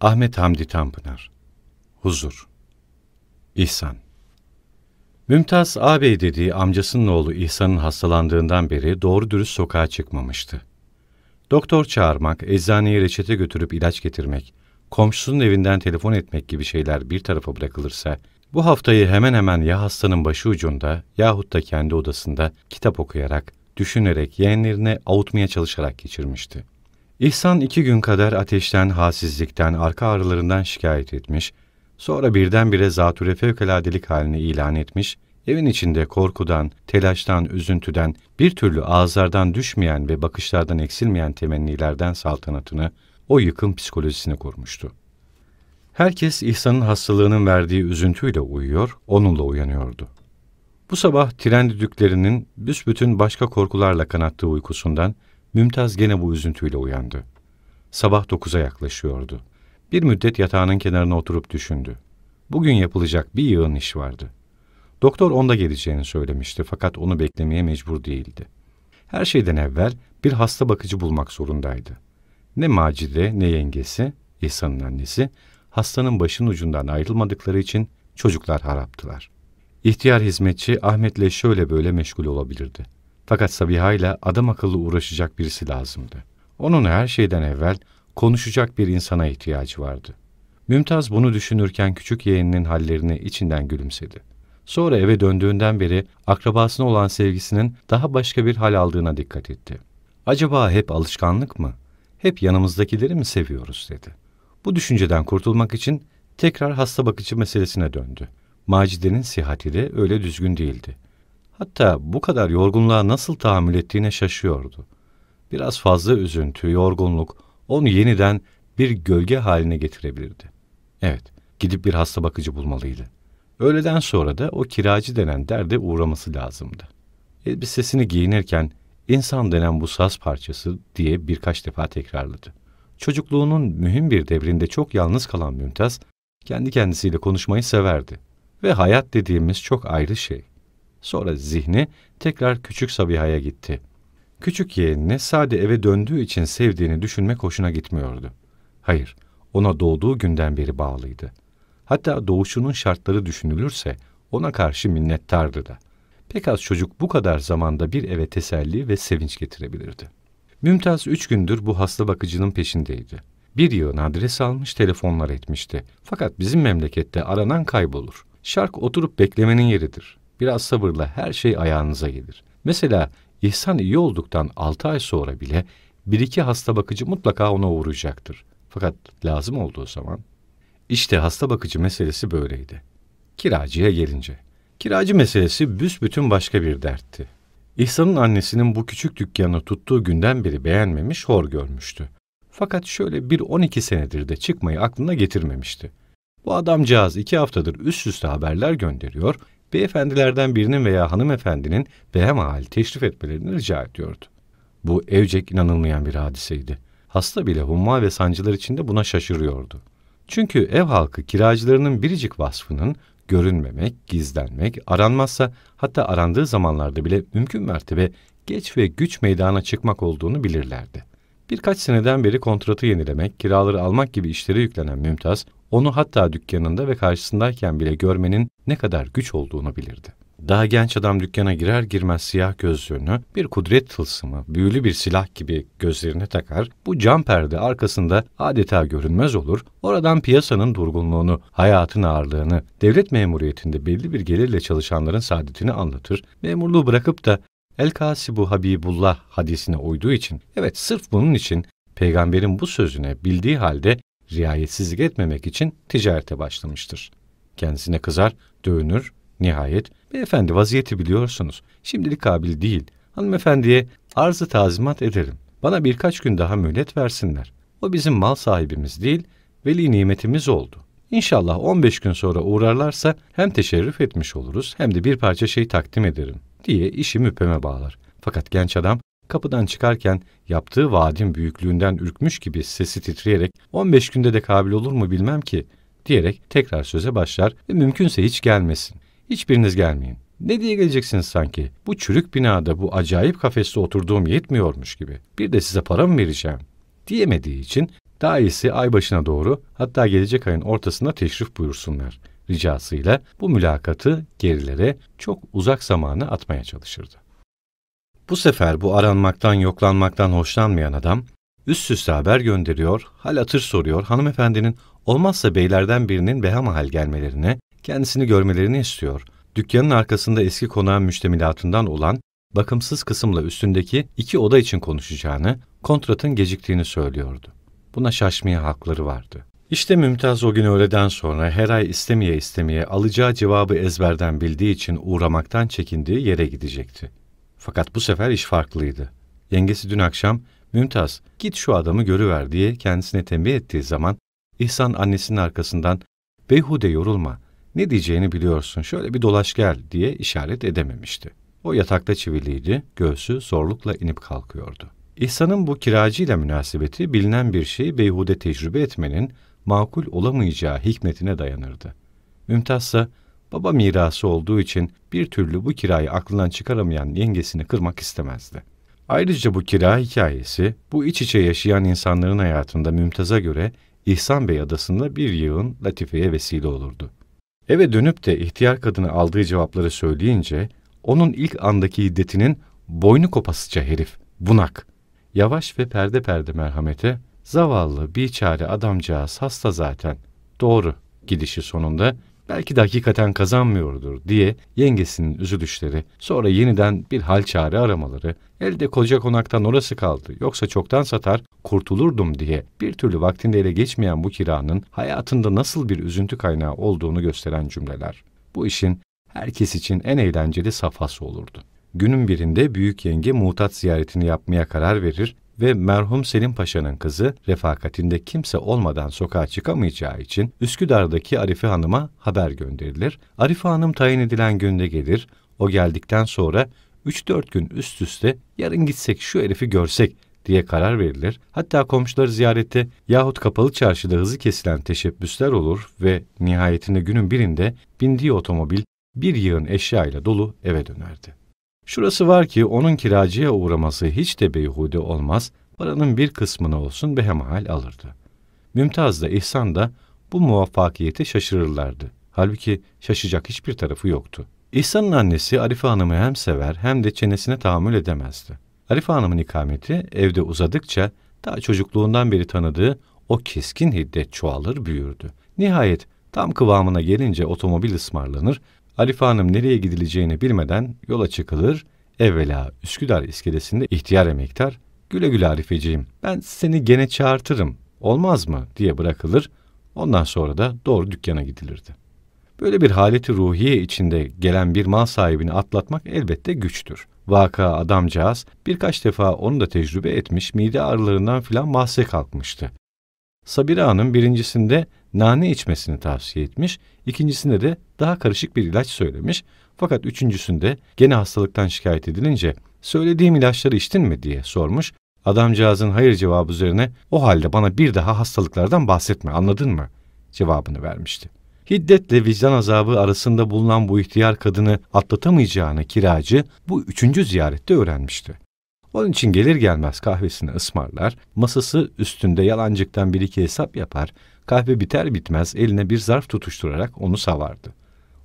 Ahmet Hamdi Tanpınar Huzur İhsan Mümtaz ağabey dediği amcasının oğlu İhsan'ın hastalandığından beri doğru dürüst sokağa çıkmamıştı. Doktor çağırmak, eczaneye reçete götürüp ilaç getirmek, komşusunun evinden telefon etmek gibi şeyler bir tarafa bırakılırsa, bu haftayı hemen hemen ya hastanın başı ucunda yahut da kendi odasında kitap okuyarak, düşünerek, yeğenlerine avutmaya çalışarak geçirmişti. İhsan iki gün kadar ateşten, halsizlikten, arka ağrılarından şikayet etmiş, sonra birdenbire zatüre fevkaladelik halini ilan etmiş, evin içinde korkudan, telaştan, üzüntüden, bir türlü ağızlardan düşmeyen ve bakışlardan eksilmeyen temennilerden saltanatını, o yıkım psikolojisini kurmuştu. Herkes İhsan'ın hastalığının verdiği üzüntüyle uyuyor, onunla uyanıyordu. Bu sabah tren düdüklerinin büsbütün başka korkularla kanattığı uykusundan Mümtaz gene bu üzüntüyle uyandı. Sabah dokuza yaklaşıyordu. Bir müddet yatağının kenarına oturup düşündü. Bugün yapılacak bir yığın iş vardı. Doktor onda geleceğini söylemişti fakat onu beklemeye mecbur değildi. Her şeyden evvel bir hasta bakıcı bulmak zorundaydı. Ne Macide ne yengesi, İhsan'ın annesi, hastanın başın ucundan ayrılmadıkları için çocuklar haraptılar. İhtiyar hizmetçi Ahmet'le şöyle böyle meşgul olabilirdi. Fakat Sabiha ile adam akıllı uğraşacak birisi lazımdı. Onun her şeyden evvel konuşacak bir insana ihtiyacı vardı. Mümtaz bunu düşünürken küçük yeğeninin hallerini içinden gülümsedi. Sonra eve döndüğünden beri akrabasına olan sevgisinin daha başka bir hal aldığına dikkat etti. Acaba hep alışkanlık mı? Hep yanımızdakileri mi seviyoruz dedi. Bu düşünceden kurtulmak için tekrar hasta bakıcı meselesine döndü. Macide'nin sihati de öyle düzgün değildi. Hatta bu kadar yorgunluğa nasıl tahammül ettiğine şaşıyordu. Biraz fazla üzüntü, yorgunluk onu yeniden bir gölge haline getirebilirdi. Evet, gidip bir hasta bakıcı bulmalıydı. Öğleden sonra da o kiracı denen derde uğraması lazımdı. Elbisesini giyinirken insan denen bu saz parçası diye birkaç defa tekrarladı. Çocukluğunun mühim bir devrinde çok yalnız kalan Mümtaz, kendi kendisiyle konuşmayı severdi. Ve hayat dediğimiz çok ayrı şey. Sonra zihni tekrar küçük Sabiha'ya gitti. Küçük yeğenini sade eve döndüğü için sevdiğini düşünmek hoşuna gitmiyordu. Hayır, ona doğduğu günden beri bağlıydı. Hatta doğuşunun şartları düşünülürse ona karşı minnettardı da. Pek az çocuk bu kadar zamanda bir eve teselli ve sevinç getirebilirdi. Mümtaz üç gündür bu hasta bakıcının peşindeydi. Bir yığın adres almış, telefonlar etmişti. Fakat bizim memlekette aranan kaybolur. Şark oturup beklemenin yeridir. Biraz sabırla her şey ayağınıza gelir. Mesela İhsan iyi olduktan altı ay sonra bile bir iki hasta bakıcı mutlaka ona uğrayacaktır. Fakat lazım olduğu zaman işte hasta bakıcı meselesi böyleydi. Kiracıya gelince. Kiracı meselesi büsbütün başka bir dertti. İhsan'ın annesinin bu küçük dükkanı tuttuğu günden beri beğenmemiş, hor görmüştü. Fakat şöyle bir on iki senedir de çıkmayı aklına getirmemişti. Bu adamcağız iki haftadır üst üste haberler gönderiyor, beyefendilerden birinin veya hanımefendinin behemahal teşrif etmelerini rica ediyordu. Bu evcek inanılmayan bir hadiseydi. Hasta bile humma ve sancılar içinde buna şaşırıyordu. Çünkü ev halkı kiracılarının biricik vasfının görünmemek, gizlenmek, aranmazsa hatta arandığı zamanlarda bile mümkün mertebe geç ve güç meydana çıkmak olduğunu bilirlerdi. Birkaç seneden beri kontratı yenilemek, kiraları almak gibi işlere yüklenen Mümtaz, onu hatta dükkanında ve karşısındayken bile görmenin ne kadar güç olduğunu bilirdi. Daha genç adam dükkana girer girmez siyah gözlüğünü, bir kudret tılsımı, büyülü bir silah gibi gözlerine takar, bu cam perde arkasında adeta görünmez olur, oradan piyasanın durgunluğunu, hayatın ağırlığını, devlet memuriyetinde belli bir gelirle çalışanların saadetini anlatır, memurluğu bırakıp da El Kasibu Habibullah hadisine uyduğu için, evet sırf bunun için peygamberin bu sözüne bildiği halde riayetsizlik etmemek için ticarete başlamıştır. Kendisine kızar, dövünür, nihayet beyefendi vaziyeti biliyorsunuz, şimdilik kabil değil, hanımefendiye arzı tazimat ederim, bana birkaç gün daha mühlet versinler. O bizim mal sahibimiz değil, veli nimetimiz oldu. İnşallah 15 gün sonra uğrarlarsa hem teşerrüf etmiş oluruz hem de bir parça şey takdim ederim diye işi müpeme bağlar. Fakat genç adam kapıdan çıkarken yaptığı vaadin büyüklüğünden ürkmüş gibi sesi titreyerek 15 günde de kabil olur mu bilmem ki diyerek tekrar söze başlar ve mümkünse hiç gelmesin. Hiçbiriniz gelmeyin. Ne diye geleceksiniz sanki? Bu çürük binada bu acayip kafeste oturduğum yetmiyormuş gibi. Bir de size para mı vereceğim? Diyemediği için Daha iyisi ay başına doğru hatta gelecek ayın ortasında teşrif buyursunlar ricasıyla bu mülakatı gerilere çok uzak zamanı atmaya çalışırdı. Bu sefer bu aranmaktan, yoklanmaktan hoşlanmayan adam üst üste haber gönderiyor, hal atır soruyor, hanımefendinin olmazsa beylerden birinin behamahal gelmelerine, kendisini görmelerini istiyor. Dükkanın arkasında eski konağın müştemilatından olan bakımsız kısımla üstündeki iki oda için konuşacağını, kontratın geciktiğini söylüyordu. Buna şaşmaya hakları vardı. İşte Mümtaz o gün öğleden sonra her ay istemeye istemeye alacağı cevabı ezberden bildiği için uğramaktan çekindiği yere gidecekti. Fakat bu sefer iş farklıydı. Yengesi dün akşam Mümtaz git şu adamı görüver diye kendisine tembih ettiği zaman İhsan annesinin arkasından beyhude yorulma ne diyeceğini biliyorsun şöyle bir dolaş gel diye işaret edememişti. O yatakta çiviliydi, göğsü zorlukla inip kalkıyordu. İhsan'ın bu kiracıyla münasebeti bilinen bir şeyi beyhude tecrübe etmenin makul olamayacağı hikmetine dayanırdı. Mümtazsa baba mirası olduğu için bir türlü bu kirayı aklından çıkaramayan yengesini kırmak istemezdi. Ayrıca bu kira hikayesi, bu iç içe yaşayan insanların hayatında Mümtaz'a göre İhsan Bey adasında bir yığın latifeye vesile olurdu. Eve dönüp de ihtiyar kadını aldığı cevapları söyleyince, onun ilk andaki hiddetinin boynu kopasıca herif, bunak. Yavaş ve perde perde merhamete, zavallı, biçare adamcağız hasta zaten. Doğru, gidişi sonunda belki de hakikaten kazanmıyordur diye yengesinin üzülüşleri, sonra yeniden bir hal çare aramaları, elde koca konaktan orası kaldı yoksa çoktan satar kurtulurdum diye bir türlü vaktinde ele geçmeyen bu kiranın hayatında nasıl bir üzüntü kaynağı olduğunu gösteren cümleler. Bu işin herkes için en eğlenceli safhası olurdu. Günün birinde büyük yenge muhtat ziyaretini yapmaya karar verir ve merhum Selim Paşa'nın kızı refakatinde kimse olmadan sokağa çıkamayacağı için Üsküdar'daki Arife Hanım'a haber gönderilir. Arife Hanım tayin edilen günde gelir. O geldikten sonra 3-4 gün üst üste yarın gitsek şu herifi görsek diye karar verilir. Hatta komşuları ziyarette yahut kapalı çarşıda hızı kesilen teşebbüsler olur ve nihayetinde günün birinde bindiği otomobil bir yığın eşya ile dolu eve dönerdi. Şurası var ki onun kiracıya uğraması hiç de beyhude olmaz, paranın bir kısmını olsun behemahal alırdı. Mümtaz da İhsan da bu muvaffakiyete şaşırırlardı. Halbuki şaşacak hiçbir tarafı yoktu. İhsan'ın annesi Arife Hanım'ı hem sever hem de çenesine tahammül edemezdi. Arife Hanım'ın ikameti evde uzadıkça daha çocukluğundan beri tanıdığı o keskin hiddet çoğalır büyürdü. Nihayet tam kıvamına gelince otomobil ısmarlanır Arife Hanım nereye gidileceğini bilmeden yola çıkılır, evvela Üsküdar iskelesinde ihtiyar emektar, güle güle Arifeciğim ben seni gene çağırtırım, olmaz mı diye bırakılır, ondan sonra da doğru dükkana gidilirdi. Böyle bir haleti ruhiye içinde gelen bir mal sahibini atlatmak elbette güçtür. Vaka adamcağız birkaç defa onu da tecrübe etmiş, mide ağrılarından filan bahse kalkmıştı. Sabire Hanım birincisinde nane içmesini tavsiye etmiş, ikincisinde de daha karışık bir ilaç söylemiş. Fakat üçüncüsünde gene hastalıktan şikayet edilince söylediğim ilaçları içtin mi diye sormuş. Adamcağızın hayır cevabı üzerine o halde bana bir daha hastalıklardan bahsetme anladın mı? cevabını vermişti. Hiddetle vicdan azabı arasında bulunan bu ihtiyar kadını atlatamayacağını kiracı bu üçüncü ziyarette öğrenmişti. Onun için gelir gelmez kahvesini ısmarlar, masası üstünde yalancıktan bir iki hesap yapar, kahve biter bitmez eline bir zarf tutuşturarak onu savardı.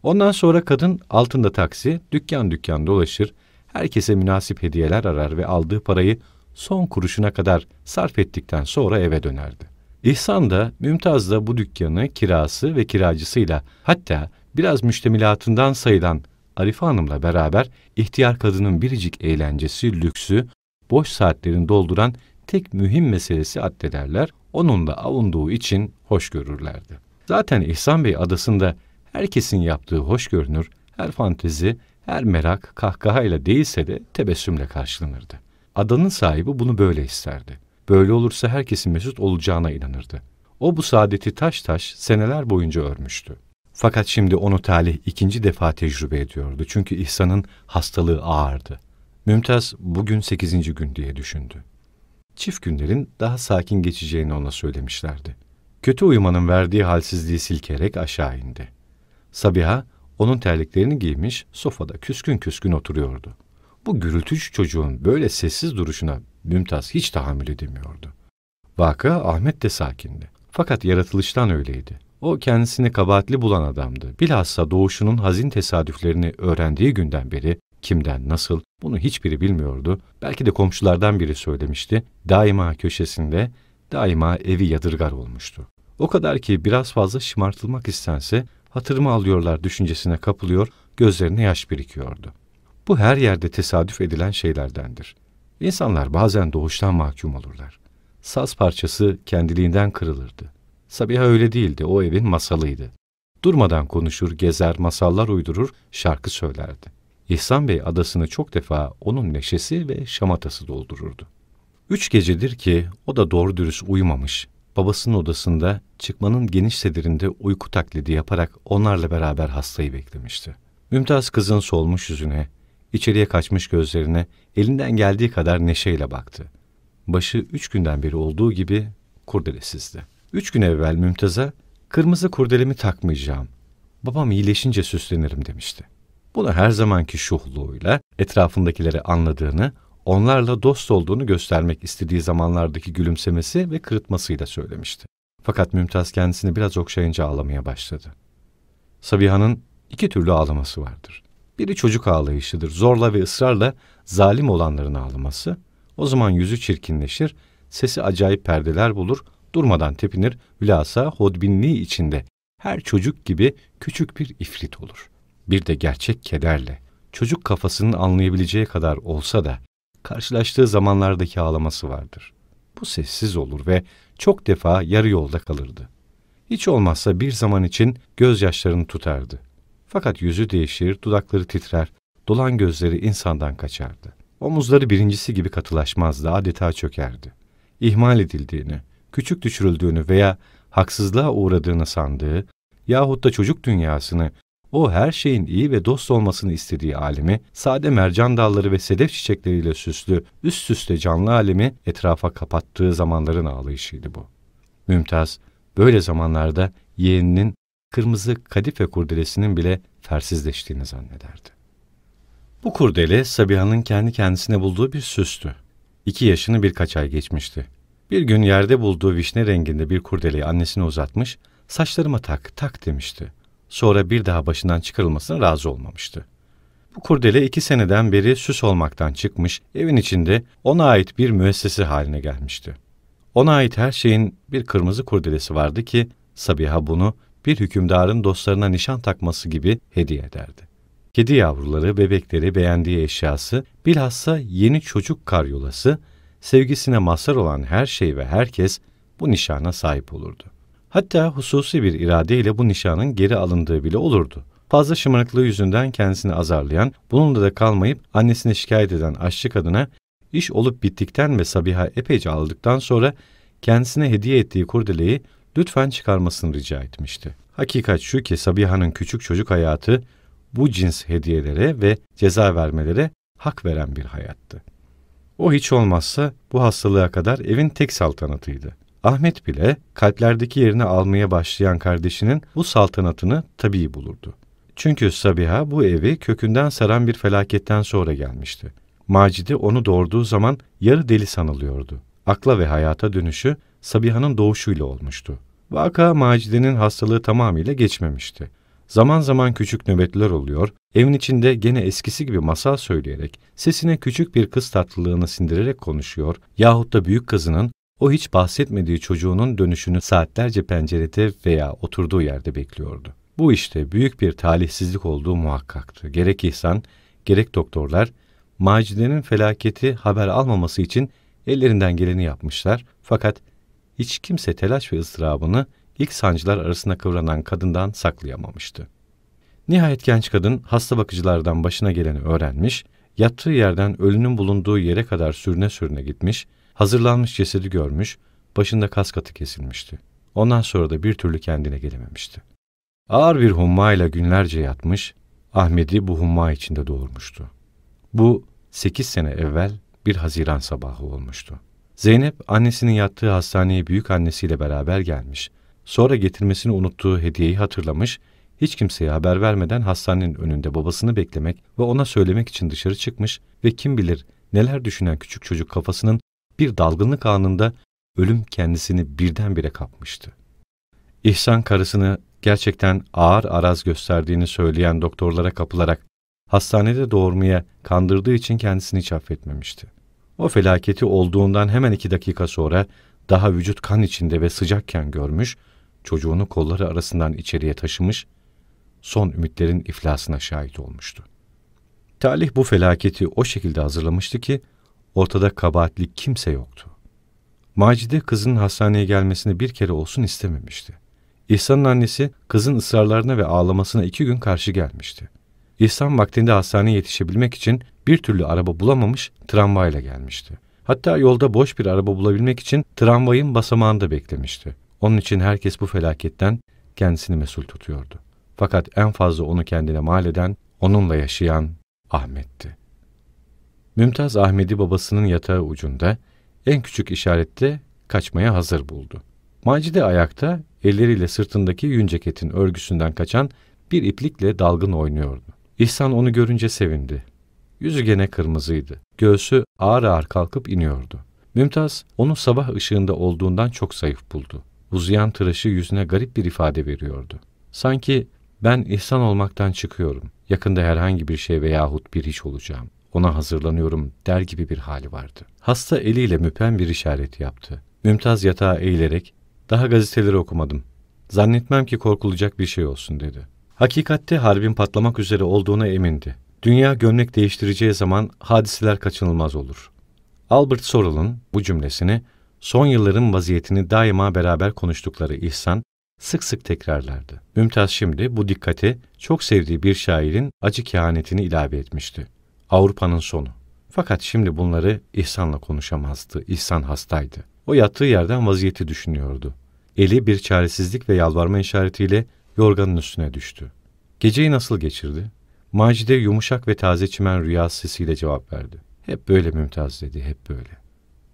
Ondan sonra kadın altında taksi, dükkan dükkan dolaşır, herkese münasip hediyeler arar ve aldığı parayı son kuruşuna kadar sarf ettikten sonra eve dönerdi. İhsan da, Mümtaz da bu dükkanı kirası ve kiracısıyla hatta biraz müştemilatından sayılan Arife Hanım'la beraber ihtiyar kadının biricik eğlencesi, lüksü, boş saatlerini dolduran tek mühim meselesi addederler, onunla avunduğu için hoş görürlerdi. Zaten İhsan Bey adasında herkesin yaptığı hoş görünür, her fantezi, her merak kahkahayla değilse de tebessümle karşılanırdı. Adanın sahibi bunu böyle isterdi. Böyle olursa herkesin mesut olacağına inanırdı. O bu saadeti taş taş seneler boyunca örmüştü. Fakat şimdi onu talih ikinci defa tecrübe ediyordu. Çünkü İhsan'ın hastalığı ağırdı. Mümtaz bugün sekizinci gün diye düşündü. Çift günlerin daha sakin geçeceğini ona söylemişlerdi. Kötü uyumanın verdiği halsizliği silkerek aşağı indi. Sabiha onun terliklerini giymiş sofada küskün küskün oturuyordu. Bu gürültücü çocuğun böyle sessiz duruşuna Mümtaz hiç tahammül edemiyordu. Vaka Ahmet de sakindi. Fakat yaratılıştan öyleydi. O kendisini kabahatli bulan adamdı. Bilhassa doğuşunun hazin tesadüflerini öğrendiği günden beri kimden, nasıl bunu hiçbiri bilmiyordu. Belki de komşulardan biri söylemişti. Daima köşesinde, daima evi yadırgar olmuştu. O kadar ki biraz fazla şımartılmak istense hatırımı alıyorlar düşüncesine kapılıyor, gözlerine yaş birikiyordu. Bu her yerde tesadüf edilen şeylerdendir. İnsanlar bazen doğuştan mahkum olurlar. Saz parçası kendiliğinden kırılırdı. Sabiha öyle değildi, o evin masalıydı. Durmadan konuşur, gezer, masallar uydurur, şarkı söylerdi. İhsan Bey adasını çok defa onun neşesi ve şamatası doldururdu. Üç gecedir ki o da doğru dürüst uyumamış, babasının odasında çıkmanın geniş sedirinde uyku taklidi yaparak onlarla beraber hastayı beklemişti. Mümtaz kızın solmuş yüzüne, içeriye kaçmış gözlerine elinden geldiği kadar neşeyle baktı. Başı üç günden beri olduğu gibi kurdelesizdi. Üç gün evvel Mümtaz'a kırmızı kurdelemi takmayacağım. Babam iyileşince süslenirim demişti. Bunu her zamanki şuhluğuyla etrafındakileri anladığını, onlarla dost olduğunu göstermek istediği zamanlardaki gülümsemesi ve kırıtmasıyla söylemişti. Fakat Mümtaz kendisini biraz okşayınca ağlamaya başladı. Sabiha'nın iki türlü ağlaması vardır. Biri çocuk ağlayışıdır. Zorla ve ısrarla zalim olanların ağlaması. O zaman yüzü çirkinleşir, sesi acayip perdeler bulur, durmadan tepinir, hülasa hodbinliği içinde her çocuk gibi küçük bir ifrit olur. Bir de gerçek kederle, çocuk kafasının anlayabileceği kadar olsa da karşılaştığı zamanlardaki ağlaması vardır. Bu sessiz olur ve çok defa yarı yolda kalırdı. Hiç olmazsa bir zaman için gözyaşlarını tutardı. Fakat yüzü değişir, dudakları titrer, dolan gözleri insandan kaçardı. Omuzları birincisi gibi katılaşmazdı, adeta çökerdi. İhmal edildiğini, küçük düşürüldüğünü veya haksızlığa uğradığını sandığı yahut da çocuk dünyasını o her şeyin iyi ve dost olmasını istediği alemi, sade mercan dalları ve sedef çiçekleriyle süslü, üst üste canlı alemi etrafa kapattığı zamanların ağlayışıydı bu. Mümtaz, böyle zamanlarda yeğeninin kırmızı kadife kurdelesinin bile fersizleştiğini zannederdi. Bu kurdele Sabiha'nın kendi kendisine bulduğu bir süstü. İki yaşını birkaç ay geçmişti. Bir gün yerde bulduğu vişne renginde bir kurdeleyi annesine uzatmış, saçlarıma tak, tak demişti. Sonra bir daha başından çıkarılmasına razı olmamıştı. Bu kurdele iki seneden beri süs olmaktan çıkmış, evin içinde ona ait bir müessese haline gelmişti. Ona ait her şeyin bir kırmızı kurdelesi vardı ki Sabiha bunu bir hükümdarın dostlarına nişan takması gibi hediye ederdi. Kedi yavruları, bebekleri, beğendiği eşyası, bilhassa yeni çocuk karyolası, sevgisine mazhar olan her şey ve herkes bu nişana sahip olurdu. Hatta hususi bir iradeyle bu nişanın geri alındığı bile olurdu. Fazla şımarıklığı yüzünden kendisini azarlayan, bununla da kalmayıp annesine şikayet eden aşçı kadına iş olup bittikten ve Sabiha epeyce aldıktan sonra kendisine hediye ettiği kurdeleyi lütfen çıkarmasını rica etmişti. Hakikat şu ki Sabiha'nın küçük çocuk hayatı bu cins hediyelere ve ceza vermelere hak veren bir hayattı. O hiç olmazsa bu hastalığa kadar evin tek saltanatıydı. Ahmet bile kalplerdeki yerini almaya başlayan kardeşinin bu saltanatını tabii bulurdu. Çünkü Sabiha bu evi kökünden saran bir felaketten sonra gelmişti. Macide onu doğurduğu zaman yarı deli sanılıyordu. Akla ve hayata dönüşü Sabiha'nın doğuşuyla olmuştu. Vaka Macide'nin hastalığı tamamıyla geçmemişti. Zaman zaman küçük nöbetler oluyor, evin içinde gene eskisi gibi masal söyleyerek, sesine küçük bir kız tatlılığını sindirerek konuşuyor yahut da büyük kızının o hiç bahsetmediği çocuğunun dönüşünü saatlerce pencerede veya oturduğu yerde bekliyordu. Bu işte büyük bir talihsizlik olduğu muhakkaktı. Gerek İhsan, gerek doktorlar, Macide'nin felaketi haber almaması için ellerinden geleni yapmışlar. Fakat hiç kimse telaş ve ıstırabını ilk sancılar arasında kıvranan kadından saklayamamıştı. Nihayet genç kadın hasta bakıcılardan başına geleni öğrenmiş, yattığı yerden ölünün bulunduğu yere kadar sürüne sürüne gitmiş, hazırlanmış cesedi görmüş, başında kas katı kesilmişti. Ondan sonra da bir türlü kendine gelememişti. Ağır bir humma ile günlerce yatmış, Ahmet'i bu humma içinde doğurmuştu. Bu sekiz sene evvel bir Haziran sabahı olmuştu. Zeynep annesinin yattığı hastaneye büyük annesiyle beraber gelmiş. Sonra getirmesini unuttuğu hediyeyi hatırlamış, hiç kimseye haber vermeden hastanenin önünde babasını beklemek ve ona söylemek için dışarı çıkmış ve kim bilir neler düşünen küçük çocuk kafasının bir dalgınlık anında ölüm kendisini birdenbire kapmıştı. İhsan karısını gerçekten ağır araz gösterdiğini söyleyen doktorlara kapılarak hastanede doğurmaya kandırdığı için kendisini hiç affetmemişti. O felaketi olduğundan hemen iki dakika sonra daha vücut kan içinde ve sıcakken görmüş, çocuğunu kolları arasından içeriye taşımış, son ümitlerin iflasına şahit olmuştu. Talih bu felaketi o şekilde hazırlamıştı ki, ortada kabahatli kimse yoktu. Macide kızının hastaneye gelmesini bir kere olsun istememişti. İhsan'ın annesi kızın ısrarlarına ve ağlamasına iki gün karşı gelmişti. İhsan vaktinde hastaneye yetişebilmek için bir türlü araba bulamamış, tramvayla gelmişti. Hatta yolda boş bir araba bulabilmek için tramvayın basamağında beklemişti. Onun için herkes bu felaketten kendisini mesul tutuyordu. Fakat en fazla onu kendine mal eden, onunla yaşayan Ahmet'ti. Mümtaz Ahmet'i babasının yatağı ucunda, en küçük işarette kaçmaya hazır buldu. Macide ayakta, elleriyle sırtındaki yün ceketin örgüsünden kaçan bir iplikle dalgın oynuyordu. İhsan onu görünce sevindi. Yüzü gene kırmızıydı. Göğsü ağır ağır kalkıp iniyordu. Mümtaz onu sabah ışığında olduğundan çok zayıf buldu. Uzayan tıraşı yüzüne garip bir ifade veriyordu. Sanki ben ihsan olmaktan çıkıyorum. Yakında herhangi bir şey veyahut bir iş olacağım. Ona hazırlanıyorum der gibi bir hali vardı. Hasta eliyle müpen bir işaret yaptı. Mümtaz yatağa eğilerek daha gazeteleri okumadım. Zannetmem ki korkulacak bir şey olsun dedi. Hakikatte harbin patlamak üzere olduğuna emindi. Dünya gömlek değiştireceği zaman hadiseler kaçınılmaz olur. Albert Sorrell'ın bu cümlesini son yılların vaziyetini daima beraber konuştukları İhsan sık sık tekrarlardı. Mümtaz şimdi bu dikkate çok sevdiği bir şairin acı kehanetini ilave etmişti. Avrupa'nın sonu. Fakat şimdi bunları İhsan'la konuşamazdı. İhsan hastaydı. O yattığı yerden vaziyeti düşünüyordu. Eli bir çaresizlik ve yalvarma işaretiyle yorganın üstüne düştü. Geceyi nasıl geçirdi? Macide yumuşak ve taze çimen rüya sesiyle cevap verdi. Hep böyle Mümtaz dedi, hep böyle.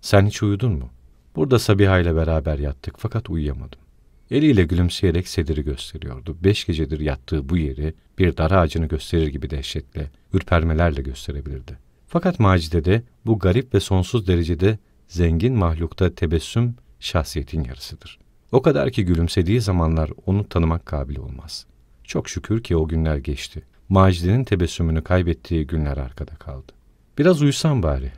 Sen hiç uyudun mu? Burada Sabiha ile beraber yattık fakat uyuyamadım. Eliyle gülümseyerek sediri gösteriyordu. Beş gecedir yattığı bu yeri bir dar ağacını gösterir gibi dehşetle, ürpermelerle gösterebilirdi. Fakat Macide de bu garip ve sonsuz derecede zengin mahlukta tebessüm şahsiyetin yarısıdır. O kadar ki gülümsediği zamanlar onu tanımak kabil olmaz. Çok şükür ki o günler geçti. Macide'nin tebessümünü kaybettiği günler arkada kaldı. Biraz uyusam bari.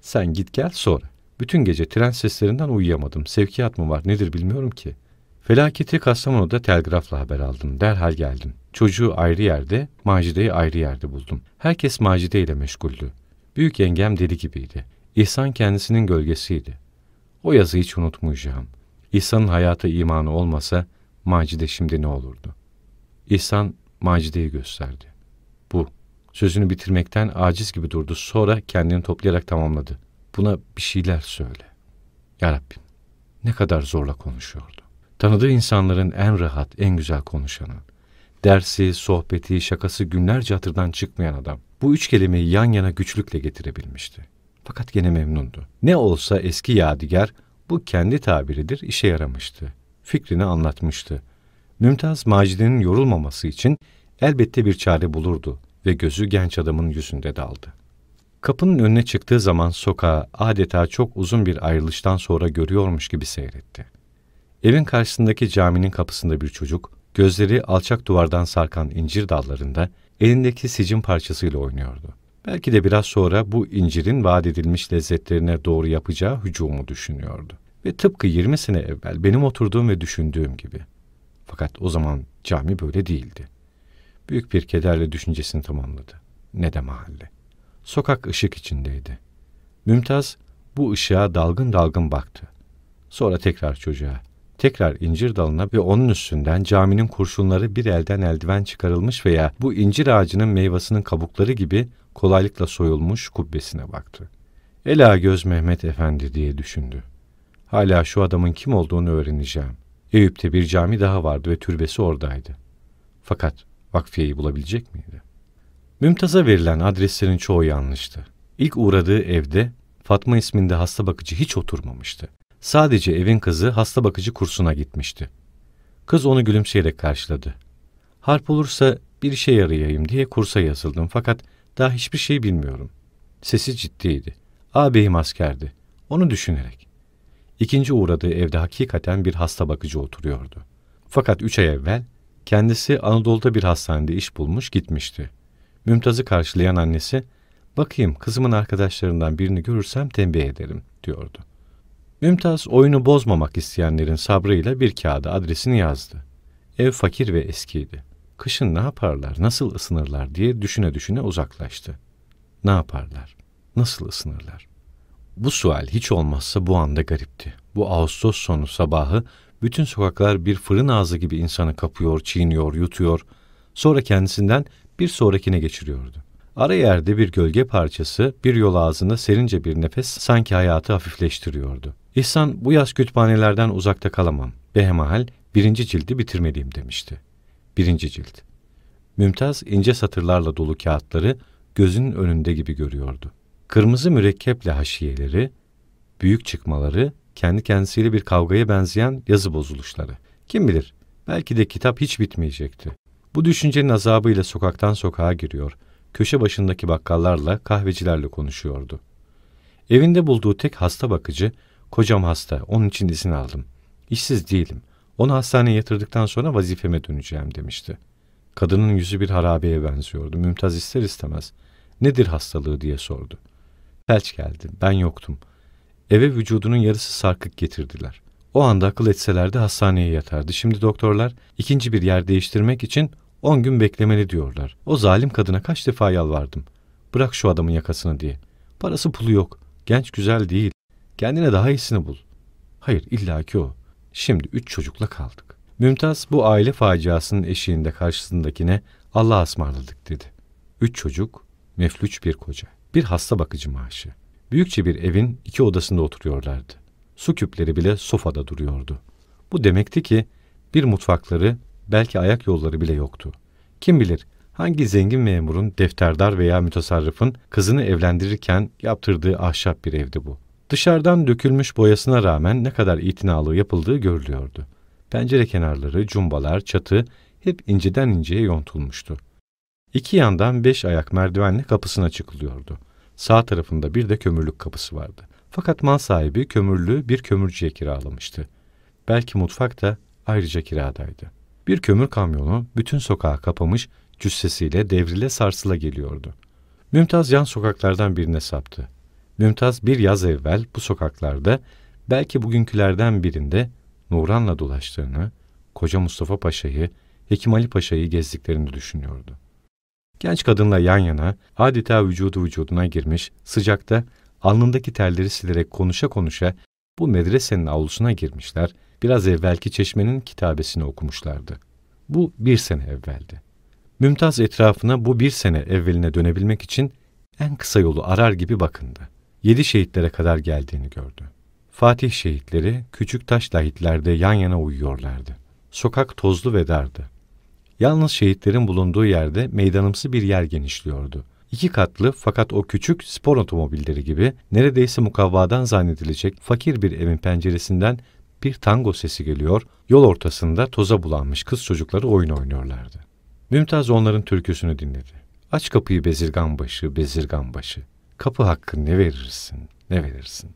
Sen git gel sonra. Bütün gece tren seslerinden uyuyamadım. Sevkiyat mı var nedir bilmiyorum ki. Felaketi Kastamonu'da telgrafla haber aldım. Derhal geldim. Çocuğu ayrı yerde, Macide'yi ayrı yerde buldum. Herkes Macide ile meşguldü. Büyük yengem deli gibiydi. İhsan kendisinin gölgesiydi. O yazıyı hiç unutmayacağım. İhsan'ın hayatı imanı olmasa Macide şimdi ne olurdu? İhsan Macide'yi gösterdi. Bu. Sözünü bitirmekten aciz gibi durdu. Sonra kendini toplayarak tamamladı. Buna bir şeyler söyle. Ya Rabbim, ne kadar zorla konuşuyordu. Tanıdığı insanların en rahat, en güzel konuşanı. Dersi, sohbeti, şakası günlerce hatırdan çıkmayan adam. Bu üç kelimeyi yan yana güçlükle getirebilmişti. Fakat gene memnundu. Ne olsa eski yadigar, bu kendi tabiridir, işe yaramıştı. Fikrini anlatmıştı. Mümtaz Macide'nin yorulmaması için elbette bir çare bulurdu ve gözü genç adamın yüzünde daldı. Kapının önüne çıktığı zaman sokağı adeta çok uzun bir ayrılıştan sonra görüyormuş gibi seyretti. Evin karşısındaki caminin kapısında bir çocuk, gözleri alçak duvardan sarkan incir dallarında elindeki sicim parçasıyla oynuyordu. Belki de biraz sonra bu incirin vaat edilmiş lezzetlerine doğru yapacağı hücumu düşünüyordu. Ve tıpkı 20 sene evvel benim oturduğum ve düşündüğüm gibi. Fakat o zaman cami böyle değildi. Büyük bir kederle düşüncesini tamamladı. Ne de mahalle. Sokak ışık içindeydi. Mümtaz bu ışığa dalgın dalgın baktı. Sonra tekrar çocuğa, tekrar incir dalına ve onun üstünden caminin kurşunları bir elden eldiven çıkarılmış veya bu incir ağacının meyvasının kabukları gibi kolaylıkla soyulmuş kubbesine baktı. Ela göz Mehmet Efendi diye düşündü. Hala şu adamın kim olduğunu öğreneceğim. Eyüp'te bir cami daha vardı ve türbesi oradaydı. Fakat vakfiyeyi bulabilecek miydi? Mümtaz'a verilen adreslerin çoğu yanlıştı. İlk uğradığı evde Fatma isminde hasta bakıcı hiç oturmamıştı. Sadece evin kızı hasta bakıcı kursuna gitmişti. Kız onu gülümseyerek karşıladı. Harp olursa bir işe yarayayım diye kursa yazıldım fakat daha hiçbir şey bilmiyorum. Sesi ciddiydi. Ağabeyim askerdi. Onu düşünerek. İkinci uğradığı evde hakikaten bir hasta bakıcı oturuyordu. Fakat üç ay evvel kendisi Anadolu'da bir hastanede iş bulmuş gitmişti. Mümtaz'ı karşılayan annesi, bakayım kızımın arkadaşlarından birini görürsem tembih ederim diyordu. Mümtaz oyunu bozmamak isteyenlerin sabrıyla bir kağıda adresini yazdı. Ev fakir ve eskiydi. Kışın ne yaparlar, nasıl ısınırlar diye düşüne düşüne uzaklaştı. Ne yaparlar, nasıl ısınırlar? Bu sual hiç olmazsa bu anda garipti. Bu Ağustos sonu sabahı bütün sokaklar bir fırın ağzı gibi insanı kapıyor, çiğniyor, yutuyor. Sonra kendisinden bir sonrakine geçiriyordu. Ara yerde bir gölge parçası, bir yol ağzında serince bir nefes sanki hayatı hafifleştiriyordu. İhsan bu yaz kütüphanelerden uzakta kalamam. Behemahal birinci cildi bitirmeliyim demişti. Birinci cilt. Mümtaz ince satırlarla dolu kağıtları gözünün önünde gibi görüyordu. Kırmızı mürekkeple haşiyeleri, büyük çıkmaları, kendi kendisiyle bir kavgaya benzeyen yazı bozuluşları. Kim bilir, belki de kitap hiç bitmeyecekti. Bu düşüncenin azabıyla sokaktan sokağa giriyor, köşe başındaki bakkallarla, kahvecilerle konuşuyordu. Evinde bulduğu tek hasta bakıcı, kocam hasta, onun için izin aldım. İşsiz değilim, onu hastaneye yatırdıktan sonra vazifeme döneceğim demişti. Kadının yüzü bir harabeye benziyordu. Mümtaz ister istemez. Nedir hastalığı diye sordu. Felç geldi, ben yoktum. Eve vücudunun yarısı sarkık getirdiler. O anda akıl etselerdi hastaneye yatardı. Şimdi doktorlar ikinci bir yer değiştirmek için on gün beklemeli diyorlar. O zalim kadına kaç defa yalvardım. Bırak şu adamın yakasını diye. Parası pulu yok. Genç güzel değil. Kendine daha iyisini bul. Hayır illaki o. Şimdi üç çocukla kaldık. Mümtaz bu aile faciasının eşiğinde karşısındakine Allah'a ısmarladık dedi. Üç çocuk, meflüç bir koca, bir hasta bakıcı maaşı. Büyükçe bir evin iki odasında oturuyorlardı. Su küpleri bile sofada duruyordu. Bu demekti ki bir mutfakları, belki ayak yolları bile yoktu. Kim bilir hangi zengin memurun, defterdar veya mütasarrıfın kızını evlendirirken yaptırdığı ahşap bir evdi bu. Dışarıdan dökülmüş boyasına rağmen ne kadar itinalı yapıldığı görülüyordu. Pencere kenarları, cumbalar, çatı hep inceden inceye yontulmuştu. İki yandan beş ayak merdivenle kapısına çıkılıyordu. Sağ tarafında bir de kömürlük kapısı vardı. Fakat mal sahibi kömürlüğü bir kömürcüye kiralamıştı. Belki mutfak da ayrıca kiradaydı. Bir kömür kamyonu bütün sokağı kapamış, cüssesiyle devrile sarsıla geliyordu. Mümtaz yan sokaklardan birine saptı. Mümtaz bir yaz evvel bu sokaklarda, belki bugünkülerden birinde Nuran'la dolaştığını, koca Mustafa Paşa'yı, Hekim Ali Paşa'yı gezdiklerini düşünüyordu. Genç kadınla yan yana, adeta vücudu vücuduna girmiş, sıcakta, alnındaki terleri silerek konuşa konuşa bu medresenin avlusuna girmişler, biraz evvelki çeşmenin kitabesini okumuşlardı. Bu bir sene evveldi. Mümtaz etrafına bu bir sene evveline dönebilmek için en kısa yolu arar gibi bakındı. Yedi şehitlere kadar geldiğini gördü. Fatih şehitleri küçük taş lahitlerde yan yana uyuyorlardı. Sokak tozlu ve dardı. Yalnız şehitlerin bulunduğu yerde meydanımsı bir yer genişliyordu. İki katlı fakat o küçük spor otomobilleri gibi neredeyse mukavvadan zannedilecek fakir bir evin penceresinden bir tango sesi geliyor, yol ortasında toza bulanmış kız çocukları oyun oynuyorlardı. Mümtaz onların türküsünü dinledi. Aç kapıyı bezirgan başı, bezirgan başı. Kapı hakkı ne verirsin, ne verirsin.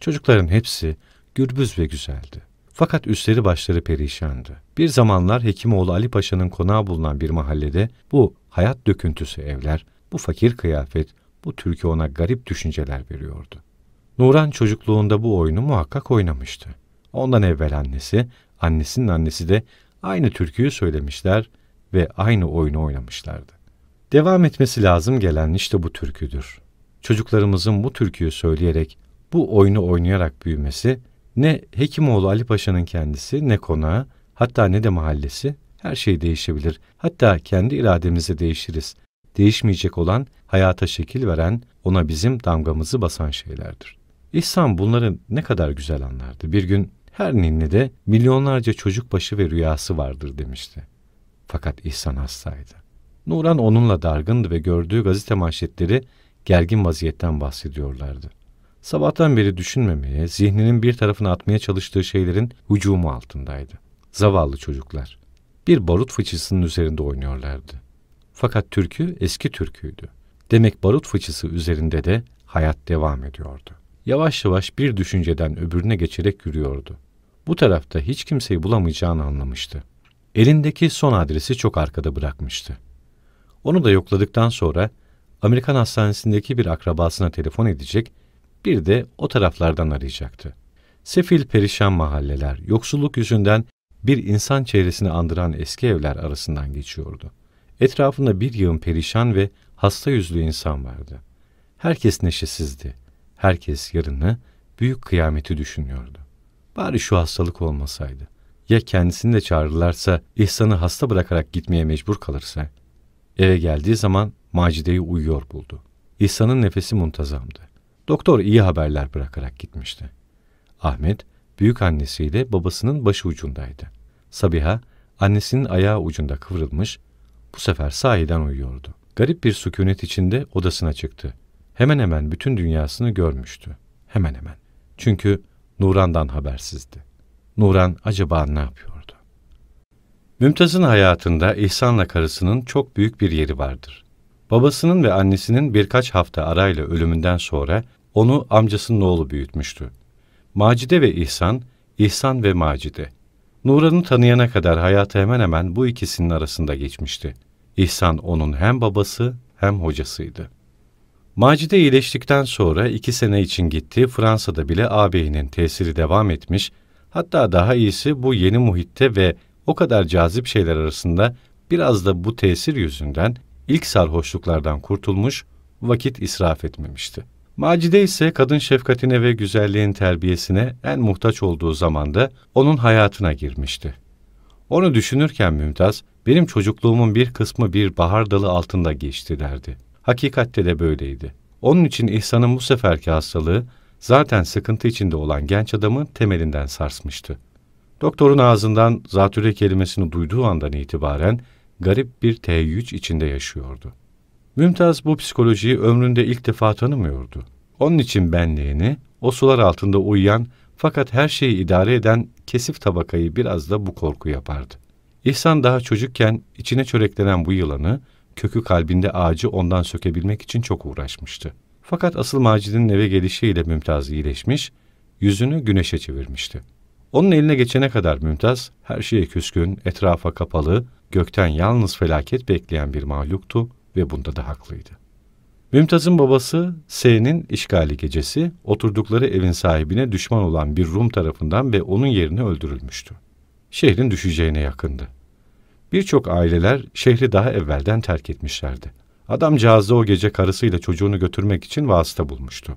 Çocukların hepsi gürbüz ve güzeldi. Fakat üstleri başları perişandı. Bir zamanlar Hekimoğlu Ali Paşa'nın konağı bulunan bir mahallede bu hayat döküntüsü evler, bu fakir kıyafet, bu türkü ona garip düşünceler veriyordu. Nuran çocukluğunda bu oyunu muhakkak oynamıştı. Ondan evvel annesi, annesinin annesi de aynı türküyü söylemişler ve aynı oyunu oynamışlardı. Devam etmesi lazım gelen işte bu türküdür. Çocuklarımızın bu türküyü söyleyerek, bu oyunu oynayarak büyümesi, ne Hekimoğlu Ali Paşa'nın kendisi, ne konağı, hatta ne de mahallesi, her şey değişebilir. Hatta kendi irademizi değişiriz. Değişmeyecek olan, hayata şekil veren, ona bizim damgamızı basan şeylerdir. İhsan bunları ne kadar güzel anlardı. Bir gün her ninnide milyonlarca çocuk başı ve rüyası vardır demişti. Fakat İhsan hastaydı. Nuran onunla dargındı ve gördüğü gazete manşetleri gergin vaziyetten bahsediyorlardı. Sabahtan beri düşünmemeye, zihninin bir tarafına atmaya çalıştığı şeylerin hücumu altındaydı. Zavallı çocuklar. Bir barut fıçısının üzerinde oynuyorlardı. Fakat türkü eski türküydü. Demek barut fıçısı üzerinde de hayat devam ediyordu. yavaş yavaş bir düşünceden öbürüne geçerek yürüyordu. Bu tarafta hiç kimseyi bulamayacağını anlamıştı. Elindeki son adresi çok arkada bırakmıştı. Onu da yokladıktan sonra Amerikan hastanesindeki bir akrabasına telefon edecek, bir de o taraflardan arayacaktı. Sefil perişan mahalleler, yoksulluk yüzünden bir insan çevresini andıran eski evler arasından geçiyordu. Etrafında bir yığın perişan ve hasta yüzlü insan vardı. Herkes neşesizdi. Herkes yarını, büyük kıyameti düşünüyordu. Bari şu hastalık olmasaydı. Ya kendisini de çağırırlarsa, İhsan'ı hasta bırakarak gitmeye mecbur kalırsa? Eve geldiği zaman Macide'yi uyuyor buldu. İhsan'ın nefesi muntazamdı. Doktor iyi haberler bırakarak gitmişti. Ahmet, büyük annesiyle babasının başı ucundaydı. Sabiha, annesinin ayağı ucunda kıvrılmış, bu sefer sahiden uyuyordu. Garip bir sükunet içinde odasına çıktı. Hemen hemen bütün dünyasını görmüştü. Hemen hemen. Çünkü Nuran'dan habersizdi. Nuran acaba ne yapıyordu? Mümtaz'ın hayatında İhsan'la karısının çok büyük bir yeri vardır. Babasının ve annesinin birkaç hafta arayla ölümünden sonra onu amcasının oğlu büyütmüştü. Macide ve İhsan, İhsan ve Macide. Nuran'ı tanıyana kadar hayatı hemen hemen bu ikisinin arasında geçmişti. İhsan onun hem babası hem hocasıydı. Macide iyileştikten sonra iki sene için gitti, Fransa'da bile ağabeyinin tesiri devam etmiş, hatta daha iyisi bu yeni muhitte ve o kadar cazip şeyler arasında biraz da bu tesir yüzünden ilk sarhoşluklardan kurtulmuş, vakit israf etmemişti. Macide ise kadın şefkatine ve güzelliğin terbiyesine en muhtaç olduğu zamanda onun hayatına girmişti. Onu düşünürken Mümtaz, benim çocukluğumun bir kısmı bir bahar dalı altında geçti derdi. Hakikatte de böyleydi. Onun için İhsan'ın bu seferki hastalığı zaten sıkıntı içinde olan genç adamı temelinden sarsmıştı. Doktorun ağzından zatüre kelimesini duyduğu andan itibaren garip bir teyyüc içinde yaşıyordu. Mümtaz bu psikolojiyi ömründe ilk defa tanımıyordu. Onun için benliğini, o sular altında uyuyan fakat her şeyi idare eden kesif tabakayı biraz da bu korku yapardı. İhsan daha çocukken içine çöreklenen bu yılanı, kökü kalbinde ağacı ondan sökebilmek için çok uğraşmıştı. Fakat asıl Macid'in eve gelişiyle Mümtaz iyileşmiş, yüzünü güneşe çevirmişti. Onun eline geçene kadar Mümtaz, her şeye küskün, etrafa kapalı, gökten yalnız felaket bekleyen bir mahluktu ve bunda da haklıydı. Mümtaz'ın babası S'nin işgali gecesi oturdukları evin sahibine düşman olan bir Rum tarafından ve onun yerine öldürülmüştü. Şehrin düşeceğine yakındı. Birçok aileler şehri daha evvelden terk etmişlerdi. Adamcağız da o gece karısıyla çocuğunu götürmek için vasıta bulmuştu.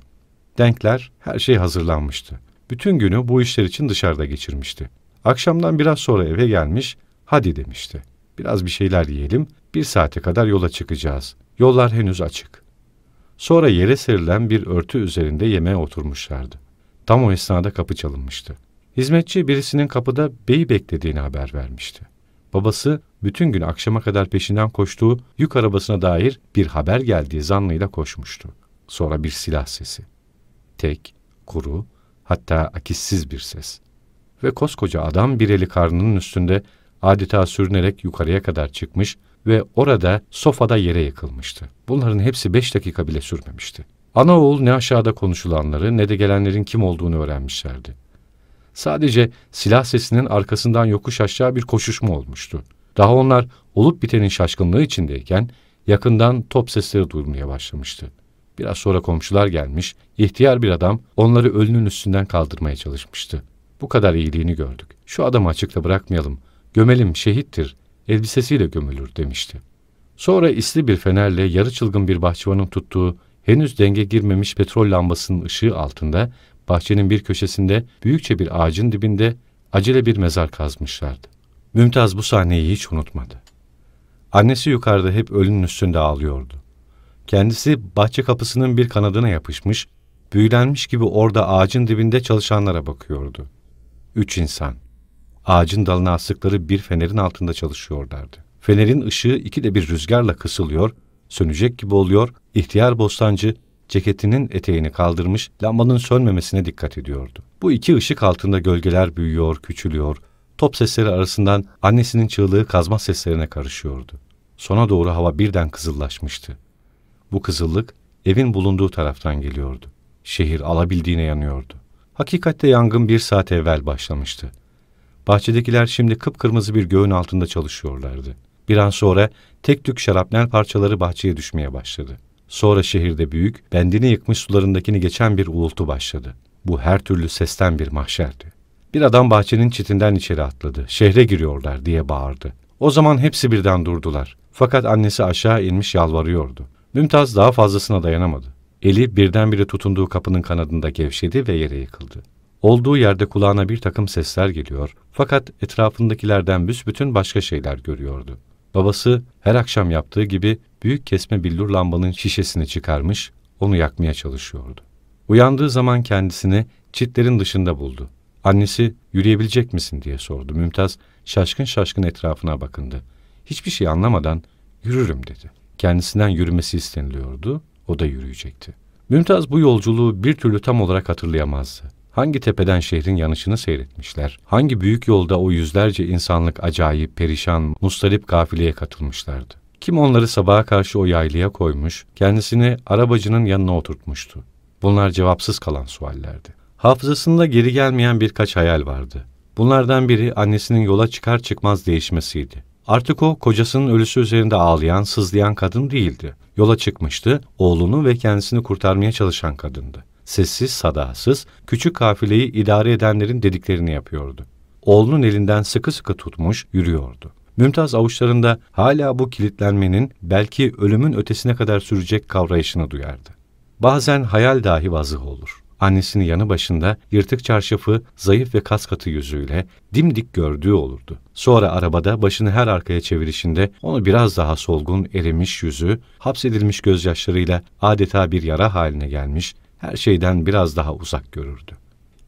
Denkler her şey hazırlanmıştı. Bütün günü bu işler için dışarıda geçirmişti. Akşamdan biraz sonra eve gelmiş, hadi demişti. Biraz bir şeyler yiyelim, bir saate kadar yola çıkacağız. Yollar henüz açık. Sonra yere serilen bir örtü üzerinde yemeğe oturmuşlardı. Tam o esnada kapı çalınmıştı. Hizmetçi birisinin kapıda beyi beklediğini haber vermişti. Babası bütün gün akşama kadar peşinden koştuğu yük arabasına dair bir haber geldiği zannıyla koşmuştu. Sonra bir silah sesi. Tek, kuru, hatta akissiz bir ses. Ve koskoca adam bir eli karnının üstünde adeta sürünerek yukarıya kadar çıkmış ve orada sofada yere yıkılmıştı. Bunların hepsi beş dakika bile sürmemişti. Ana oğul ne aşağıda konuşulanları ne de gelenlerin kim olduğunu öğrenmişlerdi. Sadece silah sesinin arkasından yokuş aşağı bir koşuşma olmuştu. Daha onlar olup bitenin şaşkınlığı içindeyken yakından top sesleri duyulmaya başlamıştı. Biraz sonra komşular gelmiş, ihtiyar bir adam onları ölünün üstünden kaldırmaya çalışmıştı. Bu kadar iyiliğini gördük. Şu adamı açıkta bırakmayalım. Gömelim, şehittir elbisesiyle gömülür demişti. Sonra isli bir fenerle yarı çılgın bir bahçıvanın tuttuğu henüz denge girmemiş petrol lambasının ışığı altında bahçenin bir köşesinde büyükçe bir ağacın dibinde acele bir mezar kazmışlardı. Mümtaz bu sahneyi hiç unutmadı. Annesi yukarıda hep ölünün üstünde ağlıyordu. Kendisi bahçe kapısının bir kanadına yapışmış, büyülenmiş gibi orada ağacın dibinde çalışanlara bakıyordu. Üç insan, ağacın dalına astıkları bir fenerin altında çalışıyorlardı. Fenerin ışığı ikide bir rüzgarla kısılıyor, sönecek gibi oluyor, ihtiyar bostancı ceketinin eteğini kaldırmış, lambanın sönmemesine dikkat ediyordu. Bu iki ışık altında gölgeler büyüyor, küçülüyor, top sesleri arasından annesinin çığlığı kazma seslerine karışıyordu. Sona doğru hava birden kızıllaşmıştı. Bu kızıllık evin bulunduğu taraftan geliyordu. Şehir alabildiğine yanıyordu. Hakikatte yangın bir saat evvel başlamıştı. Bahçedekiler şimdi kıpkırmızı bir göğün altında çalışıyorlardı. Bir an sonra tek tük şarapnel parçaları bahçeye düşmeye başladı. Sonra şehirde büyük, bendini yıkmış sularındakini geçen bir uğultu başladı. Bu her türlü sesten bir mahşerdi. Bir adam bahçenin çitinden içeri atladı. Şehre giriyorlar diye bağırdı. O zaman hepsi birden durdular. Fakat annesi aşağı inmiş yalvarıyordu. Mümtaz daha fazlasına dayanamadı. Eli birdenbire tutunduğu kapının kanadında gevşedi ve yere yıkıldı. Olduğu yerde kulağına bir takım sesler geliyor fakat etrafındakilerden büsbütün başka şeyler görüyordu. Babası her akşam yaptığı gibi büyük kesme billur lambanın şişesini çıkarmış, onu yakmaya çalışıyordu. Uyandığı zaman kendisini çitlerin dışında buldu. Annesi yürüyebilecek misin diye sordu. Mümtaz şaşkın şaşkın etrafına bakındı. Hiçbir şey anlamadan yürürüm dedi. Kendisinden yürümesi isteniliyordu, o da yürüyecekti. Mümtaz bu yolculuğu bir türlü tam olarak hatırlayamazdı. Hangi tepeden şehrin yanışını seyretmişler, hangi büyük yolda o yüzlerce insanlık acayip, perişan, mustarip kafileye katılmışlardı. Kim onları sabaha karşı o yaylaya koymuş, kendisini arabacının yanına oturtmuştu. Bunlar cevapsız kalan suallerdi. Hafızasında geri gelmeyen birkaç hayal vardı. Bunlardan biri annesinin yola çıkar çıkmaz değişmesiydi. Artık o kocasının ölüsü üzerinde ağlayan, sızlayan kadın değildi. Yola çıkmıştı, oğlunu ve kendisini kurtarmaya çalışan kadındı. Sessiz, sadasız, küçük kafileyi idare edenlerin dediklerini yapıyordu. Oğlunun elinden sıkı sıkı tutmuş, yürüyordu. Mümtaz avuçlarında hala bu kilitlenmenin belki ölümün ötesine kadar sürecek kavrayışını duyardı. Bazen hayal dahi vazıh olur. Annesini yanı başında yırtık çarşafı, zayıf ve kas katı yüzüyle dimdik gördüğü olurdu. Sonra arabada başını her arkaya çevirişinde onu biraz daha solgun, erimiş yüzü, hapsedilmiş gözyaşlarıyla adeta bir yara haline gelmiş, her şeyden biraz daha uzak görürdü.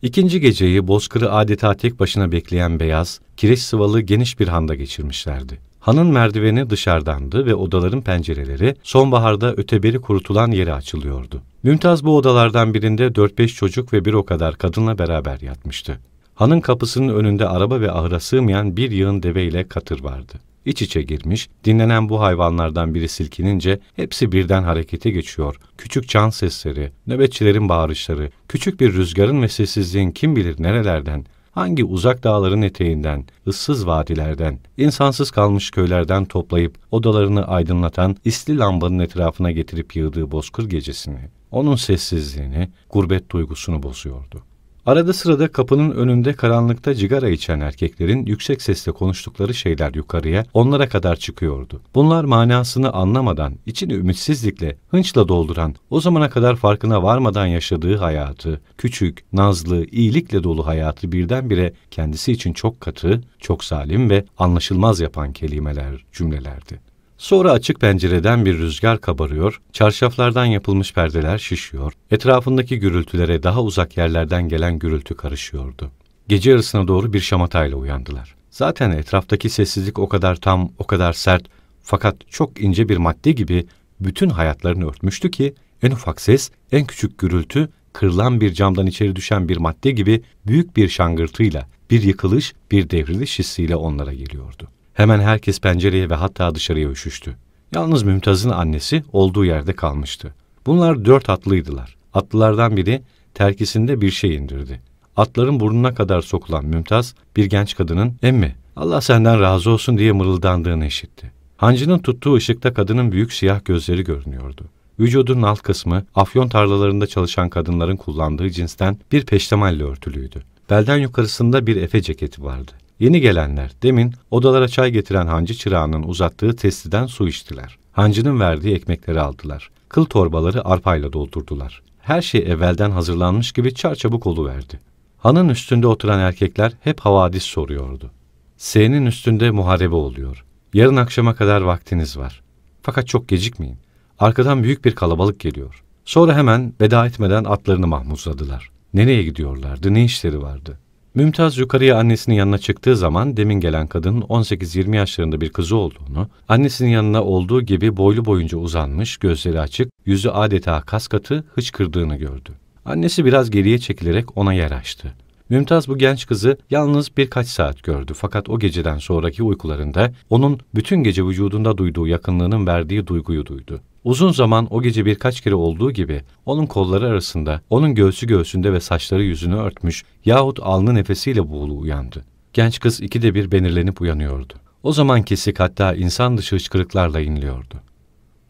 İkinci geceyi bozkırı adeta tek başına bekleyen beyaz, kireç sıvalı geniş bir handa geçirmişlerdi. Hanın merdiveni dışarıdandı ve odaların pencereleri sonbaharda öteberi kurutulan yere açılıyordu. Mümtaz bu odalardan birinde 4-5 çocuk ve bir o kadar kadınla beraber yatmıştı. Hanın kapısının önünde araba ve ahıra sığmayan bir yığın deve ile katır vardı. İç içe girmiş, dinlenen bu hayvanlardan biri silkinince hepsi birden harekete geçiyor. Küçük can sesleri, nöbetçilerin bağırışları, küçük bir rüzgarın ve sessizliğin kim bilir nerelerden, hangi uzak dağların eteğinden, ıssız vadilerden, insansız kalmış köylerden toplayıp odalarını aydınlatan isli lambanın etrafına getirip yığdığı bozkır gecesini, onun sessizliğini, gurbet duygusunu bozuyordu. Arada sırada kapının önünde karanlıkta cigara içen erkeklerin yüksek sesle konuştukları şeyler yukarıya, onlara kadar çıkıyordu. Bunlar manasını anlamadan, içini ümitsizlikle, hınçla dolduran, o zamana kadar farkına varmadan yaşadığı hayatı, küçük, nazlı, iyilikle dolu hayatı birdenbire kendisi için çok katı, çok salim ve anlaşılmaz yapan kelimeler, cümlelerdi. Sonra açık pencereden bir rüzgar kabarıyor, çarşaflardan yapılmış perdeler şişiyor, etrafındaki gürültülere daha uzak yerlerden gelen gürültü karışıyordu. Gece yarısına doğru bir şamatayla uyandılar. Zaten etraftaki sessizlik o kadar tam, o kadar sert fakat çok ince bir madde gibi bütün hayatlarını örtmüştü ki en ufak ses, en küçük gürültü, kırılan bir camdan içeri düşen bir madde gibi büyük bir şangırtıyla, bir yıkılış, bir devriliş hissiyle onlara geliyordu. Hemen herkes pencereye ve hatta dışarıya üşüştü. Yalnız Mümtaz'ın annesi olduğu yerde kalmıştı. Bunlar dört atlıydılar. Atlılardan biri terkisinde bir şey indirdi. Atların burnuna kadar sokulan Mümtaz, bir genç kadının emmi, Allah senden razı olsun diye mırıldandığını işitti. Hancının tuttuğu ışıkta kadının büyük siyah gözleri görünüyordu. Vücudunun alt kısmı afyon tarlalarında çalışan kadınların kullandığı cinsten bir peştemalle örtülüydü. Belden yukarısında bir efe ceketi vardı. Yeni gelenler demin odalara çay getiren hancı çırağının uzattığı testiden su içtiler. Hancının verdiği ekmekleri aldılar. Kıl torbaları arpayla doldurdular. Her şey evvelden hazırlanmış gibi çarçabuk oluverdi. Hanın üstünde oturan erkekler hep havadis soruyordu. S'nin üstünde muharebe oluyor. Yarın akşama kadar vaktiniz var. Fakat çok gecikmeyin. Arkadan büyük bir kalabalık geliyor. Sonra hemen veda etmeden atlarını mahmuzladılar. Nereye gidiyorlardı, ne işleri vardı? Mümtaz yukarıya annesinin yanına çıktığı zaman demin gelen kadının 18-20 yaşlarında bir kızı olduğunu, annesinin yanına olduğu gibi boylu boyunca uzanmış, gözleri açık, yüzü adeta kas katı hıçkırdığını gördü. Annesi biraz geriye çekilerek ona yer açtı. Mümtaz bu genç kızı yalnız birkaç saat gördü fakat o geceden sonraki uykularında onun bütün gece vücudunda duyduğu yakınlığının verdiği duyguyu duydu. Uzun zaman o gece birkaç kere olduğu gibi onun kolları arasında, onun göğsü göğsünde ve saçları yüzünü örtmüş yahut alnı nefesiyle buğulu uyandı. Genç kız ikide bir belirlenip uyanıyordu. O zaman kesik hatta insan dışı hıçkırıklarla inliyordu.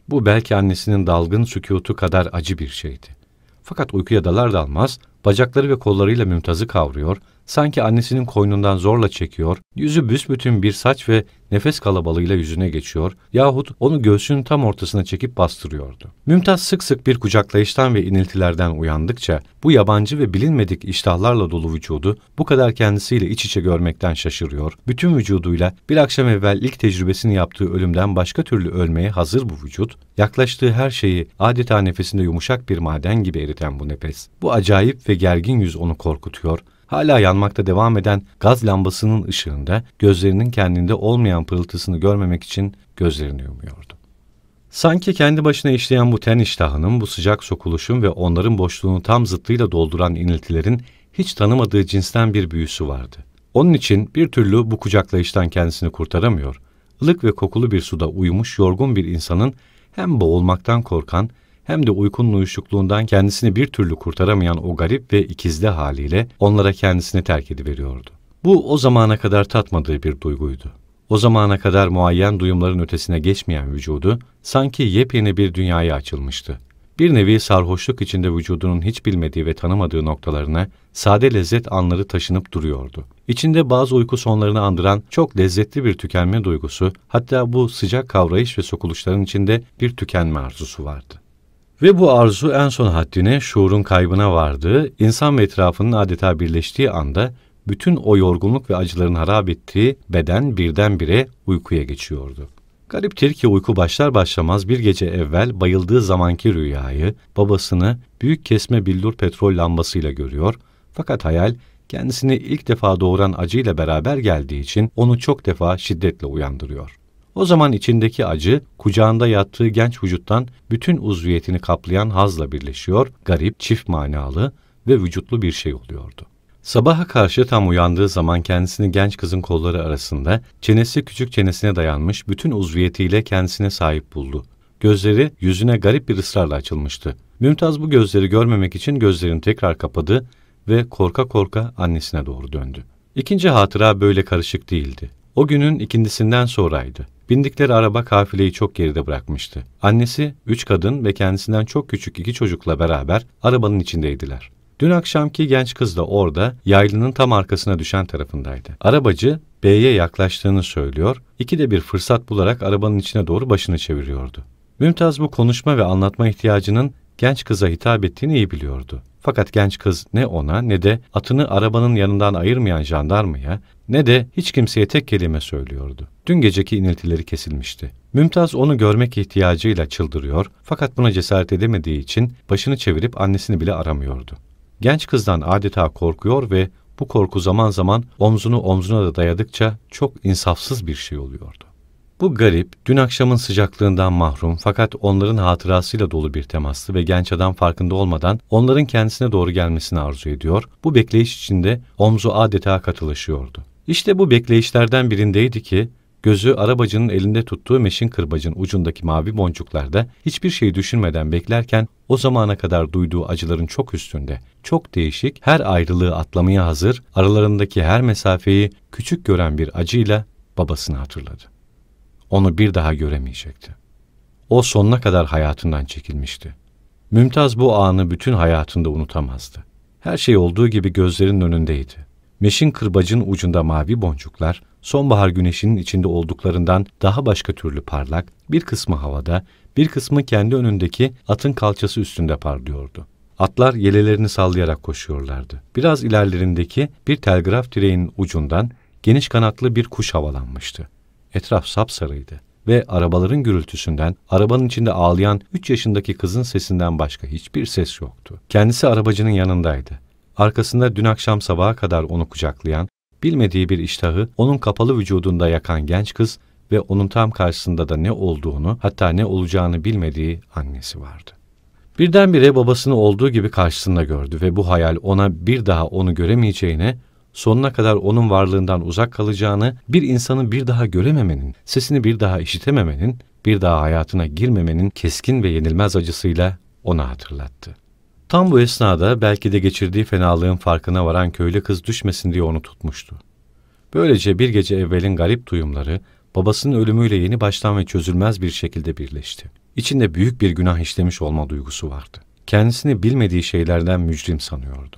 Bu belki annesinin dalgın sükutu kadar acı bir şeydi. Fakat uykuya dalar dalmaz, bacakları ve kollarıyla Mümtaz'ı kavruyor, sanki annesinin koynundan zorla çekiyor, yüzü büsbütün bir saç ve nefes kalabalığıyla yüzüne geçiyor yahut onu göğsünün tam ortasına çekip bastırıyordu. Mümtaz sık sık bir kucaklayıştan ve iniltilerden uyandıkça bu yabancı ve bilinmedik iştahlarla dolu vücudu bu kadar kendisiyle iç içe görmekten şaşırıyor, bütün vücuduyla bir akşam evvel ilk tecrübesini yaptığı ölümden başka türlü ölmeye hazır bu vücut, yaklaştığı her şeyi adeta nefesinde yumuşak bir maden gibi eriten bu nefes, bu acayip ve gergin yüz onu korkutuyor, hala yanmakta devam eden gaz lambasının ışığında gözlerinin kendinde olmayan pırıltısını görmemek için gözlerini yumuyordu. Sanki kendi başına işleyen bu ten iştahının, bu sıcak sokuluşun ve onların boşluğunu tam zıttıyla dolduran iniltilerin hiç tanımadığı cinsten bir büyüsü vardı. Onun için bir türlü bu kucaklayıştan kendisini kurtaramıyor, ılık ve kokulu bir suda uyumuş yorgun bir insanın hem boğulmaktan korkan hem de uykunun uyuşukluğundan kendisini bir türlü kurtaramayan o garip ve ikizli haliyle onlara kendisini terk ediveriyordu. Bu o zamana kadar tatmadığı bir duyguydu. O zamana kadar muayyen duyumların ötesine geçmeyen vücudu sanki yepyeni bir dünyaya açılmıştı. Bir nevi sarhoşluk içinde vücudunun hiç bilmediği ve tanımadığı noktalarına sade lezzet anları taşınıp duruyordu. İçinde bazı uyku sonlarını andıran çok lezzetli bir tükenme duygusu, hatta bu sıcak kavrayış ve sokuluşların içinde bir tükenme arzusu vardı. Ve bu arzu en son haddine şuurun kaybına vardığı, insan ve etrafının adeta birleştiği anda bütün o yorgunluk ve acıların harap ettiği beden birdenbire uykuya geçiyordu. Gariptir ki uyku başlar başlamaz bir gece evvel bayıldığı zamanki rüyayı, babasını büyük kesme billur petrol lambasıyla görüyor fakat hayal kendisini ilk defa doğuran acıyla beraber geldiği için onu çok defa şiddetle uyandırıyor. O zaman içindeki acı, kucağında yattığı genç vücuttan bütün uzviyetini kaplayan hazla birleşiyor, garip, çift manalı ve vücutlu bir şey oluyordu. Sabaha karşı tam uyandığı zaman kendisini genç kızın kolları arasında, çenesi küçük çenesine dayanmış bütün uzviyetiyle kendisine sahip buldu. Gözleri yüzüne garip bir ısrarla açılmıştı. Mümtaz bu gözleri görmemek için gözlerini tekrar kapadı ve korka korka annesine doğru döndü. İkinci hatıra böyle karışık değildi. O günün ikindisinden sonraydı. Bindikleri araba kafileyi çok geride bırakmıştı. Annesi, üç kadın ve kendisinden çok küçük iki çocukla beraber arabanın içindeydiler. Dün akşamki genç kız da orada, yaylının tam arkasına düşen tarafındaydı. Arabacı, B'ye yaklaştığını söylüyor, iki de bir fırsat bularak arabanın içine doğru başını çeviriyordu. Mümtaz bu konuşma ve anlatma ihtiyacının genç kıza hitap ettiğini iyi biliyordu. Fakat genç kız ne ona ne de atını arabanın yanından ayırmayan jandarmaya ne de hiç kimseye tek kelime söylüyordu. Dün geceki iniltileri kesilmişti. Mümtaz onu görmek ihtiyacıyla çıldırıyor fakat buna cesaret edemediği için başını çevirip annesini bile aramıyordu. Genç kızdan adeta korkuyor ve bu korku zaman zaman omzunu omzuna da dayadıkça çok insafsız bir şey oluyordu. Bu garip, dün akşamın sıcaklığından mahrum fakat onların hatırasıyla dolu bir temastı ve genç adam farkında olmadan onların kendisine doğru gelmesini arzu ediyor. Bu bekleyiş içinde omzu adeta katılaşıyordu. İşte bu bekleyişlerden birindeydi ki gözü arabacının elinde tuttuğu meşin kırbacın ucundaki mavi boncuklarda hiçbir şey düşünmeden beklerken o zamana kadar duyduğu acıların çok üstünde, çok değişik, her ayrılığı atlamaya hazır, aralarındaki her mesafeyi küçük gören bir acıyla babasını hatırladı onu bir daha göremeyecekti. O sonuna kadar hayatından çekilmişti. Mümtaz bu anı bütün hayatında unutamazdı. Her şey olduğu gibi gözlerinin önündeydi. Meşin kırbacın ucunda mavi boncuklar, sonbahar güneşinin içinde olduklarından daha başka türlü parlak, bir kısmı havada, bir kısmı kendi önündeki atın kalçası üstünde parlıyordu. Atlar yelelerini sallayarak koşuyorlardı. Biraz ilerlerindeki bir telgraf direğinin ucundan geniş kanatlı bir kuş havalanmıştı. Etraf sapsarıydı ve arabaların gürültüsünden, arabanın içinde ağlayan üç yaşındaki kızın sesinden başka hiçbir ses yoktu. Kendisi arabacının yanındaydı. Arkasında dün akşam sabaha kadar onu kucaklayan, bilmediği bir iştahı onun kapalı vücudunda yakan genç kız ve onun tam karşısında da ne olduğunu, hatta ne olacağını bilmediği annesi vardı. Birdenbire babasını olduğu gibi karşısında gördü ve bu hayal ona bir daha onu göremeyeceğine, sonuna kadar onun varlığından uzak kalacağını, bir insanı bir daha görememenin, sesini bir daha işitememenin bir daha hayatına girmemenin keskin ve yenilmez acısıyla ona hatırlattı. Tam bu esnada belki de geçirdiği fenalığın farkına varan köylü kız düşmesin diye onu tutmuştu. Böylece bir gece evvelin garip duyumları babasının ölümüyle yeni baştan ve çözülmez bir şekilde birleşti. İçinde büyük bir günah işlemiş olma duygusu vardı. Kendisini bilmediği şeylerden mücrim sanıyordu.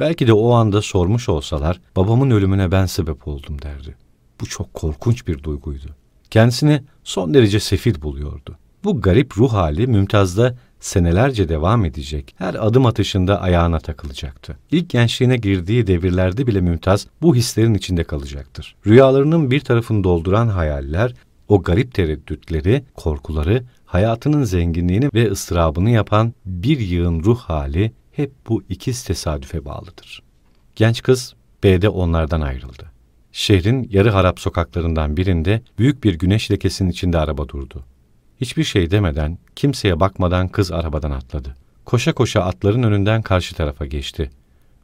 Belki de o anda sormuş olsalar babamın ölümüne ben sebep oldum derdi. Bu çok korkunç bir duyguydu. Kendisini son derece sefil buluyordu. Bu garip ruh hali Mümtaz'da senelerce devam edecek, her adım atışında ayağına takılacaktı. İlk gençliğine girdiği devirlerde bile Mümtaz bu hislerin içinde kalacaktır. Rüyalarının bir tarafını dolduran hayaller, o garip tereddütleri, korkuları, hayatının zenginliğini ve ıstırabını yapan bir yığın ruh hali hep bu ikiz tesadüfe bağlıdır. Genç kız B'de onlardan ayrıldı. Şehrin yarı harap sokaklarından birinde büyük bir güneş lekesinin içinde araba durdu. Hiçbir şey demeden, kimseye bakmadan kız arabadan atladı. Koşa koşa atların önünden karşı tarafa geçti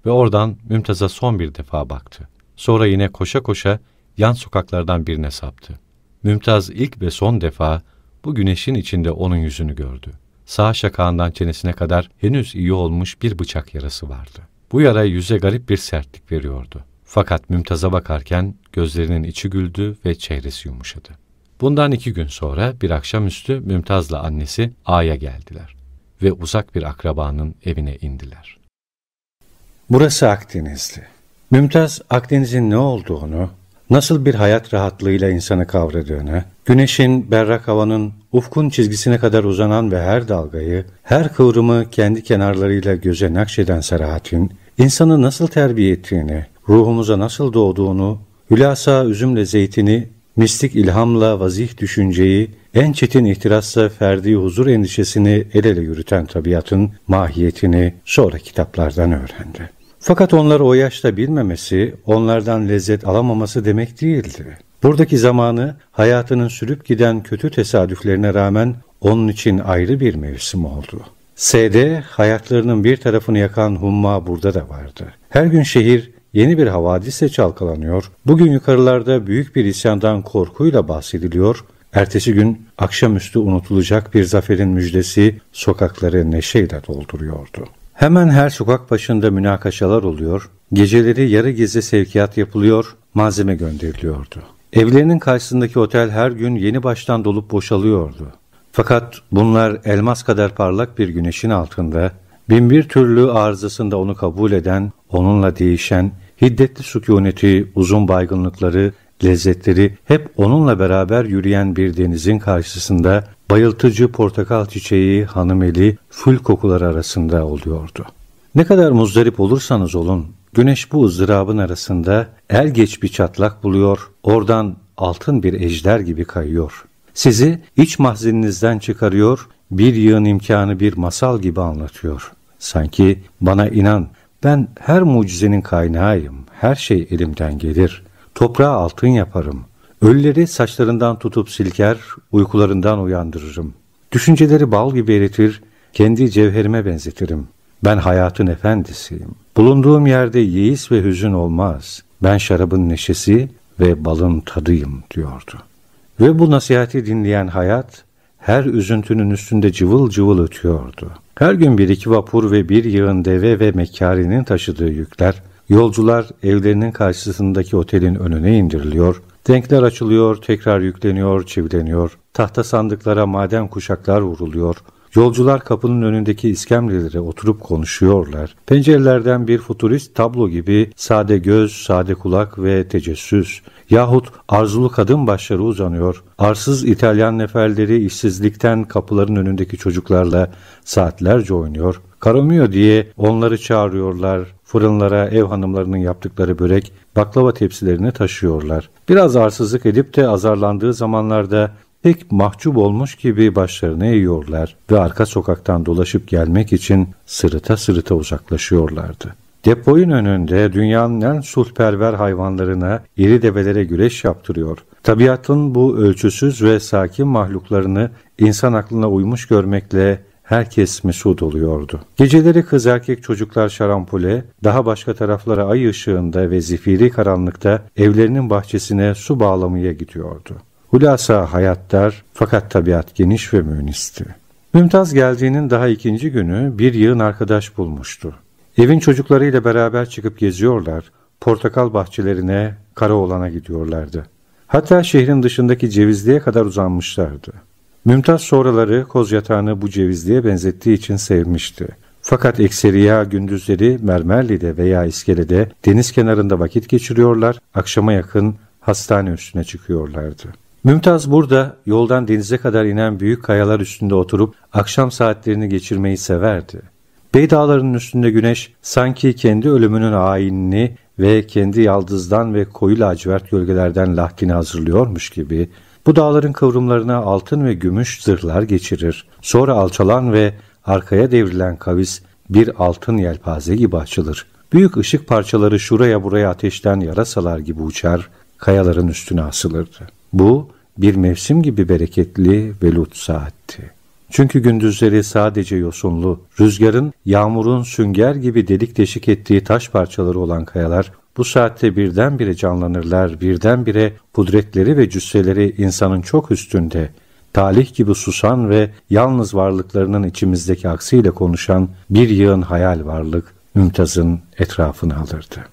ve oradan Mümtaz'a son bir defa baktı. Sonra yine koşa koşa yan sokaklardan birine saptı. Mümtaz ilk ve son defa bu güneşin içinde onun yüzünü gördü. Sağ şakağından çenesine kadar henüz iyi olmuş bir bıçak yarası vardı. Bu yara yüze garip bir sertlik veriyordu. Fakat Mümtaz'a bakarken gözlerinin içi güldü ve çehresi yumuşadı. Bundan iki gün sonra bir akşamüstü Mümtaz'la annesi A'ya geldiler ve uzak bir akrabanın evine indiler. Burası Akdenizli. Mümtaz Akdeniz'in ne olduğunu, nasıl bir hayat rahatlığıyla insanı kavradığını, güneşin, berrak havanın ufkun çizgisine kadar uzanan ve her dalgayı, her kıvrımı kendi kenarlarıyla göze nakşeden serahatin, insanı nasıl terbiye ettiğini, ruhumuza nasıl doğduğunu, hülasa üzümle zeytini, mistik ilhamla vazih düşünceyi, en çetin ihtirasla ferdi huzur endişesini el ele yürüten tabiatın mahiyetini sonra kitaplardan öğrendi. Fakat onları o yaşta bilmemesi, onlardan lezzet alamaması demek değildi. Buradaki zamanı hayatının sürüp giden kötü tesadüflerine rağmen onun için ayrı bir mevsim oldu. S'de hayatlarının bir tarafını yakan humma burada da vardı. Her gün şehir yeni bir havadise çalkalanıyor, bugün yukarılarda büyük bir isyandan korkuyla bahsediliyor, ertesi gün akşamüstü unutulacak bir zaferin müjdesi sokakları neşeyle dolduruyordu. Hemen her sokak başında münakaşalar oluyor, geceleri yarı gizli sevkiyat yapılıyor, malzeme gönderiliyordu. Evlerinin karşısındaki otel her gün yeni baştan dolup boşalıyordu. Fakat bunlar elmas kadar parlak bir güneşin altında, binbir türlü arızasında onu kabul eden, onunla değişen, hiddetli sükuneti, uzun baygınlıkları, lezzetleri hep onunla beraber yürüyen bir denizin karşısında bayıltıcı portakal çiçeği, hanımeli, fül kokuları arasında oluyordu. Ne kadar muzdarip olursanız olun, güneş bu ızdırabın arasında el geç bir çatlak buluyor, oradan altın bir ejder gibi kayıyor. Sizi iç mahzeninizden çıkarıyor, bir yığın imkanı bir masal gibi anlatıyor. Sanki bana inan, ben her mucizenin kaynağıyım, her şey elimden gelir. Toprağı altın yaparım, Ölüleri saçlarından tutup silker, uykularından uyandırırım. Düşünceleri bal gibi eritir, kendi cevherime benzetirim. Ben hayatın efendisiyim. Bulunduğum yerde yeis ve hüzün olmaz. Ben şarabın neşesi ve balın tadıyım diyordu. Ve bu nasihati dinleyen hayat, her üzüntünün üstünde cıvıl cıvıl ötüyordu. Her gün bir iki vapur ve bir yığın deve ve mekkarinin taşıdığı yükler, yolcular evlerinin karşısındaki otelin önüne indiriliyor, Denkler açılıyor, tekrar yükleniyor, çivileniyor. Tahta sandıklara maden kuşaklar vuruluyor. Yolcular kapının önündeki iskemlelere oturup konuşuyorlar. Pencerelerden bir futurist tablo gibi sade göz, sade kulak ve tecessüs. Yahut arzulu kadın başları uzanıyor. Arsız İtalyan neferleri işsizlikten kapıların önündeki çocuklarla saatlerce oynuyor. Karamıyor diye onları çağırıyorlar. Fırınlara ev hanımlarının yaptıkları börek, baklava tepsilerini taşıyorlar. Biraz arsızlık edip de azarlandığı zamanlarda pek mahcup olmuş gibi başlarını eğiyorlar ve arka sokaktan dolaşıp gelmek için sırıta sırıta uzaklaşıyorlardı. Depoyun önünde dünyanın en sulhperver hayvanlarına, iri develere güreş yaptırıyor. Tabiatın bu ölçüsüz ve sakin mahluklarını insan aklına uymuş görmekle herkes mesut oluyordu. Geceleri kız erkek çocuklar şarampole, daha başka taraflara ay ışığında ve zifiri karanlıkta evlerinin bahçesine su bağlamaya gidiyordu. Hulasa hayat dar fakat tabiat geniş ve münisti. Mümtaz geldiğinin daha ikinci günü bir yığın arkadaş bulmuştu. Evin çocuklarıyla beraber çıkıp geziyorlar, portakal bahçelerine, Karaoğlan'a gidiyorlardı. Hatta şehrin dışındaki cevizliğe kadar uzanmışlardı. Mümtaz sonraları koz yatağını bu cevizliğe benzettiği için sevmişti. Fakat ekseriya gündüzleri Mermerli'de veya İskele'de deniz kenarında vakit geçiriyorlar, akşama yakın hastane üstüne çıkıyorlardı. Mümtaz burada yoldan denize kadar inen büyük kayalar üstünde oturup akşam saatlerini geçirmeyi severdi. Bey dağlarının üstünde güneş sanki kendi ölümünün ayinini ve kendi yaldızdan ve koyu lacivert gölgelerden lahkini hazırlıyormuş gibi bu dağların kıvrımlarına altın ve gümüş zırhlar geçirir. Sonra alçalan ve arkaya devrilen kavis bir altın yelpaze gibi açılır. Büyük ışık parçaları şuraya buraya ateşten yarasalar gibi uçar, kayaların üstüne asılırdı. Bu bir mevsim gibi bereketli ve lut saatti. Çünkü gündüzleri sadece yosunlu, rüzgarın, yağmurun sünger gibi delik deşik ettiği taş parçaları olan kayalar bu saatte birdenbire canlanırlar, birdenbire kudretleri ve cüsseleri insanın çok üstünde, talih gibi susan ve yalnız varlıklarının içimizdeki aksiyle konuşan bir yığın hayal varlık Mümtaz'ın etrafını alırdı.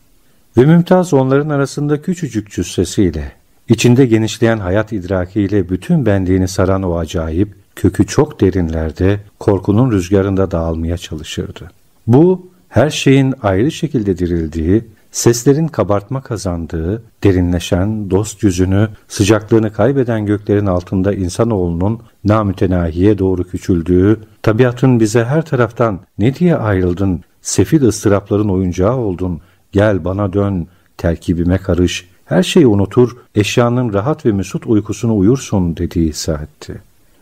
Ve Mümtaz onların arasında küçücük cüssesiyle, içinde genişleyen hayat idrakiyle bütün benliğini saran o acayip, kökü çok derinlerde, korkunun rüzgarında dağılmaya çalışırdı. Bu, her şeyin ayrı şekilde dirildiği, Seslerin kabartma kazandığı, derinleşen, dost yüzünü, sıcaklığını kaybeden göklerin altında insanoğlunun namütenahiye doğru küçüldüğü, tabiatın bize her taraftan ne diye ayrıldın, sefil ıstırapların oyuncağı oldun, gel bana dön, terkibime karış, her şeyi unutur, eşyanın rahat ve mesut uykusunu uyursun dediği saatti.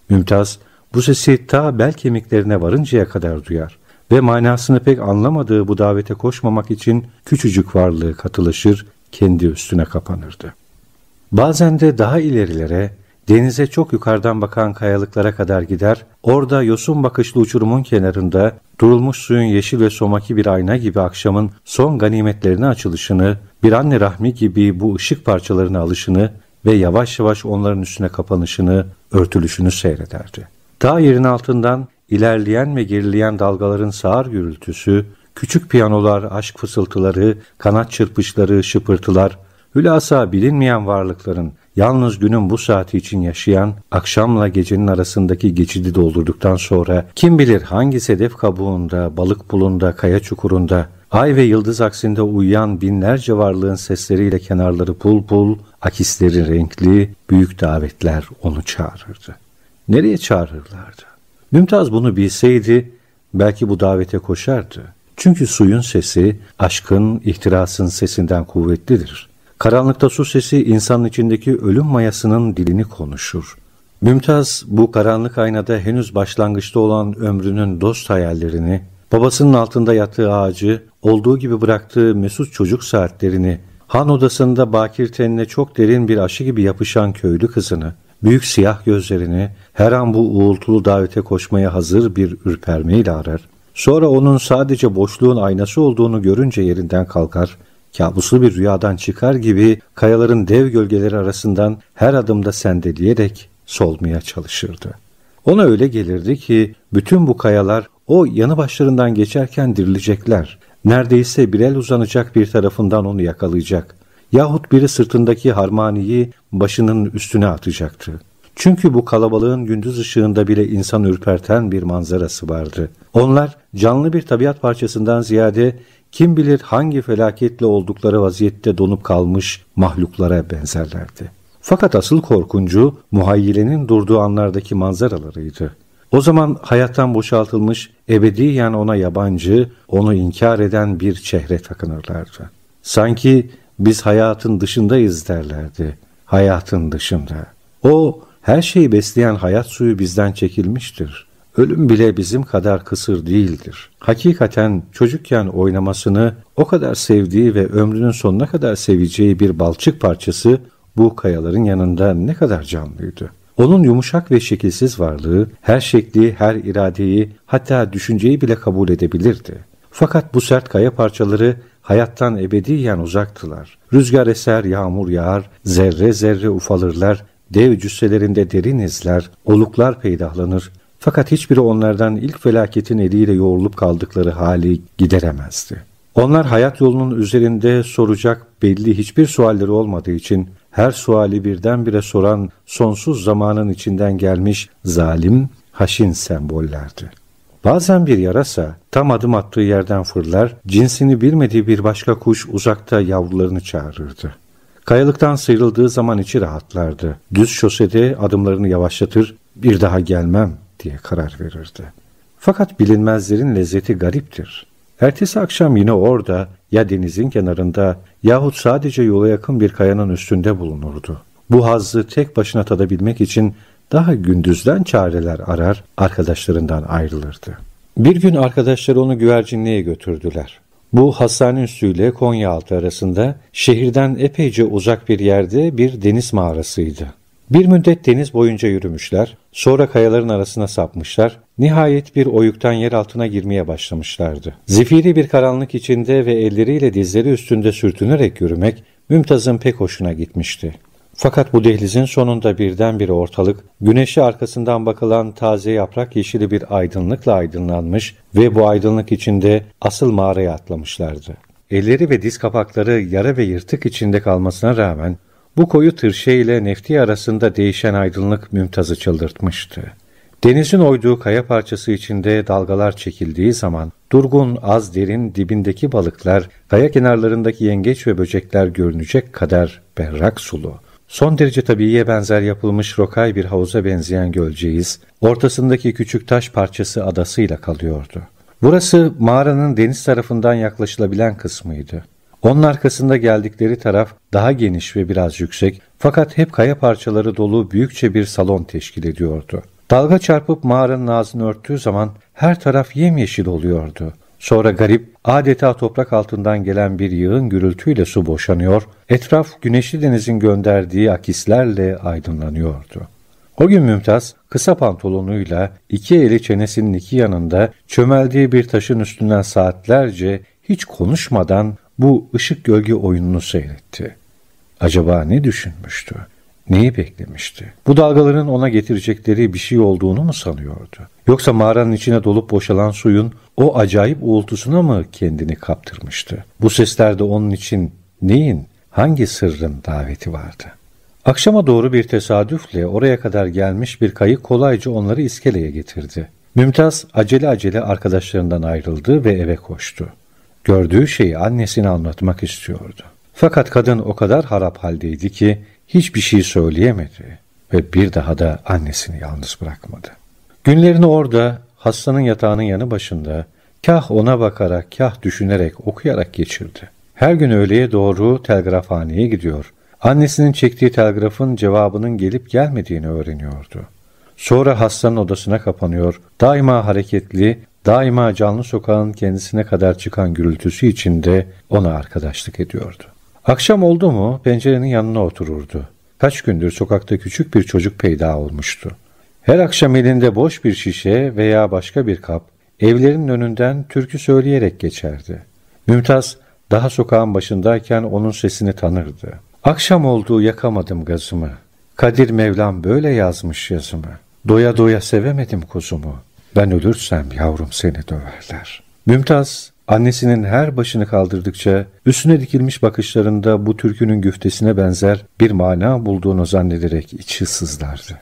Mümtaz bu sesi ta bel kemiklerine varıncaya kadar duyar ve manasını pek anlamadığı bu davete koşmamak için küçücük varlığı katılışır, kendi üstüne kapanırdı. Bazen de daha ilerilere, denize çok yukarıdan bakan kayalıklara kadar gider, orada yosun bakışlı uçurumun kenarında durulmuş suyun yeşil ve somaki bir ayna gibi akşamın son ganimetlerine açılışını, bir anne rahmi gibi bu ışık parçalarına alışını ve yavaş yavaş onların üstüne kapanışını, örtülüşünü seyrederdi. Dağ yerin altından ilerleyen ve gerileyen dalgaların sağır gürültüsü, küçük piyanolar, aşk fısıltıları, kanat çırpışları, şıpırtılar, hülasa bilinmeyen varlıkların, yalnız günün bu saati için yaşayan, akşamla gecenin arasındaki geçidi doldurduktan sonra, kim bilir hangi sedef kabuğunda, balık pulunda, kaya çukurunda, ay ve yıldız aksinde uyuyan binlerce varlığın sesleriyle kenarları pul pul, akisleri renkli, büyük davetler onu çağırırdı. Nereye çağırırlardı? Mümtaz bunu bilseydi belki bu davete koşardı. Çünkü suyun sesi aşkın, ihtirasın sesinden kuvvetlidir. Karanlıkta su sesi insanın içindeki ölüm mayasının dilini konuşur. Mümtaz bu karanlık aynada henüz başlangıçta olan ömrünün dost hayallerini, babasının altında yattığı ağacı, olduğu gibi bıraktığı mesut çocuk saatlerini, han odasında bakir tenine çok derin bir aşı gibi yapışan köylü kızını, büyük siyah gözlerini her an bu uğultulu davete koşmaya hazır bir ürpermeyle arar. Sonra onun sadece boşluğun aynası olduğunu görünce yerinden kalkar, kabuslu bir rüyadan çıkar gibi kayaların dev gölgeleri arasından her adımda sendeleyerek solmaya çalışırdı. Ona öyle gelirdi ki bütün bu kayalar o yanı başlarından geçerken dirilecekler. Neredeyse bir el uzanacak bir tarafından onu yakalayacak. Yahut biri sırtındaki harmaniyi başının üstüne atacaktı. Çünkü bu kalabalığın gündüz ışığında bile insan ürperten bir manzarası vardı. Onlar canlı bir tabiat parçasından ziyade kim bilir hangi felaketle oldukları vaziyette donup kalmış mahluklara benzerlerdi. Fakat asıl korkuncu muhayyilenin durduğu anlardaki manzaralarıydı. O zaman hayattan boşaltılmış, ebediyen ona yabancı, onu inkar eden bir çehre takınırlardı. Sanki biz hayatın dışındayız derlerdi. Hayatın dışında. O her şeyi besleyen hayat suyu bizden çekilmiştir. Ölüm bile bizim kadar kısır değildir. Hakikaten çocukken oynamasını o kadar sevdiği ve ömrünün sonuna kadar seveceği bir balçık parçası bu kayaların yanında ne kadar canlıydı. Onun yumuşak ve şekilsiz varlığı her şekli, her iradeyi hatta düşünceyi bile kabul edebilirdi. Fakat bu sert kaya parçaları hayattan ebediyen uzaktılar. Rüzgar eser, yağmur yağar, zerre zerre ufalırlar, dev cüsselerinde derin izler, oluklar peydahlanır fakat hiçbiri onlardan ilk felaketin eliyle yoğrulup kaldıkları hali gideremezdi. Onlar hayat yolunun üzerinde soracak belli hiçbir sualleri olmadığı için her suali birdenbire soran sonsuz zamanın içinden gelmiş zalim, haşin sembollerdi. Bazen bir yarasa tam adım attığı yerden fırlar, cinsini bilmediği bir başka kuş uzakta yavrularını çağırırdı. Kayalıktan sıyrıldığı zaman içi rahatlardı. Düz şosede adımlarını yavaşlatır, bir daha gelmem diye karar verirdi. Fakat bilinmezlerin lezzeti gariptir. Ertesi akşam yine orada ya denizin kenarında yahut sadece yola yakın bir kayanın üstünde bulunurdu. Bu hazzı tek başına tadabilmek için daha gündüzden çareler arar, arkadaşlarından ayrılırdı. Bir gün arkadaşları onu güvercinliğe götürdüler. Bu hastane üstüyle Konyaaltı arasında şehirden epeyce uzak bir yerde bir deniz mağarasıydı. Bir müddet deniz boyunca yürümüşler, sonra kayaların arasına sapmışlar, nihayet bir oyuktan yer altına girmeye başlamışlardı. Zifiri bir karanlık içinde ve elleriyle dizleri üstünde sürtünerek yürümek Mümtaz'ın pek hoşuna gitmişti. Fakat bu dehlizin sonunda birdenbire ortalık, güneşi arkasından bakılan taze yaprak yeşili bir aydınlıkla aydınlanmış ve bu aydınlık içinde asıl mağaraya atlamışlardı. Elleri ve diz kapakları yara ve yırtık içinde kalmasına rağmen bu koyu tırşe ile nefti arasında değişen aydınlık Mümtaz'ı çıldırtmıştı. Denizin oyduğu kaya parçası içinde dalgalar çekildiği zaman durgun az derin dibindeki balıklar, kaya kenarlarındaki yengeç ve böcekler görünecek kadar berrak sulu. Son derece tabiiye benzer yapılmış rokay bir havuza benzeyen gölceğiz, ortasındaki küçük taş parçası adasıyla kalıyordu. Burası mağaranın deniz tarafından yaklaşılabilen kısmıydı. Onun arkasında geldikleri taraf daha geniş ve biraz yüksek fakat hep kaya parçaları dolu büyükçe bir salon teşkil ediyordu. Dalga çarpıp mağaranın ağzını örttüğü zaman her taraf yemyeşil oluyordu. Sonra garip, adeta toprak altından gelen bir yığın gürültüyle su boşanıyor, etraf güneşli denizin gönderdiği akislerle aydınlanıyordu. O gün Mümtaz, kısa pantolonuyla iki eli çenesinin iki yanında çömeldiği bir taşın üstünden saatlerce hiç konuşmadan bu ışık gölge oyununu seyretti. Acaba ne düşünmüştü? Neyi beklemişti? Bu dalgaların ona getirecekleri bir şey olduğunu mu sanıyordu? Yoksa mağaranın içine dolup boşalan suyun o acayip uğultusuna mı kendini kaptırmıştı? Bu seslerde onun için neyin, hangi sırrın daveti vardı? Akşama doğru bir tesadüfle oraya kadar gelmiş bir kayık kolayca onları iskeleye getirdi. Mümtaz acele acele arkadaşlarından ayrıldı ve eve koştu. Gördüğü şeyi annesine anlatmak istiyordu. Fakat kadın o kadar harap haldeydi ki hiçbir şey söyleyemedi ve bir daha da annesini yalnız bırakmadı. Günlerini orada hastanın yatağının yanı başında kah ona bakarak kah düşünerek okuyarak geçirdi. Her gün öğleye doğru telgrafhaneye gidiyor. Annesinin çektiği telgrafın cevabının gelip gelmediğini öğreniyordu. Sonra hastanın odasına kapanıyor, daima hareketli, daima canlı sokağın kendisine kadar çıkan gürültüsü içinde ona arkadaşlık ediyordu. Akşam oldu mu pencerenin yanına otururdu. Kaç gündür sokakta küçük bir çocuk peyda olmuştu. Her akşam elinde boş bir şişe veya başka bir kap evlerin önünden türkü söyleyerek geçerdi. Mümtaz daha sokağın başındayken onun sesini tanırdı. Akşam oldu yakamadım gazımı. Kadir Mevlam böyle yazmış yazımı. Doya doya sevemedim kuzumu. Ben ölürsem yavrum seni döverler. Mümtaz Annesinin her başını kaldırdıkça üstüne dikilmiş bakışlarında bu türkünün güftesine benzer bir mana bulduğunu zannederek içi sızlardı.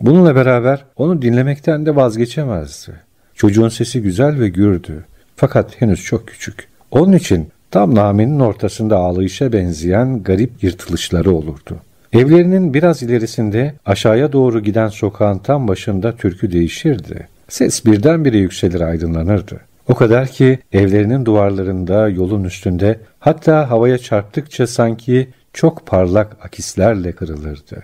Bununla beraber onu dinlemekten de vazgeçemezdi. Çocuğun sesi güzel ve gürdü. Fakat henüz çok küçük. Onun için tam naminin ortasında ağlayışa benzeyen garip yırtılışları olurdu. Evlerinin biraz ilerisinde aşağıya doğru giden sokağın tam başında türkü değişirdi. Ses birdenbire yükselir aydınlanırdı. O kadar ki evlerinin duvarlarında, yolun üstünde, hatta havaya çarptıkça sanki çok parlak akislerle kırılırdı.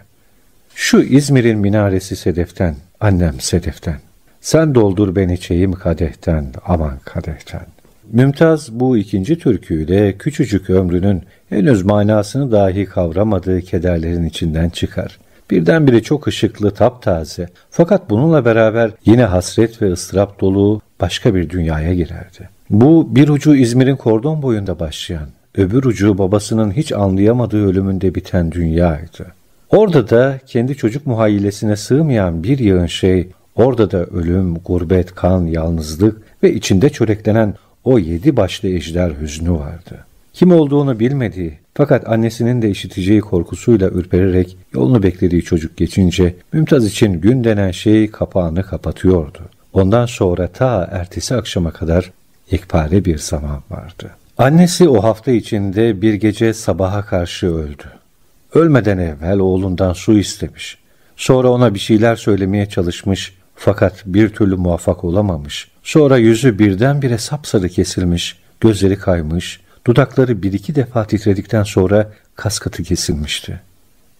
Şu İzmir'in minaresi sedeften, annem sedeften. Sen doldur ben içeyim kadehten, aman kadehten. Mümtaz bu ikinci türküyle küçücük ömrünün henüz manasını dahi kavramadığı kederlerin içinden çıkar. Birdenbire çok ışıklı, taptaze fakat bununla beraber yine hasret ve ıstırap dolu başka bir dünyaya girerdi. Bu bir ucu İzmir'in kordon boyunda başlayan, öbür ucu babasının hiç anlayamadığı ölümünde biten dünyaydı. Orada da kendi çocuk muhayyilesine sığmayan bir yığın şey, orada da ölüm, gurbet, kan, yalnızlık ve içinde çöreklenen o yedi başlı ejder hüznü vardı. Kim olduğunu bilmediği fakat annesinin de işiteceği korkusuyla ürpererek yolunu beklediği çocuk geçince Mümtaz için gün denen şey kapağını kapatıyordu. Ondan sonra ta ertesi akşama kadar yekpare bir zaman vardı. Annesi o hafta içinde bir gece sabaha karşı öldü. Ölmeden evvel oğlundan su istemiş. Sonra ona bir şeyler söylemeye çalışmış fakat bir türlü muvaffak olamamış. Sonra yüzü birdenbire sapsarı kesilmiş, gözleri kaymış, dudakları bir iki defa titredikten sonra kaskatı kesilmişti.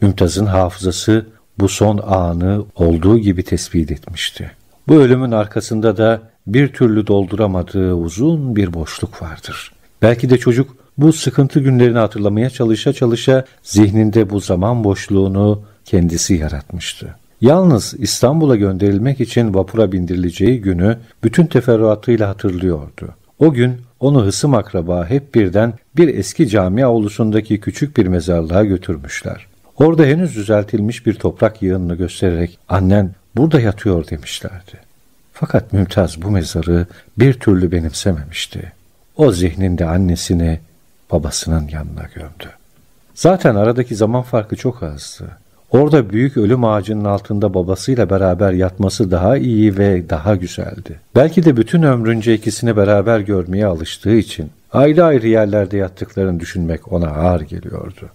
Mümtaz'ın hafızası bu son anı olduğu gibi tespit etmişti. Bu ölümün arkasında da bir türlü dolduramadığı uzun bir boşluk vardır. Belki de çocuk bu sıkıntı günlerini hatırlamaya çalışa çalışa zihninde bu zaman boşluğunu kendisi yaratmıştı. Yalnız İstanbul'a gönderilmek için vapura bindirileceği günü bütün teferruatıyla hatırlıyordu. O gün onu hısım akraba hep birden bir eski cami avlusundaki küçük bir mezarlığa götürmüşler. Orada henüz düzeltilmiş bir toprak yığınını göstererek annen burada yatıyor demişlerdi. Fakat Mümtaz bu mezarı bir türlü benimsememişti. O zihninde annesini babasının yanına gömdü. Zaten aradaki zaman farkı çok azdı. Orada büyük ölüm ağacının altında babasıyla beraber yatması daha iyi ve daha güzeldi. Belki de bütün ömrünce ikisini beraber görmeye alıştığı için ayrı ayrı yerlerde yattıklarını düşünmek ona ağır geliyordu.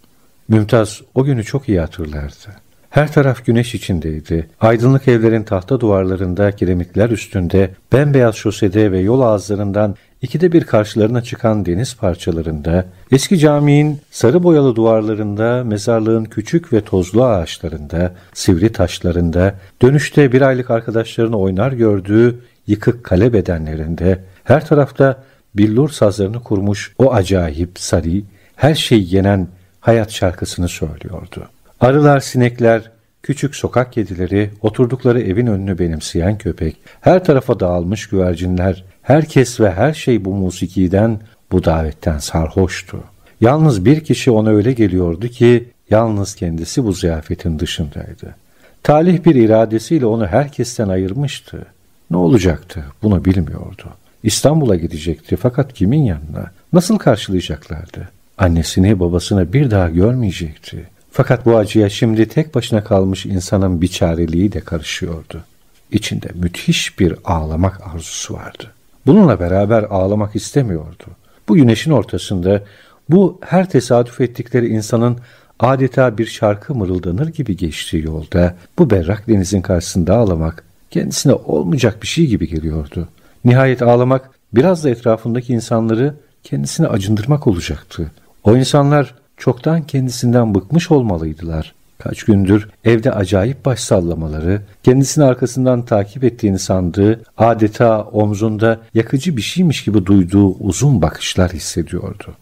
Mümtaz o günü çok iyi hatırlardı. Her taraf güneş içindeydi. Aydınlık evlerin tahta duvarlarında, kiremitler üstünde, bembeyaz şosede ve yol ağızlarından ikide bir karşılarına çıkan deniz parçalarında, eski caminin sarı boyalı duvarlarında, mezarlığın küçük ve tozlu ağaçlarında, sivri taşlarında, dönüşte bir aylık arkadaşlarını oynar gördüğü yıkık kale bedenlerinde, her tarafta billur sazlarını kurmuş o acayip, sarı, her şeyi yenen hayat şarkısını söylüyordu. Arılar, sinekler, küçük sokak kedileri, oturdukları evin önünü benimseyen köpek, her tarafa dağılmış güvercinler, herkes ve her şey bu musikiden, bu davetten sarhoştu. Yalnız bir kişi ona öyle geliyordu ki, yalnız kendisi bu ziyafetin dışındaydı. Talih bir iradesiyle onu herkesten ayırmıştı. Ne olacaktı bunu bilmiyordu. İstanbul'a gidecekti fakat kimin yanına? Nasıl karşılayacaklardı? Annesini babasını bir daha görmeyecekti. Fakat bu acıya şimdi tek başına kalmış insanın biçareliği de karışıyordu. İçinde müthiş bir ağlamak arzusu vardı. Bununla beraber ağlamak istemiyordu. Bu güneşin ortasında bu her tesadüf ettikleri insanın adeta bir şarkı mırıldanır gibi geçtiği yolda bu berrak denizin karşısında ağlamak kendisine olmayacak bir şey gibi geliyordu. Nihayet ağlamak biraz da etrafındaki insanları kendisine acındırmak olacaktı. O insanlar çoktan kendisinden bıkmış olmalıydılar. Kaç gündür evde acayip baş sallamaları, kendisini arkasından takip ettiğini sandığı, adeta omzunda yakıcı bir şeymiş gibi duyduğu uzun bakışlar hissediyordu.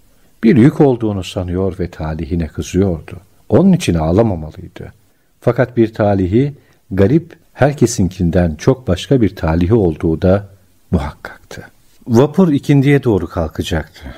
Bir yük olduğunu sanıyor ve talihine kızıyordu. Onun için ağlamamalıydı. Fakat bir talihi, garip, herkesinkinden çok başka bir talihi olduğu da muhakkaktı. Vapur ikindiye doğru kalkacaktı.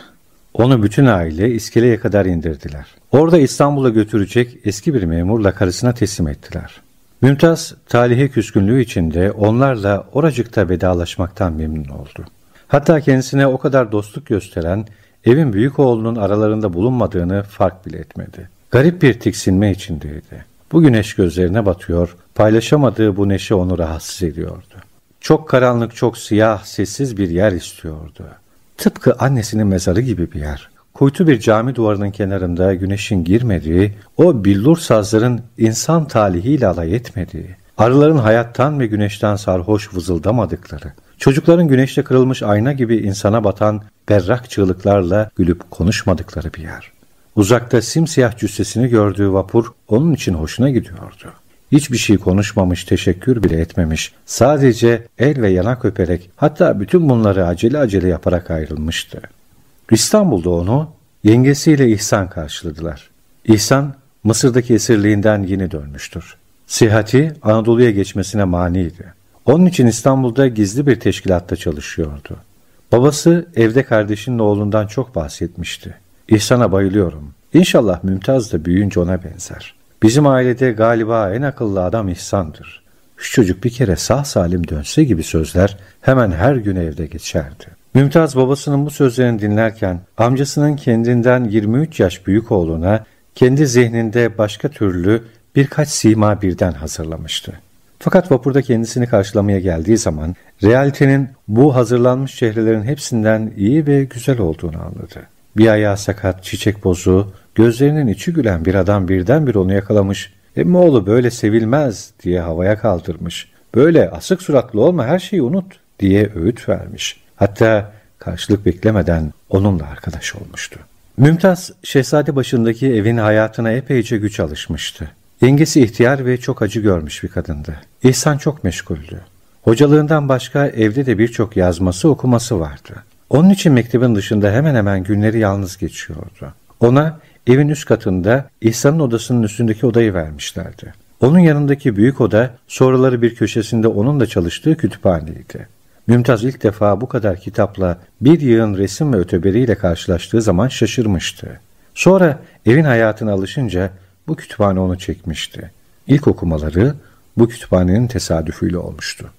Onu bütün aile iskeleye kadar indirdiler. Orada İstanbul'a götürecek eski bir memurla karısına teslim ettiler. Mümtaz, talihe küskünlüğü içinde onlarla oracıkta vedalaşmaktan memnun oldu. Hatta kendisine o kadar dostluk gösteren evin büyük oğlunun aralarında bulunmadığını fark bile etmedi. Garip bir tiksinme içindeydi. Bu güneş gözlerine batıyor, paylaşamadığı bu neşe onu rahatsız ediyordu. Çok karanlık, çok siyah, sessiz bir yer istiyordu. Tıpkı annesinin mezarı gibi bir yer. Kuytu bir cami duvarının kenarında güneşin girmediği, o billur sazların insan talihiyle alay etmediği, arıların hayattan ve güneşten sarhoş vızıldamadıkları, çocukların güneşte kırılmış ayna gibi insana batan berrak çığlıklarla gülüp konuşmadıkları bir yer. Uzakta simsiyah cüssesini gördüğü vapur onun için hoşuna gidiyordu. Hiçbir şey konuşmamış, teşekkür bile etmemiş. Sadece el ve yanak öperek hatta bütün bunları acele acele yaparak ayrılmıştı. İstanbul'da onu yengesiyle İhsan karşıladılar. İhsan Mısır'daki esirliğinden yeni dönmüştür. Sihati Anadolu'ya geçmesine maniydi. Onun için İstanbul'da gizli bir teşkilatta çalışıyordu. Babası evde kardeşinin oğlundan çok bahsetmişti. İhsan'a bayılıyorum. İnşallah Mümtaz da büyüyünce ona benzer. Bizim ailede galiba en akıllı adam İhsan'dır. Şu çocuk bir kere sağ salim dönse gibi sözler hemen her gün evde geçerdi. Mümtaz babasının bu sözlerini dinlerken amcasının kendinden 23 yaş büyük oğluna kendi zihninde başka türlü birkaç sima birden hazırlamıştı. Fakat vapurda kendisini karşılamaya geldiği zaman realitenin bu hazırlanmış çehrelerin hepsinden iyi ve güzel olduğunu anladı. Bir ayağı sakat, çiçek bozu, gözlerinin içi gülen bir adam birdenbire onu yakalamış. Emmoğlu böyle sevilmez diye havaya kaldırmış. Böyle asık suratlı olma her şeyi unut diye öğüt vermiş. Hatta karşılık beklemeden onunla arkadaş olmuştu. Mümtaz, şehzade başındaki evin hayatına epeyce güç alışmıştı. Yengesi ihtiyar ve çok acı görmüş bir kadındı. İhsan çok meşguldü. Hocalığından başka evde de birçok yazması okuması vardı. Onun için mektebin dışında hemen hemen günleri yalnız geçiyordu. Ona evin üst katında İhsan'ın odasının üstündeki odayı vermişlerdi. Onun yanındaki büyük oda sonraları bir köşesinde onun da çalıştığı kütüphaneydi. Mümtaz ilk defa bu kadar kitapla bir yığın resim ve öteberiyle karşılaştığı zaman şaşırmıştı. Sonra evin hayatına alışınca bu kütüphane onu çekmişti. İlk okumaları bu kütüphanenin tesadüfüyle olmuştu.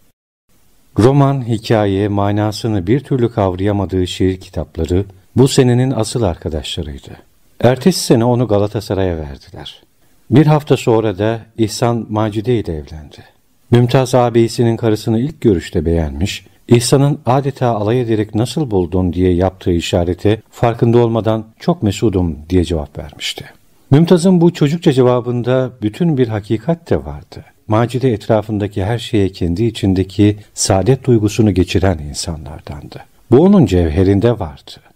Roman, hikaye, manasını bir türlü kavrayamadığı şiir kitapları bu senenin asıl arkadaşlarıydı. Ertesi sene onu Galatasaray'a verdiler. Bir hafta sonra da İhsan Macide ile evlendi. Mümtaz ağabeyisinin karısını ilk görüşte beğenmiş, İhsan'ın adeta alay ederek nasıl buldun diye yaptığı işarete farkında olmadan çok mesudum diye cevap vermişti. Mümtaz'ın bu çocukça cevabında bütün bir hakikat de vardı. Macide etrafındaki her şeye kendi içindeki saadet duygusunu geçiren insanlardandı. Bu onun cevherinde vardı.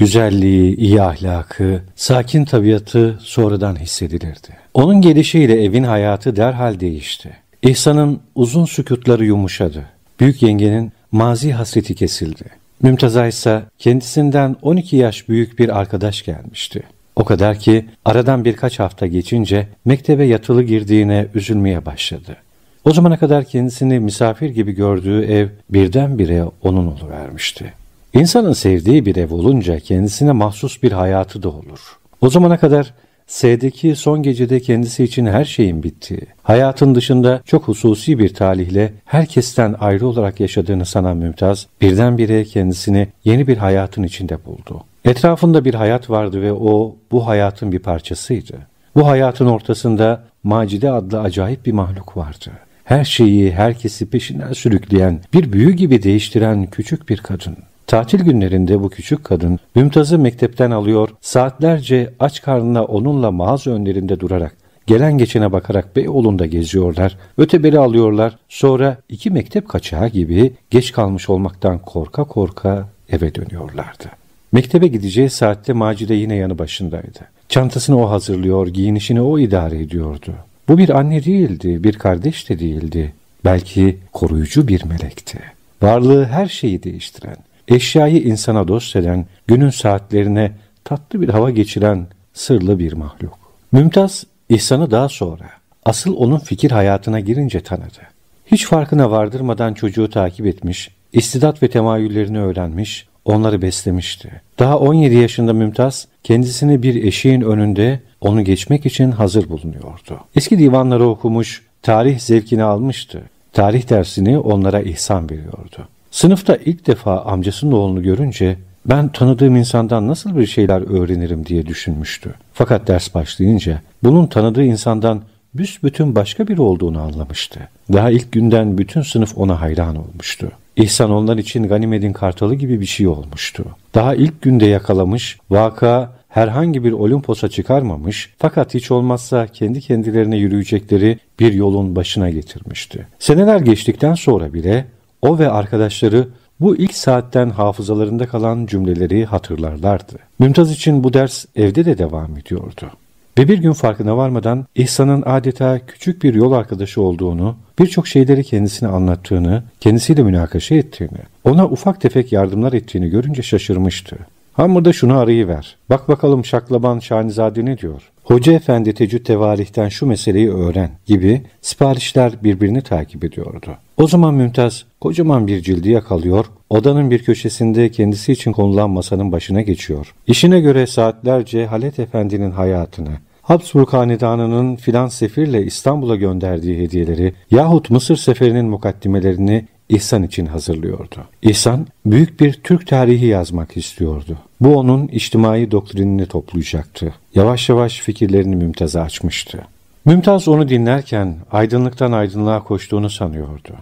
Güzelliği, iyi ahlakı, sakin tabiatı sonradan hissedilirdi. Onun gelişiyle evin hayatı derhal değişti. İhsan'ın uzun sükutları yumuşadı. Büyük yengenin mazi hasreti kesildi. Mümtaz'a ise kendisinden 12 yaş büyük bir arkadaş gelmişti. O kadar ki aradan birkaç hafta geçince mektebe yatılı girdiğine üzülmeye başladı. O zamana kadar kendisini misafir gibi gördüğü ev birdenbire onun oluvermişti. İnsanın sevdiği bir ev olunca kendisine mahsus bir hayatı da olur. O zamana kadar S'deki son gecede kendisi için her şeyin bittiği, hayatın dışında çok hususi bir talihle herkesten ayrı olarak yaşadığını sanan Mümtaz, birdenbire kendisini yeni bir hayatın içinde buldu. Etrafında bir hayat vardı ve o bu hayatın bir parçasıydı. Bu hayatın ortasında Macide adlı acayip bir mahluk vardı. Her şeyi, herkesi peşinden sürükleyen, bir büyü gibi değiştiren küçük bir kadın. Tatil günlerinde bu küçük kadın Mümtaz'ı mektepten alıyor, saatlerce aç karnına onunla mağaza önlerinde durarak, gelen geçene bakarak Beyoğlu'nda geziyorlar, öteberi alıyorlar, sonra iki mektep kaçağı gibi geç kalmış olmaktan korka korka eve dönüyorlardı. Mektebe gideceği saatte Macide yine yanı başındaydı. Çantasını o hazırlıyor, giyinişini o idare ediyordu. Bu bir anne değildi, bir kardeş de değildi. Belki koruyucu bir melekti. Varlığı her şeyi değiştiren, eşyayı insana dost eden, günün saatlerine tatlı bir hava geçiren sırlı bir mahluk. Mümtaz, İhsan'ı daha sonra, asıl onun fikir hayatına girince tanıdı. Hiç farkına vardırmadan çocuğu takip etmiş, istidat ve temayüllerini öğrenmiş, onları beslemişti. Daha 17 yaşında Mümtaz, kendisini bir eşiğin önünde onu geçmek için hazır bulunuyordu. Eski divanları okumuş, tarih zevkini almıştı. Tarih dersini onlara ihsan veriyordu. Sınıfta ilk defa amcasının oğlunu görünce ben tanıdığım insandan nasıl bir şeyler öğrenirim diye düşünmüştü. Fakat ders başlayınca bunun tanıdığı insandan büsbütün başka biri olduğunu anlamıştı. Daha ilk günden bütün sınıf ona hayran olmuştu. İhsan onlar için Ganimed'in kartalı gibi bir şey olmuştu. Daha ilk günde yakalamış, vaka herhangi bir Olimpos'a çıkarmamış fakat hiç olmazsa kendi kendilerine yürüyecekleri bir yolun başına getirmişti. Seneler geçtikten sonra bile o ve arkadaşları bu ilk saatten hafızalarında kalan cümleleri hatırlarlardı. Mümtaz için bu ders evde de devam ediyordu. Ve bir gün farkına varmadan İhsan'ın adeta küçük bir yol arkadaşı olduğunu, birçok şeyleri kendisine anlattığını, kendisiyle münakaşa ettiğini, ona ufak tefek yardımlar ettiğini görünce şaşırmıştı. Hamurda şunu arayıver. Bak bakalım Şaklaban Şanizade ne diyor? Hoca efendi tecüt tevarihten şu meseleyi öğren gibi siparişler birbirini takip ediyordu. O zaman Mümtaz kocaman bir cildi yakalıyor, odanın bir köşesinde kendisi için konulan masanın başına geçiyor. İşine göre saatlerce Halet Efendi'nin hayatını, Habsburg Hanedanı'nın filan sefirle İstanbul'a gönderdiği hediyeleri yahut Mısır seferinin mukaddimelerini İhsan için hazırlıyordu. İhsan büyük bir Türk tarihi yazmak istiyordu. Bu onun içtimai doktrinini toplayacaktı. Yavaş yavaş fikirlerini Mümtaz'a açmıştı. Mümtaz onu dinlerken aydınlıktan aydınlığa koştuğunu sanıyordu.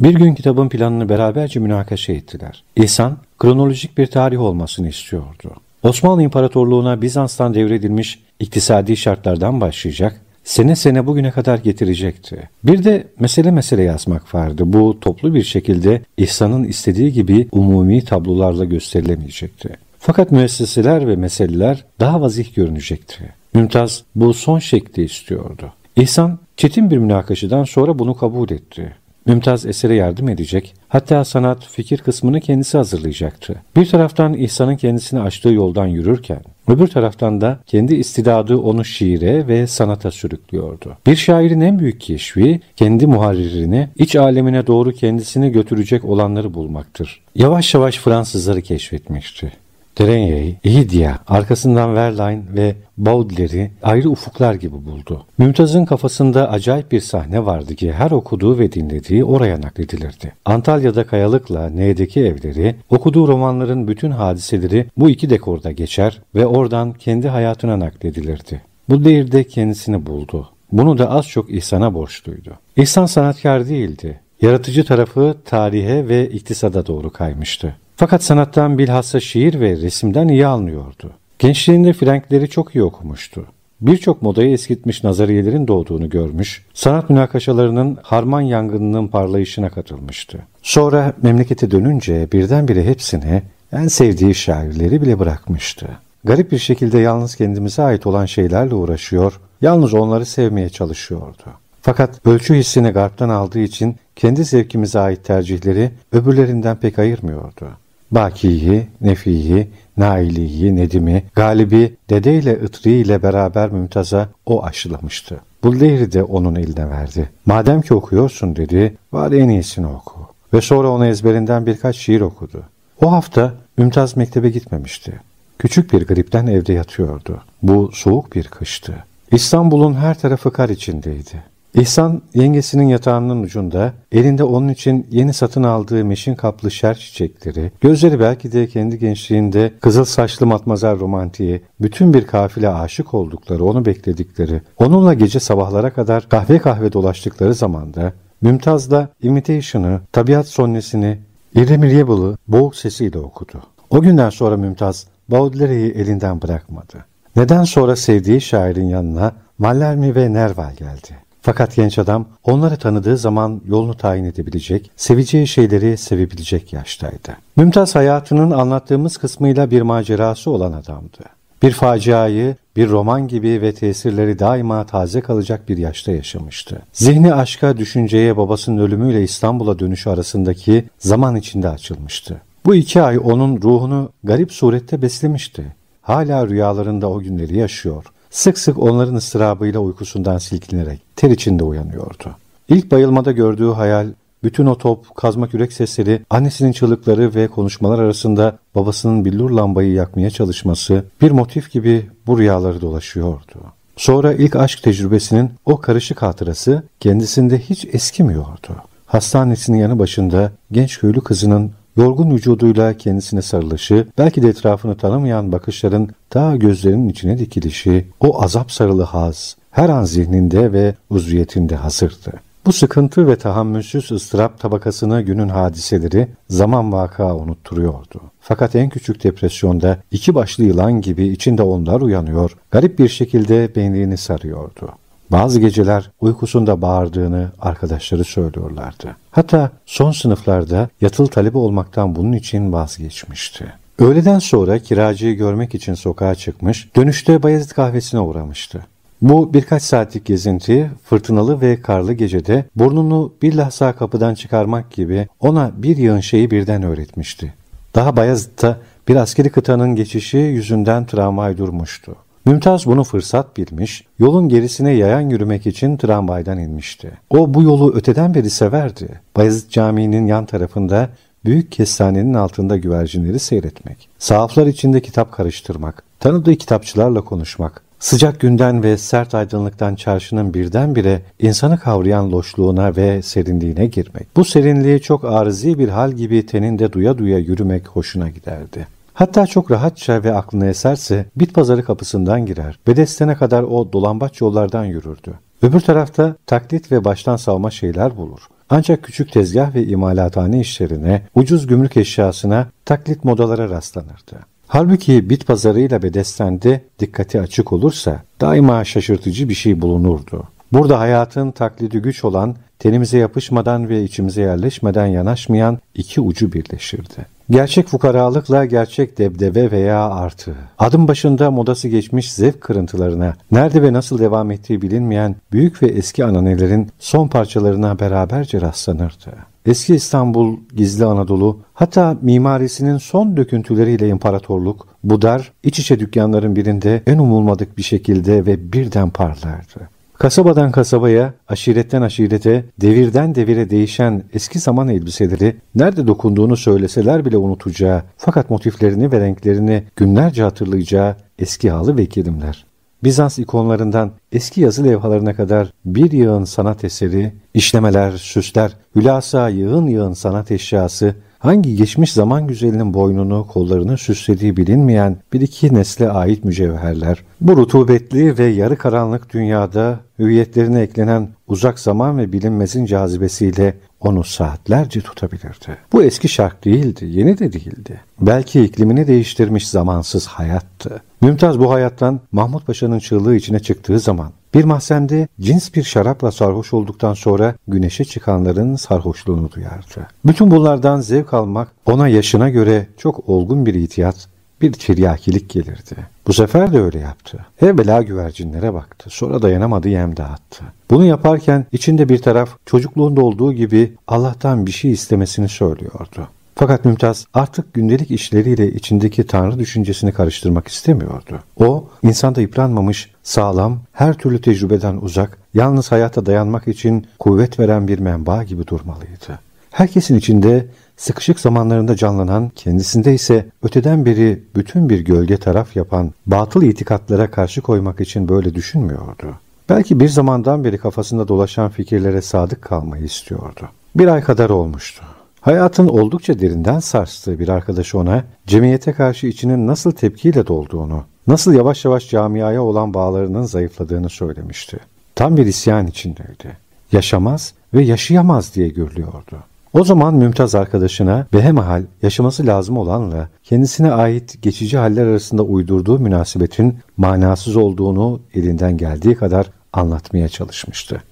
Bir gün kitabın planını beraberce münakaşa ettiler. İhsan, kronolojik bir tarih olmasını istiyordu. Osmanlı İmparatorluğu'na Bizans'tan devredilmiş iktisadi şartlardan başlayacak, sene sene bugüne kadar getirecekti. Bir de mesele mesele yazmak vardı. Bu toplu bir şekilde İhsan'ın istediği gibi umumi tablolarla gösterilemeyecekti. Fakat müesseseler ve meseleler daha vazih görünecekti. Mümtaz bu son şekli istiyordu. İhsan çetin bir münakaşadan sonra bunu kabul etti. Mümtaz esere yardım edecek, hatta sanat, fikir kısmını kendisi hazırlayacaktı. Bir taraftan İhsan'ın kendisini açtığı yoldan yürürken, öbür taraftan da kendi istidadı onu şiire ve sanata sürüklüyordu. Bir şairin en büyük keşfi, kendi muharririni, iç alemine doğru kendisini götürecek olanları bulmaktır. Yavaş yavaş Fransızları keşfetmişti. Terenya'yı, Ihidia, arkasından Verlaine ve Baudelaire'i ayrı ufuklar gibi buldu. Mümtaz'ın kafasında acayip bir sahne vardı ki her okuduğu ve dinlediği oraya nakledilirdi. Antalya'da kayalıkla N'deki evleri, okuduğu romanların bütün hadiseleri bu iki dekorda geçer ve oradan kendi hayatına nakledilirdi. Bu devirde kendisini buldu. Bunu da az çok İhsan'a borçluydu. İhsan sanatkar değildi. Yaratıcı tarafı tarihe ve iktisada doğru kaymıştı. Fakat sanattan bilhassa şiir ve resimden iyi anlıyordu. Gençliğinde Frankleri çok iyi okumuştu. Birçok modayı eskitmiş nazariyelerin doğduğunu görmüş, sanat münakaşalarının harman yangınının parlayışına katılmıştı. Sonra memlekete dönünce birdenbire hepsini, en sevdiği şairleri bile bırakmıştı. Garip bir şekilde yalnız kendimize ait olan şeylerle uğraşıyor, yalnız onları sevmeye çalışıyordu. Fakat ölçü hissini garptan aldığı için kendi zevkimize ait tercihleri öbürlerinden pek ayırmıyordu. Baki'yi, Nefi'yi, Naili'yi, Nedim'i, Galibi, Dede ile Itri ile beraber Mümtaz'a o aşılamıştı. Buldehri de onun eline verdi. Madem ki okuyorsun dedi, var en iyisini oku. Ve sonra ona ezberinden birkaç şiir okudu. O hafta Mümtaz mektebe gitmemişti. Küçük bir gripten evde yatıyordu. Bu soğuk bir kıştı. İstanbul'un her tarafı kar içindeydi. İhsan yengesinin yatağının ucunda elinde onun için yeni satın aldığı meşin kaplı şer çiçekleri, gözleri belki de kendi gençliğinde kızıl saçlı matmazel romantiğe, bütün bir kafile aşık oldukları, onu bekledikleri, onunla gece sabahlara kadar kahve kahve dolaştıkları zamanda Mümtaz'la Imitation'ı, Tabiat Sonnesini, Irremediable'ı boğuk sesiyle okudu. O günden sonra Mümtaz Baudelaire'yi elinden bırakmadı. Neden sonra sevdiği şairin yanına Mallarmi ve Nerval geldi. Fakat genç adam onları tanıdığı zaman yolunu tayin edebilecek, seveceği şeyleri sevebilecek yaştaydı. Mümtaz hayatının anlattığımız kısmıyla bir macerası olan adamdı. Bir faciayı bir roman gibi ve tesirleri daima taze kalacak bir yaşta yaşamıştı. Zihni aşka, düşünceye babasının ölümüyle İstanbul'a dönüşü arasındaki zaman içinde açılmıştı. Bu iki ay onun ruhunu garip surette beslemişti. Hala rüyalarında o günleri yaşıyor. Sık sık onların ıstırabıyla uykusundan silkinerek ter içinde uyanıyordu. İlk bayılmada gördüğü hayal, bütün o top, kazma yürek sesleri, annesinin çığlıkları ve konuşmalar arasında babasının billur lambayı yakmaya çalışması bir motif gibi bu rüyaları dolaşıyordu. Sonra ilk aşk tecrübesinin o karışık hatırası kendisinde hiç eskimiyordu. Hastanesinin yanı başında genç köylü kızının Yorgun vücuduyla kendisine sarılışı, belki de etrafını tanımayan bakışların ta gözlerinin içine dikilişi, o azap sarılı haz, her an zihninde ve uzviyetinde hazırdı. Bu sıkıntı ve tahammülsüz ıstırap tabakasını günün hadiseleri zaman vaka unutturuyordu. Fakat en küçük depresyonda iki başlı yılan gibi içinde onlar uyanıyor, garip bir şekilde benliğini sarıyordu. Bazı geceler uykusunda bağırdığını arkadaşları söylüyorlardı. Hatta son sınıflarda yatıl talebi olmaktan bunun için vazgeçmişti. Öğleden sonra kiracıyı görmek için sokağa çıkmış, dönüşte Bayezid kahvesine uğramıştı. Bu birkaç saatlik gezinti fırtınalı ve karlı gecede burnunu bilhassa kapıdan çıkarmak gibi ona bir yığın şeyi birden öğretmişti. Daha Bayezid'de bir askeri kıtanın geçişi yüzünden tramvay durmuştu. Mümtaz bunu fırsat bilmiş, yolun gerisine yayan yürümek için tramvaydan inmişti. O bu yolu öteden beri severdi. Bayezid Camii'nin yan tarafında büyük kestanenin altında güvercinleri seyretmek, sahaflar içinde kitap karıştırmak, tanıdığı kitapçılarla konuşmak, Sıcak günden ve sert aydınlıktan çarşının birdenbire insanı kavrayan loşluğuna ve serinliğine girmek. Bu serinliği çok arızi bir hal gibi teninde duya duya yürümek hoşuna giderdi. Hatta çok rahatça ve aklına eserse bit pazarı kapısından girer. Bedestene kadar o dolambaç yollardan yürürdü. Öbür tarafta taklit ve baştan savma şeyler bulur. Ancak küçük tezgah ve imalathane işlerine, ucuz gümrük eşyasına, taklit modalara rastlanırdı. Halbuki bit pazarıyla bedestende dikkati açık olursa daima şaşırtıcı bir şey bulunurdu. Burada hayatın taklidi güç olan, tenimize yapışmadan ve içimize yerleşmeden yanaşmayan iki ucu birleşirdi. Gerçek fukaralıkla gerçek debdebe veya artı. Adım başında modası geçmiş zevk kırıntılarına, nerede ve nasıl devam ettiği bilinmeyen büyük ve eski ananelerin son parçalarına beraberce rastlanırdı. Eski İstanbul, gizli Anadolu, hatta mimarisinin son döküntüleriyle imparatorluk, bu dar, iç içe dükkanların birinde en umulmadık bir şekilde ve birden parlardı. Kasabadan kasabaya, aşiretten aşirete, devirden devire değişen eski zaman elbiseleri nerede dokunduğunu söyleseler bile unutacağı fakat motiflerini ve renklerini günlerce hatırlayacağı eski halı ve kilimler. Bizans ikonlarından eski yazı levhalarına kadar bir yığın sanat eseri, işlemeler, süsler, hülasa yığın yığın sanat eşyası, hangi geçmiş zaman güzelinin boynunu, kollarını süslediği bilinmeyen bir iki nesle ait mücevherler, bu rutubetli ve yarı karanlık dünyada hüviyetlerine eklenen uzak zaman ve bilinmezin cazibesiyle onu saatlerce tutabilirdi. Bu eski şark değildi, yeni de değildi. Belki iklimini değiştirmiş zamansız hayattı. Mümtaz bu hayattan Mahmut Paşa'nın çığlığı içine çıktığı zaman bir mahzende cins bir şarapla sarhoş olduktan sonra güneşe çıkanların sarhoşluğunu duyardı. Bütün bunlardan zevk almak ona yaşına göre çok olgun bir ihtiyat, bir tiryakilik gelirdi. Bu sefer de öyle yaptı. Evvela güvercinlere baktı. Sonra dayanamadı yem dağıttı. Bunu yaparken içinde bir taraf çocukluğunda olduğu gibi Allah'tan bir şey istemesini söylüyordu. Fakat Mümtaz artık gündelik işleriyle içindeki tanrı düşüncesini karıştırmak istemiyordu. O, insanda yıpranmamış, sağlam, her türlü tecrübeden uzak, yalnız hayata dayanmak için kuvvet veren bir menba gibi durmalıydı. Herkesin içinde sıkışık zamanlarında canlanan, kendisinde ise öteden beri bütün bir gölge taraf yapan batıl itikatlara karşı koymak için böyle düşünmüyordu. Belki bir zamandan beri kafasında dolaşan fikirlere sadık kalmayı istiyordu. Bir ay kadar olmuştu. Hayatın oldukça derinden sarstığı bir arkadaşı ona, cemiyete karşı içinin nasıl tepkiyle dolduğunu, nasıl yavaş yavaş camiaya olan bağlarının zayıfladığını söylemişti. Tam bir isyan içindeydi. Yaşamaz ve yaşayamaz diye görülüyordu. O zaman Mümtaz arkadaşına behemahal yaşaması lazım olanla kendisine ait geçici haller arasında uydurduğu münasebetin manasız olduğunu elinden geldiği kadar anlatmaya çalışmıştı.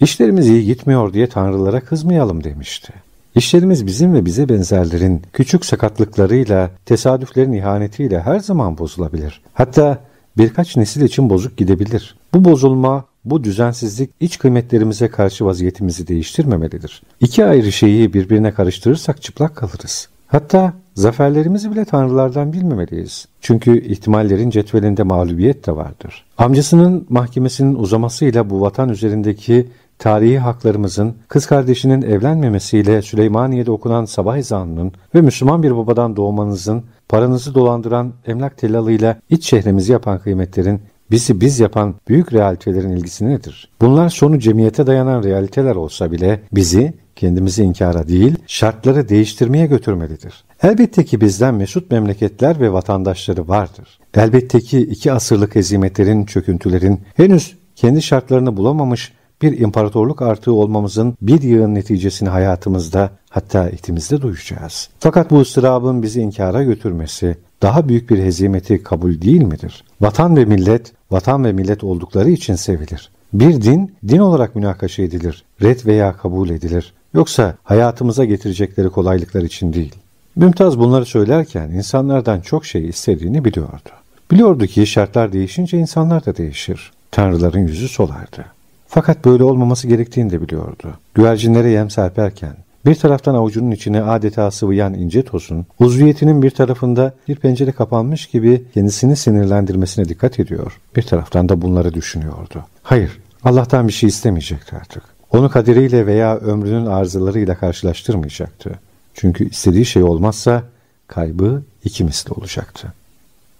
İşlerimiz iyi gitmiyor diye tanrılara kızmayalım demişti. İşlerimiz bizim ve bize benzerlerin küçük sakatlıklarıyla, tesadüflerin ihanetiyle her zaman bozulabilir. Hatta birkaç nesil için bozuk gidebilir. Bu bozulma, bu düzensizlik iç kıymetlerimize karşı vaziyetimizi değiştirmemelidir. İki ayrı şeyi birbirine karıştırırsak çıplak kalırız. Hatta zaferlerimizi bile tanrılardan bilmemeliyiz. Çünkü ihtimallerin cetvelinde mağlubiyet de vardır. Amcasının mahkemesinin uzamasıyla bu vatan üzerindeki tarihi haklarımızın, kız kardeşinin evlenmemesiyle Süleymaniye'de okunan sabah ezanının ve Müslüman bir babadan doğmanızın, paranızı dolandıran emlak tellalıyla iç şehrimizi yapan kıymetlerin, bizi biz yapan büyük realitelerin ilgisi nedir? Bunlar sonu cemiyete dayanan realiteler olsa bile bizi kendimizi inkara değil, şartları değiştirmeye götürmelidir. Elbette ki bizden mesut memleketler ve vatandaşları vardır. Elbette ki iki asırlık ezimetlerin, çöküntülerin henüz kendi şartlarını bulamamış bir imparatorluk artığı olmamızın bir yığın neticesini hayatımızda hatta itimizde duyacağız. Fakat bu ıstırabın bizi inkara götürmesi daha büyük bir hezimeti kabul değil midir? Vatan ve millet, vatan ve millet oldukları için sevilir. Bir din, din olarak münakaşa edilir, red veya kabul edilir. Yoksa hayatımıza getirecekleri kolaylıklar için değil. Mümtaz bunları söylerken insanlardan çok şey istediğini biliyordu. Biliyordu ki şartlar değişince insanlar da değişir. Tanrıların yüzü solardı. Fakat böyle olmaması gerektiğini de biliyordu. Güvercinlere yem serperken, bir taraftan avucunun içine adeta sıvıyan ince tosun, uzviyetinin bir tarafında bir pencere kapanmış gibi kendisini sinirlendirmesine dikkat ediyor. Bir taraftan da bunları düşünüyordu. Hayır, Allah'tan bir şey istemeyecekti artık. Onu kaderiyle veya ömrünün arızalarıyla karşılaştırmayacaktı. Çünkü istediği şey olmazsa kaybı iki misli olacaktı.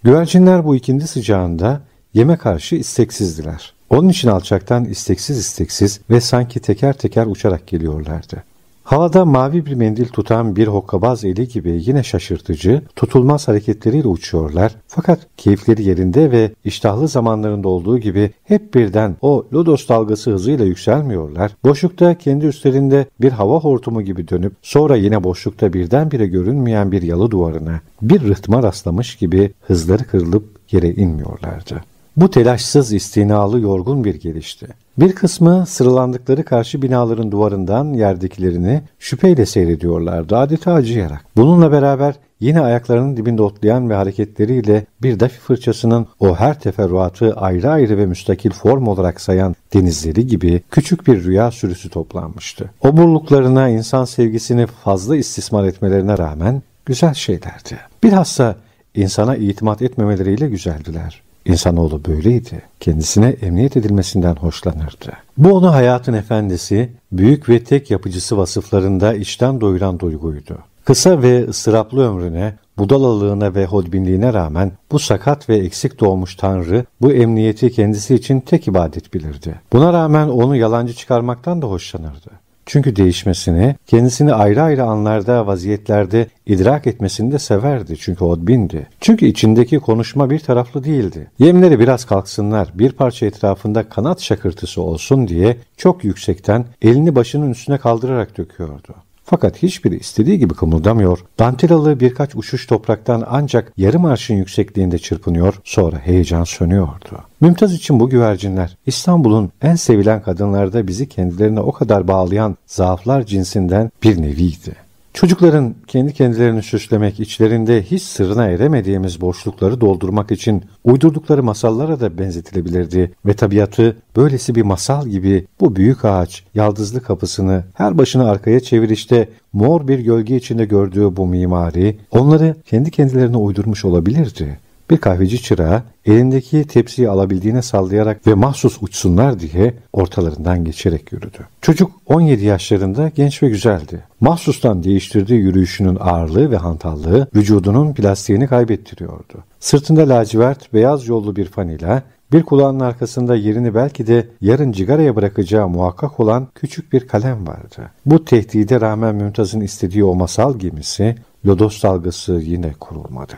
Güvercinler bu ikindi sıcağında yeme karşı isteksizdiler. Onun için alçaktan isteksiz isteksiz ve sanki teker teker uçarak geliyorlardı. Havada mavi bir mendil tutan bir hokkabaz eli gibi yine şaşırtıcı, tutulmaz hareketleriyle uçuyorlar. Fakat keyifleri yerinde ve iştahlı zamanlarında olduğu gibi hep birden o lodos dalgası hızıyla yükselmiyorlar. Boşlukta kendi üstlerinde bir hava hortumu gibi dönüp sonra yine boşlukta birdenbire görünmeyen bir yalı duvarına bir rıhtıma rastlamış gibi hızları kırılıp yere inmiyorlardı. Bu telaşsız istinalı yorgun bir gelişti. Bir kısmı sıralandıkları karşı binaların duvarından yerdekilerini şüpheyle seyrediyorlardı adeta acıyarak. Bununla beraber yine ayaklarının dibinde otlayan ve hareketleriyle bir dafi fırçasının o her teferruatı ayrı ayrı ve müstakil form olarak sayan denizleri gibi küçük bir rüya sürüsü toplanmıştı. Oburluklarına insan sevgisini fazla istismar etmelerine rağmen güzel şeylerdi. Bilhassa insana itimat etmemeleriyle güzeldiler. İnsanoğlu böyleydi. Kendisine emniyet edilmesinden hoşlanırdı. Bu onu hayatın efendisi, büyük ve tek yapıcısı vasıflarında içten doyuran duyguydu. Kısa ve ıstıraplı ömrüne, budalalığına ve hodbinliğine rağmen bu sakat ve eksik doğmuş Tanrı bu emniyeti kendisi için tek ibadet bilirdi. Buna rağmen onu yalancı çıkarmaktan da hoşlanırdı. Çünkü değişmesini, kendisini ayrı ayrı anlarda, vaziyetlerde idrak etmesini de severdi. Çünkü odbindi. Çünkü içindeki konuşma bir taraflı değildi. Yemleri biraz kalksınlar, bir parça etrafında kanat şakırtısı olsun diye çok yüksekten elini başının üstüne kaldırarak döküyordu. Fakat hiçbiri istediği gibi kımıldamıyor, dantelalı birkaç uçuş topraktan ancak yarım arşın yüksekliğinde çırpınıyor, sonra heyecan sönüyordu. Mümtaz için bu güvercinler İstanbul'un en sevilen kadınlarda bizi kendilerine o kadar bağlayan zaaflar cinsinden bir neviydi. Çocukların kendi kendilerini süslemek, içlerinde hiç sırrına eremediğimiz boşlukları doldurmak için uydurdukları masallara da benzetilebilirdi ve tabiatı böylesi bir masal gibi bu büyük ağaç, yaldızlı kapısını her başını arkaya çevirişte mor bir gölge içinde gördüğü bu mimari onları kendi kendilerine uydurmuş olabilirdi. Bir kahveci çırağı elindeki tepsiyi alabildiğine sallayarak ve mahsus uçsunlar diye ortalarından geçerek yürüdü. Çocuk 17 yaşlarında genç ve güzeldi. Mahsustan değiştirdiği yürüyüşünün ağırlığı ve hantallığı vücudunun plastiğini kaybettiriyordu. Sırtında lacivert beyaz yollu bir fanila, bir kulağının arkasında yerini belki de yarın cigaraya bırakacağı muhakkak olan küçük bir kalem vardı. Bu tehdide rağmen Mümtaz'ın istediği o masal gemisi, lodos dalgası yine kurulmadı.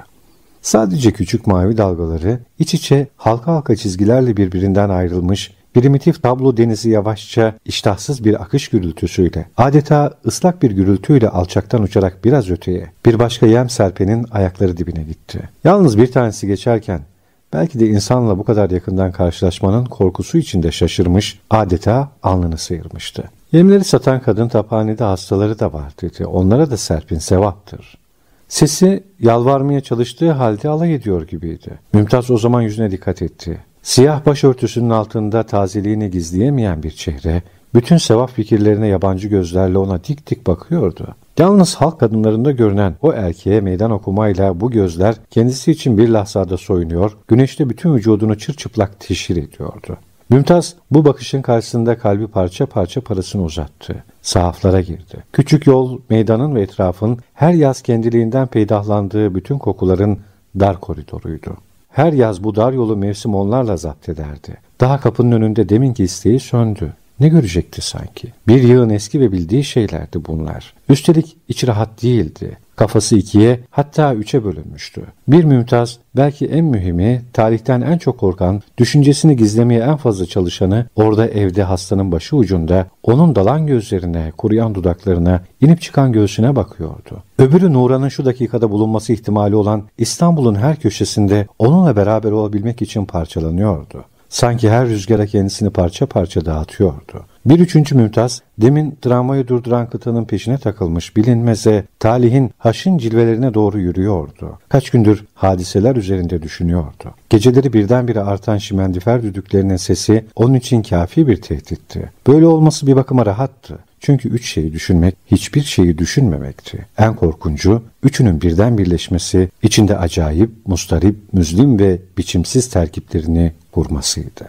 Sadece küçük mavi dalgaları iç içe halka halka çizgilerle birbirinden ayrılmış primitif tablo denizi yavaşça iştahsız bir akış gürültüsüyle adeta ıslak bir gürültüyle alçaktan uçarak biraz öteye bir başka yem serpenin ayakları dibine gitti. Yalnız bir tanesi geçerken belki de insanla bu kadar yakından karşılaşmanın korkusu içinde şaşırmış adeta alnını sıyırmıştı. Yemleri satan kadın taphanede hastaları da var dedi. Onlara da serpin sevaptır. Sesi yalvarmaya çalıştığı halde alay ediyor gibiydi. Mümtaz o zaman yüzüne dikkat etti. Siyah başörtüsünün altında tazeliğini gizleyemeyen bir çehre, bütün sevap fikirlerine yabancı gözlerle ona dik dik bakıyordu. Yalnız halk kadınlarında görünen o erkeğe meydan okumayla bu gözler kendisi için bir lahzada soyunuyor, güneşte bütün vücudunu çırçıplak teşhir ediyordu. Mümtaz bu bakışın karşısında kalbi parça parça parasını uzattı. Sahaflara girdi. Küçük yol, meydanın ve etrafın her yaz kendiliğinden peydahlandığı bütün kokuların dar koridoruydu. Her yaz bu dar yolu mevsim onlarla zapt ederdi. Daha kapının önünde deminki isteği söndü. Ne görecekti sanki? Bir yığın eski ve bildiği şeylerdi bunlar. Üstelik iç rahat değildi. Kafası ikiye hatta üçe bölünmüştü. Bir mümtaz belki en mühimi tarihten en çok korkan, düşüncesini gizlemeye en fazla çalışanı orada evde hastanın başı ucunda onun dalan gözlerine, kuruyan dudaklarına, inip çıkan göğsüne bakıyordu. Öbürü Nuran'ın şu dakikada bulunması ihtimali olan İstanbul'un her köşesinde onunla beraber olabilmek için parçalanıyordu. Sanki her rüzgara kendisini parça parça dağıtıyordu. Bir üçüncü mümtaz, demin tramvayı durduran kıtanın peşine takılmış bilinmeze, talihin haşin cilvelerine doğru yürüyordu. Kaç gündür hadiseler üzerinde düşünüyordu. Geceleri birdenbire artan şimendifer düdüklerinin sesi onun için kafi bir tehditti. Böyle olması bir bakıma rahattı. Çünkü üç şeyi düşünmek hiçbir şeyi düşünmemekti. En korkuncu üçünün birden birleşmesi içinde acayip, mustarip, müzlim ve biçimsiz terkiplerini kurmasıydı.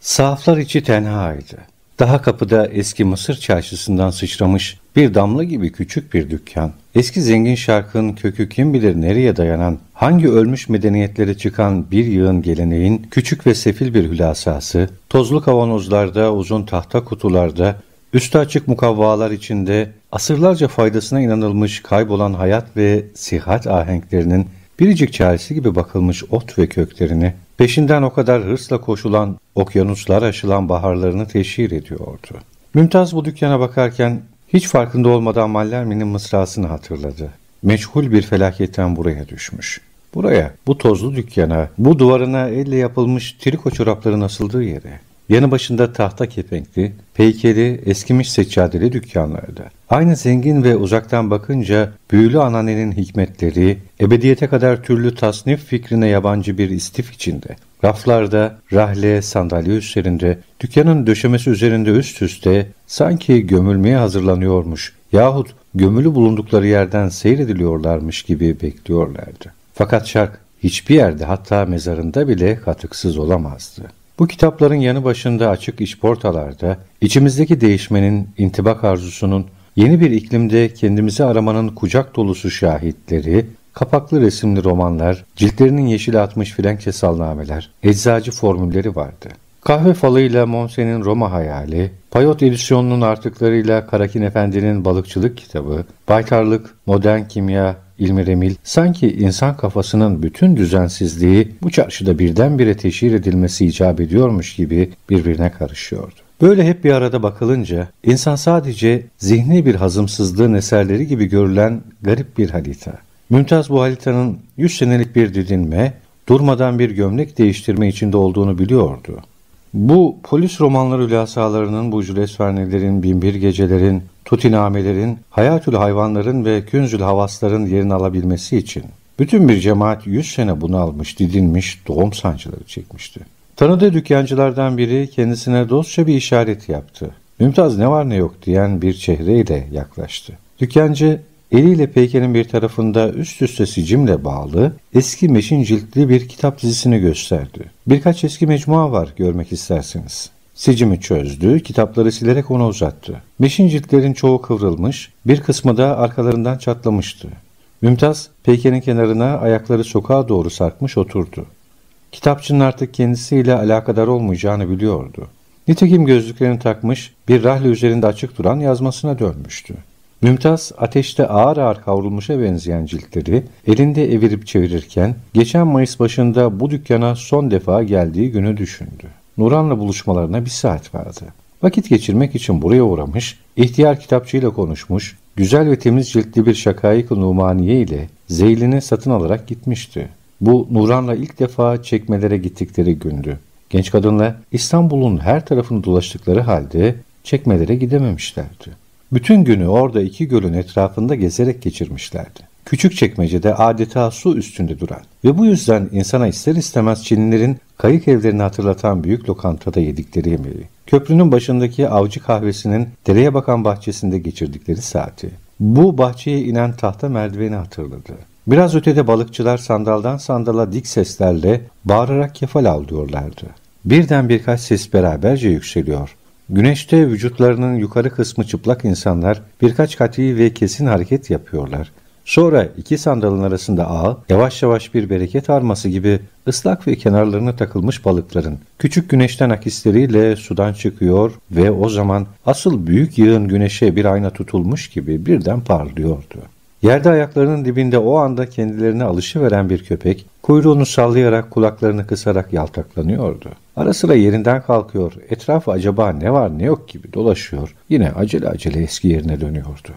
Sahaflar içi tenhaydı. Daha kapıda eski Mısır çarşısından sıçramış bir damla gibi küçük bir dükkan. Eski zengin şarkının kökü kim bilir nereye dayanan, hangi ölmüş medeniyetlere çıkan bir yığın geleneğin küçük ve sefil bir hülasası, tozlu kavanozlarda, uzun tahta kutularda, üstü açık mukavvalar içinde asırlarca faydasına inanılmış kaybolan hayat ve sihat ahenklerinin biricik çaresi gibi bakılmış ot ve köklerini, peşinden o kadar hırsla koşulan, okyanuslar aşılan baharlarını teşhir ediyordu. Mümtaz bu dükkana bakarken hiç farkında olmadan Mallermi'nin mısrasını hatırladı. Meçhul bir felaketten buraya düşmüş. Buraya, bu tozlu dükkana, bu duvarına elle yapılmış triko çorapların asıldığı yere. Yanı başında tahta kepenkli, peykeli, eskimiş seccadeli dükkanlarda. Aynı zengin ve uzaktan bakınca büyülü ananenin hikmetleri, ebediyete kadar türlü tasnif fikrine yabancı bir istif içinde. Raflarda, rahle, sandalye üstlerinde, dükkanın döşemesi üzerinde üst üste sanki gömülmeye hazırlanıyormuş yahut gömülü bulundukları yerden seyrediliyorlarmış gibi bekliyorlardı. Fakat şark hiçbir yerde hatta mezarında bile katıksız olamazdı. Bu kitapların yanı başında açık işportalarda, içimizdeki değişmenin, intibak arzusunun, yeni bir iklimde kendimizi aramanın kucak dolusu şahitleri, kapaklı resimli romanlar, ciltlerinin yeşil atmış Frenkçe salnameler, eczacı formülleri vardı. Kahve falıyla Monsen'in Roma hayali, Payot edisyonunun artıklarıyla Karakin Efendi'nin balıkçılık kitabı, baytarlık, modern kimya, ilmi remil, sanki insan kafasının bütün düzensizliği bu çarşıda birdenbire teşhir edilmesi icap ediyormuş gibi birbirine karışıyordu. Böyle hep bir arada bakılınca insan sadece zihni bir hazımsızlığın eserleri gibi görülen garip bir halita. Mümtaz bu halitanın yüz senelik bir didinme, durmadan bir gömlek değiştirme içinde olduğunu biliyordu. Bu polis romanları hülasalarının, bu Jules Verne'lerin, Binbir Gecelerin, tutinamelerin, hayatül hayvanların ve künzül havasların yerini alabilmesi için bütün bir cemaat yüz sene bunalmış, didinmiş, doğum sancıları çekmişti. Tanıdığı dükkancılardan biri kendisine dostça bir işaret yaptı. Mümtaz ne var ne yok diyen bir çehreyle yaklaştı. Dükkancı eliyle peykerin bir tarafında üst üste sicimle bağlı eski meşin ciltli bir kitap dizisini gösterdi. Birkaç eski mecmua var görmek isterseniz. Sicimi çözdü, kitapları silerek ona uzattı. Meşin ciltlerin çoğu kıvrılmış, bir kısmı da arkalarından çatlamıştı. Mümtaz, peykerin kenarına ayakları sokağa doğru sarkmış oturdu. Kitapçının artık kendisiyle alakadar olmayacağını biliyordu. Nitekim gözlüklerini takmış, bir rahle üzerinde açık duran yazmasına dönmüştü. Mümtaz ateşte ağır ağır kavrulmuşa benzeyen ciltleri elinde evirip çevirirken geçen Mayıs başında bu dükkana son defa geldiği günü düşündü. Nuran'la buluşmalarına bir saat vardı. Vakit geçirmek için buraya uğramış, ihtiyar kitapçıyla konuşmuş, güzel ve temiz ciltli bir şakayık numaniye ile Zeylin'i satın alarak gitmişti. Bu Nuran'la ilk defa çekmelere gittikleri gündü. Genç kadınla İstanbul'un her tarafını dolaştıkları halde çekmelere gidememişlerdi. Bütün günü orada iki gölün etrafında gezerek geçirmişlerdi. Küçük çekmecede adeta su üstünde duran ve bu yüzden insana ister istemez Çinlilerin kayık evlerini hatırlatan büyük lokantada yedikleri yemeği, köprünün başındaki avcı kahvesinin dereye bakan bahçesinde geçirdikleri saati, bu bahçeye inen tahta merdiveni hatırladı. Biraz ötede balıkçılar sandaldan sandala dik seslerle bağırarak kefal avlıyorlardı. Birden birkaç ses beraberce yükseliyor. Güneşte vücutlarının yukarı kısmı çıplak insanlar birkaç kati ve kesin hareket yapıyorlar. Sonra iki sandalın arasında ağ, yavaş yavaş bir bereket arması gibi ıslak ve kenarlarına takılmış balıkların küçük güneşten akisleriyle sudan çıkıyor ve o zaman asıl büyük yığın güneşe bir ayna tutulmuş gibi birden parlıyordu. Yerde ayaklarının dibinde o anda kendilerine alışıveren bir köpek, kuyruğunu sallayarak kulaklarını kısarak yaltaklanıyordu. Ara sıra yerinden kalkıyor, etrafı acaba ne var ne yok gibi dolaşıyor, yine acele acele eski yerine dönüyordu.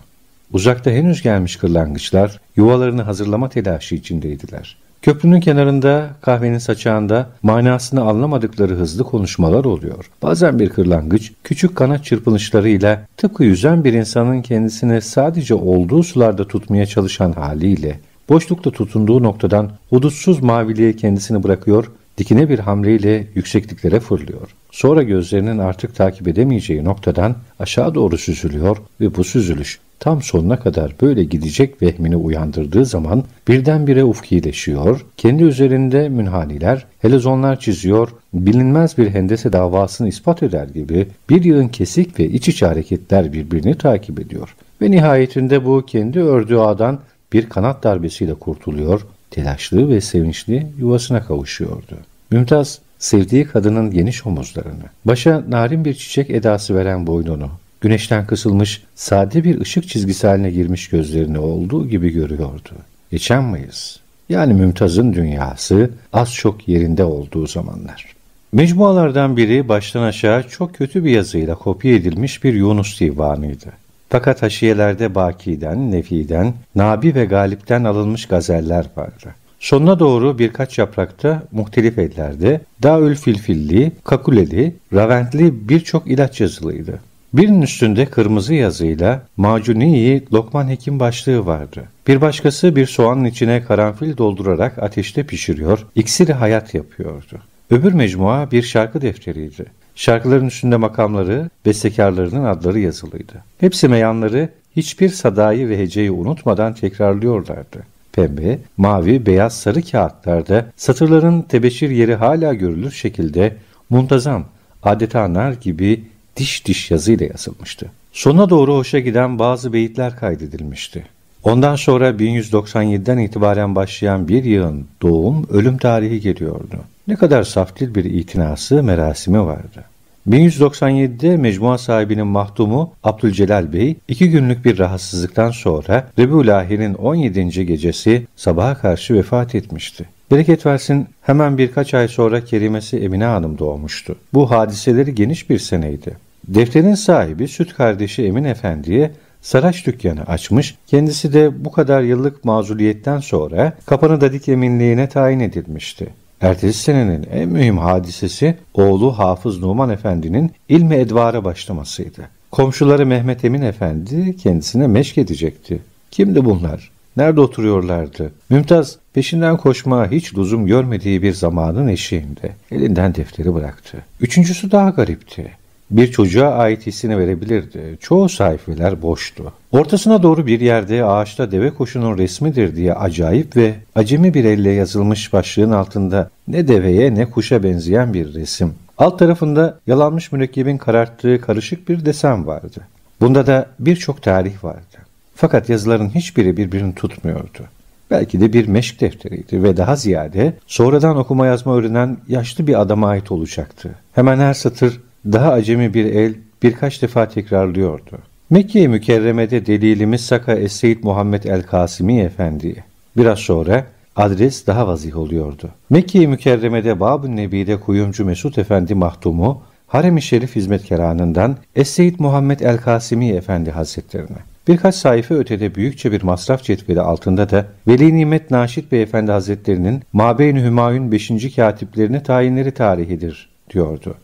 Uzakta henüz gelmiş kırlangıçlar yuvalarını hazırlama telaşı içindeydiler. Köprünün kenarında, kahvenin saçağında manasını anlamadıkları hızlı konuşmalar oluyor. Bazen bir kırlangıç küçük kanat çırpınışlarıyla tıpkı yüzen bir insanın kendisini sadece olduğu sularda tutmaya çalışan haliyle boşlukta tutunduğu noktadan hudutsuz maviliğe kendisini bırakıyor, dikine bir hamleyle yüksekliklere fırlıyor. Sonra gözlerinin artık takip edemeyeceği noktadan aşağı doğru süzülüyor ve bu süzülüş tam sonuna kadar böyle gidecek vehmini uyandırdığı zaman birdenbire ufkileşiyor, kendi üzerinde münhaniler, helezonlar çiziyor, bilinmez bir hendese davasını ispat eder gibi bir yığın kesik ve iç içe hareketler birbirini takip ediyor. Ve nihayetinde bu kendi ördüğü ağdan bir kanat darbesiyle kurtuluyor, telaşlı ve sevinçli yuvasına kavuşuyordu. Mümtaz sevdiği kadının geniş omuzlarını, başa narin bir çiçek edası veren boynunu, güneşten kısılmış sade bir ışık çizgisi haline girmiş gözlerini olduğu gibi görüyordu. Geçen Mayıs, yani Mümtaz'ın dünyası az çok yerinde olduğu zamanlar. Mecmualardan biri baştan aşağı çok kötü bir yazıyla kopya edilmiş bir Yunus divanıydı. Fakat haşiyelerde Baki'den, Nefi'den, Nabi ve Galip'ten alınmış gazeller vardı. Sonuna doğru birkaç yaprakta muhtelif ellerde Daül Filfilli, Kakuleli, Raventli birçok ilaç yazılıydı. Birinin üstünde kırmızı yazıyla Macuniyi Lokman Hekim başlığı vardı. Bir başkası bir soğanın içine karanfil doldurarak ateşte pişiriyor, iksiri hayat yapıyordu. Öbür mecmua bir şarkı defteriydi. Şarkıların üstünde makamları, bestekarlarının adları yazılıydı. Hepsi meyanları hiçbir sadayı ve heceyi unutmadan tekrarlıyorlardı. Pembe, mavi, beyaz, sarı kağıtlarda satırların tebeşir yeri hala görülür şekilde muntazam, adeta nar gibi diş diş yazıyla yazılmıştı. Sona doğru hoşa giden bazı beyitler kaydedilmişti. Ondan sonra 1197'den itibaren başlayan bir yığın doğum, ölüm tarihi geliyordu. Ne kadar saftil bir itinası, merasimi vardı. 1197'de mecmua sahibinin mahdumu Abdülcelal Bey iki günlük bir rahatsızlıktan sonra Rebulahi'nin 17. gecesi sabaha karşı vefat etmişti. Bereket versin hemen birkaç ay sonra kerimesi Emine Hanım doğmuştu. Bu hadiseleri geniş bir seneydi. Defterin sahibi süt kardeşi Emin Efendi'ye Saraç dükkanı açmış, kendisi de bu kadar yıllık mazuliyetten sonra Kapanı Dadik Eminliğine tayin edilmişti. Ertesi senenin en mühim hadisesi oğlu Hafız Numan Efendi'nin ilmi edvara başlamasıydı. Komşuları Mehmet Emin Efendi kendisine meşk edecekti. Kimdi bunlar? Nerede oturuyorlardı? Mümtaz peşinden koşmaya hiç lüzum görmediği bir zamanın eşiğinde. Elinden defteri bıraktı. Üçüncüsü daha garipti bir çocuğa ait hissini verebilirdi. Çoğu sayfeler boştu. Ortasına doğru bir yerde ağaçta deve kuşunun resmidir diye acayip ve acemi bir elle yazılmış başlığın altında ne deveye ne kuşa benzeyen bir resim. Alt tarafında yalanmış mürekkebin kararttığı karışık bir desen vardı. Bunda da birçok tarih vardı. Fakat yazıların hiçbiri birbirini tutmuyordu. Belki de bir meşk defteriydi ve daha ziyade sonradan okuma yazma öğrenen yaşlı bir adama ait olacaktı. Hemen her satır daha acemi bir el birkaç defa tekrarlıyordu. Mekke-i Mükerreme'de delilimiz Saka Es-Seyyid Muhammed El-Kasimi Efendi. Biraz sonra adres daha vazih oluyordu. Mekke-i Mükerreme'de Bab-ı Nebi'de kuyumcu Mesut Efendi mahtumu, Harem-i Şerif hizmetkarlarından Es-Seyyid Muhammed El-Kasimi Efendi Hazretlerine. Birkaç sayfa ötede büyükçe bir masraf cetveli altında da Veli Nimet Naşit Beyefendi Hazretlerinin Mabeyn-i Hümayun 5. katiplerine tayinleri tarihidir diyordu.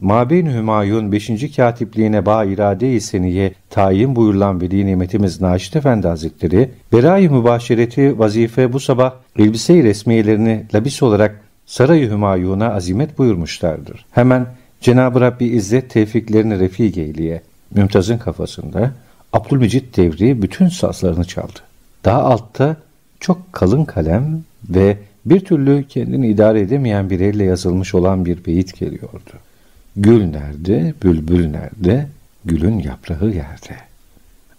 Mabin Hümayun 5. katipliğine bağ irade-i seniye tayin buyurulan Veli Nimetimiz Naşit Efendi Hazretleri, Beray-ı Mübaşereti vazife bu sabah elbise-i resmiyelerini labis olarak Saray-ı Hümayun'a azimet buyurmuşlardır. Hemen Cenab-ı Rabbi İzzet tevfiklerini refik eyleye, Mümtaz'ın kafasında Abdülmecit devri bütün sazlarını çaldı. Daha altta çok kalın kalem ve bir türlü kendini idare edemeyen bir elle yazılmış olan bir beyit geliyordu. Gül nerede, bülbül nerede, gülün yaprağı yerde.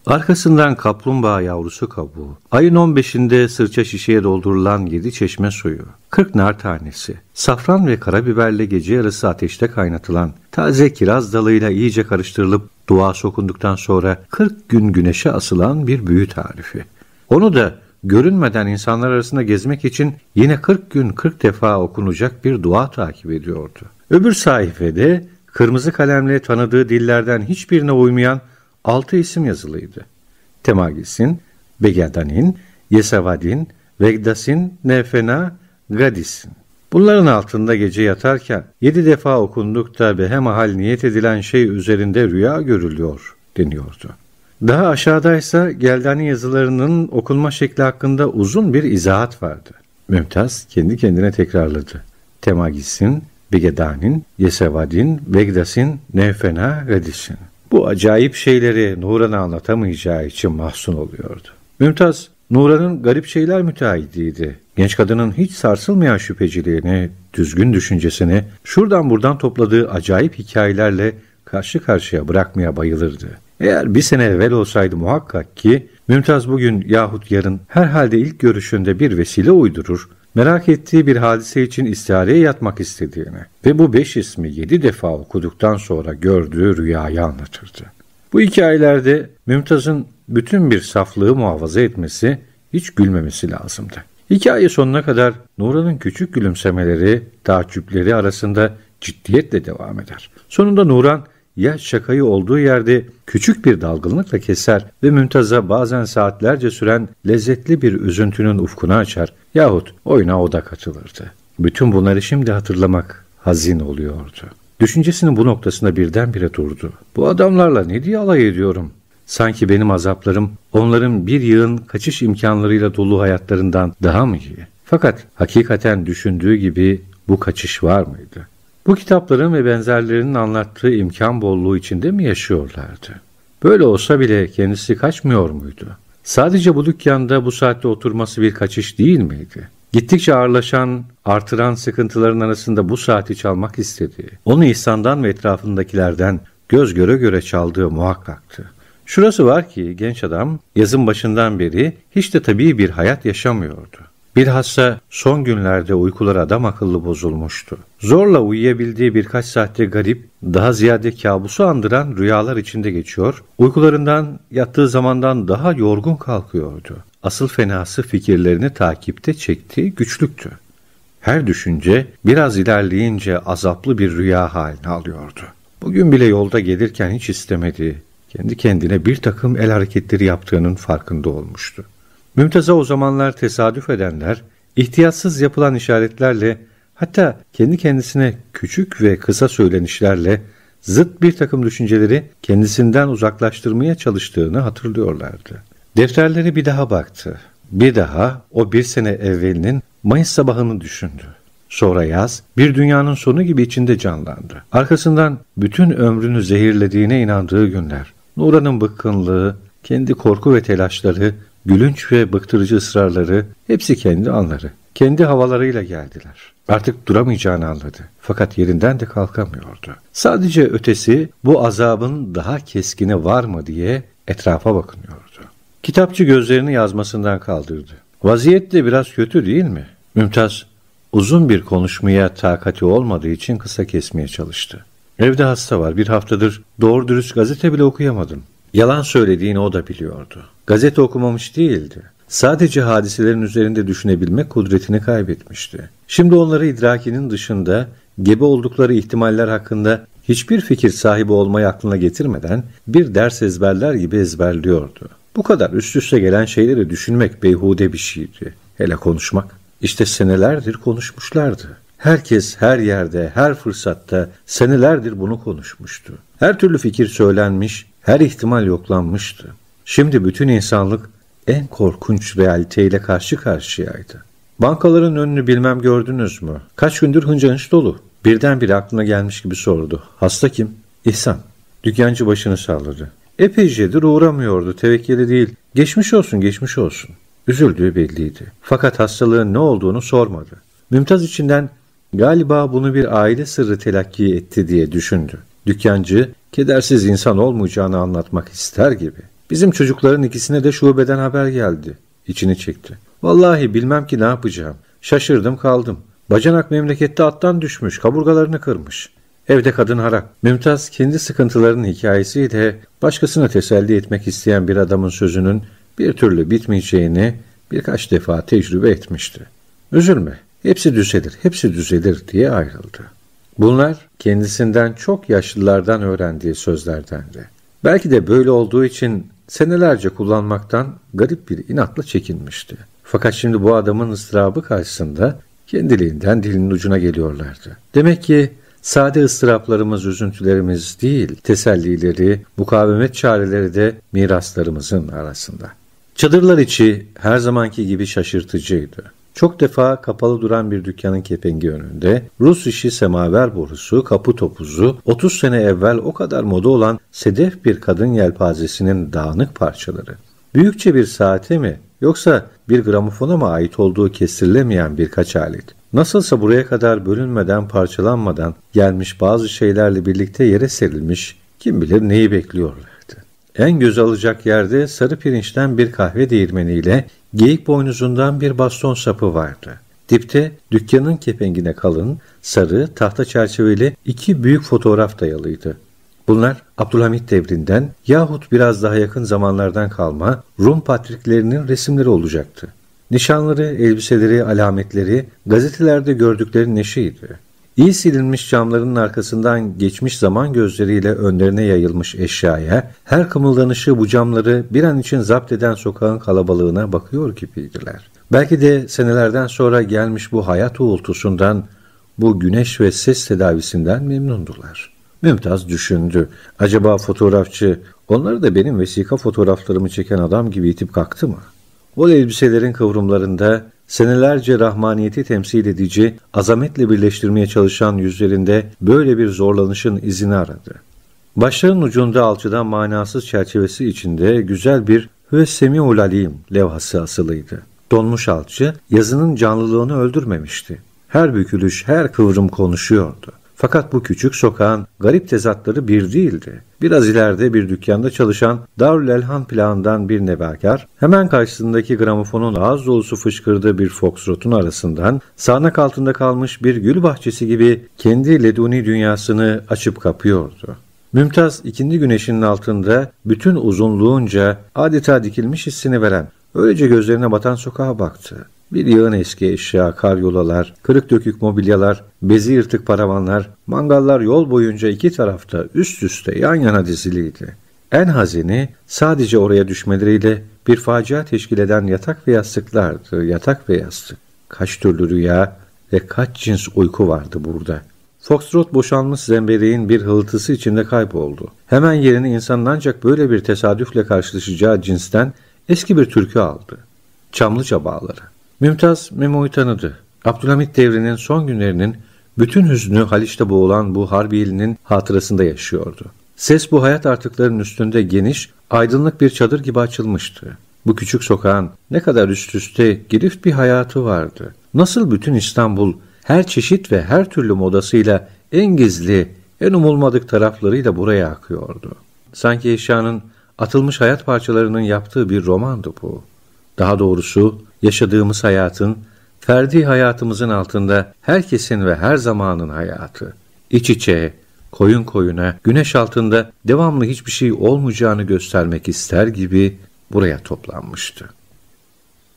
Arkasından kaplumbağa yavrusu kabuğu, ayın 15'inde sırça şişeye doldurulan yedi çeşme suyu, 40 nar tanesi, safran ve karabiberle gece yarısı ateşte kaynatılan, taze kiraz dalıyla iyice karıştırılıp dua sokunduktan sonra 40 gün güneşe asılan bir büyü tarifi. Onu da görünmeden insanlar arasında gezmek için yine 40 gün 40 defa okunacak bir dua takip ediyordu. Öbür sayfede kırmızı kalemle tanıdığı dillerden hiçbirine uymayan altı isim yazılıydı. Temagis'in, Begedanin, Yesavadin, Vegdas'in, Nefena, Gadis'in. Bunların altında gece yatarken yedi defa okundukta behemahal niyet edilen şey üzerinde rüya görülüyor deniyordu. Daha aşağıdaysa Geldani yazılarının okunma şekli hakkında uzun bir izahat vardı. Mümtaz kendi kendine tekrarladı. Temagis'in, Bigedanin, Yesevadin, Vegdas'in, Nevfena, Redis'in. Bu acayip şeyleri Nuran'a anlatamayacağı için mahzun oluyordu. Mümtaz, Nuran'ın garip şeyler müteahhidiydi. Genç kadının hiç sarsılmayan şüpheciliğini, düzgün düşüncesini, şuradan buradan topladığı acayip hikayelerle karşı karşıya bırakmaya bayılırdı. Eğer bir sene evvel olsaydı muhakkak ki Mümtaz bugün yahut yarın herhalde ilk görüşünde bir vesile uydurur, merak ettiği bir hadise için istihareye yatmak istediğini ve bu beş ismi yedi defa okuduktan sonra gördüğü rüyayı anlatırdı. Bu hikayelerde Mümtaz'ın bütün bir saflığı muhafaza etmesi, hiç gülmemesi lazımdı. Hikaye sonuna kadar Nuran'ın küçük gülümsemeleri, taaccüpleri arasında ciddiyetle devam eder. Sonunda Nuran ya şakayı olduğu yerde küçük bir dalgınlıkla keser ve Mümtaz'a bazen saatlerce süren lezzetli bir üzüntünün ufkunu açar yahut oyuna o da. Bütün bunları şimdi hatırlamak hazin oluyordu. Düşüncesinin bu noktasında birdenbire durdu. Bu adamlarla ne diye alay ediyorum? Sanki benim azaplarım onların bir yığın kaçış imkanlarıyla dolu hayatlarından daha mı iyi? Fakat hakikaten düşündüğü gibi bu kaçış var mıydı? Bu kitapların ve benzerlerinin anlattığı imkan bolluğu içinde mi yaşıyorlardı? Böyle olsa bile kendisi kaçmıyor muydu? Sadece bu dükkanda bu saatte oturması bir kaçış değil miydi? Gittikçe ağırlaşan, artıran sıkıntıların arasında bu saati çalmak istediği, onu İhsan'dan ve etrafındakilerden göz göre göre çaldığı muhakkaktı. Şurası var ki genç adam yazın başından beri hiç de tabii bir hayat yaşamıyordu. Bilhassa son günlerde uykular adam akıllı bozulmuştu. Zorla uyuyabildiği birkaç saatte garip, daha ziyade kabusu andıran rüyalar içinde geçiyor, uykularından yattığı zamandan daha yorgun kalkıyordu. Asıl fenası fikirlerini takipte çektiği güçlüktü. Her düşünce biraz ilerleyince azaplı bir rüya haline alıyordu. Bugün bile yolda gelirken hiç istemedi, kendi kendine bir takım el hareketleri yaptığının farkında olmuştu. Mümtaz'a o zamanlar tesadüf edenler, ihtiyatsız yapılan işaretlerle, hatta kendi kendisine küçük ve kısa söylenişlerle zıt bir takım düşünceleri kendisinden uzaklaştırmaya çalıştığını hatırlıyorlardı. Defterleri bir daha baktı. Bir daha o bir sene evvelinin Mayıs sabahını düşündü. Sonra yaz bir dünyanın sonu gibi içinde canlandı. Arkasından bütün ömrünü zehirlediğine inandığı günler. Nuran'ın bıkkınlığı, kendi korku ve telaşları, gülünç ve bıktırıcı ısrarları hepsi kendi anları. Kendi havalarıyla geldiler. Artık duramayacağını anladı. Fakat yerinden de kalkamıyordu. Sadece ötesi bu azabın daha keskine var mı diye etrafa bakınıyordu. Kitapçı gözlerini yazmasından kaldırdı. Vaziyet de biraz kötü değil mi? Mümtaz uzun bir konuşmaya takati olmadığı için kısa kesmeye çalıştı. Evde hasta var. Bir haftadır doğru dürüst gazete bile okuyamadım. Yalan söylediğini o da biliyordu. Gazete okumamış değildi. Sadece hadiselerin üzerinde düşünebilme kudretini kaybetmişti. Şimdi onları idrakinin dışında gebe oldukları ihtimaller hakkında hiçbir fikir sahibi olmayı aklına getirmeden bir ders ezberler gibi ezberliyordu. Bu kadar üst üste gelen şeyleri düşünmek beyhude bir şeydi. Hele konuşmak. İşte senelerdir konuşmuşlardı. Herkes her yerde, her fırsatta senelerdir bunu konuşmuştu. Her türlü fikir söylenmiş, her ihtimal yoklanmıştı. Şimdi bütün insanlık en korkunç realiteyle karşı karşıyaydı. Bankaların önünü bilmem gördünüz mü? Kaç gündür hınca hınç dolu. Birdenbire aklına gelmiş gibi sordu. Hasta kim? İhsan. Dükkancı başını salladı. Epeycedir uğramıyordu, tevekkeli değil. Geçmiş olsun, geçmiş olsun. Üzüldüğü belliydi. Fakat hastalığın ne olduğunu sormadı. Mümtaz içinden galiba bunu bir aile sırrı telakki etti diye düşündü. Dükkancı, kedersiz insan olmayacağını anlatmak ister gibi. Bizim çocukların ikisine de şubeden haber geldi. İçini çekti. Vallahi bilmem ki ne yapacağım. Şaşırdım kaldım. Bacanak memlekette attan düşmüş, kaburgalarını kırmış. Evde kadın harap. Mümtaz kendi sıkıntılarının hikayesiyle başkasına teselli etmek isteyen bir adamın sözünün bir türlü bitmeyeceğini birkaç defa tecrübe etmişti. Üzülme, hepsi düzelir, hepsi düzelir diye ayrıldı. Bunlar kendisinden çok yaşlılardan öğrendiği sözlerdendi. Belki de böyle olduğu için senelerce kullanmaktan garip bir inatla çekinmişti. Fakat şimdi bu adamın ıstırabı karşısında kendiliğinden dilinin ucuna geliyorlardı. Demek ki Sade ıstıraplarımız, üzüntülerimiz değil, tesellileri, mukavemet çareleri de miraslarımızın arasında. Çadırlar içi her zamanki gibi şaşırtıcıydı. Çok defa kapalı duran bir dükkanın kepengi önünde, Rus işi semaver borusu, kapı topuzu, 30 sene evvel o kadar moda olan sedef bir kadın yelpazesinin dağınık parçaları. Büyükçe bir saate mi yoksa bir gramofona mı ait olduğu kestirilemeyen birkaç alet. Nasılsa buraya kadar bölünmeden parçalanmadan gelmiş bazı şeylerle birlikte yere serilmiş kim bilir neyi bekliyorlardı. En göz alacak yerde sarı pirinçten bir kahve değirmeniyle geyik boynuzundan bir baston sapı vardı. Dipte dükkanın kepengine kalın, sarı, tahta çerçeveli iki büyük fotoğraf dayalıydı. Bunlar Abdülhamit devrinden yahut biraz daha yakın zamanlardan kalma Rum patriklerinin resimleri olacaktı. Nişanları, elbiseleri, alametleri gazetelerde gördükleri neşeydi. İyi silinmiş camlarının arkasından geçmiş zaman gözleriyle önlerine yayılmış eşyaya, her kımıldanışı bu camları bir an için zapt eden sokağın kalabalığına bakıyor gibiydiler. Belki de senelerden sonra gelmiş bu hayat uğultusundan, bu güneş ve ses tedavisinden memnundular. Mümtaz düşündü. Acaba fotoğrafçı onları da benim vesika fotoğraflarımı çeken adam gibi itip kalktı mı? O elbiselerin kıvrımlarında senelerce rahmaniyeti temsil edici, azametle birleştirmeye çalışan yüzlerinde böyle bir zorlanışın izini aradı. Başların ucunda alçıdan manasız çerçevesi içinde güzel bir ve Semiul Alim levhası asılıydı. Donmuş alçı yazının canlılığını öldürmemişti. Her bükülüş, her kıvrım konuşuyordu. Fakat bu küçük sokağın garip tezatları bir değildi. Biraz ileride bir dükkanda çalışan Darül Elhan plağından bir nebakar, hemen karşısındaki gramofonun ağız dolusu fışkırdığı bir foxtrot'un arasından sağanak altında kalmış bir gül bahçesi gibi kendi leduni dünyasını açıp kapıyordu. Mümtaz ikindi güneşinin altında bütün uzunluğunca adeta dikilmiş hissini veren, öylece gözlerine batan sokağa baktı. Bir yığın eski eşya, karyolalar, kırık dökük mobilyalar, bezi yırtık paravanlar, mangallar yol boyunca iki tarafta üst üste yan yana diziliydi. En hazini sadece oraya düşmeleriyle bir facia teşkil eden yatak ve yastıklardı. Yatak ve yastık. Kaç türlü rüya ve kaç cins uyku vardı burada. Foxtrot boşalmış zembereğin bir hıltısı içinde kayboldu. Hemen yerini insanın ancak böyle bir tesadüfle karşılaşacağı cinsten eski bir türkü aldı. Çamlıca bağları. Mümtaz Memo'yu tanıdı. Abdülhamit devrinin son günlerinin bütün hüznü Haliç'te boğulan bu Harbiyeli'nin hatırasında yaşıyordu. Ses bu hayat artıklarının üstünde geniş, aydınlık bir çadır gibi açılmıştı. Bu küçük sokağın ne kadar üst üste girift bir hayatı vardı. Nasıl bütün İstanbul her çeşit ve her türlü modasıyla en gizli, en umulmadık taraflarıyla buraya akıyordu. Sanki eşyanın atılmış hayat parçalarının yaptığı bir romandı bu. Daha doğrusu yaşadığımız hayatın, ferdi hayatımızın altında herkesin ve her zamanın hayatı. İç içe, koyun koyuna, güneş altında devamlı hiçbir şey olmayacağını göstermek ister gibi buraya toplanmıştı.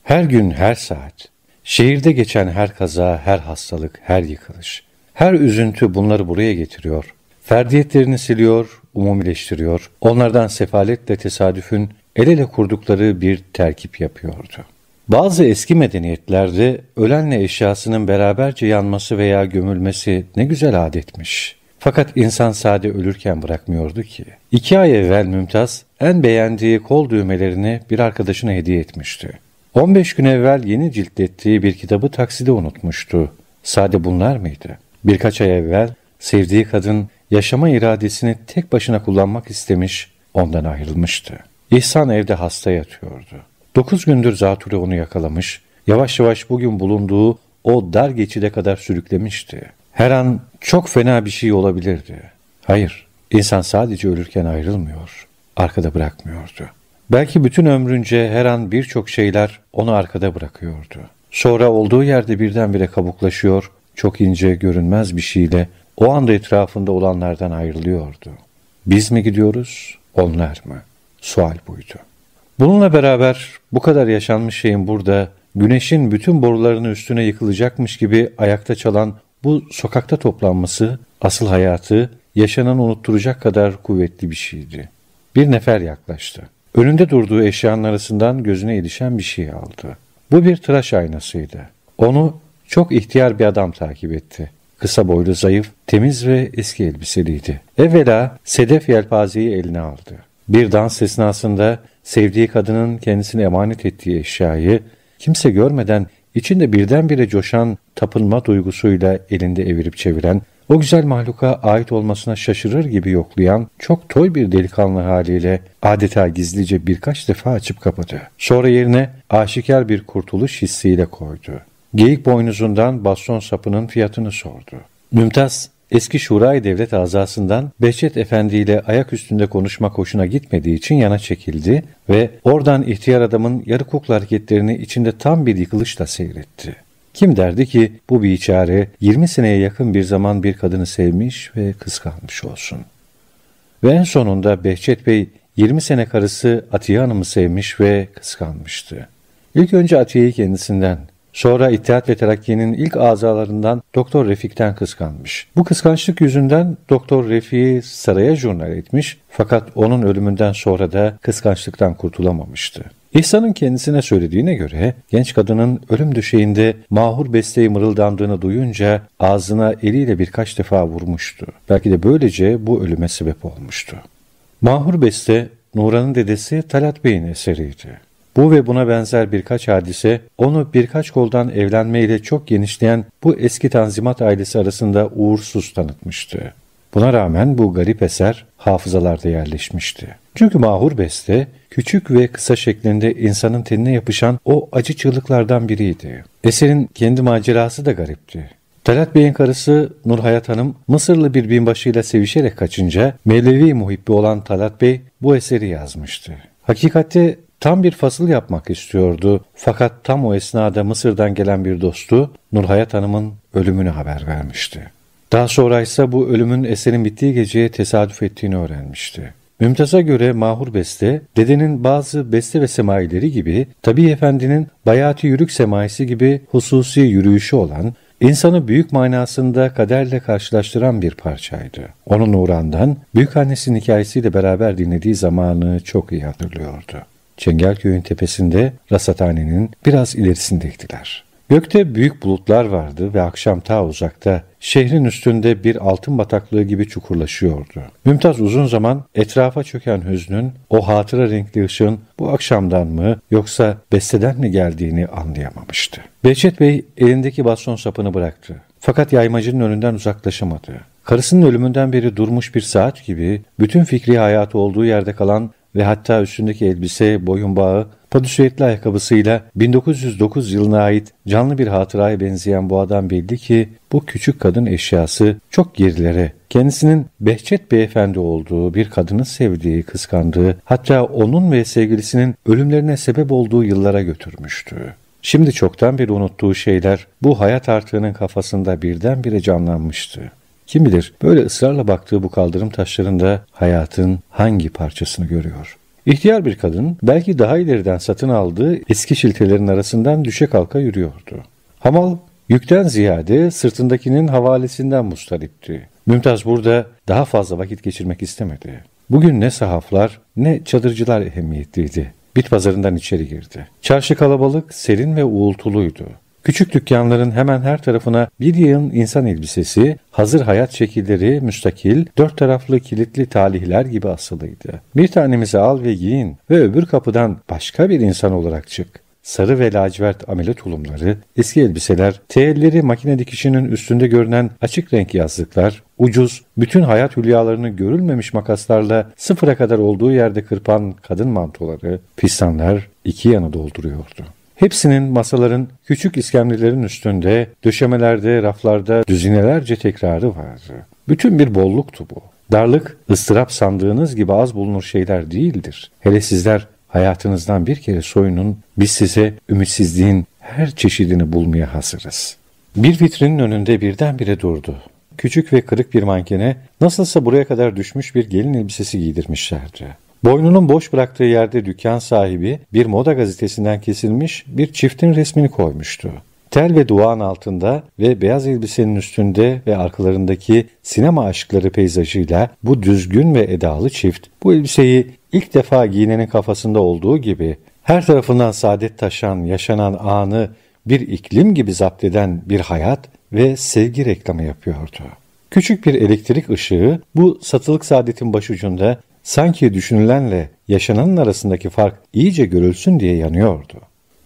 Her gün, her saat, şehirde geçen her kaza, her hastalık, her yıkılış, her üzüntü bunları buraya getiriyor. Ferdiyetlerini siliyor, umumileştiriyor, onlardan sefaletle tesadüfün el ele kurdukları bir terkip yapıyordu. Bazı eski medeniyetlerde ölenle eşyasının beraberce yanması veya gömülmesi ne güzel adetmiş. Fakat insan sade ölürken bırakmıyordu ki. İki ay evvel Mümtaz en beğendiği kol düğmelerini bir arkadaşına hediye etmişti. 15 gün evvel yeni ciltlettiği bir kitabı takside unutmuştu. Sade bunlar mıydı? Birkaç ay evvel sevdiği kadın yaşama iradesini tek başına kullanmak istemiş, ondan ayrılmıştı. İhsan evde hasta yatıyordu. Dokuz gündür zatürre onu yakalamış, yavaş yavaş bugün bulunduğu o dar geçide kadar sürüklemişti. Her an çok fena bir şey olabilirdi. Hayır, insan sadece ölürken ayrılmıyor, arkada bırakmıyordu. Belki bütün ömrünce her an birçok şeyler onu arkada bırakıyordu. Sonra olduğu yerde birdenbire kabuklaşıyor, çok ince, görünmez bir şeyle o anda etrafında olanlardan ayrılıyordu. Biz mi gidiyoruz, onlar mı? Sual buydu. Bununla beraber bu kadar yaşanmış şeyin burada güneşin bütün borularının üstüne yıkılacakmış gibi ayakta çalan bu sokakta toplanması asıl hayatı yaşanan unutturacak kadar kuvvetli bir şeydi. Bir nefer yaklaştı. Önünde durduğu eşyanın arasından gözüne ilişen bir şey aldı. Bu bir tıraş aynasıydı. Onu çok ihtiyar bir adam takip etti. Kısa boylu, zayıf, temiz ve eski elbiseliydi. Evvela sedef yelpazeyi eline aldı. Bir dans esnasında sevdiği kadının kendisine emanet ettiği eşyayı kimse görmeden içinde birdenbire coşan tapınma duygusuyla elinde evirip çeviren, o güzel mahluka ait olmasına şaşırır gibi yoklayan çok toy bir delikanlı haliyle adeta gizlice birkaç defa açıp kapadı. Sonra yerine aşikar bir kurtuluş hissiyle koydu. Geyik boynuzundan baston sapının fiyatını sordu. Mümtaz eski Şurayı Devlet azasından Behçet Efendi ile ayak üstünde konuşmak hoşuna gitmediği için yana çekildi ve oradan ihtiyar adamın yarı kukla hareketlerini içinde tam bir yıkılışla seyretti. Kim derdi ki bu biçare 20 seneye yakın bir zaman bir kadını sevmiş ve kıskanmış olsun. Ve en sonunda Behçet Bey 20 sene karısı Atiye Hanım'ı sevmiş ve kıskanmıştı. İlk önce Atiye'yi kendisinden, Sonra İttihat ve Terakki'nin ilk azalarından Doktor Refik'ten kıskanmış. Bu kıskançlık yüzünden Doktor Refik'i saraya jurnal etmiş fakat onun ölümünden sonra da kıskançlıktan kurtulamamıştı. İhsan'ın kendisine söylediğine göre genç kadının ölüm döşeğinde mahur besteyi mırıldandığını duyunca ağzına eliyle birkaç defa vurmuştu. Belki de böylece bu ölüme sebep olmuştu. Mahur beste Nuran'ın dedesi Talat Bey'in eseriydi. Bu ve buna benzer birkaç hadise onu birkaç koldan evlenmeyle çok genişleyen bu eski tanzimat ailesi arasında uğursuz tanıtmıştı. Buna rağmen bu garip eser hafızalarda yerleşmişti. Çünkü mahur beste küçük ve kısa şeklinde insanın tenine yapışan o acı çığlıklardan biriydi. Eserin kendi macerası da garipti. Talat Bey'in karısı Nurhayat Hanım Mısırlı bir binbaşıyla sevişerek kaçınca Mevlevi muhibbi olan Talat Bey bu eseri yazmıştı. Hakikatte Tam bir fasıl yapmak istiyordu fakat tam o esnada Mısır'dan gelen bir dostu Nurhayat Hanım'ın ölümünü haber vermişti. Daha sonra ise bu ölümün eserin bittiği geceye tesadüf ettiğini öğrenmişti. Mümtaz'a göre Mahur Beste, dedenin bazı beste ve semaileri gibi, Tabi Efendi'nin bayati yürük semaisi gibi hususi yürüyüşü olan, insanı büyük manasında kaderle karşılaştıran bir parçaydı. Onun Nuran'dan, büyük annesinin hikayesiyle beraber dinlediği zamanı çok iyi hatırlıyordu. Çengelköy'ün tepesinde rasathanenin biraz ilerisindeydiler. Gökte büyük bulutlar vardı ve akşam ta uzakta şehrin üstünde bir altın bataklığı gibi çukurlaşıyordu. Mümtaz uzun zaman etrafa çöken hüznün, o hatıra renkli ışığın bu akşamdan mı yoksa besteden mi geldiğini anlayamamıştı. Behçet Bey elindeki baston sapını bıraktı. Fakat yaymacının önünden uzaklaşamadı. Karısının ölümünden beri durmuş bir saat gibi bütün fikri hayatı olduğu yerde kalan ve hatta üstündeki elbise, boyun bağı, padüşehitli ayakkabısıyla 1909 yılına ait canlı bir hatıraya benzeyen bu adam belli ki bu küçük kadın eşyası çok gerilere, kendisinin Behçet Beyefendi olduğu, bir kadını sevdiği, kıskandığı, hatta onun ve sevgilisinin ölümlerine sebep olduğu yıllara götürmüştü. Şimdi çoktan bir unuttuğu şeyler bu hayat artığının kafasında birdenbire canlanmıştı. Kim bilir böyle ısrarla baktığı bu kaldırım taşlarında hayatın hangi parçasını görüyor. İhtiyar bir kadın belki daha ileriden satın aldığı eski şiltelerin arasından düşe kalka yürüyordu. Hamal yükten ziyade sırtındakinin havalesinden mustaripti. Mümtaz burada daha fazla vakit geçirmek istemedi. Bugün ne sahaflar ne çadırcılar ehemmiyetliydi. Bit pazarından içeri girdi. Çarşı kalabalık, serin ve uğultuluydu. Küçük dükkanların hemen her tarafına bir yığın insan elbisesi, hazır hayat şekilleri, müstakil, dört taraflı kilitli talihler gibi asılıydı. Bir tanemizi al ve giyin ve öbür kapıdan başka bir insan olarak çık. Sarı ve lacivert amele tulumları, eski elbiseler, teelleri makine dikişinin üstünde görünen açık renk yazlıklar, ucuz, bütün hayat hülyalarını görülmemiş makaslarla sıfıra kadar olduğu yerde kırpan kadın mantoları, pistanlar iki yanı dolduruyordu. Hepsinin masaların küçük iskemlelerin üstünde, döşemelerde, raflarda düzinelerce tekrarı vardı. Bütün bir bolluktu bu. Darlık, ıstırap sandığınız gibi az bulunur şeyler değildir. Hele sizler hayatınızdan bir kere soyunun, biz size ümitsizliğin her çeşidini bulmaya hazırız. Bir vitrinin önünde birdenbire durdu. Küçük ve kırık bir mankene nasılsa buraya kadar düşmüş bir gelin elbisesi giydirmişlerdi. Boynunun boş bıraktığı yerde dükkan sahibi bir moda gazetesinden kesilmiş bir çiftin resmini koymuştu. Tel ve duağın altında ve beyaz elbisenin üstünde ve arkalarındaki sinema aşkları peyzajıyla bu düzgün ve edalı çift bu elbiseyi ilk defa giyinenin kafasında olduğu gibi her tarafından saadet taşan, yaşanan anı bir iklim gibi zapt eden bir hayat ve sevgi reklamı yapıyordu. Küçük bir elektrik ışığı bu satılık saadetin başucunda Sanki düşünülenle yaşananın arasındaki fark iyice görülsün diye yanıyordu.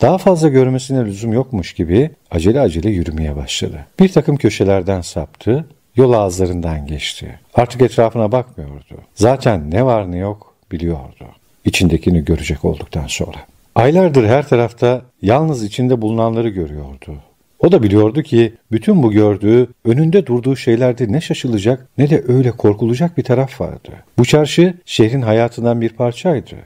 Daha fazla görmesine lüzum yokmuş gibi acele acele yürümeye başladı. Bir takım köşelerden saptı, yol ağızlarından geçti. Artık etrafına bakmıyordu. Zaten ne var ne yok biliyordu. İçindekini görecek olduktan sonra. Aylardır her tarafta yalnız içinde bulunanları görüyordu. O da biliyordu ki bütün bu gördüğü, önünde durduğu şeylerde ne şaşılacak ne de öyle korkulacak bir taraf vardı. Bu çarşı şehrin hayatından bir parçaydı.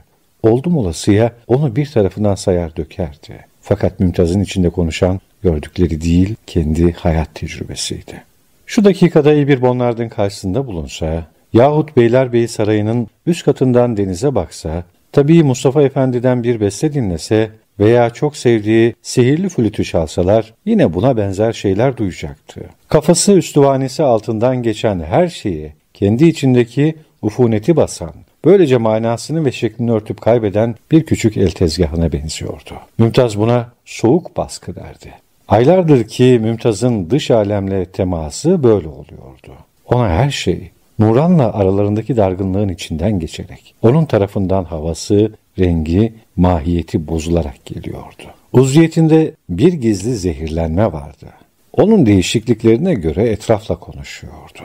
Oldum olasıya onu bir tarafından sayar dökerdi. Fakat Mümtaz'ın içinde konuşan gördükleri değil kendi hayat tecrübesiydi. Şu dakikada iyi bir bonlardın karşısında bulunsa yahut Beylerbeyi Sarayı'nın üst katından denize baksa, tabii Mustafa Efendi'den bir beste dinlese veya çok sevdiği sihirli flütü çalsalar yine buna benzer şeyler duyacaktı. Kafası üstüvanesi altından geçen her şeyi kendi içindeki ufuneti basan, böylece manasını ve şeklini örtüp kaybeden bir küçük el tezgahına benziyordu. Mümtaz buna soğuk baskı derdi. Aylardır ki Mümtaz'ın dış alemle teması böyle oluyordu. Ona her şey, Nuran'la aralarındaki dargınlığın içinden geçerek, onun tarafından havası, rengi, mahiyeti bozularak geliyordu. Uzviyetinde bir gizli zehirlenme vardı. Onun değişikliklerine göre etrafla konuşuyordu.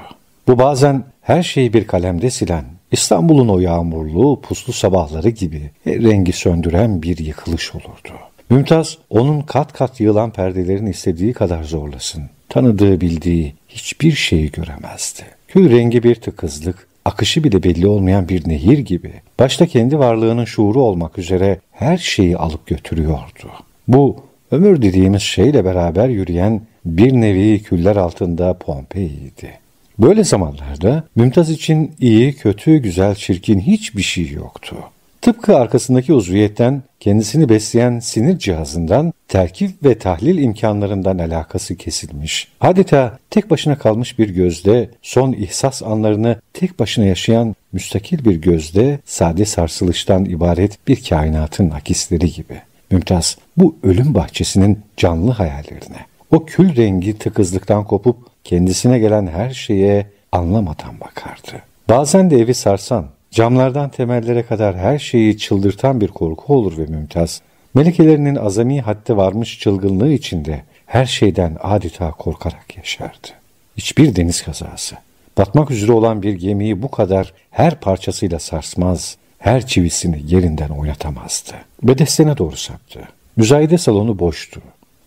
Bu bazen her şeyi bir kalemde silen, İstanbul'un o yağmurlu, puslu sabahları gibi rengi söndüren bir yıkılış olurdu. Mümtaz onun kat kat yığılan perdelerin istediği kadar zorlasın. Tanıdığı bildiği hiçbir şeyi göremezdi. Kül rengi bir tıkızlık, akışı bile belli olmayan bir nehir gibi, başta kendi varlığının şuuru olmak üzere her şeyi alıp götürüyordu. Bu ömür dediğimiz şeyle beraber yürüyen bir nevi küller altında Pompei'ydi. Böyle zamanlarda Mümtaz için iyi, kötü, güzel, çirkin hiçbir şey yoktu. Tıpkı arkasındaki uzviyetten kendisini besleyen sinir cihazından terkip ve tahlil imkanlarından alakası kesilmiş. Adeta tek başına kalmış bir gözde, son ihsas anlarını tek başına yaşayan müstakil bir gözde, sade sarsılıştan ibaret bir kainatın akisleri gibi. Mümtaz bu ölüm bahçesinin canlı hayallerine, o kül rengi tıkızlıktan kopup kendisine gelen her şeye anlamadan bakardı. Bazen de evi sarsan, Camlardan temellere kadar her şeyi çıldırtan bir korku olur ve mümtaz. Melekelerinin azami hadde varmış çılgınlığı içinde her şeyden adeta korkarak yaşardı. Hiçbir deniz kazası, batmak üzere olan bir gemiyi bu kadar her parçasıyla sarsmaz, her çivisini yerinden oynatamazdı. Bedestene doğru saptı. Müzayede salonu boştu.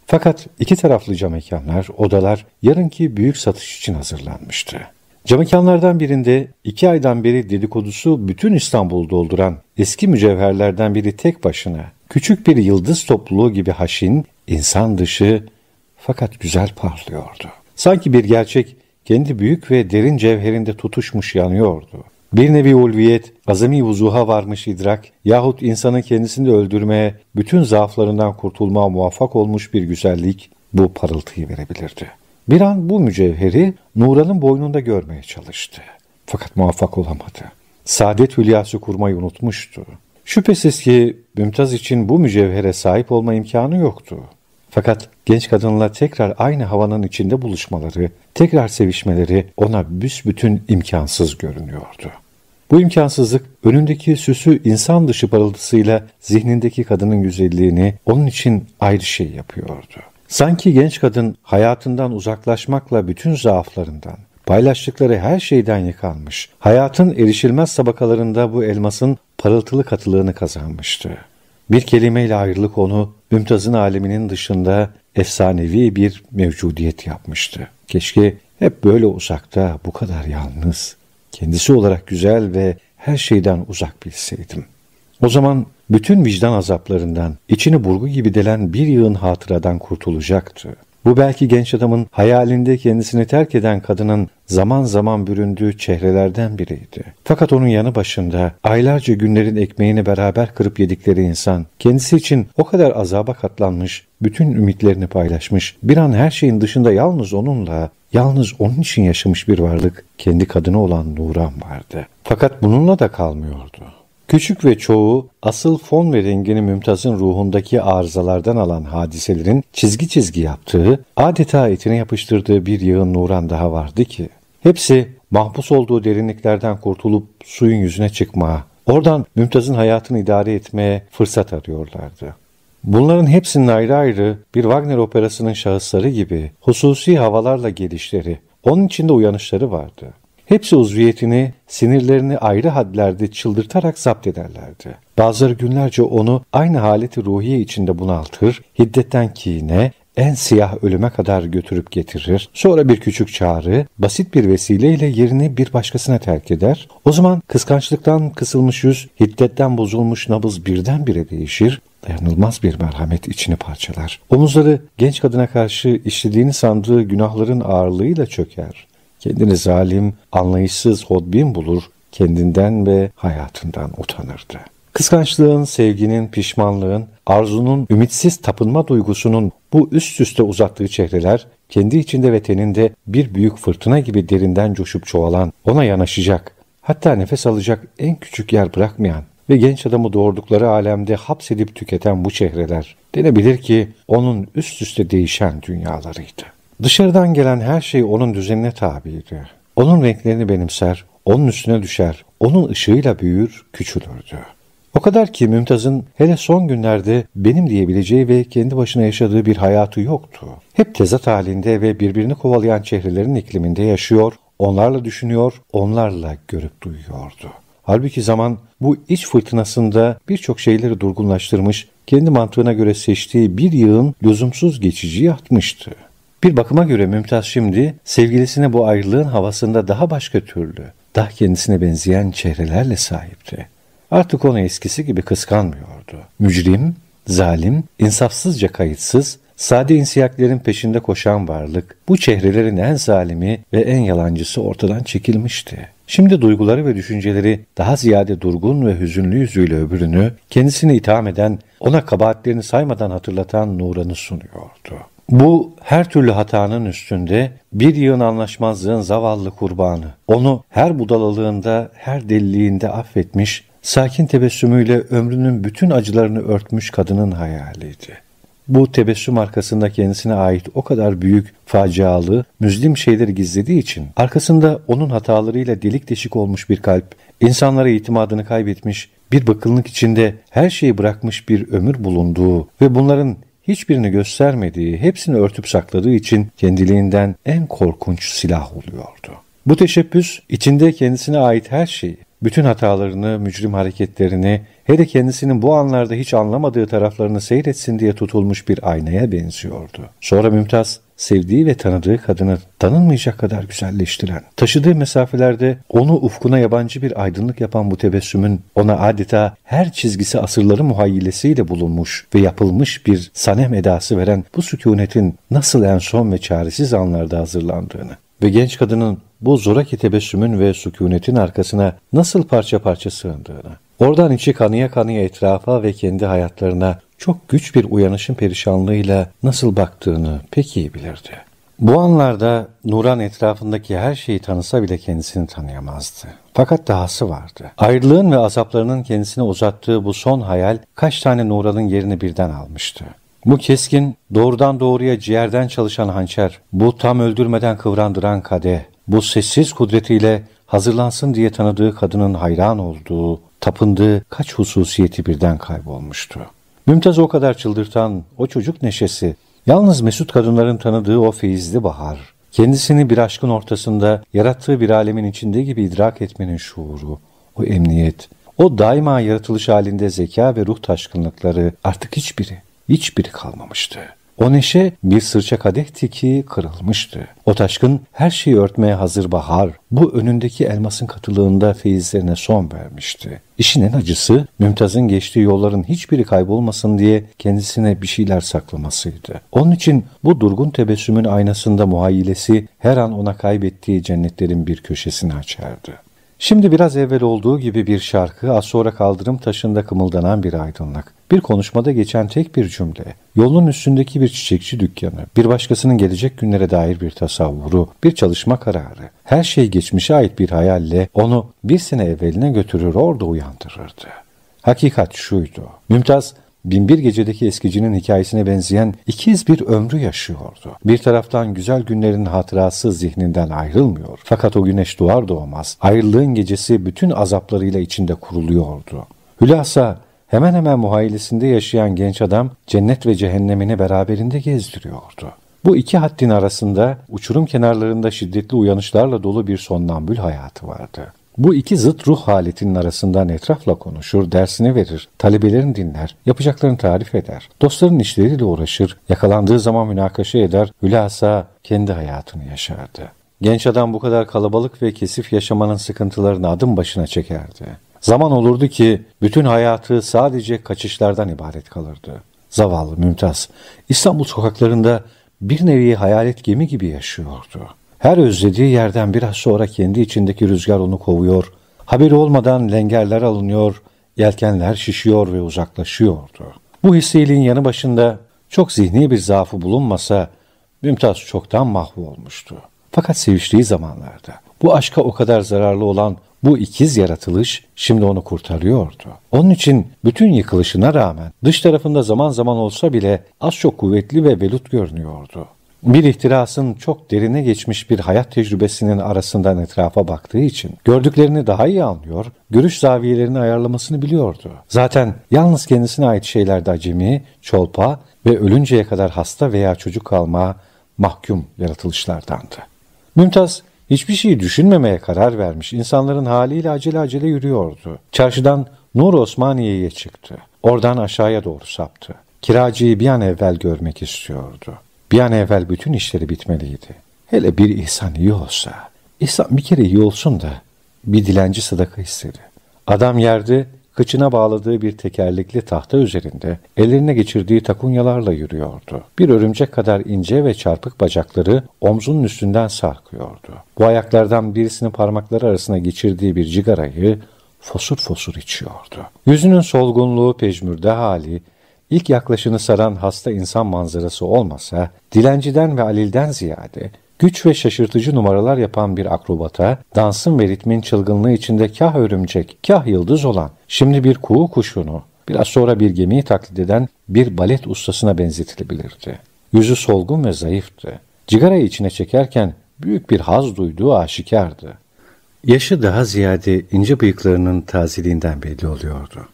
Fakat iki taraflı cam mekanlar, odalar yarınki büyük satış için hazırlanmıştı. Camekanlardan birinde iki aydan beri dedikodusu bütün İstanbul'u dolduran eski mücevherlerden biri tek başına, küçük bir yıldız topluluğu gibi haşin, insan dışı fakat güzel parlıyordu. Sanki bir gerçek kendi büyük ve derin cevherinde tutuşmuş yanıyordu. Bir nevi ulviyet, azami vuzuha varmış idrak yahut insanın kendisini öldürmeye, bütün zaaflarından kurtulmaya muvaffak olmuş bir güzellik bu parıltıyı verebilirdi. Bir an bu mücevheri Nuran'ın boynunda görmeye çalıştı. Fakat muvaffak olamadı. Saadet hülyası kurmayı unutmuştu. Şüphesiz ki Mümtaz için bu mücevhere sahip olma imkanı yoktu. Fakat genç kadınla tekrar aynı havanın içinde buluşmaları, tekrar sevişmeleri ona büsbütün imkansız görünüyordu. Bu imkansızlık önündeki süsü insan dışı parıltısıyla zihnindeki kadının güzelliğini onun için ayrı şey yapıyordu. Sanki genç kadın hayatından uzaklaşmakla bütün zaaflarından, paylaştıkları her şeyden yıkanmış, hayatın erişilmez tabakalarında bu elmasın parıltılı katılığını kazanmıştı. Bir kelimeyle ayrılık onu Mümtaz'ın aleminin dışında efsanevi bir mevcudiyet yapmıştı. Keşke hep böyle uzakta, bu kadar yalnız, kendisi olarak güzel ve her şeyden uzak bilseydim. O zaman bütün vicdan azaplarından, içini burgu gibi delen bir yığın hatıradan kurtulacaktı. Bu belki genç adamın hayalinde kendisini terk eden kadının zaman zaman büründüğü çehrelerden biriydi. Fakat onun yanı başında aylarca günlerin ekmeğini beraber kırıp yedikleri insan, kendisi için o kadar azaba katlanmış, bütün ümitlerini paylaşmış, bir an her şeyin dışında yalnız onunla, yalnız onun için yaşamış bir varlık, kendi kadını olan Nuran vardı. Fakat bununla da kalmıyordu. Küçük ve çoğu asıl fon ve rengini Mümtaz'ın ruhundaki arızalardan alan hadiselerin çizgi çizgi yaptığı, adeta etine yapıştırdığı bir yığın nuran daha vardı ki, hepsi mahpus olduğu derinliklerden kurtulup suyun yüzüne çıkmaya, oradan Mümtaz'ın hayatını idare etmeye fırsat arıyorlardı. Bunların hepsinin ayrı ayrı bir Wagner operasının şahısları gibi hususi havalarla gelişleri, onun içinde uyanışları vardı. Hepsi uzviyetini, sinirlerini ayrı hadlerde çıldırtarak zapt ederlerdi. Bazıları günlerce onu aynı haleti ruhiye içinde bunaltır, hiddetten kine, en siyah ölüme kadar götürüp getirir. Sonra bir küçük çağrı, basit bir vesileyle yerini bir başkasına terk eder. O zaman kıskançlıktan kısılmış yüz, hiddetten bozulmuş nabız birdenbire değişir. Dayanılmaz bir merhamet içini parçalar. Omuzları genç kadına karşı işlediğini sandığı günahların ağırlığıyla çöker. Kendini zalim, anlayışsız hodbin bulur, kendinden ve hayatından utanırdı. Kıskançlığın, sevginin, pişmanlığın, arzunun, ümitsiz tapınma duygusunun bu üst üste uzattığı çehreler, kendi içinde ve teninde bir büyük fırtına gibi derinden coşup çoğalan, ona yanaşacak, hatta nefes alacak en küçük yer bırakmayan ve genç adamı doğurdukları alemde hapsedip tüketen bu çehreler, denebilir ki onun üst üste değişen dünyalarıydı. Dışarıdan gelen her şey onun düzenine tabiydi. Onun renklerini benimser, onun üstüne düşer, onun ışığıyla büyür, küçülürdü. O kadar ki Mümtaz'ın hele son günlerde benim diyebileceği ve kendi başına yaşadığı bir hayatı yoktu. Hep tezat halinde ve birbirini kovalayan çehrelerin ikliminde yaşıyor, onlarla düşünüyor, onlarla görüp duyuyordu. Halbuki zaman bu iç fırtınasında birçok şeyleri durgunlaştırmış, kendi mantığına göre seçtiği bir yığın lüzumsuz geçiciyi atmıştı. Bir bakıma göre Mümtaz şimdi sevgilisine bu ayrılığın havasında daha başka türlü, daha kendisine benzeyen çehrelerle sahipti. Artık onu eskisi gibi kıskanmıyordu. Mücrim, zalim, insafsızca kayıtsız, sade insiyaklerin peşinde koşan varlık, bu çehrelerin en zalimi ve en yalancısı ortadan çekilmişti. Şimdi duyguları ve düşünceleri daha ziyade durgun ve hüzünlü yüzüyle öbürünü, kendisini itham eden, ona kabahatlerini saymadan hatırlatan Nuran'ı sunuyordu. Bu her türlü hatanın üstünde bir yığın anlaşmazlığın zavallı kurbanı. Onu her budalalığında, her deliliğinde affetmiş, sakin tebessümüyle ömrünün bütün acılarını örtmüş kadının hayaliydi. Bu tebessüm arkasında kendisine ait o kadar büyük, facialı, müzlim şeyleri gizlediği için arkasında onun hatalarıyla delik deşik olmuş bir kalp, insanlara itimadını kaybetmiş, bir bakıllık içinde her şeyi bırakmış bir ömür bulunduğu ve bunların hiçbirini göstermediği, hepsini örtüp sakladığı için kendiliğinden en korkunç silah oluyordu. Bu teşebbüs içinde kendisine ait her şeyi, bütün hatalarını, mücrim hareketlerini, hele kendisinin bu anlarda hiç anlamadığı taraflarını seyretsin diye tutulmuş bir aynaya benziyordu. Sonra Mümtaz, sevdiği ve tanıdığı kadını tanınmayacak kadar güzelleştiren, taşıdığı mesafelerde onu ufkuna yabancı bir aydınlık yapan bu tebessümün ona adeta her çizgisi asırları muhayyilesiyle bulunmuş ve yapılmış bir sanem edası veren bu sükunetin nasıl en son ve çaresiz anlarda hazırlandığını ve genç kadının bu zoraki tebessümün ve sükunetin arkasına nasıl parça parça sığındığını, oradan içi kanıya kanıya etrafa ve kendi hayatlarına çok güç bir uyanışın perişanlığıyla nasıl baktığını pek iyi bilirdi. Bu anlarda Nuran etrafındaki her şeyi tanısa bile kendisini tanıyamazdı. Fakat dahası vardı. Ayrılığın ve azaplarının kendisine uzattığı bu son hayal kaç tane Nuran'ın yerini birden almıştı. Bu keskin, doğrudan doğruya ciğerden çalışan hançer, bu tam öldürmeden kıvrandıran kade, bu sessiz kudretiyle hazırlansın diye tanıdığı kadının hayran olduğu, tapındığı kaç hususiyeti birden kaybolmuştu. Mümtaz o kadar çıldırtan o çocuk neşesi, yalnız mesut kadınların tanıdığı o feyizli bahar, kendisini bir aşkın ortasında yarattığı bir alemin içinde gibi idrak etmenin şuuru, o emniyet, o daima yaratılış halinde zeka ve ruh taşkınlıkları artık hiçbiri, hiçbiri kalmamıştı. O neşe bir sırça kadehti ki kırılmıştı. O taşkın her şeyi örtmeye hazır bahar, bu önündeki elmasın katılığında feyizlerine son vermişti. İşin en acısı Mümtaz'ın geçtiği yolların hiçbiri kaybolmasın diye kendisine bir şeyler saklamasıydı. Onun için bu durgun tebessümün aynasında muhayyilesi her an ona kaybettiği cennetlerin bir köşesini açardı. Şimdi biraz evvel olduğu gibi bir şarkı, az sonra kaldırım taşında kımıldanan bir aydınlık. Bir konuşmada geçen tek bir cümle, yolun üstündeki bir çiçekçi dükkanı, bir başkasının gelecek günlere dair bir tasavvuru, bir çalışma kararı, her şey geçmişe ait bir hayalle onu bir sene evveline götürür orada uyandırırdı. Hakikat şuydu. Mümtaz Binbir Gece'deki eskicinin hikayesine benzeyen ikiz bir ömrü yaşıyordu. Bir taraftan güzel günlerin hatırası zihninden ayrılmıyor. Fakat o güneş doğar doğmaz ayrılığın gecesi bütün azaplarıyla içinde kuruluyordu. Hülasa Hemen hemen muhayyilesinde yaşayan genç adam cennet ve cehennemini beraberinde gezdiriyordu. Bu iki haddin arasında uçurum kenarlarında şiddetli uyanışlarla dolu bir sonnambül hayatı vardı. Bu iki zıt ruh haletinin arasından etrafla konuşur, dersini verir, talebelerini dinler, yapacaklarını tarif eder. Dostların işleriyle uğraşır, yakalandığı zaman münakaşa eder, hülasa kendi hayatını yaşardı. Genç adam bu kadar kalabalık ve kesif yaşamanın sıkıntılarını adım başına çekerdi. Zaman olurdu ki bütün hayatı sadece kaçışlardan ibaret kalırdı. Zavallı Mümtaz, İstanbul sokaklarında bir nevi hayalet gemi gibi yaşıyordu. Her özlediği yerden biraz sonra kendi içindeki rüzgar onu kovuyor, haberi olmadan lengerler alınıyor, yelkenler şişiyor ve uzaklaşıyordu. Bu hissiyeliğin yanı başında çok zihni bir zaafı bulunmasa Mümtaz çoktan mahvolmuştu. Fakat seviştiği zamanlarda bu aşka o kadar zararlı olan bu ikiz yaratılış şimdi onu kurtarıyordu. Onun için bütün yıkılışına rağmen dış tarafında zaman zaman olsa bile az çok kuvvetli ve velut görünüyordu. Bir ihtirasın çok derine geçmiş bir hayat tecrübesinin arasından etrafa baktığı için gördüklerini daha iyi anlıyor, görüş zaviyelerini ayarlamasını biliyordu. Zaten yalnız kendisine ait şeylerde acemi, çolpa ve ölünceye kadar hasta veya çocuk kalma mahkum yaratılışlardandı. Mümtaz hiçbir şeyi düşünmemeye karar vermiş insanların haliyle acele acele yürüyordu. Çarşıdan Nur Osmaniye'ye çıktı. Oradan aşağıya doğru saptı. Kiracıyı bir an evvel görmek istiyordu. Bir an evvel bütün işleri bitmeliydi. Hele bir ihsan iyi olsa. İhsan bir kere iyi olsun da bir dilenci sadaka istedi. Adam yerde kıçına bağladığı bir tekerlekli tahta üzerinde ellerine geçirdiği takunyalarla yürüyordu. Bir örümcek kadar ince ve çarpık bacakları omzunun üstünden sarkıyordu. Bu ayaklardan birisinin parmakları arasına geçirdiği bir cigarayı fosur fosur içiyordu. Yüzünün solgunluğu pejmürde hali, ilk yaklaşını saran hasta insan manzarası olmasa, dilenciden ve alilden ziyade güç ve şaşırtıcı numaralar yapan bir akrobata, dansın ve ritmin çılgınlığı içinde kah örümcek, kah yıldız olan, şimdi bir kuğu kuşunu, biraz sonra bir gemiyi taklit eden bir balet ustasına benzetilebilirdi. Yüzü solgun ve zayıftı. Cigarayı içine çekerken büyük bir haz duyduğu aşikardı. Yaşı daha ziyade ince bıyıklarının tazeliğinden belli oluyordu.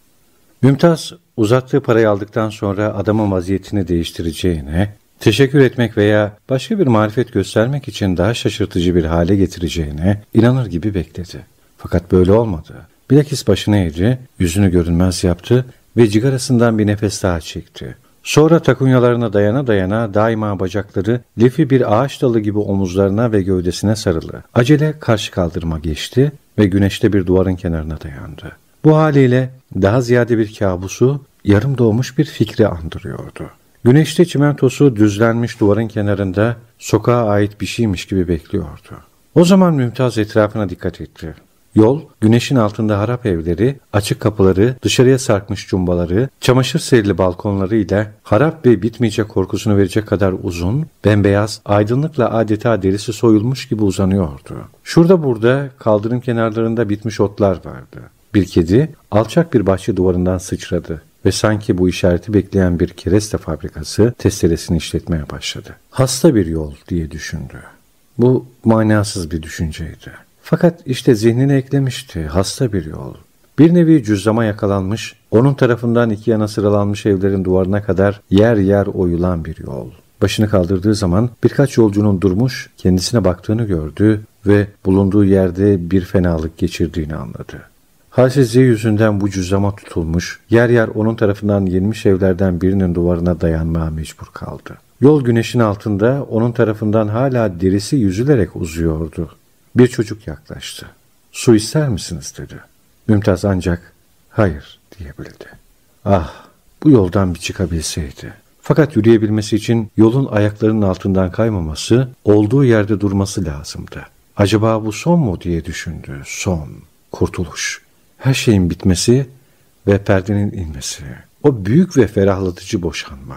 Mümtaz uzattığı parayı aldıktan sonra adamın vaziyetini değiştireceğine, teşekkür etmek veya başka bir marifet göstermek için daha şaşırtıcı bir hale getireceğine inanır gibi bekledi. Fakat böyle olmadı. Bilakis başını eğdi, yüzünü görünmez yaptı ve cigarasından bir nefes daha çekti. Sonra takunyalarına dayana dayana daima bacakları lifi bir ağaç dalı gibi omuzlarına ve gövdesine sarılı. Acele karşı kaldırma geçti ve güneşte bir duvarın kenarına dayandı. Bu haliyle daha ziyade bir kabusu yarım doğmuş bir fikri andırıyordu. Güneşte çimentosu düzlenmiş duvarın kenarında sokağa ait bir şeymiş gibi bekliyordu. O zaman Mümtaz etrafına dikkat etti. Yol, güneşin altında harap evleri, açık kapıları, dışarıya sarkmış cumbaları, çamaşır serili balkonları ile harap ve bitmeyecek korkusunu verecek kadar uzun, bembeyaz, aydınlıkla adeta derisi soyulmuş gibi uzanıyordu. Şurada burada kaldırım kenarlarında bitmiş otlar vardı. Bir kedi alçak bir bahçe duvarından sıçradı ve sanki bu işareti bekleyen bir kereste fabrikası testeresini işletmeye başladı. Hasta bir yol diye düşündü. Bu manasız bir düşünceydi. Fakat işte zihnine eklemişti hasta bir yol. Bir nevi cüzzama yakalanmış, onun tarafından iki yana sıralanmış evlerin duvarına kadar yer yer oyulan bir yol. Başını kaldırdığı zaman birkaç yolcunun durmuş, kendisine baktığını gördü ve bulunduğu yerde bir fenalık geçirdiğini anladı. Halsizliği yüzünden bu cüzzama tutulmuş, yer yer onun tarafından yenmiş evlerden birinin duvarına dayanmaya mecbur kaldı. Yol güneşin altında onun tarafından hala derisi yüzülerek uzuyordu. Bir çocuk yaklaştı. Su ister misiniz dedi. Mümtaz ancak hayır diyebildi. Ah bu yoldan bir çıkabilseydi. Fakat yürüyebilmesi için yolun ayaklarının altından kaymaması, olduğu yerde durması lazımdı. Acaba bu son mu diye düşündü. Son, kurtuluş, her şeyin bitmesi ve perdenin inmesi. O büyük ve ferahlatıcı boşanma.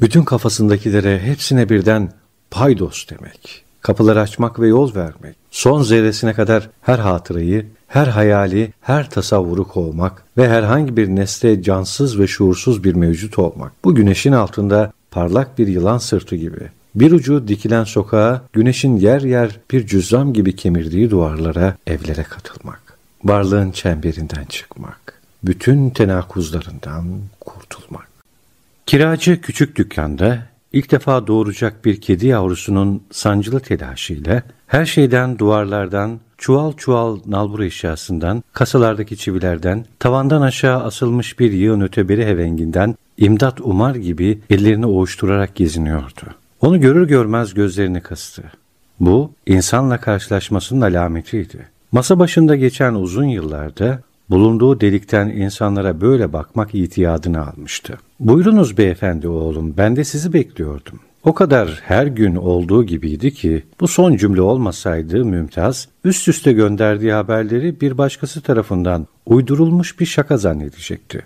Bütün kafasındakilere hepsine birden paydos demek. Kapıları açmak ve yol vermek. Son zerresine kadar her hatırayı, her hayali, her tasavvuru kovmak ve herhangi bir nesle cansız ve şuursuz bir mevcut olmak. Bu güneşin altında parlak bir yılan sırtı gibi. Bir ucu dikilen sokağa, güneşin yer yer bir cüzzam gibi kemirdiği duvarlara, evlere katılmak. Varlığın çemberinden çıkmak. bütün tenakuzlarından kurtulmak. Kiracı küçük dükkanda ilk defa doğuracak bir kedi yavrusunun sancılı telaşıyla her şeyden duvarlardan, çuval çuval nalbur eşyasından, kasalardaki çivilerden, tavandan aşağı asılmış bir yığın öteberi hevenginden imdat umar gibi ellerini ovuşturarak geziniyordu. Onu görür görmez gözlerini kıstı. Bu, insanla karşılaşmasının alametiydi. Masa başında geçen uzun yıllarda bulunduğu delikten insanlara böyle bakmak itiyadını almıştı. Buyurunuz beyefendi oğlum, ben de sizi bekliyordum. O kadar her gün olduğu gibiydi ki bu son cümle olmasaydı Mümtaz üst üste gönderdiği haberleri bir başkası tarafından uydurulmuş bir şaka zannedecekti.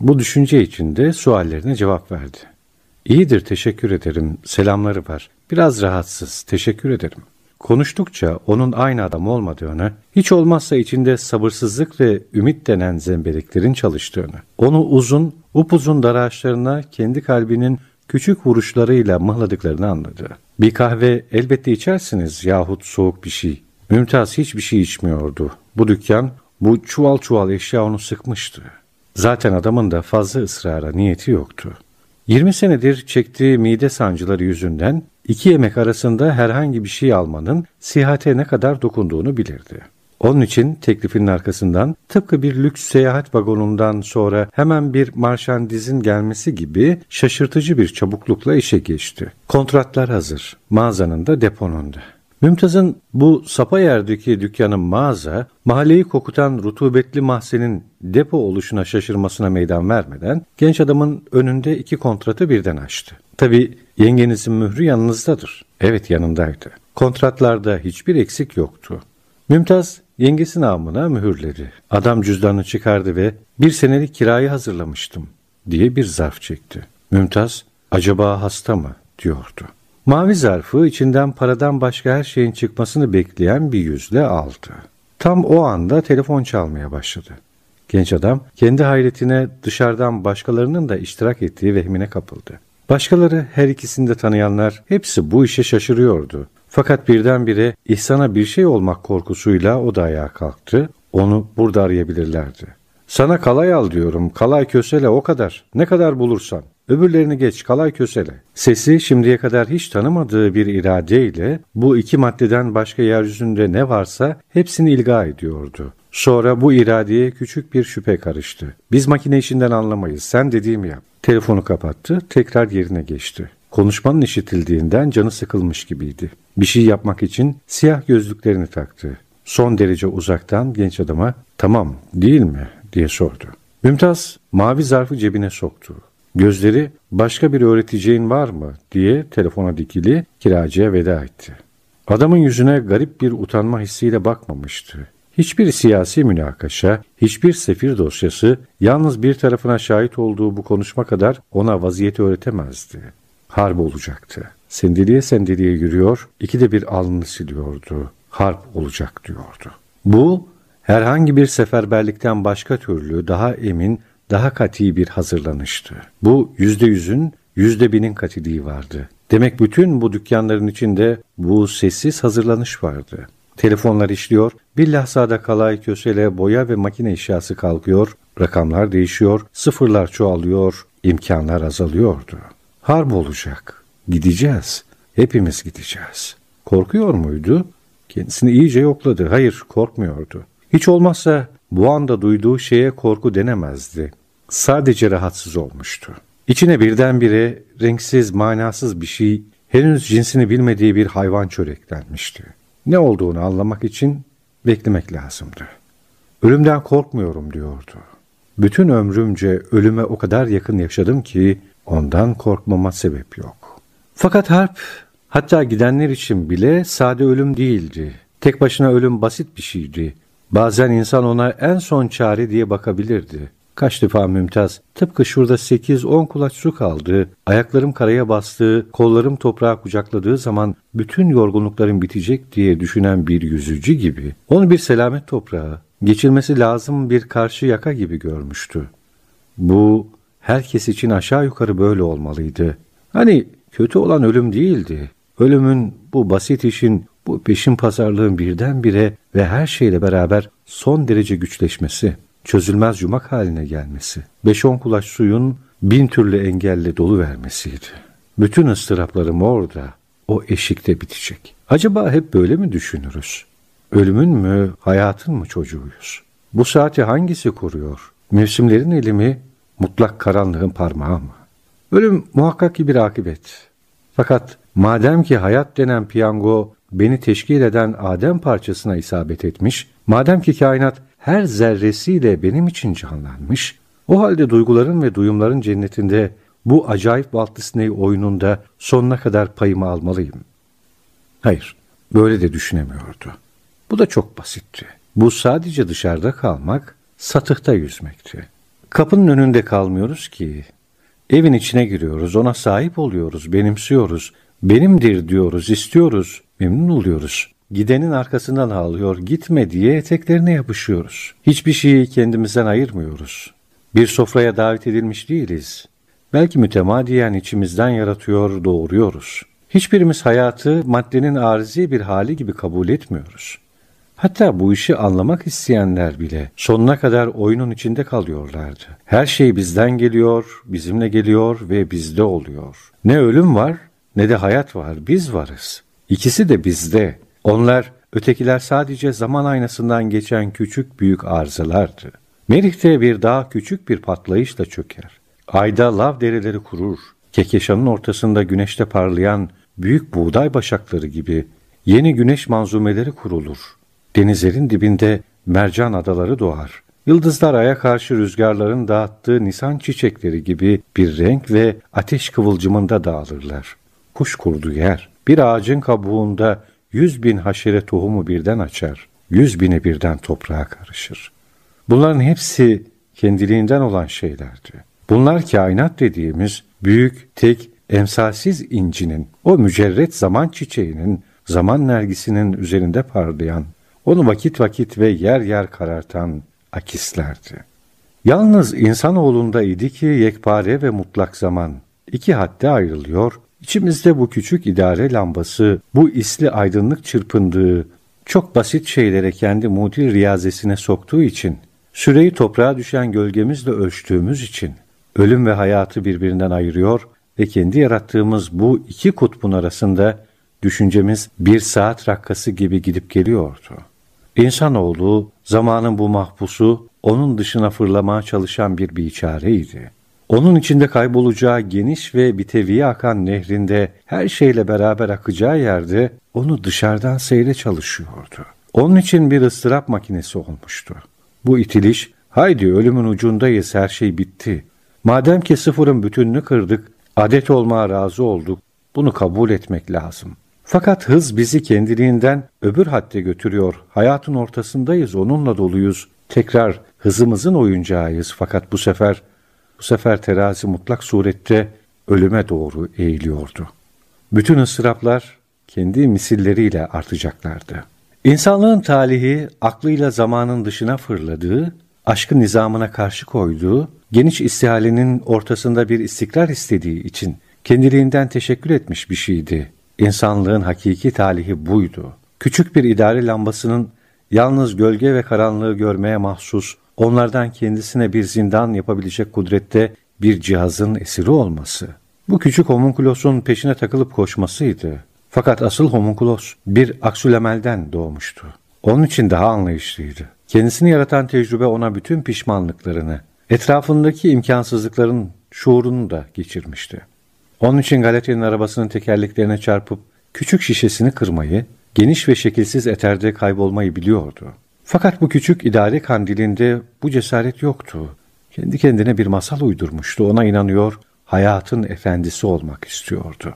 Bu düşünce içinde suallerine cevap verdi. İyidir teşekkür ederim selamları var. Biraz rahatsız teşekkür ederim. Konuştukça onun aynı adam olmadığını, hiç olmazsa içinde sabırsızlık ve ümit denen zembereklerin çalıştığını, onu uzun, upuzun dar ağaçlarına kendi kalbinin küçük vuruşlarıyla mıhladıklarını anladı. Bir kahve elbette içersiniz yahut soğuk bir şey. Mümtaz hiçbir şey içmiyordu. Bu dükkan, bu çuval çuval eşya onu sıkmıştı. Zaten adamın da fazla ısrara niyeti yoktu. 20 senedir çektiği mide sancıları yüzünden iki yemek arasında herhangi bir şey almanın sihate ne kadar dokunduğunu bilirdi. Onun için teklifinin arkasından tıpkı bir lüks seyahat vagonundan sonra hemen bir marşandizin gelmesi gibi şaşırtıcı bir çabuklukla işe geçti. Kontratlar hazır, mağazanın da deponunda. Mümtaz'ın bu sapa yerdeki dükkanın mağaza, mahalleyi kokutan rutubetli mahzenin depo oluşuna şaşırmasına meydan vermeden genç adamın önünde iki kontratı birden açtı. Tabi yengenizin mührü yanınızdadır. Evet yanındaydı. Kontratlarda hiçbir eksik yoktu. Mümtaz yengesi namına mühürledi. Adam cüzdanını çıkardı ve bir senelik kirayı hazırlamıştım diye bir zarf çekti. Mümtaz acaba hasta mı diyordu. Mavi zarfı içinden paradan başka her şeyin çıkmasını bekleyen bir yüzle aldı. Tam o anda telefon çalmaya başladı. Genç adam kendi hayretine dışarıdan başkalarının da iştirak ettiği vehmine kapıldı. Başkaları her ikisini de tanıyanlar hepsi bu işe şaşırıyordu. Fakat birdenbire İhsan'a bir şey olmak korkusuyla o da ayağa kalktı. Onu burada arayabilirlerdi. Sana kalay al diyorum. Kalay kösele o kadar. Ne kadar bulursan. Öbürlerini geç kalay kösele. Sesi şimdiye kadar hiç tanımadığı bir iradeyle bu iki maddeden başka yeryüzünde ne varsa hepsini ilga ediyordu. Sonra bu iradeye küçük bir şüphe karıştı. Biz makine işinden anlamayız. Sen dediğimi yap. Telefonu kapattı. Tekrar yerine geçti. Konuşmanın işitildiğinden canı sıkılmış gibiydi. Bir şey yapmak için siyah gözlüklerini taktı. Son derece uzaktan genç adama tamam değil mi diye sordu. Mümtaz mavi zarfı cebine soktu. Gözleri başka bir öğreteceğin var mı diye telefona dikili kiracıya veda etti. Adamın yüzüne garip bir utanma hissiyle bakmamıştı. Hiçbir siyasi münakaşa, hiçbir sefir dosyası yalnız bir tarafına şahit olduğu bu konuşma kadar ona vaziyeti öğretemezdi. Harp olacaktı. Sendeliye sendeliye yürüyor, ikide bir alnını siliyordu. Harp olacak diyordu. Bu herhangi bir seferberlikten başka türlü daha emin, daha kati bir hazırlanıştı. Bu yüzde yüzün, yüzde binin katiliği vardı. Demek bütün bu dükkanların içinde bu sessiz hazırlanış vardı. Telefonlar işliyor, bir lahzada kalay kösele boya ve makine eşyası kalkıyor, rakamlar değişiyor, sıfırlar çoğalıyor, imkanlar azalıyordu. Harp olacak. Gideceğiz. Hepimiz gideceğiz. Korkuyor muydu? Kendisini iyice yokladı. Hayır, korkmuyordu. Hiç olmazsa bu anda duyduğu şeye korku denemezdi. Sadece rahatsız olmuştu. İçine birdenbire renksiz, manasız bir şey, henüz cinsini bilmediği bir hayvan çöreklenmişti. Ne olduğunu anlamak için beklemek lazımdı. Ölümden korkmuyorum diyordu. Bütün ömrümce ölüme o kadar yakın yaşadım ki ondan korkmama sebep yok. Fakat harp hatta gidenler için bile sade ölüm değildi. Tek başına ölüm basit bir şeydi. Bazen insan ona en son çare diye bakabilirdi. Kaç defa Mümtaz, tıpkı şurada sekiz on kulaç su kaldı, ayaklarım karaya bastığı, kollarım toprağa kucakladığı zaman bütün yorgunluklarım bitecek diye düşünen bir yüzücü gibi, onu bir selamet toprağı, geçilmesi lazım bir karşı yaka gibi görmüştü. Bu, herkes için aşağı yukarı böyle olmalıydı. Hani kötü olan ölüm değildi. Ölümün, bu basit işin, bu peşin pazarlığın birdenbire ve her şeyle beraber son derece güçleşmesi. çözülmez yumak haline gelmesi, beş on kulaç suyun bin türlü engelle dolu vermesiydi. Bütün ıstıraplarım orada, o eşikte bitecek. Acaba hep böyle mi düşünürüz? Ölümün mü, hayatın mı çocuğuyuz? Bu saati hangisi kuruyor? Mevsimlerin eli mi, mutlak karanlığın parmağı mı? Ölüm muhakkak ki bir akıbet. Fakat madem ki hayat denen piyango beni teşkil eden Adem parçasına isabet etmiş, madem ki kainat her zerresiyle benim için canlanmış, o halde duyguların ve duyumların cennetinde bu acayip Walt Disney oyununda sonuna kadar payımı almalıyım. Hayır, böyle de düşünemiyordu. Bu da çok basitti. Bu sadece dışarıda kalmak, satıhta yüzmekti. Kapının önünde kalmıyoruz ki. Evin içine giriyoruz, ona sahip oluyoruz, benimsiyoruz. Benimdir diyoruz, istiyoruz, memnun oluyoruz. Gidenin arkasından ağlıyor, gitme diye eteklerine yapışıyoruz. Hiçbir şeyi kendimizden ayırmıyoruz. Bir sofraya davet edilmiş değiliz. Belki mütemadiyen içimizden yaratıyor, doğuruyoruz. Hiçbirimiz hayatı maddenin arzi bir hali gibi kabul etmiyoruz. Hatta bu işi anlamak isteyenler bile sonuna kadar oyunun içinde kalıyorlardı. Her şey bizden geliyor, bizimle geliyor ve bizde oluyor. Ne ölüm var ne de hayat var, biz varız. İkisi de bizde. Onlar, ötekiler sadece zaman aynasından geçen küçük büyük arızalardı. Merih'te bir daha küçük bir patlayışla çöker. Ayda lav derileri kurur. Kekeşanın ortasında güneşte parlayan büyük buğday başakları gibi yeni güneş manzumeleri kurulur. Denizlerin dibinde mercan adaları doğar. Yıldızlar aya karşı rüzgarların dağıttığı nisan çiçekleri gibi bir renk ve ateş kıvılcımında dağılırlar. Kuş kurdu yer. Bir ağacın kabuğunda yüz bin haşere tohumu birden açar. Yüz bini birden toprağa karışır. Bunların hepsi kendiliğinden olan şeylerdi. Bunlar kainat dediğimiz büyük, tek, emsalsiz incinin, o mücerret zaman çiçeğinin, zaman nergisinin üzerinde parlayan, onu vakit vakit ve yer yer karartan akislerdi. Yalnız insanoğlunda idi ki yekpare ve mutlak zaman iki hadde ayrılıyor, içimizde bu küçük idare lambası, bu isli aydınlık çırpındığı, çok basit şeylere kendi mutil riyazesine soktuğu için, süreyi toprağa düşen gölgemizle ölçtüğümüz için, ölüm ve hayatı birbirinden ayırıyor ve kendi yarattığımız bu iki kutbun arasında düşüncemiz bir saat rakkası gibi gidip geliyordu. İnsanoğlu zamanın bu mahpusu onun dışına fırlamaya çalışan bir biçareydi. Onun içinde kaybolacağı geniş ve biteviye akan nehrinde her şeyle beraber akacağı yerde onu dışarıdan seyre çalışıyordu. Onun için bir ıstırap makinesi olmuştu. Bu itiliş, haydi ölümün ucundayız her şey bitti. Madem ki sıfırın bütününü kırdık, adet olmaya razı olduk, bunu kabul etmek lazım. Fakat hız bizi kendiliğinden öbür hadde götürüyor. Hayatın ortasındayız, onunla doluyuz. Tekrar hızımızın oyuncağıyız fakat bu sefer bu sefer terazi mutlak surette ölüme doğru eğiliyordu. Bütün ıstıraplar kendi misilleriyle artacaklardı. İnsanlığın talihi aklıyla zamanın dışına fırladığı, aşkın nizamına karşı koyduğu, geniş istihalenin ortasında bir istikrar istediği için kendiliğinden teşekkür etmiş bir şeydi. İnsanlığın hakiki talihi buydu. Küçük bir idare lambasının yalnız gölge ve karanlığı görmeye mahsus, onlardan kendisine bir zindan yapabilecek kudrette bir cihazın esiri olması. Bu küçük homunkulosun peşine takılıp koşmasıydı. Fakat asıl homunkulos bir aksülemelden doğmuştu. Onun için daha anlayışlıydı. Kendisini yaratan tecrübe ona bütün pişmanlıklarını, etrafındaki imkansızlıkların şuurunu da geçirmişti. Onun için Galatya'nın arabasının tekerleklerine çarpıp küçük şişesini kırmayı, geniş ve şekilsiz eterde kaybolmayı biliyordu. Fakat bu küçük idare kandilinde bu cesaret yoktu. Kendi kendine bir masal uydurmuştu. Ona inanıyor, hayatın efendisi olmak istiyordu.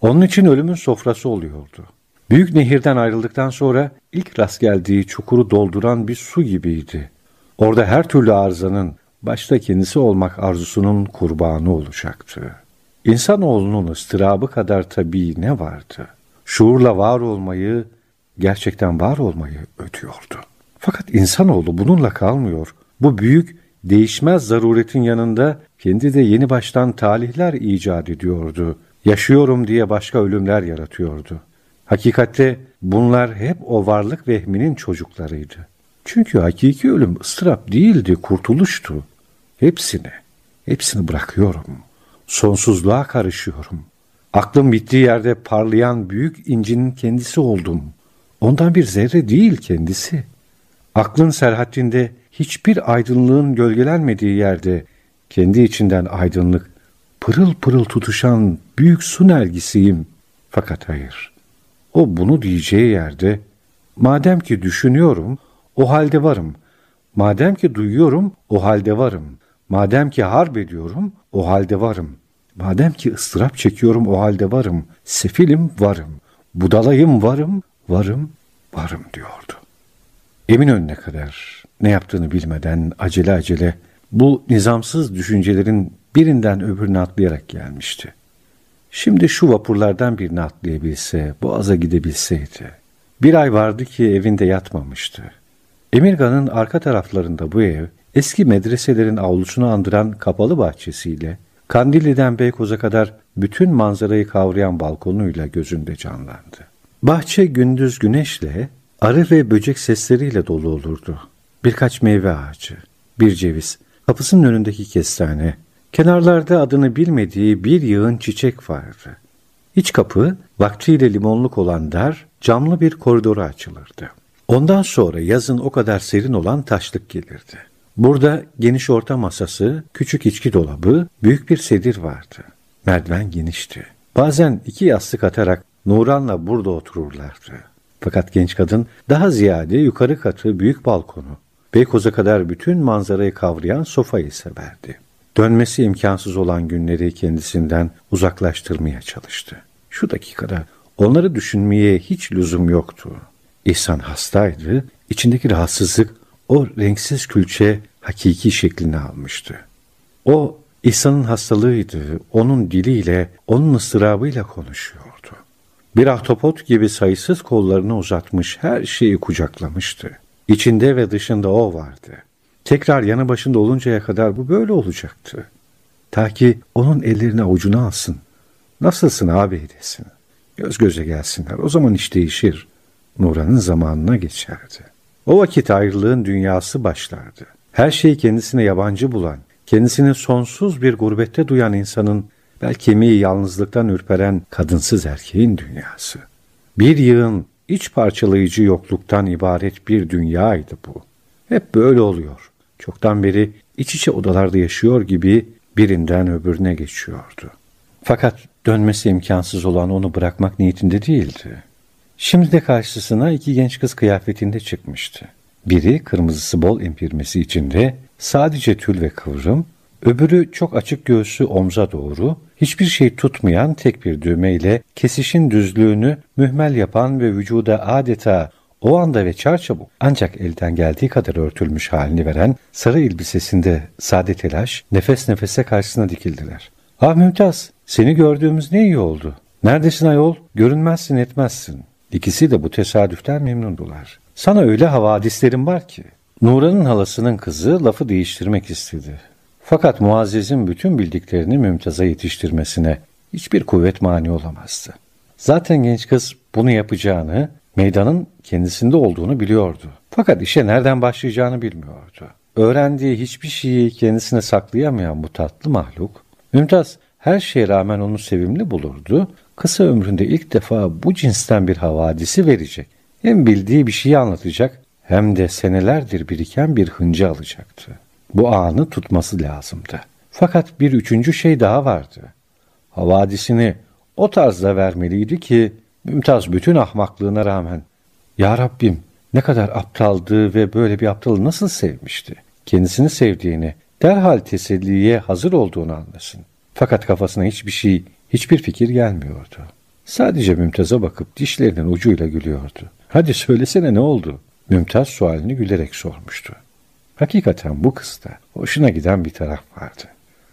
Onun için ölümün sofrası oluyordu. Büyük nehirden ayrıldıktan sonra ilk rast geldiği çukuru dolduran bir su gibiydi. Orada her türlü arızanın, başta kendisi olmak arzusunun kurbanı olacaktı. İnsanoğlunun ıstırabı kadar tabii ne vardı? Şuurla var olmayı, gerçekten var olmayı ödüyordu. Fakat insanoğlu bununla kalmıyor. Bu büyük, değişmez zaruretin yanında kendi de yeni baştan talihler icat ediyordu. Yaşıyorum diye başka ölümler yaratıyordu. Hakikatte bunlar hep o varlık vehminin çocuklarıydı. Çünkü hakiki ölüm ıstırap değildi, kurtuluştu. Hepsini, hepsini bırakıyorum. Sonsuzluğa karışıyorum. Aklım bittiği yerde parlayan büyük incinin kendisi oldum. Ondan bir zerre değil kendisi. Aklın serhattinde hiçbir aydınlığın gölgelenmediği yerde kendi içinden aydınlık, pırıl pırıl tutuşan büyük su nergisiyim. Fakat hayır, o bunu diyeceği yerde, madem ki düşünüyorum, o halde varım. Madem ki duyuyorum, o halde varım. Madem ki harp ediyorum, o halde varım. Madem ki ıstırap çekiyorum, o halde varım. Sefilim, varım. Budalayım, varım, varım, varım diyordu. Emin önüne kadar ne yaptığını bilmeden acele acele bu nizamsız düşüncelerin birinden öbürüne atlayarak gelmişti. Şimdi şu vapurlardan birini atlayabilse, boğaza gidebilseydi. Bir ay vardı ki evinde yatmamıştı. Emirgan'ın arka taraflarında bu ev, eski medreselerin avlusunu andıran kapalı bahçesiyle, Kandilli'den Beykoz'a kadar bütün manzarayı kavrayan balkonuyla gözünde canlandı. Bahçe gündüz güneşle, arı ve böcek sesleriyle dolu olurdu. Birkaç meyve ağacı, bir ceviz, kapısının önündeki kestane, kenarlarda adını bilmediği bir yığın çiçek vardı. İç kapı, vaktiyle limonluk olan dar, camlı bir koridora açılırdı. Ondan sonra yazın o kadar serin olan taşlık gelirdi. Burada geniş orta masası, küçük içki dolabı, büyük bir sedir vardı. Merdiven genişti. Bazen iki yastık atarak Nuran'la burada otururlardı. Fakat genç kadın daha ziyade yukarı katı büyük balkonu, Beykoz'a kadar bütün manzarayı kavrayan sofayı severdi. Dönmesi imkansız olan günleri kendisinden uzaklaştırmaya çalıştı. Şu dakikada onları düşünmeye hiç lüzum yoktu. İhsan hastaydı, içindeki rahatsızlık o renksiz külçe hakiki şeklini almıştı. O İhsan'ın hastalığıydı, onun diliyle, onun ıstırabıyla konuşuyordu. Bir ahtapot gibi sayısız kollarını uzatmış her şeyi kucaklamıştı. İçinde ve dışında o vardı. Tekrar yanı başında oluncaya kadar bu böyle olacaktı. Ta ki onun ellerini avucuna alsın. Nasılsın abi desin. Göz göze gelsinler. O zaman iş değişir. Nuran'ın zamanına geçerdi. O vakit ayrılığın dünyası başlardı. Her şeyi kendisine yabancı bulan, kendisini sonsuz bir gurbette duyan insanın bel kemiği yalnızlıktan ürperen kadınsız erkeğin dünyası. Bir yığın iç parçalayıcı yokluktan ibaret bir dünyaydı bu. Hep böyle oluyor. Çoktan beri iç içe odalarda yaşıyor gibi birinden öbürüne geçiyordu. Fakat dönmesi imkansız olan onu bırakmak niyetinde değildi. Şimdi de karşısına iki genç kız kıyafetinde çıkmıştı. Biri kırmızısı bol empirmesi içinde sadece tül ve kıvrım, öbürü çok açık göğsü omza doğru, hiçbir şey tutmayan tek bir düğmeyle kesişin düzlüğünü mühmel yapan ve vücuda adeta o anda ve çarçabuk ancak elden geldiği kadar örtülmüş halini veren sarı elbisesinde sade telaş nefes nefese karşısına dikildiler. Ah Mümtaz seni gördüğümüz ne iyi oldu. Neredesin ayol? Görünmezsin etmezsin. İkisi de bu tesadüften memnundular. Sana öyle havadislerim var ki. Nuran'ın halasının kızı lafı değiştirmek istedi. Fakat Muazzez'in bütün bildiklerini Mümtaz'a yetiştirmesine hiçbir kuvvet mani olamazdı. Zaten genç kız bunu yapacağını, meydanın kendisinde olduğunu biliyordu. Fakat işe nereden başlayacağını bilmiyordu. Öğrendiği hiçbir şeyi kendisine saklayamayan bu tatlı mahluk, Mümtaz her şeye rağmen onu sevimli bulurdu. Kısa ömründe ilk defa bu cinsten bir havadisi verecek. Hem bildiği bir şeyi anlatacak hem de senelerdir biriken bir hıncı alacaktı. Bu anı tutması lazımdı. Fakat bir üçüncü şey daha vardı. Havadisini o tarzda vermeliydi ki Mümtaz bütün ahmaklığına rağmen Ya Rabbim ne kadar aptaldı ve böyle bir aptalı nasıl sevmişti? Kendisini sevdiğini, derhal teselliye hazır olduğunu anlasın. Fakat kafasına hiçbir şey, hiçbir fikir gelmiyordu. Sadece Mümtaz'a bakıp dişlerinin ucuyla gülüyordu. Hadi söylesene ne oldu? Mümtaz sualini gülerek sormuştu. Hakikaten bu kızda hoşuna giden bir taraf vardı.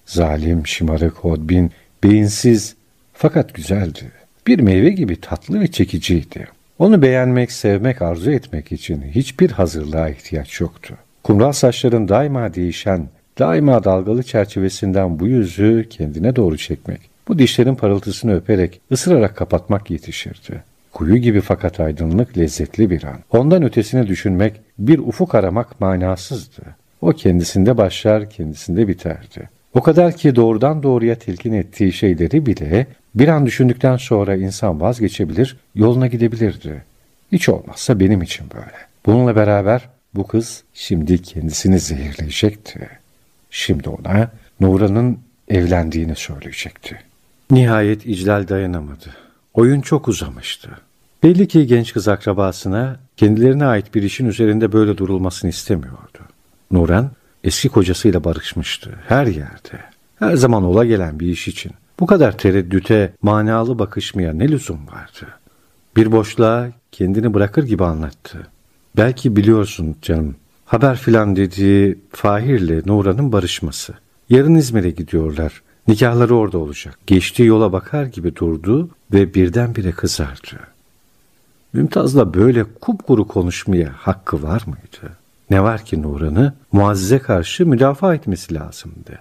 Zalim, şımarık, hodbin, beyinsiz fakat güzeldi. Bir meyve gibi tatlı ve çekiciydi. Onu beğenmek, sevmek, arzu etmek için hiçbir hazırlığa ihtiyaç yoktu. Kumral saçların daima değişen, daima dalgalı çerçevesinden bu yüzü kendine doğru çekmek, bu dişlerin parıltısını öperek, ısırarak kapatmak yetişirdi. Kuyu gibi fakat aydınlık lezzetli bir an. Ondan ötesini düşünmek, bir ufuk aramak manasızdı. O kendisinde başlar, kendisinde biterdi. O kadar ki doğrudan doğruya telkin ettiği şeyleri bile bir an düşündükten sonra insan vazgeçebilir, yoluna gidebilirdi. Hiç olmazsa benim için böyle. Bununla beraber bu kız şimdi kendisini zehirleyecekti. Şimdi ona Nura'nın evlendiğini söyleyecekti. Nihayet İclal dayanamadı. Oyun çok uzamıştı. Belli ki genç kız akrabasına kendilerine ait bir işin üzerinde böyle durulmasını istemiyordu. Nuran eski kocasıyla barışmıştı her yerde. Her zaman ola gelen bir iş için. Bu kadar tereddüte, manalı bakışmaya ne lüzum vardı? Bir boşluğa kendini bırakır gibi anlattı. Belki biliyorsun canım, haber filan dediği Fahir'le Nuran'ın barışması. Yarın İzmir'e gidiyorlar. Nikahları orada olacak. Geçtiği yola bakar gibi durdu ve birdenbire kızardı. Mümtaz'la böyle kupkuru konuşmaya hakkı var mıydı? Ne var ki Nuran'ı Muazzez'e karşı müdafaa etmesi lazımdı.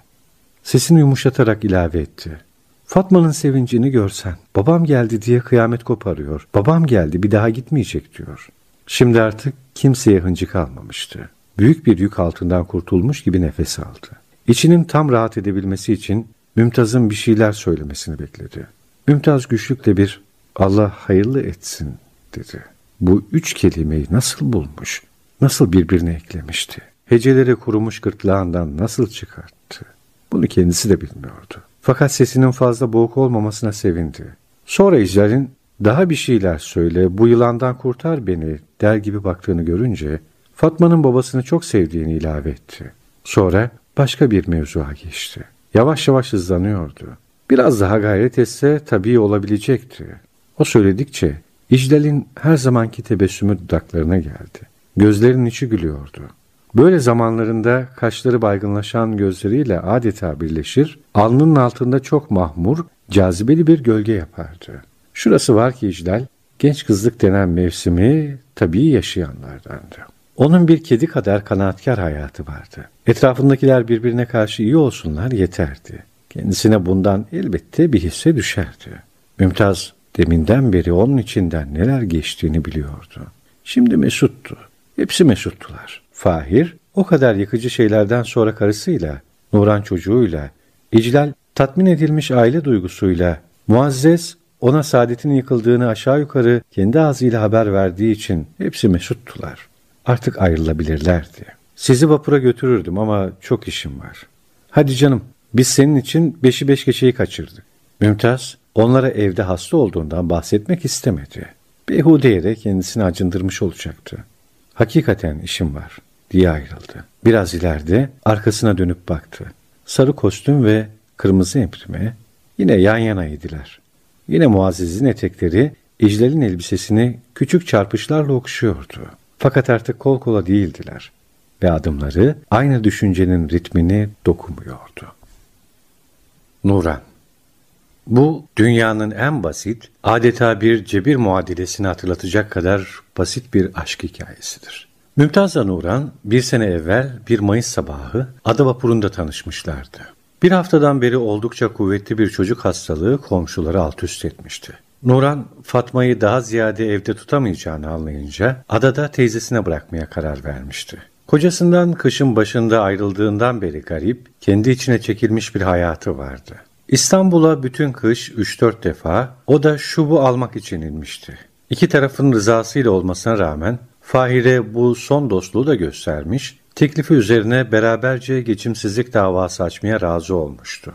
Sesini yumuşatarak ilave etti. Fatma'nın sevincini görsen, babam geldi diye kıyamet koparıyor. Babam geldi bir daha gitmeyecek diyor. Şimdi artık kimseye hıncı kalmamıştı. Büyük bir yük altından kurtulmuş gibi nefes aldı. İçinin tam rahat edebilmesi için Mümtaz'ın bir şeyler söylemesini bekledi. Mümtaz güçlükle bir Allah hayırlı etsin dedi. Bu üç kelimeyi nasıl bulmuş, nasıl birbirine eklemişti? Heceleri kurumuş gırtlağından nasıl çıkarttı? Bunu kendisi de bilmiyordu. Fakat sesinin fazla boğuk olmamasına sevindi. Sonra İclal'in daha bir şeyler söyle, bu yılandan kurtar beni der gibi baktığını görünce Fatma'nın babasını çok sevdiğini ilave etti. Sonra başka bir mevzuya geçti. Yavaş yavaş hızlanıyordu. Biraz daha gayret etse tabii olabilecekti. O söyledikçe İclal'in her zamanki tebessümü dudaklarına geldi. Gözlerinin içi gülüyordu. Böyle zamanlarında kaşları baygınlaşan gözleriyle adeta birleşir, alnının altında çok mahmur, cazibeli bir gölge yapardı. Şurası var ki İclal, genç kızlık denen mevsimi tabii yaşayanlardandı. Onun bir kedi kadar kanaatkar hayatı vardı. Etrafındakiler birbirine karşı iyi olsunlar yeterdi. Kendisine bundan elbette bir hisse düşerdi. Mümtaz deminden beri onun içinden neler geçtiğini biliyordu. Şimdi mesuttu. Hepsi mesuttular. Fahir o kadar yıkıcı şeylerden sonra karısıyla, Nuran çocuğuyla, İclal tatmin edilmiş aile duygusuyla, Muazzez ona saadetin yıkıldığını aşağı yukarı kendi ağzıyla haber verdiği için hepsi mesuttular. Artık ayrılabilirlerdi. Sizi vapura götürürdüm ama çok işim var. Hadi canım, biz senin için beşi beş geçeyi kaçırdık. Mümtaz, onlara evde hasta olduğundan bahsetmek istemedi. Behude'ye de kendisini acındırmış olacaktı. Hakikaten işim var diye ayrıldı. Biraz ileride arkasına dönüp baktı. Sarı kostüm ve kırmızı emprime yine yan yanaydılar. Yine Muazzez'in etekleri İclal'in elbisesini küçük çarpışlarla okşuyordu. Fakat artık kol kola değildiler ve adımları aynı düşüncenin ritmini dokumuyordu. Nuran Bu dünyanın en basit, adeta bir cebir muadilesini hatırlatacak kadar basit bir aşk hikayesidir. Mümtaz'la Nuran bir sene evvel bir Mayıs sabahı ada tanışmışlardı. Bir haftadan beri oldukça kuvvetli bir çocuk hastalığı komşuları alt üst etmişti. Nuran, Fatma'yı daha ziyade evde tutamayacağını anlayınca adada teyzesine bırakmaya karar vermişti. Kocasından kışın başında ayrıldığından beri garip, kendi içine çekilmiş bir hayatı vardı. İstanbul'a bütün kış 3-4 defa o da şubu almak için inmişti. İki tarafın rızasıyla olmasına rağmen Fahire bu son dostluğu da göstermiş, teklifi üzerine beraberce geçimsizlik davası açmaya razı olmuştu.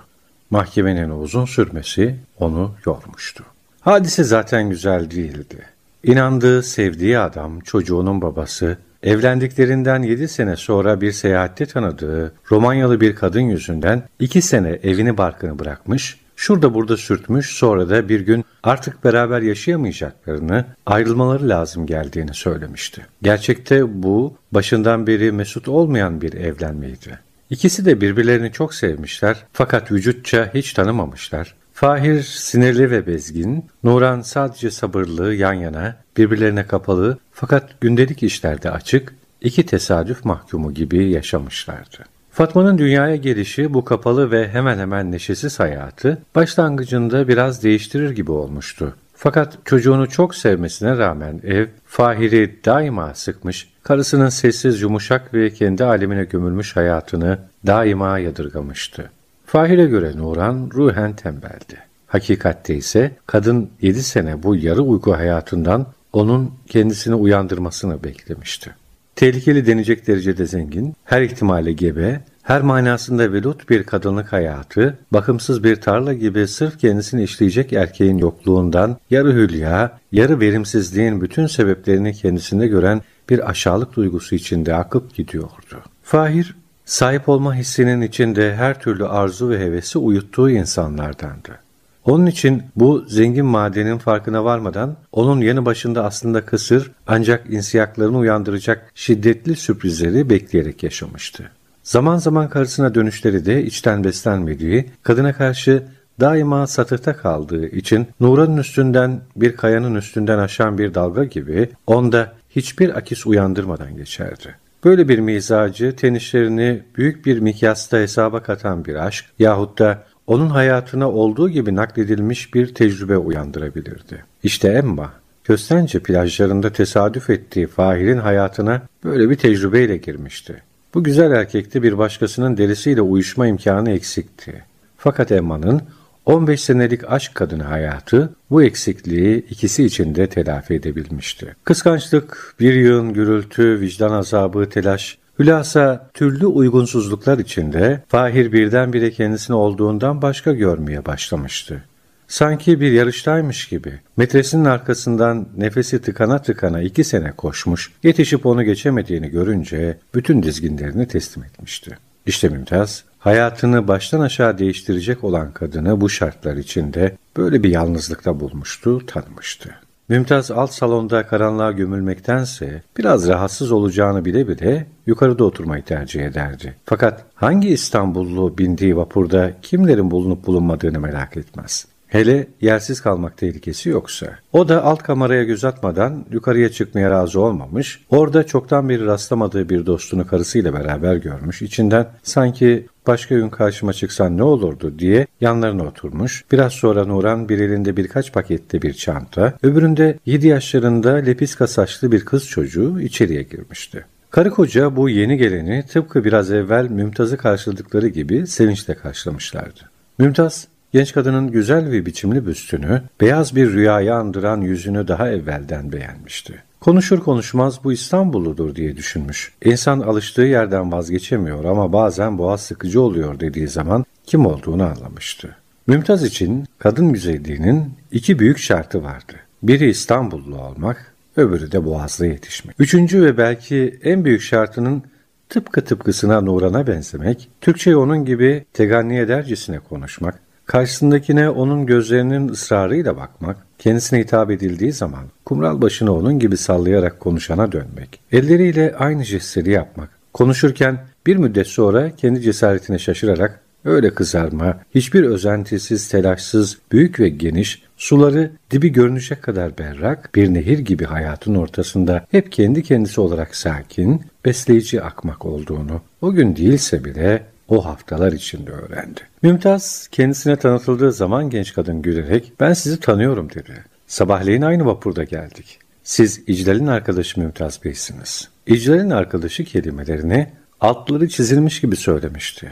Mahkemenin uzun sürmesi onu yormuştu. Hadise zaten güzel değildi. İnandığı, sevdiği adam, çocuğunun babası, evlendiklerinden yedi sene sonra bir seyahatte tanıdığı Romanyalı bir kadın yüzünden iki sene evini barkını bırakmış, şurada burada sürtmüş sonra da bir gün artık beraber yaşayamayacaklarını, ayrılmaları lazım geldiğini söylemişti. Gerçekte bu başından beri mesut olmayan bir evlenmeydi. İkisi de birbirlerini çok sevmişler fakat vücutça hiç tanımamışlar. Fahir sinirli ve bezgin, Nuran sadece sabırlı, yan yana, birbirlerine kapalı fakat gündelik işlerde açık, iki tesadüf mahkumu gibi yaşamışlardı. Fatma'nın dünyaya gelişi bu kapalı ve hemen hemen neşesiz hayatı başlangıcında biraz değiştirir gibi olmuştu. Fakat çocuğunu çok sevmesine rağmen ev Fahir'i daima sıkmış, karısının sessiz, yumuşak ve kendi alemine gömülmüş hayatını daima yadırgamıştı. Fahir'e göre Nuran ruhen tembeldi. Hakikatte ise kadın yedi sene bu yarı uyku hayatından onun kendisini uyandırmasını beklemişti. Tehlikeli denecek derecede zengin, her ihtimale gebe, her manasında velut bir kadınlık hayatı, bakımsız bir tarla gibi sırf kendisini işleyecek erkeğin yokluğundan, yarı hülya, yarı verimsizliğin bütün sebeplerini kendisinde gören bir aşağılık duygusu içinde akıp gidiyordu. Fahir, sahip olma hissinin içinde her türlü arzu ve hevesi uyuttuğu insanlardandı. Onun için bu zengin madenin farkına varmadan onun yanı başında aslında kısır ancak insiyaklarını uyandıracak şiddetli sürprizleri bekleyerek yaşamıştı. Zaman zaman karısına dönüşleri de içten beslenmediği, kadına karşı daima satıhta kaldığı için Nuran'ın üstünden bir kayanın üstünden aşan bir dalga gibi onda hiçbir akis uyandırmadan geçerdi. Böyle bir mizacı tenişlerini büyük bir mikyasta hesaba katan bir aşk yahut da onun hayatına olduğu gibi nakledilmiş bir tecrübe uyandırabilirdi. İşte Emma, Köstence plajlarında tesadüf ettiği Fahir'in hayatına böyle bir tecrübeyle girmişti. Bu güzel erkekte bir başkasının derisiyle uyuşma imkanı eksikti. Fakat Emma'nın 15 senelik aşk kadını hayatı bu eksikliği ikisi için de telafi edebilmişti. Kıskançlık, bir yığın gürültü, vicdan azabı, telaş, hülasa türlü uygunsuzluklar içinde Fahir birdenbire kendisini olduğundan başka görmeye başlamıştı. Sanki bir yarıştaymış gibi. Metresinin arkasından nefesi tıkana tıkana iki sene koşmuş, yetişip onu geçemediğini görünce bütün dizginlerini teslim etmişti. İşte Mümtaz, hayatını baştan aşağı değiştirecek olan kadını bu şartlar içinde böyle bir yalnızlıkta bulmuştu, tanımıştı. Mümtaz alt salonda karanlığa gömülmektense biraz rahatsız olacağını bile bile yukarıda oturmayı tercih ederdi. Fakat hangi İstanbullu bindiği vapurda kimlerin bulunup bulunmadığını merak etmez. Hele yersiz kalmak tehlikesi yoksa. O da alt kameraya göz atmadan yukarıya çıkmaya razı olmamış, orada çoktan bir rastlamadığı bir dostunu karısıyla beraber görmüş, içinden sanki başka gün karşıma çıksan ne olurdu diye yanlarına oturmuş. Biraz sonra Nuran bir elinde birkaç pakette bir çanta, öbüründe 7 yaşlarında lepiska saçlı bir kız çocuğu içeriye girmişti. Karı koca bu yeni geleni tıpkı biraz evvel Mümtaz'ı karşıladıkları gibi sevinçle karşılamışlardı. Mümtaz Genç kadının güzel ve biçimli büstünü, beyaz bir rüyayı andıran yüzünü daha evvelden beğenmişti. Konuşur konuşmaz bu İstanbulludur diye düşünmüş. İnsan alıştığı yerden vazgeçemiyor ama bazen boğaz sıkıcı oluyor dediği zaman kim olduğunu anlamıştı. Mümtaz için kadın güzelliğinin iki büyük şartı vardı. Biri İstanbullu olmak, öbürü de boğazda yetişmek. Üçüncü ve belki en büyük şartının tıpkı tıpkısına Nuran'a benzemek, Türkçeyi onun gibi teganni edercesine konuşmak, Karşısındakine onun gözlerinin ısrarıyla bakmak, kendisine hitap edildiği zaman kumral başını onun gibi sallayarak konuşana dönmek, elleriyle aynı jestleri yapmak, konuşurken bir müddet sonra kendi cesaretine şaşırarak öyle kızarma, hiçbir özentisiz, telaşsız, büyük ve geniş, suları dibi görünecek kadar berrak, bir nehir gibi hayatın ortasında hep kendi kendisi olarak sakin, besleyici akmak olduğunu, o gün değilse bile o haftalar içinde öğrendi. Mümtaz kendisine tanıtıldığı zaman genç kadın gülerek ben sizi tanıyorum dedi. Sabahleyin aynı vapurda geldik. Siz İclal'in arkadaşı Mümtaz Bey'siniz. İclal'in arkadaşı kelimelerini altları çizilmiş gibi söylemişti.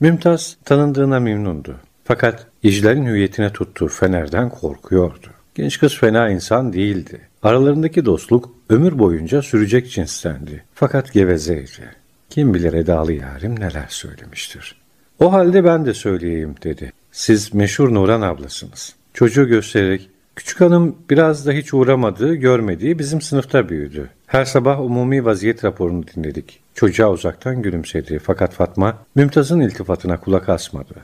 Mümtaz tanındığına memnundu. Fakat İclal'in hüviyetine tuttuğu Fener'den korkuyordu. Genç kız fena insan değildi. Aralarındaki dostluk ömür boyunca sürecek cinstendi. Fakat gevezeydi. Kim bilir Edalı yarim neler söylemiştir. O halde ben de söyleyeyim dedi. Siz meşhur Nuran ablasınız. Çocuğu göstererek Küçük hanım biraz da hiç uğramadığı, görmediği bizim sınıfta büyüdü. Her sabah umumi vaziyet raporunu dinledik. Çocuğa uzaktan gülümsedi fakat Fatma Mümtaz'ın iltifatına kulak asmadı.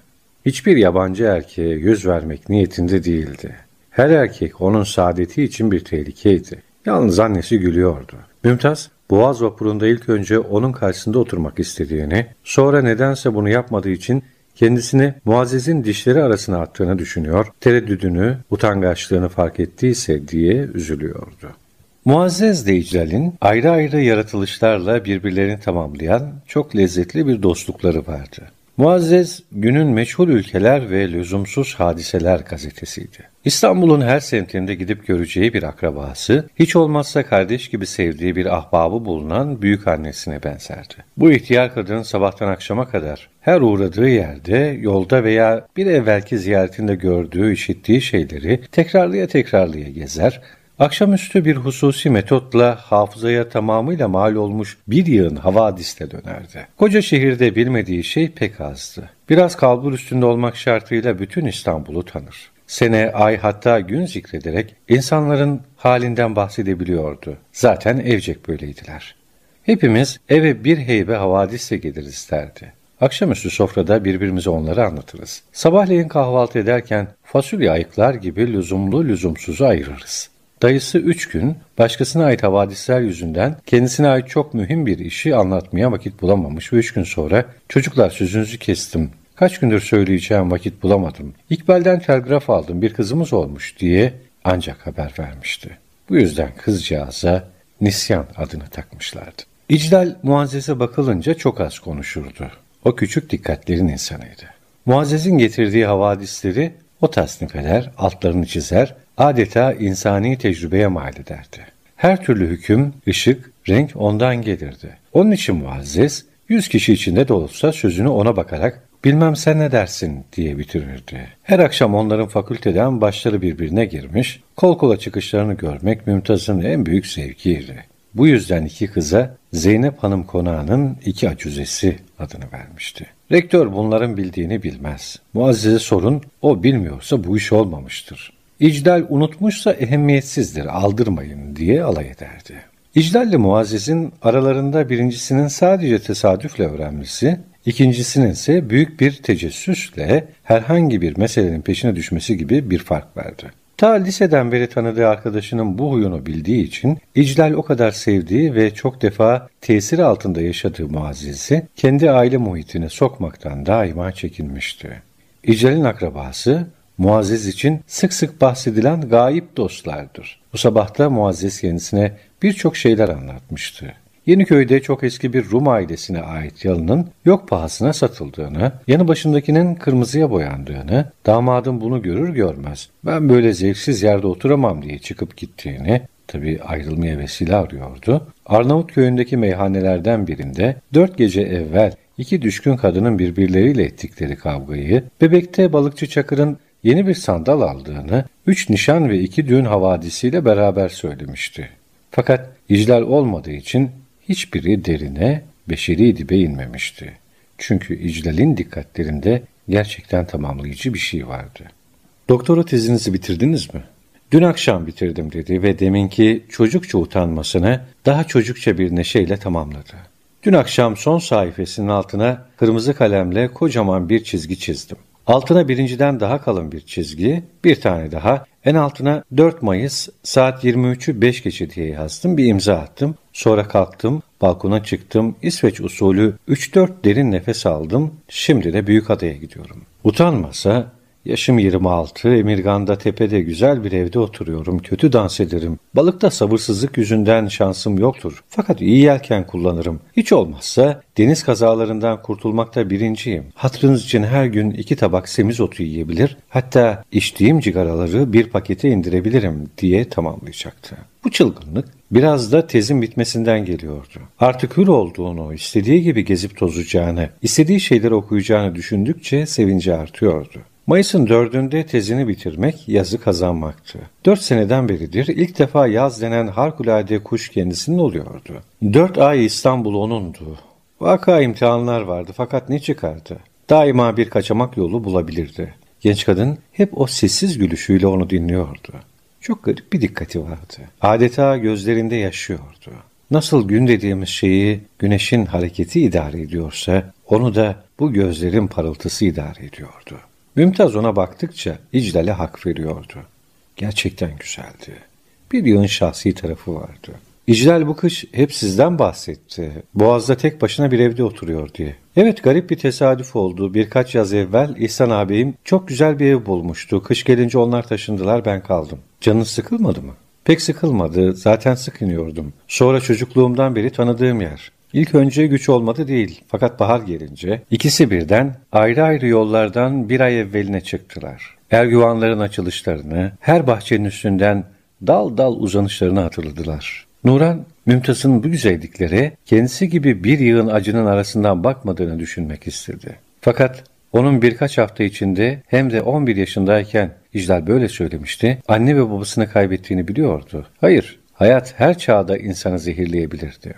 Hiçbir yabancı erkeğe yüz vermek niyetinde değildi. Her erkek onun saadeti için bir tehlikeydi. Yalnız annesi gülüyordu. Mümtaz Boğaz vapurunda ilk önce onun karşısında oturmak istediğini, sonra nedense bunu yapmadığı için kendisini Muazzez'in dişleri arasına attığını düşünüyor, tereddüdünü, utangaçlığını fark ettiyse diye üzülüyordu. Muazzez de İclal'in ayrı ayrı yaratılışlarla birbirlerini tamamlayan çok lezzetli bir dostlukları vardı. Muazzez, günün meşhur ülkeler ve lüzumsuz hadiseler gazetesiydi. İstanbul'un her semtinde gidip göreceği bir akrabası, hiç olmazsa kardeş gibi sevdiği bir ahbabı bulunan büyük annesine benzerdi. Bu ihtiyar kadın sabahtan akşama kadar her uğradığı yerde, yolda veya bir evvelki ziyaretinde gördüğü, işittiği şeyleri tekrarlıya tekrarlıya gezer, Akşamüstü bir hususi metotla hafızaya tamamıyla mal olmuş bir yığın havadiste dönerdi. Koca şehirde bilmediği şey pek azdı. Biraz kalbur üstünde olmak şartıyla bütün İstanbul'u tanır. Sene, ay hatta gün zikrederek insanların halinden bahsedebiliyordu. Zaten evcek böyleydiler. Hepimiz eve bir heybe havadisle geliriz derdi. Akşamüstü sofrada birbirimize onları anlatırız. Sabahleyin kahvaltı ederken fasulye ayıklar gibi lüzumlu lüzumsuzu ayırırız. Dayısı üç gün başkasına ait havadisler yüzünden kendisine ait çok mühim bir işi anlatmaya vakit bulamamış ve üç gün sonra çocuklar sözünüzü kestim. Kaç gündür söyleyeceğim vakit bulamadım. İkbal'den telgraf aldım bir kızımız olmuş diye ancak haber vermişti. Bu yüzden kızcağıza Nisyan adını takmışlardı. İclal Muazzez'e bakılınca çok az konuşurdu. O küçük dikkatlerin insanıydı. Muazzez'in getirdiği havadisleri o tasnif eder, altlarını çizer, adeta insani tecrübeye mal ederdi. Her türlü hüküm, ışık, renk ondan gelirdi. Onun için Muazzez, yüz kişi içinde de olsa sözünü ona bakarak bilmem sen ne dersin diye bitirirdi. Her akşam onların fakülteden başları birbirine girmiş, kol kola çıkışlarını görmek Mümtaz'ın en büyük zevkiydi. Bu yüzden iki kıza Zeynep Hanım konağının iki acüzesi adını vermişti. Rektör bunların bildiğini bilmez. Muazzeze sorun, o bilmiyorsa bu iş olmamıştır. İcdal unutmuşsa ehemmiyetsizdir, aldırmayın diye alay ederdi. İcdal ile Muazzez'in aralarında birincisinin sadece tesadüfle öğrenmesi, ikincisinin ise büyük bir tecessüsle herhangi bir meselenin peşine düşmesi gibi bir fark vardı. Ta liseden beri tanıdığı arkadaşının bu huyunu bildiği için İclal o kadar sevdiği ve çok defa tesir altında yaşadığı Muazzez'i kendi aile muhitine sokmaktan daima çekinmişti. İclal'in akrabası Muazzez için sık sık bahsedilen gayip dostlardır. Bu sabahta Muazzez kendisine birçok şeyler anlatmıştı. Yeniköy'de çok eski bir Rum ailesine ait yalının yok pahasına satıldığını, yanı başındakinin kırmızıya boyandığını, damadın bunu görür görmez ben böyle zevksiz yerde oturamam diye çıkıp gittiğini, tabi ayrılmaya vesile arıyordu. Arnavut köyündeki meyhanelerden birinde dört gece evvel iki düşkün kadının birbirleriyle ettikleri kavgayı, bebekte balıkçı Çakır'ın yeni bir sandal aldığını, üç nişan ve iki düğün havadisiyle beraber söylemişti. Fakat iclal olmadığı için hiçbiri derine, beşeri dibe inmemişti. Çünkü iclalin dikkatlerinde gerçekten tamamlayıcı bir şey vardı. Doktora tezinizi bitirdiniz mi? Dün akşam bitirdim dedi ve deminki çocukça utanmasını daha çocukça bir neşeyle tamamladı. Dün akşam son sayfasının altına kırmızı kalemle kocaman bir çizgi çizdim. Altına birinciden daha kalın bir çizgi, bir tane daha. En altına 4 Mayıs saat 23'ü 5 geçe diye yazdım. Bir imza attım. Sonra kalktım, balkona çıktım. İsveç usulü 3-4 derin nefes aldım. Şimdi de büyük adaya gidiyorum. Utanmasa Yaşım 26, Emirgan'da tepede güzel bir evde oturuyorum, kötü dans ederim. Balıkta sabırsızlık yüzünden şansım yoktur. Fakat iyi yelken kullanırım. Hiç olmazsa deniz kazalarından kurtulmakta birinciyim. Hatırınız için her gün iki tabak semizotu yiyebilir, hatta içtiğim cigaraları bir pakete indirebilirim diye tamamlayacaktı. Bu çılgınlık biraz da tezin bitmesinden geliyordu. Artık hür olduğunu, istediği gibi gezip tozacağını, istediği şeyleri okuyacağını düşündükçe sevinci artıyordu. Mayıs'ın dördünde tezini bitirmek, yazı kazanmaktı. Dört seneden beridir ilk defa yaz denen harikulade kuş kendisinin oluyordu. Dört ay İstanbul onundu. Vaka imtihanlar vardı fakat ne çıkardı? Daima bir kaçamak yolu bulabilirdi. Genç kadın hep o sessiz gülüşüyle onu dinliyordu. Çok garip bir dikkati vardı. Adeta gözlerinde yaşıyordu. Nasıl gün dediğimiz şeyi güneşin hareketi idare ediyorsa, onu da bu gözlerin parıltısı idare ediyordu. Mümtaz ona baktıkça İclal'e hak veriyordu. Gerçekten güzeldi. Bir yığın şahsi tarafı vardı. İclal bu kış hep sizden bahsetti. Boğaz'da tek başına bir evde oturuyor diye. Evet garip bir tesadüf oldu. Birkaç yaz evvel İhsan ağabeyim çok güzel bir ev bulmuştu. Kış gelince onlar taşındılar ben kaldım. Canın sıkılmadı mı? Pek sıkılmadı. Zaten sıkınıyordum. Sonra çocukluğumdan beri tanıdığım yer. İlk önce güç olmadı değil fakat bahar gelince ikisi birden ayrı ayrı yollardan bir ay evveline çıktılar. Ergüvanların açılışlarını, her bahçenin üstünden dal dal uzanışlarını hatırladılar. Nuran, Mümtaz'ın bu güzelliklere kendisi gibi bir yığın acının arasından bakmadığını düşünmek istedi. Fakat onun birkaç hafta içinde hem de 11 yaşındayken İclal böyle söylemişti. Anne ve babasını kaybettiğini biliyordu. Hayır, hayat her çağda insanı zehirleyebilirdi.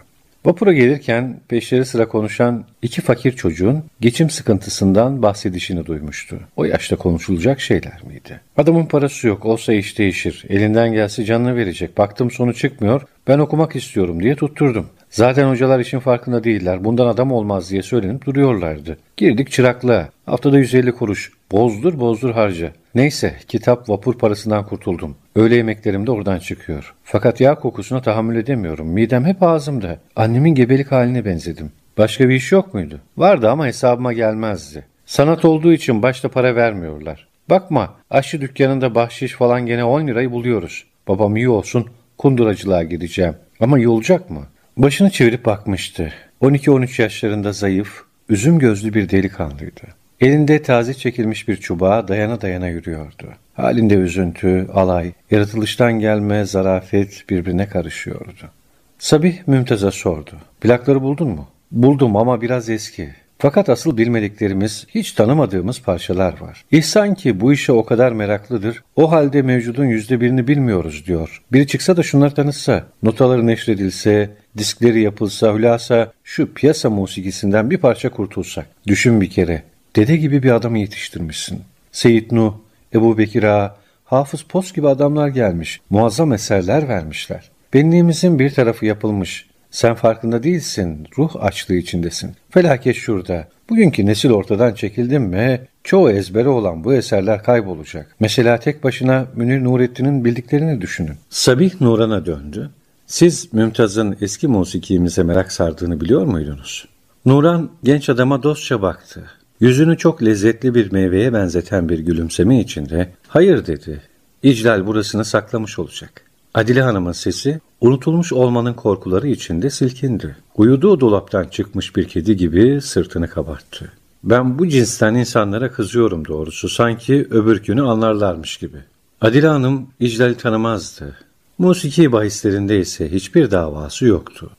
Vapura gelirken peşleri sıra konuşan iki fakir çocuğun geçim sıkıntısından bahsedişini duymuştu. O yaşta konuşulacak şeyler miydi? Adamın parası yok, olsa iş değişir. Elinden gelse canını verecek. Baktım sonu çıkmıyor, ben okumak istiyorum diye tutturdum. Zaten hocalar için farkında değiller. Bundan adam olmaz diye söylenip duruyorlardı. Girdik çıraklığa. Haftada 150 kuruş. Bozdur bozdur harca. Neyse kitap vapur parasından kurtuldum. Öğle yemeklerim de oradan çıkıyor. Fakat yağ kokusuna tahammül edemiyorum. Midem hep ağzımda. Annemin gebelik haline benzedim. Başka bir iş yok muydu? Vardı ama hesabıma gelmezdi. Sanat olduğu için başta para vermiyorlar. Bakma aşçı dükkanında bahşiş falan gene 10 lirayı buluyoruz. Babam iyi olsun kunduracılığa gideceğim. Ama iyi olacak mı? Başını çevirip bakmıştı. 12-13 yaşlarında zayıf, üzüm gözlü bir delikanlıydı. Elinde taze çekilmiş bir çubuğa dayana dayana yürüyordu. Halinde üzüntü, alay, yaratılıştan gelme, zarafet birbirine karışıyordu. Sabih Mümtaz'a sordu. Plakları buldun mu? Buldum ama biraz eski. Fakat asıl bilmediklerimiz, hiç tanımadığımız parçalar var. İhsan ki bu işe o kadar meraklıdır, o halde mevcudun yüzde birini bilmiyoruz diyor. Biri çıksa da şunları tanıtsa, notaları neşredilse, diskleri yapılsa, hülasa şu piyasa musikisinden bir parça kurtulsak. Düşün bir kere, dede gibi bir adamı yetiştirmişsin. Seyit Nuh, Ebu Bekir Ağa, Hafız Post gibi adamlar gelmiş, muazzam eserler vermişler. Benliğimizin bir tarafı yapılmış, sen farkında değilsin, ruh açlığı içindesin. Felaket şurada. Bugünkü nesil ortadan çekildi mi, çoğu ezbere olan bu eserler kaybolacak. Mesela tek başına Münir Nurettin'in bildiklerini düşünün. Sabih Nuran'a döndü. Siz Mümtaz'ın eski musikimize merak sardığını biliyor muydunuz? Nuran genç adama dostça baktı. Yüzünü çok lezzetli bir meyveye benzeten bir gülümseme içinde hayır dedi. İclal burasını saklamış olacak. Adile Hanım'ın sesi unutulmuş olmanın korkuları içinde silkindi. Uyuduğu dolaptan çıkmış bir kedi gibi sırtını kabarttı. Ben bu cinsten insanlara kızıyorum doğrusu sanki öbür günü anlarlarmış gibi. Adile Hanım İclal'i tanımazdı. Musiki bahislerinde ise hiçbir davası yoktu.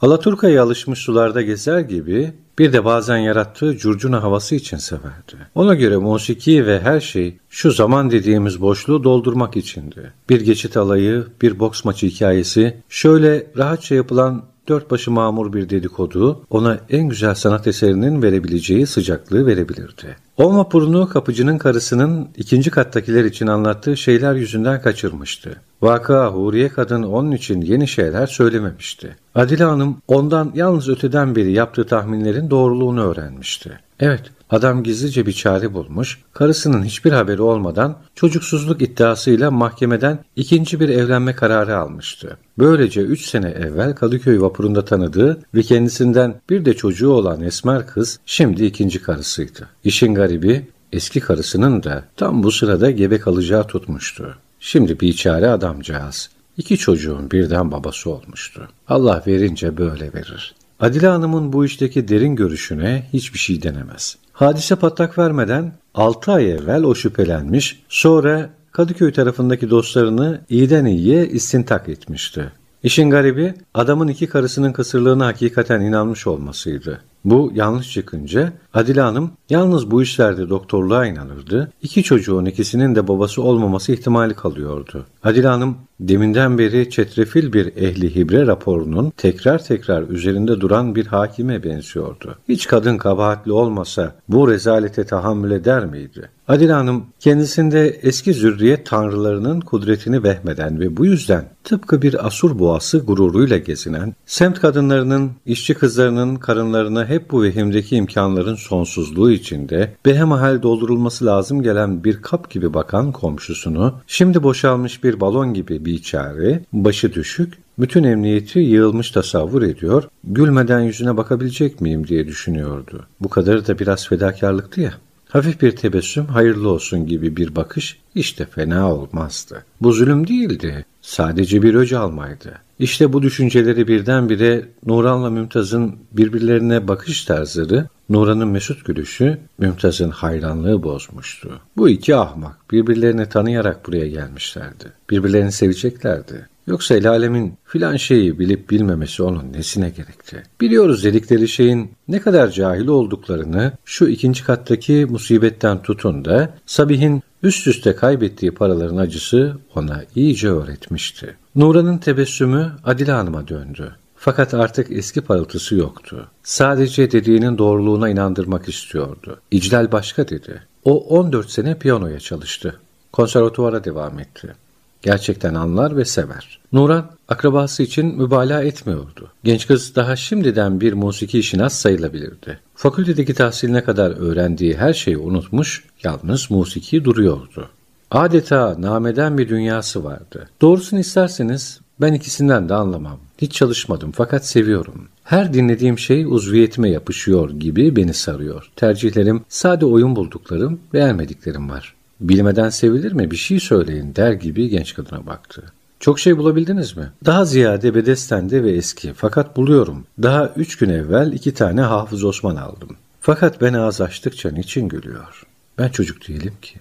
Alaturka'ya alışmış sularda gezer gibi bir de bazen yarattığı curcuna havası için severdi. Ona göre musiki ve her şey şu zaman dediğimiz boşluğu doldurmak içindi. Bir geçit alayı, bir boks maçı hikayesi, şöyle rahatça yapılan dört başı mamur bir dedikodu ona en güzel sanat eserinin verebileceği sıcaklığı verebilirdi. O vapurunu kapıcının karısının ikinci kattakiler için anlattığı şeyler yüzünden kaçırmıştı. Vaka Huriye kadın onun için yeni şeyler söylememişti. Adile Hanım ondan yalnız öteden beri yaptığı tahminlerin doğruluğunu öğrenmişti. Evet, adam gizlice bir çare bulmuş, karısının hiçbir haberi olmadan çocuksuzluk iddiasıyla mahkemeden ikinci bir evlenme kararı almıştı. Böylece üç sene evvel Kadıköy vapurunda tanıdığı ve kendisinden bir de çocuğu olan Esmer kız şimdi ikinci karısıydı. İşin garibi eski karısının da tam bu sırada gebe kalacağı tutmuştu. Şimdi bir çare adamcağız. İki çocuğun birden babası olmuştu. Allah verince böyle verir. Adile Hanım'ın bu işteki derin görüşüne hiçbir şey denemez. Hadise patlak vermeden 6 ay evvel o şüphelenmiş, sonra Kadıköy tarafındaki dostlarını iyiden iyiye istintak etmişti. İşin garibi adamın iki karısının kısırlığına hakikaten inanmış olmasıydı. Bu yanlış çıkınca Adile Hanım yalnız bu işlerde doktorluğa inanırdı. İki çocuğun ikisinin de babası olmaması ihtimali kalıyordu. Adile Hanım deminden beri çetrefil bir ehli hibre raporunun tekrar tekrar üzerinde duran bir hakime benziyordu. Hiç kadın kabahatli olmasa bu rezalete tahammül eder miydi? Adile Hanım kendisinde eski zürriyet tanrılarının kudretini vehmeden ve bu yüzden tıpkı bir asur boğası gururuyla gezinen, semt kadınlarının, işçi kızlarının karınlarına hep bu vehimdeki imkanların sonsuzluğu içinde behemahal doldurulması lazım gelen bir kap gibi bakan komşusunu, şimdi boşalmış bir balon gibi bir çare, başı düşük, bütün emniyeti yığılmış tasavvur ediyor, gülmeden yüzüne bakabilecek miyim diye düşünüyordu. Bu kadarı da biraz fedakarlıktı ya. Hafif bir tebessüm hayırlı olsun gibi bir bakış işte fena olmazdı. Bu zulüm değildi. Sadece bir öc almaydı. İşte bu düşünceleri birdenbire Nuran'la Mümtaz'ın birbirlerine bakış tarzları, Nuran'ın mesut gülüşü, Mümtaz'ın hayranlığı bozmuştu. Bu iki ahmak birbirlerini tanıyarak buraya gelmişlerdi. Birbirlerini seveceklerdi. Yoksa el alemin filan şeyi bilip bilmemesi onun nesine gerekti? Biliyoruz dedikleri şeyin ne kadar cahil olduklarını şu ikinci kattaki musibetten tutun da Sabih'in üst üste kaybettiği paraların acısı ona iyice öğretmişti. Nuran'ın tebessümü Adile Hanım'a döndü. Fakat artık eski parıltısı yoktu. Sadece dediğinin doğruluğuna inandırmak istiyordu. İclal başka dedi. O 14 sene piyanoya çalıştı. Konservatuvara devam etti. Gerçekten anlar ve sever. Nuran akrabası için mübalağa etmiyordu. Genç kız daha şimdiden bir musiki işine az sayılabilirdi. Fakültedeki tahsiline kadar öğrendiği her şeyi unutmuş, yalnız musiki duruyordu. Adeta nameden bir dünyası vardı. Doğrusunu isterseniz ben ikisinden de anlamam. Hiç çalışmadım fakat seviyorum. Her dinlediğim şey uzviyetime yapışıyor gibi beni sarıyor. Tercihlerim sade oyun bulduklarım, beğenmediklerim var. Bilmeden sevilir mi bir şey söyleyin der gibi genç kadına baktı. Çok şey bulabildiniz mi? Daha ziyade bedestende ve eski fakat buluyorum. Daha üç gün evvel iki tane Hafız Osman aldım. Fakat ben ağız açtıkça niçin gülüyor? Ben çocuk değilim ki.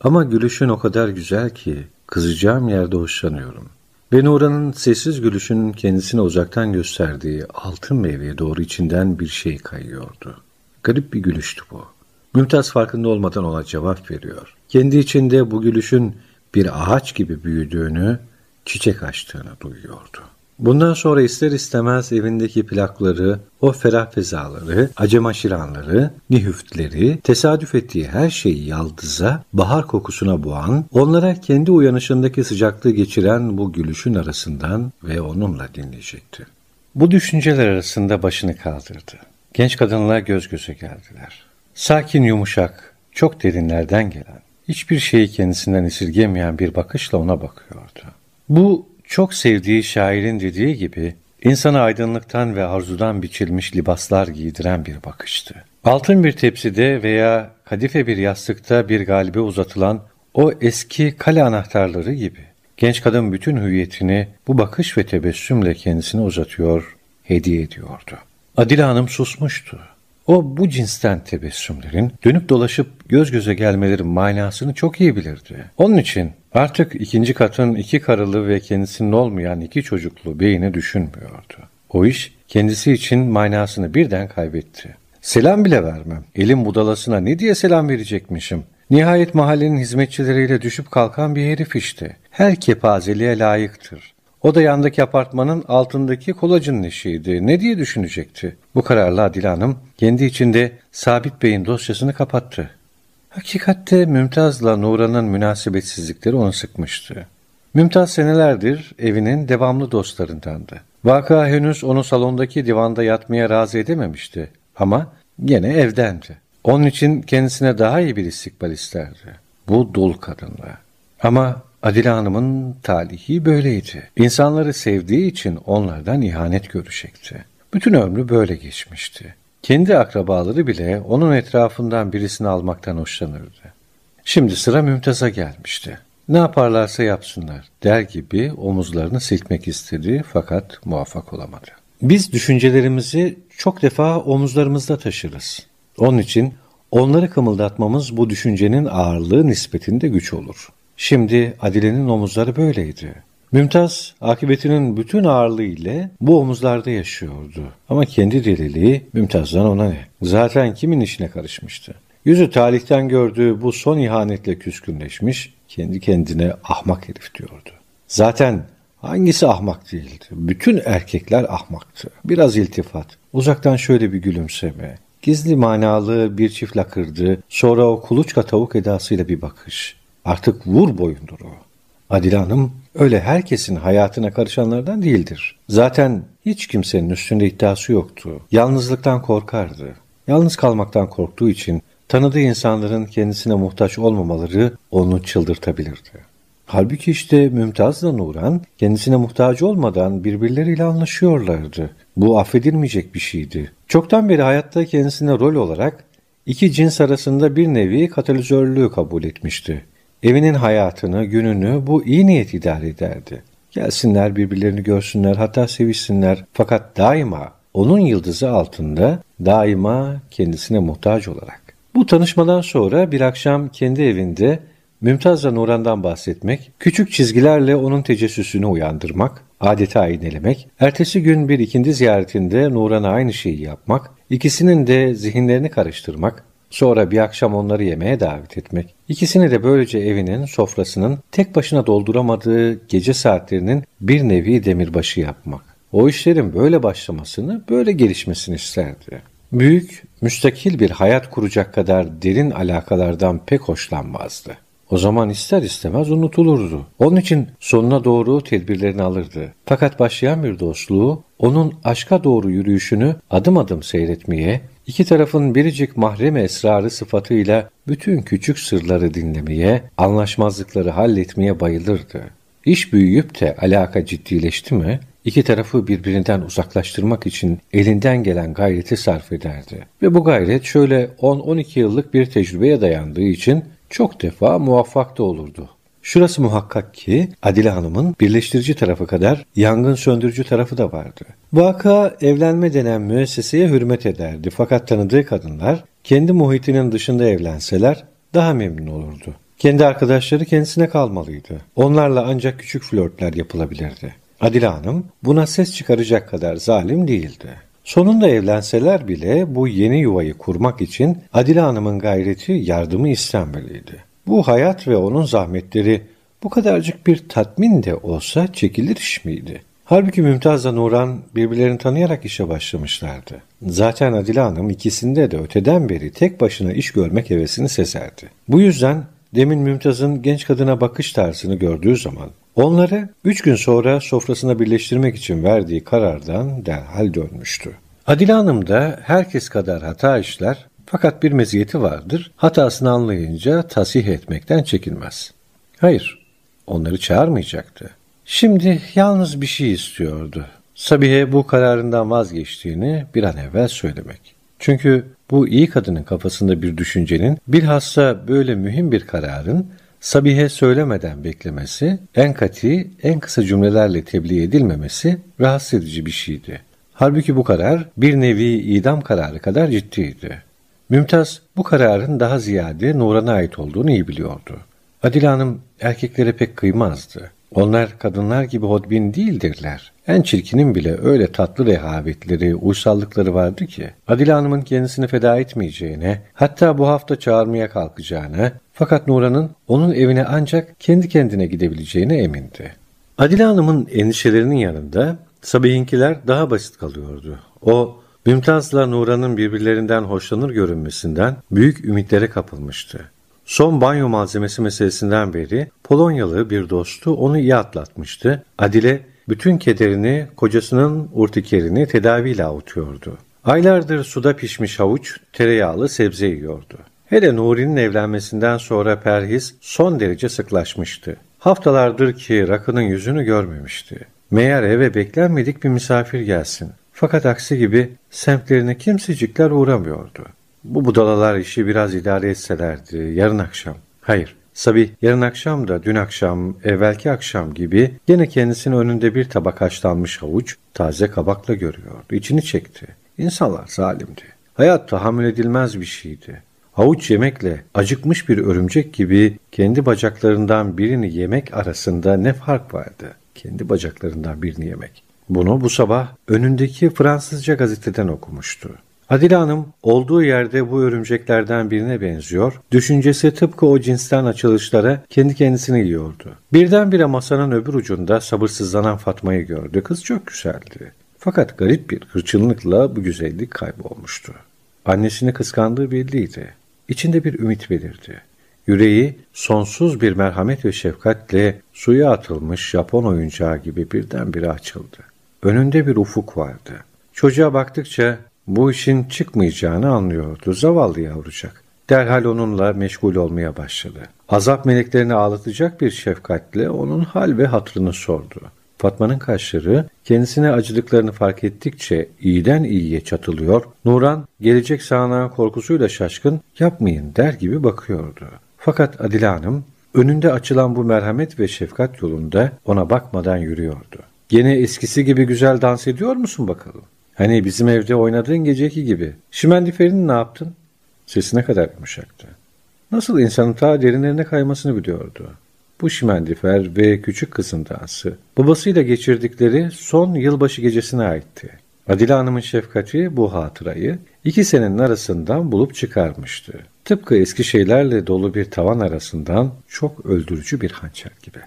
Ama gülüşün o kadar güzel ki kızacağım yerde hoşlanıyorum. Ve Nura'nın sessiz gülüşünün kendisine uzaktan gösterdiği altın meyveye doğru içinden bir şey kayıyordu. Garip bir gülüştü bu. Mümtaz farkında olmadan ona cevap veriyor. Kendi içinde bu gülüşün bir ağaç gibi büyüdüğünü, çiçek açtığını duyuyordu. Bundan sonra ister istemez evindeki plakları, o ferah fezaları, acemaşiranları, nihüftleri, tesadüf ettiği her şeyi yaldıza, bahar kokusuna boğan, onlara kendi uyanışındaki sıcaklığı geçiren bu gülüşün arasından ve onunla dinleyecekti. Bu düşünceler arasında başını kaldırdı. Genç kadınlar göz göze geldiler. Sakin yumuşak, çok derinlerden gelen, hiçbir şeyi kendisinden esirgemeyen bir bakışla ona bakıyordu. Bu çok sevdiği şairin dediği gibi insana aydınlıktan ve arzudan biçilmiş libaslar giydiren bir bakıştı. Altın bir tepside veya kadife bir yastıkta bir galibe uzatılan o eski kale anahtarları gibi. Genç kadın bütün hüviyetini bu bakış ve tebessümle kendisine uzatıyor, hediye ediyordu. Adile Hanım susmuştu. O bu cinsten tebessümlerin dönüp dolaşıp göz göze gelmelerin manasını çok iyi bilirdi. Onun için artık ikinci katın iki karılı ve kendisinin olmayan iki çocuklu beyni düşünmüyordu. O iş kendisi için manasını birden kaybetti. Selam bile vermem. Elim budalasına ne diye selam verecekmişim? Nihayet mahallenin hizmetçileriyle düşüp kalkan bir herif işte. Her kepazeliğe layıktır. O da yandaki apartmanın altındaki kolacın eşiydi. Ne diye düşünecekti? Bu kararla Adile Hanım kendi içinde Sabit Bey'in dosyasını kapattı. Hakikatte Mümtaz'la Nuran'ın münasebetsizlikleri onu sıkmıştı. Mümtaz senelerdir evinin devamlı dostlarındandı. Vaka henüz onu salondaki divanda yatmaya razı edememişti. Ama gene evdendi. Onun için kendisine daha iyi bir istikbal isterdi. Bu dul kadınla. Ama Adile Hanım'ın talihi böyleydi. İnsanları sevdiği için onlardan ihanet görecekti. Bütün ömrü böyle geçmişti. Kendi akrabaları bile onun etrafından birisini almaktan hoşlanırdı. Şimdi sıra Mümtaz'a gelmişti. Ne yaparlarsa yapsınlar der gibi omuzlarını silkmek istedi fakat muvaffak olamadı. Biz düşüncelerimizi çok defa omuzlarımızda taşırız. Onun için onları kımıldatmamız bu düşüncenin ağırlığı nispetinde güç olur. Şimdi Adile'nin omuzları böyleydi. Mümtaz akıbetinin bütün ağırlığı ile bu omuzlarda yaşıyordu. Ama kendi deliliği Mümtaz'dan ona ne? Zaten kimin işine karışmıştı? Yüzü talihten gördüğü bu son ihanetle küskünleşmiş, kendi kendine ahmak herif diyordu. Zaten hangisi ahmak değildi? Bütün erkekler ahmaktı. Biraz iltifat, uzaktan şöyle bir gülümseme, gizli manalı bir çift lakırdı, sonra o kuluçka tavuk edasıyla bir bakış. Artık vur boyundur. Adile Hanım öyle herkesin hayatına karışanlardan değildir. Zaten hiç kimsenin üstünde iddiası yoktu. Yalnızlıktan korkardı. Yalnız kalmaktan korktuğu için tanıdığı insanların kendisine muhtaç olmamaları onu çıldırtabilirdi. Halbuki işte Mümtaz'la Nuran kendisine muhtaç olmadan birbirleriyle anlaşıyorlardı. Bu affedilmeyecek bir şeydi. Çoktan beri hayatta kendisine rol olarak iki cins arasında bir nevi katalizörlüğü kabul etmişti. Evinin hayatını, gününü bu iyi niyet idare ederdi. Gelsinler birbirlerini görsünler hatta sevişsinler fakat daima onun yıldızı altında daima kendisine muhtaç olarak. Bu tanışmadan sonra bir akşam kendi evinde Mümtaz'la Nuran'dan bahsetmek, küçük çizgilerle onun tecessüsünü uyandırmak, adeta iğnelemek, ertesi gün bir ikindi ziyaretinde Nuran'a aynı şeyi yapmak, ikisinin de zihinlerini karıştırmak, sonra bir akşam onları yemeğe davet etmek, ikisini de böylece evinin, sofrasının tek başına dolduramadığı gece saatlerinin bir nevi demirbaşı yapmak. O işlerin böyle başlamasını, böyle gelişmesini isterdi. Büyük, müstakil bir hayat kuracak kadar derin alakalardan pek hoşlanmazdı. O zaman ister istemez unutulurdu. Onun için sonuna doğru tedbirlerini alırdı. Fakat başlayan bir dostluğu onun aşka doğru yürüyüşünü adım adım seyretmeye, iki tarafın biricik mahrem esrarı sıfatıyla bütün küçük sırları dinlemeye, anlaşmazlıkları halletmeye bayılırdı. İş büyüyüp de alaka ciddileşti mi, iki tarafı birbirinden uzaklaştırmak için elinden gelen gayreti sarf ederdi. Ve bu gayret şöyle 10-12 yıllık bir tecrübeye dayandığı için çok defa muvaffak da olurdu. Şurası muhakkak ki Adile Hanım'ın birleştirici tarafı kadar yangın söndürücü tarafı da vardı. Vaka evlenme denen müesseseye hürmet ederdi fakat tanıdığı kadınlar kendi muhitinin dışında evlenseler daha memnun olurdu. Kendi arkadaşları kendisine kalmalıydı. Onlarla ancak küçük flörtler yapılabilirdi. Adile Hanım buna ses çıkaracak kadar zalim değildi. Sonunda evlenseler bile bu yeni yuvayı kurmak için Adile Hanım'ın gayreti yardımı istenmeliydi. Bu hayat ve onun zahmetleri bu kadarcık bir tatmin de olsa çekilir iş miydi? Halbuki Mümtaz'la Nuran birbirlerini tanıyarak işe başlamışlardı. Zaten Adile Hanım ikisinde de öteden beri tek başına iş görmek hevesini sezerdi. Bu yüzden demin Mümtaz'ın genç kadına bakış tarzını gördüğü zaman Onları üç gün sonra sofrasına birleştirmek için verdiği karardan derhal dönmüştü. Adile Hanım da herkes kadar hata işler fakat bir meziyeti vardır. Hatasını anlayınca tasih etmekten çekinmez. Hayır, onları çağırmayacaktı. Şimdi yalnız bir şey istiyordu. Sabihe bu kararından vazgeçtiğini bir an evvel söylemek. Çünkü bu iyi kadının kafasında bir düşüncenin, bilhassa böyle mühim bir kararın Sabihe söylemeden beklemesi, en kati, en kısa cümlelerle tebliğ edilmemesi rahatsız edici bir şeydi. Halbuki bu karar bir nevi idam kararı kadar ciddiydi. Mümtaz bu kararın daha ziyade Nuran'a ait olduğunu iyi biliyordu. Adile Hanım erkeklere pek kıymazdı. Onlar kadınlar gibi hodbin değildirler. En çirkinin bile öyle tatlı rehavetleri, uysallıkları vardı ki, Adile Hanım'ın kendisini feda etmeyeceğine, hatta bu hafta çağırmaya kalkacağına, fakat Nuran'ın onun evine ancak kendi kendine gidebileceğine emindi. Adile Hanım'ın endişelerinin yanında Sabih'inkiler daha basit kalıyordu. O, Mümtaz'la Nuran'ın birbirlerinden hoşlanır görünmesinden büyük ümitlere kapılmıştı. Son banyo malzemesi meselesinden beri Polonyalı bir dostu onu iyi atlatmıştı. Adile bütün kederini, kocasının urtikerini tedaviyle avutuyordu. Aylardır suda pişmiş havuç, tereyağlı sebze yiyordu. Hele Nuri'nin evlenmesinden sonra perhiz son derece sıklaşmıştı. Haftalardır ki rakının yüzünü görmemişti. Meğer eve beklenmedik bir misafir gelsin. Fakat aksi gibi semtlerine kimsecikler uğramıyordu. Bu budalalar işi biraz idare etselerdi yarın akşam. Hayır, Sabih yarın akşam da dün akşam, evvelki akşam gibi yine kendisinin önünde bir tabak haşlanmış havuç, taze kabakla görüyordu. İçini çekti. İnsanlar zalimdi. Hayat tahammül edilmez bir şeydi. Havuç yemekle acıkmış bir örümcek gibi kendi bacaklarından birini yemek arasında ne fark vardı? Kendi bacaklarından birini yemek. Bunu bu sabah önündeki Fransızca gazeteden okumuştu. Adile Hanım olduğu yerde bu örümceklerden birine benziyor, düşüncesi tıpkı o cinsten açılışlara kendi kendisini yiyordu. Birdenbire masanın öbür ucunda sabırsızlanan Fatma'yı gördü. Kız çok güzeldi. Fakat garip bir hırçınlıkla bu güzellik kaybolmuştu. Annesini kıskandığı belliydi. İçinde bir ümit belirdi. Yüreği sonsuz bir merhamet ve şefkatle suya atılmış Japon oyuncağı gibi birdenbire açıldı. Önünde bir ufuk vardı. Çocuğa baktıkça bu işin çıkmayacağını anlıyordu. Zavallı yavrucak. Derhal onunla meşgul olmaya başladı. Azap meleklerini ağlatacak bir şefkatle onun hal ve hatrını sordu. Fatma'nın kaşları kendisine acıdıklarını fark ettikçe iyiden iyiye çatılıyor, Nuran gelecek sağanağın korkusuyla şaşkın yapmayın der gibi bakıyordu. Fakat Adile Hanım önünde açılan bu merhamet ve şefkat yolunda ona bakmadan yürüyordu. Gene eskisi gibi güzel dans ediyor musun bakalım? Hani bizim evde oynadığın geceki gibi. Şimendifer'in ne yaptın? Sesine kadar yumuşaktı. Nasıl insanın ta derinlerine kaymasını biliyordu. Bu şimendifer ve küçük kızın dansı babasıyla geçirdikleri son yılbaşı gecesine aitti. Adile Hanım'ın şefkati bu hatırayı iki senenin arasından bulup çıkarmıştı. Tıpkı eski şeylerle dolu bir tavan arasından çok öldürücü bir hançer gibi.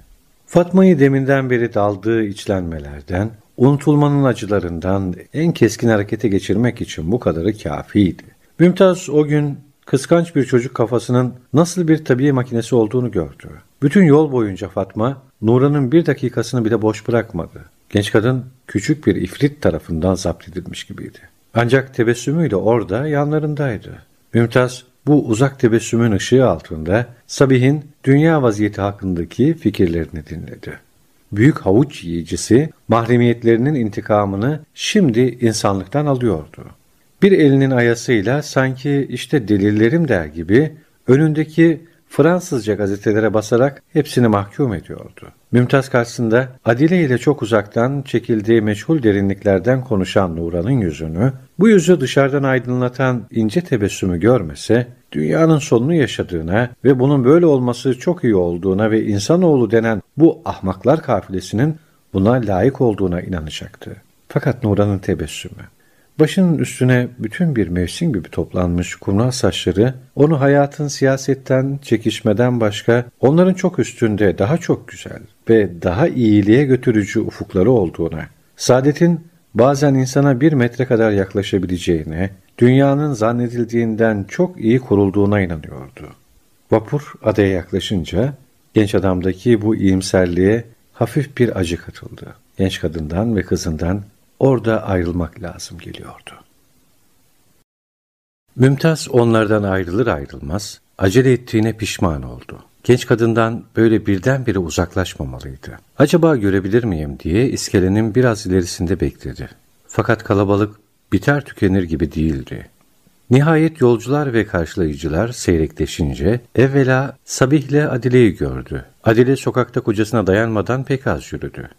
Fatma'yı deminden beri daldığı içlenmelerden, unutulmanın acılarından en keskin harekete geçirmek için bu kadarı kafiydi. Mümtaz o gün kıskanç bir çocuk kafasının nasıl bir tabiye makinesi olduğunu gördü. Bütün yol boyunca Fatma, Nura'nın bir dakikasını bile boş bırakmadı. Genç kadın küçük bir ifrit tarafından zapt edilmiş gibiydi. Ancak tebessümüyle orada yanlarındaydı. Mümtaz bu uzak tebessümün ışığı altında Sabih'in dünya vaziyeti hakkındaki fikirlerini dinledi. Büyük havuç yiyicisi mahremiyetlerinin intikamını şimdi insanlıktan alıyordu. Bir elinin ayasıyla sanki işte delillerim der gibi önündeki Fransızca gazetelere basarak hepsini mahkum ediyordu. Mümtaz karşısında Adile ile çok uzaktan çekildiği meşhur derinliklerden konuşan Nuran'ın yüzünü, bu yüzü dışarıdan aydınlatan ince tebessümü görmese, dünyanın sonunu yaşadığına ve bunun böyle olması çok iyi olduğuna ve insanoğlu denen bu ahmaklar kafilesinin buna layık olduğuna inanacaktı. Fakat Nuran'ın tebessümü, Başının üstüne bütün bir mevsim gibi toplanmış kurnaz saçları, onu hayatın siyasetten, çekişmeden başka, onların çok üstünde daha çok güzel ve daha iyiliğe götürücü ufukları olduğuna, saadetin bazen insana bir metre kadar yaklaşabileceğine, dünyanın zannedildiğinden çok iyi kurulduğuna inanıyordu. Vapur adaya yaklaşınca, genç adamdaki bu iyimserliğe hafif bir acı katıldı. Genç kadından ve kızından orada ayrılmak lazım geliyordu. Mümtaz onlardan ayrılır ayrılmaz acele ettiğine pişman oldu. Genç kadından böyle birdenbire uzaklaşmamalıydı. Acaba görebilir miyim diye iskelenin biraz ilerisinde bekledi. Fakat kalabalık biter tükenir gibi değildi. Nihayet yolcular ve karşılayıcılar seyrekleşince evvela Sabih'le Adile'yi gördü. Adile sokakta kocasına dayanmadan pek az yürüdü.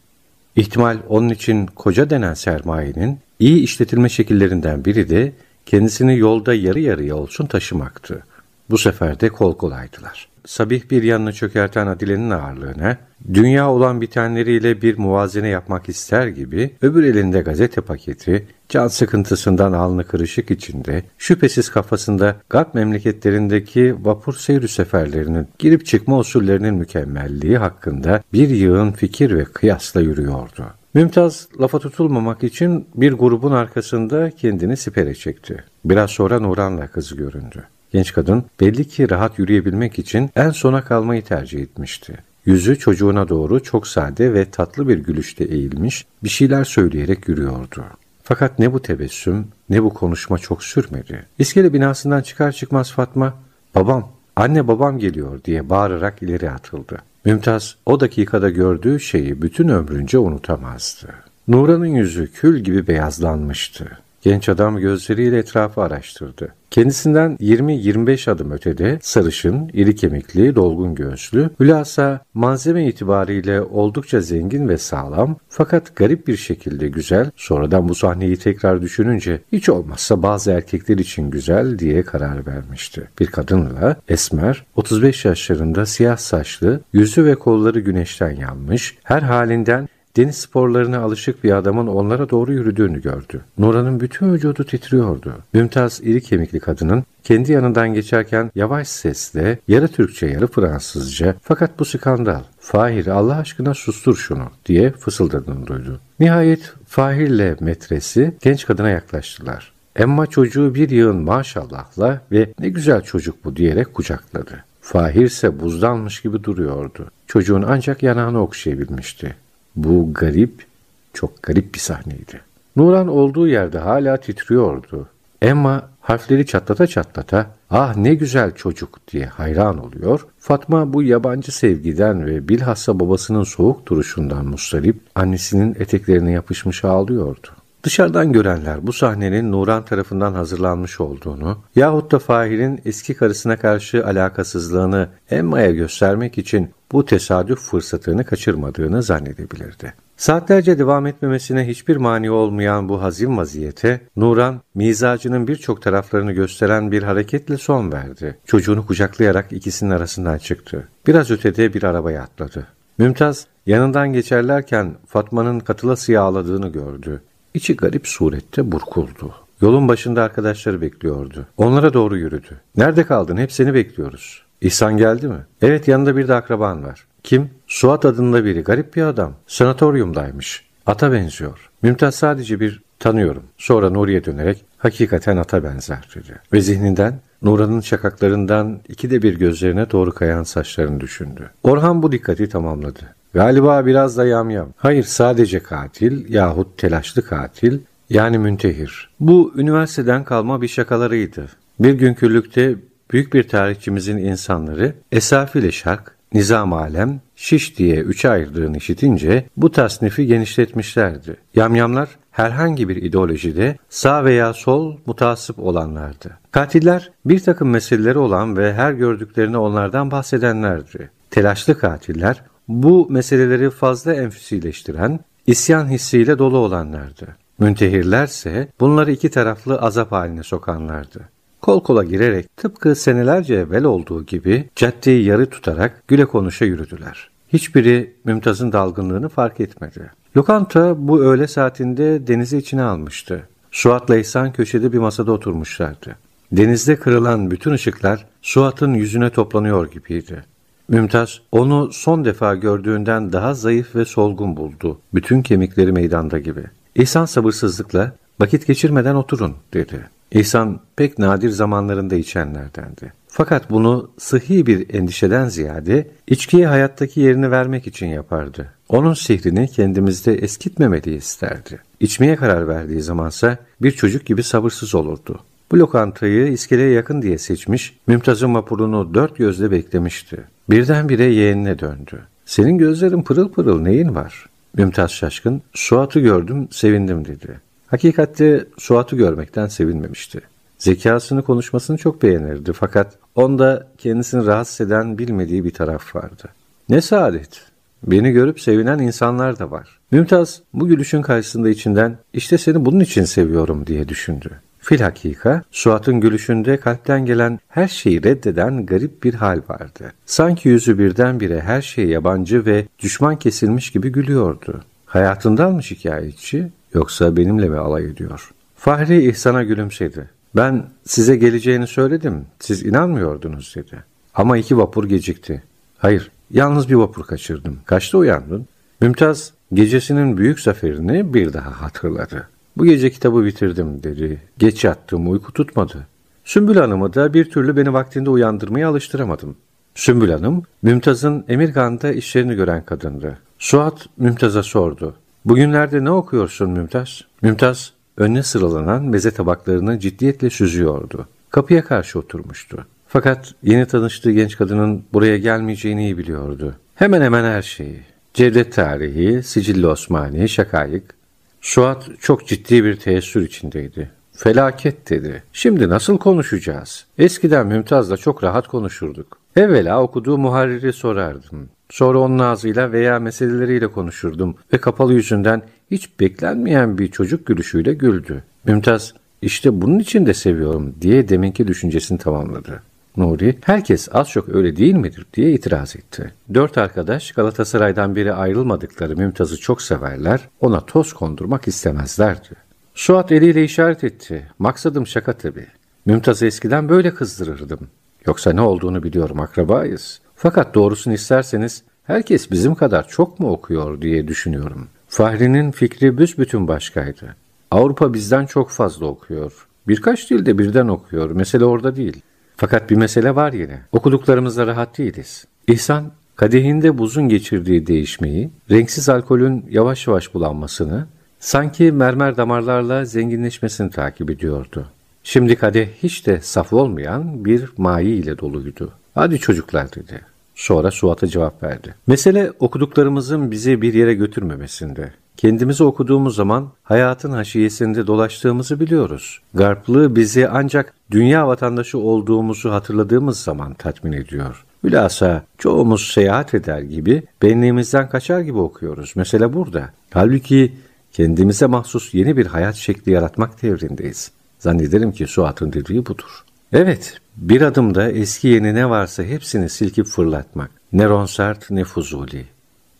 İhtimal onun için koca denen sermayenin iyi işletilme şekillerinden biri de kendisini yolda yarı yarıya olsun taşımaktı. Bu sefer de kol kolaydılar. Sabih bir yanına çökerten Adile'nin ağırlığına, dünya olan bitenleriyle bir muvazene yapmak ister gibi öbür elinde gazete paketi, can sıkıntısından alnı kırışık içinde, şüphesiz kafasında GAP memleketlerindeki vapur seyri seferlerinin girip çıkma usullerinin mükemmelliği hakkında bir yığın fikir ve kıyasla yürüyordu. Mümtaz lafa tutulmamak için bir grubun arkasında kendini sipere çekti. Biraz sonra Nuran'la kızı göründü. Genç kadın belli ki rahat yürüyebilmek için en sona kalmayı tercih etmişti. Yüzü çocuğuna doğru çok sade ve tatlı bir gülüşte eğilmiş, bir şeyler söyleyerek yürüyordu. Fakat ne bu tebessüm, ne bu konuşma çok sürmedi. İskele binasından çıkar çıkmaz Fatma, babam, anne babam geliyor diye bağırarak ileri atıldı. Mümtaz o dakikada gördüğü şeyi bütün ömrünce unutamazdı. Nuran'ın yüzü kül gibi beyazlanmıştı. Genç adam gözleriyle etrafı araştırdı. Kendisinden 20-25 adım ötede sarışın, iri kemikli, dolgun göğüslü, hülasa malzeme itibariyle oldukça zengin ve sağlam fakat garip bir şekilde güzel, sonradan bu sahneyi tekrar düşününce hiç olmazsa bazı erkekler için güzel diye karar vermişti. Bir kadınla esmer, 35 yaşlarında siyah saçlı, yüzü ve kolları güneşten yanmış, her halinden deniz sporlarına alışık bir adamın onlara doğru yürüdüğünü gördü. Nora'nın bütün vücudu titriyordu. Mümtaz iri kemikli kadının kendi yanından geçerken yavaş sesle yarı Türkçe yarı Fransızca fakat bu skandal. Fahir Allah aşkına sustur şunu diye fısıldadığını duydu. Nihayet Fahir'le metresi genç kadına yaklaştılar. Emma çocuğu bir yığın maşallahla ve ne güzel çocuk bu diyerek kucakladı. Fahir ise buzdanmış gibi duruyordu. Çocuğun ancak yanağını okşayabilmişti. Bu garip, çok garip bir sahneydi. Nuran olduğu yerde hala titriyordu. Emma harfleri çatlata çatlata ah ne güzel çocuk diye hayran oluyor. Fatma bu yabancı sevgiden ve bilhassa babasının soğuk duruşundan mustarip annesinin eteklerine yapışmış ağlıyordu. Dışarıdan görenler bu sahnenin Nuran tarafından hazırlanmış olduğunu yahut da Fahir'in eski karısına karşı alakasızlığını Emma'ya göstermek için bu tesadüf fırsatını kaçırmadığını zannedebilirdi. Saatlerce devam etmemesine hiçbir mani olmayan bu hazin vaziyete, Nuran, mizacının birçok taraflarını gösteren bir hareketle son verdi. Çocuğunu kucaklayarak ikisinin arasından çıktı. Biraz ötede bir arabaya atladı. Mümtaz, yanından geçerlerken Fatma'nın katılasıya ağladığını gördü. İçi garip surette burkuldu. Yolun başında arkadaşları bekliyordu. Onlara doğru yürüdü. Nerede kaldın? Hep seni bekliyoruz. İhsan geldi mi? Evet yanında bir de akraban var. Kim? Suat adında biri. Garip bir adam. Sanatoryumdaymış. Ata benziyor. Mümtaz sadece bir tanıyorum. Sonra Nuri'ye dönerek hakikaten ata benzer dedi. Ve zihninden Nuran'ın şakaklarından ikide bir gözlerine doğru kayan saçlarını düşündü. Orhan bu dikkati tamamladı. Galiba biraz da yamyam. Hayır sadece katil yahut telaşlı katil yani müntehir. Bu üniversiteden kalma bir şakalarıydı. Bir gün küllükte büyük bir tarihçimizin insanları Esaf ile Şark, Nizam Alem, Şiş diye üçe ayırdığını işitince bu tasnifi genişletmişlerdi. Yamyamlar herhangi bir ideolojide sağ veya sol mutasip olanlardı. Katiller bir takım meseleleri olan ve her gördüklerini onlardan bahsedenlerdi. Telaşlı katiller bu meseleleri fazla enfüsileştiren, isyan hissiyle dolu olanlardı. Müntehirlerse bunları iki taraflı azap haline sokanlardı. Kol kola girerek tıpkı senelerce evvel olduğu gibi caddeyi yarı tutarak güle konuşa yürüdüler. Hiçbiri Mümtaz'ın dalgınlığını fark etmedi. Lokanta bu öğle saatinde denizi içine almıştı. Suat'la İhsan köşede bir masada oturmuşlardı. Denizde kırılan bütün ışıklar Suat'ın yüzüne toplanıyor gibiydi. Mümtaz onu son defa gördüğünden daha zayıf ve solgun buldu. Bütün kemikleri meydanda gibi. İhsan sabırsızlıkla vakit geçirmeden oturun dedi. İhsan pek nadir zamanlarında içenlerdendi. Fakat bunu sıhhi bir endişeden ziyade içkiye hayattaki yerini vermek için yapardı. Onun sihrini kendimizde eskitmemeliyi isterdi. İçmeye karar verdiği zamansa bir çocuk gibi sabırsız olurdu. Bu lokantayı iskeleye yakın diye seçmiş, Mümtaz'ın vapurunu dört gözle beklemişti. Birdenbire yeğenine döndü. Senin gözlerin pırıl pırıl neyin var? Mümtaz şaşkın, Suat'ı gördüm, sevindim dedi. Hakikatte Suat'ı görmekten sevinmemişti. Zekasını konuşmasını çok beğenirdi fakat onda kendisini rahatsız eden bilmediği bir taraf vardı. Ne saadet. Beni görüp sevinen insanlar da var. Mümtaz bu gülüşün karşısında içinden işte seni bunun için seviyorum diye düşündü. Filhakika Suat'ın gülüşünde kalpten gelen her şeyi reddeden garip bir hal vardı. Sanki yüzü birdenbire her şeye yabancı ve düşman kesilmiş gibi gülüyordu. Hayatından mı şikayetçi yoksa benimle mi alay ediyor? Fahri İhsan'a gülümsedi. Ben size geleceğini söyledim, siz inanmıyordunuz dedi. Ama iki vapur gecikti. Hayır, yalnız bir vapur kaçırdım. Kaçta uyandın? Mümtaz gecesinin büyük zaferini bir daha hatırladı. Bu gece kitabı bitirdim dedi. Geç yattım uyku tutmadı. Sümbül Hanım'ı da bir türlü beni vaktinde uyandırmaya alıştıramadım. Sümbül Hanım, Mümtaz'ın Emirgan'da işlerini gören kadındı. Suat Mümtaz'a sordu. Bugünlerde ne okuyorsun Mümtaz? Mümtaz, önüne sıralanan meze tabaklarını ciddiyetle süzüyordu. Kapıya karşı oturmuştu. Fakat yeni tanıştığı genç kadının buraya gelmeyeceğini iyi biliyordu. Hemen hemen her şeyi. Cevdet tarihi, Sicilli Osmani, şakayık, Suat çok ciddi bir teessür içindeydi. Felaket dedi. Şimdi nasıl konuşacağız? Eskiden Mümtaz'la çok rahat konuşurduk. Evvela okuduğu muharriri sorardım. Sonra onun ağzıyla veya meseleleriyle konuşurdum ve kapalı yüzünden hiç beklenmeyen bir çocuk gülüşüyle güldü. Mümtaz, işte bunun için de seviyorum diye deminki düşüncesini tamamladı. Nuri, herkes az çok öyle değil midir diye itiraz etti. Dört arkadaş Galatasaray'dan biri ayrılmadıkları Mümtaz'ı çok severler, ona toz kondurmak istemezlerdi. Suat eliyle işaret etti. Maksadım şaka tabii. Mümtaz'ı eskiden böyle kızdırırdım. Yoksa ne olduğunu biliyorum akrabayız. Fakat doğrusunu isterseniz herkes bizim kadar çok mu okuyor diye düşünüyorum. Fahri'nin fikri büsbütün başkaydı. Avrupa bizden çok fazla okuyor. Birkaç dilde birden okuyor. Mesele orada değil. Fakat bir mesele var yine. Okuduklarımızda rahat değiliz. İhsan, kadehinde buzun geçirdiği değişmeyi, renksiz alkolün yavaş yavaş bulanmasını, sanki mermer damarlarla zenginleşmesini takip ediyordu. Şimdi kadeh hiç de saf olmayan bir mayi ile doluydu. Hadi çocuklar dedi. Sonra Suat'a cevap verdi. Mesele okuduklarımızın bizi bir yere götürmemesinde. kendimizi okuduğumuz zaman hayatın haşiyesinde dolaştığımızı biliyoruz. Garplığı bizi ancak dünya vatandaşı olduğumuzu hatırladığımız zaman tatmin ediyor. Hülasa çoğumuz seyahat eder gibi benliğimizden kaçar gibi okuyoruz. Mesela burada. Halbuki kendimize mahsus yeni bir hayat şekli yaratmak devrindeyiz. Zannederim ki Suat'ın dediği budur. Evet, bir adımda eski yeni ne varsa hepsini silkip fırlatmak. Ne Ronsart ne Fuzuli.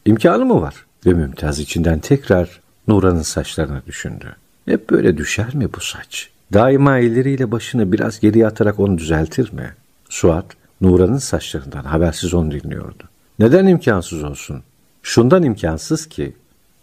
İmkanı mı var? Ve Mümtaz içinden tekrar Nuran'ın saçlarına düşündü. Hep böyle düşer mi bu saç? Daima elleriyle başını biraz geriye atarak onu düzeltir mi? Suat, Nuran'ın saçlarından habersiz onu dinliyordu. Neden imkansız olsun? Şundan imkansız ki,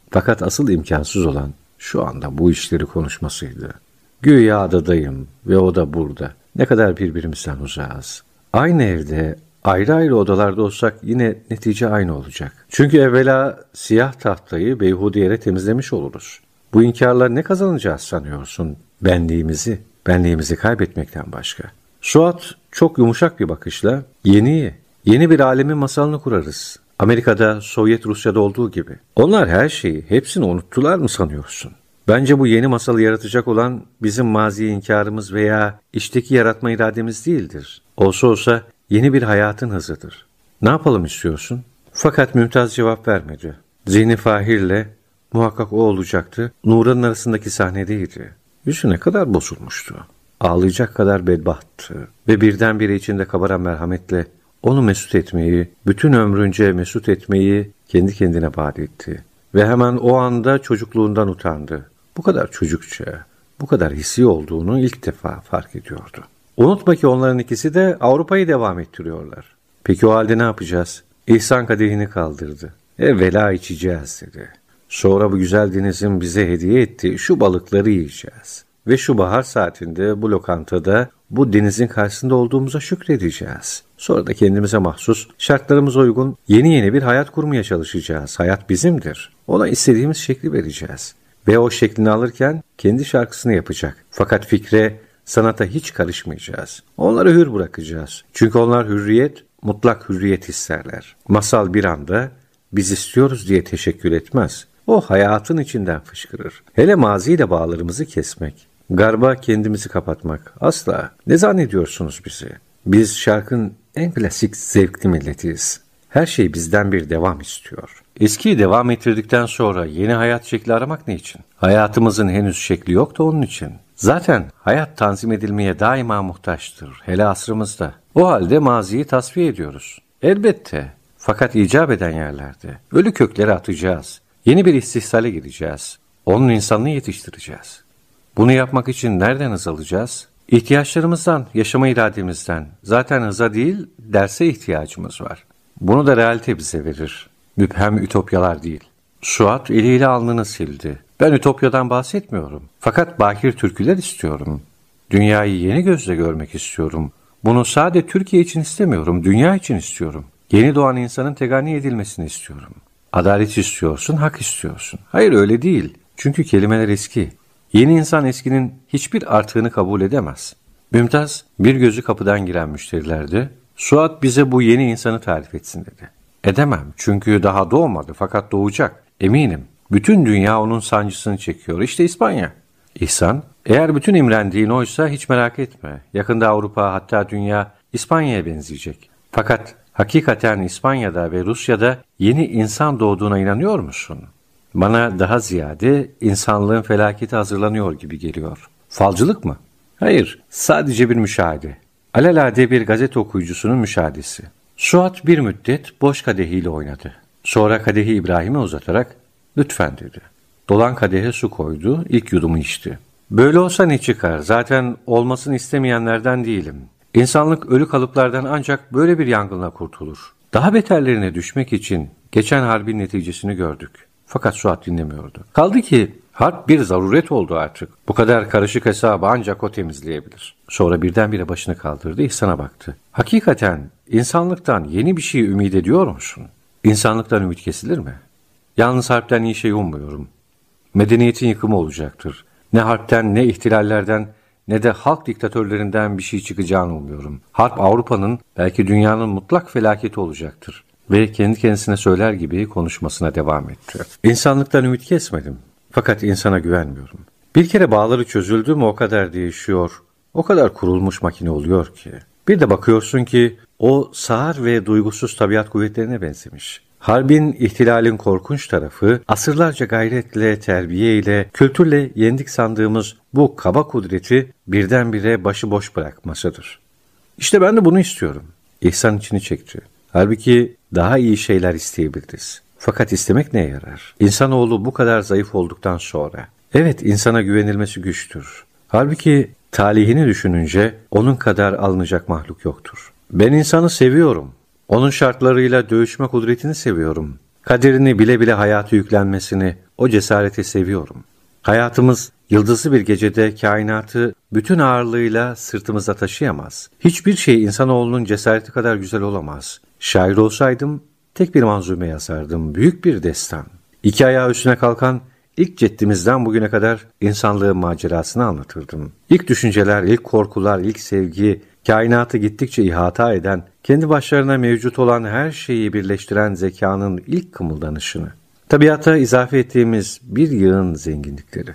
fakat asıl imkansız olan şu anda bu işleri konuşmasıydı. Güya adadayım ve o da burada. Ne kadar birbirimizden uzağız. Aynı evde, ayrı ayrı odalarda olsak yine netice aynı olacak. Çünkü evvela siyah tahtayı beyhude yere temizlemiş oluruz. Bu inkarlar ne kazanacağız sanıyorsun? Benliğimizi, benliğimizi kaybetmekten başka. Suat çok yumuşak bir bakışla yeni, yeni bir alemin masalını kurarız. Amerika'da, Sovyet Rusya'da olduğu gibi. Onlar her şeyi, hepsini unuttular mı sanıyorsun? Bence bu yeni masalı yaratacak olan bizim mazi inkarımız veya işteki yaratma irademiz değildir. Olsa olsa yeni bir hayatın hızıdır. Ne yapalım istiyorsun? Fakat Mümtaz cevap vermedi. Zihni Fahir'le muhakkak o olacaktı. Nuran'ın arasındaki sahnedeydi. Yüzü ne kadar bozulmuştu. Ağlayacak kadar bedbahttı ve birdenbire içinde kabaran merhametle onu mesut etmeyi, bütün ömrünce mesut etmeyi kendi kendine vaat etti. Ve hemen o anda çocukluğundan utandı. Bu kadar çocukça, bu kadar hissi olduğunu ilk defa fark ediyordu. Unutma ki onların ikisi de Avrupa'yı devam ettiriyorlar. Peki o halde ne yapacağız? İhsan kadehini kaldırdı. Evvela içeceğiz dedi. Sonra bu güzel denizin bize hediye ettiği şu balıkları yiyeceğiz. Ve şu bahar saatinde bu lokantada bu denizin karşısında olduğumuza şükredeceğiz. Sonra da kendimize mahsus, şartlarımıza uygun yeni yeni bir hayat kurmaya çalışacağız. Hayat bizimdir. Ona istediğimiz şekli vereceğiz. Ve o şeklini alırken kendi şarkısını yapacak. Fakat fikre, sanata hiç karışmayacağız. Onları hür bırakacağız. Çünkü onlar hürriyet, mutlak hürriyet isterler. Masal bir anda biz istiyoruz diye teşekkür etmez. O hayatın içinden fışkırır. Hele maziyle bağlarımızı kesmek. Garba kendimizi kapatmak. Asla. Ne zannediyorsunuz bizi? Biz şarkın en klasik zevkli milletiyiz. Her şey bizden bir devam istiyor. Eskiyi devam ettirdikten sonra yeni hayat şekli aramak ne için? Hayatımızın henüz şekli yok da onun için. Zaten hayat tanzim edilmeye daima muhtaçtır, hele asrımızda. O halde maziyi tasfiye ediyoruz. Elbette. Fakat icap eden yerlerde. Ölü kökleri atacağız. Yeni bir istihsale gireceğiz. Onun insanını yetiştireceğiz. Bunu yapmak için nereden hız alacağız? İhtiyaçlarımızdan, yaşama irademizden. Zaten hıza değil, derse ihtiyacımız var. Bunu da realite bize verir. Müphem ütopyalar değil. Suat eliyle alnını sildi. Ben ütopyadan bahsetmiyorum. Fakat bakir türküler istiyorum. Dünyayı yeni gözle görmek istiyorum. Bunu sade Türkiye için istemiyorum, dünya için istiyorum. Yeni doğan insanın teganni edilmesini istiyorum. Adalet istiyorsun, hak istiyorsun. Hayır öyle değil. Çünkü kelimeler eski. Yeni insan eskinin hiçbir artığını kabul edemez. Mümtaz bir gözü kapıdan giren müşterilerdi. Suat bize bu yeni insanı tarif etsin dedi. Edemem çünkü daha doğmadı fakat doğacak. Eminim. Bütün dünya onun sancısını çekiyor. İşte İspanya. İhsan, eğer bütün imrendiğin oysa hiç merak etme. Yakında Avrupa hatta dünya İspanya'ya benzeyecek. Fakat hakikaten İspanya'da ve Rusya'da yeni insan doğduğuna inanıyor musun? Bana daha ziyade insanlığın felaketi hazırlanıyor gibi geliyor. Falcılık mı? Hayır, sadece bir müşahede. Alelade bir gazete okuyucusunun müşahedesi. Suat bir müddet boş kadehiyle oynadı. Sonra kadehi İbrahim'e uzatarak lütfen dedi. Dolan kadehe su koydu, ilk yudumu içti. Böyle olsa ne çıkar? Zaten olmasını istemeyenlerden değilim. İnsanlık ölü kalıplardan ancak böyle bir yangınla kurtulur. Daha beterlerine düşmek için geçen harbin neticesini gördük. Fakat Suat dinlemiyordu. Kaldı ki harp bir zaruret oldu artık. Bu kadar karışık hesabı ancak o temizleyebilir. Sonra birdenbire başını kaldırdı, İhsan'a baktı. Hakikaten insanlıktan yeni bir şey ümit ediyor musun? İnsanlıktan ümit kesilir mi? Yalnız harpten iyi şey ummuyorum. Medeniyetin yıkımı olacaktır. Ne harpten ne ihtilallerden ne de halk diktatörlerinden bir şey çıkacağını umuyorum. Harp Avrupa'nın belki dünyanın mutlak felaketi olacaktır. ve kendi kendisine söyler gibi konuşmasına devam etti. İnsanlıktan ümit kesmedim. Fakat insana güvenmiyorum. Bir kere bağları çözüldü mü o kadar değişiyor, o kadar kurulmuş makine oluyor ki. Bir de bakıyorsun ki o sağır ve duygusuz tabiat kuvvetlerine benzemiş. Harbin, ihtilalin korkunç tarafı, asırlarca gayretle, terbiyeyle, kültürle yendik sandığımız bu kaba kudreti birdenbire başıboş bırakmasıdır. İşte ben de bunu istiyorum. İhsan içini çekti. Halbuki daha iyi şeyler isteyebiliriz. Fakat istemek neye yarar? İnsanoğlu bu kadar zayıf olduktan sonra. Evet insana güvenilmesi güçtür. Halbuki talihini düşününce onun kadar alınacak mahluk yoktur. Ben insanı seviyorum. Onun şartlarıyla dövüşme kudretini seviyorum. Kaderini bile bile hayatı yüklenmesini, o cesareti seviyorum. Hayatımız yıldızlı bir gecede kainatı bütün ağırlığıyla sırtımızda taşıyamaz. Hiçbir şey insanoğlunun cesareti kadar güzel olamaz. Şair olsaydım tek bir manzume yazardım, büyük bir destan. İki ayağı üstüne kalkan ilk ceddimizden bugüne kadar insanlığın macerasını anlatırdım. İlk düşünceler, ilk korkular, ilk sevgi, kainatı gittikçe ihata eden, kendi başlarına mevcut olan her şeyi birleştiren zekanın ilk kımıldanışını, tabiata izafe ettiğimiz bir yığın zenginlikleri,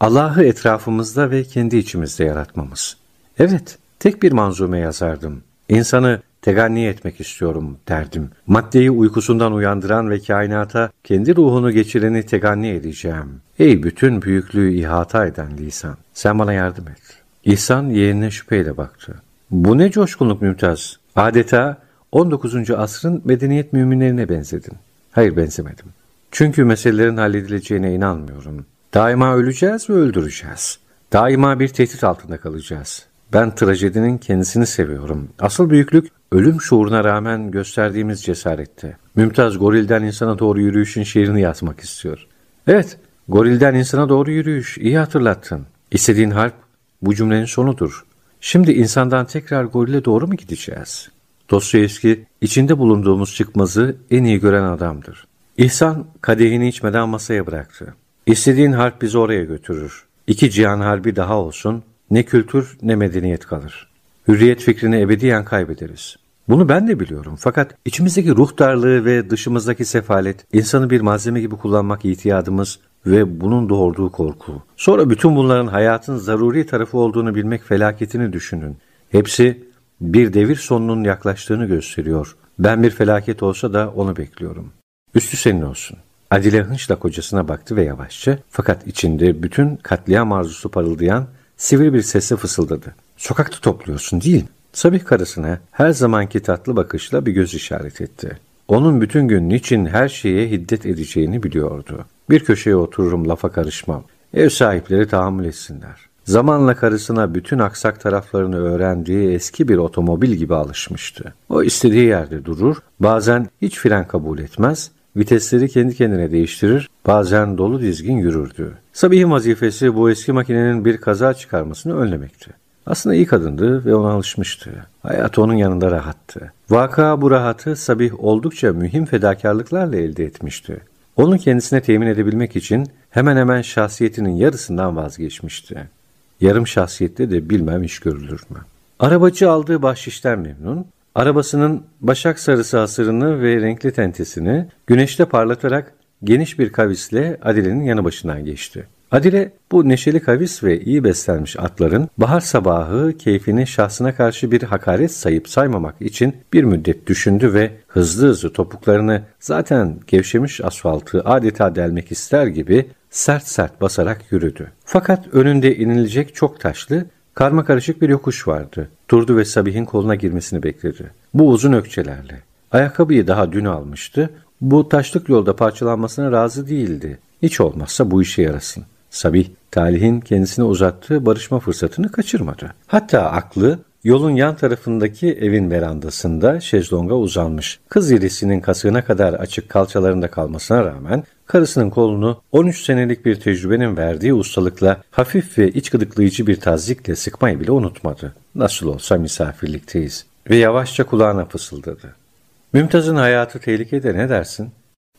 Allah'ı etrafımızda ve kendi içimizde yaratmamız. Evet, tek bir manzume yazardım. İnsanı teganni etmek istiyorum derdim. Maddeyi uykusundan uyandıran ve kainata kendi ruhunu geçireni teganni edeceğim. Ey bütün büyüklüğü ihata eden lisan, sen bana yardım et. İhsan yeğenine şüpheyle baktı. Bu ne coşkunluk Mümtaz. Adeta 19. asrın medeniyet müminlerine benzedin. Hayır benzemedim. Çünkü meselelerin halledileceğine inanmıyorum. Daima öleceğiz ve öldüreceğiz. Daima bir tehdit altında kalacağız. Ben trajedinin kendisini seviyorum. Asıl büyüklük ölüm şuuruna rağmen gösterdiğimiz cesarette. Mümtaz gorilden insana doğru yürüyüşün şiirini yazmak istiyor. Evet, gorilden insana doğru yürüyüş. İyi hatırlattın. İstediğin harp bu cümlenin sonudur. Şimdi insandan tekrar gorile doğru mu gideceğiz? Dostoyevski içinde bulunduğumuz çıkmazı en iyi gören adamdır. İhsan kadehini içmeden masaya bıraktı. İstediğin harp bizi oraya götürür. İki cihan harbi daha olsun, ne kültür ne medeniyet kalır. Hürriyet fikrini ebediyen kaybederiz. Bunu ben de biliyorum fakat içimizdeki ruh darlığı ve dışımızdaki sefalet, insanı bir malzeme gibi kullanmak itiyadımız ve bunun doğurduğu korku. Sonra bütün bunların hayatın zaruri tarafı olduğunu bilmek felaketini düşünün. Hepsi bir devir sonunun yaklaştığını gösteriyor. Ben bir felaket olsa da onu bekliyorum. Üstü senin olsun. Adile hınçla kocasına baktı ve yavaşça fakat içinde bütün katliam arzusu parıldayan sivri bir sesle fısıldadı. Sokakta topluyorsun değil mi? Sabih karısına her zamanki tatlı bakışla bir göz işaret etti. Onun bütün gün niçin her şeye hiddet edeceğini biliyordu. Bir köşeye otururum lafa karışmam. Ev sahipleri tahammül etsinler. Zamanla karısına bütün aksak taraflarını öğrendiği eski bir otomobil gibi alışmıştı. O istediği yerde durur, bazen hiç fren kabul etmez, vitesleri kendi kendine değiştirir, bazen dolu dizgin yürürdü. Sabih'in vazifesi bu eski makinenin bir kaza çıkarmasını önlemekti. Aslında iyi kadındı ve ona alışmıştı. Hayat onun yanında rahattı. Vaka bu rahatı Sabih oldukça mühim fedakarlıklarla elde etmişti. Onu kendisine temin edebilmek için hemen hemen şahsiyetinin yarısından vazgeçmişti. Yarım şahsiyette de bilmem iş görülür mü? Arabacı aldığı bahşişten memnun, arabasının başak sarısı asırını ve renkli tentesini güneşte parlatarak geniş bir kavisle Adile'nin yanı başından geçti. Adile bu neşeli kavis ve iyi beslenmiş atların bahar sabahı keyfini şahsına karşı bir hakaret sayıp saymamak için bir müddet düşündü ve hızlı hızlı topuklarını zaten gevşemiş asfaltı adeta delmek ister gibi sert sert basarak yürüdü. Fakat önünde inilecek çok taşlı, karma karışık bir yokuş vardı. Durdu ve Sabih'in koluna girmesini bekledi. Bu uzun ökçelerle. Ayakkabıyı daha dün almıştı. Bu taşlık yolda parçalanmasına razı değildi. Hiç olmazsa bu işe yarasın. Sabih, talihin kendisine uzattığı barışma fırsatını kaçırmadı. Hatta aklı yolun yan tarafındaki evin verandasında şezlonga uzanmış. Kız irisinin kasığına kadar açık kalçalarında kalmasına rağmen karısının kolunu 13 senelik bir tecrübenin verdiği ustalıkla hafif ve iç gıdıklayıcı bir tazikle sıkmayı bile unutmadı. Nasıl olsa misafirlikteyiz. Ve yavaşça kulağına fısıldadı. Mümtaz'ın hayatı tehlikede ne dersin?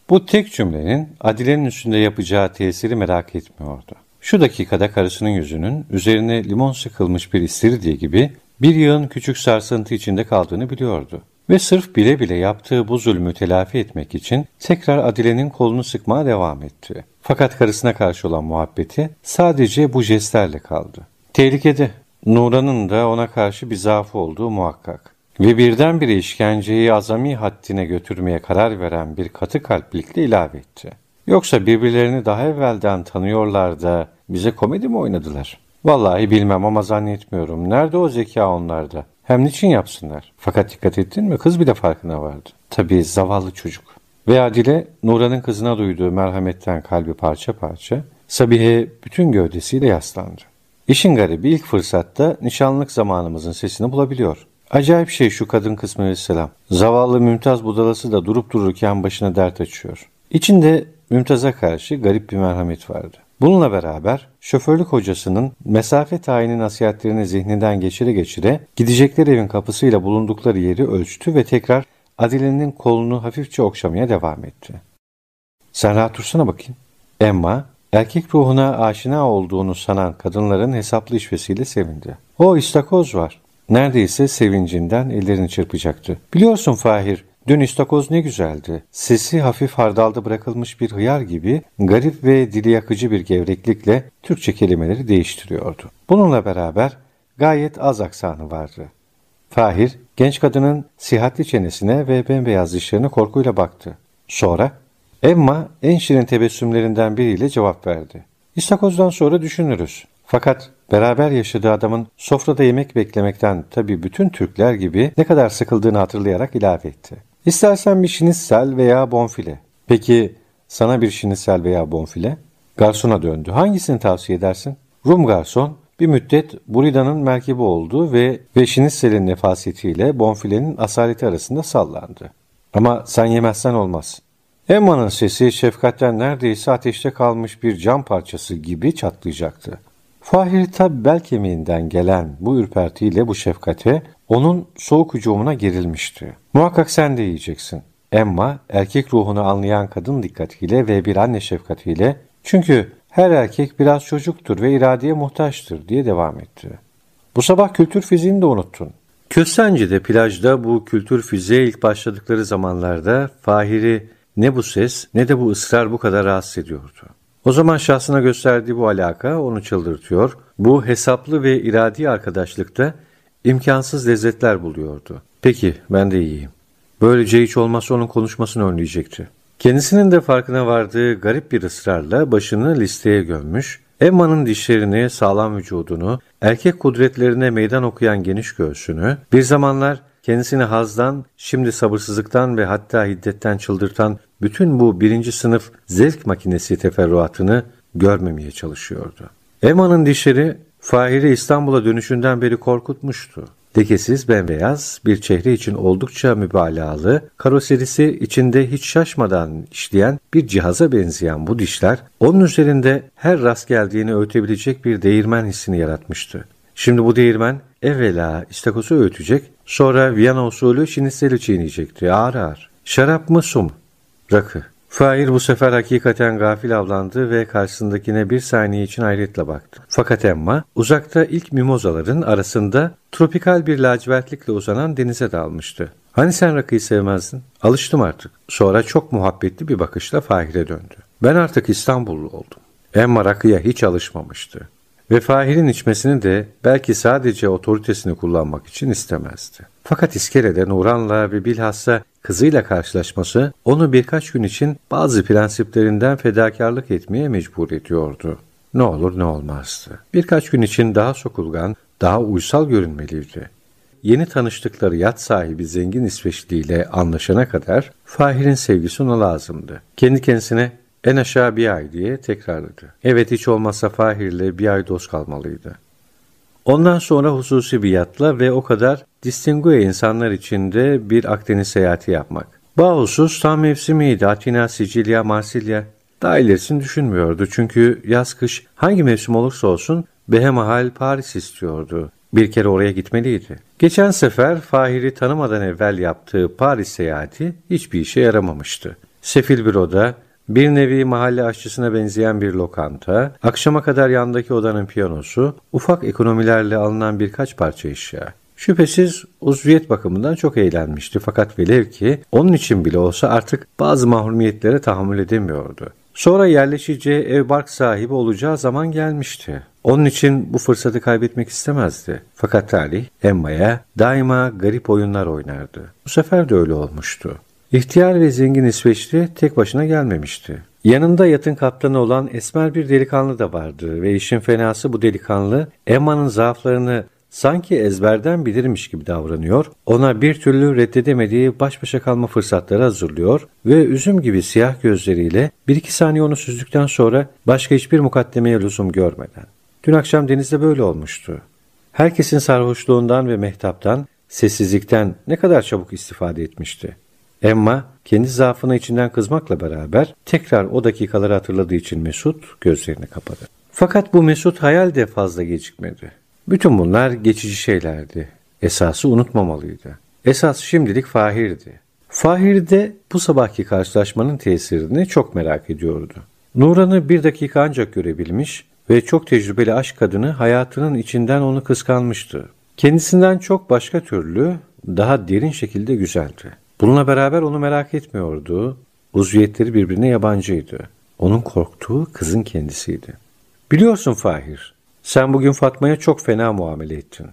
Bu tek cümlenin Adile'nin üstünde yapacağı tesiri merak etmiyordu. Şu dakikada karısının yüzünün üzerine limon sıkılmış bir istiridye gibi bir yığın küçük sarsıntı içinde kaldığını biliyordu. Ve sırf bile bile yaptığı bu zulmü telafi etmek için tekrar Adile'nin kolunu sıkmaya devam etti. Fakat karısına karşı olan muhabbeti sadece bu jestlerle kaldı. Tehlikede. Nuran'ın da ona karşı bir zaafı olduğu muhakkak. Ve birdenbire işkenceyi azami haddine götürmeye karar veren bir katı kalplikle ilave etti. Yoksa birbirlerini daha evvelden tanıyorlar da bize komedi mi oynadılar? Vallahi bilmem ama zannetmiyorum. Nerede o zeka onlarda? Hem niçin yapsınlar? Fakat dikkat ettin mi? Kız bile farkına vardı. Tabii zavallı çocuk. Ve Adile, Nura'nın kızına duyduğu merhametten kalbi parça parça, Sabihe bütün gövdesiyle yaslandı. İşin garibi ilk fırsatta nişanlık zamanımızın sesini bulabiliyor. Acayip şey şu kadın kısmı vesselam. Zavallı Mümtaz budalası da durup dururken başına dert açıyor. İçinde Mümtaz'a karşı garip bir merhamet vardı. Bununla beraber şoförlük hocasının mesafe tayini nasihatlerini zihninden geçire geçire gidecekleri evin kapısıyla bulundukları yeri ölçtü ve tekrar Adile'nin kolunu hafifçe okşamaya devam etti. Sen rahat dursana bakayım. Emma, erkek ruhuna aşina olduğunu sanan kadınların hesaplı işvesiyle sevindi. O istakoz var. Neredeyse sevincinden ellerini çırpacaktı. Biliyorsun Fahir, Dün istakoz ne güzeldi. Sesi hafif hardalda bırakılmış bir hıyar gibi garip ve dili yakıcı bir gevreklikle Türkçe kelimeleri değiştiriyordu. Bununla beraber gayet az aksanı vardı. Fahir, genç kadının sihatli çenesine ve bembeyaz dişlerine korkuyla baktı. Sonra, Emma en şirin tebessümlerinden biriyle cevap verdi. İstakozdan sonra düşünürüz. Fakat beraber yaşadığı adamın sofrada yemek beklemekten tabii bütün Türkler gibi ne kadar sıkıldığını hatırlayarak ilave etti. İstersen bir şinitsel veya bonfile. Peki sana bir şinitsel veya bonfile? Garsona döndü. Hangisini tavsiye edersin? Rum garson bir müddet Burida'nın merkebi oldu ve ve şinitselin nefasetiyle bonfilenin asaleti arasında sallandı. Ama sen yemezsen olmaz. Emma'nın sesi şefkatten neredeyse ateşte kalmış bir cam parçası gibi çatlayacaktı. Fahir tabi bel kemiğinden gelen bu ürpertiyle bu şefkate onun soğuk hücumuna gerilmişti. Muhakkak sen de yiyeceksin. Emma erkek ruhunu anlayan kadın dikkatiyle ve bir anne şefkatiyle çünkü her erkek biraz çocuktur ve iradeye muhtaçtır diye devam etti. Bu sabah kültür fiziğini de unuttun. Köstence'de plajda bu kültür fiziğe ilk başladıkları zamanlarda Fahir'i ne bu ses ne de bu ısrar bu kadar rahatsız ediyordu. O zaman şahsına gösterdiği bu alaka onu çıldırtıyor, bu hesaplı ve iradi arkadaşlıkta imkansız lezzetler buluyordu. Peki ben de iyiyim. Böylece hiç olmazsa onun konuşmasını önleyecekti. Kendisinin de farkına vardığı garip bir ısrarla başını listeye gömmüş, Emma'nın dişlerini, sağlam vücudunu, erkek kudretlerine meydan okuyan geniş göğsünü, bir zamanlar kendisini hazdan, şimdi sabırsızlıktan ve hatta hiddetten çıldırtan bütün bu birinci sınıf zevk makinesi teferruatını görmemeye çalışıyordu. Emma'nın dişleri Fahir'i İstanbul'a dönüşünden beri korkutmuştu. Lekesiz bembeyaz bir çehre için oldukça mübalağalı, karoserisi içinde hiç şaşmadan işleyen bir cihaza benzeyen bu dişler, onun üzerinde her rast geldiğini öğütebilecek bir değirmen hissini yaratmıştı. Şimdi bu değirmen evvela istakozu öğütecek, sonra Viyana usulü şinitseli çiğneyecekti ağır ağır. Şarap mı su? Rakı. Fahir bu sefer hakikaten gafil avlandı ve karşısındakine bir saniye için hayretle baktı. Fakat Emma uzakta ilk mimozaların arasında tropikal bir lacivertlikle uzanan denize dalmıştı. Hani sen rakıyı sevmezdin? Alıştım artık. Sonra çok muhabbetli bir bakışla Fahir'e döndü. Ben artık İstanbullu oldum. Emma rakıya hiç alışmamıştı. Ve Fahir'in içmesini de belki sadece otoritesini kullanmak için istemezdi. Fakat iskelede Nuran'la ve bilhassa kızıyla karşılaşması onu birkaç gün için bazı prensiplerinden fedakarlık etmeye mecbur ediyordu. Ne olur ne olmazdı. Birkaç gün için daha sokulgan, daha uysal görünmeliydi. Yeni tanıştıkları yat sahibi zengin İsveçliyle anlaşana kadar Fahir'in sevgisi ona lazımdı. Kendi kendisine en aşağı bir ay diye tekrarladı. Evet hiç olmazsa Fahir'le bir ay dost kalmalıydı. Ondan sonra hususi bir yatla ve o kadar distingue insanlar içinde bir Akdeniz seyahati yapmak. Bahusus tam mevsimiydi. Atina, Sicilya, Marsilya. Daha ilerisini düşünmüyordu çünkü yaz kış hangi mevsim olursa olsun behemahal Paris istiyordu. Bir kere oraya gitmeliydi. Geçen sefer Fahir'i tanımadan evvel yaptığı Paris seyahati hiçbir işe yaramamıştı. Sefil bir oda, bir nevi mahalle aşçısına benzeyen bir lokanta, akşama kadar yandaki odanın piyanosu, ufak ekonomilerle alınan birkaç parça eşya. Şüphesiz uzviyet bakımından çok eğlenmişti fakat velev ki onun için bile olsa artık bazı mahrumiyetlere tahammül edemiyordu. Sonra yerleşeceği ev bark sahibi olacağı zaman gelmişti. Onun için bu fırsatı kaybetmek istemezdi. Fakat talih Emma'ya daima garip oyunlar oynardı. Bu sefer de öyle olmuştu. İhtiyar ve zengin İsveçli tek başına gelmemişti. Yanında yatın kaptanı olan esmer bir delikanlı da vardı ve işin fenası bu delikanlı Emma'nın zaaflarını sanki ezberden bilirmiş gibi davranıyor, ona bir türlü reddedemediği baş başa kalma fırsatları hazırlıyor ve üzüm gibi siyah gözleriyle bir iki saniye onu süzdükten sonra başka hiçbir mukaddemeye lüzum görmeden. Dün akşam denizde böyle olmuştu. Herkesin sarhoşluğundan ve mehtaptan, sessizlikten ne kadar çabuk istifade etmişti. Emma kendi zaafına içinden kızmakla beraber tekrar o dakikaları hatırladığı için Mesut gözlerini kapadı. Fakat bu Mesut hayal de fazla gecikmedi. Bütün bunlar geçici şeylerdi. Esası unutmamalıydı. Esas şimdilik Fahir'di. Fahir de bu sabahki karşılaşmanın tesirini çok merak ediyordu. Nuran'ı bir dakika ancak görebilmiş ve çok tecrübeli aşk kadını hayatının içinden onu kıskanmıştı. Kendisinden çok başka türlü, daha derin şekilde güzeldi. Bununla beraber onu merak etmiyordu. Uzviyetleri birbirine yabancıydı. Onun korktuğu kızın kendisiydi. Biliyorsun Fahir, sen bugün Fatma'ya çok fena muamele ettin.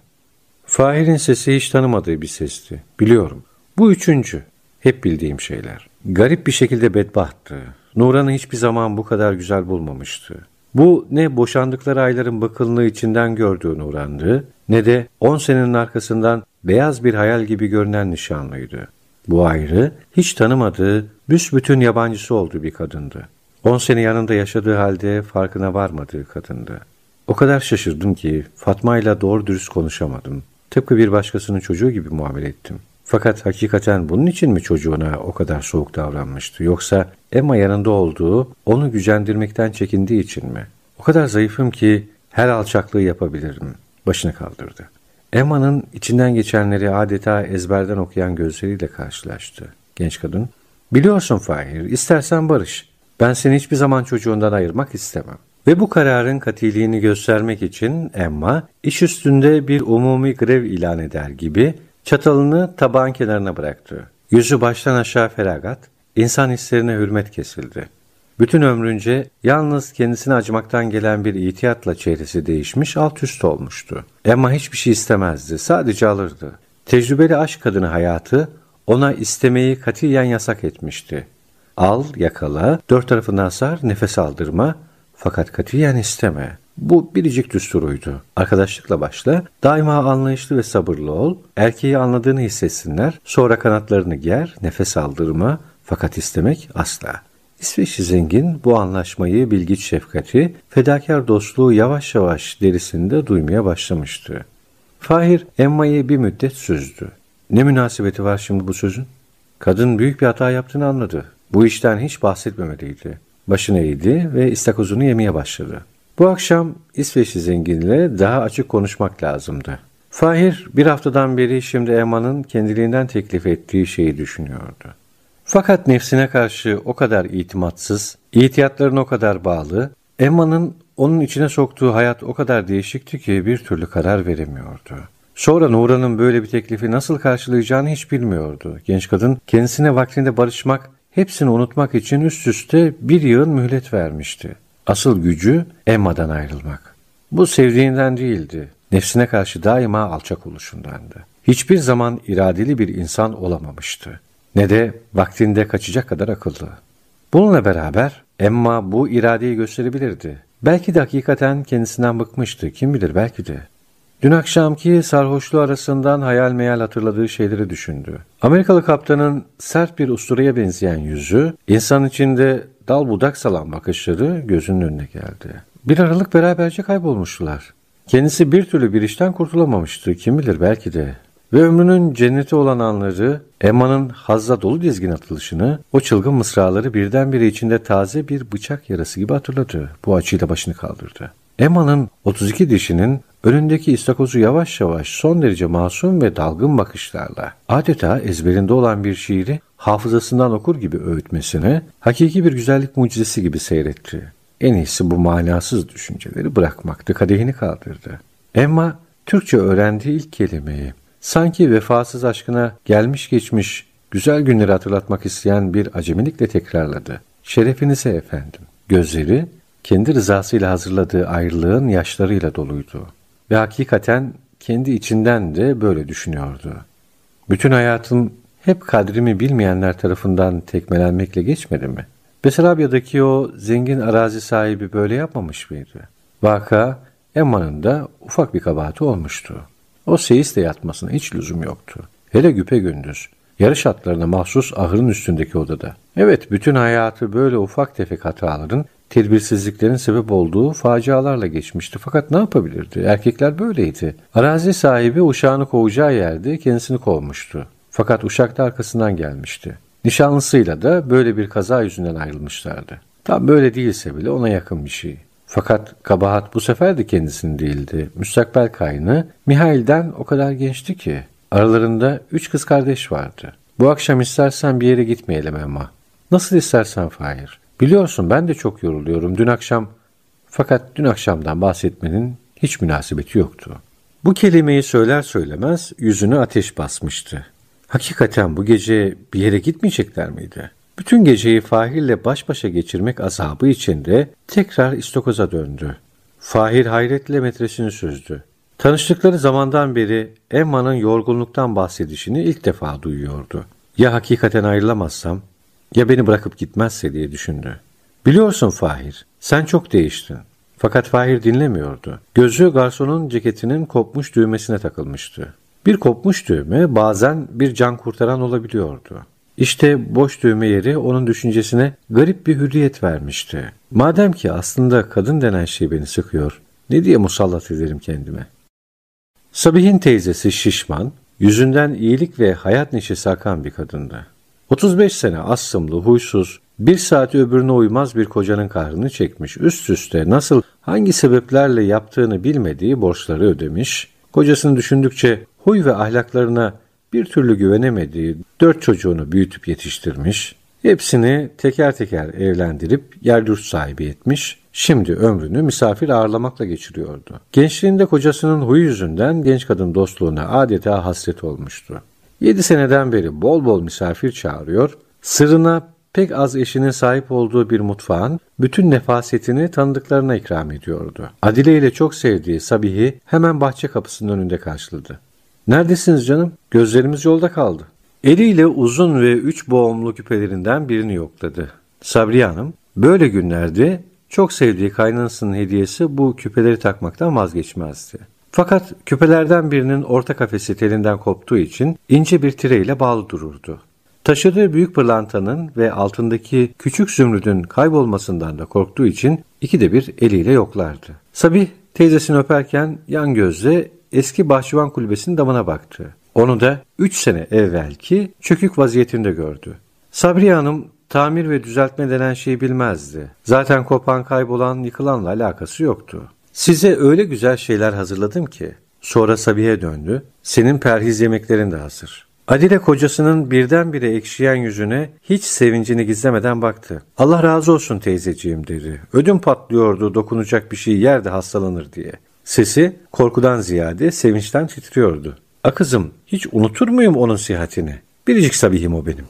Fahir'in sesi hiç tanımadığı bir sesti. Biliyorum. Bu üçüncü. Hep bildiğim şeyler. Garip bir şekilde bedbahttı. Nuran'ı hiçbir zaman bu kadar güzel bulmamıştı. Bu ne boşandıkları ayların bakıllığı içinden gördüğü Nuran'dı ne de on senenin arkasından beyaz bir hayal gibi görünen nişanlıydı. Bu ayrı hiç tanımadığı büsbütün yabancısı olduğu bir kadındı. On sene yanında yaşadığı halde farkına varmadığı kadındı. O kadar şaşırdım ki Fatma ile doğru dürüst konuşamadım. Tıpkı bir başkasının çocuğu gibi muamele ettim. Fakat hakikaten bunun için mi çocuğuna o kadar soğuk davranmıştı? Yoksa Emma yanında olduğu, onu gücendirmekten çekindiği için mi? O kadar zayıfım ki her alçaklığı yapabilirim. Başını kaldırdı. Emma'nın içinden geçenleri adeta ezberden okuyan gözleriyle karşılaştı. Genç kadın, biliyorsun Fahir, istersen barış. Ben seni hiçbir zaman çocuğundan ayırmak istemem. Ve bu kararın katiliğini göstermek için Emma, iş üstünde bir umumi grev ilan eder gibi çatalını tabağın kenarına bıraktı. Yüzü baştan aşağı feragat, insan hislerine hürmet kesildi. Bütün ömrünce yalnız kendisine acımaktan gelen bir ihtiyatla çehresi değişmiş, alt üst olmuştu. Emma hiçbir şey istemezdi, sadece alırdı. Tecrübeli aşk kadını hayatı ona istemeyi katiyen yasak etmişti. Al, yakala, dört tarafından sar, nefes aldırma, fakat katiyen isteme. Bu biricik düsturuydu. Arkadaşlıkla başla, daima anlayışlı ve sabırlı ol, erkeği anladığını hissetsinler, sonra kanatlarını ger, nefes aldırma, fakat istemek asla. İsveçli zengin bu anlaşmayı bilgiç şefkati, fedakar dostluğu yavaş yavaş derisinde duymaya başlamıştı. Fahir Emma'yı bir müddet süzdü. Ne münasebeti var şimdi bu sözün? Kadın büyük bir hata yaptığını anladı. Bu işten hiç bahsetmemeliydi. Başını eğdi ve istakozunu yemeye başladı. Bu akşam İsveçli zenginle daha açık konuşmak lazımdı. Fahir bir haftadan beri şimdi Emma'nın kendiliğinden teklif ettiği şeyi düşünüyordu. Fakat nefsine karşı o kadar itimatsız, ihtiyatlarına o kadar bağlı, Emma'nın onun içine soktuğu hayat o kadar değişikti ki bir türlü karar veremiyordu. Sonra Nura'nın böyle bir teklifi nasıl karşılayacağını hiç bilmiyordu. Genç kadın kendisine vaktinde barışmak, hepsini unutmak için üst üste bir yığın mühlet vermişti. Asıl gücü Emma'dan ayrılmak. Bu sevdiğinden değildi. Nefsine karşı daima alçak oluşundandı. Hiçbir zaman iradeli bir insan olamamıştı ne de vaktinde kaçacak kadar akıllı. Bununla beraber Emma bu iradeyi gösterebilirdi. Belki de hakikaten kendisinden bıkmıştı, kim bilir belki de. Dün akşamki sarhoşluğu arasından hayal meyal hatırladığı şeyleri düşündü. Amerikalı kaptanın sert bir usturaya benzeyen yüzü, insan içinde dal budak salan bakışları gözünün önüne geldi. Bir aralık beraberce kaybolmuştular. Kendisi bir türlü bir işten kurtulamamıştı, kim bilir belki de. Ve ömrünün cenneti olan anları, Emma'nın hazza dolu dizgin atılışını, o çılgın mısraları birdenbire içinde taze bir bıçak yarası gibi hatırladı. Bu açıyla başını kaldırdı. Emma'nın 32 dişinin önündeki istakozu yavaş yavaş son derece masum ve dalgın bakışlarla adeta ezberinde olan bir şiiri hafızasından okur gibi öğütmesine hakiki bir güzellik mucizesi gibi seyretti. En iyisi bu manasız düşünceleri bırakmaktı, kadehini kaldırdı. Emma Türkçe öğrendiği ilk kelimeyi sanki vefasız aşkına gelmiş geçmiş güzel günleri hatırlatmak isteyen bir acemilikle tekrarladı. Şerefinize efendim. Gözleri kendi rızasıyla hazırladığı ayrılığın yaşlarıyla doluydu. Ve hakikaten kendi içinden de böyle düşünüyordu. Bütün hayatım hep kadrimi bilmeyenler tarafından tekmelenmekle geçmedi mi? Besarabya'daki o zengin arazi sahibi böyle yapmamış mıydı? Vaka Emma'nın da ufak bir kabahati olmuştu. O seyisle yatmasına hiç lüzum yoktu. Hele güpe gündüz. Yarış atlarına mahsus ahırın üstündeki odada. Evet bütün hayatı böyle ufak tefek hataların, tedbirsizliklerin sebep olduğu facialarla geçmişti. Fakat ne yapabilirdi? Erkekler böyleydi. Arazi sahibi uşağını kovacağı yerde kendisini kovmuştu. Fakat uşak da arkasından gelmişti. Nişanlısıyla da böyle bir kaza yüzünden ayrılmışlardı. Tam böyle değilse bile ona yakın bir şey. Fakat kabahat bu sefer de kendisinin değildi. Müstakbel kaynı Mihail'den o kadar gençti ki. Aralarında üç kız kardeş vardı. Bu akşam istersen bir yere gitmeyelim ama. Nasıl istersen Fahir. Biliyorsun ben de çok yoruluyorum. Dün akşam fakat dün akşamdan bahsetmenin hiç münasebeti yoktu. Bu kelimeyi söyler söylemez yüzünü ateş basmıştı. Hakikaten bu gece bir yere gitmeyecekler miydi? Bütün geceyi Fahir'le baş başa geçirmek azabı içinde tekrar istokoza döndü. Fahir hayretle metresini süzdü. Tanıştıkları zamandan beri Emma'nın yorgunluktan bahsedişini ilk defa duyuyordu. Ya hakikaten ayrılamazsam, ya beni bırakıp gitmezse diye düşündü. Biliyorsun Fahir, sen çok değiştin. Fakat Fahir dinlemiyordu. Gözü garsonun ceketinin kopmuş düğmesine takılmıştı. Bir kopmuş düğme bazen bir can kurtaran olabiliyordu. İşte boş düğme yeri onun düşüncesine garip bir hürriyet vermişti. Madem ki aslında kadın denen şey beni sıkıyor, ne diye musallat ederim kendime? Sabih'in teyzesi şişman, yüzünden iyilik ve hayat neşesi akan bir kadındı. 35 sene assımlı, huysuz, bir saati öbürüne uymaz bir kocanın kahrını çekmiş, üst üste nasıl, hangi sebeplerle yaptığını bilmediği borçları ödemiş, kocasını düşündükçe huy ve ahlaklarına bir türlü güvenemediği dört çocuğunu büyütüp yetiştirmiş, hepsini teker teker evlendirip yerdürt sahibi etmiş, şimdi ömrünü misafir ağırlamakla geçiriyordu. Gençliğinde kocasının huyu yüzünden genç kadın dostluğuna adeta hasret olmuştu. Yedi seneden beri bol bol misafir çağırıyor, sırrına pek az eşinin sahip olduğu bir mutfağın bütün nefasetini tanıdıklarına ikram ediyordu. Adile ile çok sevdiği Sabih'i hemen bahçe kapısının önünde karşıladı. Neredesiniz canım? Gözlerimiz yolda kaldı. Eliyle uzun ve üç boğumlu küpelerinden birini yokladı. Sabriye Hanım böyle günlerde çok sevdiği kaynanasının hediyesi bu küpeleri takmaktan vazgeçmezdi. Fakat küpelerden birinin orta kafesi telinden koptuğu için ince bir tireyle bağlı dururdu. Taşıdığı büyük pırlantanın ve altındaki küçük zümrüdün kaybolmasından da korktuğu için ikide bir eliyle yoklardı. Sabih teyzesini öperken yan gözle eski bahçıvan kulübesinin damına baktı. Onu da üç sene evvelki çökük vaziyetinde gördü. Sabriye Hanım tamir ve düzeltme denen şeyi bilmezdi. Zaten kopan kaybolan yıkılanla alakası yoktu. Size öyle güzel şeyler hazırladım ki. Sonra Sabihe döndü. Senin perhiz yemeklerin de hazır. Adile kocasının birdenbire ekşiyen yüzüne hiç sevincini gizlemeden baktı. Allah razı olsun teyzeciğim dedi. Ödüm patlıyordu dokunacak bir şey yerde hastalanır diye. Sesi korkudan ziyade sevinçten titriyordu. A kızım hiç unutur muyum onun sihatini? Biricik sabihim o benim.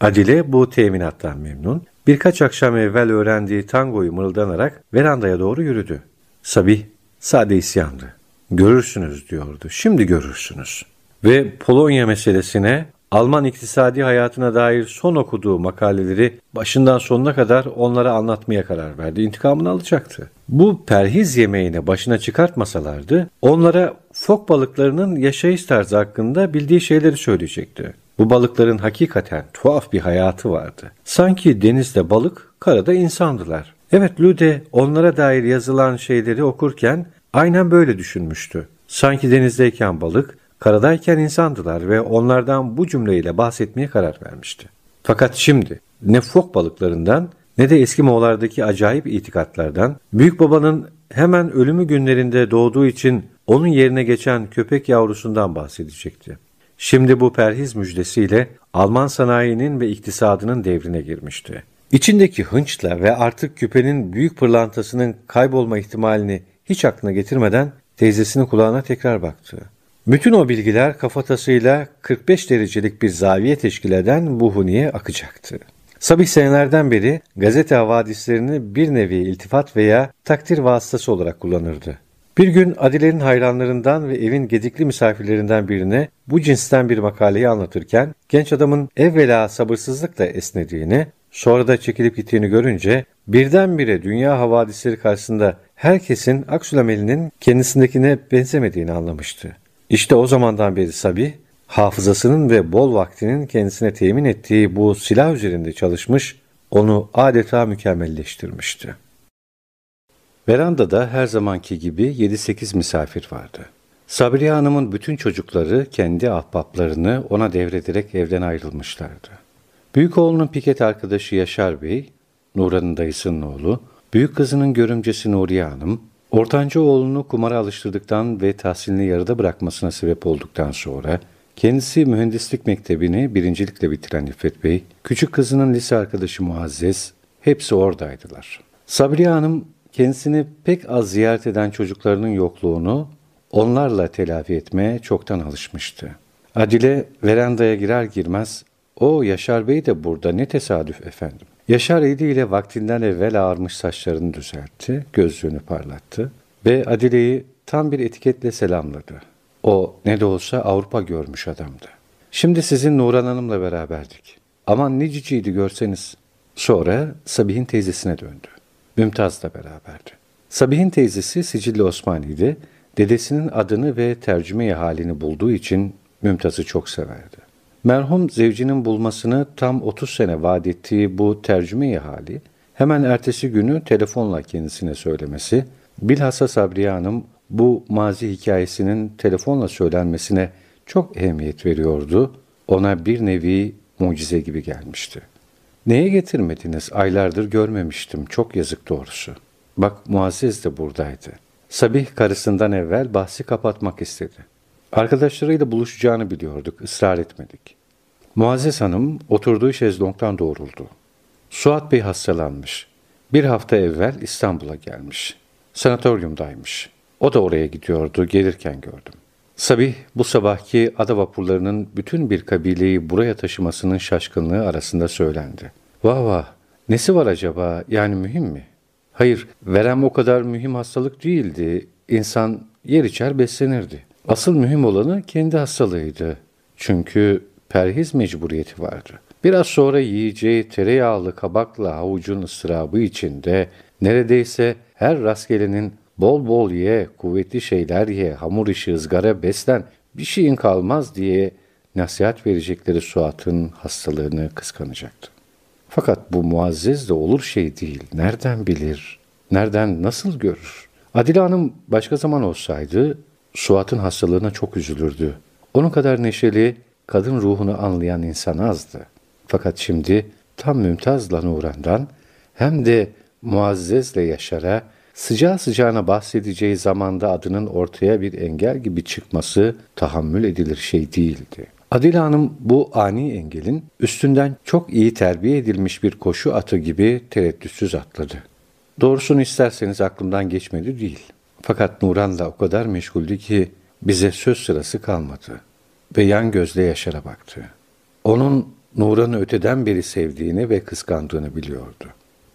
Adile bu teminattan memnun. Birkaç akşam evvel öğrendiği tangoyu mırıldanarak verandaya doğru yürüdü. Sabih sade isyandı. Görürsünüz diyordu. Şimdi görürsünüz. Ve Polonya meselesine Alman iktisadi hayatına dair son okuduğu makaleleri başından sonuna kadar onlara anlatmaya karar verdi. İntikamını alacaktı. Bu perhiz yemeğini başına çıkartmasalardı onlara fok balıklarının yaşayış tarzı hakkında bildiği şeyleri söyleyecekti. Bu balıkların hakikaten tuhaf bir hayatı vardı. Sanki denizde balık, karada insandılar. Evet Lude onlara dair yazılan şeyleri okurken aynen böyle düşünmüştü. Sanki denizdeyken balık, karadayken insandılar ve onlardan bu cümleyle bahsetmeye karar vermişti. Fakat şimdi ne fok balıklarından ne de eski Moğollardaki acayip itikatlardan, büyük babanın hemen ölümü günlerinde doğduğu için onun yerine geçen köpek yavrusundan bahsedecekti. Şimdi bu perhiz müjdesiyle Alman sanayinin ve iktisadının devrine girmişti. İçindeki hınçla ve artık küpenin büyük pırlantasının kaybolma ihtimalini hiç aklına getirmeden teyzesinin kulağına tekrar baktı. Bütün o bilgiler kafatasıyla 45 derecelik bir zaviye teşkil eden bu huniye akacaktı. Sabih senelerden beri gazete havadislerini bir nevi iltifat veya takdir vasıtası olarak kullanırdı. Bir gün Adile'nin hayranlarından ve evin gedikli misafirlerinden birine bu cinsten bir makaleyi anlatırken genç adamın evvela sabırsızlıkla esnediğini, sonra da çekilip gittiğini görünce birdenbire dünya havadisleri karşısında herkesin aksulamelinin kendisindekine benzemediğini anlamıştı. İşte o zamandan beri Sabih, hafızasının ve bol vaktinin kendisine temin ettiği bu silah üzerinde çalışmış, onu adeta mükemmelleştirmişti. Verandada her zamanki gibi 7-8 misafir vardı. Sabriye Hanım'ın bütün çocukları kendi ahbaplarını ona devrederek evden ayrılmışlardı. Büyük oğlunun piket arkadaşı Yaşar Bey, Nuran'ın dayısının oğlu, büyük kızının görümcesi Nuriye Hanım, ortanca oğlunu kumara alıştırdıktan ve tahsilini yarıda bırakmasına sebep olduktan sonra Kendisi mühendislik mektebini birincilikle bitiren İffet Bey, küçük kızının lise arkadaşı Muazzez, hepsi oradaydılar. Sabriye Hanım kendisini pek az ziyaret eden çocuklarının yokluğunu onlarla telafi etmeye çoktan alışmıştı. Adile verandaya girer girmez, o Yaşar Bey de burada ne tesadüf efendim. Yaşar eliyle vaktinden evvel ağarmış saçlarını düzeltti, gözlüğünü parlattı ve Adile'yi tam bir etiketle selamladı. O ne de olsa Avrupa görmüş adamdı. Şimdi sizin Nuran Hanım'la beraberdik. Aman ne ciciydi görseniz. Sonra Sabih'in teyzesine döndü. Mümtaz'la beraberdi. Sabih'in teyzesi Sicilli Osmani'ydi. Dedesinin adını ve tercüme halini bulduğu için Mümtaz'ı çok severdi. Merhum zevcinin bulmasını tam 30 sene vaat ettiği bu tercüme hali, hemen ertesi günü telefonla kendisine söylemesi, bilhassa Sabriye Hanım bu mazi hikayesinin telefonla söylenmesine çok ehemmiyet veriyordu. Ona bir nevi mucize gibi gelmişti. Neye getirmediniz? Aylardır görmemiştim. Çok yazık doğrusu. Bak Muazzez de buradaydı. Sabih karısından evvel bahsi kapatmak istedi. Arkadaşlarıyla buluşacağını biliyorduk. ısrar etmedik. Muazzez Hanım oturduğu şezlongdan doğruldu. Suat Bey hastalanmış. Bir hafta evvel İstanbul'a gelmiş. Sanatoryumdaymış. O da oraya gidiyordu, gelirken gördüm. Sabih, bu sabahki ada vapurlarının bütün bir kabileyi buraya taşımasının şaşkınlığı arasında söylendi. Vah vah, nesi var acaba, yani mühim mi? Hayır, verem o kadar mühim hastalık değildi. İnsan yer içer beslenirdi. Asıl mühim olanı kendi hastalığıydı. Çünkü perhiz mecburiyeti vardı. Biraz sonra yiyeceği tereyağlı kabakla havucun ıstırabı içinde neredeyse her rastgelenin Bol bol ye, kuvvetli şeyler ye, hamur işi, ızgara beslen, bir şeyin kalmaz diye nasihat verecekleri Suat'ın hastalığını kıskanacaktı. Fakat bu muazzez de olur şey değil. Nereden bilir? Nereden nasıl görür? Adile Hanım başka zaman olsaydı Suat'ın hastalığına çok üzülürdü. Onun kadar neşeli, kadın ruhunu anlayan insan azdı. Fakat şimdi tam Mümtaz'la Nuran'dan hem de Muazzez'le Yaşar'a sıcağı sıcağına bahsedeceği zamanda adının ortaya bir engel gibi çıkması tahammül edilir şey değildi. Adile Hanım bu ani engelin üstünden çok iyi terbiye edilmiş bir koşu atı gibi tereddütsüz atladı. Doğrusunu isterseniz aklımdan geçmedi değil. Fakat Nuran'la o kadar meşguldü ki bize söz sırası kalmadı. Ve yan gözle Yaşar'a baktı. Onun Nuran'ı öteden beri sevdiğini ve kıskandığını biliyordu.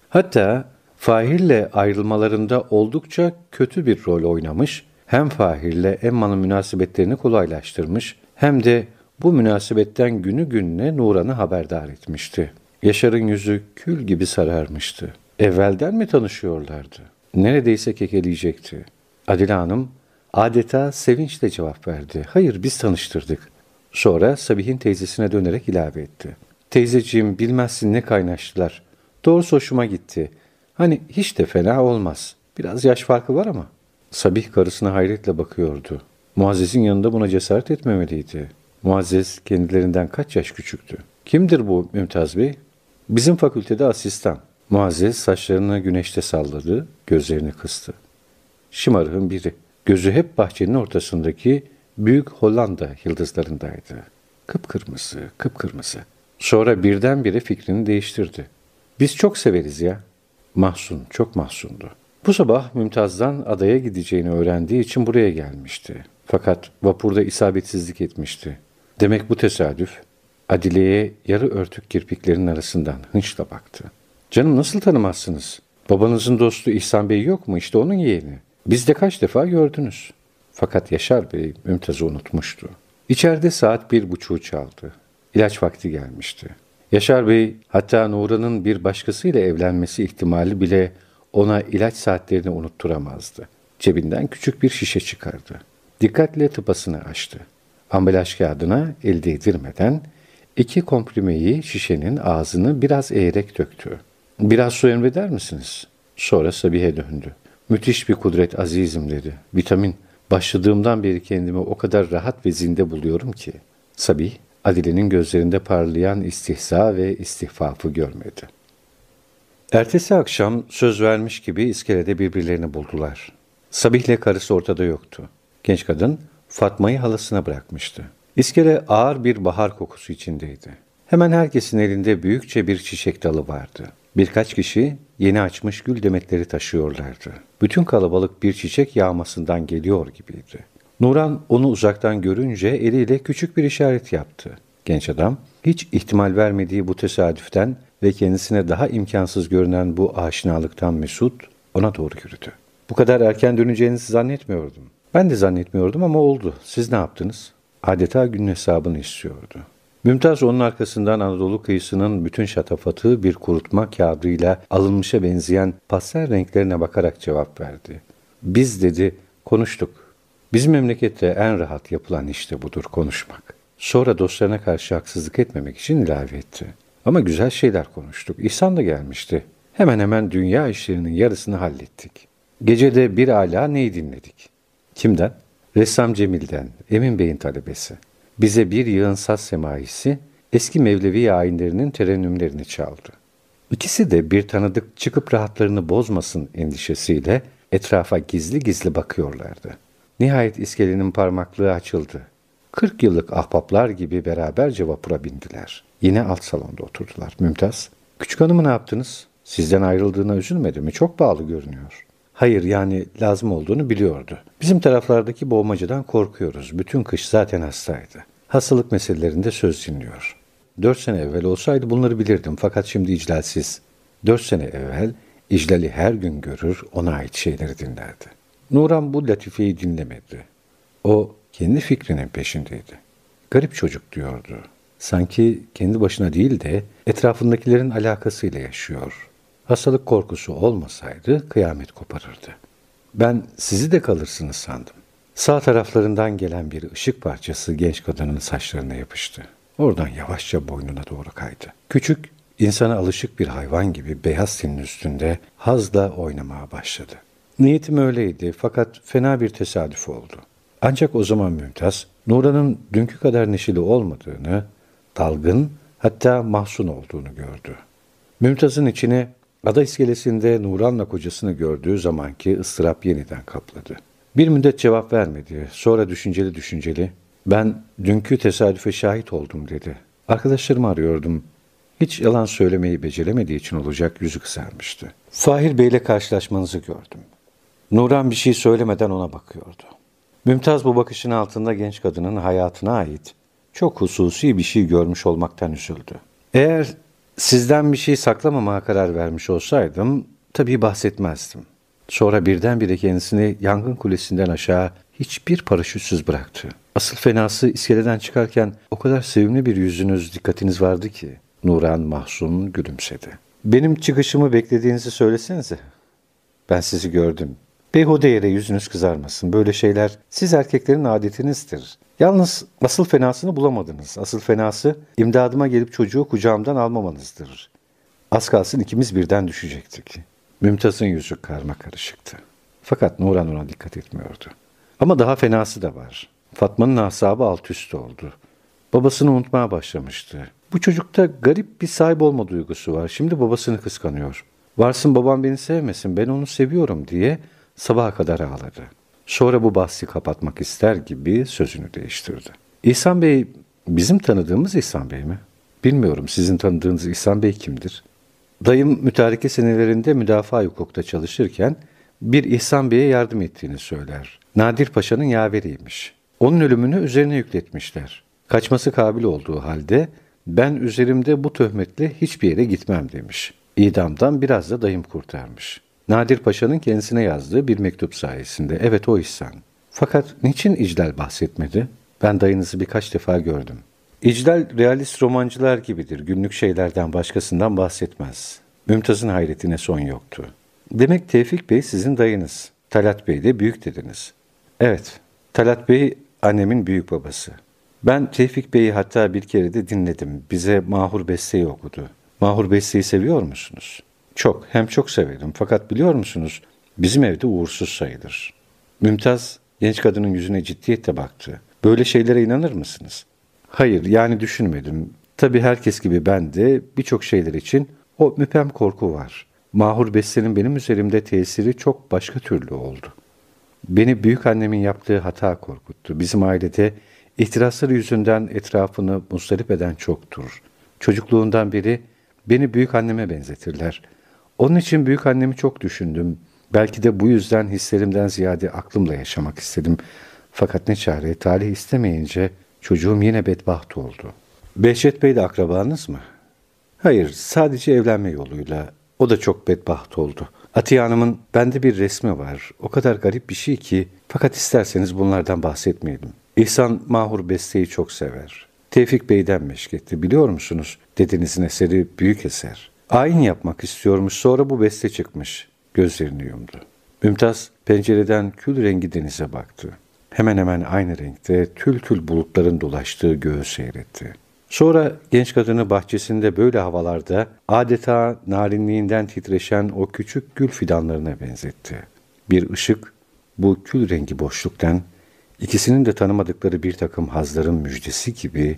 Hatta Fahir'le ayrılmalarında oldukça kötü bir rol oynamış, hem Fahir'le Emma'nın münasebetlerini kolaylaştırmış, hem de bu münasebetten günü gününe Nuran'ı haberdar etmişti. Yaşar'ın yüzü kül gibi sararmıştı. Evvelden mi tanışıyorlardı? Neredeyse kekeleyecekti. Adile Hanım adeta sevinçle cevap verdi. Hayır biz tanıştırdık. Sonra Sabih'in teyzesine dönerek ilave etti. Teyzeciğim bilmezsin ne kaynaştılar. Doğrusu hoşuma gitti. Hani hiç de fena olmaz. Biraz yaş farkı var ama. Sabih karısına hayretle bakıyordu. Muazzez'in yanında buna cesaret etmemeliydi. Muazzez kendilerinden kaç yaş küçüktü. Kimdir bu Mümtaz Bey? Bizim fakültede asistan. Muazzez saçlarını güneşte salladı, gözlerini kıstı. Şımarığın biri. Gözü hep bahçenin ortasındaki büyük Hollanda yıldızlarındaydı. Kıpkırmızı, kıpkırmızı. Sonra birdenbire fikrini değiştirdi. Biz çok severiz ya. Mahzun, çok mahzundu. Bu sabah Mümtaz'dan adaya gideceğini öğrendiği için buraya gelmişti. Fakat vapurda isabetsizlik etmişti. Demek bu tesadüf Adile'ye yarı örtük kirpiklerin arasından hınçla baktı. Canım nasıl tanımazsınız? Babanızın dostu İhsan Bey yok mu? İşte onun yeğeni. Biz de kaç defa gördünüz. Fakat Yaşar Bey Mümtaz'ı unutmuştu. İçeride saat bir buçuğu çaldı. İlaç vakti gelmişti. Yaşar Bey hatta Nuran'ın bir başkasıyla evlenmesi ihtimali bile ona ilaç saatlerini unutturamazdı. Cebinden küçük bir şişe çıkardı. Dikkatle tıpasını açtı. Ambalaj kağıdına el değdirmeden iki komprimeyi şişenin ağzını biraz eğerek döktü. Biraz su emreder misiniz? Sonra Sabihe döndü. Müthiş bir kudret azizim dedi. Vitamin. Başladığımdan beri kendimi o kadar rahat ve zinde buluyorum ki. Sabih, Adile'nin gözlerinde parlayan istihza ve istihfafı görmedi. Ertesi akşam söz vermiş gibi iskelede birbirlerini buldular. Sabih'le karısı ortada yoktu. Genç kadın Fatma'yı halasına bırakmıştı. İskele ağır bir bahar kokusu içindeydi. Hemen herkesin elinde büyükçe bir çiçek dalı vardı. Birkaç kişi yeni açmış gül demetleri taşıyorlardı. Bütün kalabalık bir çiçek yağmasından geliyor gibiydi. Nuran onu uzaktan görünce eliyle küçük bir işaret yaptı. Genç adam hiç ihtimal vermediği bu tesadüften ve kendisine daha imkansız görünen bu aşinalıktan mesut ona doğru yürüdü. Bu kadar erken döneceğinizi zannetmiyordum. Ben de zannetmiyordum ama oldu. Siz ne yaptınız? Adeta günün hesabını istiyordu. Mümtaz onun arkasından Anadolu kıyısının bütün şatafatı bir kurutma kağıdıyla alınmışa benzeyen pastel renklerine bakarak cevap verdi. Biz dedi, konuştuk. Bizim memlekette en rahat yapılan işte budur konuşmak. Sonra dostlarına karşı haksızlık etmemek için ilave etti. Ama güzel şeyler konuştuk. İhsan da gelmişti. Hemen hemen dünya işlerinin yarısını hallettik. Gecede bir ala neyi dinledik? Kimden? Ressam Cemil'den, Emin Bey'in talebesi. Bize bir yığın saz semahisi, eski Mevlevi ayinlerinin terennümlerini çaldı. İkisi de bir tanıdık çıkıp rahatlarını bozmasın endişesiyle etrafa gizli gizli bakıyorlardı. Nihayet iskelenin parmaklığı açıldı. Kırk yıllık ahbaplar gibi beraberce vapura bindiler. Yine alt salonda oturdular. Mümtaz, küçük hanımı ne yaptınız? Sizden ayrıldığına üzülmedi mi? Çok bağlı görünüyor. Hayır yani lazım olduğunu biliyordu. Bizim taraflardaki boğmacıdan korkuyoruz. Bütün kış zaten hastaydı. Hastalık meselelerinde söz dinliyor. Dört sene evvel olsaydı bunları bilirdim fakat şimdi iclalsiz. Dört sene evvel iclali her gün görür, ona ait şeyleri dinlerdi. Nuran bu latifeyi dinlemedi. O kendi fikrinin peşindeydi. Garip çocuk diyordu. Sanki kendi başına değil de etrafındakilerin alakasıyla yaşıyor. Hastalık korkusu olmasaydı kıyamet koparırdı. Ben sizi de kalırsınız sandım. Sağ taraflarından gelen bir ışık parçası genç kadının saçlarına yapıştı. Oradan yavaşça boynuna doğru kaydı. Küçük, insana alışık bir hayvan gibi beyaz sinin üstünde hazla oynamaya başladı. Niyetim öyleydi fakat fena bir tesadüf oldu. Ancak o zaman Mümtaz, Nuran'ın dünkü kadar neşeli olmadığını, dalgın hatta mahzun olduğunu gördü. Mümtaz'ın içine ada iskelesinde Nuran'la kocasını gördüğü zamanki ıstırap yeniden kapladı. Bir müddet cevap vermedi. Sonra düşünceli düşünceli, ben dünkü tesadüfe şahit oldum dedi. Arkadaşlarımı arıyordum. Hiç yalan söylemeyi beceremediği için olacak yüzü kısarmıştı. Fahir Bey'le karşılaşmanızı gördüm. Nuran bir şey söylemeden ona bakıyordu. Mümtaz bu bakışın altında genç kadının hayatına ait çok hususi bir şey görmüş olmaktan üzüldü. Eğer sizden bir şey saklamamaya karar vermiş olsaydım tabii bahsetmezdim. Sonra birdenbire kendisini yangın kulesinden aşağı hiçbir paraşütsüz bıraktı. Asıl fenası iskeleden çıkarken o kadar sevimli bir yüzünüz, dikkatiniz vardı ki. Nuran mahzun gülümsedi. Benim çıkışımı beklediğinizi söylesenize. Ben sizi gördüm. Beyhude yere yüzünüz kızarmasın. Böyle şeyler siz erkeklerin adetinizdir. Yalnız asıl fenasını bulamadınız. Asıl fenası imdadıma gelip çocuğu kucağımdan almamanızdır. Az kalsın ikimiz birden düşecektik. Mümtaz'ın yüzü karma karışıktı. Fakat Nuran ona dikkat etmiyordu. Ama daha fenası da var. Fatma'nın asabı alt üst oldu. Babasını unutmaya başlamıştı. Bu çocukta garip bir sahip olma duygusu var. Şimdi babasını kıskanıyor. Varsın babam beni sevmesin, ben onu seviyorum diye sabaha kadar ağladı. Sonra bu bahsi kapatmak ister gibi sözünü değiştirdi. İhsan Bey, bizim tanıdığımız İhsan Bey mi? Bilmiyorum sizin tanıdığınız İhsan Bey kimdir? Dayım mütareke senelerinde müdafaa hukukta çalışırken bir İhsan Bey'e yardım ettiğini söyler. Nadir Paşa'nın yaveriymiş. Onun ölümünü üzerine yükletmişler. Kaçması kabil olduğu halde ben üzerimde bu töhmetle hiçbir yere gitmem demiş. İdamdan biraz da dayım kurtarmış. Nadir Paşa'nın kendisine yazdığı bir mektup sayesinde. Evet o İhsan. Fakat niçin İclal bahsetmedi? Ben dayınızı birkaç defa gördüm. İclal realist romancılar gibidir. Günlük şeylerden başkasından bahsetmez. Mümtaz'ın hayretine son yoktu. Demek Tevfik Bey sizin dayınız. Talat Bey de büyük dediniz. Evet, Talat Bey annemin büyük babası. Ben Tevfik Bey'i hatta bir kere de dinledim. Bize Mahur Beste'yi okudu. Mahur Beste'yi seviyor musunuz? Çok, hem çok severim. Fakat biliyor musunuz, bizim evde uğursuz sayılır. Mümtaz, genç kadının yüzüne ciddiyetle baktı. Böyle şeylere inanır mısınız? Hayır, yani düşünmedim. Tabii herkes gibi ben de birçok şeyler için o müpem korku var. Mahur Beste'nin benim üzerimde tesiri çok başka türlü oldu. Beni büyük annemin yaptığı hata korkuttu. Bizim ailede ihtirasları yüzünden etrafını mustarip eden çoktur. Çocukluğundan beri beni büyük anneme benzetirler. Onun için büyük annemi çok düşündüm. Belki de bu yüzden hislerimden ziyade aklımla yaşamak istedim. Fakat ne çare, talih istemeyince çocuğum yine bedbaht oldu. Behçet Bey de akrabanız mı? Hayır, sadece evlenme yoluyla. O da çok bedbaht oldu. Atiye Hanım'ın bende bir resmi var. O kadar garip bir şey ki fakat isterseniz bunlardan bahsetmeyelim. İhsan Mahur Beste'yi çok sever. Tevfik Bey'den meşketti biliyor musunuz? Dedenizin eseri büyük eser. Ayin yapmak istiyormuş sonra bu beste çıkmış. Gözlerini yumdu. Mümtaz pencereden kül rengi denize baktı. Hemen hemen aynı renkte tül tül bulutların dolaştığı göğü seyretti. Sonra genç kadını bahçesinde böyle havalarda adeta narinliğinden titreşen o küçük gül fidanlarına benzetti. Bir ışık bu kül rengi boşluktan ikisinin de tanımadıkları bir takım hazların müjdesi gibi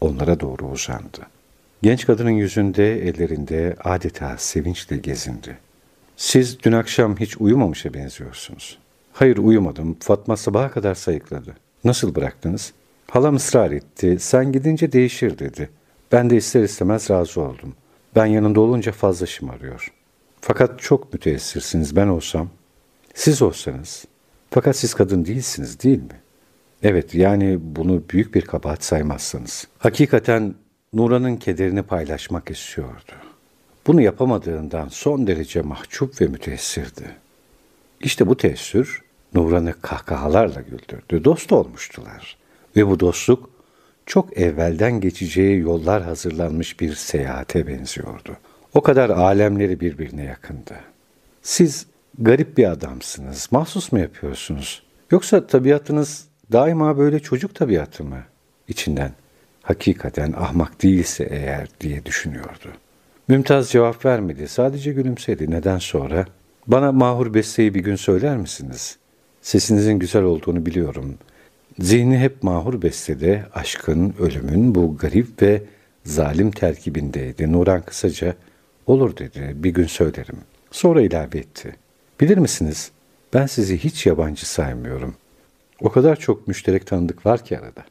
onlara doğru uzandı. Genç kadının yüzünde, ellerinde adeta sevinçle gezindi. Siz dün akşam hiç uyumamışa benziyorsunuz. Hayır uyumadım. Fatma sabaha kadar sayıkladı. Nasıl bıraktınız? Halam ısrar etti. Sen gidince değişir dedi. Ben de ister istemez razı oldum. Ben yanında olunca fazla şımarıyor. Fakat çok müteessirsiniz ben olsam. Siz olsanız. Fakat siz kadın değilsiniz değil mi? Evet yani bunu büyük bir kabahat saymazsınız. Hakikaten Nura'nın kederini paylaşmak istiyordu. Bunu yapamadığından son derece mahcup ve müteessirdi. İşte bu teessür Nuran'ı kahkahalarla güldürdü. Dost olmuştular. Ve bu dostluk çok evvelden geçeceği yollar hazırlanmış bir seyahate benziyordu. O kadar alemleri birbirine yakındı. Siz garip bir adamsınız. Mahsus mu yapıyorsunuz? Yoksa tabiatınız daima böyle çocuk tabiatı mı? İçinden hakikaten ahmak değilse eğer diye düşünüyordu. Mümtaz cevap vermedi. Sadece gülümsedi. Neden sonra? Bana Mahur Beste'yi bir gün söyler misiniz? Sesinizin güzel olduğunu biliyorum. Zihni hep mahur bestede, aşkın, ölümün bu garip ve zalim terkibindeydi. Nuran kısaca, olur dedi, bir gün söylerim. Sonra ilave etti. Bilir misiniz, ben sizi hiç yabancı saymıyorum. O kadar çok müşterek tanıdık var ki arada.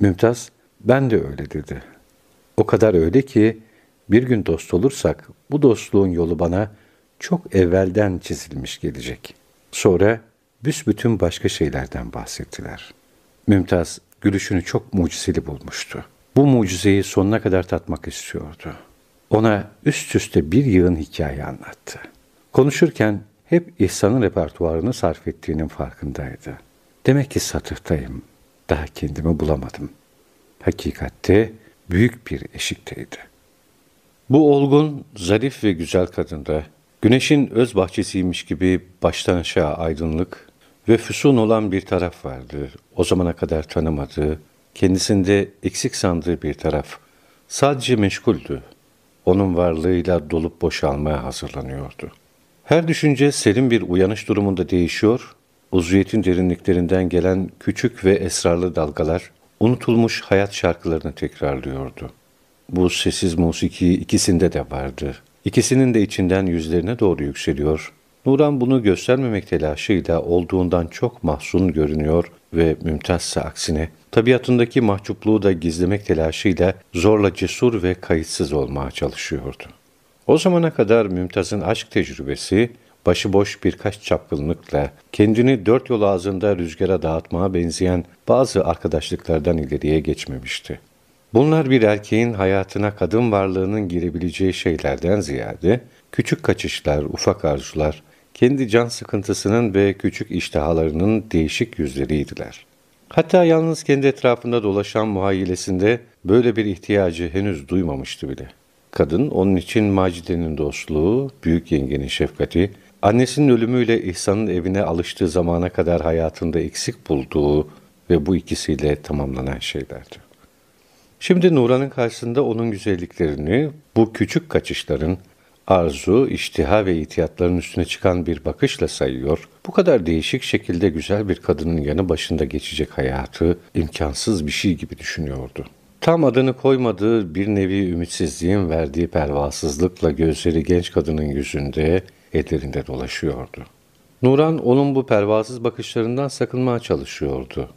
Mümtaz, ben de öyle dedi. O kadar öyle ki, bir gün dost olursak, bu dostluğun yolu bana çok evvelden çizilmiş gelecek. Sonra büsbütün başka şeylerden bahsettiler.'' Mümtaz gülüşünü çok mucizeli bulmuştu. Bu mucizeyi sonuna kadar tatmak istiyordu. Ona üst üste bir yığın hikaye anlattı. Konuşurken hep İhsan'ın repertuarını sarf ettiğinin farkındaydı. Demek ki satıhtayım. Daha kendimi bulamadım. Hakikatte büyük bir eşikteydi. Bu olgun, zarif ve güzel kadında güneşin öz bahçesiymiş gibi baştan aşağı aydınlık, ve füsun olan bir taraf vardı. O zamana kadar tanımadığı, kendisinde eksik sandığı bir taraf. Sadece meşguldü. Onun varlığıyla dolup boşalmaya hazırlanıyordu. Her düşünce serin bir uyanış durumunda değişiyor, uzviyetin derinliklerinden gelen küçük ve esrarlı dalgalar, unutulmuş hayat şarkılarını tekrarlıyordu. Bu sessiz musiki ikisinde de vardı. İkisinin de içinden yüzlerine doğru yükseliyor, Nuran bunu göstermemek telaşıyla olduğundan çok mahzun görünüyor ve Mümtazsa aksine tabiatındaki mahcupluğu da gizlemek telaşıyla zorla cesur ve kayıtsız olmaya çalışıyordu. O zamana kadar Mümtaz'ın aşk tecrübesi başıboş birkaç çapkınlıkla kendini dört yol ağzında rüzgara dağıtmaya benzeyen bazı arkadaşlıklardan ileriye geçmemişti. Bunlar bir erkeğin hayatına kadın varlığının girebileceği şeylerden ziyade küçük kaçışlar, ufak arzular, kendi can sıkıntısının ve küçük iştihalarının değişik yüzleriydiler. Hatta yalnız kendi etrafında dolaşan muhayyilesinde böyle bir ihtiyacı henüz duymamıştı bile. Kadın onun için Macide'nin dostluğu, büyük yengenin şefkati, annesinin ölümüyle İhsan'ın evine alıştığı zamana kadar hayatında eksik bulduğu ve bu ikisiyle tamamlanan şeylerdi. Şimdi Nuran'ın karşısında onun güzelliklerini, bu küçük kaçışların, arzu, iştiha ve ihtiyatların üstüne çıkan bir bakışla sayıyor, bu kadar değişik şekilde güzel bir kadının yanı başında geçecek hayatı imkansız bir şey gibi düşünüyordu. Tam adını koymadığı bir nevi ümitsizliğin verdiği pervasızlıkla gözleri genç kadının yüzünde, ellerinde dolaşıyordu. Nuran onun bu pervasız bakışlarından sakınmaya çalışıyordu.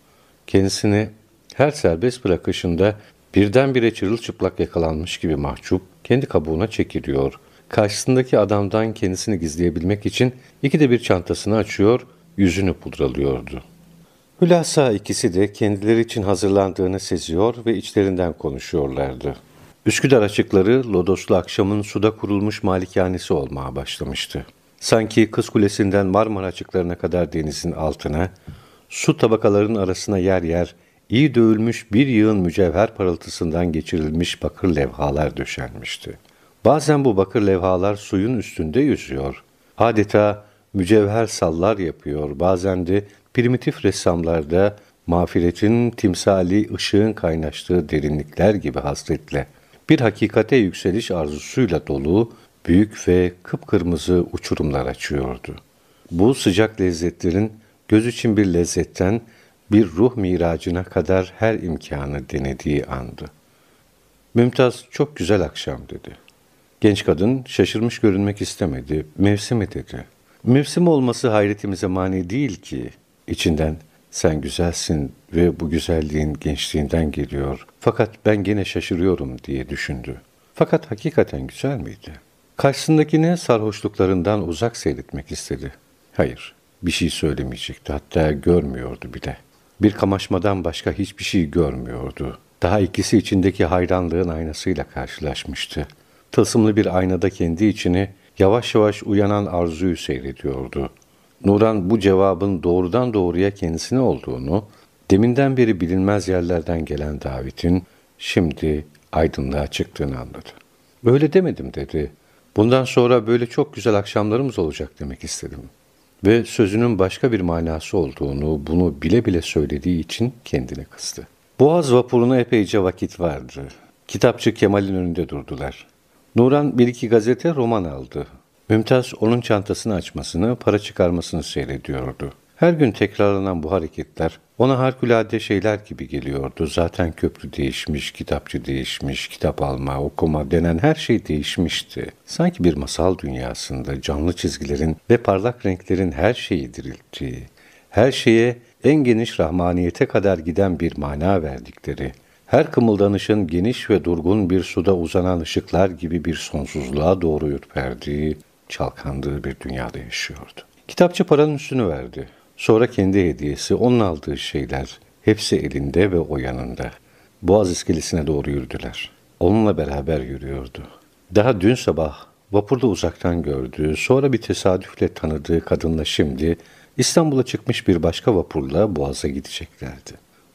Kendisini her serbest bırakışında birdenbire çırılçıplak yakalanmış gibi mahcup, kendi kabuğuna çekiliyor, karşısındaki adamdan kendisini gizleyebilmek için ikide bir çantasını açıyor, yüzünü pudralıyordu. Hülasa ikisi de kendileri için hazırlandığını seziyor ve içlerinden konuşuyorlardı. Üsküdar açıkları Lodoslu akşamın suda kurulmuş malikanesi olmaya başlamıştı. Sanki Kız Kulesi'nden Marmara açıklarına kadar denizin altına, su tabakalarının arasına yer yer iyi dövülmüş bir yığın mücevher parıltısından geçirilmiş bakır levhalar döşenmişti. Bazen bu bakır levhalar suyun üstünde yüzüyor. Adeta mücevher sallar yapıyor. Bazen de primitif ressamlarda mağfiretin timsali ışığın kaynaştığı derinlikler gibi hasretle bir hakikate yükseliş arzusuyla dolu büyük ve kıpkırmızı uçurumlar açıyordu. Bu sıcak lezzetlerin göz için bir lezzetten bir ruh miracına kadar her imkanı denediği andı. Mümtaz çok güzel akşam dedi. Genç kadın şaşırmış görünmek istemedi. Mevsimi dedi. Mevsim olması hayretimize mani değil ki. İçinden sen güzelsin ve bu güzelliğin gençliğinden geliyor. Fakat ben gene şaşırıyorum diye düşündü. Fakat hakikaten güzel miydi? Karşısındakine sarhoşluklarından uzak seyretmek istedi. Hayır, bir şey söylemeyecekti. Hatta görmüyordu bile. Bir kamaşmadan başka hiçbir şey görmüyordu. Daha ikisi içindeki hayranlığın aynasıyla karşılaşmıştı. Tılsımlı bir aynada kendi içini yavaş yavaş uyanan arzuyu seyrediyordu. Nuran bu cevabın doğrudan doğruya kendisine olduğunu, deminden beri bilinmez yerlerden gelen davetin şimdi aydınlığa çıktığını anladı. Böyle demedim dedi. Bundan sonra böyle çok güzel akşamlarımız olacak demek istedim. Ve sözünün başka bir manası olduğunu bunu bile bile söylediği için kendine kızdı. Boğaz vapuruna epeyce vakit vardı. Kitapçı Kemal'in önünde durdular. Nuran bir iki gazete roman aldı. Mümtaz onun çantasını açmasını, para çıkarmasını seyrediyordu. Her gün tekrarlanan bu hareketler ona harikulade şeyler gibi geliyordu. Zaten köprü değişmiş, kitapçı değişmiş, kitap alma, okuma denen her şey değişmişti. Sanki bir masal dünyasında canlı çizgilerin ve parlak renklerin her şeyi dirilttiği, her şeye en geniş rahmaniyete kadar giden bir mana verdikleri, her kımıldanışın geniş ve durgun bir suda uzanan ışıklar gibi bir sonsuzluğa doğru ürperdiği, çalkandığı bir dünyada yaşıyordu. Kitapçı paranın üstünü verdi. Sonra kendi hediyesi, onun aldığı şeyler, hepsi elinde ve o yanında. Boğaz iskelesine doğru yürüdüler. Onunla beraber yürüyordu. Daha dün sabah vapurda uzaktan gördüğü, sonra bir tesadüfle tanıdığı kadınla şimdi İstanbul'a çıkmış bir başka vapurla Boğaz'a gideceklerdi.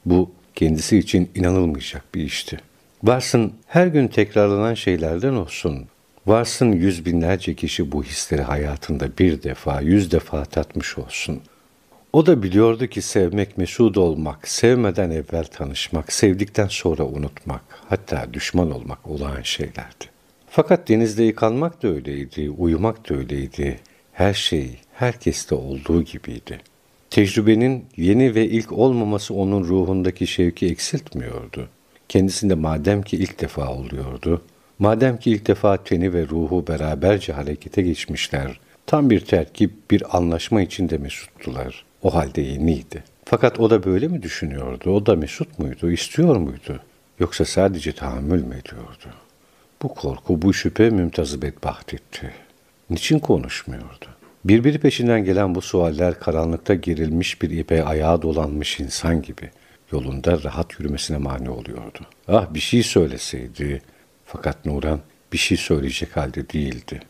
Bu kendisi için inanılmayacak bir işti. Varsın her gün tekrarlanan şeylerden olsun. Varsın yüz binlerce kişi bu hisleri hayatında bir defa, yüz defa tatmış olsun. O da biliyordu ki sevmek mesut olmak, sevmeden evvel tanışmak, sevdikten sonra unutmak, hatta düşman olmak olağan şeylerdi. Fakat denizde yıkanmak da öyleydi, uyumak da öyleydi. Her şey herkeste olduğu gibiydi. Tecrübenin yeni ve ilk olmaması onun ruhundaki şevki eksiltmiyordu. Kendisinde madem ki ilk defa oluyordu, madem ki ilk defa teni ve ruhu beraberce harekete geçmişler, tam bir terkip, bir anlaşma içinde mesuttular. O halde yeniydi. Fakat o da böyle mi düşünüyordu? O da mesut muydu? istiyor muydu? Yoksa sadece tahammül mü ediyordu? Bu korku, bu şüphe Mümtaz'ı bedbaht etti. Niçin konuşmuyordu? Birbiri peşinden gelen bu sualler karanlıkta gerilmiş bir ipe ayağa dolanmış insan gibi yolunda rahat yürümesine mani oluyordu. Ah bir şey söyleseydi. Fakat Nuran bir şey söyleyecek halde değildi.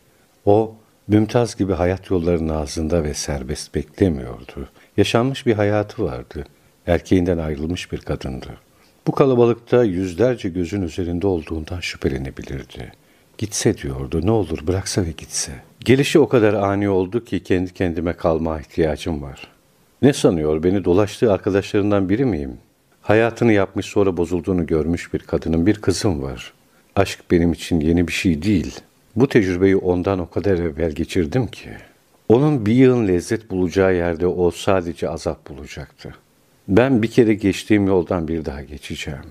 O Mümtaz gibi hayat yollarının ağzında ve serbest beklemiyordu. Yaşanmış bir hayatı vardı. Erkeğinden ayrılmış bir kadındı. Bu kalabalıkta yüzlerce gözün üzerinde olduğundan şüphelenebilirdi. Gitse diyordu, ne olur bıraksa ve gitse. Gelişi o kadar ani oldu ki kendi kendime kalma ihtiyacım var. Ne sanıyor, beni dolaştığı arkadaşlarından biri miyim? Hayatını yapmış sonra bozulduğunu görmüş bir kadının bir kızım var. Aşk benim için yeni bir şey değil. Bu tecrübeyi ondan o kadar evvel geçirdim ki. Onun bir yığın lezzet bulacağı yerde o sadece azap bulacaktı. Ben bir kere geçtiğim yoldan bir daha geçeceğim.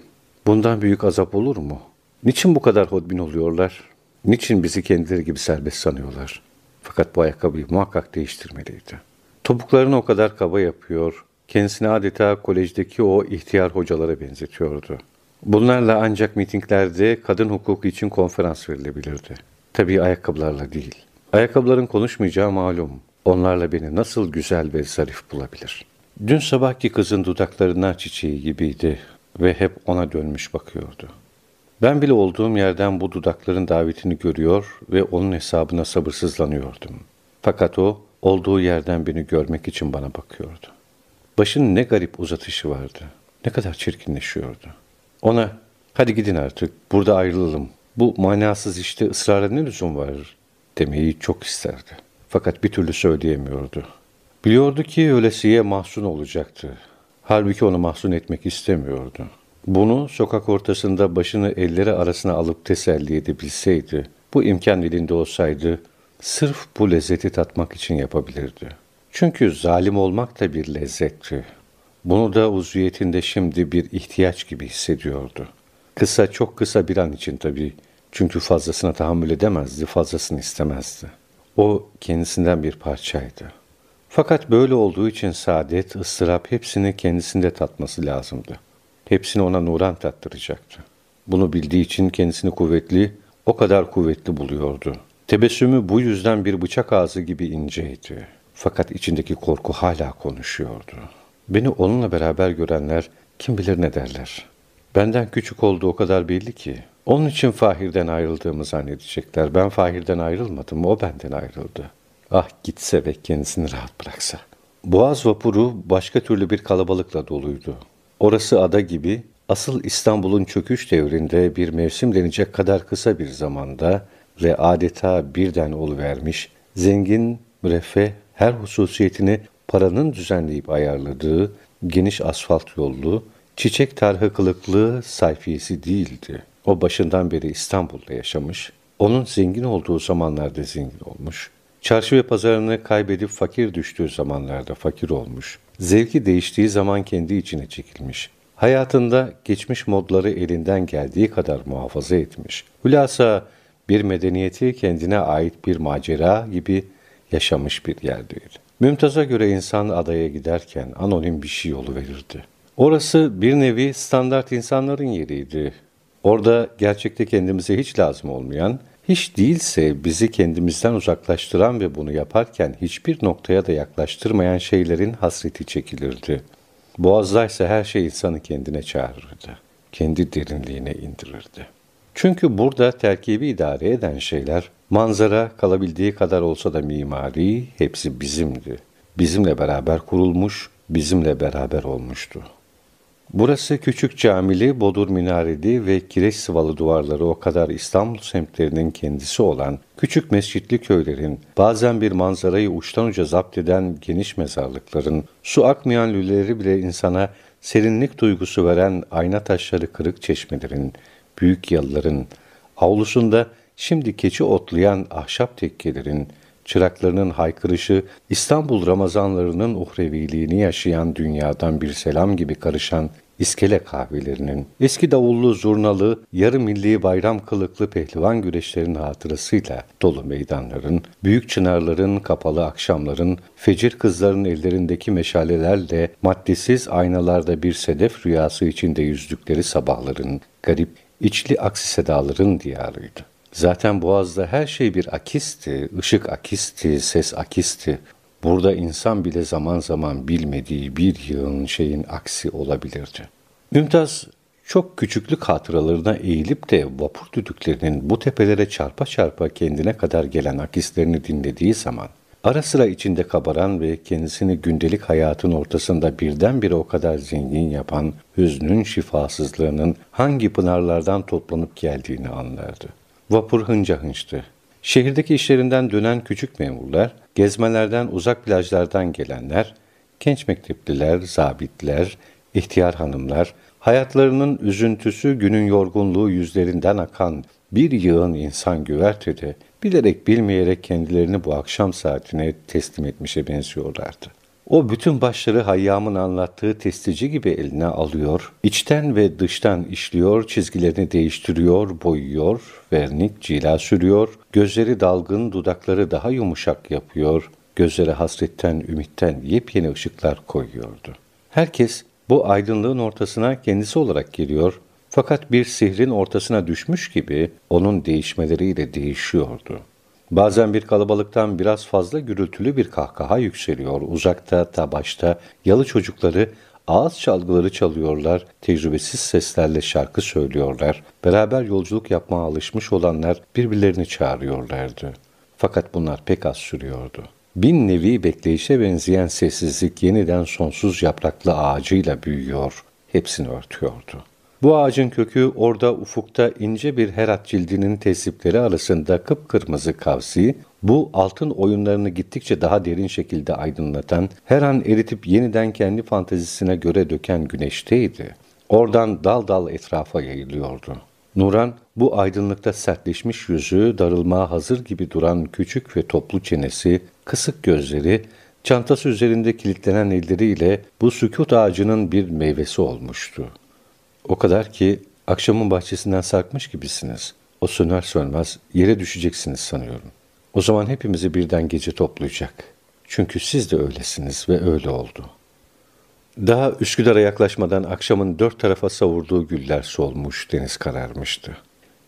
Bundan büyük azap olur mu? Niçin bu kadar hodbin oluyorlar? Niçin bizi kendileri gibi serbest sanıyorlar? Fakat bu ayakkabıyı muhakkak değiştirmeliydi. Topuklarını o kadar kaba yapıyor, kendisini adeta kolejdeki o ihtiyar hocalara benzetiyordu. Bunlarla ancak mitinglerde kadın hukuku için konferans verilebilirdi. Tabii ayakkabılarla değil. Ayakkabıların konuşmayacağı malum. Onlarla beni nasıl güzel ve zarif bulabilir? Dün sabahki kızın dudaklarına çiçeği gibiydi ve hep ona dönmüş bakıyordu. Ben bile olduğum yerden bu dudakların davetini görüyor ve onun hesabına sabırsızlanıyordum. Fakat o olduğu yerden beni görmek için bana bakıyordu. Başın ne garip uzatışı vardı. Ne kadar çirkinleşiyordu. Ona hadi gidin artık burada ayrılalım. Bu manasız işte ısrara ne lüzum var demeyi çok isterdi. Fakat bir türlü söyleyemiyordu. Biliyordu ki ölesiye mahzun olacaktı. Halbuki onu mahzun etmek istemiyordu. Bunu sokak ortasında başını elleri arasına alıp teselli edebilseydi, bu imkan elinde olsaydı, sırf bu lezzeti tatmak için yapabilirdi. Çünkü zalim olmak da bir lezzetti. Bunu da uzviyetinde şimdi bir ihtiyaç gibi hissediyordu. Kısa, çok kısa bir an için tabii. Çünkü fazlasına tahammül edemezdi, fazlasını istemezdi. O kendisinden bir parçaydı. Fakat böyle olduğu için saadet, ıstırap hepsini kendisinde tatması lazımdı. Hepsini ona Nuran tattıracaktı. Bunu bildiği için kendisini kuvvetli, o kadar kuvvetli buluyordu. Tebessümü bu yüzden bir bıçak ağzı gibi inceydi. Fakat içindeki korku hala konuşuyordu. Beni onunla beraber görenler kim bilir ne derler. Benden küçük olduğu o kadar belli ki. Onun için Fahir'den ayrıldığımı zannedecekler. Ben Fahir'den ayrılmadım, o benden ayrıldı. Ah gitse ve kendisini rahat bıraksa. Boğaz vapuru başka türlü bir kalabalıkla doluydu. Orası ada gibi, asıl İstanbul'un çöküş devrinde bir mevsim denecek kadar kısa bir zamanda ve adeta birden oluvermiş, zengin, müreffeh, her hususiyetini paranın düzenleyip ayarladığı, geniş asfalt yollu, çiçek tarhı kılıklı sayfiyesi değildi. O başından beri İstanbul'da yaşamış, onun zengin olduğu zamanlarda zengin olmuş, çarşı ve pazarını kaybedip fakir düştüğü zamanlarda fakir olmuş, zevki değiştiği zaman kendi içine çekilmiş, hayatında geçmiş modları elinden geldiği kadar muhafaza etmiş. Hülasa bir medeniyeti kendine ait bir macera gibi yaşamış bir yerdeydi. Mümtaz'a göre insan adaya giderken anonim bir şey yolu verirdi. Orası bir nevi standart insanların yeriydi. Orada gerçekte kendimize hiç lazım olmayan, hiç değilse bizi kendimizden uzaklaştıran ve bunu yaparken hiçbir noktaya da yaklaştırmayan şeylerin hasreti çekilirdi. Boğazdaysa her şey insanı kendine çağırırdı. Kendi derinliğine indirirdi. Çünkü burada terkibi idare eden şeyler, manzara kalabildiği kadar olsa da mimari hepsi bizimdi. Bizimle beraber kurulmuş, bizimle beraber olmuştu. Burası küçük camili, bodur minareli ve kireç sıvalı duvarları o kadar İstanbul semtlerinin kendisi olan küçük mescitli köylerin, bazen bir manzarayı uçtan uca zapt eden geniş mezarlıkların, su akmayan lüleleri bile insana serinlik duygusu veren ayna taşları kırık çeşmelerin, büyük yalıların, avlusunda şimdi keçi otlayan ahşap tekkelerin, çıraklarının haykırışı, İstanbul Ramazanlarının uhreviliğini yaşayan dünyadan bir selam gibi karışan iskele kahvelerinin, eski davullu, zurnalı, yarı milli bayram kılıklı pehlivan güreşlerin hatırasıyla dolu meydanların, büyük çınarların, kapalı akşamların, fecir kızların ellerindeki meşalelerle maddesiz aynalarda bir sedef rüyası içinde yüzdükleri sabahların, garip, içli aksi sedaların diyarıydı. Zaten Boğaz'da her şey bir akisti, ışık akisti, ses akisti. Burada insan bile zaman zaman bilmediği bir yığın şeyin aksi olabilirdi. Mümtaz çok küçüklük hatıralarına eğilip de vapur düdüklerinin bu tepelere çarpa çarpa kendine kadar gelen akislerini dinlediği zaman, ara sıra içinde kabaran ve kendisini gündelik hayatın ortasında birdenbire o kadar zengin yapan hüznün şifasızlığının hangi pınarlardan toplanıp geldiğini anlardı. Vapur hınca hınçtı. Şehirdeki işlerinden dönen küçük memurlar, gezmelerden uzak plajlardan gelenler, genç mektepliler, zabitler, ihtiyar hanımlar, hayatlarının üzüntüsü günün yorgunluğu yüzlerinden akan bir yığın insan güvertede bilerek bilmeyerek kendilerini bu akşam saatine teslim etmişe benziyorlardı. O bütün başları Hayyam'ın anlattığı testici gibi eline alıyor, içten ve dıştan işliyor, çizgilerini değiştiriyor, boyuyor, vernik, cila sürüyor, gözleri dalgın, dudakları daha yumuşak yapıyor, gözlere hasretten, ümitten yepyeni ışıklar koyuyordu. Herkes bu aydınlığın ortasına kendisi olarak geliyor, fakat bir sihrin ortasına düşmüş gibi onun değişmeleriyle değişiyordu. Bazen bir kalabalıktan biraz fazla gürültülü bir kahkaha yükseliyor. Uzakta, tabaşta yalı çocukları ağız çalgıları çalıyorlar, tecrübesiz seslerle şarkı söylüyorlar. Beraber yolculuk yapmaya alışmış olanlar birbirlerini çağırıyorlardı. Fakat bunlar pek az sürüyordu. Bin nevi bekleyişe benzeyen sessizlik yeniden sonsuz yapraklı ağacıyla büyüyor, hepsini örtüyordu. Bu ağacın kökü orada ufukta ince bir herat cildinin tesipleri arasında kıpkırmızı kavsi, bu altın oyunlarını gittikçe daha derin şekilde aydınlatan, her an eritip yeniden kendi fantezisine göre döken güneşteydi. Oradan dal dal etrafa yayılıyordu. Nuran bu aydınlıkta sertleşmiş yüzü, darılmaya hazır gibi duran küçük ve toplu çenesi, kısık gözleri, çantası üzerinde kilitlenen elleriyle bu sükut ağacının bir meyvesi olmuştu. O kadar ki akşamın bahçesinden sarkmış gibisiniz. O söner sönmez yere düşeceksiniz sanıyorum. O zaman hepimizi birden gece toplayacak. Çünkü siz de öylesiniz ve öyle oldu. Daha Üsküdar'a yaklaşmadan akşamın dört tarafa savurduğu güller solmuş, deniz kararmıştı.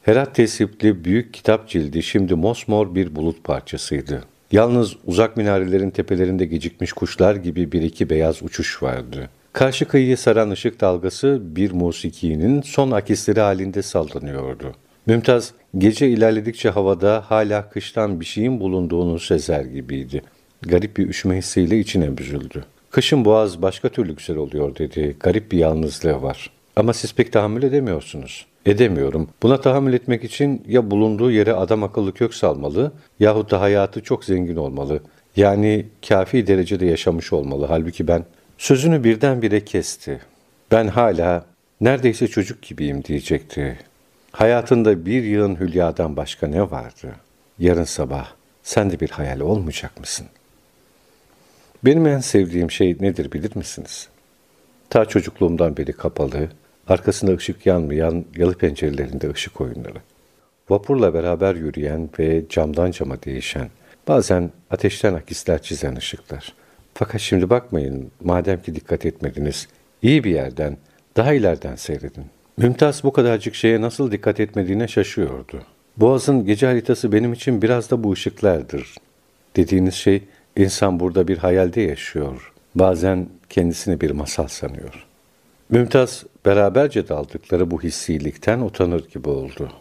Herat tesipli büyük kitap cildi şimdi mosmor bir bulut parçasıydı. Yalnız uzak minarelerin tepelerinde gecikmiş kuşlar gibi bir iki beyaz uçuş vardı. Karşı kıyıyı saran ışık dalgası bir musikinin son akisleri halinde sallanıyordu. Mümtaz gece ilerledikçe havada hala kıştan bir şeyin bulunduğunu sezer gibiydi. Garip bir üşüme hissiyle içine büzüldü. Kışın boğaz başka türlü güzel oluyor dedi. Garip bir yalnızlığı var. Ama siz pek tahammül edemiyorsunuz. Edemiyorum. Buna tahammül etmek için ya bulunduğu yere adam akıllı kök salmalı yahut da hayatı çok zengin olmalı. Yani kafi derecede yaşamış olmalı. Halbuki ben Sözünü birdenbire kesti. Ben hala neredeyse çocuk gibiyim diyecekti. Hayatında bir yığın hülyadan başka ne vardı? Yarın sabah sen de bir hayal olmayacak mısın? Benim en sevdiğim şey nedir bilir misiniz? Ta çocukluğumdan beri kapalı, arkasında ışık yanmayan yalı pencerelerinde ışık oyunları. Vapurla beraber yürüyen ve camdan cama değişen, bazen ateşten akisler çizen ışıklar. Fakat şimdi bakmayın, madem ki dikkat etmediniz, iyi bir yerden, daha ileriden seyredin. Mümtaz bu kadarcık şeye nasıl dikkat etmediğine şaşıyordu. Boğaz'ın gece haritası benim için biraz da bu ışıklardır. Dediğiniz şey, insan burada bir hayalde yaşıyor. Bazen kendisini bir masal sanıyor. Mümtaz, beraberce daldıkları bu hissilikten utanır gibi oldu.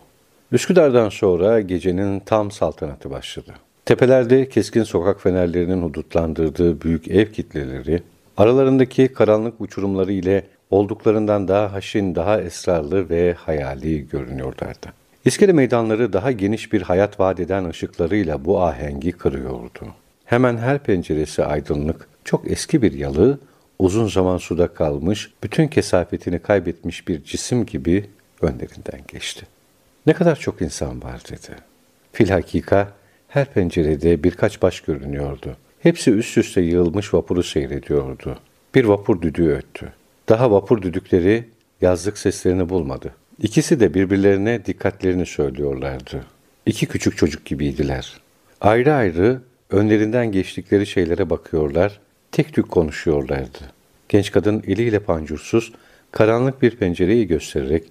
Üsküdar'dan sonra gecenin tam saltanatı başladı. Tepelerde keskin sokak fenerlerinin hudutlandırdığı büyük ev kitleleri, aralarındaki karanlık uçurumları ile olduklarından daha haşin, daha esrarlı ve hayali görünüyorlardı. İskele meydanları daha geniş bir hayat vaat eden ışıklarıyla bu ahengi kırıyordu. Hemen her penceresi aydınlık, çok eski bir yalı, uzun zaman suda kalmış, bütün kesafetini kaybetmiş bir cisim gibi önlerinden geçti. Ne kadar çok insan var dedi. Filhakika her pencerede birkaç baş görünüyordu. Hepsi üst üste yığılmış vapuru seyrediyordu. Bir vapur düdüğü öttü. Daha vapur düdükleri yazlık seslerini bulmadı. İkisi de birbirlerine dikkatlerini söylüyorlardı. İki küçük çocuk gibiydiler. Ayrı ayrı önlerinden geçtikleri şeylere bakıyorlar, tek tük konuşuyorlardı. Genç kadın eliyle pancursuz, karanlık bir pencereyi göstererek,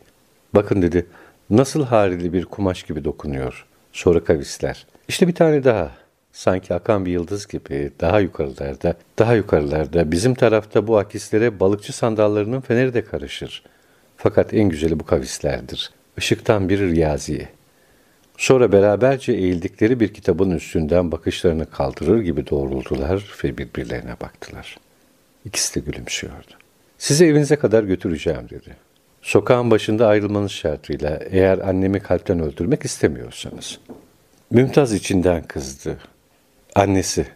''Bakın'' dedi, Nasıl harili bir kumaş gibi dokunuyor. Sonra kavisler. İşte bir tane daha. Sanki akan bir yıldız gibi daha yukarılarda, daha yukarılarda bizim tarafta bu akislere balıkçı sandallarının feneri de karışır. Fakat en güzeli bu kavislerdir. Işıktan bir riyaziye. Sonra beraberce eğildikleri bir kitabın üstünden bakışlarını kaldırır gibi doğruldular ve birbirlerine baktılar. İkisi de gülümsüyordu. Sizi evinize kadar götüreceğim dedi. Sokağın başında ayrılmanız şartıyla eğer annemi kalpten öldürmek istemiyorsanız. Mümtaz içinden kızdı. Annesi,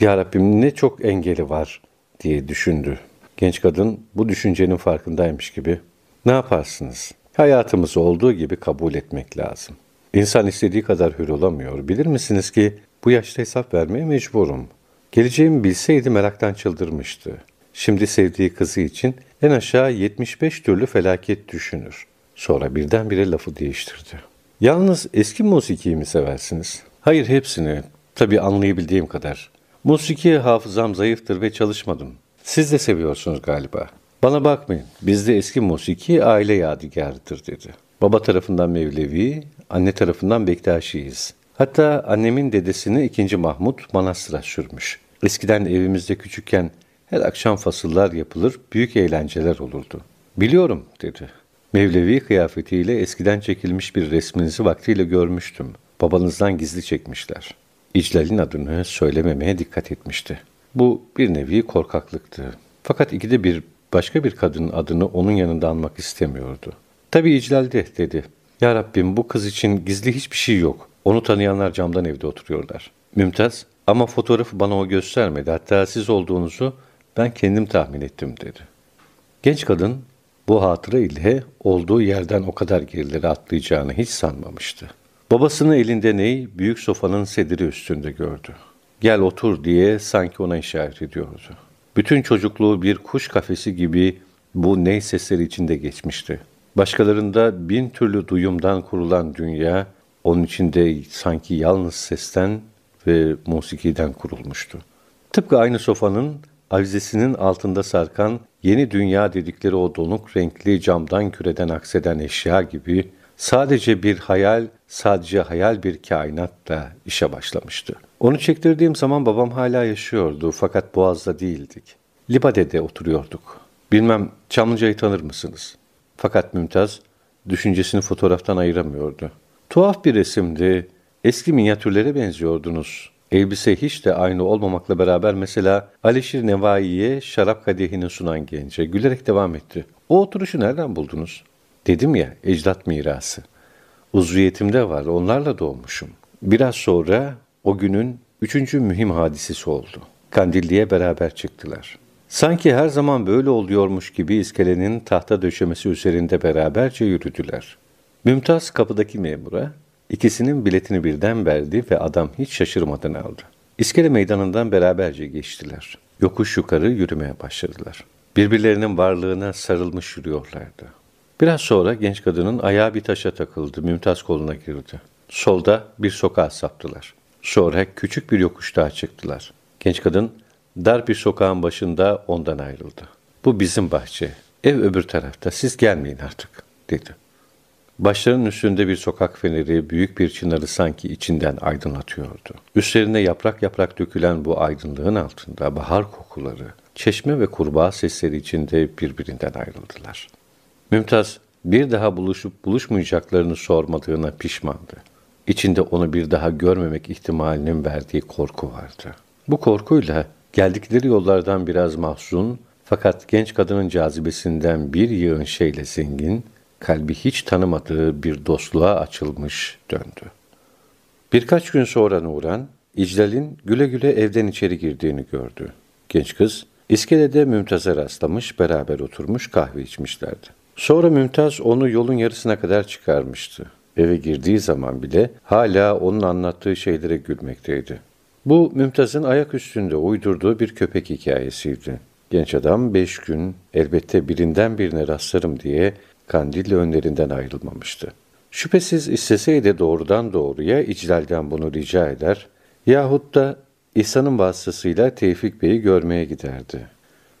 Ya Rabbim ne çok engeli var diye düşündü. Genç kadın bu düşüncenin farkındaymış gibi. Ne yaparsınız? Hayatımızı olduğu gibi kabul etmek lazım. İnsan istediği kadar hür olamıyor. Bilir misiniz ki bu yaşta hesap vermeye mecburum. Geleceğimi bilseydi meraktan çıldırmıştı. Şimdi sevdiği kızı için en aşağı 75 türlü felaket düşünür. Sonra birdenbire lafı değiştirdi. Yalnız eski musikiyi mi seversiniz? Hayır hepsini. Tabii anlayabildiğim kadar. Musiki hafızam zayıftır ve çalışmadım. Siz de seviyorsunuz galiba. Bana bakmayın. Bizde eski musiki aile yadigarıdır dedi. Baba tarafından Mevlevi, anne tarafından Bektaşiyiz. Hatta annemin dedesini 2. Mahmut manastıra sürmüş. Eskiden evimizde küçükken her akşam fasıllar yapılır, büyük eğlenceler olurdu. Biliyorum dedi. Mevlevi kıyafetiyle eskiden çekilmiş bir resminizi vaktiyle görmüştüm. Babanızdan gizli çekmişler. İclal'in adını söylememeye dikkat etmişti. Bu bir nevi korkaklıktı. Fakat ikide bir başka bir kadının adını onun yanında anmak istemiyordu. Tabii iclalde dedi. Ya Rabbim bu kız için gizli hiçbir şey yok. Onu tanıyanlar camdan evde oturuyorlar. Mümtaz ama fotoğrafı bana o göstermedi. Hatta siz olduğunuzu ben kendim tahmin ettim dedi. Genç kadın bu hatıra ile olduğu yerden o kadar gerileri atlayacağını hiç sanmamıştı. Babasını elinde ney büyük sofanın sediri üstünde gördü. Gel otur diye sanki ona işaret ediyordu. Bütün çocukluğu bir kuş kafesi gibi bu ney sesleri içinde geçmişti. Başkalarında bin türlü duyumdan kurulan dünya, onun içinde sanki yalnız sesten ve musikiden kurulmuştu. Tıpkı aynı sofanın avizesinin altında sarkan yeni dünya dedikleri o donuk renkli camdan küreden akseden eşya gibi sadece bir hayal, sadece hayal bir kainatla işe başlamıştı. Onu çektirdiğim zaman babam hala yaşıyordu fakat Boğaz'da değildik. Libade'de oturuyorduk. Bilmem Çamlıca'yı tanır mısınız? Fakat Mümtaz düşüncesini fotoğraftan ayıramıyordu. Tuhaf bir resimdi. Eski minyatürlere benziyordunuz. Elbise hiç de aynı olmamakla beraber mesela Alişir Nevai'ye şarap kadehini sunan gence gülerek devam etti. O oturuşu nereden buldunuz? Dedim ya ecdat mirası. Uzviyetimde var onlarla doğmuşum. Biraz sonra o günün üçüncü mühim hadisesi oldu. Kandilli'ye beraber çıktılar. Sanki her zaman böyle oluyormuş gibi iskelenin tahta döşemesi üzerinde beraberce yürüdüler. Mümtaz kapıdaki memura, ikisinin biletini birden verdi ve adam hiç şaşırmadan aldı. İskele meydanından beraberce geçtiler. Yokuş yukarı yürümeye başladılar. Birbirlerinin varlığına sarılmış yürüyorlardı. Biraz sonra genç kadının ayağı bir taşa takıldı, Mümtaz koluna girdi. Solda bir sokağa saptılar. Sonra küçük bir yokuş daha çıktılar. Genç kadın Dar bir sokağın başında ondan ayrıldı. Bu bizim bahçe. Ev öbür tarafta. Siz gelmeyin artık, dedi. Başlarının üstünde bir sokak feneri büyük bir çınarı sanki içinden aydınlatıyordu. Üstlerine yaprak yaprak dökülen bu aydınlığın altında bahar kokuları, çeşme ve kurbağa sesleri içinde birbirinden ayrıldılar. Mümtaz bir daha buluşup buluşmayacaklarını sormadığına pişmandı. İçinde onu bir daha görmemek ihtimalinin verdiği korku vardı. Bu korkuyla Geldikleri yollardan biraz mahzun fakat genç kadının cazibesinden bir yığın şeyle zengin, kalbi hiç tanımadığı bir dostluğa açılmış döndü. Birkaç gün sonra Nuran, İclal'in güle güle evden içeri girdiğini gördü. Genç kız, iskelede Mümtaz'a rastlamış, beraber oturmuş kahve içmişlerdi. Sonra Mümtaz onu yolun yarısına kadar çıkarmıştı. Eve girdiği zaman bile hala onun anlattığı şeylere gülmekteydi. Bu Mümtaz'ın ayak üstünde uydurduğu bir köpek hikayesiydi. Genç adam beş gün elbette birinden birine rastlarım diye Kandilli önlerinden ayrılmamıştı. Şüphesiz isteseydi doğrudan doğruya İclal'den bunu rica eder yahut da İhsan'ın vasıtasıyla Tevfik Bey'i görmeye giderdi.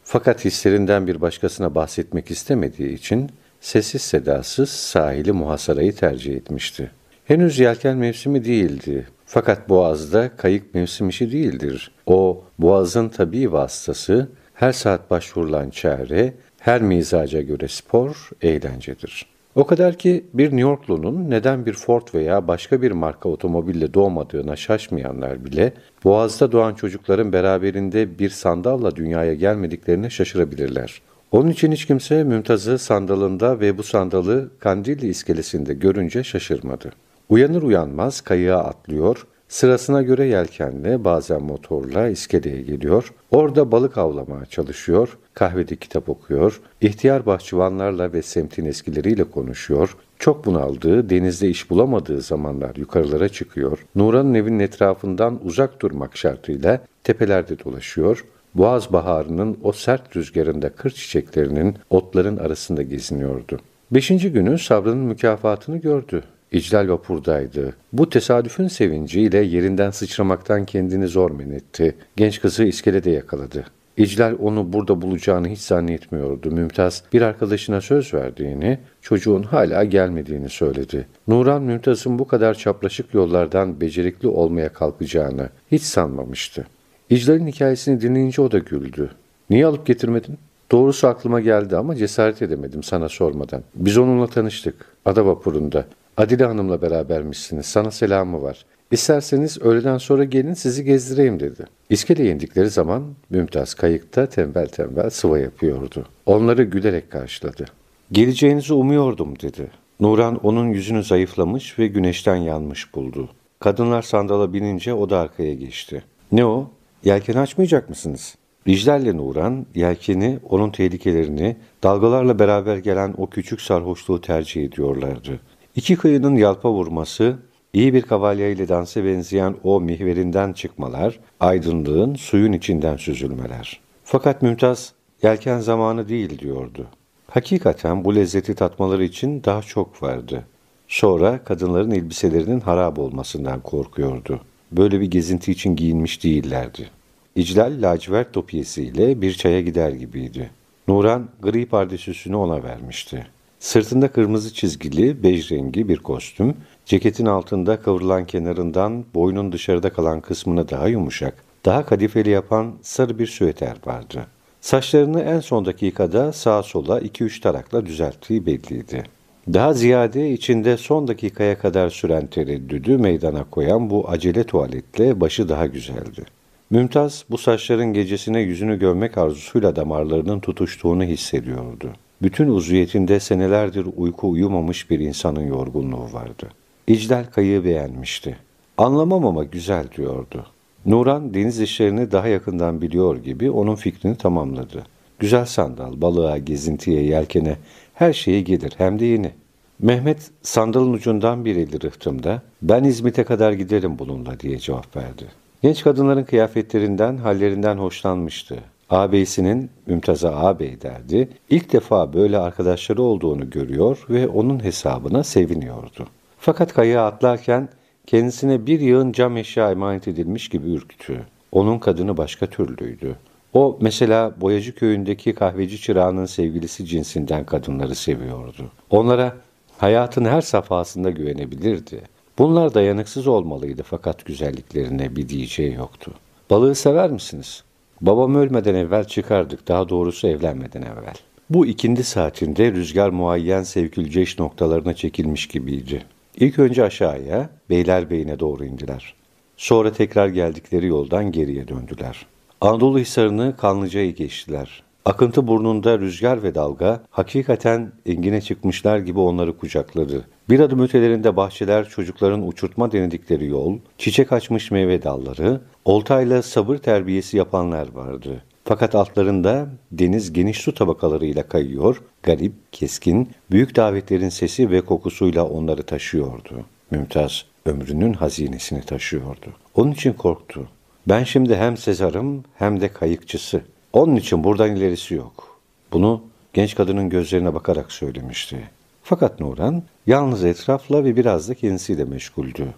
Fakat hislerinden bir başkasına bahsetmek istemediği için sessiz sedasız sahili muhasarayı tercih etmişti. Henüz yelken mevsimi değildi. Fakat boğazda kayık mevsim işi değildir. O boğazın tabii vasıtası, her saat başvurulan çare, her mizaca göre spor, eğlencedir. O kadar ki bir New Yorklu'nun neden bir Ford veya başka bir marka otomobille doğmadığına şaşmayanlar bile, Boğaz'da doğan çocukların beraberinde bir sandalla dünyaya gelmediklerine şaşırabilirler. Onun için hiç kimse Mümtaz'ı sandalında ve bu sandalı Kandilli iskelesinde görünce şaşırmadı. Uyanır uyanmaz kayığa atlıyor, sırasına göre yelkenle bazen motorla iskeleye geliyor, orada balık avlamaya çalışıyor, kahvede kitap okuyor, ihtiyar bahçıvanlarla ve semtin eskileriyle konuşuyor, çok bunaldığı, denizde iş bulamadığı zamanlar yukarılara çıkıyor, Nuran'ın evinin etrafından uzak durmak şartıyla tepelerde dolaşıyor, Boğaz baharının o sert rüzgarında kır çiçeklerinin otların arasında geziniyordu. Beşinci günü sabrının mükafatını gördü. İclal vapurdaydı. Bu tesadüfün sevinciyle yerinden sıçramaktan kendini zor men etti. Genç kızı iskelede yakaladı. İclal onu burada bulacağını hiç zannetmiyordu. Mümtaz bir arkadaşına söz verdiğini, çocuğun hala gelmediğini söyledi. Nuran Mümtaz'ın bu kadar çapraşık yollardan becerikli olmaya kalkacağını hiç sanmamıştı. İclal'in hikayesini dinleyince o da güldü. Niye alıp getirmedin? Doğrusu aklıma geldi ama cesaret edemedim sana sormadan. Biz onunla tanıştık. Ada vapurunda. Adile Hanım'la berabermişsiniz. Sana selamı var. İsterseniz öğleden sonra gelin sizi gezdireyim dedi. İskeleye indikleri zaman Mümtaz kayıkta tembel tembel sıva yapıyordu. Onları gülerek karşıladı. Geleceğinizi umuyordum dedi. Nuran onun yüzünü zayıflamış ve güneşten yanmış buldu. Kadınlar sandala binince o da arkaya geçti. Ne o? Yelken açmayacak mısınız? Riclerle Nuran, yelkeni, onun tehlikelerini, dalgalarla beraber gelen o küçük sarhoşluğu tercih ediyorlardı. İki kıyının yalpa vurması, iyi bir kavalye ile dansa benzeyen o mihverinden çıkmalar, aydınlığın suyun içinden süzülmeler. Fakat Mümtaz, yelken zamanı değil diyordu. Hakikaten bu lezzeti tatmaları için daha çok vardı. Sonra kadınların elbiselerinin harap olmasından korkuyordu. Böyle bir gezinti için giyinmiş değillerdi. İclal lacivert topiyesiyle bir çaya gider gibiydi. Nuran gri pardesüsünü ona vermişti. Sırtında kırmızı çizgili, bej rengi bir kostüm, ceketin altında kıvrılan kenarından boynun dışarıda kalan kısmını daha yumuşak, daha kadifeli yapan sarı bir süeter vardı. Saçlarını en son dakikada sağa sola iki üç tarakla düzelttiği belliydi. Daha ziyade içinde son dakikaya kadar süren tereddüdü meydana koyan bu acele tuvaletle başı daha güzeldi. Mümtaz bu saçların gecesine yüzünü görmek arzusuyla damarlarının tutuştuğunu hissediyordu. Bütün uzviyetinde senelerdir uyku uyumamış bir insanın yorgunluğu vardı. İcdal kayığı beğenmişti. Anlamam ama güzel diyordu. Nuran deniz işlerini daha yakından biliyor gibi onun fikrini tamamladı. Güzel sandal, balığa, gezintiye, yelkene her şeyi gelir hem de yeni. Mehmet sandalın ucundan bir eli rıhtımda ben İzmit'e kadar giderim bununla diye cevap verdi. Genç kadınların kıyafetlerinden, hallerinden hoşlanmıştı. Ağabeyisinin Mümtaz'a ağabey derdi. İlk defa böyle arkadaşları olduğunu görüyor ve onun hesabına seviniyordu. Fakat kayığa atlarken kendisine bir yığın cam eşya emanet edilmiş gibi ürktü. Onun kadını başka türlüydü. O mesela Boyacı köyündeki kahveci çırağının sevgilisi cinsinden kadınları seviyordu. Onlara hayatın her safhasında güvenebilirdi. Bunlar dayanıksız olmalıydı fakat güzelliklerine bir diyeceği yoktu. Balığı sever misiniz? Babam ölmeden evvel çıkardık, daha doğrusu evlenmeden evvel. Bu ikindi saatinde rüzgar muayyen sevkülceş noktalarına çekilmiş gibiydi. İlk önce aşağıya, Beylerbeyi'ne doğru indiler. Sonra tekrar geldikleri yoldan geriye döndüler. Anadolu Hisarı'nı Kanlıca'yı geçtiler. Akıntı burnunda rüzgar ve dalga hakikaten engine çıkmışlar gibi onları kucakladı. Bir adım ötelerinde bahçeler çocukların uçurtma denedikleri yol, çiçek açmış meyve dalları, oltayla sabır terbiyesi yapanlar vardı. Fakat altlarında deniz geniş su tabakalarıyla kayıyor, garip, keskin, büyük davetlerin sesi ve kokusuyla onları taşıyordu. Mümtaz ömrünün hazinesini taşıyordu. Onun için korktu. Ben şimdi hem Sezar'ım hem de kayıkçısı. Onun için buradan ilerisi yok. Bunu genç kadının gözlerine bakarak söylemişti. Fakat Nuran yalnız etrafla ve biraz da kendisiyle meşguldü.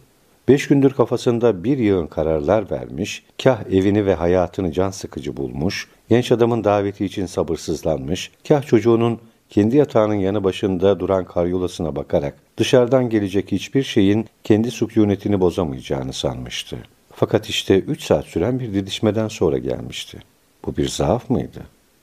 Beş gündür kafasında bir yığın kararlar vermiş, kah evini ve hayatını can sıkıcı bulmuş, genç adamın daveti için sabırsızlanmış, kah çocuğunun kendi yatağının yanı başında duran karyolasına bakarak dışarıdan gelecek hiçbir şeyin kendi sükunetini bozamayacağını sanmıştı. Fakat işte üç saat süren bir didişmeden sonra gelmişti. Bu bir zaaf mıydı?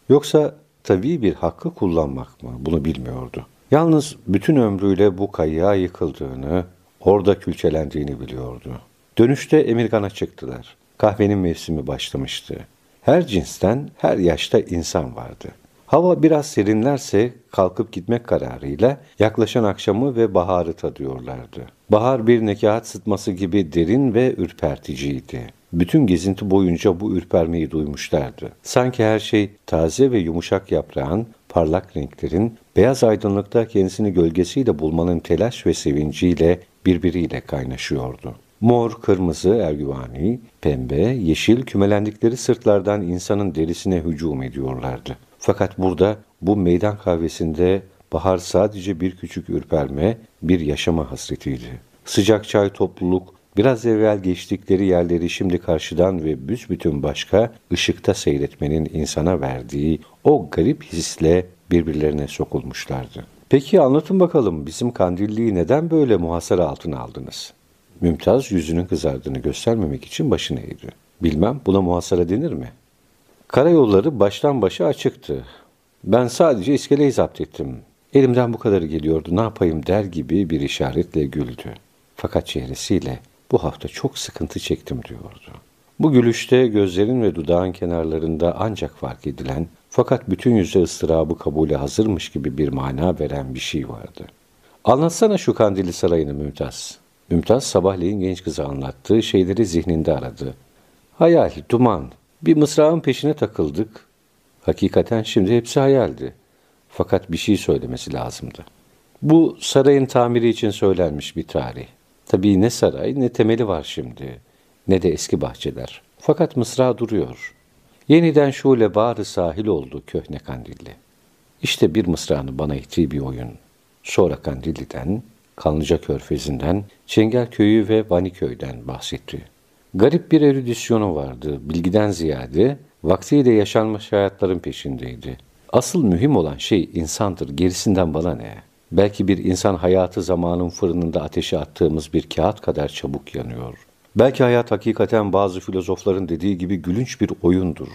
Yoksa tabii bir hakkı kullanmak mı? Bunu bilmiyordu. Yalnız bütün ömrüyle bu kayığa yıkıldığını, orada külçelendiğini biliyordu. Dönüşte Emirgan'a çıktılar. Kahvenin mevsimi başlamıştı. Her cinsten, her yaşta insan vardı. Hava biraz serinlerse kalkıp gitmek kararıyla yaklaşan akşamı ve baharı tadıyorlardı. Bahar bir nekahat sıtması gibi derin ve ürperticiydi. Bütün gezinti boyunca bu ürpermeyi duymuşlardı. Sanki her şey taze ve yumuşak yaprağın, parlak renklerin, beyaz aydınlıkta kendisini gölgesiyle bulmanın telaş ve sevinciyle birbiriyle kaynaşıyordu. Mor, kırmızı, ergüvani, pembe, yeşil kümelendikleri sırtlardan insanın derisine hücum ediyorlardı. Fakat burada bu meydan kahvesinde bahar sadece bir küçük ürperme, bir yaşama hasretiydi. Sıcak çay topluluk, biraz evvel geçtikleri yerleri şimdi karşıdan ve büsbütün başka ışıkta seyretmenin insana verdiği o garip hisle birbirlerine sokulmuşlardı. Peki anlatın bakalım bizim kandilliyi neden böyle muhasara altına aldınız? Mümtaz yüzünün kızardığını göstermemek için başını eğdi. Bilmem buna muhasara denir mi? Karayolları baştan başa açıktı. Ben sadece iskeleyi zapt ettim. Elimden bu kadarı geliyordu ne yapayım der gibi bir işaretle güldü. Fakat çehresiyle bu hafta çok sıkıntı çektim diyordu. Bu gülüşte gözlerin ve dudağın kenarlarında ancak fark edilen fakat bütün yüze ıstırabı kabule hazırmış gibi bir mana veren bir şey vardı. Anlatsana şu kandili sarayını Mümtaz. Mümtaz sabahleyin genç kıza anlattığı şeyleri zihninde aradı. Hayal, duman. Bir mısrağın peşine takıldık. Hakikaten şimdi hepsi hayaldi. Fakat bir şey söylemesi lazımdı. Bu sarayın tamiri için söylenmiş bir tarih. Tabii ne saray ne temeli var şimdi. Ne de eski bahçeler. Fakat mısra duruyor. Yeniden şule bağrı sahil oldu köhne kandilli. İşte bir mısranı bana ettiği bir oyun. Sonra Kandilli'den, Kanlıca Körfezi'nden, Çengelköy'ü ve Vaniköy'den bahsetti. Garip bir erüdisyonu vardı. Bilgiden ziyade vaktiyle yaşanmış hayatların peşindeydi. Asıl mühim olan şey insandır. Gerisinden bana ne? Belki bir insan hayatı zamanın fırınında ateşe attığımız bir kağıt kadar çabuk yanıyor. Belki hayat hakikaten bazı filozofların dediği gibi gülünç bir oyundur.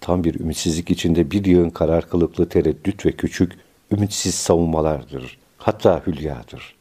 Tam bir ümitsizlik içinde bir yığın karar kılıklı tereddüt ve küçük, ümitsiz savunmalardır. Hatta hülyadır.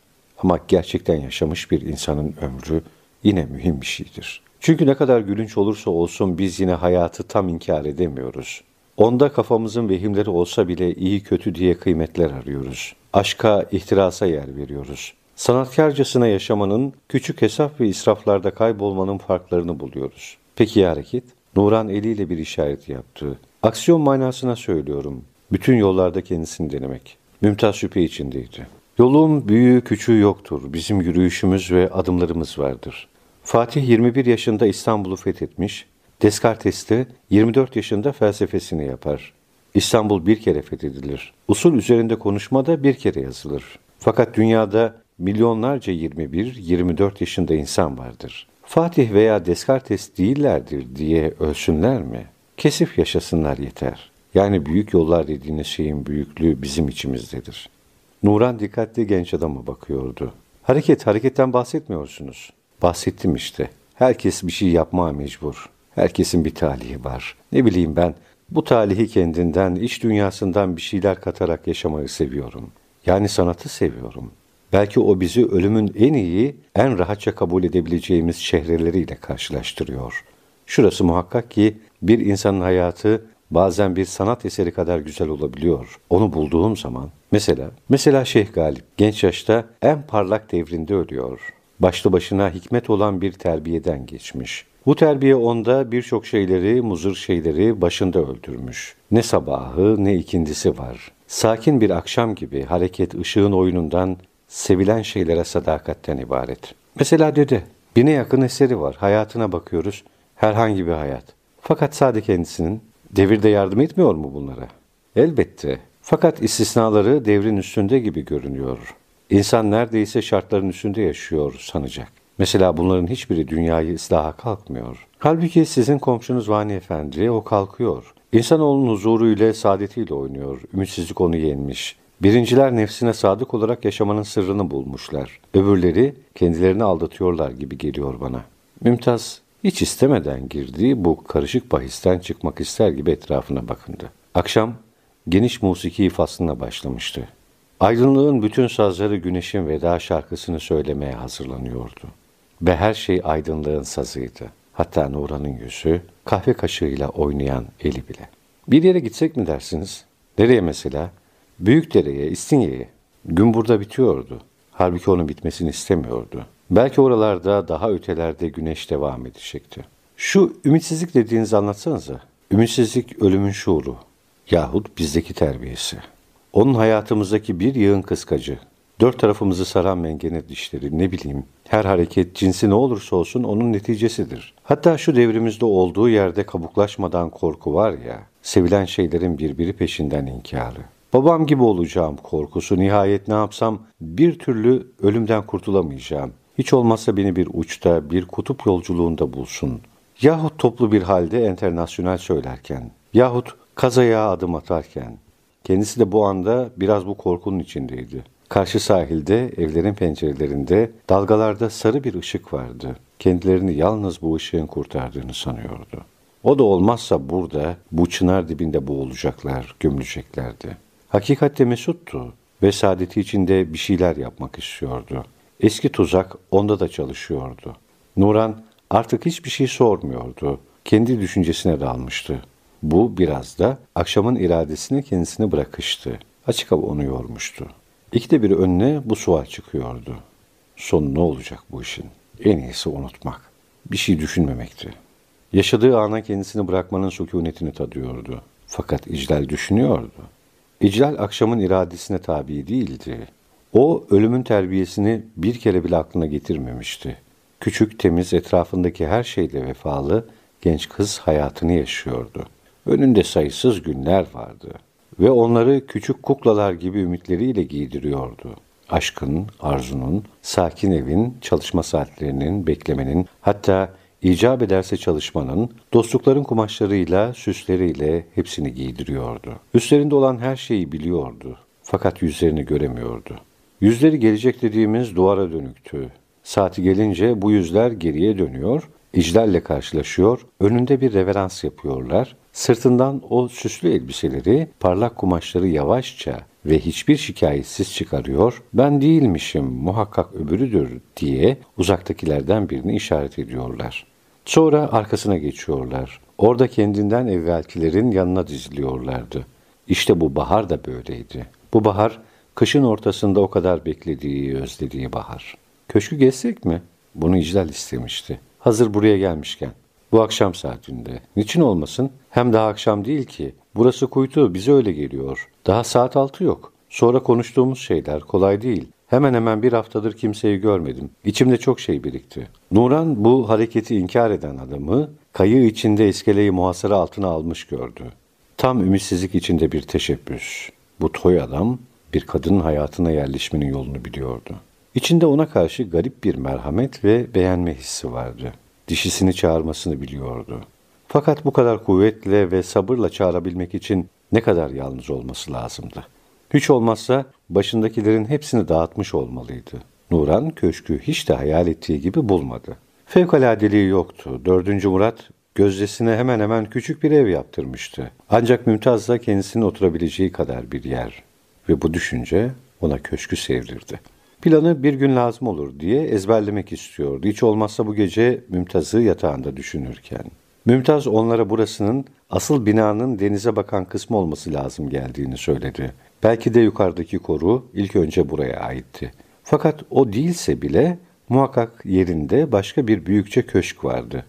Ama gerçekten yaşamış bir insanın ömrü yine mühim bir şeydir. Çünkü ne kadar gülünç olursa olsun biz yine hayatı tam inkar edemiyoruz. Onda kafamızın vehimleri olsa bile iyi kötü diye kıymetler arıyoruz. Aşka, ihtirasa yer veriyoruz. Sanatkarcasına yaşamanın, küçük hesap ve israflarda kaybolmanın farklarını buluyoruz. Peki ya hareket? Nuran eliyle bir işaret yaptı. Aksiyon manasına söylüyorum. Bütün yollarda kendisini denemek. Mümtaz şüphe içindeydi. Yolun büyüğü küçüğü yoktur. Bizim yürüyüşümüz ve adımlarımız vardır. Fatih 21 yaşında İstanbul'u fethetmiş, Descartes de 24 yaşında felsefesini yapar. İstanbul bir kere fethedilir. Usul üzerinde konuşma da bir kere yazılır. Fakat dünyada milyonlarca 21-24 yaşında insan vardır. Fatih veya Descartes değillerdir diye ölsünler mi? Kesif yaşasınlar yeter. Yani büyük yollar dediğiniz şeyin büyüklüğü bizim içimizdedir. Nuran dikkatli genç adama bakıyordu. Hareket, hareketten bahsetmiyorsunuz. Bahsettim işte. Herkes bir şey yapmaya mecbur. Herkesin bir talihi var. Ne bileyim ben, bu talihi kendinden, iç dünyasından bir şeyler katarak yaşamayı seviyorum. Yani sanatı seviyorum. Belki o bizi ölümün en iyi, en rahatça kabul edebileceğimiz şehreleriyle karşılaştırıyor. Şurası muhakkak ki bir insanın hayatı bazen bir sanat eseri kadar güzel olabiliyor. Onu bulduğum zaman mesela mesela Şeyh Galip genç yaşta en parlak devrinde ölüyor. Başlı başına hikmet olan bir terbiyeden geçmiş. Bu terbiye onda birçok şeyleri, muzır şeyleri başında öldürmüş. Ne sabahı ne ikindisi var. Sakin bir akşam gibi hareket ışığın oyunundan sevilen şeylere sadakatten ibaret. Mesela dede, bine yakın eseri var. Hayatına bakıyoruz. Herhangi bir hayat. Fakat sade kendisinin devirde yardım etmiyor mu bunlara? Elbette. Fakat istisnaları devrin üstünde gibi görünüyor. İnsan neredeyse şartların üstünde yaşıyor sanacak. Mesela bunların hiçbiri dünyayı ıslaha kalkmıyor. Halbuki sizin komşunuz Vani Efendi o kalkıyor. İnsanoğlunun huzuruyla, saadetiyle oynuyor. Ümitsizlik onu yenmiş. Birinciler nefsine sadık olarak yaşamanın sırrını bulmuşlar. Öbürleri kendilerini aldatıyorlar gibi geliyor bana. Mümtaz hiç istemeden girdiği bu karışık bahisten çıkmak ister gibi etrafına bakındı. Akşam geniş musiki faslına başlamıştı. Aydınlığın bütün sazları güneşin veda şarkısını söylemeye hazırlanıyordu. Ve her şey aydınlığın sazıydı. Hatta Nuran'ın yüzü, kahve kaşığıyla oynayan eli bile. Bir yere gitsek mi dersiniz? Nereye mesela? Büyükdere'ye, İstinye'ye. Gün burada bitiyordu. Halbuki onun bitmesini istemiyordu. Belki oralarda daha ötelerde güneş devam edecekti. Şu ümitsizlik dediğinizi anlatsanıza. Ümitsizlik ölümün şuuru yahut bizdeki terbiyesi. Onun hayatımızdaki bir yığın kıskacı, dört tarafımızı saran mengene dişleri, ne bileyim, her hareket cinsi ne olursa olsun onun neticesidir. Hatta şu devrimizde olduğu yerde kabuklaşmadan korku var ya, sevilen şeylerin birbiri peşinden inkarı. Babam gibi olacağım korkusu, nihayet ne yapsam bir türlü ölümden kurtulamayacağım. Hiç olmazsa beni bir uçta, bir kutup yolculuğunda bulsun. Yahut toplu bir halde enternasyonel söylerken, yahut kazaya adım atarken. Kendisi de bu anda biraz bu korkunun içindeydi. Karşı sahilde, evlerin pencerelerinde, dalgalarda sarı bir ışık vardı. Kendilerini yalnız bu ışığın kurtardığını sanıyordu. O da olmazsa burada, bu çınar dibinde boğulacaklar, gömüleceklerdi. Hakikatte mesuttu ve saadeti içinde bir şeyler yapmak istiyordu. Eski tuzak onda da çalışıyordu. Nuran artık hiçbir şey sormuyordu. Kendi düşüncesine dalmıştı. Bu biraz da akşamın iradesini kendisine bırakıştı. Açık hava onu yormuştu. İkide bir önüne bu sual çıkıyordu. Sonu ne olacak bu işin? En iyisi unutmak. Bir şey düşünmemekti. Yaşadığı ana kendisini bırakmanın sükunetini tadıyordu. Fakat İclal düşünüyordu. İclal akşamın iradesine tabi değildi. O ölümün terbiyesini bir kere bile aklına getirmemişti. Küçük, temiz, etrafındaki her şeyle vefalı genç kız hayatını yaşıyordu.'' Önünde sayısız günler vardı ve onları küçük kuklalar gibi ümitleriyle giydiriyordu. Aşkın, arzunun, sakin evin, çalışma saatlerinin, beklemenin, hatta icap ederse çalışmanın, dostlukların kumaşlarıyla, süsleriyle hepsini giydiriyordu. Üstlerinde olan her şeyi biliyordu. Fakat yüzlerini göremiyordu. Yüzleri gelecek dediğimiz duvara dönüktü. Saati gelince bu yüzler geriye dönüyor, iclalle karşılaşıyor, önünde bir reverans yapıyorlar Sırtından o süslü elbiseleri, parlak kumaşları yavaşça ve hiçbir şikayetsiz çıkarıyor, ben değilmişim muhakkak öbürüdür diye uzaktakilerden birini işaret ediyorlar. Sonra arkasına geçiyorlar. Orada kendinden evvelkilerin yanına diziliyorlardı. İşte bu bahar da böyleydi. Bu bahar, kışın ortasında o kadar beklediği, özlediği bahar. Köşkü gezsek mi? Bunu iclal istemişti. Hazır buraya gelmişken. Bu akşam saatinde. Niçin olmasın? Hem daha akşam değil ki. Burası kuytu, bize öyle geliyor. Daha saat altı yok. Sonra konuştuğumuz şeyler kolay değil. Hemen hemen bir haftadır kimseyi görmedim. İçimde çok şey birikti. Nuran bu hareketi inkar eden adamı kayı içinde iskeleyi muhasara altına almış gördü. Tam ümitsizlik içinde bir teşebbüs. Bu toy adam bir kadının hayatına yerleşmenin yolunu biliyordu. İçinde ona karşı garip bir merhamet ve beğenme hissi vardı dişisini çağırmasını biliyordu. Fakat bu kadar kuvvetle ve sabırla çağırabilmek için ne kadar yalnız olması lazımdı. Hiç olmazsa başındakilerin hepsini dağıtmış olmalıydı. Nuran köşkü hiç de hayal ettiği gibi bulmadı. Fevkaladeliği yoktu. Dördüncü Murat gözdesine hemen hemen küçük bir ev yaptırmıştı. Ancak Mümtaz da kendisinin oturabileceği kadar bir yer. Ve bu düşünce ona köşkü sevdirdi. Planı bir gün lazım olur diye ezberlemek istiyordu. Hiç olmazsa bu gece Mümtaz'ı yatağında düşünürken. Mümtaz onlara burasının asıl binanın denize bakan kısmı olması lazım geldiğini söyledi. Belki de yukarıdaki koru ilk önce buraya aitti. Fakat o değilse bile muhakkak yerinde başka bir büyükçe köşk vardı.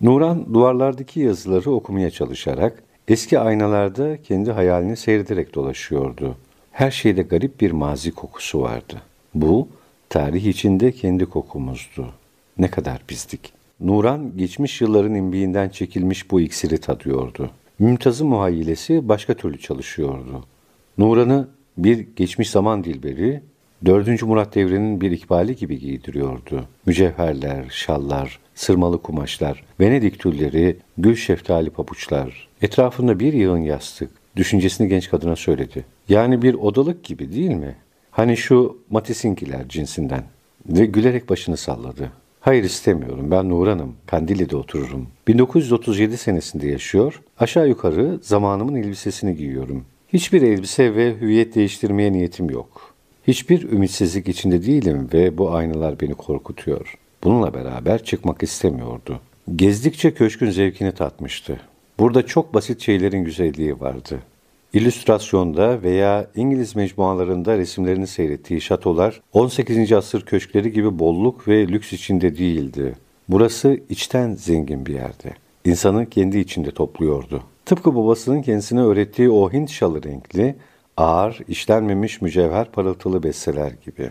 Nuran duvarlardaki yazıları okumaya çalışarak eski aynalarda kendi hayalini seyrederek dolaşıyordu. Her şeyde garip bir mazi kokusu vardı. Bu, tarih içinde kendi kokumuzdu. Ne kadar bizdik. Nuran, geçmiş yılların imbiğinden çekilmiş bu iksiri tadıyordu. Mümtaz'ın muhayyilesi başka türlü çalışıyordu. Nuran'ı bir geçmiş zaman dilberi, 4. Murat devrinin bir ikbali gibi giydiriyordu. Mücevherler, şallar, sırmalı kumaşlar, Venedik tülleri, gül şeftali papuçlar, etrafında bir yığın yastık, düşüncesini genç kadına söyledi. Yani bir odalık gibi değil mi? Hani şu Matis'inkiler cinsinden. Ve gülerek başını salladı. Hayır istemiyorum. Ben Nuran'ım. Kandilli'de otururum. 1937 senesinde yaşıyor. Aşağı yukarı zamanımın elbisesini giyiyorum. Hiçbir elbise ve hüviyet değiştirmeye niyetim yok. Hiçbir ümitsizlik içinde değilim ve bu aynalar beni korkutuyor. Bununla beraber çıkmak istemiyordu. Gezdikçe köşkün zevkini tatmıştı. Burada çok basit şeylerin güzelliği vardı. İllüstrasyonda veya İngiliz mecmualarında resimlerini seyrettiği şatolar 18. asır köşkleri gibi bolluk ve lüks içinde değildi. Burası içten zengin bir yerdi. İnsanı kendi içinde topluyordu. Tıpkı babasının kendisine öğrettiği o Hint şalı renkli, ağır, işlenmemiş mücevher parıltılı besteler gibi.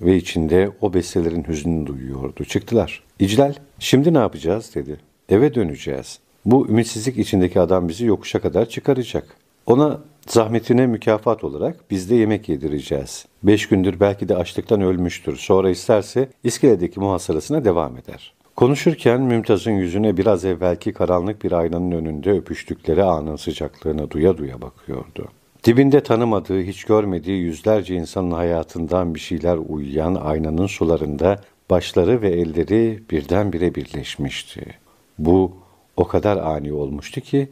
Ve içinde o bestelerin hüznünü duyuyordu. Çıktılar. İclal, şimdi ne yapacağız dedi. Eve döneceğiz. Bu ümitsizlik içindeki adam bizi yokuşa kadar çıkaracak. Ona zahmetine mükafat olarak biz de yemek yedireceğiz. Beş gündür belki de açlıktan ölmüştür. Sonra isterse iskeledeki muhasarasına devam eder. Konuşurken Mümtaz'ın yüzüne biraz evvelki karanlık bir aynanın önünde öpüştükleri anın sıcaklığını duya duya bakıyordu. Dibinde tanımadığı, hiç görmediği yüzlerce insanın hayatından bir şeyler uyuyan aynanın sularında başları ve elleri birdenbire birleşmişti. Bu o kadar ani olmuştu ki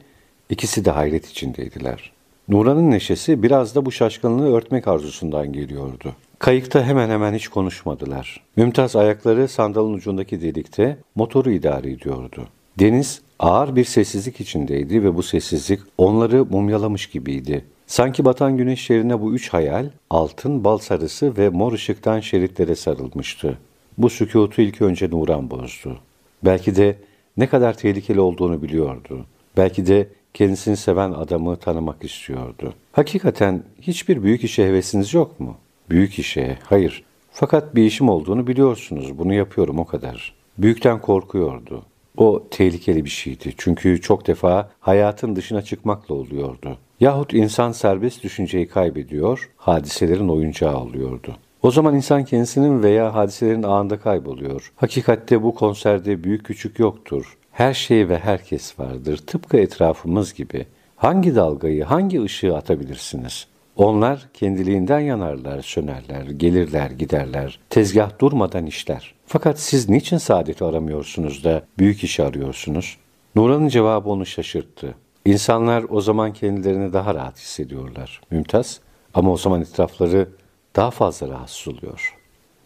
ikisi de hayret içindeydiler. Nuran'ın neşesi biraz da bu şaşkınlığı örtmek arzusundan geliyordu. Kayıkta hemen hemen hiç konuşmadılar. Mümtaz ayakları sandalın ucundaki delikte motoru idare ediyordu. Deniz ağır bir sessizlik içindeydi ve bu sessizlik onları mumyalamış gibiydi. Sanki batan güneş yerine bu üç hayal altın, bal sarısı ve mor ışıktan şeritlere sarılmıştı. Bu sükutu ilk önce Nuran bozdu. Belki de ne kadar tehlikeli olduğunu biliyordu. Belki de kendisini seven adamı tanımak istiyordu. Hakikaten hiçbir büyük işe hevesiniz yok mu? Büyük işe, hayır. Fakat bir işim olduğunu biliyorsunuz. Bunu yapıyorum o kadar. Büyükten korkuyordu. O tehlikeli bir şeydi. Çünkü çok defa hayatın dışına çıkmakla oluyordu. Yahut insan serbest düşünceyi kaybediyor, hadiselerin oyuncağı oluyordu. O zaman insan kendisinin veya hadiselerin ağında kayboluyor. Hakikatte bu konserde büyük küçük yoktur. Her şey ve herkes vardır. Tıpkı etrafımız gibi. Hangi dalgayı, hangi ışığı atabilirsiniz? Onlar kendiliğinden yanarlar, sönerler, gelirler, giderler. Tezgah durmadan işler. Fakat siz niçin saadeti aramıyorsunuz da büyük işi arıyorsunuz? Nuran'ın cevabı onu şaşırttı. İnsanlar o zaman kendilerini daha rahat hissediyorlar. Mümtaz ama o zaman etrafları daha fazla rahatsız oluyor.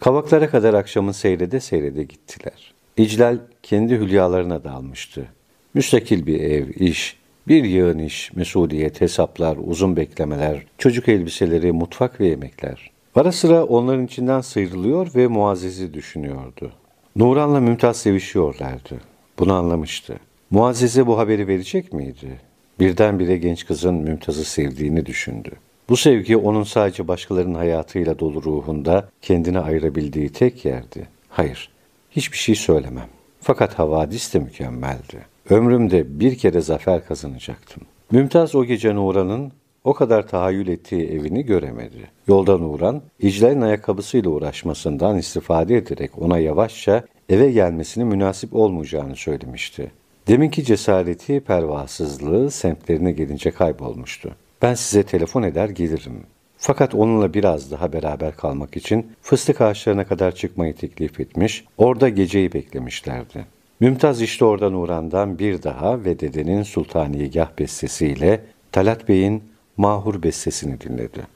Kavaklara kadar akşamın seyrede seyrede gittiler. İclal kendi hülyalarına dalmıştı. Müstakil bir ev, iş, bir yığın iş, mesuliyet, hesaplar, uzun beklemeler, çocuk elbiseleri, mutfak ve yemekler. Ara sıra onların içinden sıyrılıyor ve Muazzez'i düşünüyordu. Nuran'la Mümtaz sevişiyorlardı. Bunu anlamıştı. Muazzez'e bu haberi verecek miydi? Birdenbire genç kızın Mümtaz'ı sevdiğini düşündü. Bu sevgi onun sadece başkalarının hayatıyla dolu ruhunda kendini ayırabildiği tek yerdi. Hayır, hiçbir şey söylemem. Fakat havadis de mükemmeldi. Ömrümde bir kere zafer kazanacaktım. Mümtaz o gece Nuran'ın o kadar tahayyül ettiği evini göremedi. Yolda Nuran, İclal'in ayakkabısıyla uğraşmasından istifade ederek ona yavaşça eve gelmesini münasip olmayacağını söylemişti. Deminki cesareti, pervasızlığı semtlerine gelince kaybolmuştu. Ben size telefon eder gelirim. Fakat onunla biraz daha beraber kalmak için fıstık ağaçlarına kadar çıkmayı teklif etmiş, orada geceyi beklemişlerdi. Mümtaz işte orada Nuran'dan bir daha ve dedenin Sultaniyegah bestesiyle Talat Bey'in Mahur bestesini dinledi.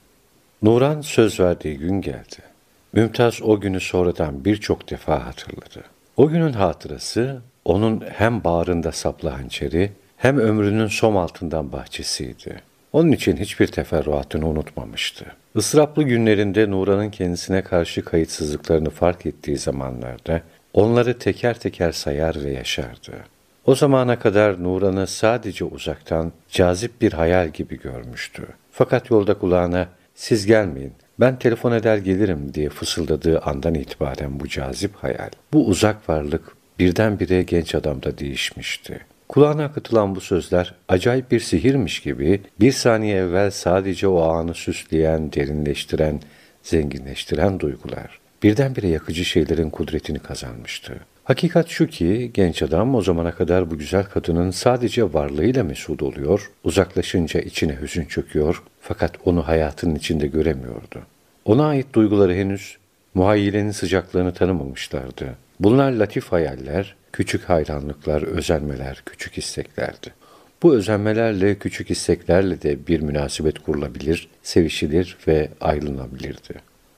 Nuran söz verdiği gün geldi. Mümtaz o günü sonradan birçok defa hatırladı. O günün hatırası onun hem bağrında saplı hançeri hem ömrünün som altından bahçesiydi. Onun için hiçbir teferruatını unutmamıştı. Israplı günlerinde Nuran'ın kendisine karşı kayıtsızlıklarını fark ettiği zamanlarda onları teker teker sayar ve yaşardı. O zamana kadar Nuran'ı sadece uzaktan cazip bir hayal gibi görmüştü. Fakat yolda kulağına siz gelmeyin ben telefon eder gelirim diye fısıldadığı andan itibaren bu cazip hayal, bu uzak varlık birdenbire genç adamda değişmişti. Kulağına akıtılan bu sözler acayip bir sihirmiş gibi bir saniye evvel sadece o anı süsleyen, derinleştiren, zenginleştiren duygular birdenbire yakıcı şeylerin kudretini kazanmıştı. Hakikat şu ki genç adam o zamana kadar bu güzel kadının sadece varlığıyla mesut oluyor, uzaklaşınca içine hüzün çöküyor fakat onu hayatının içinde göremiyordu. Ona ait duyguları henüz muhayyilenin sıcaklığını tanımamışlardı. Bunlar latif hayaller, küçük hayranlıklar, özenmeler, küçük isteklerdi. Bu özenmelerle, küçük isteklerle de bir münasebet kurulabilir, sevişilir ve ayrılabilirdi.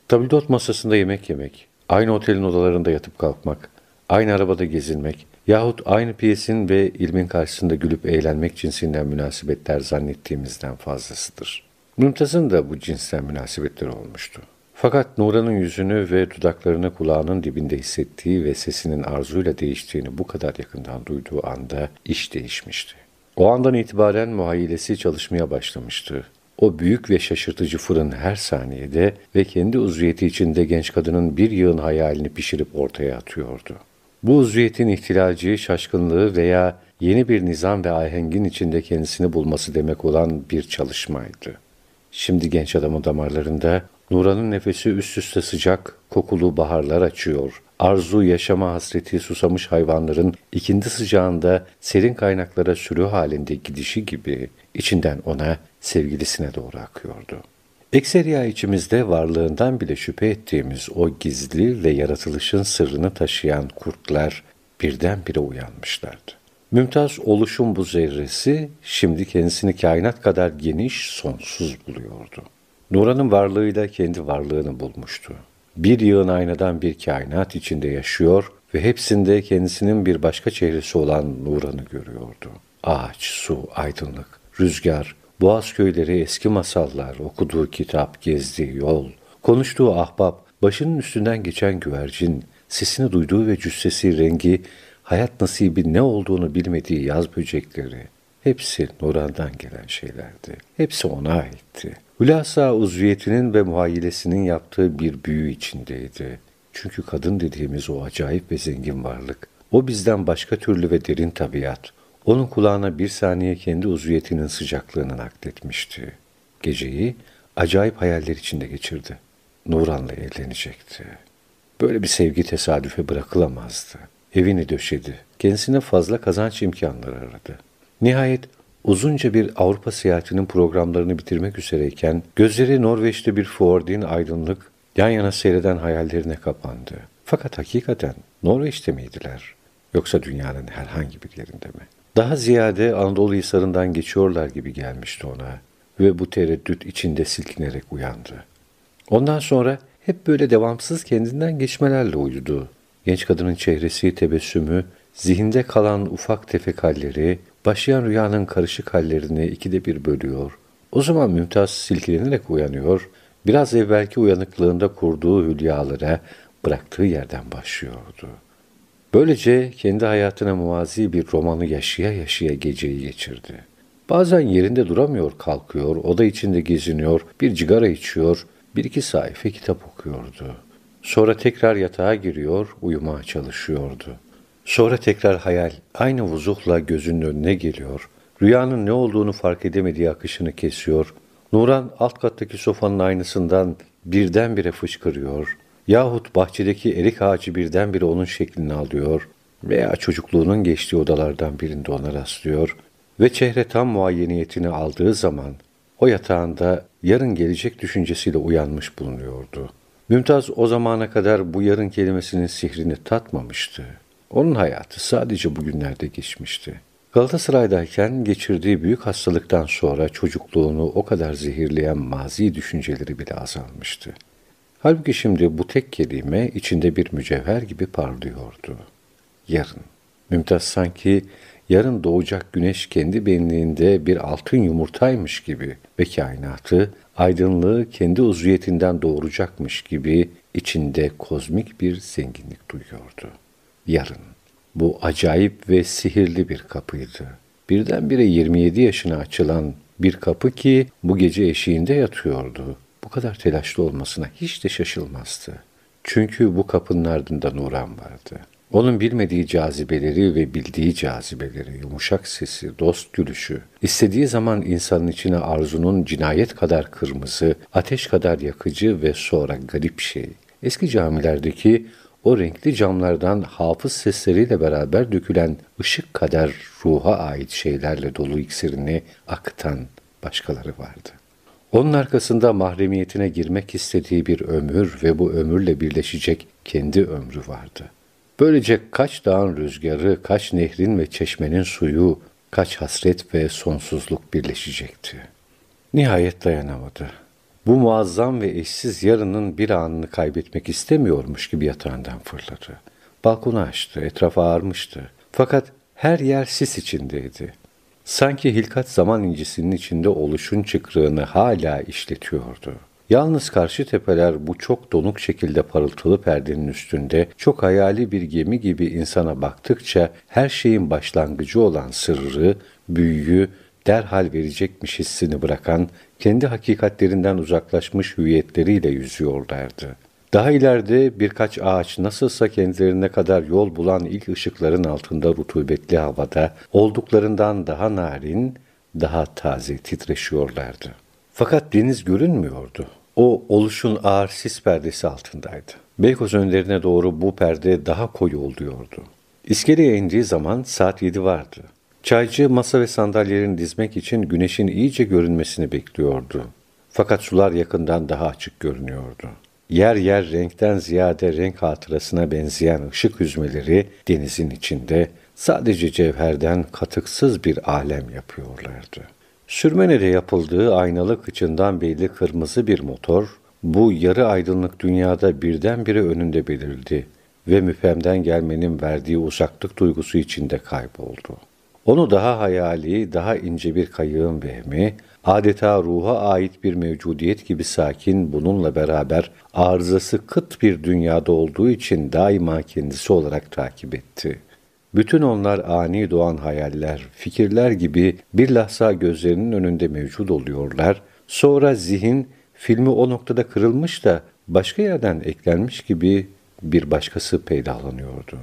Tabildot masasında yemek yemek, aynı otelin odalarında yatıp kalkmak, aynı arabada gezinmek yahut aynı piyesin ve ilmin karşısında gülüp eğlenmek cinsinden münasebetler zannettiğimizden fazlasıdır. Mümtaz'ın da bu cinsten münasebetleri olmuştu. Fakat Nura'nın yüzünü ve dudaklarını kulağının dibinde hissettiği ve sesinin arzuyla değiştiğini bu kadar yakından duyduğu anda iş değişmişti. O andan itibaren muhayyilesi çalışmaya başlamıştı. O büyük ve şaşırtıcı fırın her saniyede ve kendi uzviyeti içinde genç kadının bir yığın hayalini pişirip ortaya atıyordu. Bu uzviyetin ihtilacı, şaşkınlığı veya yeni bir nizam ve ahengin içinde kendisini bulması demek olan bir çalışmaydı. Şimdi genç adamın damarlarında Nura'nın nefesi üst üste sıcak, kokulu baharlar açıyor. Arzu, yaşama hasreti susamış hayvanların ikindi sıcağında serin kaynaklara sürü halinde gidişi gibi içinden ona, sevgilisine doğru akıyordu. Ekseriya içimizde varlığından bile şüphe ettiğimiz o gizli ve yaratılışın sırrını taşıyan kurtlar birdenbire uyanmışlardı. Mümtaz oluşum bu zerresi şimdi kendisini kainat kadar geniş, sonsuz buluyordu. Nura'nın varlığıyla kendi varlığını bulmuştu. Bir yığın aynadan bir kainat içinde yaşıyor ve hepsinde kendisinin bir başka çehresi olan Nura'nı görüyordu. Ağaç, su, aydınlık, rüzgar, boğaz köyleri, eski masallar, okuduğu kitap, gezdiği yol, konuştuğu ahbap, başının üstünden geçen güvercin, sesini duyduğu ve cüssesi, rengi, hayat nasibi ne olduğunu bilmediği yaz böcekleri, hepsi Nuran'dan gelen şeylerdi. Hepsi ona aitti. Hülasa uzviyetinin ve muhayyilesinin yaptığı bir büyü içindeydi. Çünkü kadın dediğimiz o acayip ve zengin varlık, o bizden başka türlü ve derin tabiat, onun kulağına bir saniye kendi uzviyetinin sıcaklığını nakletmişti. Geceyi acayip hayaller içinde geçirdi. Nuran'la evlenecekti. Böyle bir sevgi tesadüfe bırakılamazdı. Evini döşedi. Kendisine fazla kazanç imkanları aradı. Nihayet uzunca bir Avrupa seyahatinin programlarını bitirmek üzereyken gözleri Norveç'te bir Ford'in aydınlık, yan yana seyreden hayallerine kapandı. Fakat hakikaten Norveç'te miydiler? Yoksa dünyanın herhangi bir yerinde mi? Daha ziyade Anadolu Hisarı'ndan geçiyorlar gibi gelmişti ona ve bu tereddüt içinde silkinerek uyandı. Ondan sonra hep böyle devamsız kendinden geçmelerle uyudu. Genç kadının çehresi, tebessümü, zihinde kalan ufak tefek halleri, başlayan rüyanın karışık hallerini ikide bir bölüyor. O zaman Mümtaz silkilenerek uyanıyor, biraz evvelki uyanıklığında kurduğu hülyalara bıraktığı yerden başlıyordu. Böylece kendi hayatına muvazi bir romanı yaşaya yaşaya geceyi geçirdi. Bazen yerinde duramıyor, kalkıyor, oda içinde geziniyor, bir cigara içiyor, bir iki sayfa kitap okuyordu. Sonra tekrar yatağa giriyor, uyumaya çalışıyordu. Sonra tekrar hayal aynı vuzuhla gözünün önüne geliyor. Rüyanın ne olduğunu fark edemediği akışını kesiyor. Nuran alt kattaki sofanın aynısından birdenbire fışkırıyor. Yahut bahçedeki erik ağacı birdenbire onun şeklini alıyor veya çocukluğunun geçtiği odalardan birinde ona rastlıyor ve çehre tam muayyeniyetini aldığı zaman o yatağında yarın gelecek düşüncesiyle uyanmış bulunuyordu. Mümtaz o zamana kadar bu yarın kelimesinin sihrini tatmamıştı. Onun hayatı sadece bugünlerde geçmişti. Galatasaray'dayken geçirdiği büyük hastalıktan sonra çocukluğunu o kadar zehirleyen mazi düşünceleri bile azalmıştı. Halbuki şimdi bu tek kelime içinde bir mücevher gibi parlıyordu. Yarın. Mümtaz sanki yarın doğacak güneş kendi benliğinde bir altın yumurtaymış gibi ve kainatı, aydınlığı kendi uzviyetinden doğuracakmış gibi içinde kozmik bir zenginlik duyuyordu. Yarın. Bu acayip ve sihirli bir kapıydı. Birdenbire 27 yaşına açılan bir kapı ki bu gece eşiğinde yatıyordu bu kadar telaşlı olmasına hiç de şaşılmazdı. Çünkü bu kapının ardında Nuran vardı. Onun bilmediği cazibeleri ve bildiği cazibeleri, yumuşak sesi, dost gülüşü, istediği zaman insanın içine arzunun cinayet kadar kırmızı, ateş kadar yakıcı ve sonra garip şey. Eski camilerdeki o renkli camlardan hafız sesleriyle beraber dökülen ışık kadar ruha ait şeylerle dolu iksirini akıtan başkaları vardı. Onun arkasında mahremiyetine girmek istediği bir ömür ve bu ömürle birleşecek kendi ömrü vardı. Böylece kaç dağın rüzgarı, kaç nehrin ve çeşmenin suyu, kaç hasret ve sonsuzluk birleşecekti. Nihayet dayanamadı. Bu muazzam ve eşsiz yarının bir anını kaybetmek istemiyormuş gibi yatağından fırladı. Balkonu açtı, etraf ağarmıştı. Fakat her yer sis içindeydi. Sanki hilkat zaman incisinin içinde oluşun çıkrığını hala işletiyordu. Yalnız karşı tepeler bu çok donuk şekilde parıltılı perdenin üstünde çok hayali bir gemi gibi insana baktıkça her şeyin başlangıcı olan sırrı, büyüyü derhal verecekmiş hissini bırakan, kendi hakikatlerinden uzaklaşmış hüviyetleriyle yüzüyorlardı. Daha ileride birkaç ağaç nasılsa kendilerine kadar yol bulan ilk ışıkların altında rutubetli havada olduklarından daha narin, daha taze titreşiyorlardı. Fakat deniz görünmüyordu. O oluşun ağır sis perdesi altındaydı. Beykoz önlerine doğru bu perde daha koyu oluyordu. İskeleye indiği zaman saat yedi vardı. Çaycı masa ve sandalyelerini dizmek için güneşin iyice görünmesini bekliyordu. Fakat sular yakından daha açık görünüyordu. Yer yer renkten ziyade renk hatırasına benzeyen ışık hüzmeleri denizin içinde sadece cevherden katıksız bir alem yapıyorlardı. Sürmenede yapıldığı aynalı kıçından belli kırmızı bir motor, bu yarı aydınlık dünyada birdenbire önünde belirdi ve müfemden gelmenin verdiği uzaklık duygusu içinde kayboldu. Onu daha hayali, daha ince bir kayığın vehmi, adeta ruha ait bir mevcudiyet gibi sakin, bununla beraber arızası kıt bir dünyada olduğu için daima kendisi olarak takip etti. Bütün onlar ani doğan hayaller, fikirler gibi bir lahza gözlerinin önünde mevcut oluyorlar. Sonra zihin filmi o noktada kırılmış da başka yerden eklenmiş gibi bir başkası peydahlanıyordu.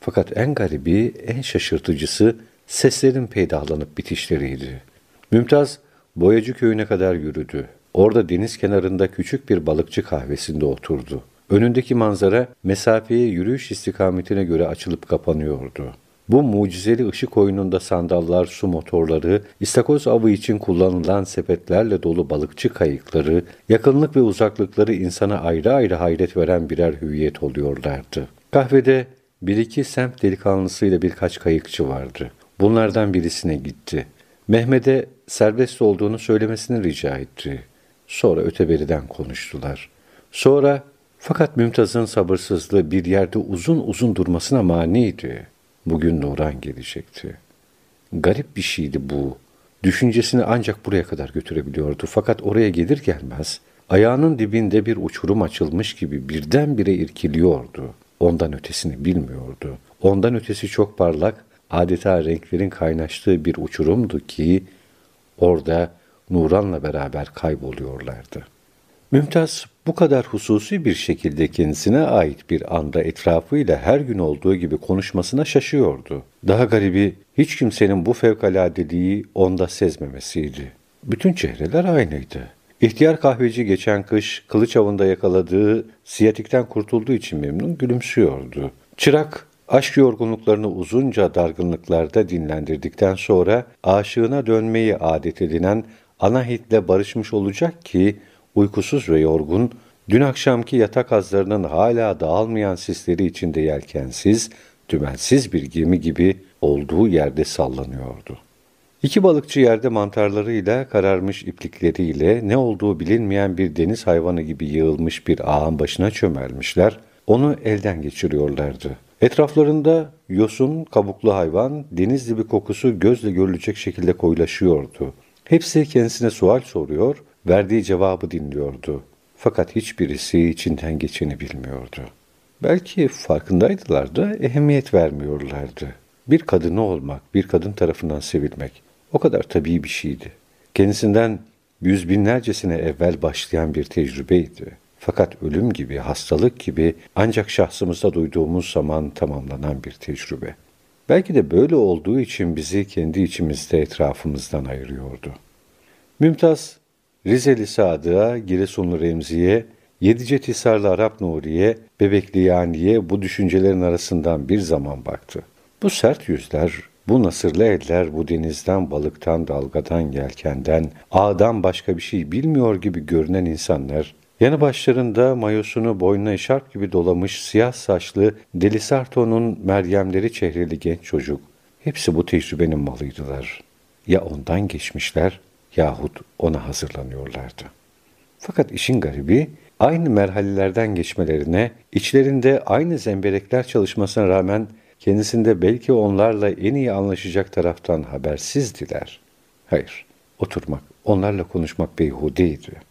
Fakat en garibi, en şaşırtıcısı seslerin peydahlanıp bitişleriydi. Mümtaz Boyacı köyüne kadar yürüdü. Orada deniz kenarında küçük bir balıkçı kahvesinde oturdu. Önündeki manzara mesafeye yürüyüş istikametine göre açılıp kapanıyordu. Bu mucizeli ışık oyununda sandallar, su motorları, istakoz avı için kullanılan sepetlerle dolu balıkçı kayıkları, yakınlık ve uzaklıkları insana ayrı ayrı hayret veren birer hüviyet oluyorlardı. Kahvede bir iki semt delikanlısıyla birkaç kayıkçı vardı. Bunlardan birisine gitti. Mehmet'e serbest olduğunu söylemesini rica etti. Sonra öteberiden konuştular. Sonra fakat Mümtaz'ın sabırsızlığı bir yerde uzun uzun durmasına maniydi. Bugün Nuran gelecekti. Garip bir şeydi bu. Düşüncesini ancak buraya kadar götürebiliyordu. Fakat oraya gelir gelmez ayağının dibinde bir uçurum açılmış gibi birdenbire irkiliyordu. Ondan ötesini bilmiyordu. Ondan ötesi çok parlak, adeta renklerin kaynaştığı bir uçurumdu ki orada Nuran'la beraber kayboluyorlardı. Mümtaz bu kadar hususi bir şekilde kendisine ait bir anda etrafıyla her gün olduğu gibi konuşmasına şaşıyordu. Daha garibi hiç kimsenin bu fevkaladeliği onda sezmemesiydi. Bütün çehreler aynıydı. İhtiyar kahveci geçen kış kılıç avında yakaladığı siyatikten kurtulduğu için memnun gülümsüyordu. Çırak Aşk yorgunluklarını uzunca dargınlıklarda dinlendirdikten sonra aşığına dönmeyi adet edinen Anahit'le barışmış olacak ki uykusuz ve yorgun, dün akşamki yatak azlarının hala dağılmayan sisleri içinde yelkensiz, dümensiz bir gemi gibi olduğu yerde sallanıyordu. İki balıkçı yerde mantarlarıyla, kararmış iplikleriyle ne olduğu bilinmeyen bir deniz hayvanı gibi yığılmış bir ağın başına çömelmişler, onu elden geçiriyorlardı. Etraflarında yosun, kabuklu hayvan, deniz dibi kokusu gözle görülecek şekilde koyulaşıyordu. Hepsi kendisine sual soruyor, verdiği cevabı dinliyordu. Fakat hiçbirisi içinden geçeni bilmiyordu. Belki farkındaydılar da ehemmiyet vermiyorlardı. Bir kadını olmak, bir kadın tarafından sevilmek o kadar tabii bir şeydi. Kendisinden yüz binlercesine evvel başlayan bir tecrübeydi. Fakat ölüm gibi, hastalık gibi ancak şahsımızda duyduğumuz zaman tamamlanan bir tecrübe. Belki de böyle olduğu için bizi kendi içimizde etrafımızdan ayırıyordu. Mümtaz, Rizeli Sadık'a, Giresunlu Remzi'ye Yedice Tisarlı Arap Nuriye, Bebekli Yaniye bu düşüncelerin arasından bir zaman baktı. Bu sert yüzler, bu nasırlı eller bu denizden, balıktan, dalgadan, yelkenden, ağdan başka bir şey bilmiyor gibi görünen insanlar, yanı başlarında mayosunu boynuna eşarp gibi dolamış siyah saçlı Delisarto'nun Meryemleri çehreli genç çocuk, hepsi bu tecrübenin malıydılar. Ya ondan geçmişler yahut ona hazırlanıyorlardı. Fakat işin garibi, aynı merhalelerden geçmelerine, içlerinde aynı zemberekler çalışmasına rağmen kendisinde belki onlarla en iyi anlaşacak taraftan habersizdiler. Hayır, oturmak, onlarla konuşmak beyhudeydi.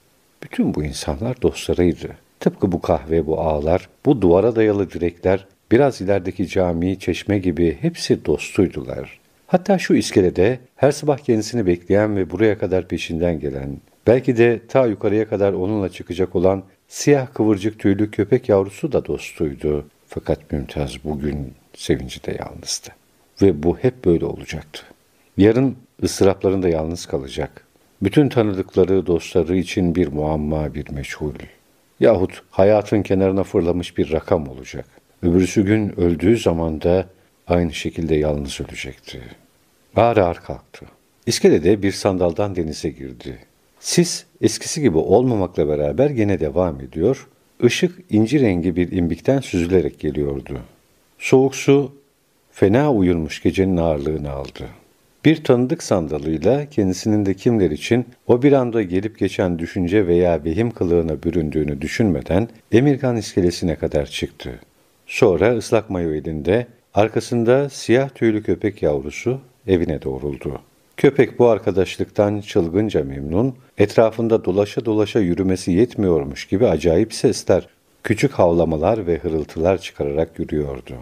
Bütün bu insanlar dostlarıydı. Tıpkı bu kahve, bu ağlar, bu duvara dayalı direkler, biraz ilerideki cami, çeşme gibi hepsi dostuydular. Hatta şu iskelede her sabah kendisini bekleyen ve buraya kadar peşinden gelen, belki de ta yukarıya kadar onunla çıkacak olan siyah kıvırcık tüylü köpek yavrusu da dostuydu. Fakat Mümtaz bugün sevinci de yalnızdı. Ve bu hep böyle olacaktı. Yarın ıstıraplarında yalnız kalacak. Bütün tanıdıkları, dostları için bir muamma, bir meçhul. Yahut hayatın kenarına fırlamış bir rakam olacak. Öbürsü gün öldüğü zaman da aynı şekilde yalnız ölecekti. Ağır ağır kalktı. İskelede bir sandaldan denize girdi. Sis eskisi gibi olmamakla beraber gene devam ediyor. Işık inci rengi bir imbikten süzülerek geliyordu. Soğuk su fena uyurmuş gecenin ağırlığını aldı. Bir tanıdık sandalıyla kendisinin de kimler için o bir anda gelip geçen düşünce veya vehim kılığına büründüğünü düşünmeden Emirgan iskelesine kadar çıktı. Sonra ıslak mayo elinde, arkasında siyah tüylü köpek yavrusu evine doğruldu. Köpek bu arkadaşlıktan çılgınca memnun, etrafında dolaşa dolaşa yürümesi yetmiyormuş gibi acayip sesler, küçük havlamalar ve hırıltılar çıkararak yürüyordu.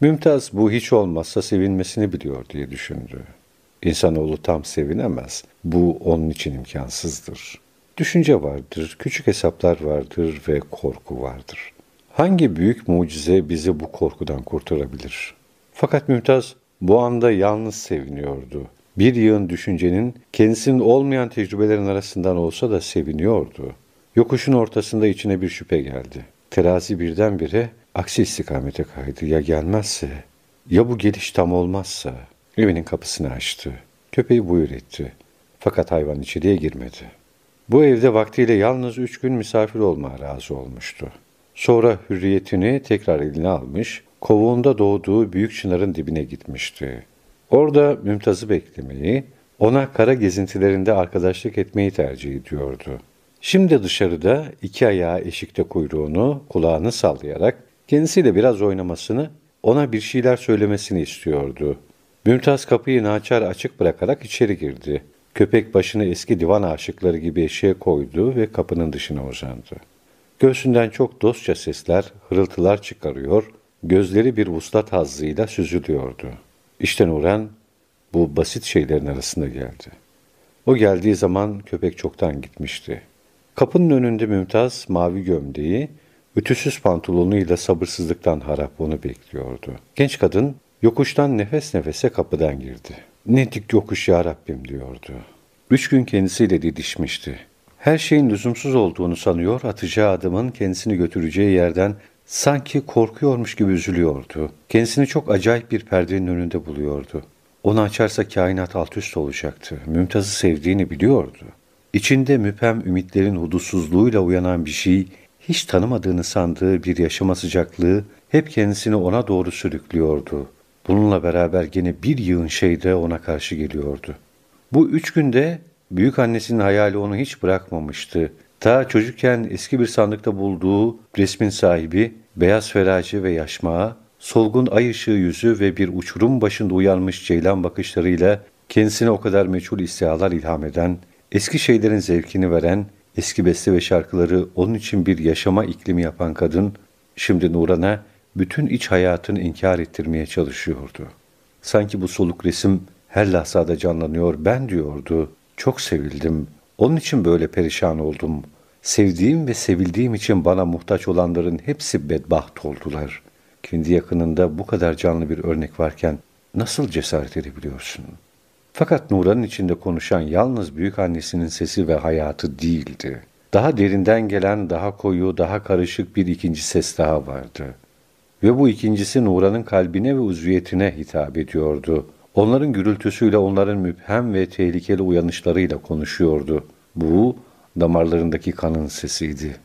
Mümtaz bu hiç olmazsa sevinmesini biliyor diye düşündü. İnsanoğlu tam sevinemez. Bu onun için imkansızdır. Düşünce vardır, küçük hesaplar vardır ve korku vardır. Hangi büyük mucize bizi bu korkudan kurtarabilir? Fakat Mümtaz bu anda yalnız seviniyordu. Bir yığın düşüncenin kendisinin olmayan tecrübelerin arasından olsa da seviniyordu. Yokuşun ortasında içine bir şüphe geldi. Terazi birdenbire aksi istikamete kaydı. Ya gelmezse? Ya bu geliş tam olmazsa? Evinin kapısını açtı. Köpeği buyur etti. Fakat hayvan içeriye girmedi. Bu evde vaktiyle yalnız üç gün misafir olmaya razı olmuştu. Sonra hürriyetini tekrar eline almış, kovuğunda doğduğu büyük çınarın dibine gitmişti. Orada Mümtaz'ı beklemeyi, ona kara gezintilerinde arkadaşlık etmeyi tercih ediyordu. Şimdi dışarıda iki ayağı eşikte kuyruğunu, kulağını sallayarak kendisiyle biraz oynamasını, ona bir şeyler söylemesini istiyordu. Mümtaz kapıyı naçar açık bırakarak içeri girdi. Köpek başını eski divan aşıkları gibi eşeğe koydu ve kapının dışına uzandı. Göğsünden çok dostça sesler, hırıltılar çıkarıyor, gözleri bir vuslat hazzıyla süzülüyordu. İşte Nuran bu basit şeylerin arasında geldi. O geldiği zaman köpek çoktan gitmişti. Kapının önünde Mümtaz mavi gömleği, ütüsüz pantolonuyla sabırsızlıktan harap onu bekliyordu. Genç kadın yokuştan nefes nefese kapıdan girdi. Ne dik yokuş ya Rabbim diyordu. Üç gün kendisiyle didişmişti. Her şeyin lüzumsuz olduğunu sanıyor, atacağı adımın kendisini götüreceği yerden sanki korkuyormuş gibi üzülüyordu. Kendisini çok acayip bir perdenin önünde buluyordu. Onu açarsa kainat alt üst olacaktı. Mümtaz'ı sevdiğini biliyordu. İçinde müpem ümitlerin hudutsuzluğuyla uyanan bir şey, hiç tanımadığını sandığı bir yaşama sıcaklığı hep kendisini ona doğru sürüklüyordu. Bununla beraber gene bir yığın şey de ona karşı geliyordu. Bu üç günde büyük annesinin hayali onu hiç bırakmamıştı. Ta çocukken eski bir sandıkta bulduğu resmin sahibi, beyaz feraci ve yaşmağa, solgun ay ışığı yüzü ve bir uçurum başında uyanmış ceylan bakışlarıyla kendisine o kadar meçhul istihalar ilham eden, eski şeylerin zevkini veren, eski beste ve şarkıları onun için bir yaşama iklimi yapan kadın, şimdi Nuran'a bütün iç hayatını inkar ettirmeye çalışıyordu. Sanki bu soluk resim her lahzada canlanıyor, ben diyordu, çok sevildim, onun için böyle perişan oldum. Sevdiğim ve sevildiğim için bana muhtaç olanların hepsi bedbaht oldular. Kendi yakınında bu kadar canlı bir örnek varken nasıl cesaret edebiliyorsun? Fakat Nuran'ın içinde konuşan yalnız büyük annesinin sesi ve hayatı değildi. Daha derinden gelen, daha koyu, daha karışık bir ikinci ses daha vardı. Ve bu ikincisi Nuran'ın kalbine ve uzviyetine hitap ediyordu. Onların gürültüsüyle, onların müphem ve tehlikeli uyanışlarıyla konuşuyordu. Bu, damarlarındaki kanın sesiydi.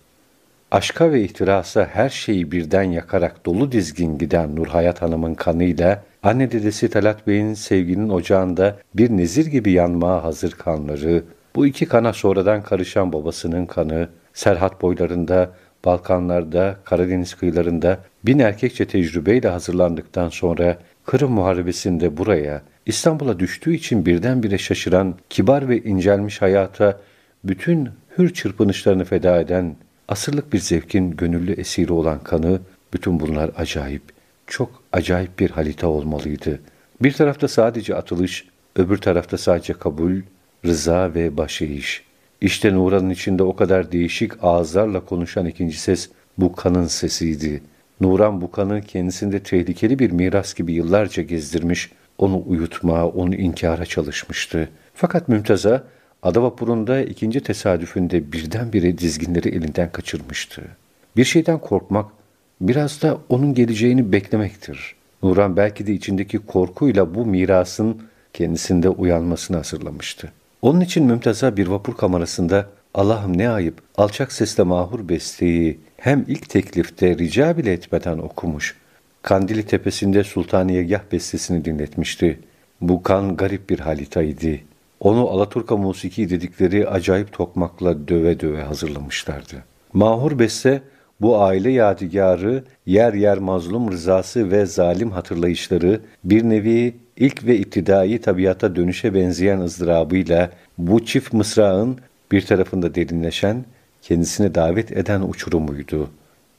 Aşka ve ihtirasa her şeyi birden yakarak dolu dizgin giden Nurhayat Hanım'ın kanıyla, anne dedesi Talat Bey'in sevginin ocağında bir nezir gibi yanmaya hazır kanları, bu iki kana sonradan karışan babasının kanı, Serhat boylarında, Balkanlarda, Karadeniz kıyılarında bin erkekçe tecrübeyle hazırlandıktan sonra Kırım Muharebesi'nde buraya, İstanbul'a düştüğü için birdenbire şaşıran, kibar ve incelmiş hayata bütün hür çırpınışlarını feda eden, asırlık bir zevkin gönüllü esiri olan kanı, bütün bunlar acayip, çok acayip bir halita olmalıydı. Bir tarafta sadece atılış, öbür tarafta sadece kabul, rıza ve başeyiş. İşte Nuran'ın içinde o kadar değişik ağızlarla konuşan ikinci ses bu kanın sesiydi. Nuran bu kanı kendisinde tehlikeli bir miras gibi yıllarca gezdirmiş, onu uyutmaya, onu inkara çalışmıştı. Fakat Mümtaz'a Adavapur'unda ikinci tesadüfünde birdenbire dizginleri elinden kaçırmıştı. Bir şeyden korkmak, biraz da onun geleceğini beklemektir. Nuran belki de içindeki korkuyla bu mirasın kendisinde uyanmasını hazırlamıştı. Onun için Mümtaz'a bir vapur kamerasında Allah'ım ne ayıp, alçak sesle mahur besteyi hem ilk teklifte rica bile etmeden okumuş. Kandili tepesinde Sultaniyegah bestesini dinletmişti. Bu kan garip bir halitaydı. Onu Alaturka musiki dedikleri acayip tokmakla döve döve hazırlamışlardı. Mahur beste bu aile yadigarı, yer yer mazlum rızası ve zalim hatırlayışları bir nevi ilk ve iptidai tabiata dönüşe benzeyen ızdırabıyla bu çift mısrağın bir tarafında derinleşen, kendisine davet eden uçurumuydu.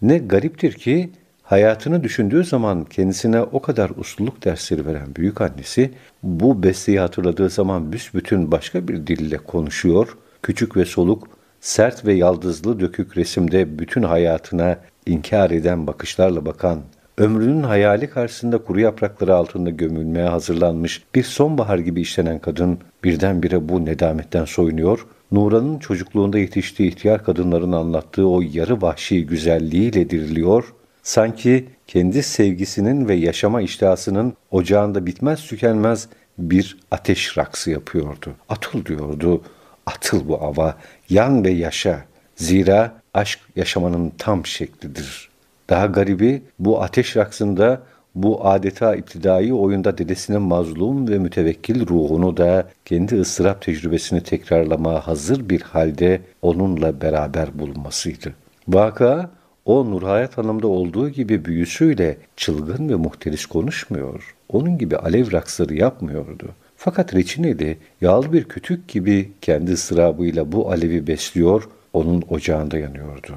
Ne gariptir ki hayatını düşündüğü zaman kendisine o kadar usluluk dersleri veren büyük annesi bu besteyi hatırladığı zaman büsbütün başka bir dille konuşuyor, küçük ve soluk, sert ve yaldızlı dökük resimde bütün hayatına inkar eden bakışlarla bakan ömrünün hayali karşısında kuru yaprakları altında gömülmeye hazırlanmış bir sonbahar gibi işlenen kadın birdenbire bu nedametten soyunuyor, Nuran'ın çocukluğunda yetiştiği ihtiyar kadınların anlattığı o yarı vahşi güzelliğiyle diriliyor, sanki kendi sevgisinin ve yaşama iştihasının ocağında bitmez tükenmez bir ateş raksı yapıyordu. Atıl diyordu, atıl bu ava, yan ve yaşa. Zira aşk yaşamanın tam şeklidir.'' Daha garibi bu ateş raksında bu adeta iptidai oyunda dedesinin mazlum ve mütevekkil ruhunu da kendi ıstırap tecrübesini tekrarlamaya hazır bir halde onunla beraber bulunmasıydı. Vaka o Nurhayat Hanım'da olduğu gibi büyüsüyle çılgın ve muhteris konuşmuyor. Onun gibi alev raksları yapmıyordu. Fakat reçineli yağlı bir kütük gibi kendi ıstırabıyla bu alevi besliyor, onun ocağında yanıyordu.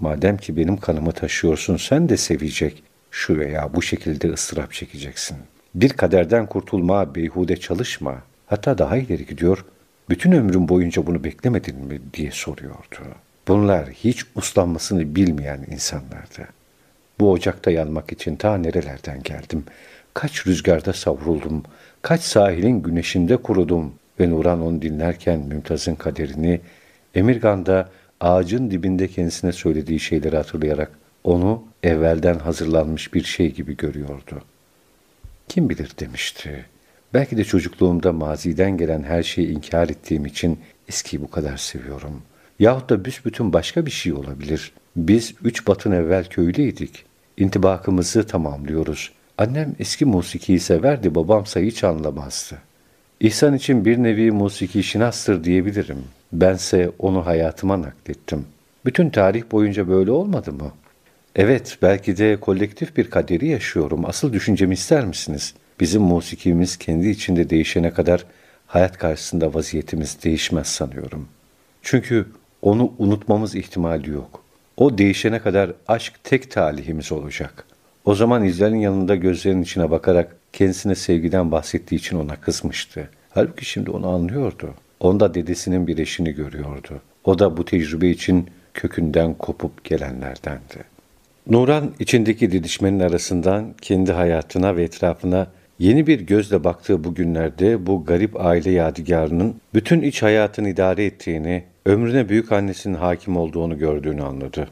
Madem ki benim kanımı taşıyorsun sen de sevecek, şu veya bu şekilde ıstırap çekeceksin. Bir kaderden kurtulma, beyhude çalışma. Hatta daha ileri gidiyor, bütün ömrüm boyunca bunu beklemedin mi diye soruyordu. Bunlar hiç uslanmasını bilmeyen insanlardı. Bu ocakta yanmak için ta nerelerden geldim. Kaç rüzgarda savruldum, kaç sahilin güneşinde kurudum ve Nuran onu dinlerken Mümtaz'ın kaderini, Emirgan'da ağacın dibinde kendisine söylediği şeyleri hatırlayarak onu evvelden hazırlanmış bir şey gibi görüyordu. Kim bilir demişti. Belki de çocukluğumda maziden gelen her şeyi inkar ettiğim için eskiyi bu kadar seviyorum. Yahut da büsbütün başka bir şey olabilir. Biz üç batın evvel köylüydik. İntibakımızı tamamlıyoruz. Annem eski musikiyi severdi, babamsa hiç anlamazdı. İhsan için bir nevi musiki şinastır diyebilirim. Bense onu hayatıma naklettim. Bütün tarih boyunca böyle olmadı mı? Evet, belki de kolektif bir kaderi yaşıyorum. Asıl düşüncemi ister misiniz? Bizim musikimiz kendi içinde değişene kadar hayat karşısında vaziyetimiz değişmez sanıyorum. Çünkü onu unutmamız ihtimali yok. O değişene kadar aşk tek talihimiz olacak. O zaman İzler'in yanında gözlerinin içine bakarak kendisine sevgiden bahsettiği için ona kızmıştı. Halbuki şimdi onu anlıyordu. Onda dedesinin bir eşini görüyordu. O da bu tecrübe için kökünden kopup gelenlerdendi. Nuran içindeki didişmenin arasından kendi hayatına ve etrafına yeni bir gözle baktığı bu günlerde bu garip aile yadigarının bütün iç hayatını idare ettiğini, ömrüne büyük annesinin hakim olduğunu gördüğünü anladı.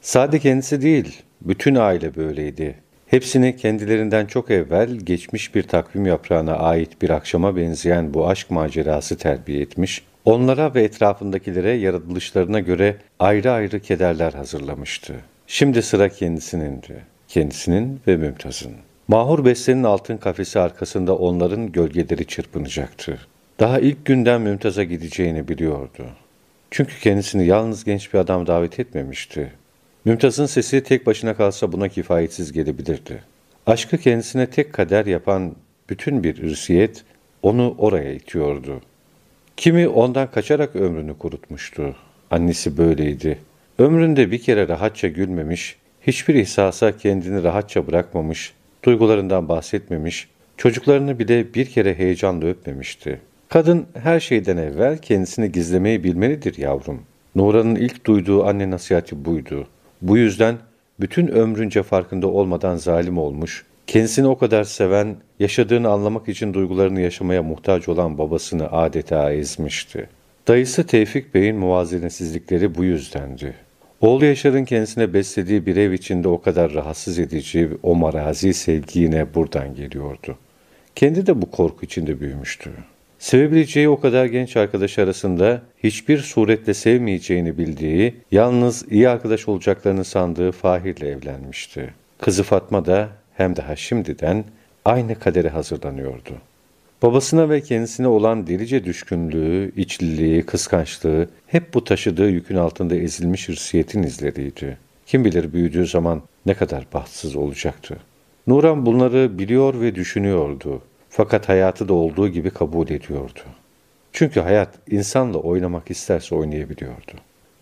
Sade kendisi değil, bütün aile böyleydi. Hepsini kendilerinden çok evvel geçmiş bir takvim yaprağına ait bir akşama benzeyen bu aşk macerası terbiye etmiş, onlara ve etrafındakilere yaratılışlarına göre ayrı ayrı kederler hazırlamıştı. Şimdi sıra kendisinin,di, Kendisinin ve Mümtaz'ın. Mahur Besse'nin altın kafesi arkasında onların gölgeleri çırpınacaktı. Daha ilk günden Mümtaz'a gideceğini biliyordu. Çünkü kendisini yalnız genç bir adam davet etmemişti. Mümtaz'ın sesi tek başına kalsa buna kifayetsiz gelebilirdi. Aşkı kendisine tek kader yapan bütün bir ürsiyet onu oraya itiyordu. Kimi ondan kaçarak ömrünü kurutmuştu. Annesi böyleydi. Ömründe bir kere rahatça gülmemiş, hiçbir ihsasa kendini rahatça bırakmamış, duygularından bahsetmemiş, çocuklarını bile bir kere heyecanla öpmemişti. Kadın her şeyden evvel kendisini gizlemeyi bilmelidir yavrum. Nuran'ın ilk duyduğu anne nasihati buydu. Bu yüzden bütün ömrünce farkında olmadan zalim olmuş, kendisini o kadar seven, yaşadığını anlamak için duygularını yaşamaya muhtaç olan babasını adeta ezmişti. Dayısı Tevfik Bey'in muvazenesizlikleri bu yüzdendi. Oğlu Yaşar'ın kendisine beslediği bir ev içinde o kadar rahatsız edici o marazi sevgi yine buradan geliyordu. Kendi de bu korku içinde büyümüştü. Sevebileceği o kadar genç arkadaş arasında hiçbir suretle sevmeyeceğini bildiği, yalnız iyi arkadaş olacaklarını sandığı Fahir'le evlenmişti. Kızı Fatma da hem daha şimdiden aynı kadere hazırlanıyordu. Babasına ve kendisine olan delice düşkünlüğü, içliliği, kıskançlığı hep bu taşıdığı yükün altında ezilmiş hırsiyetin izleriydi. Kim bilir büyüdüğü zaman ne kadar bahtsız olacaktı. Nuran bunları biliyor ve düşünüyordu. Fakat hayatı da olduğu gibi kabul ediyordu. Çünkü hayat insanla oynamak isterse oynayabiliyordu.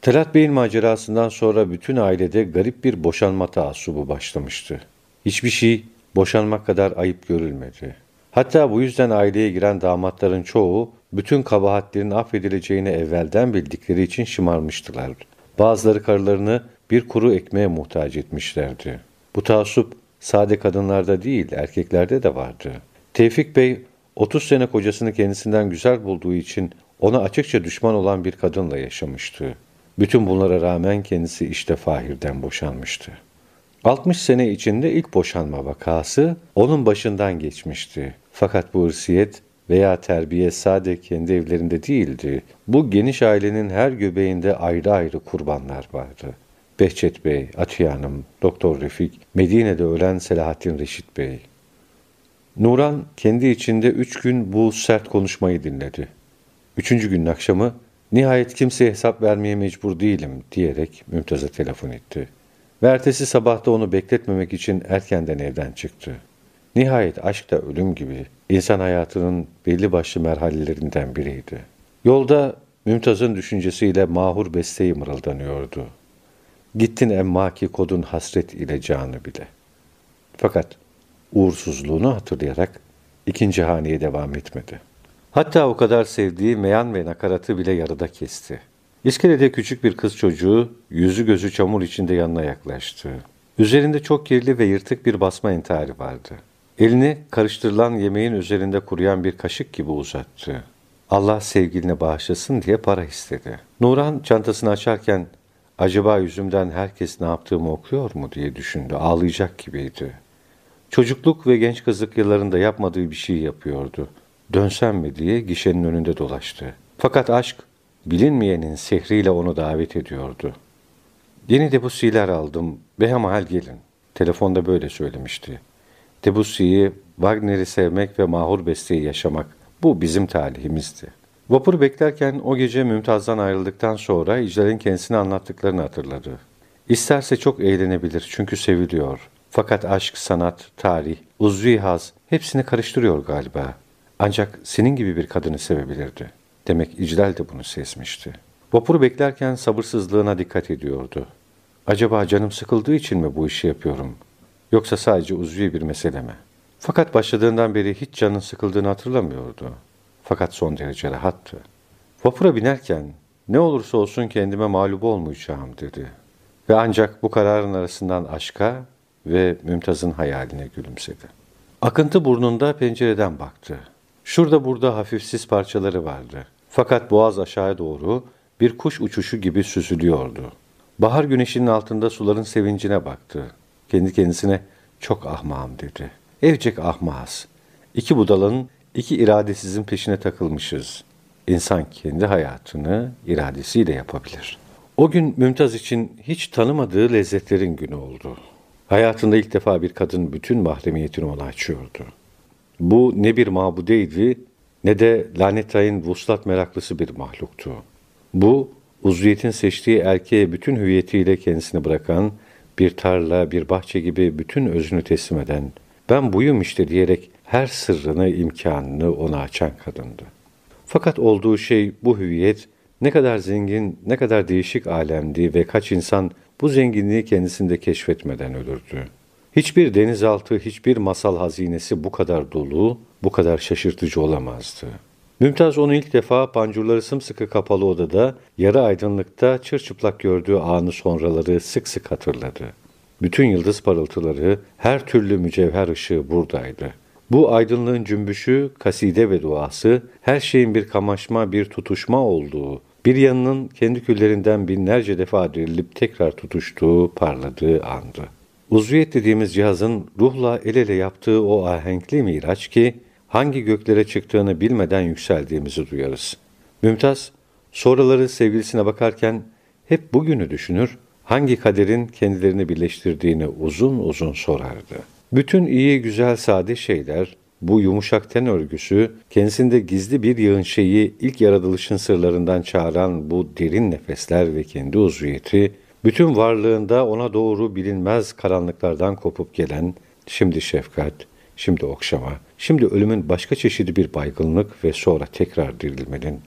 Telat Bey'in macerasından sonra bütün ailede garip bir boşanma taassubu başlamıştı. Hiçbir şey boşanmak kadar ayıp görülmedi. Hatta bu yüzden aileye giren damatların çoğu bütün kabahatlerin affedileceğini evvelden bildikleri için şımarmıştılar. Bazıları karılarını bir kuru ekmeğe muhtaç etmişlerdi. Bu taassup sade kadınlarda değil erkeklerde de vardı. Tevfik Bey 30 sene kocasını kendisinden güzel bulduğu için ona açıkça düşman olan bir kadınla yaşamıştı. Bütün bunlara rağmen kendisi işte Fahir'den boşanmıştı. 60 sene içinde ilk boşanma vakası onun başından geçmişti. Fakat bu hırsiyet veya terbiye sade kendi evlerinde değildi. Bu geniş ailenin her göbeğinde ayrı ayrı kurbanlar vardı. Behçet Bey, Atiye Hanım, Doktor Refik, Medine'de ölen Selahattin Reşit Bey. Nuran kendi içinde üç gün bu sert konuşmayı dinledi. Üçüncü günün akşamı nihayet kimseye hesap vermeye mecbur değilim diyerek Mümtaz'a telefon etti. Ve ertesi sabahta onu bekletmemek için erkenden evden çıktı. Nihayet aşk da ölüm gibi insan hayatının belli başlı merhalelerinden biriydi. Yolda Mümtaz'ın düşüncesiyle mahur besteyi mırıldanıyordu. Gittin emmaki kodun hasret ile canı bile. Fakat uğursuzluğunu hatırlayarak ikinci haneye devam etmedi. Hatta o kadar sevdiği meyan ve nakaratı bile yarıda kesti. İskelede küçük bir kız çocuğu yüzü gözü çamur içinde yanına yaklaştı. Üzerinde çok kirli ve yırtık bir basma entari vardı. Elini karıştırılan yemeğin üzerinde kuruyan bir kaşık gibi uzattı. Allah sevgiline bağışlasın diye para istedi. Nuran çantasını açarken acaba yüzümden herkes ne yaptığımı okuyor mu diye düşündü. Ağlayacak gibiydi. Çocukluk ve genç kızlık yıllarında yapmadığı bir şey yapıyordu. Dönsem mi diye gişenin önünde dolaştı. Fakat aşk bilinmeyenin sehriyle onu davet ediyordu. Yeni Debussy'ler aldım. Behemahal gelin. Telefonda böyle söylemişti. Debussy'yi, Wagner'i sevmek ve mahur besteyi yaşamak. Bu bizim talihimizdi. Vapur beklerken o gece Mümtaz'dan ayrıldıktan sonra İclal'in kendisine anlattıklarını hatırladı. İsterse çok eğlenebilir çünkü seviliyor. Fakat aşk, sanat, tarih, uzvi haz hepsini karıştırıyor galiba. Ancak senin gibi bir kadını sevebilirdi. Demek İclal de bunu sezmişti. Vapuru beklerken sabırsızlığına dikkat ediyordu. Acaba canım sıkıldığı için mi bu işi yapıyorum? Yoksa sadece uzvi bir mesele mi? Fakat başladığından beri hiç canın sıkıldığını hatırlamıyordu. Fakat son derece rahattı. Vapura binerken ne olursa olsun kendime mağlup olmayacağım dedi. Ve ancak bu kararın arasından aşka ve Mümtaz'ın hayaline gülümsedi. Akıntı burnunda pencereden baktı. Şurada burada hafif sis parçaları vardı. Fakat boğaz aşağıya doğru bir kuş uçuşu gibi süzülüyordu. Bahar güneşinin altında suların sevincine baktı. Kendi kendisine çok ahmağım dedi. Evcek ahmağız. İki budalanın iki iradesizin peşine takılmışız. İnsan kendi hayatını iradesiyle yapabilir. O gün Mümtaz için hiç tanımadığı lezzetlerin günü oldu. Hayatında ilk defa bir kadın bütün mahremiyetini ona açıyordu. Bu ne bir mabudeydi ne de lanetayın vuslat meraklısı bir mahluktu. Bu, uzviyetin seçtiği erkeğe bütün hüviyetiyle kendisini bırakan, bir tarla, bir bahçe gibi bütün özünü teslim eden, ben buyum işte diyerek her sırrını, imkanını ona açan kadındı. Fakat olduğu şey bu hüviyet ne kadar zengin, ne kadar değişik alemdi ve kaç insan bu zenginliği kendisinde keşfetmeden ölürdü. Hiçbir denizaltı, hiçbir masal hazinesi bu kadar dolu, bu kadar şaşırtıcı olamazdı. Mümtaz onu ilk defa pancurları sımsıkı kapalı odada, yarı aydınlıkta çırçıplak gördüğü anı sonraları sık sık hatırladı. Bütün yıldız parıltıları, her türlü mücevher ışığı buradaydı. Bu aydınlığın cümbüşü, kaside ve duası, her şeyin bir kamaşma, bir tutuşma olduğu, bir yanının kendi küllerinden binlerce defa dirilip tekrar tutuştuğu, parladığı andı. Uzviyet dediğimiz cihazın ruhla el ele yaptığı o ahenkli miraç ki, hangi göklere çıktığını bilmeden yükseldiğimizi duyarız. Mümtaz, sonraları sevgilisine bakarken hep bugünü düşünür, hangi kaderin kendilerini birleştirdiğini uzun uzun sorardı. Bütün iyi, güzel, sade şeyler, bu yumuşak ten örgüsü, kendisinde gizli bir yığın şeyi ilk yaratılışın sırlarından çağıran bu derin nefesler ve kendi uzviyeti, bütün varlığında ona doğru bilinmez karanlıklardan kopup gelen, şimdi şefkat, şimdi okşama, şimdi ölümün başka çeşidi bir baygınlık ve sonra tekrar dirilmenin,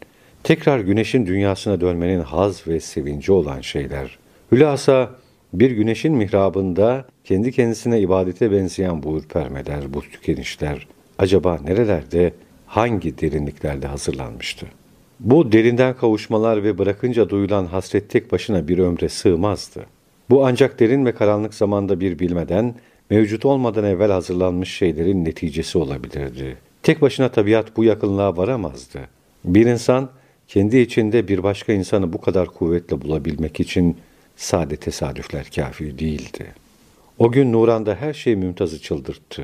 tekrar güneşin dünyasına dönmenin haz ve sevinci olan şeyler. Hülasa bir güneşin mihrabında kendi kendisine ibadete benzeyen bu ürpermeler, bu tükenişler, acaba nerelerde, hangi derinliklerde hazırlanmıştı? Bu derinden kavuşmalar ve bırakınca duyulan hasret tek başına bir ömre sığmazdı. Bu ancak derin ve karanlık zamanda bir bilmeden, mevcut olmadan evvel hazırlanmış şeylerin neticesi olabilirdi. Tek başına tabiat bu yakınlığa varamazdı. Bir insan, kendi içinde bir başka insanı bu kadar kuvvetle bulabilmek için sade tesadüfler kafi değildi. O gün Nuran'da her şey Mümtaz'ı çıldırttı.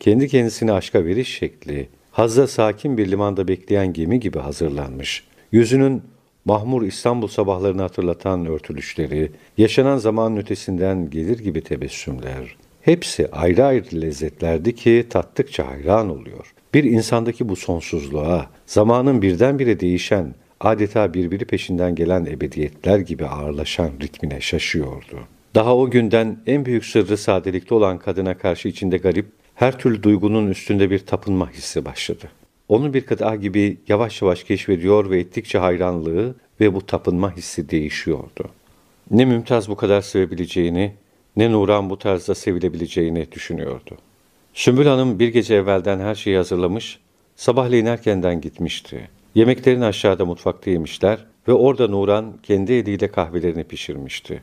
Kendi kendisini aşka veriş şekli, hazza sakin bir limanda bekleyen gemi gibi hazırlanmış. Yüzünün mahmur İstanbul sabahlarını hatırlatan örtülüşleri, yaşanan zamanın ötesinden gelir gibi tebessümler, hepsi ayrı ayrı lezzetlerdi ki tattıkça hayran oluyor. Bir insandaki bu sonsuzluğa, zamanın birdenbire değişen, adeta birbiri peşinden gelen ebediyetler gibi ağırlaşan ritmine şaşıyordu. Daha o günden en büyük sırrı sadelikte olan kadına karşı içinde garip, her türlü duygunun üstünde bir tapınma hissi başladı. Onu bir kıta gibi yavaş yavaş keşfediyor ve ettikçe hayranlığı ve bu tapınma hissi değişiyordu. Ne Mümtaz bu kadar sevebileceğini, ne Nuran bu tarzda sevilebileceğini düşünüyordu. Sümbül Hanım bir gece evvelden her şeyi hazırlamış, sabahleyin erkenden gitmişti. Yemeklerini aşağıda mutfakta yemişler ve orada Nuran kendi eliyle kahvelerini pişirmişti.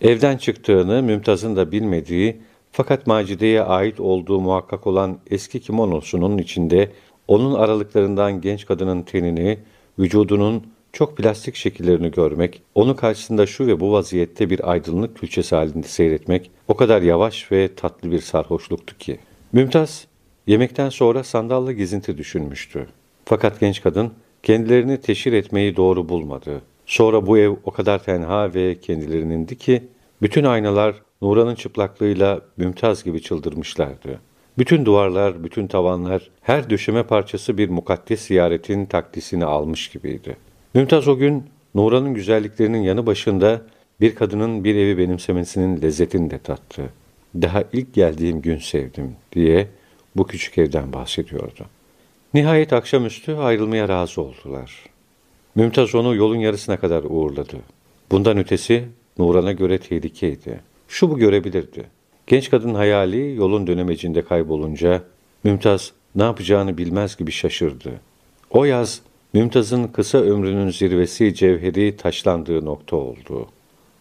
Evden çıktığını Mümtaz'ın da bilmediği fakat Macide'ye ait olduğu muhakkak olan eski kimonosunun içinde onun aralıklarından genç kadının tenini, vücudunun çok plastik şekillerini görmek, onu karşısında şu ve bu vaziyette bir aydınlık külçesi halinde seyretmek o kadar yavaş ve tatlı bir sarhoşluktu ki. Mümtaz, yemekten sonra sandalla gezinti düşünmüştü. Fakat genç kadın kendilerini teşhir etmeyi doğru bulmadı. Sonra bu ev o kadar tenha ve kendilerinin ki bütün aynalar Nuran'ın çıplaklığıyla mümtaz gibi çıldırmışlardı. Bütün duvarlar, bütün tavanlar, her döşeme parçası bir mukaddes ziyaretin takdisini almış gibiydi. Mümtaz o gün Nuran'ın güzelliklerinin yanı başında bir kadının bir evi benimsemesinin lezzetini de tattı. Daha ilk geldiğim gün sevdim diye bu küçük evden bahsediyordu. Nihayet akşamüstü ayrılmaya razı oldular. Mümtaz onu yolun yarısına kadar uğurladı. Bundan ötesi Nuran'a göre tehlikeydi. Şu bu görebilirdi. Genç kadın hayali yolun dönemecinde kaybolunca Mümtaz ne yapacağını bilmez gibi şaşırdı. O yaz Mümtaz'ın kısa ömrünün zirvesi cevheri taşlandığı nokta oldu.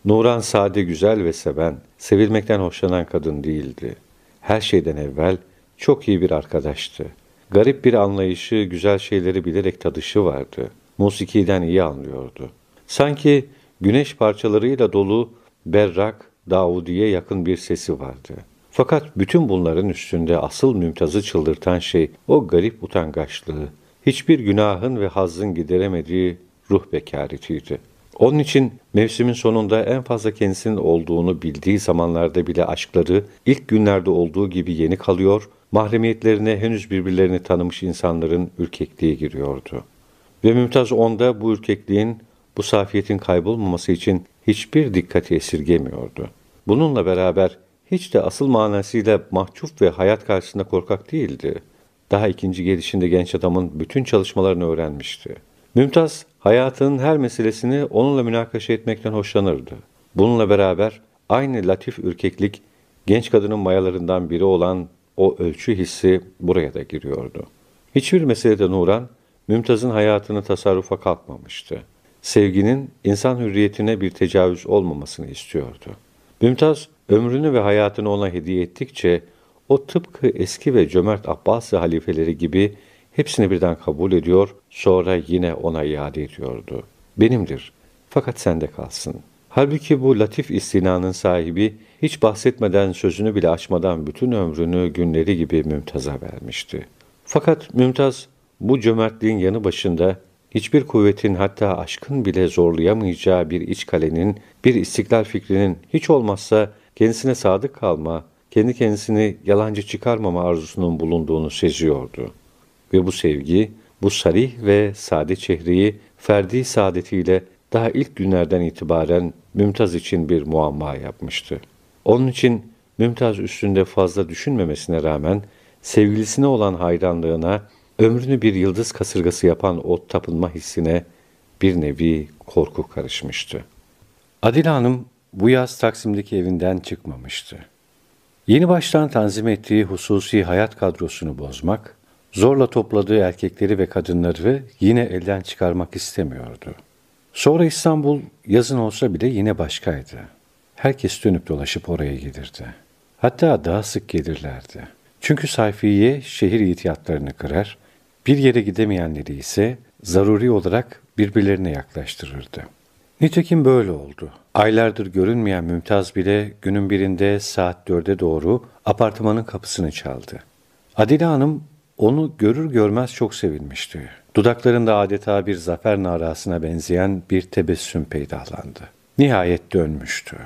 Nuran sade, güzel ve seven, sevilmekten hoşlanan kadın değildi. Her şeyden evvel çok iyi bir arkadaştı. Garip bir anlayışı, güzel şeyleri bilerek tadışı vardı. Musikiden iyi anlıyordu. Sanki güneş parçalarıyla dolu berrak, Davudi'ye yakın bir sesi vardı. Fakat bütün bunların üstünde asıl Mümtaz'ı çıldırtan şey o garip utangaçlığı, hiçbir günahın ve hazzın gideremediği ruh bekaretiydi. Onun için mevsimin sonunda en fazla kendisinin olduğunu bildiği zamanlarda bile aşkları ilk günlerde olduğu gibi yeni kalıyor, mahremiyetlerine henüz birbirlerini tanımış insanların ürkekliği giriyordu. Ve Mümtaz onda bu ürkekliğin, bu safiyetin kaybolmaması için hiçbir dikkati esirgemiyordu. Bununla beraber hiç de asıl manasıyla mahcup ve hayat karşısında korkak değildi. Daha ikinci gelişinde genç adamın bütün çalışmalarını öğrenmişti. Mümtaz, hayatının her meselesini onunla münakaşa etmekten hoşlanırdı. Bununla beraber aynı latif ürkeklik, genç kadının mayalarından biri olan o ölçü hissi buraya da giriyordu. Hiçbir meselede Nuran, Mümtaz'ın hayatını tasarrufa kalkmamıştı. Sevginin insan hürriyetine bir tecavüz olmamasını istiyordu. Mümtaz, ömrünü ve hayatını ona hediye ettikçe, o tıpkı eski ve cömert Abbasi halifeleri gibi hepsini birden kabul ediyor, sonra yine ona iade ediyordu. Benimdir, fakat sende kalsın. Halbuki bu latif istinanın sahibi, hiç bahsetmeden, sözünü bile açmadan bütün ömrünü günleri gibi Mümtaz'a vermişti. Fakat Mümtaz, bu cömertliğin yanı başında hiçbir kuvvetin hatta aşkın bile zorlayamayacağı bir iç kalenin, bir istiklal fikrinin hiç olmazsa kendisine sadık kalma, kendi kendisini yalancı çıkarmama arzusunun bulunduğunu seziyordu. Ve bu sevgi, bu sarih ve sade çehreyi ferdi saadetiyle daha ilk günlerden itibaren Mümtaz için bir muamma yapmıştı. Onun için Mümtaz üstünde fazla düşünmemesine rağmen sevgilisine olan hayranlığına, ömrünü bir yıldız kasırgası yapan o tapınma hissine bir nevi korku karışmıştı. Adile Hanım bu yaz Taksim'deki evinden çıkmamıştı. Yeni baştan tanzim ettiği hususi hayat kadrosunu bozmak, zorla topladığı erkekleri ve kadınları yine elden çıkarmak istemiyordu. Sonra İstanbul yazın olsa bile yine başkaydı. Herkes dönüp dolaşıp oraya gelirdi. Hatta daha sık gelirlerdi. Çünkü sayfiye şehir ihtiyatlarını kırar, bir yere gidemeyenleri ise zaruri olarak birbirlerine yaklaştırırdı. Nitekim böyle oldu. Aylardır görünmeyen Mümtaz bile günün birinde saat dörde doğru apartmanın kapısını çaldı. Adile Hanım onu görür görmez çok sevinmişti. Dudaklarında adeta bir zafer narasına benzeyen bir tebessüm peydahlandı. Nihayet dönmüştü.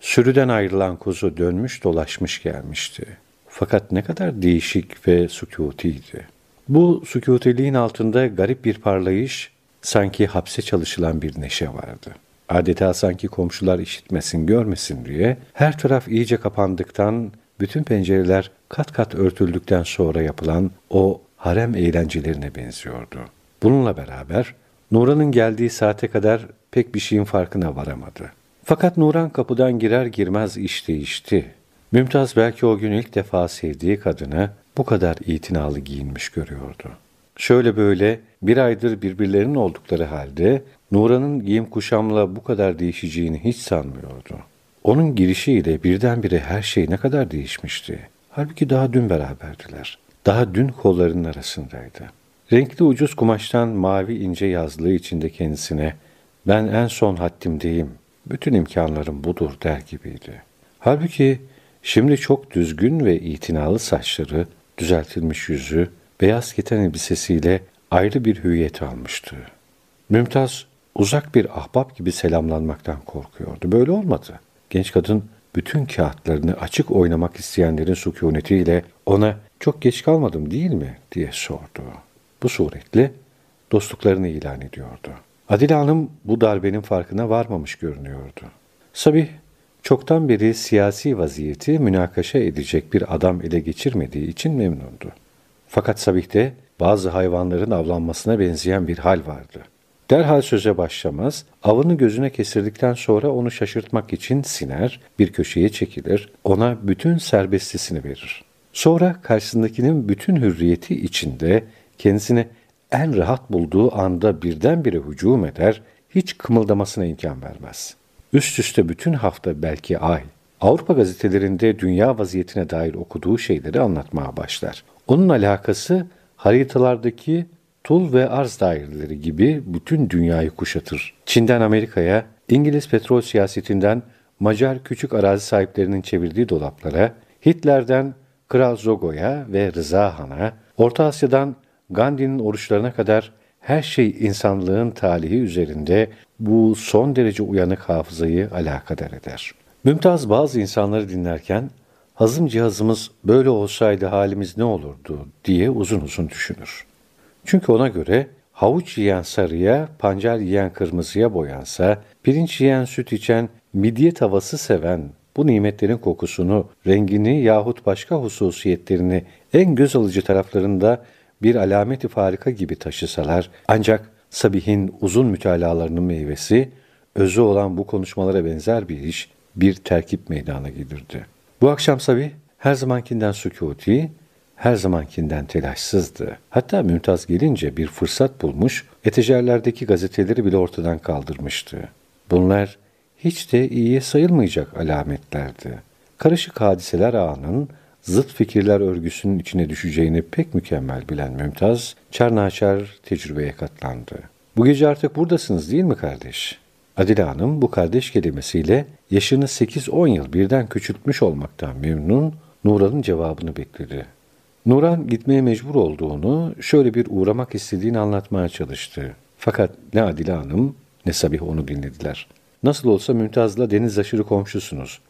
Sürüden ayrılan kuzu dönmüş dolaşmış gelmişti. Fakat ne kadar değişik ve sükutiydi. Bu sükutiliğin altında garip bir parlayış, sanki hapse çalışılan bir neşe vardı. Adeta sanki komşular işitmesin, görmesin diye her taraf iyice kapandıktan, bütün pencereler kat kat örtüldükten sonra yapılan o harem eğlencelerine benziyordu. Bununla beraber Nuran'ın geldiği saate kadar pek bir şeyin farkına varamadı. Fakat Nuran kapıdan girer girmez iş değişti. Mümtaz belki o gün ilk defa sevdiği kadını bu kadar itinalı giyinmiş görüyordu. Şöyle böyle bir aydır birbirlerinin oldukları halde Nuran'ın giyim kuşamla bu kadar değişeceğini hiç sanmıyordu. Onun girişiyle birdenbire her şey ne kadar değişmişti. Halbuki daha dün beraberdiler. Daha dün kollarının arasındaydı. Renkli ucuz kumaştan mavi ince yazlığı içinde kendisine ben en son haddimdeyim, bütün imkanlarım budur der gibiydi. Halbuki şimdi çok düzgün ve itinalı saçları, düzeltilmiş yüzü, beyaz keten elbisesiyle ayrı bir hüviyet almıştı. Mümtaz uzak bir ahbap gibi selamlanmaktan korkuyordu. Böyle olmadı. Genç kadın bütün kağıtlarını açık oynamak isteyenlerin sükunetiyle ona çok geç kalmadım değil mi diye sordu. Bu suretle dostluklarını ilan ediyordu. Adile Hanım bu darbenin farkına varmamış görünüyordu. Sabih çoktan beri siyasi vaziyeti münakaşa edecek bir adam ele geçirmediği için memnundu. Fakat Sabih'te bazı hayvanların avlanmasına benzeyen bir hal vardı. Derhal söze başlamaz, avını gözüne kesirdikten sonra onu şaşırtmak için siner, bir köşeye çekilir, ona bütün serbestisini verir. Sonra karşısındakinin bütün hürriyeti içinde kendisine en rahat bulduğu anda birdenbire hücum eder, hiç kımıldamasına imkan vermez. Üst üste bütün hafta belki ay, Avrupa gazetelerinde dünya vaziyetine dair okuduğu şeyleri anlatmaya başlar. Onun alakası haritalardaki tul ve arz daireleri gibi bütün dünyayı kuşatır. Çin'den Amerika'ya, İngiliz petrol siyasetinden Macar küçük arazi sahiplerinin çevirdiği dolaplara, Hitler'den Kral Zogo'ya ve Rıza Han'a, Orta Asya'dan Gandhi'nin oruçlarına kadar her şey insanlığın talihi üzerinde bu son derece uyanık hafızayı alakadar eder. Mümtaz bazı insanları dinlerken hazım cihazımız böyle olsaydı halimiz ne olurdu diye uzun uzun düşünür. Çünkü ona göre havuç yiyen sarıya, pancar yiyen kırmızıya boyansa, pirinç yiyen süt içen, midye tavası seven, bu nimetlerin kokusunu, rengini yahut başka hususiyetlerini en göz alıcı taraflarında bir alameti farika gibi taşısalar, ancak Sabih'in uzun mütalalarının meyvesi, özü olan bu konuşmalara benzer bir iş, bir terkip meydana gelirdi. Bu akşam Sabih her zamankinden sükuti, her zamankinden telaşsızdı. Hatta Mümtaz gelince bir fırsat bulmuş, etejerlerdeki gazeteleri bile ortadan kaldırmıştı. Bunlar hiç de iyiye sayılmayacak alametlerdi. Karışık hadiseler ağının zıt fikirler örgüsünün içine düşeceğini pek mükemmel bilen Mümtaz, çarnaçar tecrübeye katlandı. Bu gece artık buradasınız değil mi kardeş? Adile Hanım bu kardeş kelimesiyle yaşını 8-10 yıl birden küçültmüş olmaktan memnun, Nuran'ın cevabını bekledi. Nuran gitmeye mecbur olduğunu, şöyle bir uğramak istediğini anlatmaya çalıştı. Fakat ne Adile Hanım ne Sabih onu dinlediler. Nasıl olsa Mümtaz'la deniz aşırı komşusunuz.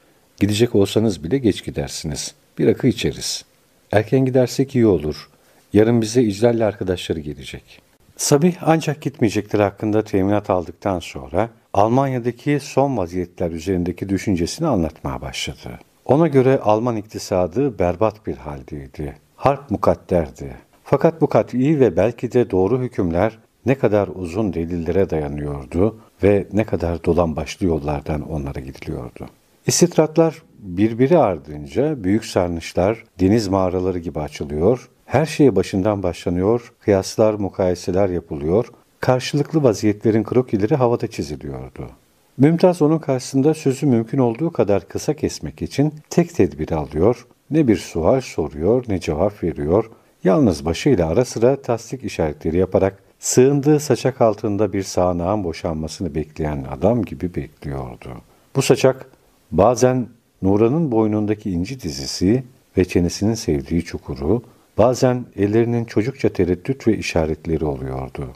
Gidecek olsanız bile geç gidersiniz. Bir akı içeriz. Erken gidersek iyi olur. Yarın bize icralli arkadaşları gelecek. Sabih ancak gitmeyecekleri hakkında teminat aldıktan sonra Almanya'daki son vaziyetler üzerindeki düşüncesini anlatmaya başladı. Ona göre Alman iktisadı berbat bir haldeydi. Harp mukadderdi. Fakat bu kat'i ve belki de doğru hükümler ne kadar uzun delillere dayanıyordu ve ne kadar dolan başlı yollardan onlara gidiliyordu. İstitratlar birbiri ardınca büyük sarnıçlar deniz mağaraları gibi açılıyor, her şeye başından başlanıyor, kıyaslar, mukayeseler yapılıyor, karşılıklı vaziyetlerin krokileri havada çiziliyordu. Mümtaz onun karşısında sözü mümkün olduğu kadar kısa kesmek için tek tedbir alıyor, ne bir sual soruyor ne cevap veriyor, yalnız başıyla ara sıra tasdik işaretleri yaparak sığındığı saçak altında bir sağanağın boşanmasını bekleyen adam gibi bekliyordu. Bu saçak bazen Nura'nın boynundaki inci dizisi ve çenesinin sevdiği çukuru, bazen ellerinin çocukça tereddüt ve işaretleri oluyordu.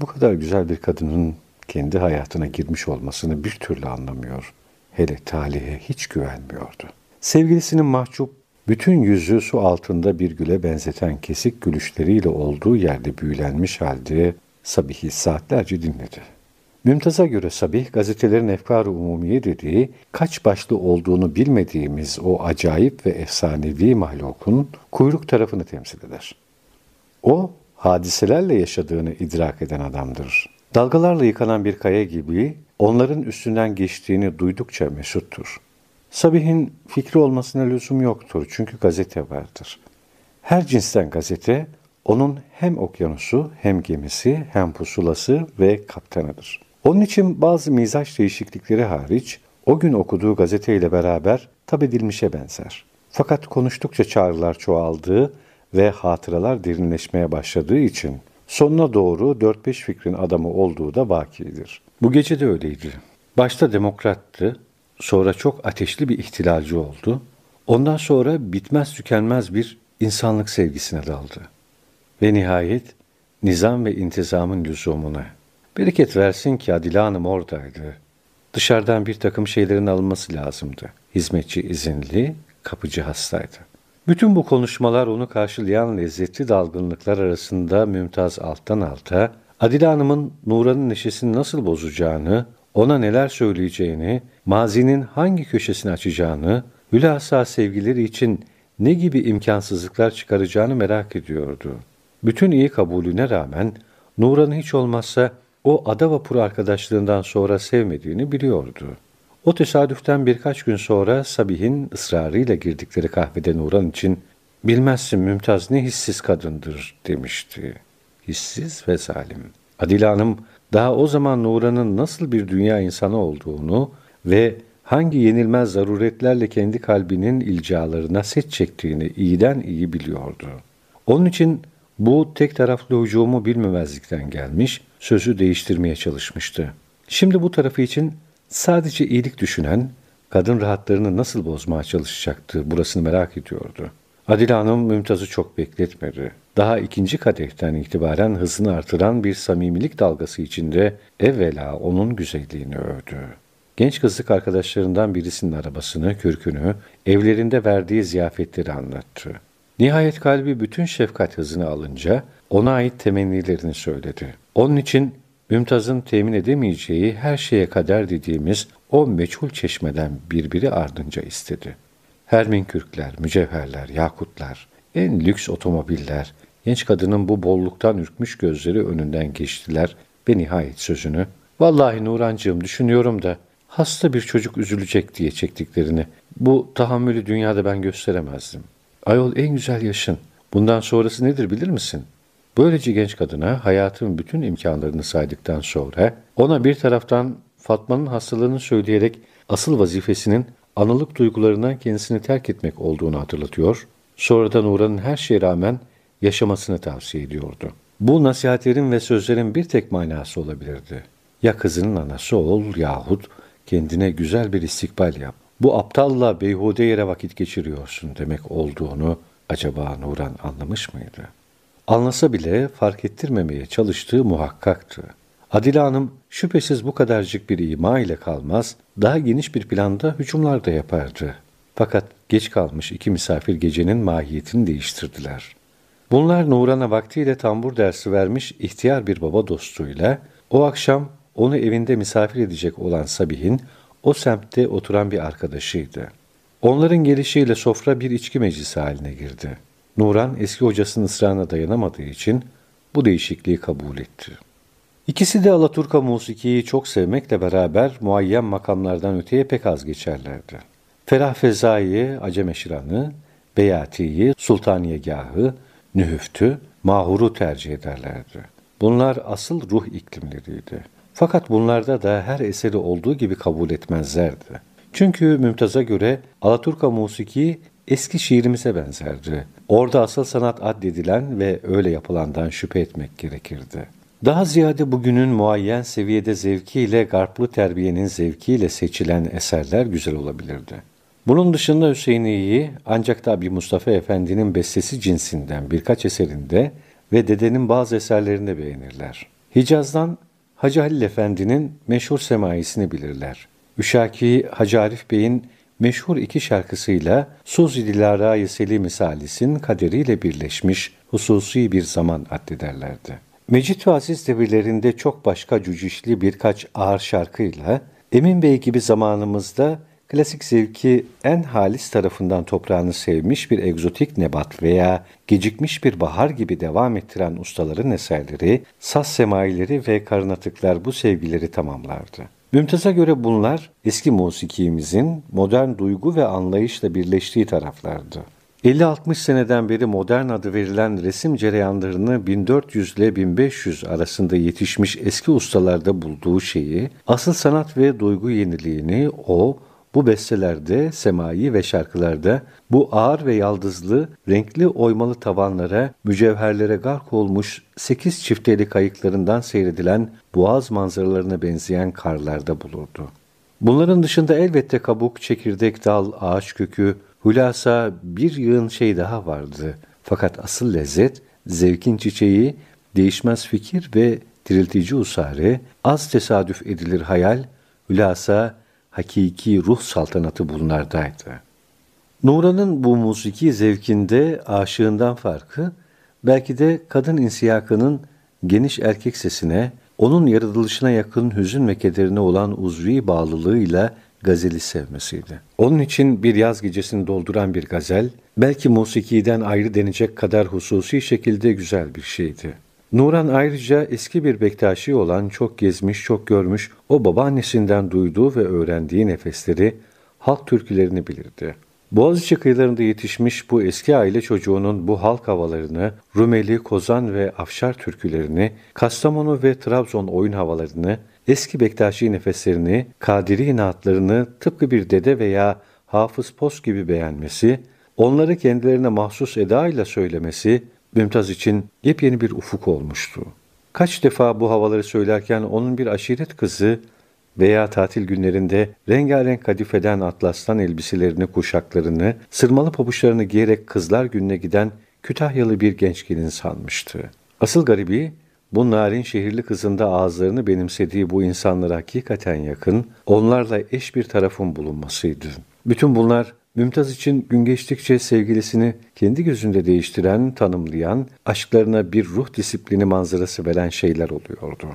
Bu kadar güzel bir kadının kendi hayatına girmiş olmasını bir türlü anlamıyor. Hele talihe hiç güvenmiyordu. Sevgilisinin mahcup, bütün yüzü su altında bir güle benzeten kesik gülüşleriyle olduğu yerde büyülenmiş halde Sabih'i saatlerce dinledi. Mümtaz'a göre Sabih, gazetelerin efkar-ı umumiye dediği, kaç başlı olduğunu bilmediğimiz o acayip ve efsanevi mahlukun kuyruk tarafını temsil eder. O, hadiselerle yaşadığını idrak eden adamdır. Dalgalarla yıkanan bir kaya gibi onların üstünden geçtiğini duydukça mesuttur. Sabih'in fikri olmasına lüzum yoktur çünkü gazete vardır. Her cinsten gazete onun hem okyanusu hem gemisi hem pusulası ve kaptanıdır. Onun için bazı mizaç değişiklikleri hariç o gün okuduğu gazeteyle beraber tab edilmişe benzer. Fakat konuştukça çağrılar çoğaldığı ve hatıralar derinleşmeye başladığı için sonuna doğru 4-5 fikrin adamı olduğu da vakidir. Bu gece de öyleydi. Başta demokrattı, sonra çok ateşli bir ihtilalci oldu. Ondan sonra bitmez tükenmez bir insanlık sevgisine daldı. Ve nihayet nizam ve intizamın lüzumuna. Bereket versin ki Adile Hanım oradaydı. Dışarıdan bir takım şeylerin alınması lazımdı. Hizmetçi izinli, kapıcı hastaydı. Bütün bu konuşmalar onu karşılayan lezzetli dalgınlıklar arasında Mümtaz alttan alta, Adile Hanım'ın Nuran'ın neşesini nasıl bozacağını, ona neler söyleyeceğini, mazinin hangi köşesini açacağını, hülasa sevgileri için ne gibi imkansızlıklar çıkaracağını merak ediyordu. Bütün iyi kabulüne rağmen Nuran'ı hiç olmazsa o ada vapuru arkadaşlığından sonra sevmediğini biliyordu. O tesadüften birkaç gün sonra Sabih'in ısrarıyla girdikleri kahvede Nuran için ''Bilmezsin Mümtaz ne hissiz kadındır.'' demişti. Hissiz ve zalim. Adile Hanım daha o zaman Nuran'ın nasıl bir dünya insanı olduğunu ve hangi yenilmez zaruretlerle kendi kalbinin ilcalarına set çektiğini iyiden iyi biliyordu. Onun için Bu tek taraflı hücumu bilmemezlikten gelmiş, sözü değiştirmeye çalışmıştı. Şimdi bu tarafı için sadece iyilik düşünen, kadın rahatlarını nasıl bozmaya çalışacaktı burasını merak ediyordu. Adile Hanım Mümtaz'ı çok bekletmedi. Daha ikinci kadehten itibaren hızını artıran bir samimilik dalgası içinde evvela onun güzelliğini övdü. Genç kızlık arkadaşlarından birisinin arabasını, kürkünü, evlerinde verdiği ziyafetleri anlattı. Nihayet kalbi bütün şefkat hızını alınca ona ait temennilerini söyledi. Onun için Mümtaz'ın temin edemeyeceği her şeye kader dediğimiz o meçhul çeşmeden birbiri ardınca istedi. Hermin kürkler, mücevherler, yakutlar, en lüks otomobiller, genç kadının bu bolluktan ürkmüş gözleri önünden geçtiler ve nihayet sözünü, ''Vallahi Nurancığım düşünüyorum da hasta bir çocuk üzülecek diye çektiklerini, bu tahammülü dünyada ben gösteremezdim. Ayol en güzel yaşın, bundan sonrası nedir bilir misin?'' Böylece genç kadına hayatın bütün imkanlarını saydıktan sonra ona bir taraftan Fatma'nın hastalığını söyleyerek asıl vazifesinin anılık duygularından kendisini terk etmek olduğunu hatırlatıyor, sonradan Uğra'nın her şeye rağmen yaşamasını tavsiye ediyordu. Bu nasihatlerin ve sözlerin bir tek manası olabilirdi. Ya kızının anası ol yahut kendine güzel bir istikbal yap. Bu aptalla beyhude yere vakit geçiriyorsun demek olduğunu acaba Nuran anlamış mıydı? Anlasa bile fark ettirmemeye çalıştığı muhakkaktı. Adile Hanım şüphesiz bu kadarcık bir ima ile kalmaz, daha geniş bir planda hücumlar da yapardı. Fakat geç kalmış iki misafir gecenin mahiyetini değiştirdiler. Bunlar Nuran'a vaktiyle tambur dersi vermiş ihtiyar bir baba dostuyla, o akşam onu evinde misafir edecek olan Sabih'in o semtte oturan bir arkadaşıydı. Onların gelişiyle sofra bir içki meclisi haline girdi. Nuran eski hocasının ısrarına dayanamadığı için bu değişikliği kabul etti. İkisi de Alaturka musikiyi çok sevmekle beraber muayyen makamlardan öteye pek az geçerlerdi. Ferah Fezai'yi, Acemeşiran'ı, Beyati'yi, Sultaniyegahı, Nühüftü, Mahur'u tercih ederlerdi. Bunlar asıl ruh iklimleriydi. Fakat bunlarda da her eseri olduğu gibi kabul etmezlerdi. Çünkü Mümtaz'a göre Alaturka musiki eski şiirimize benzerdi. Orada asıl sanat addedilen ve öyle yapılandan şüphe etmek gerekirdi. Daha ziyade bugünün muayyen seviyede zevkiyle garplı terbiyenin zevkiyle seçilen eserler güzel olabilirdi. Bunun dışında Hüseyin'iyi ancak da bir Mustafa Efendi'nin bestesi cinsinden birkaç eserinde ve dedenin bazı eserlerinde beğenirler. Hicaz'dan Hacı Halil Efendi'nin meşhur semaisini bilirler. Üşaki Hacı Arif Bey'in meşhur iki şarkısıyla Suzi Dilara-i Selim-i Salis'in kaderiyle birleşmiş hususi bir zaman addederlerdi. Mecit ve Aziz devirlerinde çok başka cücişli birkaç ağır şarkıyla Emin Bey gibi zamanımızda klasik zevki en halis tarafından toprağını sevmiş bir egzotik nebat veya gecikmiş bir bahar gibi devam ettiren ustaların eserleri, saz semaileri ve karınatıklar bu sevgileri tamamlardı. Mümtaz'a göre bunlar eski musikimizin modern duygu ve anlayışla birleştiği taraflardı. 50-60 seneden beri modern adı verilen resim cereyanlarını 1400 ile 1500 arasında yetişmiş eski ustalarda bulduğu şeyi, asıl sanat ve duygu yeniliğini o, bu bestelerde, semai ve şarkılarda bu ağır ve yaldızlı, renkli oymalı tavanlara, mücevherlere gark olmuş sekiz çifteli kayıklarından seyredilen boğaz manzaralarına benzeyen karlarda bulurdu. Bunların dışında elbette kabuk, çekirdek, dal, ağaç kökü, hulasa bir yığın şey daha vardı. Fakat asıl lezzet, zevkin çiçeği, değişmez fikir ve diriltici usare, az tesadüf edilir hayal, hülasa hakiki ruh saltanatı bunlardaydı. Nuran'ın bu musiki zevkinde aşığından farkı, belki de kadın insiyakının geniş erkek sesine, onun yaratılışına yakın hüzün ve kederine olan uzvi bağlılığıyla gazeli sevmesiydi. Onun için bir yaz gecesini dolduran bir gazel, belki musikiden ayrı denecek kadar hususi şekilde güzel bir şeydi. Nuran ayrıca eski bir Bektaşi olan çok gezmiş, çok görmüş, o babaannesinden duyduğu ve öğrendiği nefesleri, halk türkülerini bilirdi. Boğaziçi kıyılarında yetişmiş bu eski aile çocuğunun bu halk havalarını, Rumeli, Kozan ve Afşar türkülerini, Kastamonu ve Trabzon oyun havalarını, eski Bektaşi nefeslerini, Kadiri naatlarını tıpkı bir dede veya Hafız Post gibi beğenmesi, onları kendilerine mahsus edayla söylemesi, Mümtaz için yepyeni bir ufuk olmuştu. Kaç defa bu havaları söylerken onun bir aşiret kızı veya tatil günlerinde rengarenk kadifeden atlastan elbiselerini, kuşaklarını, sırmalı pabuçlarını giyerek kızlar gününe giden Kütahyalı bir genç sanmıştı. Asıl garibi bu narin şehirli kızında ağızlarını benimsediği bu insanlara hakikaten yakın, onlarla eş bir tarafın bulunmasıydı. Bütün bunlar Mümtaz için gün geçtikçe sevgilisini kendi gözünde değiştiren, tanımlayan, aşklarına bir ruh disiplini manzarası veren şeyler oluyordu.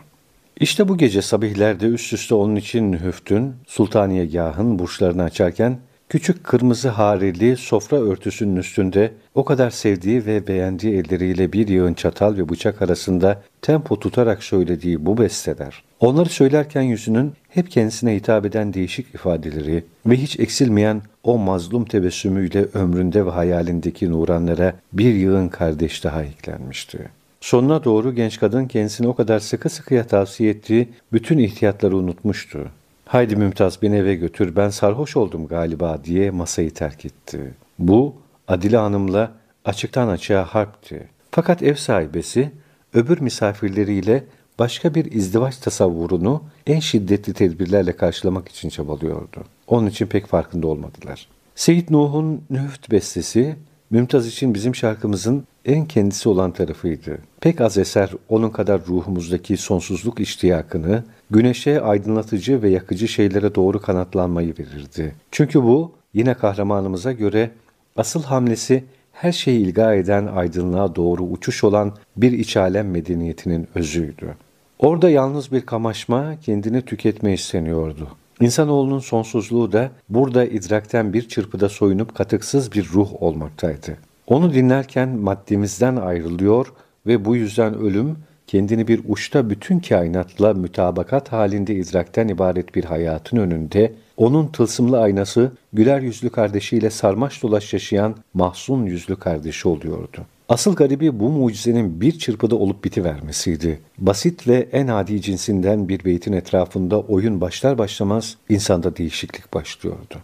İşte bu gece sabihlerde üst üste onun için Hüftün, Sultaniyegah'ın burçlarını açarken Küçük kırmızı harili sofra örtüsünün üstünde o kadar sevdiği ve beğendiği elleriyle bir yığın çatal ve bıçak arasında tempo tutarak söylediği bu besteler, onları söylerken yüzünün hep kendisine hitap eden değişik ifadeleri ve hiç eksilmeyen o mazlum tebessümüyle ömründe ve hayalindeki nuranlara bir yığın kardeş daha eklenmişti. Sonuna doğru genç kadın kendisine o kadar sıkı sıkıya tavsiye ettiği bütün ihtiyatları unutmuştu. Haydi Mümtaz beni eve götür ben sarhoş oldum galiba diye masayı terk etti. Bu Adile Hanım'la açıktan açığa harpti. Fakat ev sahibesi öbür misafirleriyle başka bir izdivaç tasavvurunu en şiddetli tedbirlerle karşılamak için çabalıyordu. Onun için pek farkında olmadılar. Seyit Nuh'un Nüft bestesi Mümtaz için bizim şarkımızın en kendisi olan tarafıydı. Pek az eser onun kadar ruhumuzdaki sonsuzluk iştiyakını, güneşe aydınlatıcı ve yakıcı şeylere doğru kanatlanmayı verirdi. Çünkü bu yine kahramanımıza göre asıl hamlesi her şeyi ilga eden aydınlığa doğru uçuş olan bir iç alem medeniyetinin özüydü. Orada yalnız bir kamaşma kendini tüketme isteniyordu. İnsanoğlunun sonsuzluğu da burada idrakten bir çırpıda soyunup katıksız bir ruh olmaktaydı. Onu dinlerken maddemizden ayrılıyor ve bu yüzden ölüm kendini bir uçta bütün kainatla mütabakat halinde idrakten ibaret bir hayatın önünde, onun tılsımlı aynası güler yüzlü kardeşiyle sarmaş dolaş yaşayan mahzun yüzlü kardeşi oluyordu. Asıl garibi bu mucizenin bir çırpıda olup bitivermesiydi. Basit ve en adi cinsinden bir beytin etrafında oyun başlar başlamaz insanda değişiklik başlıyordu.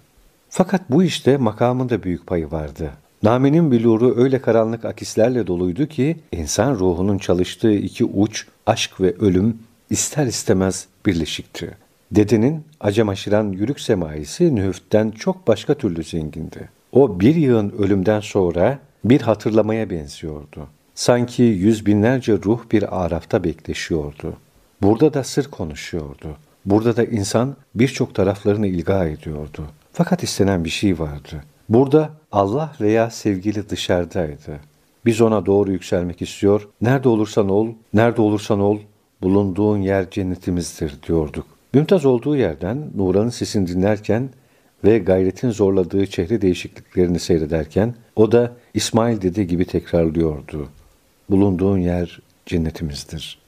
Fakat bu işte makamın da büyük payı vardı. Namenin biluru öyle karanlık akislerle doluydu ki insan ruhunun çalıştığı iki uç, aşk ve ölüm ister istemez birleşikti. Dedenin acem aşıran yürük semaisi nühüftten çok başka türlü zengindi. O bir yığın ölümden sonra bir hatırlamaya benziyordu. Sanki yüz binlerce ruh bir arafta bekleşiyordu. Burada da sır konuşuyordu. Burada da insan birçok taraflarını ilga ediyordu. Fakat istenen bir şey vardı. Burada Allah veya sevgili dışarıdaydı. Biz ona doğru yükselmek istiyor. Nerede olursan ol, nerede olursan ol, bulunduğun yer cennetimizdir diyorduk. Mümtaz olduğu yerden Nuran'ın sesini dinlerken ve gayretin zorladığı çehre değişikliklerini seyrederken o da İsmail dedi gibi tekrarlıyordu. Bulunduğun yer cennetimizdir.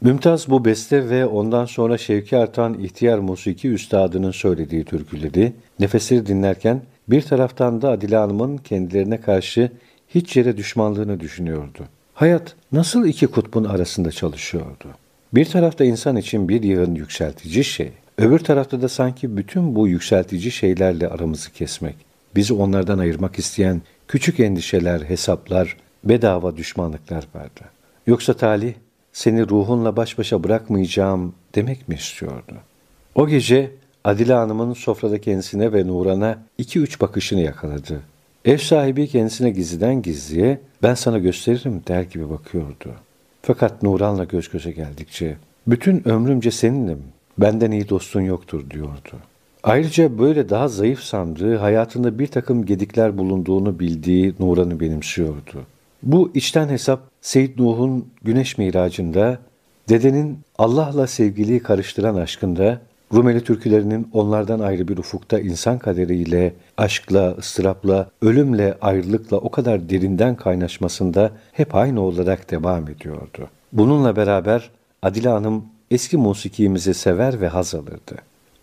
Mümtaz bu beste ve ondan sonra şevki artan ihtiyar musiki üstadının söylediği türküleri nefesleri dinlerken bir taraftan da Adile Hanım'ın kendilerine karşı hiç yere düşmanlığını düşünüyordu. Hayat nasıl iki kutbun arasında çalışıyordu? Bir tarafta insan için bir yığın yükseltici şey, öbür tarafta da sanki bütün bu yükseltici şeylerle aramızı kesmek, bizi onlardan ayırmak isteyen küçük endişeler, hesaplar, bedava düşmanlıklar vardı. Yoksa talih seni ruhunla baş başa bırakmayacağım demek mi istiyordu? O gece Adile Hanım'ın sofrada kendisine ve Nuran'a iki üç bakışını yakaladı. Ev sahibi kendisine gizliden gizliye ben sana gösteririm der gibi bakıyordu. Fakat Nuran'la göz göze geldikçe bütün ömrümce senindim, benden iyi dostun yoktur diyordu. Ayrıca böyle daha zayıf sandığı, hayatında bir takım gedikler bulunduğunu bildiği Nuran'ı benimsiyordu. Bu içten hesap Seyyid Nuh'un güneş miracında, dedenin Allah'la sevgiliyi karıştıran aşkında Rumeli türkülerinin onlardan ayrı bir ufukta insan kaderiyle, aşkla, ıstırapla, ölümle, ayrılıkla o kadar derinden kaynaşmasında hep aynı olarak devam ediyordu. Bununla beraber Adile Hanım eski musikimizi sever ve haz alırdı.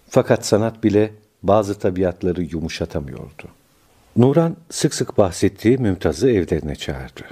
Fakat sanat bile bazı tabiatları yumuşatamıyordu. Nuran sık sık bahsettiği Mümtaz'ı evlerine çağırdı.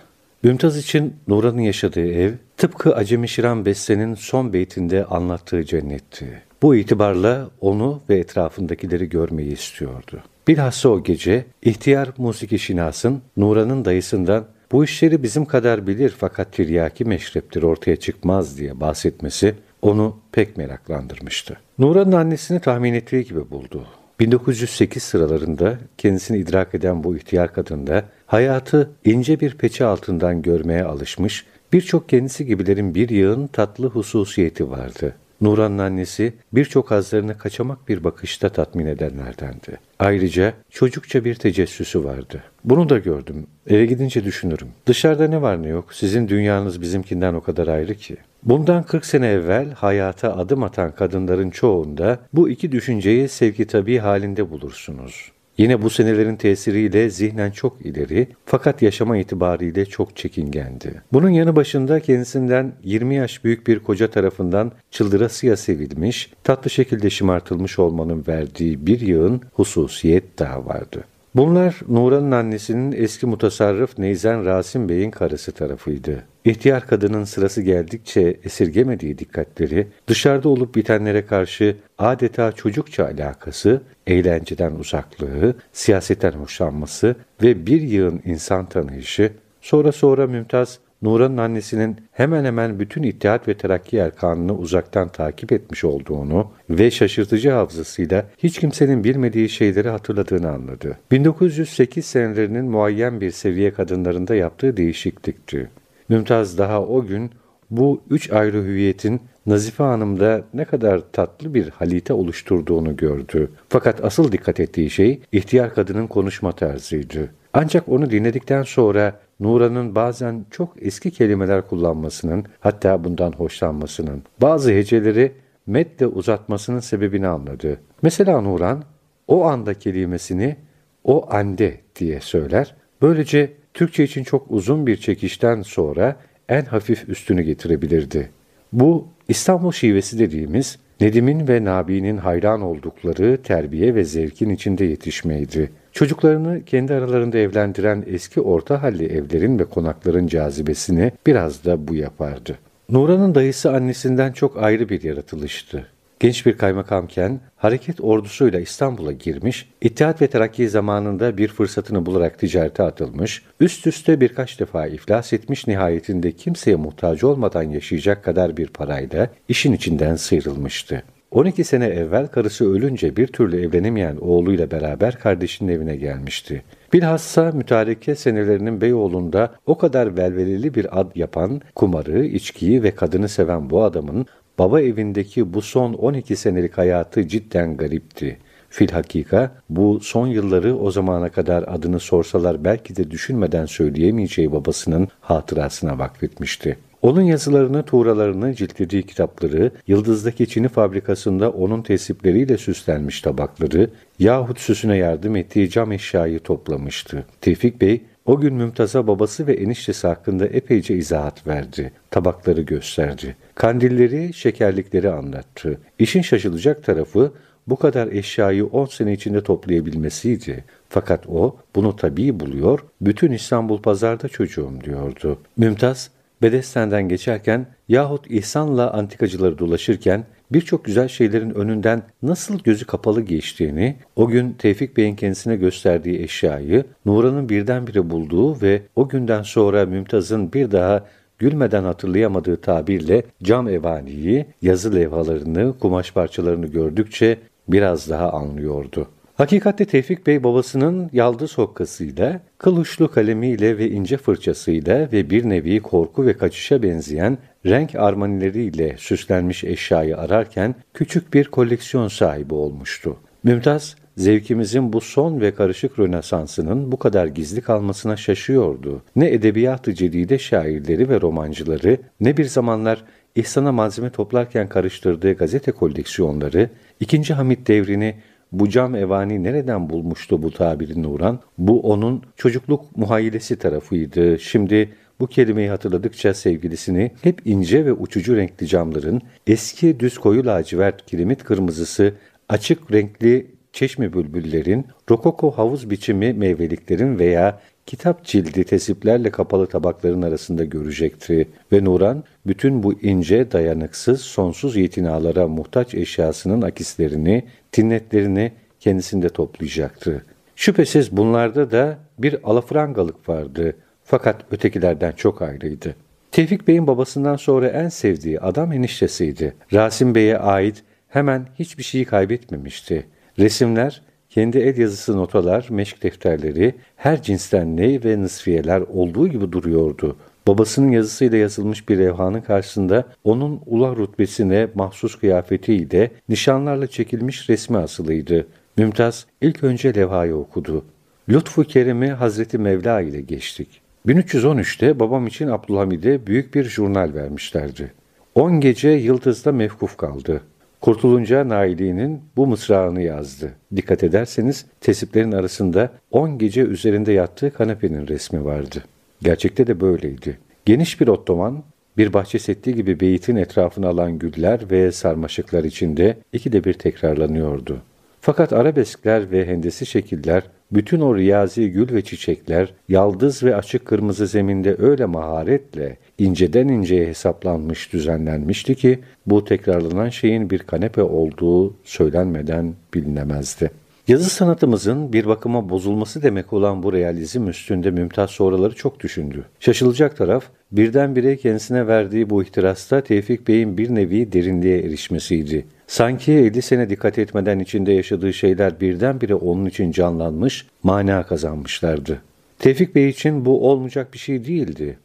Mümtaz için Nuran'ın yaşadığı ev, tıpkı Acemi Şiran Besse'nin son beytinde anlattığı cennetti. Bu itibarla onu ve etrafındakileri görmeyi istiyordu. Bilhassa o gece ihtiyar musiki şinasın Nuran'ın dayısından bu işleri bizim kadar bilir fakat tiryaki meşreptir ortaya çıkmaz diye bahsetmesi onu pek meraklandırmıştı. Nuran'ın annesini tahmin ettiği gibi buldu. 1908 sıralarında kendisini idrak eden bu ihtiyar kadında hayatı ince bir peçe altından görmeye alışmış, birçok kendisi gibilerin bir yığın tatlı hususiyeti vardı. Nuran'ın annesi birçok hazlarını kaçamak bir bakışta tatmin edenlerdendi. Ayrıca çocukça bir tecessüsü vardı. Bunu da gördüm. Eve gidince düşünürüm. Dışarıda ne var ne yok sizin dünyanız bizimkinden o kadar ayrı ki. Bundan 40 sene evvel hayata adım atan kadınların çoğunda bu iki düşünceyi sevgi tabi halinde bulursunuz. Yine bu senelerin tesiriyle zihnen çok ileri fakat yaşama itibariyle çok çekingendi. Bunun yanı başında kendisinden 20 yaş büyük bir koca tarafından çıldırasıya sevilmiş, tatlı şekilde şımartılmış olmanın verdiği bir yığın hususiyet daha vardı. Bunlar Nuran'ın annesinin eski mutasarrıf Neyzen Rasim Bey'in karısı tarafıydı. İhtiyar kadının sırası geldikçe esirgemediği dikkatleri, dışarıda olup bitenlere karşı adeta çocukça alakası, eğlenceden uzaklığı, siyasetten hoşlanması ve bir yığın insan tanıyışı, sonra sonra Mümtaz Nuran'ın annesinin hemen hemen bütün İttihat ve Terakki erkanını uzaktan takip etmiş olduğunu ve şaşırtıcı hafızasıyla hiç kimsenin bilmediği şeyleri hatırladığını anladı. 1908 senelerinin muayyen bir seviye kadınlarında yaptığı değişiklikti. Mümtaz daha o gün bu üç ayrı hüviyetin Nazife Hanım'da ne kadar tatlı bir halite oluşturduğunu gördü. Fakat asıl dikkat ettiği şey ihtiyar kadının konuşma tarzıydı. Ancak onu dinledikten sonra Nuran'ın bazen çok eski kelimeler kullanmasının, hatta bundan hoşlanmasının, bazı heceleri medde uzatmasının sebebini anladı. Mesela Nuran, o anda kelimesini o ande diye söyler. Böylece Türkçe için çok uzun bir çekişten sonra en hafif üstünü getirebilirdi. Bu İstanbul şivesi dediğimiz Nedim'in ve Nabi'nin hayran oldukları terbiye ve zevkin içinde yetişmeydi. Çocuklarını kendi aralarında evlendiren eski orta halli evlerin ve konakların cazibesini biraz da bu yapardı. Nuran'ın dayısı annesinden çok ayrı bir yaratılıştı. Genç bir kaymakamken hareket ordusuyla İstanbul'a girmiş, İttihat ve Terakki zamanında bir fırsatını bularak ticarete atılmış, üst üste birkaç defa iflas etmiş nihayetinde kimseye muhtaç olmadan yaşayacak kadar bir parayla işin içinden sıyrılmıştı. 12 sene evvel karısı ölünce bir türlü evlenemeyen oğluyla beraber kardeşinin evine gelmişti. Bilhassa mütareke senelerinin Beyoğlu'nda o kadar velveleli bir ad yapan, kumarı, içkiyi ve kadını seven bu adamın baba evindeki bu son 12 senelik hayatı cidden garipti. Filhakika bu son yılları o zamana kadar adını sorsalar belki de düşünmeden söyleyemeyeceği babasının hatırasına vakfetmişti. Onun yazılarını, tuğralarını, ciltlediği kitapları, Yıldız'daki çini fabrikasında onun tesipleriyle süslenmiş tabakları yahut süsüne yardım ettiği cam eşyayı toplamıştı. Tevfik Bey, o gün Mümtaz'a babası ve eniştesi hakkında epeyce izahat verdi. Tabakları gösterdi. Kandilleri, şekerlikleri anlattı. İşin şaşılacak tarafı bu kadar eşyayı 10 sene içinde toplayabilmesiydi. Fakat o bunu tabii buluyor, bütün İstanbul pazarda çocuğum diyordu. Mümtaz, Bedesten'den geçerken yahut İhsan'la antikacıları dolaşırken birçok güzel şeylerin önünden nasıl gözü kapalı geçtiğini, o gün Tevfik Bey'in kendisine gösterdiği eşyayı, Nuran'ın birdenbire bulduğu ve o günden sonra Mümtaz'ın bir daha gülmeden hatırlayamadığı tabirle cam evaniyi, yazı levhalarını, kumaş parçalarını gördükçe biraz daha anlıyordu. Hakikatte Tevfik Bey babasının yaldız hokkasıyla, kıl uçlu kalemiyle ve ince fırçasıyla ve bir nevi korku ve kaçışa benzeyen renk armanileriyle süslenmiş eşyayı ararken küçük bir koleksiyon sahibi olmuştu. Mümtaz, zevkimizin bu son ve karışık rönesansının bu kadar gizli kalmasına şaşıyordu. Ne edebiyat-ı cedide şairleri ve romancıları, ne bir zamanlar İhsan'a malzeme toplarken karıştırdığı gazete koleksiyonları, ikinci Hamit devrini bu cam evani nereden bulmuştu bu tabiri Nuran? Bu onun çocukluk muhayyilesi tarafıydı. Şimdi bu kelimeyi hatırladıkça sevgilisini hep ince ve uçucu renkli camların, eski düz koyu lacivert kiremit kırmızısı, açık renkli çeşme bülbüllerin, rokoko havuz biçimi meyveliklerin veya kitap cildi tesiplerle kapalı tabakların arasında görecekti ve Nuran bütün bu ince, dayanıksız, sonsuz yetinalara muhtaç eşyasının akislerini, tinnetlerini kendisinde toplayacaktı. Şüphesiz bunlarda da bir alafrangalık vardı. Fakat ötekilerden çok ayrıydı. Tevfik Bey'in babasından sonra en sevdiği adam eniştesiydi. Rasim Bey'e ait hemen hiçbir şeyi kaybetmemişti. Resimler, kendi el yazısı notalar, meşk defterleri, her cinsten ney ve nısfiyeler olduğu gibi duruyordu. Babasının yazısıyla yazılmış bir levhanın karşısında onun ula rütbesine mahsus kıyafetiyle nişanlarla çekilmiş resmi asılıydı. Mümtaz ilk önce levhayı okudu. Lütfu Kerim'i Hazreti Mevla ile geçtik. 1313'te babam için Abdülhamid'e büyük bir jurnal vermişlerdi. 10 gece Yıldız'da mevkuf kaldı. Kurtulunca Naili'nin bu mısrağını yazdı. Dikkat ederseniz tesiplerin arasında 10 gece üzerinde yattığı kanepenin resmi vardı. Gerçekte de böyleydi. Geniş bir ottoman, bir bahçe setli gibi beyitin etrafını alan güller ve sarmaşıklar içinde iki de bir tekrarlanıyordu. Fakat arabeskler ve hendesi şekiller, bütün o riyazi gül ve çiçekler, yaldız ve açık kırmızı zeminde öyle maharetle, inceden inceye hesaplanmış, düzenlenmişti ki, bu tekrarlanan şeyin bir kanepe olduğu söylenmeden bilinemezdi. Yazı sanatımızın bir bakıma bozulması demek olan bu realizm üstünde Mümtaz sonraları çok düşündü. Şaşılacak taraf birdenbire kendisine verdiği bu ihtirasta Tevfik Bey'in bir nevi derinliğe erişmesiydi. Sanki 50 sene dikkat etmeden içinde yaşadığı şeyler birdenbire onun için canlanmış, mana kazanmışlardı. Tevfik Bey için bu olmayacak bir şey değildi.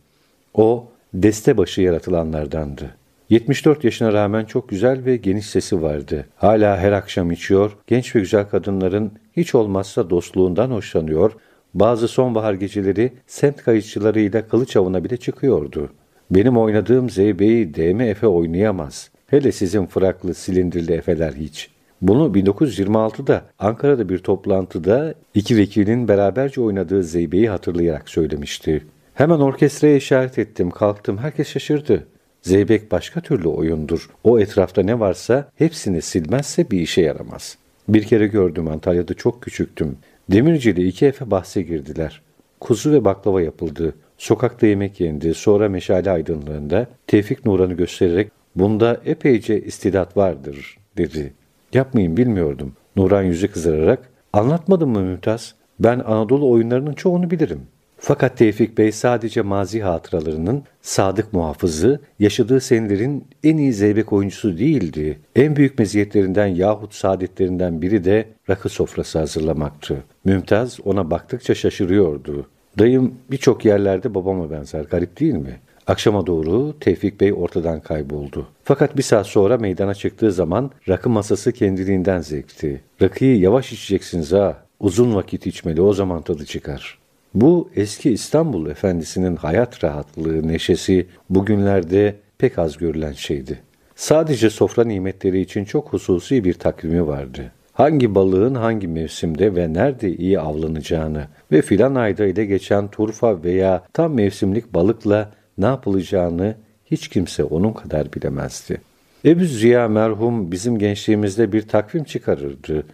O, deste başı yaratılanlardandı. 74 yaşına rağmen çok güzel ve geniş sesi vardı. Hala her akşam içiyor, genç ve güzel kadınların hiç olmazsa dostluğundan hoşlanıyor, bazı sonbahar geceleri semt kayıtçılarıyla kılıç avına bile çıkıyordu. Benim oynadığım Zeybe'yi DM Efe oynayamaz. Hele sizin fıraklı, silindirli Efeler hiç. Bunu 1926'da Ankara'da bir toplantıda iki vekilin beraberce oynadığı Zeybe'yi hatırlayarak söylemişti. Hemen orkestraya işaret ettim, kalktım. Herkes şaşırdı. Zeybek başka türlü oyundur. O etrafta ne varsa hepsini silmezse bir işe yaramaz. Bir kere gördüm Antalya'da çok küçüktüm. Demirci'de iki efe bahse girdiler. Kuzu ve baklava yapıldı. Sokakta yemek yendi. Sonra meşale aydınlığında Tevfik Nuran'ı göstererek bunda epeyce istidat vardır dedi. Yapmayın bilmiyordum. Nuran yüzü kızararak anlatmadın mı Mümtaz? Ben Anadolu oyunlarının çoğunu bilirim. Fakat Tevfik Bey sadece mazi hatıralarının sadık muhafızı, yaşadığı senelerin en iyi zeybek oyuncusu değildi. En büyük meziyetlerinden yahut saadetlerinden biri de rakı sofrası hazırlamaktı. Mümtaz ona baktıkça şaşırıyordu. Dayım birçok yerlerde babama benzer, garip değil mi? Akşama doğru Tevfik Bey ortadan kayboldu. Fakat bir saat sonra meydana çıktığı zaman rakı masası kendiliğinden zevkti. Rakıyı yavaş içeceksiniz ha, uzun vakit içmeli o zaman tadı çıkar. Bu eski İstanbul efendisinin hayat rahatlığı, neşesi bugünlerde pek az görülen şeydi. Sadece sofra nimetleri için çok hususi bir takvimi vardı. Hangi balığın hangi mevsimde ve nerede iyi avlanacağını ve filan ayda ile geçen turfa veya tam mevsimlik balıkla ne yapılacağını hiç kimse onun kadar bilemezdi. Ebu Ziya merhum bizim gençliğimizde bir takvim çıkarırdı.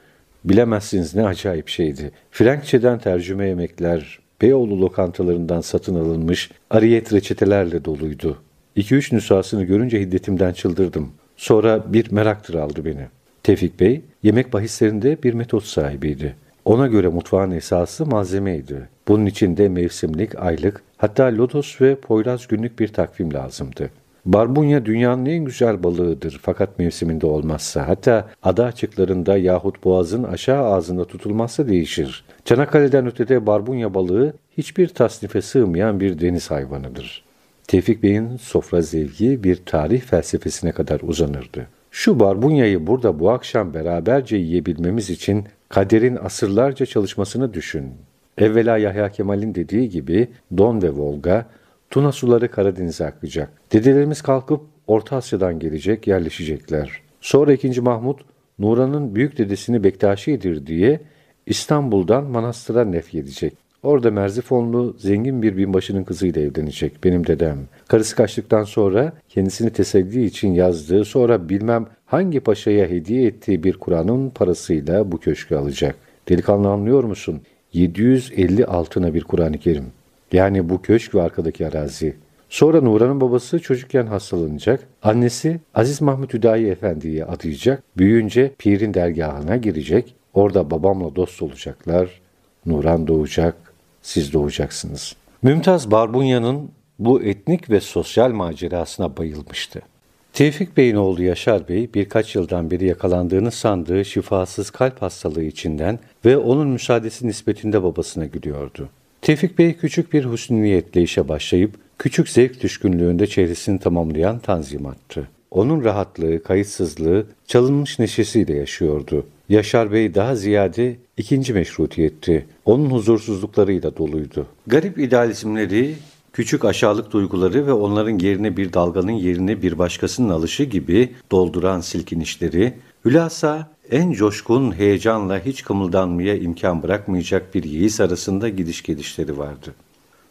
Bilemezsiniz ne acayip şeydi. Frenkçeden tercüme yemekler, Beyoğlu lokantalarından satın alınmış ariyet reçetelerle doluydu. İki üç nüshasını görünce hiddetimden çıldırdım. Sonra bir meraktır aldı beni. Tevfik Bey, yemek bahislerinde bir metot sahibiydi. Ona göre mutfağın esası malzemeydi. Bunun için de mevsimlik, aylık, hatta lodos ve poyraz günlük bir takvim lazımdı. Barbunya dünyanın en güzel balığıdır fakat mevsiminde olmazsa, hatta ada açıklarında yahut boğazın aşağı ağzında tutulmazsa değişir. Çanakkale'den ötede barbunya balığı hiçbir tasnife sığmayan bir deniz hayvanıdır. Tevfik Bey'in sofra zevki bir tarih felsefesine kadar uzanırdı. Şu barbunyayı burada bu akşam beraberce yiyebilmemiz için kaderin asırlarca çalışmasını düşün. Evvela Yahya Kemal'in dediği gibi Don ve Volga, Tuna suları Karadeniz'e akacak. Dedelerimiz kalkıp Orta Asya'dan gelecek, yerleşecekler. Sonra 2. Mahmut, Nuran'ın büyük dedesini Bektaşi'dir diye İstanbul'dan manastıra nef edecek. Orada Merzifonlu zengin bir binbaşının kızıyla evlenecek benim dedem. Karısı kaçtıktan sonra kendisini teselli için yazdığı sonra bilmem hangi paşaya hediye ettiği bir Kur'an'ın parasıyla bu köşkü alacak. Delikanlı anlıyor musun? 750 altına bir Kur'an-ı Kerim. Yani bu köşk ve arkadaki arazi. Sonra Nuran'ın babası çocukken hastalanacak. Annesi Aziz Mahmut Hüdayi Efendi'yi adayacak. Büyüyünce pirin dergahına girecek. Orada babamla dost olacaklar. Nuran doğacak, siz doğacaksınız. Mümtaz Barbunya'nın bu etnik ve sosyal macerasına bayılmıştı. Tevfik Bey'in oğlu Yaşar Bey birkaç yıldan beri yakalandığını sandığı şifasız kalp hastalığı içinden ve onun müsaadesi nispetinde babasına gülüyordu. Tevfik Bey küçük bir husnü niyetle işe başlayıp küçük zevk düşkünlüğünde çehresini tamamlayan tanzimattı. Onun rahatlığı, kayıtsızlığı, çalınmış neşesiyle yaşıyordu. Yaşar Bey daha ziyade ikinci meşrutiyetti. Onun huzursuzluklarıyla doluydu. Garip idealizmleri, küçük aşağılık duyguları ve onların yerine bir dalganın yerine bir başkasının alışı gibi dolduran silkinişleri, hülasa en coşkun heyecanla hiç kımıldanmaya imkan bırakmayacak bir yeis arasında gidiş gelişleri vardı.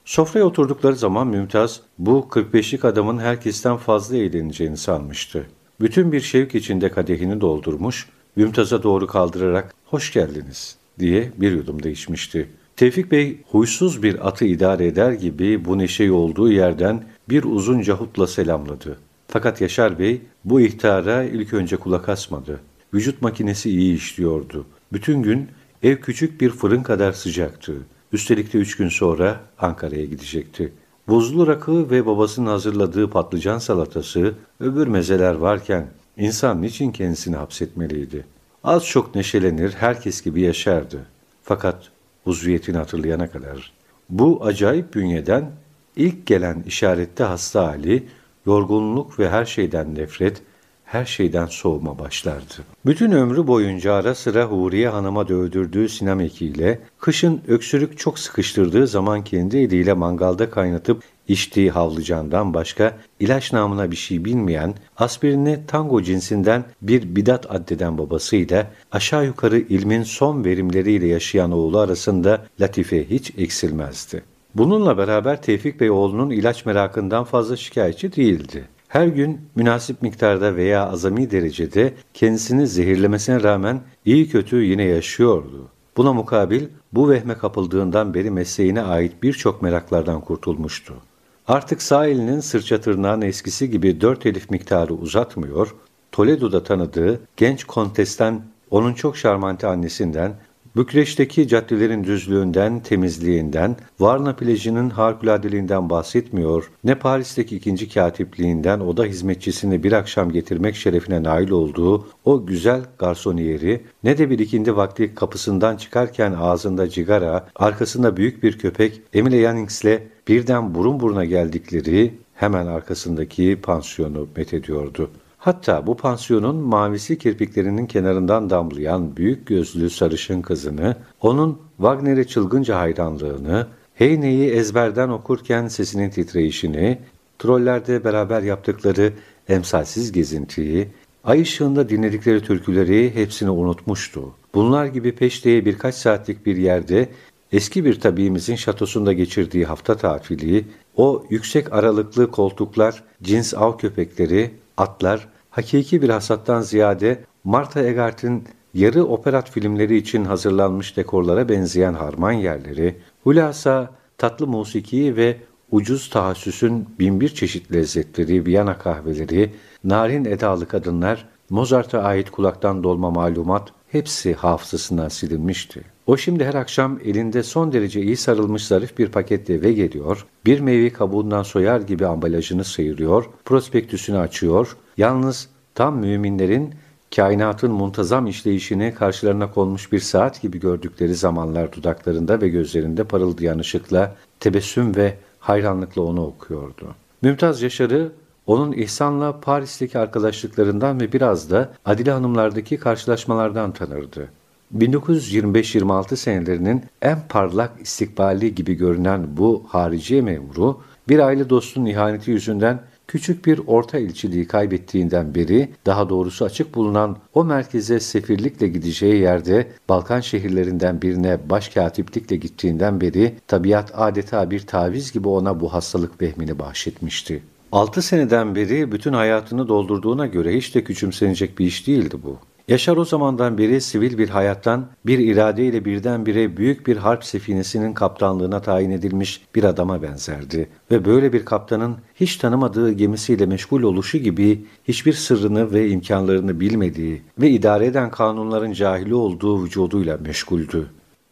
Sofraya oturdukları zaman Mümtaz bu 45'lik adamın herkesten fazla eğleneceğini sanmıştı. Bütün bir şevk içinde kadehini doldurmuş, Mümtaz'a doğru kaldırarak hoş geldiniz diye bir yudum değişmişti. Tevfik Bey huysuz bir atı idare eder gibi bu neşeyi olduğu yerden bir uzun cahutla selamladı. Fakat Yaşar Bey bu ihtara ilk önce kulak asmadı. Vücut makinesi iyi işliyordu. Bütün gün ev küçük bir fırın kadar sıcaktı. Üstelik de üç gün sonra Ankara'ya gidecekti. Buzlu rakı ve babasının hazırladığı patlıcan salatası, öbür mezeler varken insan niçin kendisini hapsetmeliydi? Az çok neşelenir, herkes gibi yaşardı. Fakat huzviyetini hatırlayana kadar. Bu acayip bünyeden ilk gelen işarette hasta hali, yorgunluk ve her şeyden nefret, her şeyden soğuma başlardı. Bütün ömrü boyunca ara sıra Huriye Hanım'a dövdürdüğü sinam ekiyle, kışın öksürük çok sıkıştırdığı zaman kendi eliyle mangalda kaynatıp içtiği havlucandan başka ilaç namına bir şey bilmeyen, aspirini tango cinsinden bir bidat addeden babasıyla aşağı yukarı ilmin son verimleriyle yaşayan oğlu arasında latife hiç eksilmezdi. Bununla beraber Tevfik Bey oğlunun ilaç merakından fazla şikayetçi değildi. Her gün münasip miktarda veya azami derecede kendisini zehirlemesine rağmen iyi kötü yine yaşıyordu. Buna mukabil bu vehme kapıldığından beri mesleğine ait birçok meraklardan kurtulmuştu. Artık sağ elinin sırça tırnağının eskisi gibi dört elif miktarı uzatmıyor, Toledo'da tanıdığı genç kontesten onun çok şarmante annesinden Bükreş'teki caddelerin düzlüğünden, temizliğinden, Varna plajının harikuladeliğinden bahsetmiyor, ne Paris'teki ikinci katipliğinden oda hizmetçisini bir akşam getirmek şerefine nail olduğu o güzel garsoniyeri, ne de bir ikindi vakti kapısından çıkarken ağzında cigara, arkasında büyük bir köpek Emile Yannings'le birden burun buruna geldikleri hemen arkasındaki pansiyonu methediyordu. Hatta bu pansiyonun mavisi kirpiklerinin kenarından damlayan büyük gözlü sarışın kızını, onun Wagner'e çılgınca hayranlığını, Heyne'yi ezberden okurken sesinin titreyişini, trollerde beraber yaptıkları emsalsiz gezintiyi, ay ışığında dinledikleri türküleri hepsini unutmuştu. Bunlar gibi peşteye birkaç saatlik bir yerde eski bir tabimizin şatosunda geçirdiği hafta tatili, o yüksek aralıklı koltuklar, cins av köpekleri, atlar, hakiki bir hasattan ziyade Martha Egart'in yarı operat filmleri için hazırlanmış dekorlara benzeyen harman yerleri, hulasa tatlı musiki ve ucuz tahassüsün binbir çeşit lezzetleri, Viyana kahveleri, narin edalı kadınlar, Mozart'a ait kulaktan dolma malumat hepsi hafızasından silinmişti. O şimdi her akşam elinde son derece iyi sarılmış zarif bir paketle eve geliyor, bir meyve kabuğundan soyar gibi ambalajını sıyırıyor, prospektüsünü açıyor, yalnız tam müminlerin kainatın muntazam işleyişini karşılarına konmuş bir saat gibi gördükleri zamanlar dudaklarında ve gözlerinde parıldayan ışıkla, tebessüm ve hayranlıkla onu okuyordu. Mümtaz Yaşar'ı onun İhsan'la Paris'teki arkadaşlıklarından ve biraz da Adile Hanımlardaki karşılaşmalardan tanırdı. 1925-26 senelerinin en parlak istikbali gibi görünen bu hariciye memuru, bir aile dostunun ihaneti yüzünden küçük bir orta ilçiliği kaybettiğinden beri, daha doğrusu açık bulunan o merkeze sefirlikle gideceği yerde Balkan şehirlerinden birine başkatiplikle gittiğinden beri tabiat adeta bir taviz gibi ona bu hastalık vehmini bahşetmişti. Altı seneden beri bütün hayatını doldurduğuna göre hiç de küçümsenecek bir iş değildi bu. Yaşar o zamandan beri sivil bir hayattan bir iradeyle birdenbire büyük bir harp sefinesinin kaptanlığına tayin edilmiş bir adama benzerdi ve böyle bir kaptanın hiç tanımadığı gemisiyle meşgul oluşu gibi hiçbir sırrını ve imkanlarını bilmediği ve idare eden kanunların cahili olduğu vücuduyla meşguldü.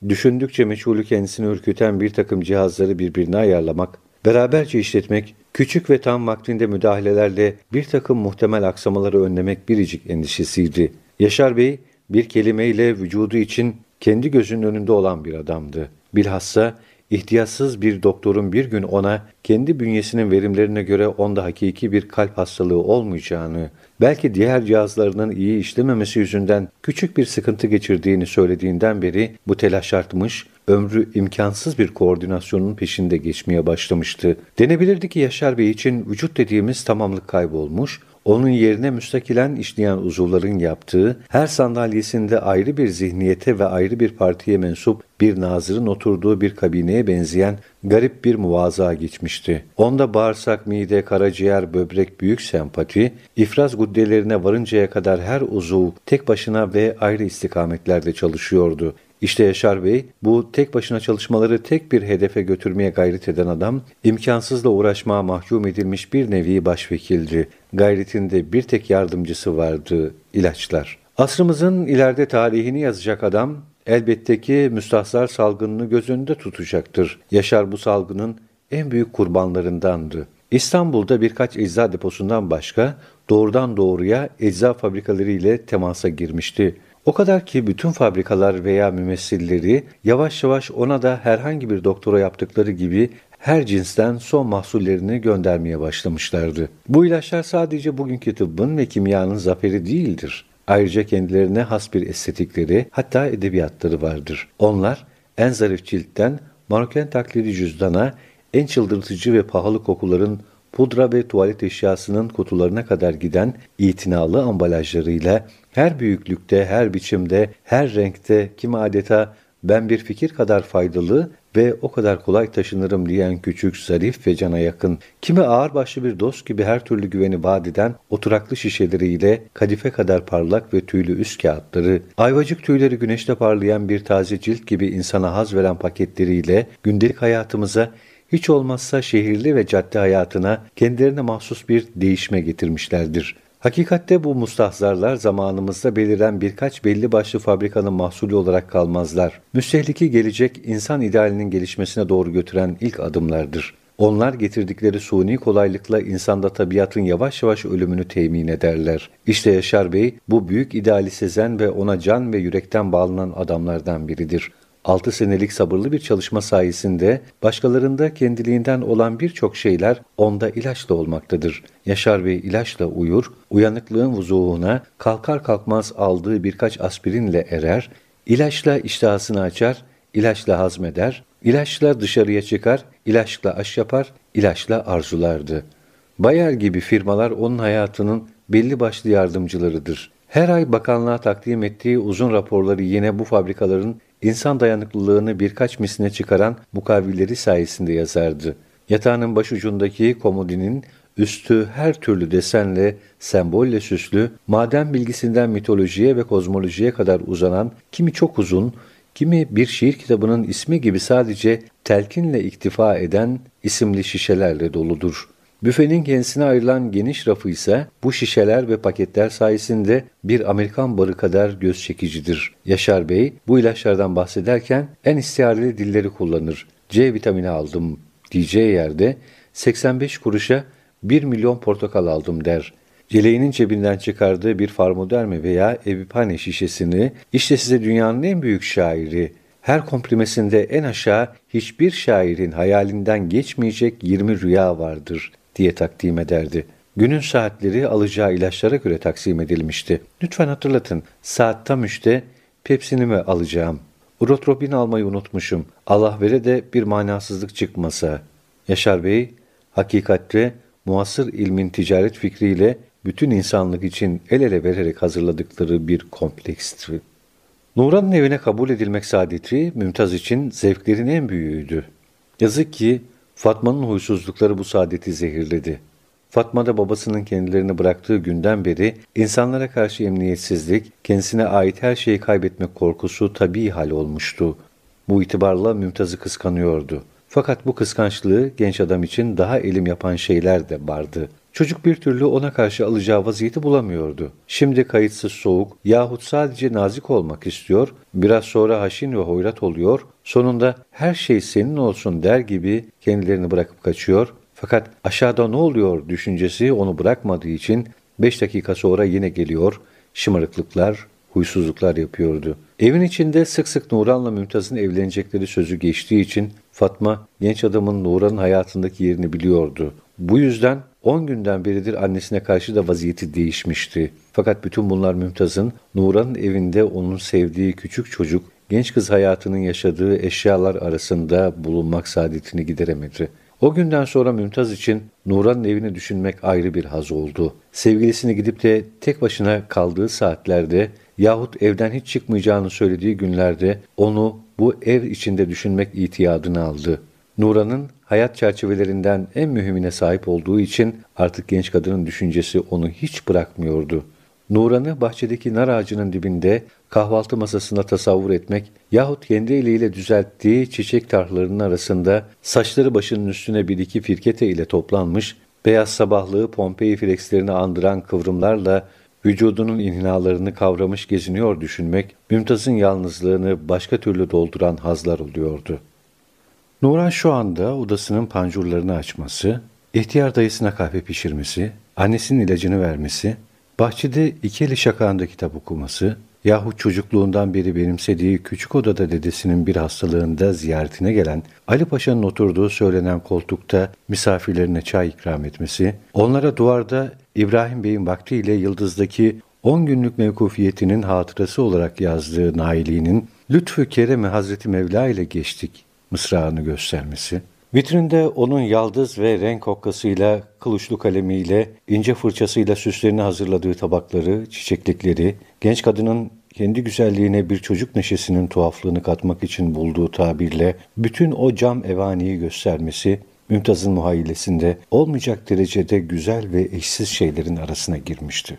düşündükçe meçhulü kendisini ürküten bir takım cihazları birbirine ayarlamak, beraberce işletmek, küçük ve tam vaktinde müdahalelerle bir takım muhtemel aksamaları önlemek biricik endişesiydi. Yaşar Bey bir kelimeyle vücudu için kendi gözünün önünde olan bir adamdı. Bilhassa ihtiyatsız bir doktorun bir gün ona kendi bünyesinin verimlerine göre onda hakiki bir kalp hastalığı olmayacağını, belki diğer cihazlarının iyi işlememesi yüzünden küçük bir sıkıntı geçirdiğini söylediğinden beri bu telaş artmış, ömrü imkansız bir koordinasyonun peşinde geçmeye başlamıştı. Denebilirdi ki Yaşar Bey için vücut dediğimiz tamamlık kaybolmuş, onun yerine müstakilen işleyen uzuvların yaptığı, her sandalyesinde ayrı bir zihniyete ve ayrı bir partiye mensup bir nazırın oturduğu bir kabineye benzeyen garip bir muvaza geçmişti. Onda bağırsak, mide, karaciğer, böbrek büyük sempati, ifraz guddelerine varıncaya kadar her uzuv tek başına ve ayrı istikametlerde çalışıyordu. İşte Yaşar Bey bu tek başına çalışmaları tek bir hedefe götürmeye gayret eden adam, imkansızla uğraşmaya mahkum edilmiş bir nevi başvekildi. Gayretinde bir tek yardımcısı vardı, ilaçlar. Asrımızın ileride tarihini yazacak adam, elbette ki müstahsar salgınını göz önünde tutacaktır. Yaşar bu salgının en büyük kurbanlarındandı. İstanbul'da birkaç ecza deposundan başka doğrudan doğruya ecza fabrikaları ile temasa girmişti. O kadar ki bütün fabrikalar veya mümessilleri yavaş yavaş ona da herhangi bir doktora yaptıkları gibi her cinsten son mahsullerini göndermeye başlamışlardı. Bu ilaçlar sadece bugünkü tıbbın ve kimyanın zaferi değildir. Ayrıca kendilerine has bir estetikleri hatta edebiyatları vardır. Onlar en zarif ciltten maroken taklidi cüzdana, en çıldırtıcı ve pahalı kokuların pudra ve tuvalet eşyasının kutularına kadar giden itinalı ambalajlarıyla her büyüklükte, her biçimde, her renkte, kimi adeta ben bir fikir kadar faydalı ve o kadar kolay taşınırım diyen küçük, zarif ve cana yakın, kimi ağırbaşlı bir dost gibi her türlü güveni vaat eden oturaklı şişeleriyle kadife kadar parlak ve tüylü üst kağıtları, ayvacık tüyleri güneşte parlayan bir taze cilt gibi insana haz veren paketleriyle gündelik hayatımıza hiç olmazsa şehirli ve cadde hayatına kendilerine mahsus bir değişme getirmişlerdir. Hakikatte bu mustahzarlar zamanımızda beliren birkaç belli başlı fabrikanın mahsulü olarak kalmazlar. Müstehliki gelecek insan idealinin gelişmesine doğru götüren ilk adımlardır. Onlar getirdikleri suni kolaylıkla insanda tabiatın yavaş yavaş ölümünü temin ederler. İşte Yaşar Bey bu büyük ideali sezen ve ona can ve yürekten bağlanan adamlardan biridir. 6 senelik sabırlı bir çalışma sayesinde başkalarında kendiliğinden olan birçok şeyler onda ilaçla olmaktadır. Yaşar Bey ilaçla uyur, uyanıklığın vuzuğuna kalkar kalkmaz aldığı birkaç aspirinle erer, ilaçla iştahasını açar, ilaçla hazmeder, ilaçla dışarıya çıkar, ilaçla aş yapar, ilaçla arzulardı. Bayer gibi firmalar onun hayatının belli başlı yardımcılarıdır. Her ay bakanlığa takdim ettiği uzun raporları yine bu fabrikaların insan dayanıklılığını birkaç misline çıkaran mukavvilleri sayesinde yazardı. Yatağının başucundaki komodinin üstü her türlü desenle, sembolle süslü, maden bilgisinden mitolojiye ve kozmolojiye kadar uzanan, kimi çok uzun, kimi bir şiir kitabının ismi gibi sadece telkinle iktifa eden isimli şişelerle doludur. Büfenin kendisine ayrılan geniş rafı ise bu şişeler ve paketler sayesinde bir Amerikan barı kadar göz çekicidir. Yaşar Bey bu ilaçlardan bahsederken en istihareli dilleri kullanır. C vitamini aldım diyeceği yerde 85 kuruşa 1 milyon portakal aldım der. Celeğinin cebinden çıkardığı bir farmoderme veya ebipane şişesini işte size dünyanın en büyük şairi her komprimesinde en aşağı hiçbir şairin hayalinden geçmeyecek 20 rüya vardır diye takdim ederdi. Günün saatleri alacağı ilaçlara göre taksim edilmişti. Lütfen hatırlatın, saat tam üçte pepsinimi alacağım. Urotropin almayı unutmuşum. Allah vere de bir manasızlık çıkmasa. Yaşar Bey, hakikatte muasır ilmin ticaret fikriyle bütün insanlık için el ele vererek hazırladıkları bir kompleksti. Nuran'ın evine kabul edilmek saadeti Mümtaz için zevklerin en büyüğüydü. Yazık ki Fatma'nın huysuzlukları bu saadeti zehirledi. Fatma da babasının kendilerini bıraktığı günden beri insanlara karşı emniyetsizlik, kendisine ait her şeyi kaybetmek korkusu tabii hal olmuştu. Bu itibarla Mümtaz'ı kıskanıyordu. Fakat bu kıskançlığı genç adam için daha elim yapan şeyler de vardı. Çocuk bir türlü ona karşı alacağı vaziyeti bulamıyordu. Şimdi kayıtsız soğuk yahut sadece nazik olmak istiyor, biraz sonra haşin ve hoyrat oluyor, sonunda her şey senin olsun der gibi kendilerini bırakıp kaçıyor. Fakat aşağıda ne oluyor düşüncesi onu bırakmadığı için beş dakika sonra yine geliyor, şımarıklıklar, huysuzluklar yapıyordu. Evin içinde sık sık Nuran'la Mümtaz'ın evlenecekleri sözü geçtiği için Fatma genç adamın Nuran'ın hayatındaki yerini biliyordu. Bu yüzden 10 günden beridir annesine karşı da vaziyeti değişmişti. Fakat bütün bunlar Mümtaz'ın Nuran'ın evinde onun sevdiği küçük çocuk, genç kız hayatının yaşadığı eşyalar arasında bulunmak saadetini gideremedi. O günden sonra Mümtaz için Nuran'ın evini düşünmek ayrı bir haz oldu. Sevgilisini gidip de tek başına kaldığı saatlerde yahut evden hiç çıkmayacağını söylediği günlerde onu bu ev içinde düşünmek itiyadını aldı. Nuran'ın hayat çerçevelerinden en mühimine sahip olduğu için artık genç kadının düşüncesi onu hiç bırakmıyordu. Nuran'ı bahçedeki nar ağacının dibinde kahvaltı masasında tasavvur etmek yahut kendi eliyle düzelttiği çiçek tarhlarının arasında saçları başının üstüne bir iki firkete ile toplanmış, beyaz sabahlığı Pompei frekslerini andıran kıvrımlarla vücudunun inhinalarını kavramış geziniyor düşünmek, Mümtaz'ın yalnızlığını başka türlü dolduran hazlar oluyordu. Nuran şu anda odasının pancurlarını açması, ihtiyar dayısına kahve pişirmesi, annesinin ilacını vermesi, bahçede iki eli şakağında kitap okuması, yahut çocukluğundan beri benimsediği küçük odada dedesinin bir hastalığında ziyaretine gelen Ali Paşa'nın oturduğu söylenen koltukta misafirlerine çay ikram etmesi, onlara duvarda İbrahim Bey'in vaktiyle Yıldız'daki 10 günlük mevkufiyetinin hatırası olarak yazdığı Naili'nin Lütfü Kerem'i Hazreti Mevla ile geçtik mısrağını göstermesi, vitrinde onun yaldız ve renk okkasıyla, kılıçlı kalemiyle, ince fırçasıyla süslerini hazırladığı tabakları, çiçeklikleri, genç kadının kendi güzelliğine bir çocuk neşesinin tuhaflığını katmak için bulduğu tabirle bütün o cam evaniyi göstermesi, Mümtaz'ın muhayyilesinde olmayacak derecede güzel ve eşsiz şeylerin arasına girmişti.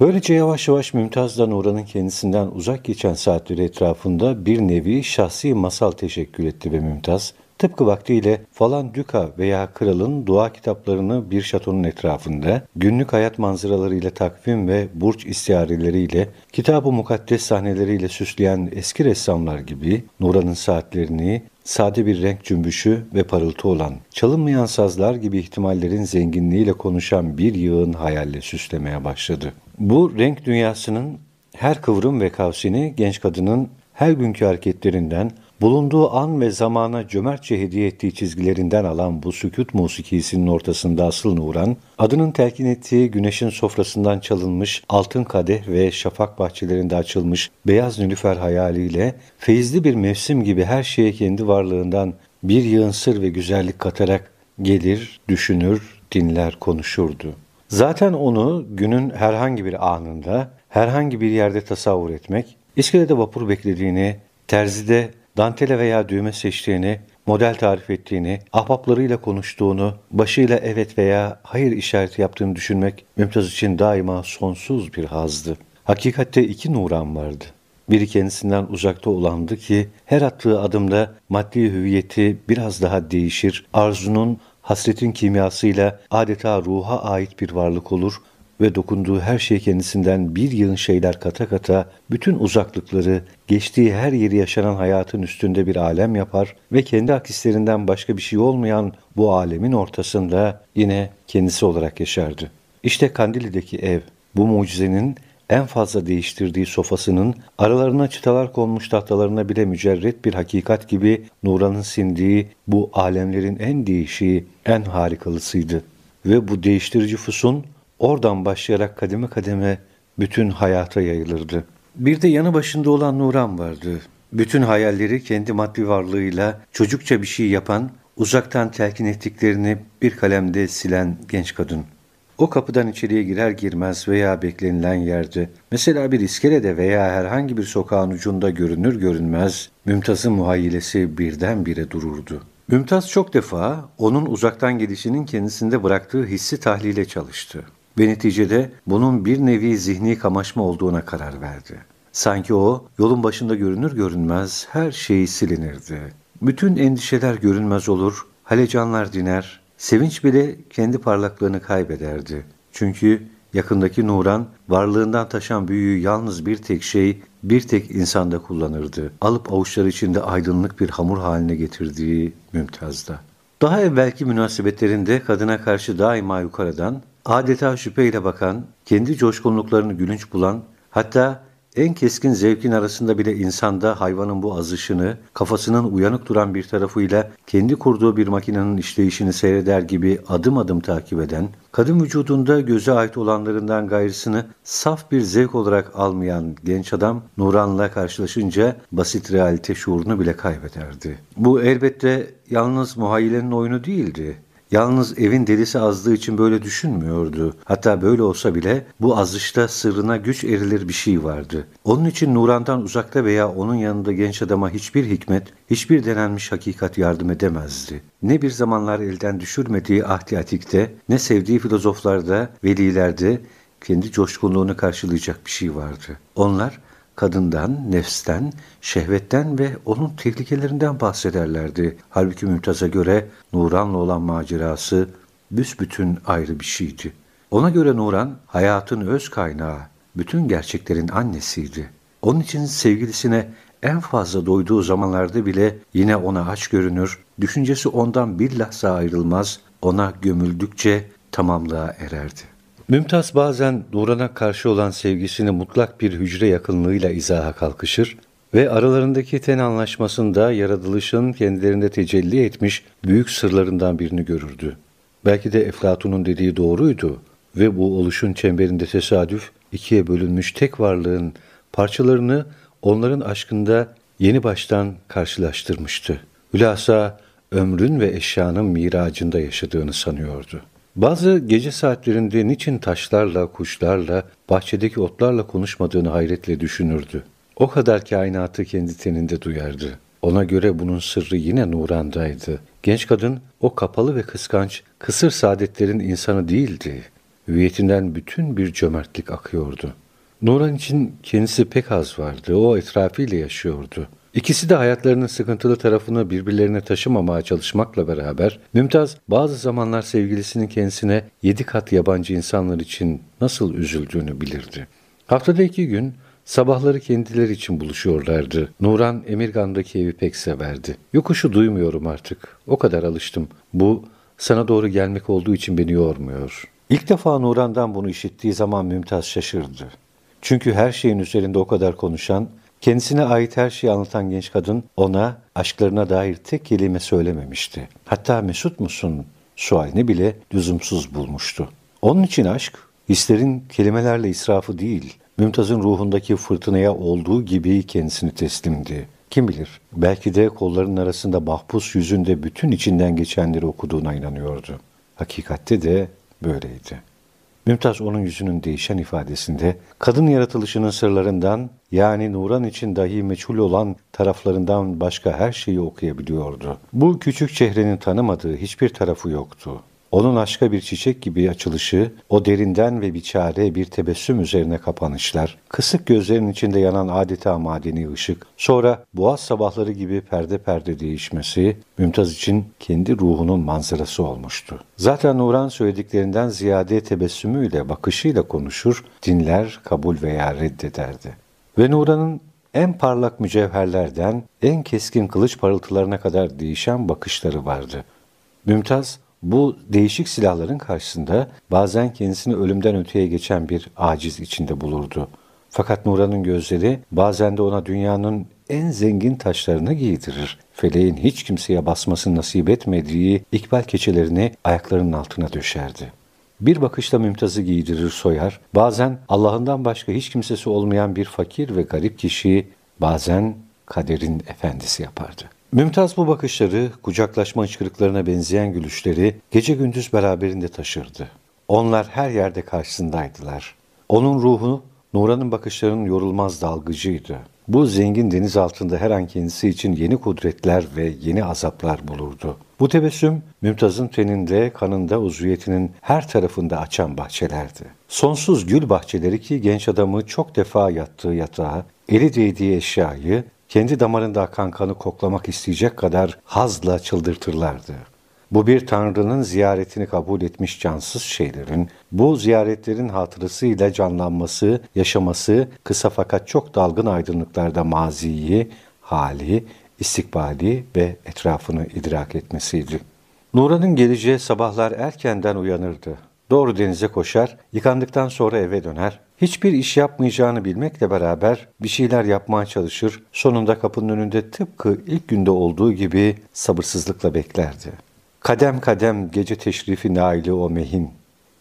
Böylece yavaş yavaş Mümtaz da Nura'nın kendisinden uzak geçen saatleri etrafında bir nevi şahsi masal teşekkür etti ve Mümtaz, tıpkı vaktiyle falan düka veya kralın dua kitaplarını bir şatonun etrafında, günlük hayat manzaralarıyla takvim ve burç istihareleriyle, kitab-ı mukaddes sahneleriyle süsleyen eski ressamlar gibi Nura'nın saatlerini sade bir renk cümbüşü ve parıltı olan, çalınmayan sazlar gibi ihtimallerin zenginliğiyle konuşan bir yığın hayalle süslemeye başladı. Bu renk dünyasının her kıvrım ve kavsini genç kadının her günkü hareketlerinden, bulunduğu an ve zamana cömertçe hediye ettiği çizgilerinden alan bu sükut musikisinin ortasında asıl Nuran, adının telkin ettiği güneşin sofrasından çalınmış altın kadeh ve şafak bahçelerinde açılmış beyaz nülüfer hayaliyle feyizli bir mevsim gibi her şeye kendi varlığından bir yığın sır ve güzellik katarak gelir, düşünür, dinler, konuşurdu. Zaten onu günün herhangi bir anında, herhangi bir yerde tasavvur etmek, iskelede vapur beklediğini, terzide dantele veya düğme seçtiğini, model tarif ettiğini, ahbaplarıyla konuştuğunu, başıyla evet veya hayır işareti yaptığını düşünmek Mümtaz için daima sonsuz bir hazdı. Hakikatte iki Nuran vardı. Biri kendisinden uzakta olandı ki her attığı adımda maddi hüviyeti biraz daha değişir, arzunun hasretin kimyasıyla adeta ruha ait bir varlık olur ve dokunduğu her şey kendisinden bir yığın şeyler kata kata bütün uzaklıkları, geçtiği her yeri yaşanan hayatın üstünde bir alem yapar ve kendi akislerinden başka bir şey olmayan bu alemin ortasında yine kendisi olarak yaşardı. İşte Kandili'deki ev, bu mucizenin en fazla değiştirdiği sofasının aralarına çıtalar konmuş tahtalarına bile mücerret bir hakikat gibi Nuran'ın sindiği bu alemlerin en değişiği, en harikalısıydı. Ve bu değiştirici fusun oradan başlayarak kademe kademe bütün hayata yayılırdı. Bir de yanı başında olan Nuran vardı. Bütün hayalleri kendi maddi varlığıyla çocukça bir şey yapan, uzaktan telkin ettiklerini bir kalemde silen genç kadın. O kapıdan içeriye girer girmez veya beklenilen yerde, mesela bir iskelede veya herhangi bir sokağın ucunda görünür görünmez, Mümtaz'ın muhayyilesi birdenbire dururdu. Mümtaz çok defa onun uzaktan gidişinin kendisinde bıraktığı hissi tahlile çalıştı ve neticede bunun bir nevi zihni kamaşma olduğuna karar verdi. Sanki o yolun başında görünür görünmez her şeyi silinirdi. Bütün endişeler görünmez olur, halecanlar diner, Sevinç bile kendi parlaklığını kaybederdi. Çünkü yakındaki Nuran varlığından taşan büyüyü yalnız bir tek şey, bir tek insanda kullanırdı. Alıp avuçları içinde aydınlık bir hamur haline getirdiği Mümtaz'da. Daha evvelki münasebetlerinde kadına karşı daima yukarıdan, adeta şüpheyle bakan, kendi coşkunluklarını gülünç bulan, hatta en keskin zevkin arasında bile insanda hayvanın bu azışını, kafasının uyanık duran bir tarafıyla kendi kurduğu bir makinenin işleyişini seyreder gibi adım adım takip eden, kadın vücudunda göze ait olanlarından gayrısını saf bir zevk olarak almayan genç adam Nuran'la karşılaşınca basit realite şuurunu bile kaybederdi. Bu elbette yalnız muhayyilenin oyunu değildi. Yalnız evin delisi azdığı için böyle düşünmüyordu. Hatta böyle olsa bile bu azışta sırrına güç erilir bir şey vardı. Onun için Nuran'dan uzakta veya onun yanında genç adama hiçbir hikmet, hiçbir denenmiş hakikat yardım edemezdi. Ne bir zamanlar elden düşürmediği ahdi atikte, ne sevdiği filozoflarda, velilerde kendi coşkunluğunu karşılayacak bir şey vardı. Onlar kadından, nefsten, şehvetten ve onun tehlikelerinden bahsederlerdi. Halbuki Mümtaz'a göre Nuran'la olan macerası büsbütün ayrı bir şeydi. Ona göre Nuran hayatın öz kaynağı, bütün gerçeklerin annesiydi. Onun için sevgilisine en fazla doyduğu zamanlarda bile yine ona aç görünür, düşüncesi ondan bir lahza ayrılmaz, ona gömüldükçe tamamlığa ererdi. Mümtaz bazen Nuran'a karşı olan sevgisini mutlak bir hücre yakınlığıyla izaha kalkışır ve aralarındaki ten anlaşmasında yaratılışın kendilerinde tecelli etmiş büyük sırlarından birini görürdü. Belki de Eflatun'un dediği doğruydu ve bu oluşun çemberinde tesadüf ikiye bölünmüş tek varlığın parçalarını onların aşkında yeni baştan karşılaştırmıştı. Hülasa ömrün ve eşyanın miracında yaşadığını sanıyordu. Bazı gece saatlerinde niçin taşlarla, kuşlarla, bahçedeki otlarla konuşmadığını hayretle düşünürdü. O kadar kainatı kendi teninde duyardı. Ona göre bunun sırrı yine Nuran'daydı. Genç kadın o kapalı ve kıskanç, kısır saadetlerin insanı değildi. Hüviyetinden bütün bir cömertlik akıyordu. Nuran için kendisi pek az vardı. O etrafıyla yaşıyordu. İkisi de hayatlarının sıkıntılı tarafını birbirlerine taşımamaya çalışmakla beraber Mümtaz bazı zamanlar sevgilisinin kendisine yedi kat yabancı insanlar için nasıl üzüldüğünü bilirdi. Haftada iki gün sabahları kendileri için buluşuyorlardı. Nuran Emirgan'daki evi pek severdi. Yokuşu duymuyorum artık. O kadar alıştım. Bu sana doğru gelmek olduğu için beni yormuyor. İlk defa Nuran'dan bunu işittiği zaman Mümtaz şaşırdı. Çünkü her şeyin üzerinde o kadar konuşan, Kendisine ait her şeyi anlatan genç kadın ona aşklarına dair tek kelime söylememişti. Hatta mesut musun sualini bile lüzumsuz bulmuştu. Onun için aşk, hislerin kelimelerle israfı değil, Mümtaz'ın ruhundaki fırtınaya olduğu gibi kendisini teslimdi. Kim bilir, belki de kollarının arasında mahpus yüzünde bütün içinden geçenleri okuduğuna inanıyordu. Hakikatte de böyleydi. Mümtaz onun yüzünün değişen ifadesinde kadın yaratılışının sırlarından yani Nuran için dahi meçhul olan taraflarından başka her şeyi okuyabiliyordu. Bu küçük çehrenin tanımadığı hiçbir tarafı yoktu. Onun aşka bir çiçek gibi açılışı, o derinden ve biçare bir tebessüm üzerine kapanışlar, kısık gözlerin içinde yanan adeta madeni ışık, sonra boğaz sabahları gibi perde perde değişmesi, Mümtaz için kendi ruhunun manzarası olmuştu. Zaten Nuran söylediklerinden ziyade tebessümüyle, bakışıyla konuşur, dinler, kabul veya reddederdi. Ve Nuran'ın en parlak mücevherlerden en keskin kılıç parıltılarına kadar değişen bakışları vardı. Mümtaz, bu değişik silahların karşısında bazen kendisini ölümden öteye geçen bir aciz içinde bulurdu. Fakat Nuran'ın gözleri bazen de ona dünyanın en zengin taşlarını giydirir. Feleğin hiç kimseye basmasını nasip etmediği ikbal keçelerini ayaklarının altına döşerdi. Bir bakışta Mümtaz'ı giydirir soyar, bazen Allah'ından başka hiç kimsesi olmayan bir fakir ve garip kişiyi, bazen kaderin efendisi yapardı. Mümtaz bu bakışları, kucaklaşma hıçkırıklarına benzeyen gülüşleri gece gündüz beraberinde taşırdı. Onlar her yerde karşısındaydılar. Onun ruhu Nuran'ın bakışlarının yorulmaz dalgıcıydı. Bu zengin deniz altında her an kendisi için yeni kudretler ve yeni azaplar bulurdu. Bu tebessüm Mümtaz'ın teninde, kanında, uzviyetinin her tarafında açan bahçelerdi. Sonsuz gül bahçeleri ki genç adamı çok defa yattığı yatağı, eli değdiği eşyayı, kendi damarında akan kanı koklamak isteyecek kadar hazla çıldırtırlardı. Bu bir tanrının ziyaretini kabul etmiş cansız şeylerin, bu ziyaretlerin hatırasıyla canlanması, yaşaması, kısa fakat çok dalgın aydınlıklarda maziyi, hali, istikbali ve etrafını idrak etmesiydi. Nura'nın geleceği sabahlar erkenden uyanırdı. Doğru denize koşar, yıkandıktan sonra eve döner. Hiçbir iş yapmayacağını bilmekle beraber bir şeyler yapmaya çalışır, sonunda kapının önünde tıpkı ilk günde olduğu gibi sabırsızlıkla beklerdi. Kadem kadem gece teşrifi naili o mehin,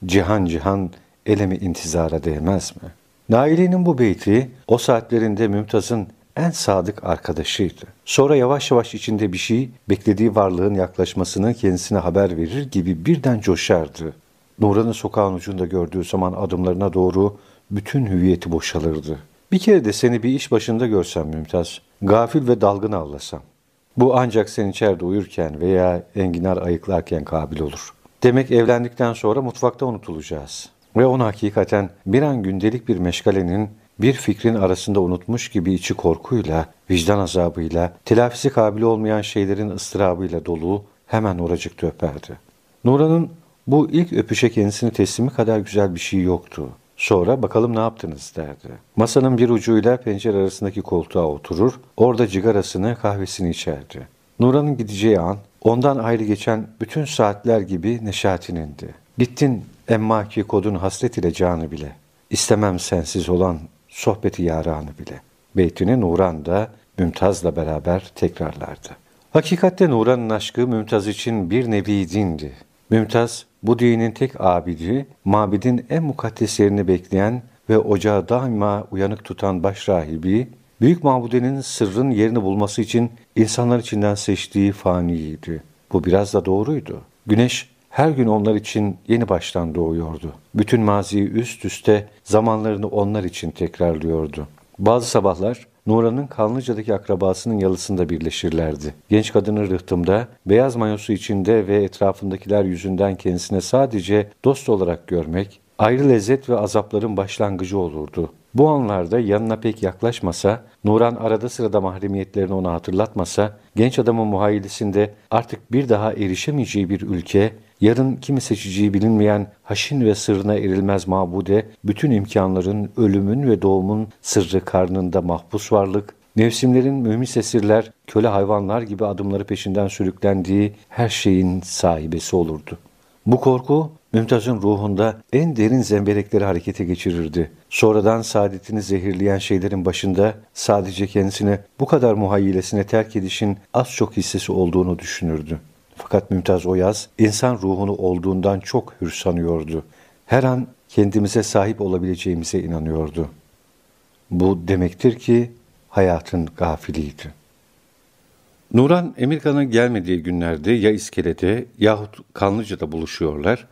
cihan cihan elemi intizara değmez mi? Naile'nin bu beyti o saatlerinde Mümtaz'ın en sadık arkadaşıydı. Sonra yavaş yavaş içinde bir şey, beklediği varlığın yaklaşmasını kendisine haber verir gibi birden coşardı. Nuran'ı sokağın ucunda gördüğü zaman adımlarına doğru bütün hüviyeti boşalırdı. Bir kere de seni bir iş başında görsem Mümtaz, gafil ve dalgın avlasam. Bu ancak sen içeride uyurken veya enginar ayıklarken kabil olur. Demek evlendikten sonra mutfakta unutulacağız. Ve onu hakikaten bir an gündelik bir meşgalenin bir fikrin arasında unutmuş gibi içi korkuyla, vicdan azabıyla, telafisi kabil olmayan şeylerin ıstırabıyla dolu hemen oracıkta öperdi. Nura'nın bu ilk öpüşe kendisini teslimi kadar güzel bir şey yoktu. Sonra bakalım ne yaptınız derdi. Masanın bir ucuyla pencere arasındaki koltuğa oturur, orada cigarasını, kahvesini içerdi. Nura'nın gideceği an, ondan ayrı geçen bütün saatler gibi neşatinindi. Gittin emma ki kodun hasret ile canı bile. İstemem sensiz olan sohbeti yaranı bile. Beytini Nuran da Mümtaz'la beraber tekrarlardı. Hakikatte Nuran'ın aşkı Mümtaz için bir nevi dindi. Mümtaz bu dinin tek abidi, mabidin en mukaddes yerini bekleyen ve ocağı daima uyanık tutan baş rahibi, büyük mabudenin sırrın yerini bulması için insanlar içinden seçtiği faniydi. Bu biraz da doğruydu. Güneş her gün onlar için yeni baştan doğuyordu. Bütün maziyi üst üste zamanlarını onlar için tekrarlıyordu. Bazı sabahlar Nura'nın Kanlıca'daki akrabasının yalısında birleşirlerdi. Genç kadının rıhtımda, beyaz mayosu içinde ve etrafındakiler yüzünden kendisine sadece dost olarak görmek, ayrı lezzet ve azapların başlangıcı olurdu. Bu anlarda yanına pek yaklaşmasa, Nuran arada sırada mahremiyetlerini ona hatırlatmasa, genç adamın muhayyilesinde artık bir daha erişemeyeceği bir ülke, yarın kimi seçeceği bilinmeyen haşin ve sırrına erilmez mabude, bütün imkanların, ölümün ve doğumun sırrı karnında mahpus varlık, mevsimlerin mühmis esirler, köle hayvanlar gibi adımları peşinden sürüklendiği her şeyin sahibesi olurdu. Bu korku Mümtaz'ın ruhunda en derin zemberekleri harekete geçirirdi. Sonradan saadetini zehirleyen şeylerin başında sadece kendisine bu kadar muhayyilesine terk edişin az çok hissesi olduğunu düşünürdü. Fakat Mümtaz o yaz insan ruhunu olduğundan çok hür sanıyordu. Her an kendimize sahip olabileceğimize inanıyordu. Bu demektir ki hayatın gafiliydi. Nuran Amerika'nın gelmediği günlerde ya iskelede yahut Kanlıca'da buluşuyorlar,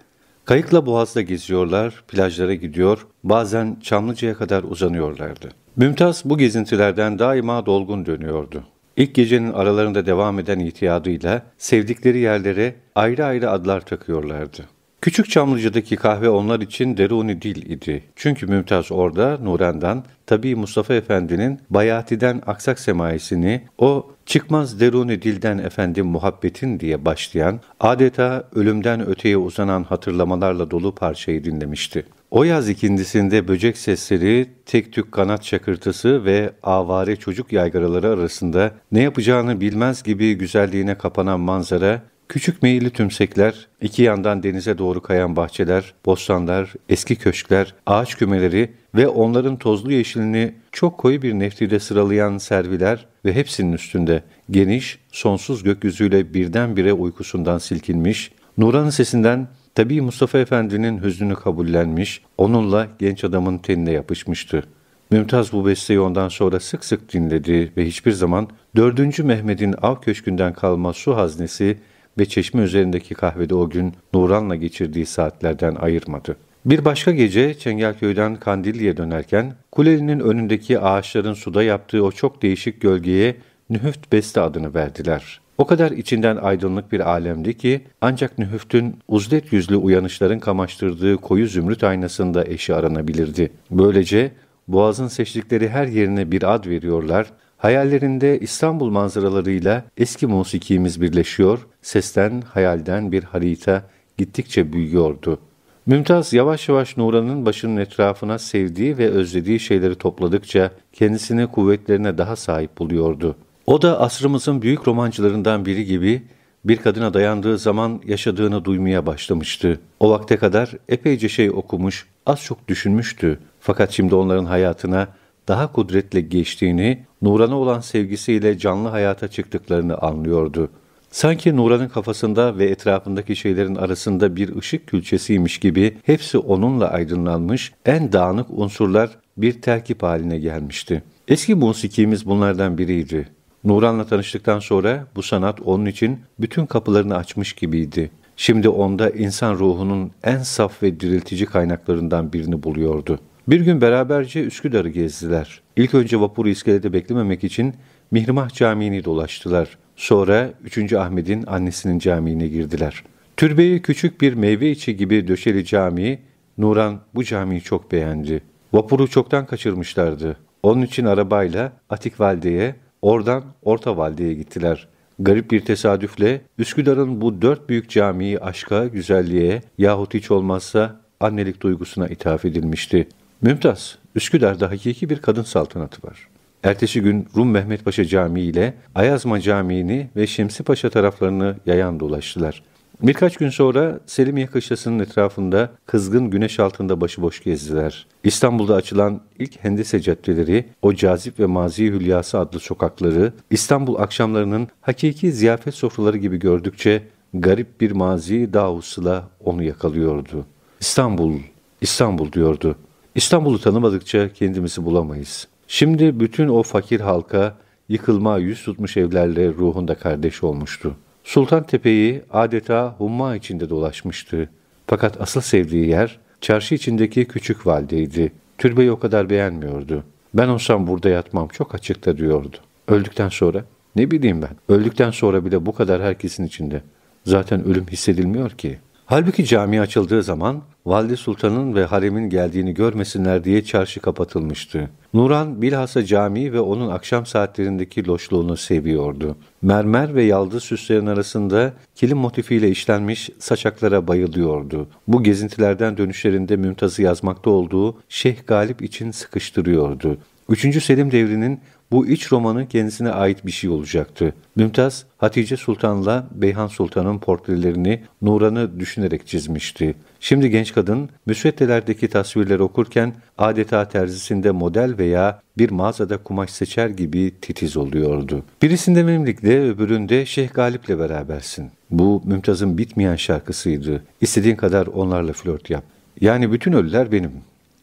kayıkla boğazda geziyorlar, plajlara gidiyor, bazen Çamlıca'ya kadar uzanıyorlardı. Mümtaz bu gezintilerden daima dolgun dönüyordu. İlk gecenin aralarında devam eden itiyadıyla sevdikleri yerlere ayrı ayrı adlar takıyorlardı. Küçük Çamlıca'daki kahve onlar için deruni dil idi. Çünkü Mümtaz orada Nuran'dan, tabi Mustafa Efendi'nin Bayati'den aksak semayesini, o çıkmaz deruni dilden efendim muhabbetin diye başlayan, adeta ölümden öteye uzanan hatırlamalarla dolu parçayı dinlemişti. O yaz ikindisinde böcek sesleri, tek tük kanat çakırtısı ve avare çocuk yaygaraları arasında ne yapacağını bilmez gibi güzelliğine kapanan manzara, küçük meyilli tümsekler, iki yandan denize doğru kayan bahçeler, bostanlar, eski köşkler, ağaç kümeleri ve onların tozlu yeşilini çok koyu bir neftide sıralayan serviler ve hepsinin üstünde geniş, sonsuz gökyüzüyle birdenbire uykusundan silkinmiş, Nuran'ın sesinden Tabii Mustafa Efendi'nin hüznünü kabullenmiş, onunla genç adamın tenine yapışmıştı. Mümtaz bu besteyi ondan sonra sık sık dinledi ve hiçbir zaman 4. Mehmet'in av köşkünden kalma su haznesi ve çeşme üzerindeki kahvede o gün Nuran'la geçirdiği saatlerden ayırmadı. Bir başka gece Çengelköy'den Kandilli'ye dönerken kulenin önündeki ağaçların suda yaptığı o çok değişik gölgeye Nühüft Beste adını verdiler. O kadar içinden aydınlık bir alemdi ki ancak nühüftün uzlet yüzlü uyanışların kamaştırdığı koyu zümrüt aynasında eşi aranabilirdi. Böylece boğazın seçtikleri her yerine bir ad veriyorlar, Hayallerinde İstanbul manzaralarıyla eski musikimiz birleşiyor, sesten, hayalden bir harita gittikçe büyüyordu. Mümtaz yavaş yavaş Nuran'ın başının etrafına sevdiği ve özlediği şeyleri topladıkça kendisini kuvvetlerine daha sahip buluyordu. O da asrımızın büyük romancılarından biri gibi bir kadına dayandığı zaman yaşadığını duymaya başlamıştı. O vakte kadar epeyce şey okumuş, az çok düşünmüştü. Fakat şimdi onların hayatına daha kudretle geçtiğini, Nuran'a olan sevgisiyle canlı hayata çıktıklarını anlıyordu. Sanki Nuran'ın kafasında ve etrafındaki şeylerin arasında bir ışık külçesiymiş gibi hepsi onunla aydınlanmış, en dağınık unsurlar bir terkip haline gelmişti. Eski musikimiz bunlardan biriydi. Nuran'la tanıştıktan sonra bu sanat onun için bütün kapılarını açmış gibiydi. Şimdi onda insan ruhunun en saf ve diriltici kaynaklarından birini buluyordu. Bir gün beraberce Üsküdar'ı gezdiler. İlk önce vapuru iskelede beklememek için Mihrimah Camii'ni dolaştılar. Sonra 3. Ahmet'in annesinin camiine girdiler. Türbeyi küçük bir meyve içi gibi döşeli cami, Nuran bu camiyi çok beğendi. Vapuru çoktan kaçırmışlardı. Onun için arabayla Atik Valde'ye, oradan Orta Valde'ye gittiler. Garip bir tesadüfle Üsküdar'ın bu dört büyük camiyi aşka, güzelliğe yahut hiç olmazsa annelik duygusuna ithaf edilmişti. Mümtaz, Üsküdar'da hakiki bir kadın saltanatı var. Ertesi gün Rum Mehmet Paşa Camii ile Ayazma Camii'ni ve Şemsi Paşa taraflarını yayan dolaştılar. Birkaç gün sonra Selimiye Kışlası'nın etrafında kızgın güneş altında başıboş gezdiler. İstanbul'da açılan ilk hendese caddeleri, o cazip ve mazi hülyası adlı sokakları, İstanbul akşamlarının hakiki ziyafet sofraları gibi gördükçe garip bir mazi davusıyla onu yakalıyordu. İstanbul, İstanbul diyordu. İstanbul'u tanımadıkça kendimizi bulamayız. Şimdi bütün o fakir halka yıkılma yüz tutmuş evlerle ruhunda kardeş olmuştu. Sultan Tepe'yi adeta humma içinde dolaşmıştı. Fakat asıl sevdiği yer çarşı içindeki küçük valdeydi. Türbeyi o kadar beğenmiyordu. Ben olsam burada yatmam çok açıkta diyordu. Öldükten sonra? Ne bileyim ben. Öldükten sonra bile bu kadar herkesin içinde. Zaten ölüm hissedilmiyor ki. Halbuki cami açıldığı zaman Valide Sultan'ın ve haremin geldiğini görmesinler diye çarşı kapatılmıştı. Nuran bilhassa cami ve onun akşam saatlerindeki loşluğunu seviyordu. Mermer ve yaldız süslerin arasında kilim motifiyle işlenmiş saçaklara bayılıyordu. Bu gezintilerden dönüşlerinde Mümtaz'ı yazmakta olduğu Şeyh Galip için sıkıştırıyordu. Üçüncü Selim devrinin bu iç romanı kendisine ait bir şey olacaktı. Mümtaz, Hatice Sultan'la Beyhan Sultan'ın portrelerini Nuran'ı düşünerek çizmişti. Şimdi genç kadın, müsveddelerdeki tasvirleri okurken adeta terzisinde model veya bir mağazada kumaş seçer gibi titiz oluyordu. Birisinde Memlik'le, öbüründe Şeyh Galip'le berabersin. Bu Mümtaz'ın bitmeyen şarkısıydı. İstediğin kadar onlarla flört yap. Yani bütün ölüler benim.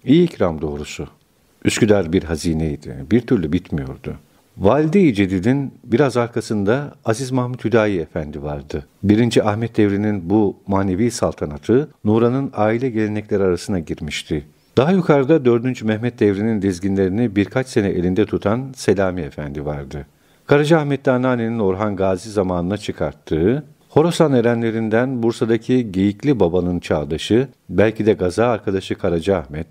İyi ikram doğrusu. Üsküdar bir hazineydi. Bir türlü bitmiyordu. Valide-i Cedid'in biraz arkasında Aziz Mahmut Hüdayi Efendi vardı. Birinci Ahmet devrinin bu manevi saltanatı Nuran'ın aile gelenekleri arasına girmişti. Daha yukarıda 4. Mehmet devrinin dizginlerini birkaç sene elinde tutan Selami Efendi vardı. Karaca Ahmet Anneanne'nin Orhan Gazi zamanına çıkarttığı, Horasan erenlerinden Bursa'daki Geyikli Baba'nın çağdaşı, belki de gaza arkadaşı Karaca Ahmet,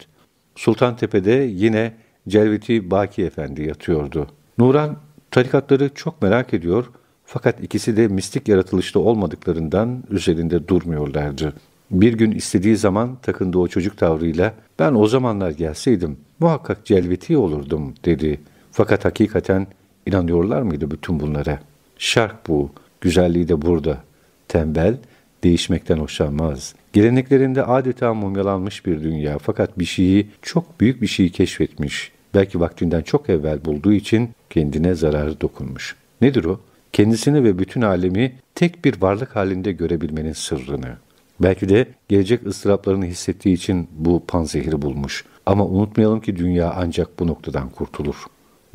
Sultantepe'de yine Celveti Baki Efendi yatıyordu. Nuran tarikatları çok merak ediyor fakat ikisi de mistik yaratılışta olmadıklarından üzerinde durmuyorlardı. Bir gün istediği zaman takındığı o çocuk tavrıyla ben o zamanlar gelseydim muhakkak celveti olurdum dedi. Fakat hakikaten inanıyorlar mıydı bütün bunlara? Şark bu, güzelliği de burada. Tembel, değişmekten hoşlanmaz. Geleneklerinde adeta mumyalanmış bir dünya fakat bir şeyi, çok büyük bir şeyi keşfetmiş. Belki vaktinden çok evvel bulduğu için kendine zararı dokunmuş. Nedir o? Kendisini ve bütün alemi tek bir varlık halinde görebilmenin sırrını. Belki de gelecek ıstıraplarını hissettiği için bu panzehiri bulmuş. Ama unutmayalım ki dünya ancak bu noktadan kurtulur.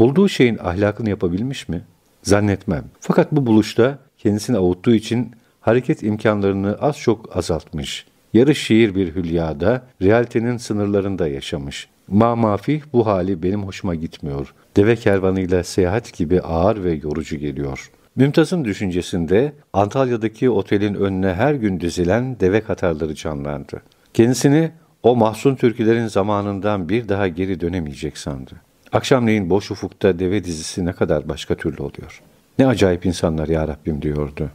Bulduğu şeyin ahlakını yapabilmiş mi? Zannetmem. Fakat bu buluşta kendisini avuttuğu için hareket imkanlarını az çok azaltmış. Yarı şiir bir hülyada, realitenin sınırlarında yaşamış. Ma mafih bu hali benim hoşuma gitmiyor. Deve kervanıyla seyahat gibi ağır ve yorucu geliyor. Mümtaz'ın düşüncesinde Antalya'daki otelin önüne her gün dizilen deve katarları canlandı. Kendisini o mahzun türkülerin zamanından bir daha geri dönemeyecek sandı. Akşamleyin boş ufukta deve dizisi ne kadar başka türlü oluyor. Ne acayip insanlar ya Rabbim diyordu.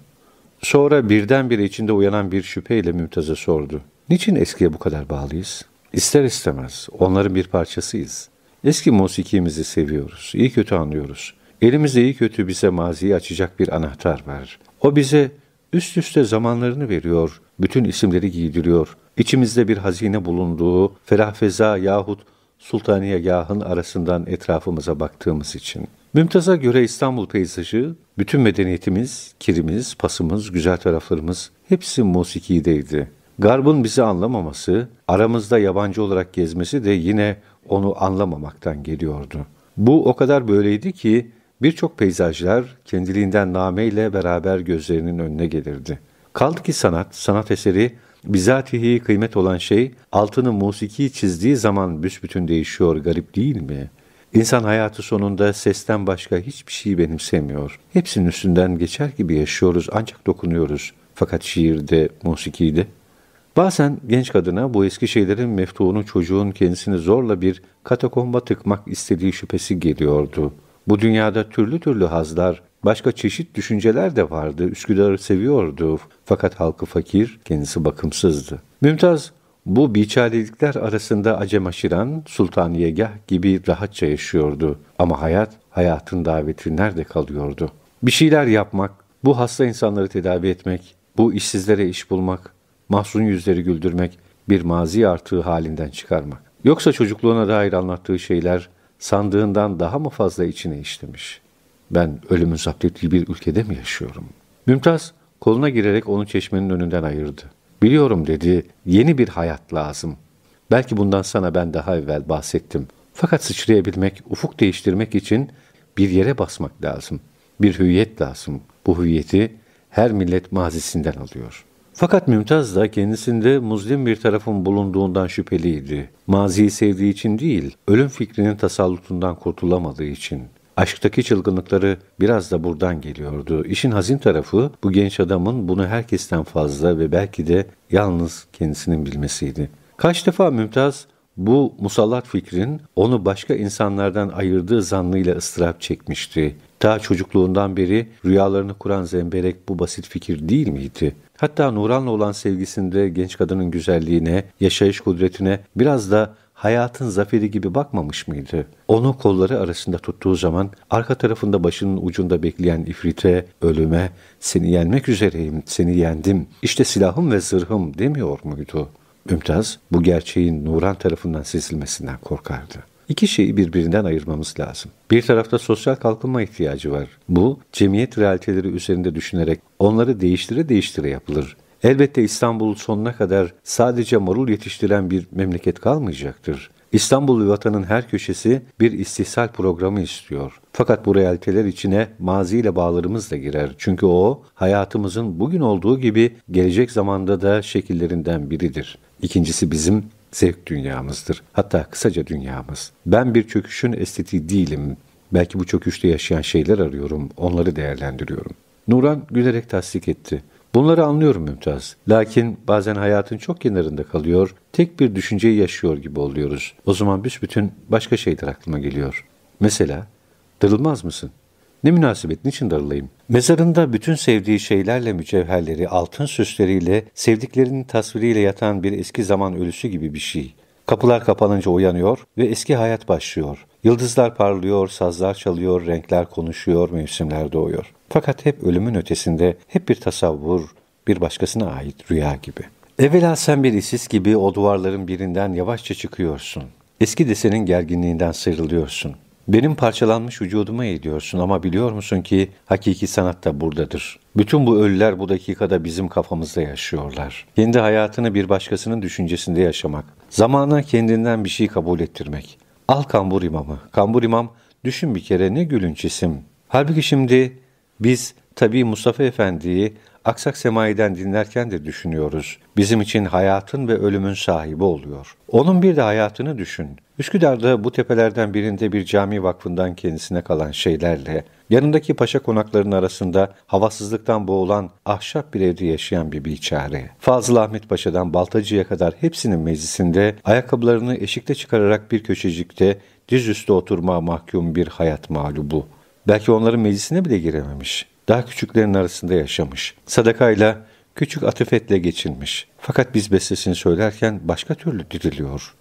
Sonra birdenbire içinde uyanan bir şüpheyle Mümtaz'a sordu. Niçin eskiye bu kadar bağlıyız? İster istemez onların bir parçasıyız. Eski musikimizi seviyoruz, iyi kötü anlıyoruz. Elimizde iyi kötü bize maziyi açacak bir anahtar var. O bize üst üste zamanlarını veriyor, bütün isimleri giydiriyor. İçimizde bir hazine bulunduğu ferah feza yahut Sultaniye Gah'ın arasından etrafımıza baktığımız için. Mümtaz'a göre İstanbul peyzajı, bütün medeniyetimiz, kirimiz, pasımız, güzel taraflarımız hepsi musikideydi. Garb'ın bizi anlamaması, aramızda yabancı olarak gezmesi de yine onu anlamamaktan geliyordu. Bu o kadar böyleydi ki birçok peyzajlar kendiliğinden nameyle beraber gözlerinin önüne gelirdi. Kaldı ki sanat, sanat eseri bizatihi kıymet olan şey altını musiki çizdiği zaman büsbütün değişiyor garip değil mi? İnsan hayatı sonunda sesten başka hiçbir şey benimsemiyor. Hepsinin üstünden geçer gibi yaşıyoruz ancak dokunuyoruz. Fakat şiirde, musikide Bazen genç kadına bu eski şeylerin meftuğunu çocuğun kendisini zorla bir katakomba tıkmak istediği şüphesi geliyordu. Bu dünyada türlü türlü hazlar, başka çeşit düşünceler de vardı. Üsküdar'ı seviyordu fakat halkı fakir, kendisi bakımsızdı. Mümtaz bu biçarelikler arasında acem aşiran, sultaniyegah gibi rahatça yaşıyordu. Ama hayat, hayatın daveti nerede kalıyordu? Bir şeyler yapmak, bu hasta insanları tedavi etmek, bu işsizlere iş bulmak, mahzun yüzleri güldürmek, bir mazi artığı halinden çıkarmak. Yoksa çocukluğuna dair anlattığı şeyler sandığından daha mı fazla içine işlemiş? Ben ölümün zapt ettiği bir ülkede mi yaşıyorum? Mümtaz koluna girerek onu çeşmenin önünden ayırdı. Biliyorum dedi, yeni bir hayat lazım. Belki bundan sana ben daha evvel bahsettim. Fakat sıçrayabilmek, ufuk değiştirmek için bir yere basmak lazım. Bir hüviyet lazım. Bu hüviyeti her millet mazisinden alıyor. Fakat Mümtaz da kendisinde muzlim bir tarafın bulunduğundan şüpheliydi. Maziyi sevdiği için değil, ölüm fikrinin tasallutundan kurtulamadığı için. Aşktaki çılgınlıkları biraz da buradan geliyordu. İşin hazin tarafı bu genç adamın bunu herkesten fazla ve belki de yalnız kendisinin bilmesiydi. Kaç defa Mümtaz bu musallat fikrin onu başka insanlardan ayırdığı zannıyla ıstırap çekmişti. Ta çocukluğundan beri rüyalarını kuran zemberek bu basit fikir değil miydi? Hatta Nuran'la olan sevgisinde genç kadının güzelliğine, yaşayış kudretine biraz da hayatın zaferi gibi bakmamış mıydı? Onu kolları arasında tuttuğu zaman arka tarafında başının ucunda bekleyen ifrite, ölüme, seni yenmek üzereyim, seni yendim, işte silahım ve zırhım demiyor muydu? Mümtaz bu gerçeğin Nuran tarafından sezilmesinden korkardı. İki şeyi birbirinden ayırmamız lazım. Bir tarafta sosyal kalkınma ihtiyacı var. Bu, cemiyet realiteleri üzerinde düşünerek onları değiştire değiştire yapılır. Elbette İstanbul sonuna kadar sadece marul yetiştiren bir memleket kalmayacaktır. İstanbul vatanın her köşesi bir istihsal programı istiyor. Fakat bu realiteler içine maziyle bağlarımız da girer. Çünkü o hayatımızın bugün olduğu gibi gelecek zamanda da şekillerinden biridir. İkincisi bizim zevk dünyamızdır. Hatta kısaca dünyamız. Ben bir çöküşün estetiği değilim. Belki bu çöküşte yaşayan şeyler arıyorum, onları değerlendiriyorum. Nuran gülerek tasdik etti. Bunları anlıyorum Mümtaz. Lakin bazen hayatın çok kenarında kalıyor, tek bir düşünceyi yaşıyor gibi oluyoruz. O zaman büsbütün başka şeyler aklıma geliyor. Mesela, darılmaz mısın? Ne münasebet, niçin darılayım? Mezarında bütün sevdiği şeylerle mücevherleri, altın süsleriyle, sevdiklerinin tasviriyle yatan bir eski zaman ölüsü gibi bir şey. Kapılar kapanınca uyanıyor ve eski hayat başlıyor. Yıldızlar parlıyor, sazlar çalıyor, renkler konuşuyor, mevsimler doğuyor. Fakat hep ölümün ötesinde, hep bir tasavvur, bir başkasına ait rüya gibi. Evvela sen bir isis gibi o duvarların birinden yavaşça çıkıyorsun. Eski desenin gerginliğinden sıyrılıyorsun. Benim parçalanmış vücuduma eğiliyorsun ama biliyor musun ki hakiki sanat da buradadır. Bütün bu ölüler bu dakikada bizim kafamızda yaşıyorlar. Kendi hayatını bir başkasının düşüncesinde yaşamak. Zamana kendinden bir şey kabul ettirmek. Al kambur imamı. Kambur imam düşün bir kere ne gülünç isim. Halbuki şimdi biz tabii Mustafa Efendi'yi aksak semayiden dinlerken de düşünüyoruz. Bizim için hayatın ve ölümün sahibi oluyor. Onun bir de hayatını düşün. Üsküdar'da bu tepelerden birinde bir cami vakfından kendisine kalan şeylerle, yanındaki paşa konaklarının arasında havasızlıktan boğulan ahşap bir evde yaşayan bir biçare. Fazıl Ahmet Paşa'dan Baltacı'ya kadar hepsinin meclisinde ayakkabılarını eşikte çıkararak bir köşecikte dizüstü oturma mahkum bir hayat mağlubu. Belki onların meclisine bile girememiş. Daha küçüklerin arasında yaşamış. Sadakayla küçük atıfetle geçinmiş. Fakat biz bestesini söylerken başka türlü diriliyor.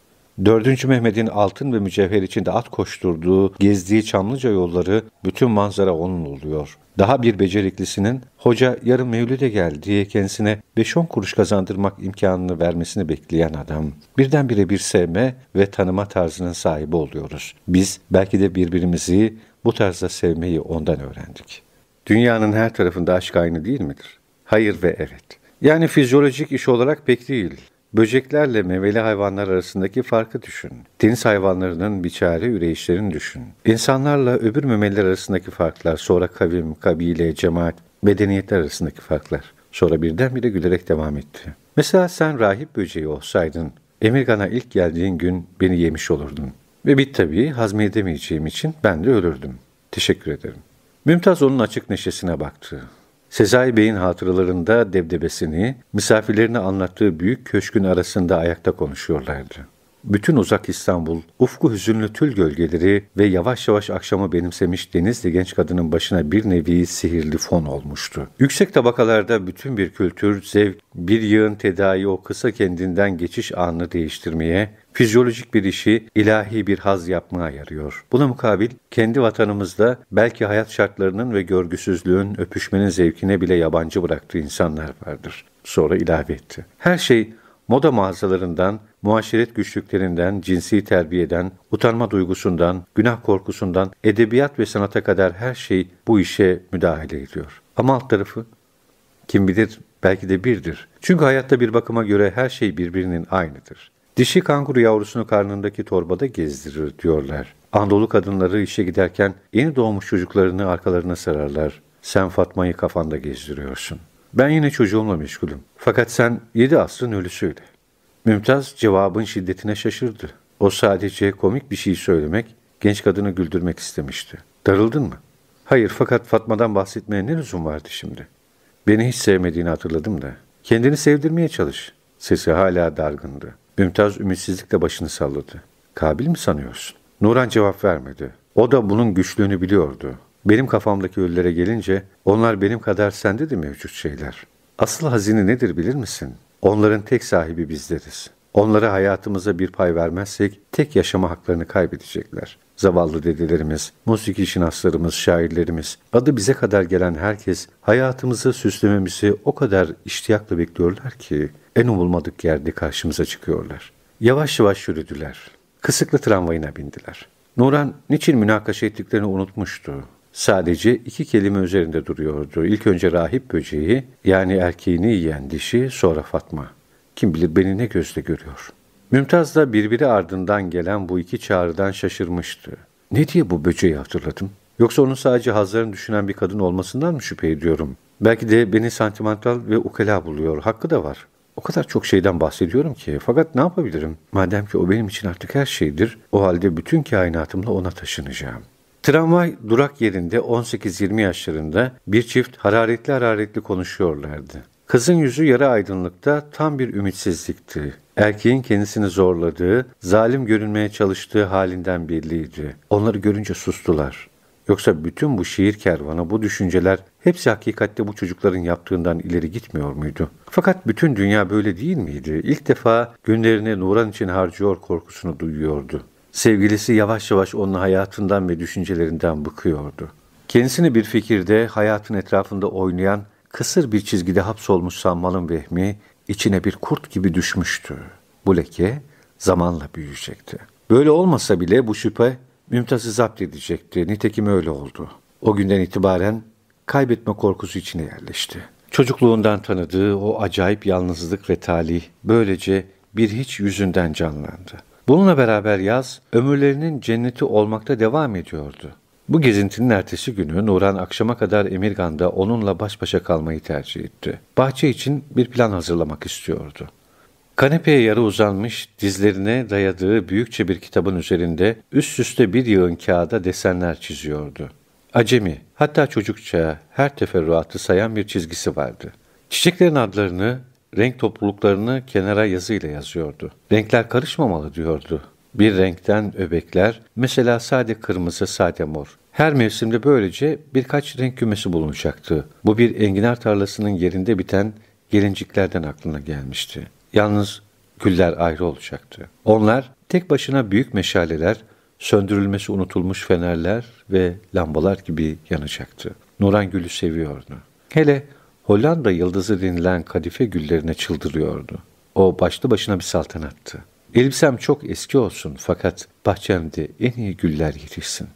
Dördüncü Mehmet'in altın ve mücevher içinde at koşturduğu, gezdiği Çamlıca yolları bütün manzara onun oluyor. Daha bir beceriklisinin hoca yarın mevlüde gel diye kendisine 5-10 kuruş kazandırmak imkanını vermesini bekleyen adam. Birdenbire bir sevme ve tanıma tarzının sahibi oluyoruz. Biz belki de birbirimizi bu tarzda sevmeyi ondan öğrendik. Dünyanın her tarafında aşk aynı değil midir? Hayır ve evet. Yani fizyolojik iş olarak pek değil. Böceklerle meyveli hayvanlar arasındaki farkı düşün. Deniz hayvanlarının biçare üreyişlerini düşün. İnsanlarla öbür memeliler arasındaki farklar, sonra kavim, kabile, cemaat, medeniyetler arasındaki farklar. Sonra birdenbire gülerek devam etti. Mesela sen rahip böceği olsaydın, Emirgan'a ilk geldiğin gün beni yemiş olurdun. Ve bit tabii hazmedemeyeceğim için ben de ölürdüm. Teşekkür ederim. Mümtaz onun açık neşesine baktı. Sezai Bey'in hatıralarında debdebesini, misafirlerine anlattığı büyük köşkün arasında ayakta konuşuyorlardı. Bütün uzak İstanbul, ufku hüzünlü tül gölgeleri ve yavaş yavaş akşamı benimsemiş denizli genç kadının başına bir nevi sihirli fon olmuştu. Yüksek tabakalarda bütün bir kültür, zevk, bir yığın tedavi o kısa kendinden geçiş anını değiştirmeye, fizyolojik bir işi ilahi bir haz yapmaya yarıyor. Buna mukabil kendi vatanımızda belki hayat şartlarının ve görgüsüzlüğün öpüşmenin zevkine bile yabancı bıraktığı insanlar vardır. Sonra ilave etti. Her şey moda mağazalarından, muaşeret güçlüklerinden, cinsi terbiyeden, utanma duygusundan, günah korkusundan, edebiyat ve sanata kadar her şey bu işe müdahale ediyor. Ama alt tarafı kim bilir belki de birdir. Çünkü hayatta bir bakıma göre her şey birbirinin aynıdır. Dişi kanguru yavrusunu karnındaki torbada gezdirir diyorlar. Anadolu kadınları işe giderken yeni doğmuş çocuklarını arkalarına sararlar. Sen Fatma'yı kafanda gezdiriyorsun. Ben yine çocuğumla meşgulüm. Fakat sen yedi asrın ölüsüyle. Mümtaz cevabın şiddetine şaşırdı. O sadece komik bir şey söylemek, genç kadını güldürmek istemişti. Darıldın mı? Hayır fakat Fatma'dan bahsetmeye ne lüzum vardı şimdi? Beni hiç sevmediğini hatırladım da. Kendini sevdirmeye çalış. Sesi hala dargındı. Mümtaz ümitsizlikle başını salladı. Kabil mi sanıyorsun? Nuran cevap vermedi. O da bunun güçlüğünü biliyordu. Benim kafamdaki ölülere gelince onlar benim kadar sende de mevcut şeyler. Asıl hazine nedir bilir misin? Onların tek sahibi bizleriz. Onlara hayatımıza bir pay vermezsek tek yaşama haklarını kaybedecekler. Zavallı dedelerimiz, musiki şinaslarımız, şairlerimiz, adı bize kadar gelen herkes hayatımızı süslememizi o kadar iştiyakla bekliyorlar ki en umulmadık yerde karşımıza çıkıyorlar. Yavaş yavaş yürüdüler. Kısıklı tramvayına bindiler. Nuran niçin münakaşa ettiklerini unutmuştu. Sadece iki kelime üzerinde duruyordu. İlk önce rahip böceği, yani erkeğini yiyen dişi, sonra Fatma. Kim bilir beni ne gözle görüyor. Mümtaz da birbiri ardından gelen bu iki çağrıdan şaşırmıştı. Ne diye bu böceği hatırladım? Yoksa onun sadece hazlarını düşünen bir kadın olmasından mı şüphe ediyorum? Belki de beni santimental ve ukala buluyor. Hakkı da var. O kadar çok şeyden bahsediyorum ki fakat ne yapabilirim? Madem ki o benim için artık her şeydir, o halde bütün kainatımla ona taşınacağım. Tramvay durak yerinde 18-20 yaşlarında bir çift hararetli hararetli konuşuyorlardı. Kızın yüzü yarı aydınlıkta tam bir ümitsizlikti. Erkeğin kendisini zorladığı, zalim görünmeye çalıştığı halinden belliydi. Onları görünce sustular. Yoksa bütün bu şiir kervanı, bu düşünceler hepsi hakikatte bu çocukların yaptığından ileri gitmiyor muydu? Fakat bütün dünya böyle değil miydi? İlk defa günlerini Nuran için harcıyor korkusunu duyuyordu. Sevgilisi yavaş yavaş onun hayatından ve düşüncelerinden bıkıyordu. Kendisini bir fikirde, hayatın etrafında oynayan, kısır bir çizgide hapsolmuş sanmalın vehmi, içine bir kurt gibi düşmüştü. Bu leke zamanla büyüyecekti. Böyle olmasa bile bu şüphe Mümtaz'ı zapt edecekti. Nitekim öyle oldu. O günden itibaren kaybetme korkusu içine yerleşti. Çocukluğundan tanıdığı o acayip yalnızlık ve talih böylece bir hiç yüzünden canlandı. Bununla beraber yaz ömürlerinin cenneti olmakta devam ediyordu. Bu gezintinin ertesi günü Nuran akşama kadar Emirgan'da onunla baş başa kalmayı tercih etti. Bahçe için bir plan hazırlamak istiyordu. Kanepeye yarı uzanmış, dizlerine dayadığı büyükçe bir kitabın üzerinde üst üste bir yığın kağıda desenler çiziyordu. Acemi, hatta çocukça her teferruatı sayan bir çizgisi vardı. Çiçeklerin adlarını, renk topluluklarını kenara yazıyla yazıyordu. Renkler karışmamalı diyordu. Bir renkten öbekler, mesela sade kırmızı, sade mor. Her mevsimde böylece birkaç renk kümesi bulunacaktı. Bu bir enginar tarlasının yerinde biten gelinciklerden aklına gelmişti. Yalnız güller ayrı olacaktı. Onlar tek başına büyük meşaleler, söndürülmesi unutulmuş fenerler ve lambalar gibi yanacaktı. Nuran gülü seviyordu. Hele Hollanda yıldızı denilen kadife güllerine çıldırıyordu. O başlı başına bir saltanattı. Elbisem çok eski olsun fakat bahçemde en iyi güller yetişsin.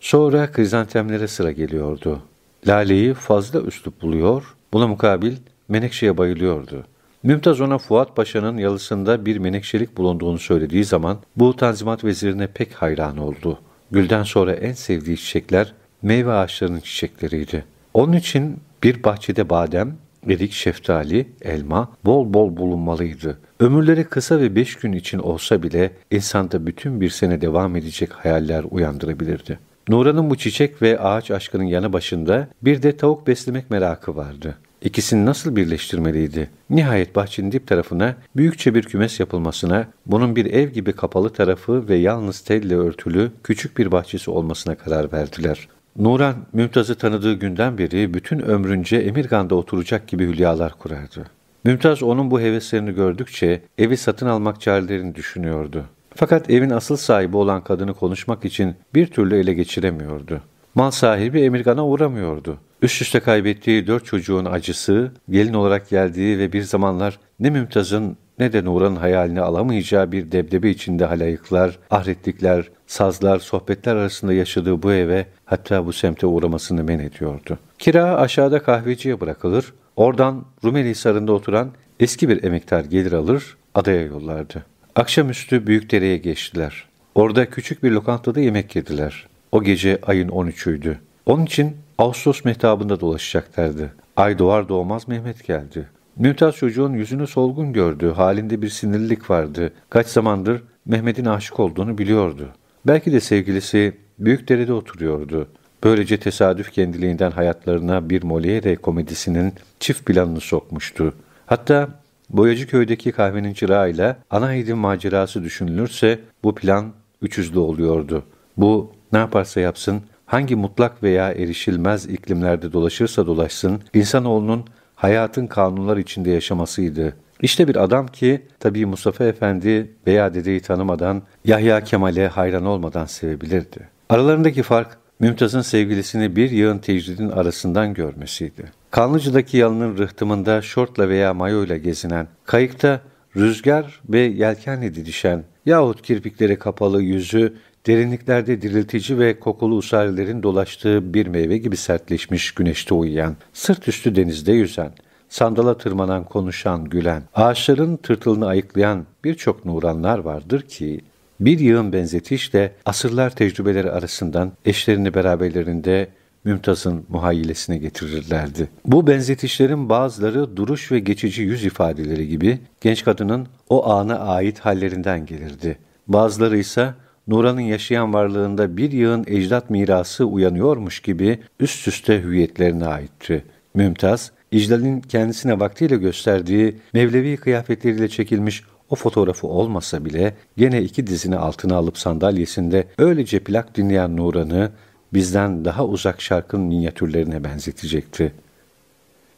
Sonra krizantemlere sıra geliyordu. Lale'yi fazla üslup buluyor, buna mukabil Menekşe'ye bayılıyordu. Mümtaz ona Fuat Paşa'nın yalısında bir menekşelik bulunduğunu söylediği zaman bu Tanzimat Vezirine pek hayran oldu. Gülden sonra en sevdiği çiçekler meyve ağaçlarının çiçekleriydi. Onun için bir bahçede badem, erik, şeftali, elma bol bol bulunmalıydı. Ömürleri kısa ve beş gün için olsa bile insanda bütün bir sene devam edecek hayaller uyandırabilirdi. Nura'nın bu çiçek ve ağaç aşkının yanı başında bir de tavuk beslemek merakı vardı. İkisini nasıl birleştirmeliydi? Nihayet bahçenin dip tarafına büyükçe bir kümes yapılmasına, bunun bir ev gibi kapalı tarafı ve yalnız telle örtülü küçük bir bahçesi olmasına karar verdiler. Nuran, Mümtaz'ı tanıdığı günden beri bütün ömrünce Emirgan'da oturacak gibi hülyalar kurardı. Mümtaz onun bu heveslerini gördükçe evi satın almak çarelerini düşünüyordu. Fakat evin asıl sahibi olan kadını konuşmak için bir türlü ele geçiremiyordu. Mal sahibi Emirgan'a uğramıyordu. Üst üste kaybettiği dört çocuğun acısı, gelin olarak geldiği ve bir zamanlar ne Mümtaz'ın ne de Nur'un hayalini alamayacağı bir debdebe içinde halayıklar, ahretlikler, sazlar, sohbetler arasında yaşadığı bu eve hatta bu semte uğramasını men ediyordu. Kira aşağıda kahveciye bırakılır, oradan Rumeli Hisarı'nda oturan eski bir emektar gelir alır, adaya yollardı. Akşamüstü Büyükdere'ye geçtiler. Orada küçük bir lokantada yemek yediler. O gece ayın 13'üydü. Onun için Ağustos mehtabında dolaşacaklardı. Ay doğar doğmaz Mehmet geldi. Mümtaz çocuğun yüzünü solgun gördü, halinde bir sinirlilik vardı. Kaç zamandır Mehmet'in aşık olduğunu biliyordu. Belki de sevgilisi Büyükdere'de oturuyordu. Böylece tesadüf kendiliğinden hayatlarına bir Molière komedisinin çift planını sokmuştu. Hatta Boyacıköy'deki kahvenin çırağıyla Anaheyd'in macerası düşünülürse bu plan üçüzlü oluyordu. Bu ne yaparsa yapsın, hangi mutlak veya erişilmez iklimlerde dolaşırsa dolaşsın, insanoğlunun hayatın kanunlar içinde yaşamasıydı. İşte bir adam ki tabii Mustafa Efendi veya dedeyi tanımadan Yahya Kemal'e hayran olmadan sevebilirdi. Aralarındaki fark Mümtaz'ın sevgilisini bir yığın tecridin arasından görmesiydi. Kanlıcı'daki yalının rıhtımında şortla veya mayoyla gezinen, kayıkta rüzgar ve yelkenle didişen yahut kirpikleri kapalı yüzü derinliklerde diriltici ve kokulu usarilerin dolaştığı bir meyve gibi sertleşmiş güneşte uyuyan, sırt üstü denizde yüzen, sandala tırmanan, konuşan, gülen, ağaçların tırtılını ayıklayan birçok nuranlar vardır ki, bir yığın benzetişle asırlar tecrübeleri arasından eşlerini beraberlerinde Mümtaz'ın muhayyilesine getirirlerdi. Bu benzetişlerin bazıları duruş ve geçici yüz ifadeleri gibi genç kadının o ana ait hallerinden gelirdi. Bazıları ise Nuran'ın yaşayan varlığında bir yığın ecdat mirası uyanıyormuş gibi üst üste hüviyetlerine aitti. Mümtaz, İclal'in kendisine vaktiyle gösterdiği Mevlevi kıyafetleriyle çekilmiş o fotoğrafı olmasa bile gene iki dizini altına alıp sandalyesinde öylece plak dinleyen Nuran'ı bizden daha uzak şarkın minyatürlerine benzetecekti.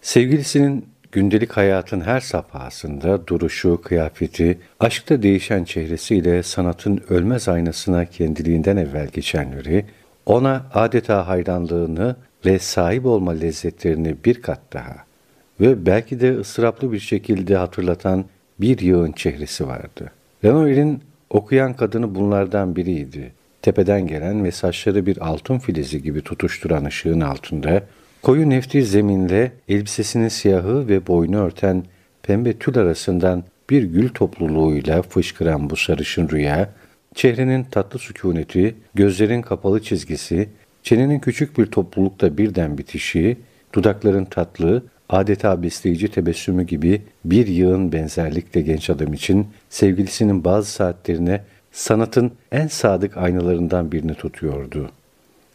Sevgilisinin gündelik hayatın her safhasında duruşu, kıyafeti, aşkta değişen çehresiyle sanatın ölmez aynasına kendiliğinden evvel geçenleri, ona adeta hayranlığını ve sahip olma lezzetlerini bir kat daha ve belki de ıstıraplı bir şekilde hatırlatan bir yığın çehresi vardı. Renoir'in okuyan kadını bunlardan biriydi. Tepeden gelen ve saçları bir altın filizi gibi tutuşturan ışığın altında, koyu nefti zeminle elbisesinin siyahı ve boynu örten pembe tül arasından bir gül topluluğuyla fışkıran bu sarışın rüya, çehrenin tatlı sükuneti, gözlerin kapalı çizgisi, çenenin küçük bir toplulukta birden bitişi, dudakların tatlı, adeta besleyici tebessümü gibi bir yığın benzerlikle genç adam için sevgilisinin bazı saatlerine sanatın en sadık aynalarından birini tutuyordu.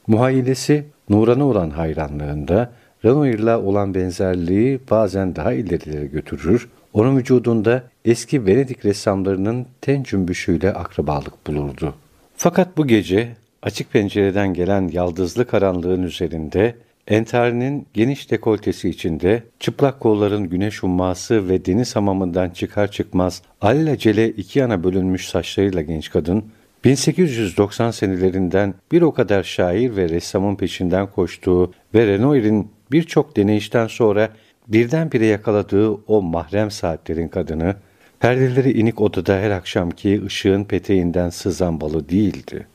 Muhayyilesi Nuran'a olan hayranlığında Renoir'la olan benzerliği bazen daha ilerilere götürür, onun vücudunda eski Venedik ressamlarının ten cümbüşüyle akrabalık bulurdu. Fakat bu gece açık pencereden gelen yaldızlı karanlığın üzerinde Entarinin geniş dekoltesi içinde çıplak kolların güneş umması ve deniz hamamından çıkar çıkmaz alelacele iki yana bölünmüş saçlarıyla genç kadın 1890 senelerinden bir o kadar şair ve ressamın peşinden koştuğu ve Renoir'in birçok deneyişten sonra birdenbire yakaladığı o mahrem saatlerin kadını, perdeleri inik odada her akşamki ışığın peteğinden sızan balı değildi.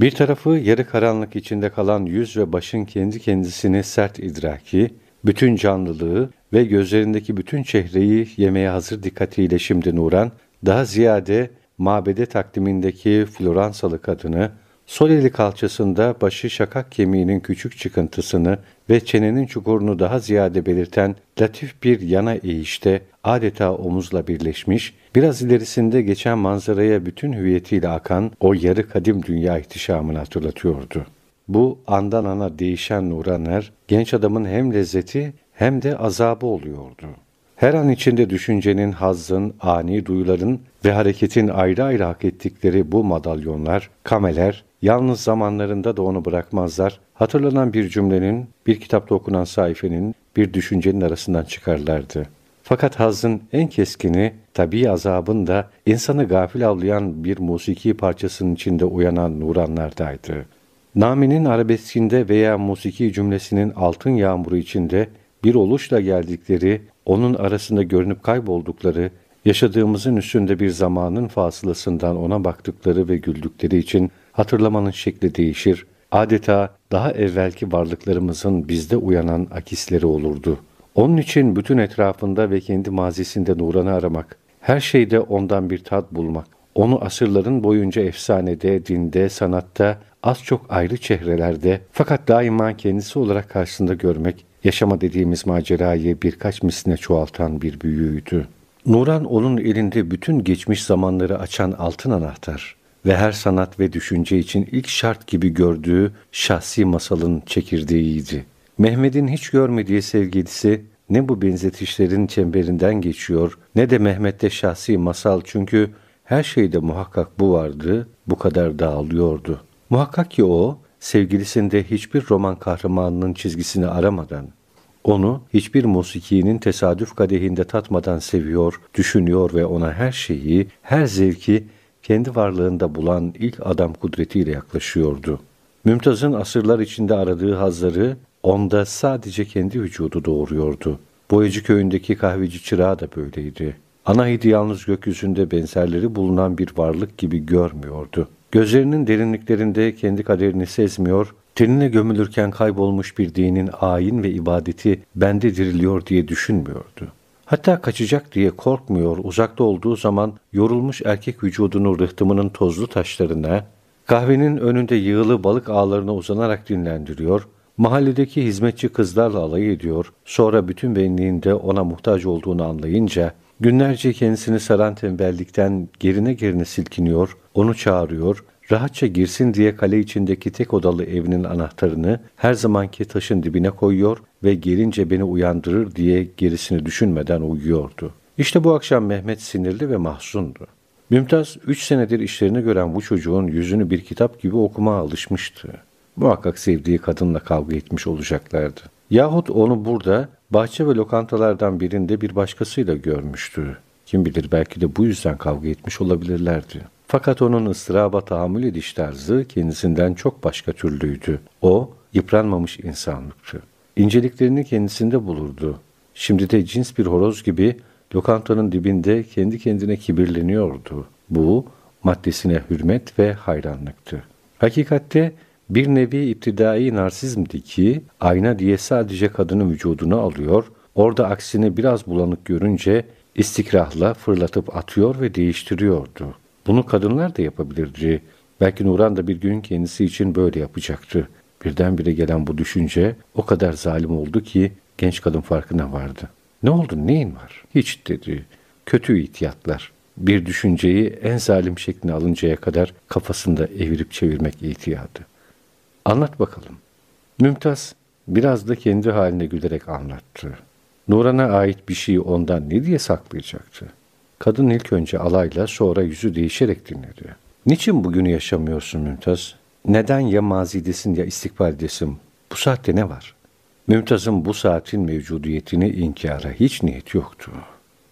Bir tarafı yarı karanlık içinde kalan yüz ve başın kendi kendisini sert idraki, bütün canlılığı ve gözlerindeki bütün çehreyi yemeye hazır dikkatiyle şimdi Nuran, daha ziyade mabede takdimindeki Floransalı kadını, sol eli kalçasında başı şakak kemiğinin küçük çıkıntısını ve çenenin çukurunu daha ziyade belirten latif bir yana eğişte adeta omuzla birleşmiş, biraz ilerisinde geçen manzaraya bütün hüviyetiyle akan o yarı kadim dünya ihtişamını hatırlatıyordu. Bu andan ana değişen nuraner, genç adamın hem lezzeti hem de azabı oluyordu. Her an içinde düşüncenin, hazzın, ani duyuların ve hareketin ayrı ayrı hak ettikleri bu madalyonlar, kameler, yalnız zamanlarında da onu bırakmazlar, hatırlanan bir cümlenin, bir kitapta okunan sayfenin, bir düşüncenin arasından çıkarlardı. Fakat hazın en keskini, tabi azabın da insanı gafil avlayan bir musiki parçasının içinde uyanan nuranlardaydı. Nami'nin arabeskinde veya musiki cümlesinin altın yağmuru içinde bir oluşla geldikleri, onun arasında görünüp kayboldukları, yaşadığımızın üstünde bir zamanın fasılasından ona baktıkları ve güldükleri için hatırlamanın şekli değişir, adeta daha evvelki varlıklarımızın bizde uyanan akisleri olurdu. Onun için bütün etrafında ve kendi mazisinde Nuran'ı aramak, her şeyde ondan bir tat bulmak, onu asırların boyunca efsanede, dinde, sanatta, az çok ayrı çehrelerde fakat daima kendisi olarak karşısında görmek, yaşama dediğimiz macerayı birkaç misline çoğaltan bir büyüğüydü. Nuran onun elinde bütün geçmiş zamanları açan altın anahtar ve her sanat ve düşünce için ilk şart gibi gördüğü şahsi masalın çekirdeğiydi. Mehmet'in hiç görmediği sevgilisi ne bu benzetişlerin çemberinden geçiyor ne de Mehmet'te şahsi masal çünkü her şeyde muhakkak bu vardı, bu kadar dağılıyordu. Muhakkak ki o, sevgilisinde hiçbir roman kahramanının çizgisini aramadan, onu hiçbir musikinin tesadüf kadehinde tatmadan seviyor, düşünüyor ve ona her şeyi, her zevki kendi varlığında bulan ilk adam kudretiyle yaklaşıyordu. Mümtaz'ın asırlar içinde aradığı hazları onda sadece kendi vücudu doğuruyordu. Boyacı köyündeki kahveci çırağı da böyleydi. Anahid'i yalnız gökyüzünde benzerleri bulunan bir varlık gibi görmüyordu. Gözlerinin derinliklerinde kendi kaderini sezmiyor, tenine gömülürken kaybolmuş bir dinin ayin ve ibadeti bende diriliyor diye düşünmüyordu. Hatta kaçacak diye korkmuyor, uzakta olduğu zaman yorulmuş erkek vücudunu rıhtımının tozlu taşlarına, kahvenin önünde yığılı balık ağlarına uzanarak dinlendiriyor, mahalledeki hizmetçi kızlarla alay ediyor, sonra bütün benliğinde ona muhtaç olduğunu anlayınca, günlerce kendisini saran tembellikten gerine gerine silkiniyor, onu çağırıyor, rahatça girsin diye kale içindeki tek odalı evinin anahtarını her zamanki taşın dibine koyuyor ve gelince beni uyandırır diye gerisini düşünmeden uyuyordu. İşte bu akşam Mehmet sinirli ve mahzundu. Mümtaz üç senedir işlerini gören bu çocuğun yüzünü bir kitap gibi okumaya alışmıştı. Muhakkak sevdiği kadınla kavga etmiş olacaklardı. Yahut onu burada bahçe ve lokantalardan birinde bir başkasıyla görmüştü. Kim bilir belki de bu yüzden kavga etmiş olabilirlerdi. Fakat onun ıstıraba tahammül ediş tarzı kendisinden çok başka türlüydü. O, yıpranmamış insanlıktı. İnceliklerini kendisinde bulurdu. Şimdi de cins bir horoz gibi lokantanın dibinde kendi kendine kibirleniyordu. Bu, maddesine hürmet ve hayranlıktı. Hakikatte bir nevi iptidai narsizmdi ki ayna diye sadece kadının vücudunu alıyor, orada aksini biraz bulanık görünce istikrahla fırlatıp atıyor ve değiştiriyordu. Bunu kadınlar da yapabilirdi. Belki Nuran da bir gün kendisi için böyle yapacaktı. Birdenbire gelen bu düşünce o kadar zalim oldu ki genç kadın farkına vardı. Ne oldu, neyin var? Hiç dedi. Kötü ihtiyatlar. Bir düşünceyi en zalim şekline alıncaya kadar kafasında evirip çevirmek ihtiyadı. Anlat bakalım. Mümtaz Biraz da kendi haline gülerek anlattı. Nuran'a ait bir şeyi ondan ne diye saklayacaktı? Kadın ilk önce alayla sonra yüzü değişerek dinledi. Niçin bugünü yaşamıyorsun Mümtaz? Neden ya mazidesin ya istikbaldesin? Bu saatte ne var? Mümtaz'ın bu saatin mevcudiyetini inkara hiç niyet yoktu.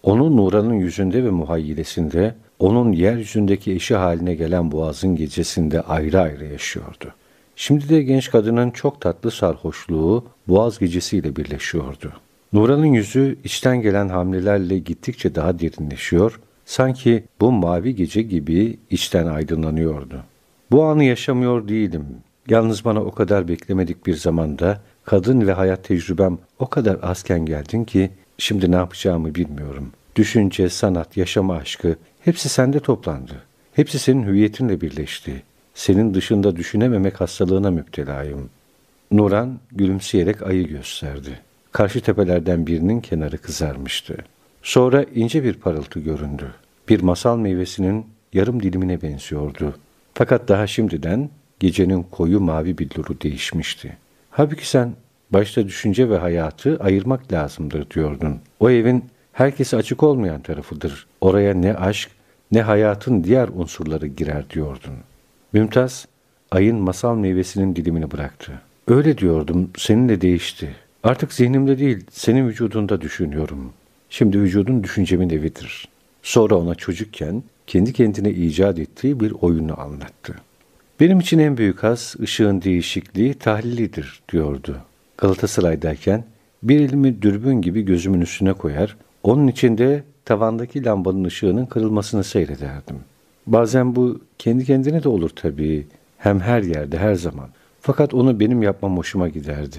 Onun Nuran'ın yüzünde ve muhayyilesinde, onun yeryüzündeki eşi haline gelen boğazın gecesinde ayrı ayrı yaşıyordu. Şimdi de genç kadının çok tatlı sarhoşluğu boğaz gecesiyle birleşiyordu. Nuran'ın yüzü içten gelen hamlelerle gittikçe daha derinleşiyor, sanki bu mavi gece gibi içten aydınlanıyordu. Bu anı yaşamıyor değilim. Yalnız bana o kadar beklemedik bir zamanda kadın ve hayat tecrübem o kadar azken geldin ki şimdi ne yapacağımı bilmiyorum. Düşünce, sanat, yaşama aşkı hepsi sende toplandı. Hepsi senin hüviyetinle birleşti. Senin dışında düşünememek hastalığına müptelayım. Nuran gülümseyerek ayı gösterdi. Karşı tepelerden birinin kenarı kızarmıştı. Sonra ince bir parıltı göründü. Bir masal meyvesinin yarım dilimine benziyordu. Fakat daha şimdiden gecenin koyu mavi billuru değişmişti. Halbuki sen başta düşünce ve hayatı ayırmak lazımdır diyordun. O evin herkese açık olmayan tarafıdır. Oraya ne aşk ne hayatın diğer unsurları girer diyordun. Mümtaz, ayın masal meyvesinin dilimini bıraktı. Öyle diyordum, seninle değişti. Artık zihnimde değil, senin vücudunda düşünüyorum. Şimdi vücudun düşüncemin evidir. Sonra ona çocukken kendi kendine icat ettiği bir oyunu anlattı. Benim için en büyük haz ışığın değişikliği tahlilidir diyordu. Galatasaray'dayken bir elimi dürbün gibi gözümün üstüne koyar, onun içinde tavandaki lambanın ışığının kırılmasını seyrederdim. Bazen bu kendi kendine de olur tabii. Hem her yerde her zaman. Fakat onu benim yapmam hoşuma giderdi.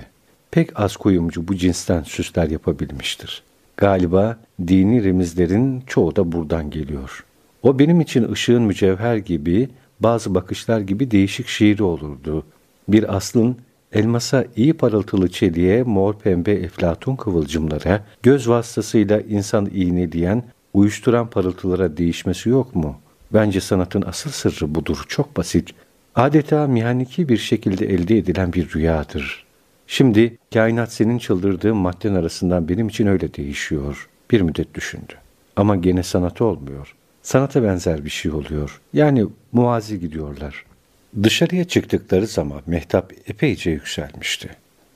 Pek az kuyumcu bu cinsten süsler yapabilmiştir. Galiba dini remizlerin çoğu da buradan geliyor. O benim için ışığın mücevher gibi, bazı bakışlar gibi değişik şiiri olurdu. Bir aslın elmasa iyi parıltılı çeliğe, mor pembe eflatun kıvılcımlara, göz vasıtasıyla insan iğneleyen, uyuşturan parıltılara değişmesi yok mu? Bence sanatın asıl sırrı budur, çok basit. Adeta mihaniki bir şekilde elde edilen bir rüyadır. Şimdi kainat senin çıldırdığın madden arasından benim için öyle değişiyor. Bir müddet düşündü. Ama gene sanat olmuyor. Sanata benzer bir şey oluyor. Yani muazi gidiyorlar. Dışarıya çıktıkları zaman mehtap epeyce yükselmişti.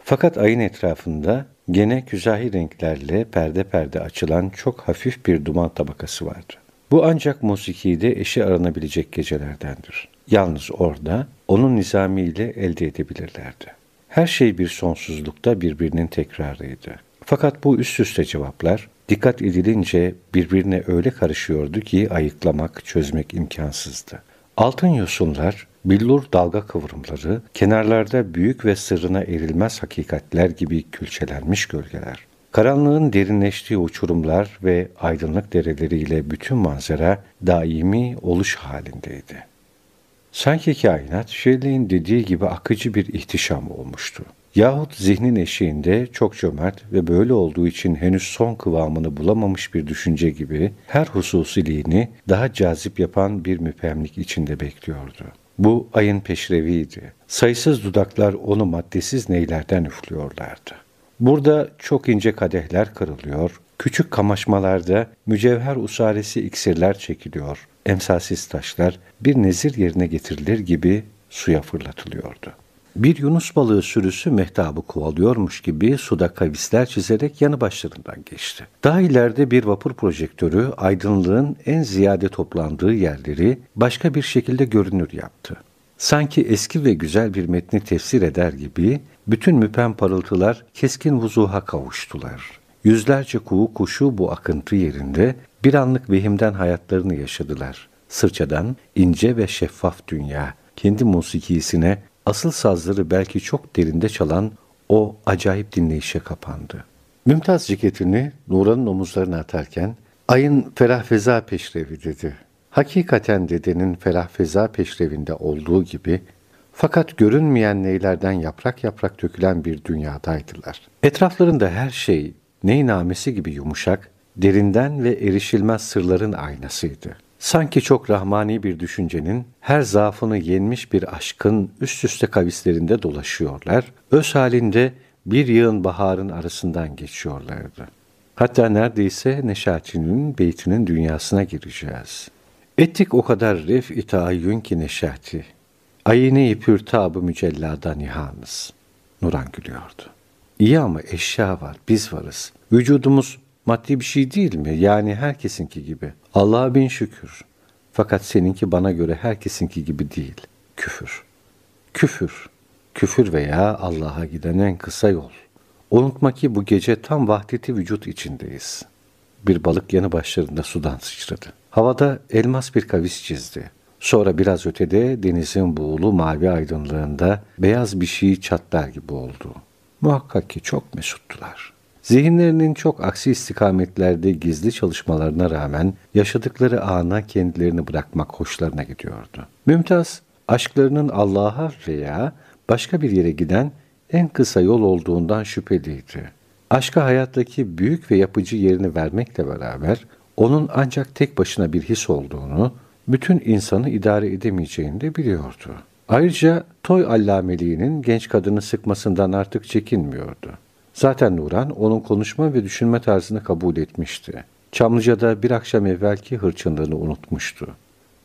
Fakat ayın etrafında gene küzahi renklerle perde perde açılan çok hafif bir duman tabakası vardı. Bu ancak musikide eşi aranabilecek gecelerdendir. Yalnız orada onun nizamiyle elde edebilirlerdi. Her şey bir sonsuzlukta birbirinin tekrarıydı. Fakat bu üst üste cevaplar dikkat edilince birbirine öyle karışıyordu ki ayıklamak, çözmek imkansızdı. Altın yosunlar, billur dalga kıvrımları, kenarlarda büyük ve sırrına erilmez hakikatler gibi külçelenmiş gölgeler. Karanlığın derinleştiği uçurumlar ve aydınlık dereleriyle bütün manzara daimi oluş halindeydi. Sanki kainat Shelley'in dediği gibi akıcı bir ihtişam olmuştu. Yahut zihnin eşiğinde çok cömert ve böyle olduğu için henüz son kıvamını bulamamış bir düşünce gibi her hususiliğini daha cazip yapan bir müphemlik içinde bekliyordu. Bu ayın peşreviydi. Sayısız dudaklar onu maddesiz neylerden üflüyorlardı. Burada çok ince kadehler kırılıyor, küçük kamaşmalarda mücevher usaresi iksirler çekiliyor, emsalsiz taşlar bir nezir yerine getirilir gibi suya fırlatılıyordu. Bir yunus balığı sürüsü mehtabı kovalıyormuş gibi suda kavisler çizerek yanı başlarından geçti. Daha ileride bir vapur projektörü aydınlığın en ziyade toplandığı yerleri başka bir şekilde görünür yaptı. Sanki eski ve güzel bir metni tefsir eder gibi bütün müpem parıltılar keskin vuzuha kavuştular. Yüzlerce kuğu kuşu bu akıntı yerinde bir anlık vehimden hayatlarını yaşadılar. Sırçadan ince ve şeffaf dünya, kendi musikisine asıl sazları belki çok derinde çalan o acayip dinleyişe kapandı. Mümtaz ceketini Nuran'ın omuzlarına atarken ayın ferah feza peşrevi dedi. Hakikaten dedenin ferah feza peşrevinde olduğu gibi fakat görünmeyen neylerden yaprak yaprak dökülen bir dünyadaydılar. Etraflarında her şey neynamesi gibi yumuşak, derinden ve erişilmez sırların aynasıydı. Sanki çok rahmani bir düşüncenin, her zaafını yenmiş bir aşkın üst üste kavislerinde dolaşıyorlar, öz halinde bir yığın baharın arasından geçiyorlardı. Hatta neredeyse Neşati'nin beytinin dünyasına gireceğiz. Ettik o kadar ref itaayyün ki Neşati. Ayine-i pürtabı mücellada nihanız. Nuran gülüyordu. İyi ama eşya var, biz varız. Vücudumuz maddi bir şey değil mi? Yani herkesinki gibi. Allah'a bin şükür. Fakat seninki bana göre herkesinki gibi değil. Küfür. Küfür. Küfür veya Allah'a giden en kısa yol. Unutma ki bu gece tam vahdeti vücut içindeyiz. Bir balık yanı başlarında sudan sıçradı. Havada elmas bir kavis çizdi. Sonra biraz ötede denizin buğulu mavi aydınlığında beyaz bir şey çatlar gibi oldu. Muhakkak ki çok mesuttular. Zihinlerinin çok aksi istikametlerde gizli çalışmalarına rağmen yaşadıkları ana kendilerini bırakmak hoşlarına gidiyordu. Mümtaz, aşklarının Allah'a veya başka bir yere giden en kısa yol olduğundan şüpheliydi. Aşka hayattaki büyük ve yapıcı yerini vermekle beraber onun ancak tek başına bir his olduğunu, bütün insanı idare edemeyeceğini de biliyordu. Ayrıca toy allameliğinin genç kadını sıkmasından artık çekinmiyordu. Zaten Nuran onun konuşma ve düşünme tarzını kabul etmişti. Çamlıca'da bir akşam evvelki hırçınlığını unutmuştu.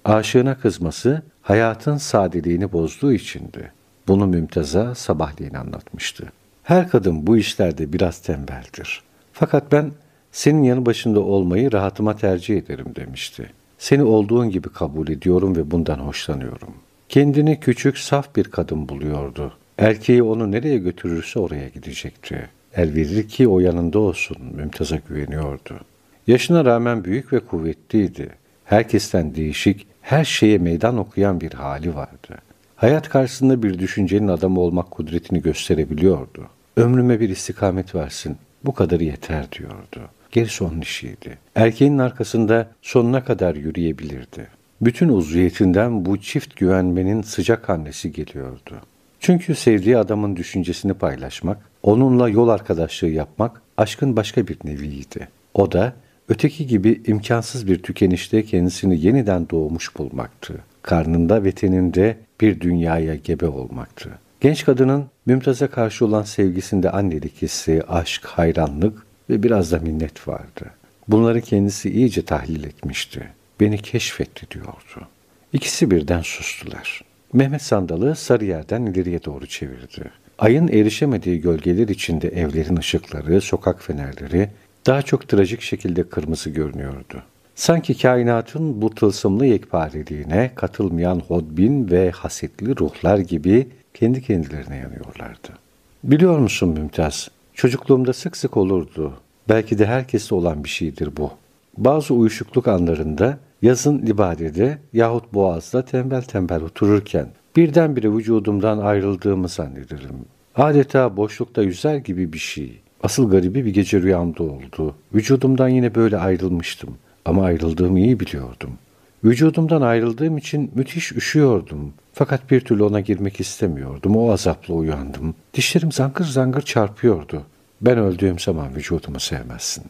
Aşığına kızması hayatın sadeliğini bozduğu içindi. Bunu Mümtaz'a sabahleyin anlatmıştı. Her kadın bu işlerde biraz tembeldir. Fakat ben senin yanı başında olmayı rahatıma tercih ederim demişti. Seni olduğun gibi kabul ediyorum ve bundan hoşlanıyorum. Kendini küçük, saf bir kadın buluyordu. Erkeği onu nereye götürürse oraya gidecekti. El verir ki o yanında olsun, Mümtaz'a güveniyordu. Yaşına rağmen büyük ve kuvvetliydi. Herkesten değişik, her şeye meydan okuyan bir hali vardı. Hayat karşısında bir düşüncenin adamı olmak kudretini gösterebiliyordu. Ömrüme bir istikamet versin, bu kadarı yeter diyordu. Gerisi onun işiydi. Erkeğin arkasında sonuna kadar yürüyebilirdi. Bütün uzviyetinden bu çift güvenmenin sıcak annesi geliyordu. Çünkü sevdiği adamın düşüncesini paylaşmak, onunla yol arkadaşlığı yapmak aşkın başka bir neviydi. O da öteki gibi imkansız bir tükenişte kendisini yeniden doğmuş bulmaktı. Karnında ve teninde bir dünyaya gebe olmaktı. Genç kadının Mümtaz'a karşı olan sevgisinde annelik hissi, aşk, hayranlık ve biraz da minnet vardı. Bunları kendisi iyice tahlil etmişti. Beni keşfetti diyordu. İkisi birden sustular. Mehmet sandalı Sarıyer'den ileriye doğru çevirdi. Ayın erişemediği gölgeler içinde evlerin ışıkları, sokak fenerleri daha çok trajik şekilde kırmızı görünüyordu. Sanki kainatın bu tılsımlı yekpareliğine katılmayan hodbin ve hasetli ruhlar gibi kendi kendilerine yanıyorlardı. Biliyor musun Mümtaz, çocukluğumda sık sık olurdu. Belki de herkeste olan bir şeydir bu. Bazı uyuşukluk anlarında yazın libadede yahut boğazda tembel tembel otururken birdenbire vücudumdan ayrıldığımı zannederim. Adeta boşlukta yüzer gibi bir şey. Asıl garibi bir gece rüyamda oldu. Vücudumdan yine böyle ayrılmıştım. Ama ayrıldığımı iyi biliyordum. Vücudumdan ayrıldığım için müthiş üşüyordum. Fakat bir türlü ona girmek istemiyordum. O azapla uyandım. Dişlerim zangır zangır çarpıyordu. Ben öldüğüm zaman vücudumu sevmezsin.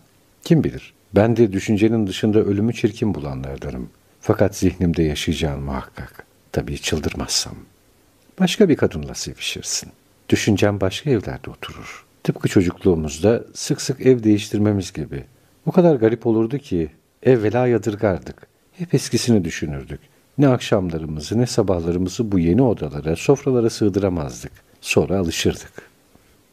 Kim bilir, ben de düşüncenin dışında ölümü çirkin bulanlardanım. Fakat zihnimde yaşayacağım muhakkak. Tabii çıldırmazsam. Başka bir kadınla sevişirsin. Düşüncem başka evlerde oturur. Tıpkı çocukluğumuzda sık sık ev değiştirmemiz gibi. O kadar garip olurdu ki evvela yadırgardık. Hep eskisini düşünürdük. Ne akşamlarımızı ne sabahlarımızı bu yeni odalara, sofralara sığdıramazdık. Sonra alışırdık.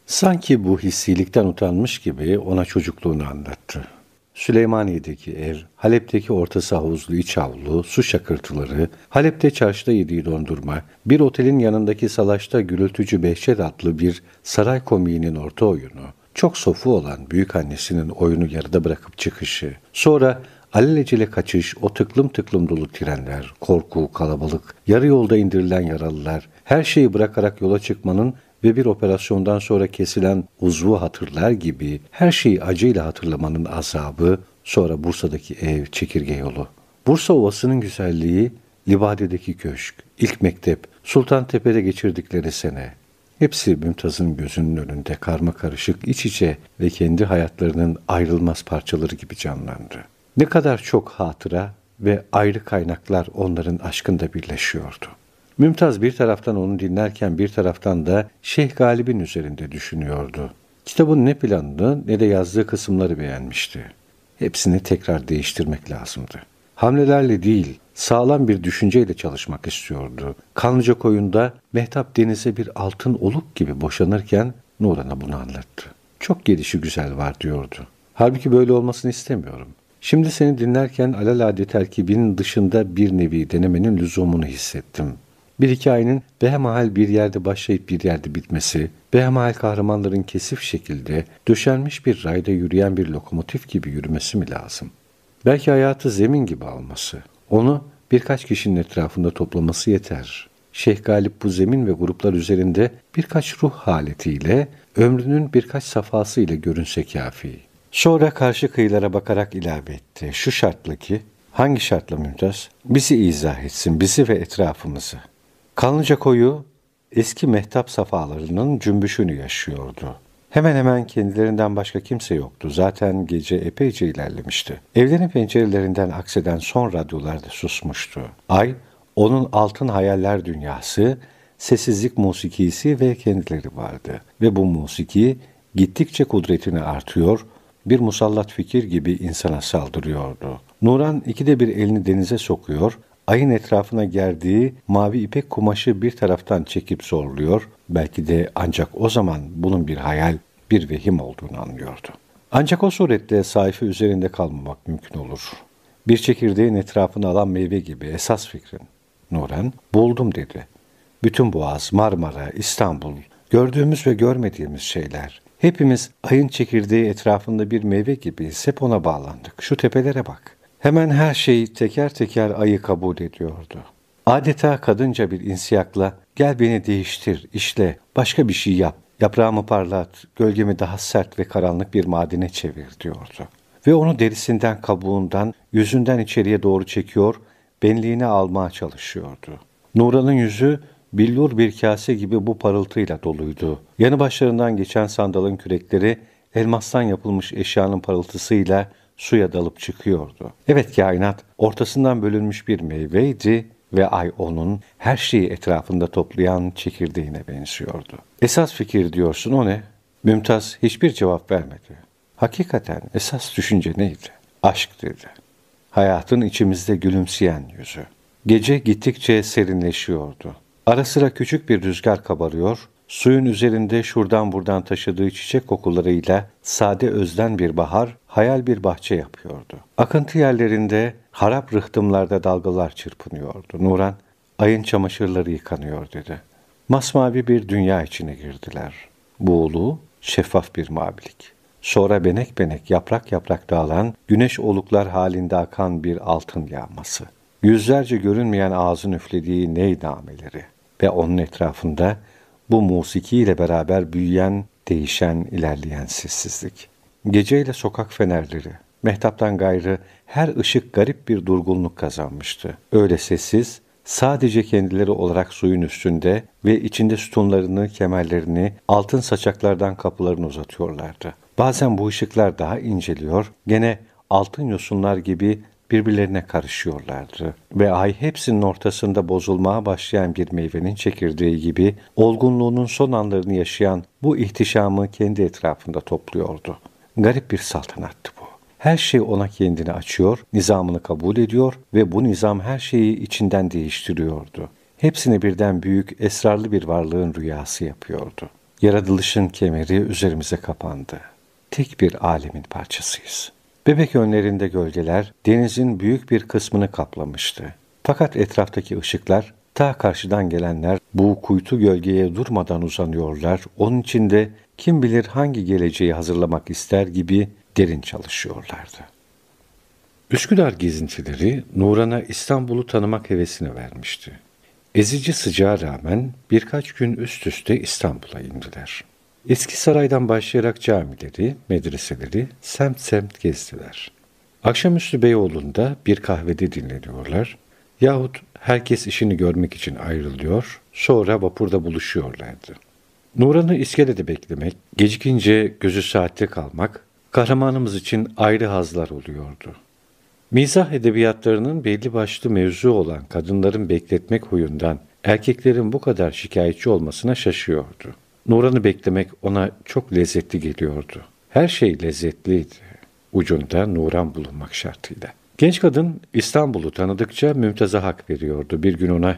Sanki bu hissilikten utanmış gibi ona çocukluğunu anlattı. Süleymaniye'deki ev, Halep'teki orta havuzlu iç avlu, su şakırtıları, Halep'te çarşıda yediği dondurma, bir otelin yanındaki salaşta gürültücü Behçet adlı bir saray komiğinin orta oyunu, çok sofu olan büyük annesinin oyunu yarıda bırakıp çıkışı, sonra alelacele kaçış, o tıklım tıklım dolu trenler, korku, kalabalık, yarı yolda indirilen yaralılar, her şeyi bırakarak yola çıkmanın ve bir operasyondan sonra kesilen uzvu hatırlar gibi her şeyi acıyla hatırlamanın azabı, sonra Bursa'daki ev, çekirge yolu. Bursa Ovası'nın güzelliği, Libade'deki köşk, ilk mektep, Sultantepe'de geçirdikleri sene. Hepsi Mümtaz'ın gözünün önünde karma karışık, iç içe ve kendi hayatlarının ayrılmaz parçaları gibi canlandı. Ne kadar çok hatıra ve ayrı kaynaklar onların aşkında birleşiyordu. Mümtaz bir taraftan onu dinlerken bir taraftan da Şeyh Galip'in üzerinde düşünüyordu. Kitabın ne planını ne de yazdığı kısımları beğenmişti. Hepsini tekrar değiştirmek lazımdı. Hamlelerle değil, sağlam bir düşünceyle çalışmak istiyordu. Kanlıca koyunda Mehtap denize bir altın oluk gibi boşanırken Nuran'a bunu anlattı. Çok gelişi güzel var diyordu. Halbuki böyle olmasını istemiyorum. Şimdi seni dinlerken alalade terkibinin dışında bir nevi denemenin lüzumunu hissettim. Bir hikayenin behemahal bir yerde başlayıp bir yerde bitmesi, behemahal kahramanların kesif şekilde döşenmiş bir rayda yürüyen bir lokomotif gibi yürümesi mi lazım? Belki hayatı zemin gibi alması, onu birkaç kişinin etrafında toplaması yeter. Şeyh Galip bu zemin ve gruplar üzerinde birkaç ruh haletiyle, ömrünün birkaç safhası ile görünse kafi. Sonra karşı kıyılara bakarak ilave etti. Şu şartla ki, hangi şartla Mümtaz? Bizi izah etsin, bizi ve etrafımızı. Kanlıca koyu eski mehtap safalarının cümbüşünü yaşıyordu. Hemen hemen kendilerinden başka kimse yoktu. Zaten gece epeyce ilerlemişti. Evlerin pencerelerinden akseden son radyolar da susmuştu. Ay, onun altın hayaller dünyası, sessizlik musikisi ve kendileri vardı. Ve bu musiki gittikçe kudretini artıyor, bir musallat fikir gibi insana saldırıyordu. Nuran ikide bir elini denize sokuyor, ayın etrafına gerdiği mavi ipek kumaşı bir taraftan çekip zorluyor, belki de ancak o zaman bunun bir hayal, bir vehim olduğunu anlıyordu. Ancak o surette sayfa üzerinde kalmamak mümkün olur. Bir çekirdeğin etrafını alan meyve gibi esas fikrin. Nuran, buldum dedi. Bütün Boğaz, Marmara, İstanbul, gördüğümüz ve görmediğimiz şeyler. Hepimiz ayın çekirdeği etrafında bir meyve gibi hep ona bağlandık. Şu tepelere bak. Hemen her şeyi teker teker ayı kabul ediyordu. Adeta kadınca bir insiyakla gel beni değiştir, işle, başka bir şey yap, yaprağımı parlat, gölgemi daha sert ve karanlık bir madene çevir diyordu. Ve onu derisinden, kabuğundan, yüzünden içeriye doğru çekiyor, benliğine almaya çalışıyordu. Nuran'ın yüzü billur bir kase gibi bu parıltıyla doluydu. Yanı başlarından geçen sandalın kürekleri elmastan yapılmış eşyanın parıltısıyla suya dalıp çıkıyordu. Evet kainat ortasından bölünmüş bir meyveydi ve ay onun her şeyi etrafında toplayan çekirdeğine benziyordu. Esas fikir diyorsun o ne? Mümtaz hiçbir cevap vermedi. Hakikaten esas düşünce neydi? Aşk dedi. Hayatın içimizde gülümseyen yüzü. Gece gittikçe serinleşiyordu. Ara sıra küçük bir rüzgar kabarıyor, Suyun üzerinde şuradan buradan taşıdığı çiçek kokularıyla sade özden bir bahar, hayal bir bahçe yapıyordu. Akıntı yerlerinde, harap rıhtımlarda dalgalar çırpınıyordu. Nuran, ayın çamaşırları yıkanıyor dedi. Masmavi bir dünya içine girdiler. Buğulu, şeffaf bir mavilik. Sonra benek benek yaprak yaprak dağılan, güneş oluklar halinde akan bir altın yağması. Yüzlerce görünmeyen ağzın üflediği ney nameleri ve onun etrafında bu musikiyle beraber büyüyen, değişen, ilerleyen sessizlik. Geceyle sokak fenerleri, mehtaptan gayrı her ışık garip bir durgunluk kazanmıştı. Öyle sessiz, sadece kendileri olarak suyun üstünde ve içinde sütunlarını, kemerlerini, altın saçaklardan kapılarını uzatıyorlardı. Bazen bu ışıklar daha inceliyor, gene altın yosunlar gibi birbirlerine karışıyorlardı ve ay hepsinin ortasında bozulmaya başlayan bir meyvenin çekirdeği gibi olgunluğunun son anlarını yaşayan bu ihtişamı kendi etrafında topluyordu. Garip bir saltanattı bu. Her şey ona kendini açıyor, nizamını kabul ediyor ve bu nizam her şeyi içinden değiştiriyordu. Hepsini birden büyük, esrarlı bir varlığın rüyası yapıyordu. Yaratılışın kemeri üzerimize kapandı. Tek bir alemin parçasıyız. Bebek önlerinde gölgeler denizin büyük bir kısmını kaplamıştı. Fakat etraftaki ışıklar, ta karşıdan gelenler bu kuytu gölgeye durmadan uzanıyorlar, onun içinde kim bilir hangi geleceği hazırlamak ister gibi derin çalışıyorlardı. Üsküdar gezintileri Nuran'a İstanbul'u tanımak hevesini vermişti. Ezici sıcağa rağmen birkaç gün üst üste İstanbul'a indiler. Eski saraydan başlayarak camileri, medreseleri semt semt gezdiler. Akşamüstü Beyoğlu'nda bir kahvede dinleniyorlar yahut herkes işini görmek için ayrılıyor, sonra vapurda buluşuyorlardı. Nuran'ı iskelede beklemek, gecikince gözü saatte kalmak, kahramanımız için ayrı hazlar oluyordu. Mizah edebiyatlarının belli başlı mevzu olan kadınların bekletmek huyundan erkeklerin bu kadar şikayetçi olmasına şaşıyordu. Nuran'ı beklemek ona çok lezzetli geliyordu. Her şey lezzetliydi. Ucunda Nuran bulunmak şartıyla. Genç kadın İstanbul'u tanıdıkça Mümtaz'a hak veriyordu. Bir gün ona,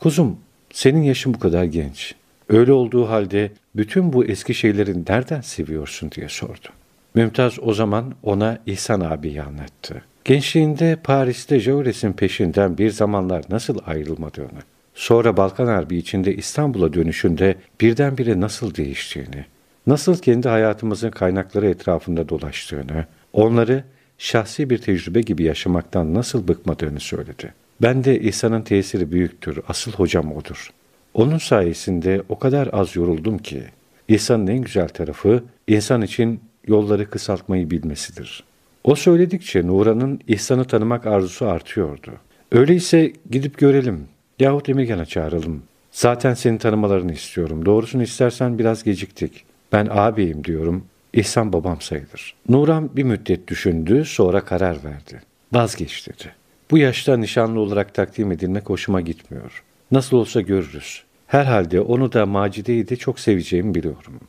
''Kuzum, senin yaşın bu kadar genç. Öyle olduğu halde bütün bu eski şeyleri nereden seviyorsun?'' diye sordu. Mümtaz o zaman ona İhsan abiyi anlattı. Gençliğinde Paris'te Jaures'in peşinden bir zamanlar nasıl ayrılmadığını, sonra Balkan Harbi içinde İstanbul'a dönüşünde birdenbire nasıl değiştiğini, nasıl kendi hayatımızın kaynakları etrafında dolaştığını, onları şahsi bir tecrübe gibi yaşamaktan nasıl bıkmadığını söyledi. Ben de İhsan'ın tesiri büyüktür, asıl hocam odur. Onun sayesinde o kadar az yoruldum ki, İhsan'ın en güzel tarafı, insan için yolları kısaltmayı bilmesidir. O söyledikçe Nuran'ın İhsan'ı tanımak arzusu artıyordu. Öyleyse gidip görelim yahut Emirgan'a çağıralım. Zaten seni tanımalarını istiyorum. Doğrusunu istersen biraz geciktik. Ben ağabeyim diyorum. İhsan babam sayılır. Nuran bir müddet düşündü, sonra karar verdi. Vazgeç dedi. Bu yaşta nişanlı olarak takdim edilmek hoşuma gitmiyor. Nasıl olsa görürüz. Herhalde onu da Macide'yi de çok seveceğimi biliyorum.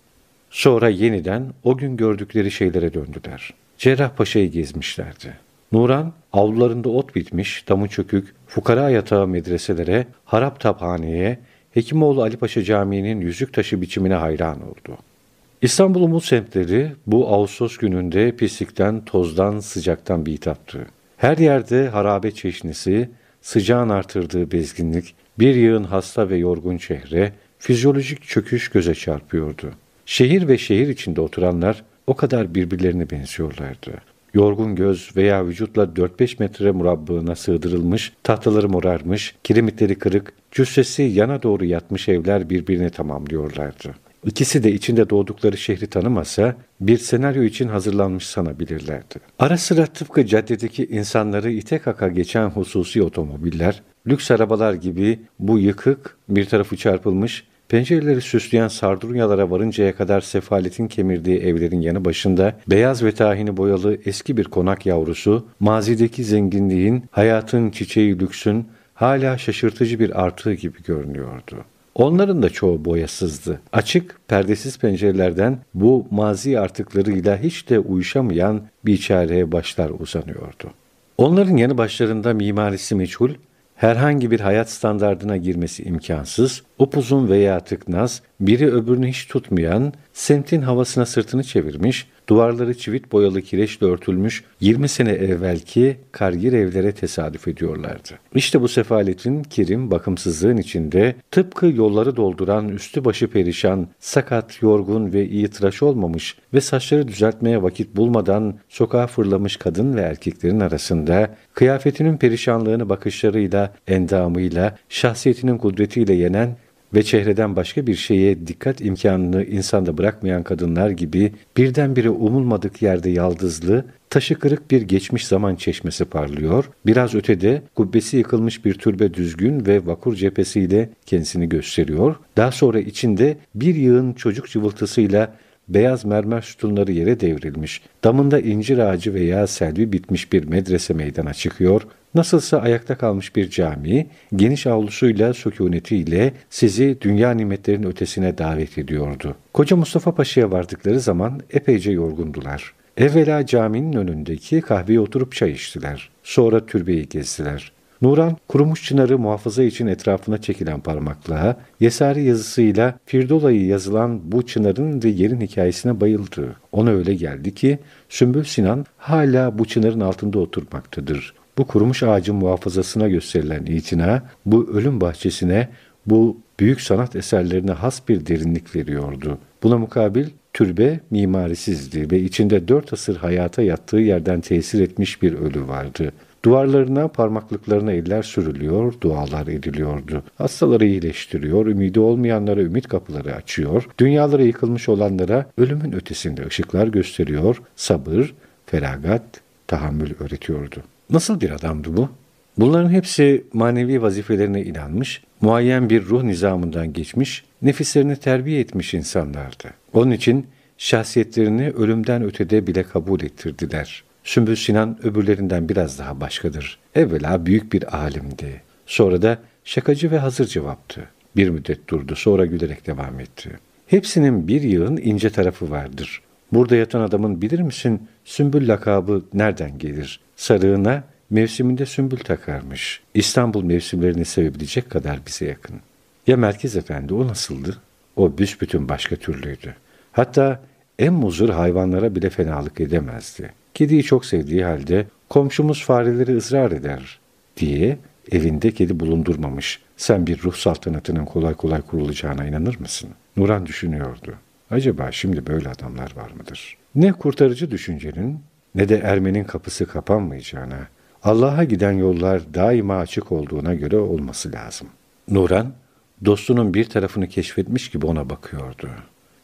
Sonra yeniden o gün gördükleri şeylere döndüler. Cerrahpaşa'yı gezmişlerdi. Nuran, avlularında ot bitmiş, damı çökük, fukara yatağı medreselere, harap taphaneye, Hekimoğlu Ali Paşa Camii'nin yüzük taşı biçimine hayran oldu. İstanbul'un bu semtleri bu Ağustos gününde pislikten, tozdan, sıcaktan bitaptı. Her yerde harabe çeşnisi, sıcağın artırdığı bezginlik, bir yığın hasta ve yorgun şehre, fizyolojik çöküş göze çarpıyordu. Şehir ve şehir içinde oturanlar o kadar birbirlerine benziyorlardı. Yorgun göz veya vücutla 4-5 metre murabbığına sığdırılmış, tahtaları morarmış, kiremitleri kırık, cüssesi yana doğru yatmış evler birbirini tamamlıyorlardı. İkisi de içinde doğdukları şehri tanımasa bir senaryo için hazırlanmış sanabilirlerdi. Ara sıra tıpkı caddedeki insanları ite kaka geçen hususi otomobiller, lüks arabalar gibi bu yıkık, bir tarafı çarpılmış, Pencereleri süsleyen sardunyalara varıncaya kadar sefaletin kemirdiği evlerin yanı başında beyaz ve tahini boyalı eski bir konak yavrusu, mazideki zenginliğin, hayatın çiçeği lüksün hala şaşırtıcı bir artığı gibi görünüyordu. Onların da çoğu boyasızdı. Açık, perdesiz pencerelerden bu mazi artıklarıyla hiç de uyuşamayan bir çareye başlar uzanıyordu. Onların yanı başlarında mimarisi meçhul, herhangi bir hayat standardına girmesi imkansız, upuzun veya tıknaz, biri öbürünü hiç tutmayan, semtin havasına sırtını çevirmiş, duvarları çivit boyalı kireçle örtülmüş 20 sene evvelki kargir evlere tesadüf ediyorlardı. İşte bu sefaletin, kirim, bakımsızlığın içinde tıpkı yolları dolduran üstü başı perişan, sakat, yorgun ve iyi tıraş olmamış ve saçları düzeltmeye vakit bulmadan sokağa fırlamış kadın ve erkeklerin arasında kıyafetinin perişanlığını bakışlarıyla, endamıyla, şahsiyetinin kudretiyle yenen ve çehreden başka bir şeye dikkat imkanını insanda bırakmayan kadınlar gibi birdenbire umulmadık yerde yaldızlı, taşı kırık bir geçmiş zaman çeşmesi parlıyor, biraz ötede kubbesi yıkılmış bir türbe düzgün ve vakur cephesiyle kendisini gösteriyor, daha sonra içinde bir yığın çocuk cıvıltısıyla beyaz mermer sütunları yere devrilmiş, damında incir ağacı veya selvi bitmiş bir medrese meydana çıkıyor, Nasılsa ayakta kalmış bir cami, geniş avlusuyla, sükunetiyle sizi dünya nimetlerinin ötesine davet ediyordu. Koca Mustafa Paşa'ya vardıkları zaman epeyce yorgundular. Evvela caminin önündeki kahveye oturup çay içtiler. Sonra türbeyi gezdiler. Nuran, kurumuş çınarı muhafaza için etrafına çekilen parmakla, Yesari yazısıyla Firdola'yı yazılan bu çınarın ve yerin hikayesine bayıldı. Ona öyle geldi ki, Sümbül Sinan hala bu çınarın altında oturmaktadır. Bu kurumuş ağacın muhafazasına gösterilen itina, bu ölüm bahçesine, bu büyük sanat eserlerine has bir derinlik veriyordu. Buna mukabil türbe mimarisizdi ve içinde dört asır hayata yattığı yerden tesir etmiş bir ölü vardı. Duvarlarına, parmaklıklarına eller sürülüyor, dualar ediliyordu. Hastaları iyileştiriyor, ümidi olmayanlara ümit kapıları açıyor, dünyalara yıkılmış olanlara ölümün ötesinde ışıklar gösteriyor, sabır, feragat, tahammül öğretiyordu. Nasıl bir adamdı bu? Bunların hepsi manevi vazifelerine inanmış, muayyen bir ruh nizamından geçmiş, nefislerini terbiye etmiş insanlardı. Onun için şahsiyetlerini ölümden ötede bile kabul ettirdiler. Sümbül Sinan öbürlerinden biraz daha başkadır. Evvela büyük bir alimdi. Sonra da şakacı ve hazır cevaptı. Bir müddet durdu sonra gülerek devam etti. Hepsinin bir yığın ince tarafı vardır. Burada yatan adamın bilir misin sümbül lakabı nereden gelir? Sarığına mevsiminde sümbül takarmış. İstanbul mevsimlerini sevebilecek kadar bize yakın. Ya Merkez Efendi o nasıldı? O büsbütün başka türlüydü. Hatta en muzur hayvanlara bile fenalık edemezdi. Kediyi çok sevdiği halde komşumuz fareleri ısrar eder diye evinde kedi bulundurmamış. Sen bir ruh saltanatının kolay kolay kurulacağına inanır mısın? Nuran düşünüyordu. Acaba şimdi böyle adamlar var mıdır? Ne kurtarıcı düşüncenin ne de Ermen'in kapısı kapanmayacağına, Allah'a giden yollar daima açık olduğuna göre olması lazım. Nuran, dostunun bir tarafını keşfetmiş gibi ona bakıyordu.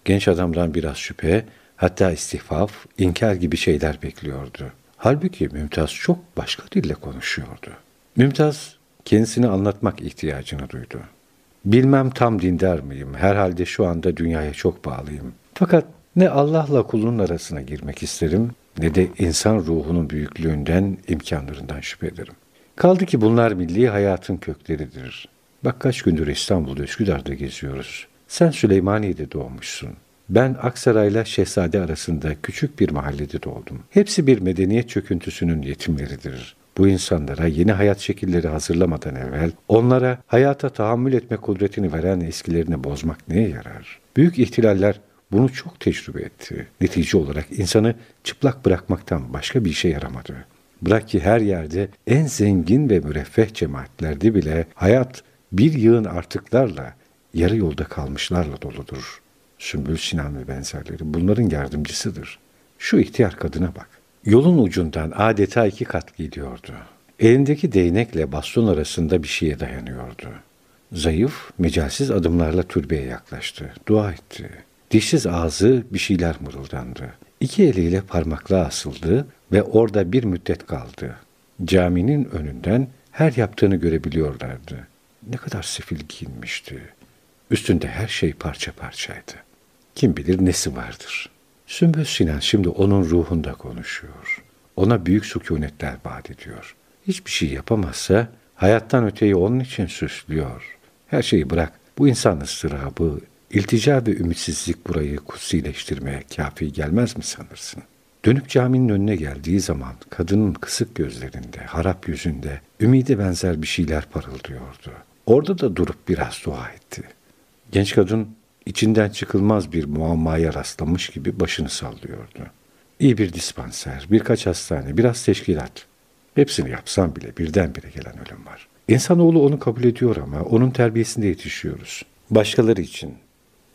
Genç adamdan biraz şüphe, hatta istihfaf, inkar gibi şeyler bekliyordu. Halbuki Mümtaz çok başka dille konuşuyordu. Mümtaz kendisini anlatmak ihtiyacını duydu. Bilmem tam dindar mıyım, herhalde şu anda dünyaya çok bağlıyım. Fakat ne Allah'la kulun arasına girmek isterim, ne de insan ruhunun büyüklüğünden, imkanlarından şüphe ederim. Kaldı ki bunlar milli hayatın kökleridir. Bak kaç gündür İstanbul'da Üsküdar'da geziyoruz. Sen Süleymaniye'de doğmuşsun. Ben Aksaray'la Şehzade arasında küçük bir mahallede doğdum. Hepsi bir medeniyet çöküntüsünün yetimleridir. Bu insanlara yeni hayat şekilleri hazırlamadan evvel onlara hayata tahammül etme kudretini veren eskilerini bozmak neye yarar? Büyük ihtilaller bunu çok tecrübe etti. Netice olarak insanı çıplak bırakmaktan başka bir işe yaramadı. Bırak ki her yerde en zengin ve müreffeh cemaatlerde bile hayat bir yığın artıklarla, yarı yolda kalmışlarla doludur. Sümbül Sinan ve benzerleri bunların yardımcısıdır. Şu ihtiyar kadına bak. Yolun ucundan adeta iki kat gidiyordu. Elindeki değnekle baston arasında bir şeye dayanıyordu. Zayıf, mecalsiz adımlarla türbeye yaklaştı. Dua etti. Dişsiz ağzı bir şeyler mırıldandı. İki eliyle parmakla asıldı ve orada bir müddet kaldı. Caminin önünden her yaptığını görebiliyorlardı. Ne kadar sefil giyinmişti. Üstünde her şey parça parçaydı. Kim bilir nesi vardır. Sümbül Sinan şimdi onun ruhunda konuşuyor. Ona büyük sükunetler vaat ediyor. Hiçbir şey yapamazsa hayattan öteyi onun için süslüyor. Her şeyi bırak. Bu insan ıstırabı, iltica ve ümitsizlik burayı kutsileştirmeye kafi gelmez mi sanırsın? Dönüp caminin önüne geldiği zaman kadının kısık gözlerinde, harap yüzünde ümide benzer bir şeyler parıldıyordu. Orada da durup biraz dua etti. Genç kadın içinden çıkılmaz bir muammaya rastlamış gibi başını sallıyordu. İyi bir dispanser, birkaç hastane, biraz teşkilat. Hepsini yapsam bile birdenbire gelen ölüm var. İnsanoğlu onu kabul ediyor ama onun terbiyesinde yetişiyoruz. Başkaları için,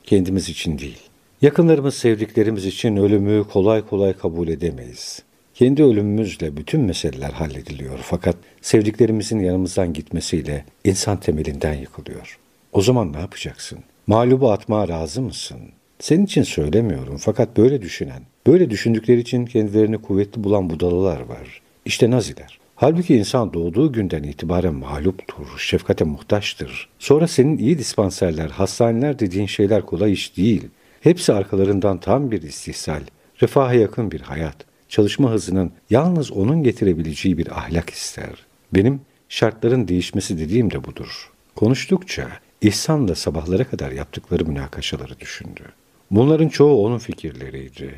kendimiz için değil. Yakınlarımız, sevdiklerimiz için ölümü kolay kolay kabul edemeyiz. Kendi ölümümüzle bütün meseleler hallediliyor fakat sevdiklerimizin yanımızdan gitmesiyle insan temelinden yıkılıyor. O zaman ne yapacaksın? Mağlubu atmaya razı mısın? Senin için söylemiyorum fakat böyle düşünen, böyle düşündükleri için kendilerini kuvvetli bulan budalalar var. İşte Naziler. Halbuki insan doğduğu günden itibaren mağluptur, şefkate muhtaçtır. Sonra senin iyi dispanserler, hastaneler dediğin şeyler kolay iş değil. Hepsi arkalarından tam bir istihsal, refaha yakın bir hayat, çalışma hızının yalnız onun getirebileceği bir ahlak ister. Benim şartların değişmesi dediğim de budur. Konuştukça İhsan'la sabahlara kadar yaptıkları münakaşaları düşündü. Bunların çoğu onun fikirleriydi.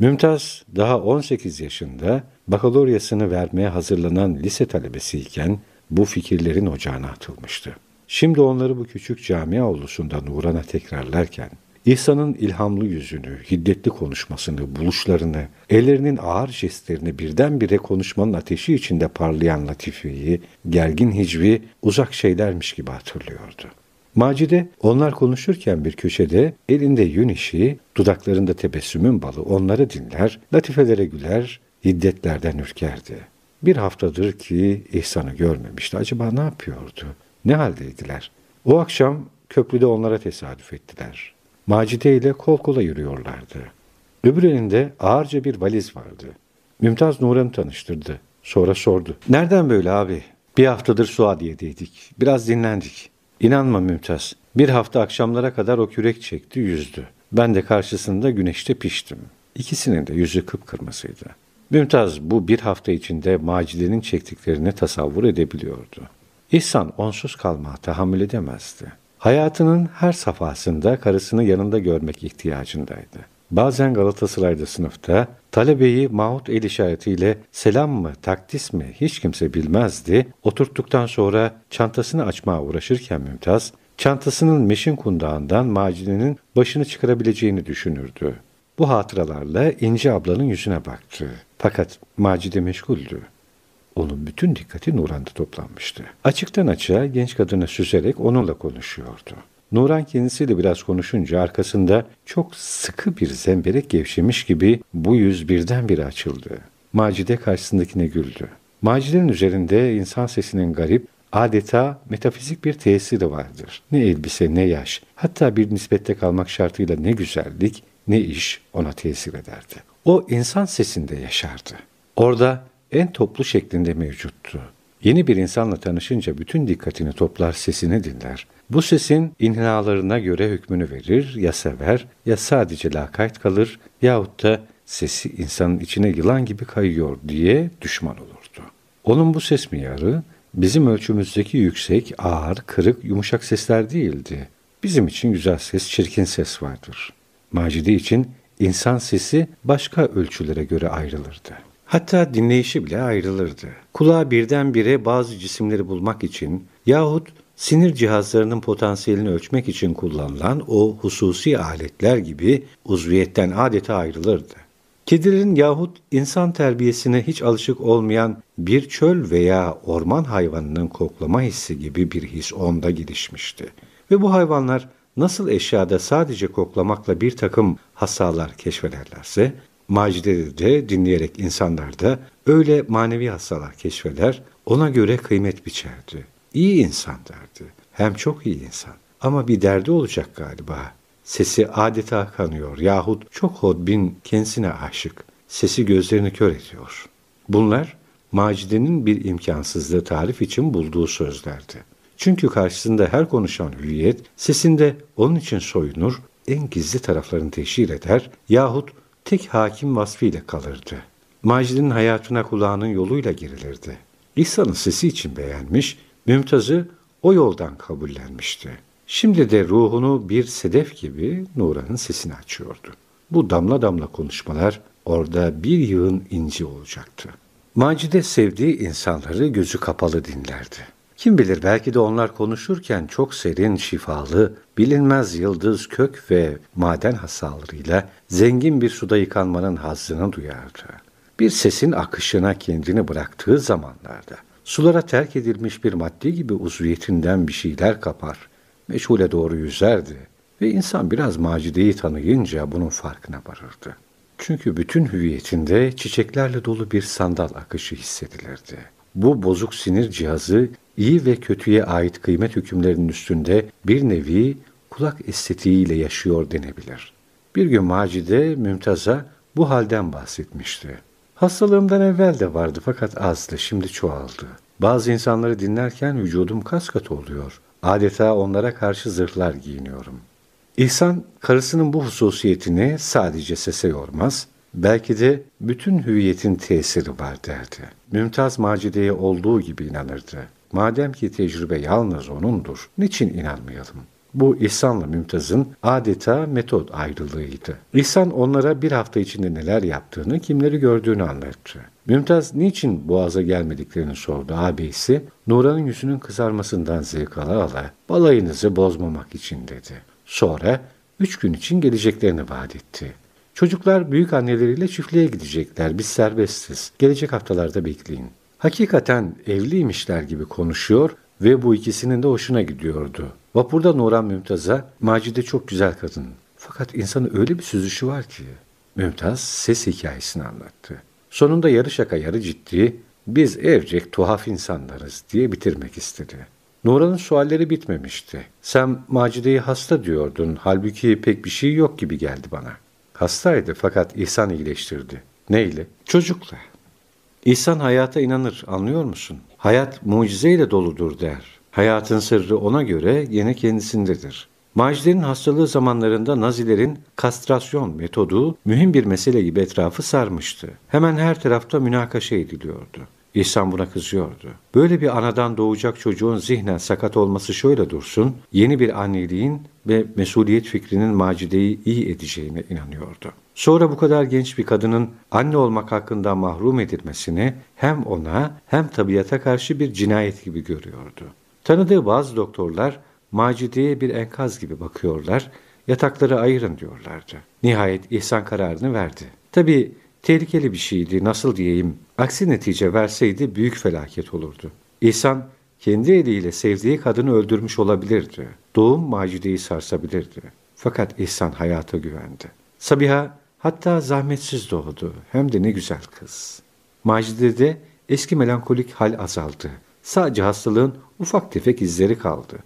Mümtaz daha 18 yaşında bakaloryasını vermeye hazırlanan lise talebesiyken bu fikirlerin ocağına atılmıştı. Şimdi onları bu küçük cami avlusunda Nuran'a tekrarlarken İhsan'ın ilhamlı yüzünü, hiddetli konuşmasını, buluşlarını, ellerinin ağır jestlerini birdenbire konuşmanın ateşi içinde parlayan latifeyi, gergin hicvi uzak şeylermiş gibi hatırlıyordu. Macide onlar konuşurken bir köşede elinde yün işi, dudaklarında tebessümün balı onları dinler, latifelere güler, hiddetlerden ürkerdi. Bir haftadır ki İhsan'ı görmemişti. Acaba ne yapıyordu? Ne haldeydiler? O akşam köprüde onlara tesadüf ettiler. Macide ile kol kola yürüyorlardı. Öbür elinde ağırca bir valiz vardı. Mümtaz Nuran'ı tanıştırdı. Sonra sordu. Nereden böyle abi? Bir haftadır Suadiye'deydik. Biraz dinlendik. İnanma Mümtaz. Bir hafta akşamlara kadar o kürek çekti, yüzdü. Ben de karşısında güneşte piştim. İkisinin de yüzü kıpkırmızıydı. Mümtaz bu bir hafta içinde Macide'nin çektiklerini tasavvur edebiliyordu. İhsan onsuz kalmaya tahammül edemezdi. Hayatının her safhasında karısını yanında görmek ihtiyacındaydı. Bazen Galatasaray'da sınıfta talebeyi Mahmut el işaretiyle selam mı, takdis mi hiç kimse bilmezdi. Oturttuktan sonra çantasını açmaya uğraşırken Mümtaz, çantasının meşin kundağından Macide'nin başını çıkarabileceğini düşünürdü. Bu hatıralarla İnci ablanın yüzüne baktı. Fakat Macide meşguldü. Onun bütün dikkati Nuran'da toplanmıştı. Açıktan açığa genç kadını süzerek onunla konuşuyordu. Nuran kendisiyle biraz konuşunca arkasında çok sıkı bir zemberek gevşemiş gibi bu yüz birdenbire açıldı. Macide karşısındakine güldü. Macide'nin üzerinde insan sesinin garip, adeta metafizik bir tesiri vardır. Ne elbise ne yaş, hatta bir nispette kalmak şartıyla ne güzellik ne iş ona tesir ederdi. O insan sesinde yaşardı. Orada en toplu şeklinde mevcuttu. Yeni bir insanla tanışınca bütün dikkatini toplar, sesini dinler. Bu sesin inhinalarına göre hükmünü verir, ya sever ya sadece lakayt kalır yahut da sesi insanın içine yılan gibi kayıyor diye düşman olurdu. Onun bu ses miyarı bizim ölçümüzdeki yüksek, ağır, kırık, yumuşak sesler değildi. Bizim için güzel ses, çirkin ses vardır. Macide için insan sesi başka ölçülere göre ayrılırdı. Hatta dinleyişi bile ayrılırdı. Kulağa birdenbire bazı cisimleri bulmak için yahut sinir cihazlarının potansiyelini ölçmek için kullanılan o hususi aletler gibi uzviyetten adeta ayrılırdı. Kedilerin yahut insan terbiyesine hiç alışık olmayan bir çöl veya orman hayvanının koklama hissi gibi bir his onda gelişmişti. Ve bu hayvanlar nasıl eşyada sadece koklamakla bir takım hasalar keşfederlerse, Macide'de de dinleyerek insanlar da öyle manevi hasalar keşfeder, ona göre kıymet biçerdi. İyi insan derdi. Hem çok iyi insan. Ama bir derdi olacak galiba. Sesi adeta kanıyor yahut çok hodbin kendisine aşık. Sesi gözlerini kör ediyor. Bunlar Macide'nin bir imkansızlığı tarif için bulduğu sözlerdi. Çünkü karşısında her konuşan hüviyet sesinde onun için soyunur, en gizli taraflarını teşhir eder yahut tek hakim vasfıyla kalırdı. Macide'nin hayatına kulağının yoluyla girilirdi. İhsan'ın sesi için beğenmiş, Mümtaz'ı o yoldan kabullenmişti. Şimdi de ruhunu bir sedef gibi Nuran'ın sesini açıyordu. Bu damla damla konuşmalar orada bir yığın inci olacaktı. Macide sevdiği insanları gözü kapalı dinlerdi. Kim bilir belki de onlar konuşurken çok serin, şifalı, bilinmez yıldız, kök ve maden hasalarıyla zengin bir suda yıkanmanın hazzını duyardı. Bir sesin akışına kendini bıraktığı zamanlarda Sulara terk edilmiş bir madde gibi uzviyetinden bir şeyler kapar. Meçhule doğru yüzerdi ve insan biraz Macide'yi tanıyınca bunun farkına varırdı. Çünkü bütün hüviyetinde çiçeklerle dolu bir sandal akışı hissedilirdi. Bu bozuk sinir cihazı iyi ve kötüye ait kıymet hükümlerinin üstünde bir nevi kulak estetiğiyle yaşıyor denebilir. Bir gün Macide Mümtaz'a bu halden bahsetmişti. Hastalığımdan evvel de vardı fakat azdı, şimdi çoğaldı. Bazı insanları dinlerken vücudum kas katı oluyor. Adeta onlara karşı zırhlar giyiniyorum. İhsan, karısının bu hususiyetini sadece sese yormaz, belki de bütün hüviyetin tesiri var derdi. Mümtaz Macide'ye olduğu gibi inanırdı. Madem ki tecrübe yalnız onundur, niçin inanmayalım? Bu İhsan'la Mümtaz'ın adeta metot ayrılığıydı. İhsan onlara bir hafta içinde neler yaptığını, kimleri gördüğünü anlattı. Mümtaz niçin boğaza gelmediklerini sordu ağabeyisi. Nuran'ın yüzünün kızarmasından zevk ala ala balayınızı bozmamak için dedi. Sonra üç gün için geleceklerini vaat etti. Çocuklar büyük anneleriyle çiftliğe gidecekler. Biz serbestiz. Gelecek haftalarda bekleyin. Hakikaten evliymişler gibi konuşuyor ve bu ikisinin de hoşuna gidiyordu. Vapurda Nuran Mümtaz'a Macide çok güzel kadın. Fakat insanın öyle bir süzüşü var ki. Mümtaz ses hikayesini anlattı. Sonunda yarı şaka yarı ciddi biz evcek tuhaf insanlarız diye bitirmek istedi. Nuran'ın sualleri bitmemişti. Sen Macide'yi hasta diyordun. Halbuki pek bir şey yok gibi geldi bana. Hastaydı fakat İhsan iyileştirdi. Neyle? Çocukla. İhsan hayata inanır, anlıyor musun? Hayat mucizeyle doludur der. Hayatın sırrı ona göre yine kendisindedir. Macide'nin hastalığı zamanlarında Nazilerin kastrasyon metodu mühim bir mesele gibi etrafı sarmıştı. Hemen her tarafta münakaşa ediliyordu. İhsan buna kızıyordu. Böyle bir anadan doğacak çocuğun zihnen sakat olması şöyle dursun, yeni bir anneliğin ve mesuliyet fikrinin Macide'yi iyi edeceğine inanıyordu. Sonra bu kadar genç bir kadının anne olmak hakkında mahrum edilmesini hem ona hem tabiata karşı bir cinayet gibi görüyordu. Tanıdığı bazı doktorlar Macide'ye bir enkaz gibi bakıyorlar, yatakları ayırın diyorlardı. Nihayet İhsan kararını verdi. Tabii tehlikeli bir şeydi, nasıl diyeyim, aksi netice verseydi büyük felaket olurdu. İhsan kendi eliyle sevdiği kadını öldürmüş olabilirdi. Doğum Macide'yi sarsabilirdi. Fakat İhsan hayata güvendi. Sabiha hatta zahmetsiz doğdu. Hem de ne güzel kız. Macide'de eski melankolik hal azaldı. Sadece hastalığın ufak tefek izleri kaldı.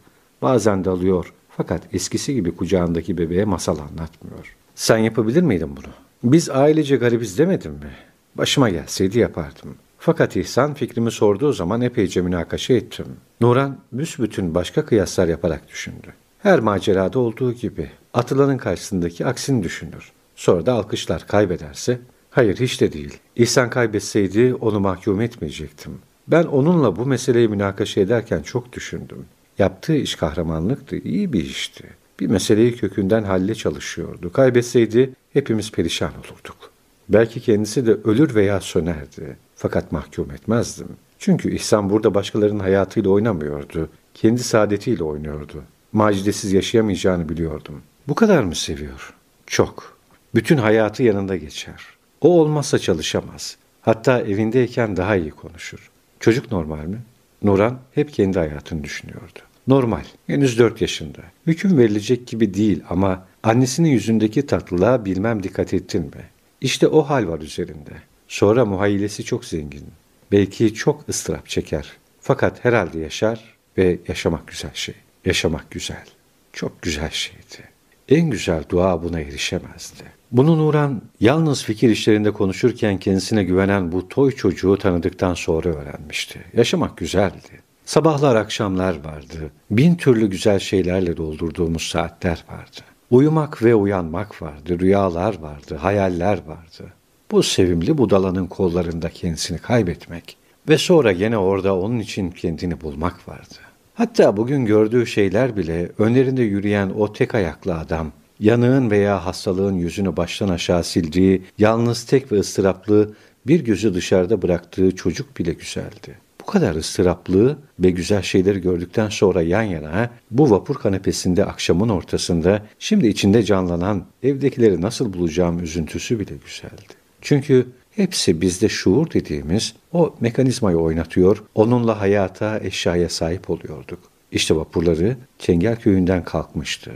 Bazen dalıyor fakat eskisi gibi kucağındaki bebeğe masal anlatmıyor. Sen yapabilir miydin bunu? Biz ailece garibiz demedim mi? Başıma gelseydi yapardım. Fakat İhsan fikrimi sorduğu zaman epeyce münakaşa ettim. Nuran büsbütün başka kıyaslar yaparak düşündü. Her macerada olduğu gibi atılanın karşısındaki aksini düşünür. Sonra da alkışlar kaybederse, hayır hiç de değil. İhsan kaybetseydi onu mahkum etmeyecektim. Ben onunla bu meseleyi münakaşa ederken çok düşündüm. Yaptığı iş kahramanlıktı, iyi bir işti. Bir meseleyi kökünden halle çalışıyordu. Kaybetseydi hepimiz perişan olurduk. Belki kendisi de ölür veya sönerdi. Fakat mahkum etmezdim. Çünkü İhsan burada başkalarının hayatıyla oynamıyordu. Kendi saadetiyle oynuyordu. Macidesiz yaşayamayacağını biliyordum. Bu kadar mı seviyor? Çok. Bütün hayatı yanında geçer. O olmazsa çalışamaz. Hatta evindeyken daha iyi konuşur. Çocuk normal mi? Nuran hep kendi hayatını düşünüyordu. Normal. Henüz dört yaşında. Hüküm verilecek gibi değil ama annesinin yüzündeki tatlılığa bilmem dikkat ettin mi? İşte o hal var üzerinde. Sonra muhayyilesi çok zengin. Belki çok ıstırap çeker. Fakat herhalde yaşar ve yaşamak güzel şey. Yaşamak güzel. Çok güzel şeydi. En güzel dua buna erişemezdi. Bunu Nuran yalnız fikir işlerinde konuşurken kendisine güvenen bu toy çocuğu tanıdıktan sonra öğrenmişti. Yaşamak güzeldi. Sabahlar akşamlar vardı. Bin türlü güzel şeylerle doldurduğumuz saatler vardı. Uyumak ve uyanmak vardı, rüyalar vardı, hayaller vardı. Bu sevimli budalanın kollarında kendisini kaybetmek ve sonra gene orada onun için kendini bulmak vardı. Hatta bugün gördüğü şeyler bile önlerinde yürüyen o tek ayaklı adam, yanığın veya hastalığın yüzünü baştan aşağı sildiği, yalnız tek ve ıstıraplı bir gözü dışarıda bıraktığı çocuk bile güzeldi. Bu kadar ıstıraplı ve güzel şeyleri gördükten sonra yan yana bu vapur kanepesinde akşamın ortasında şimdi içinde canlanan evdekileri nasıl bulacağım üzüntüsü bile güzeldi. Çünkü hepsi bizde şuur dediğimiz o mekanizmayı oynatıyor, onunla hayata, eşyaya sahip oluyorduk. İşte vapurları Çengelköy'ünden kalkmıştı.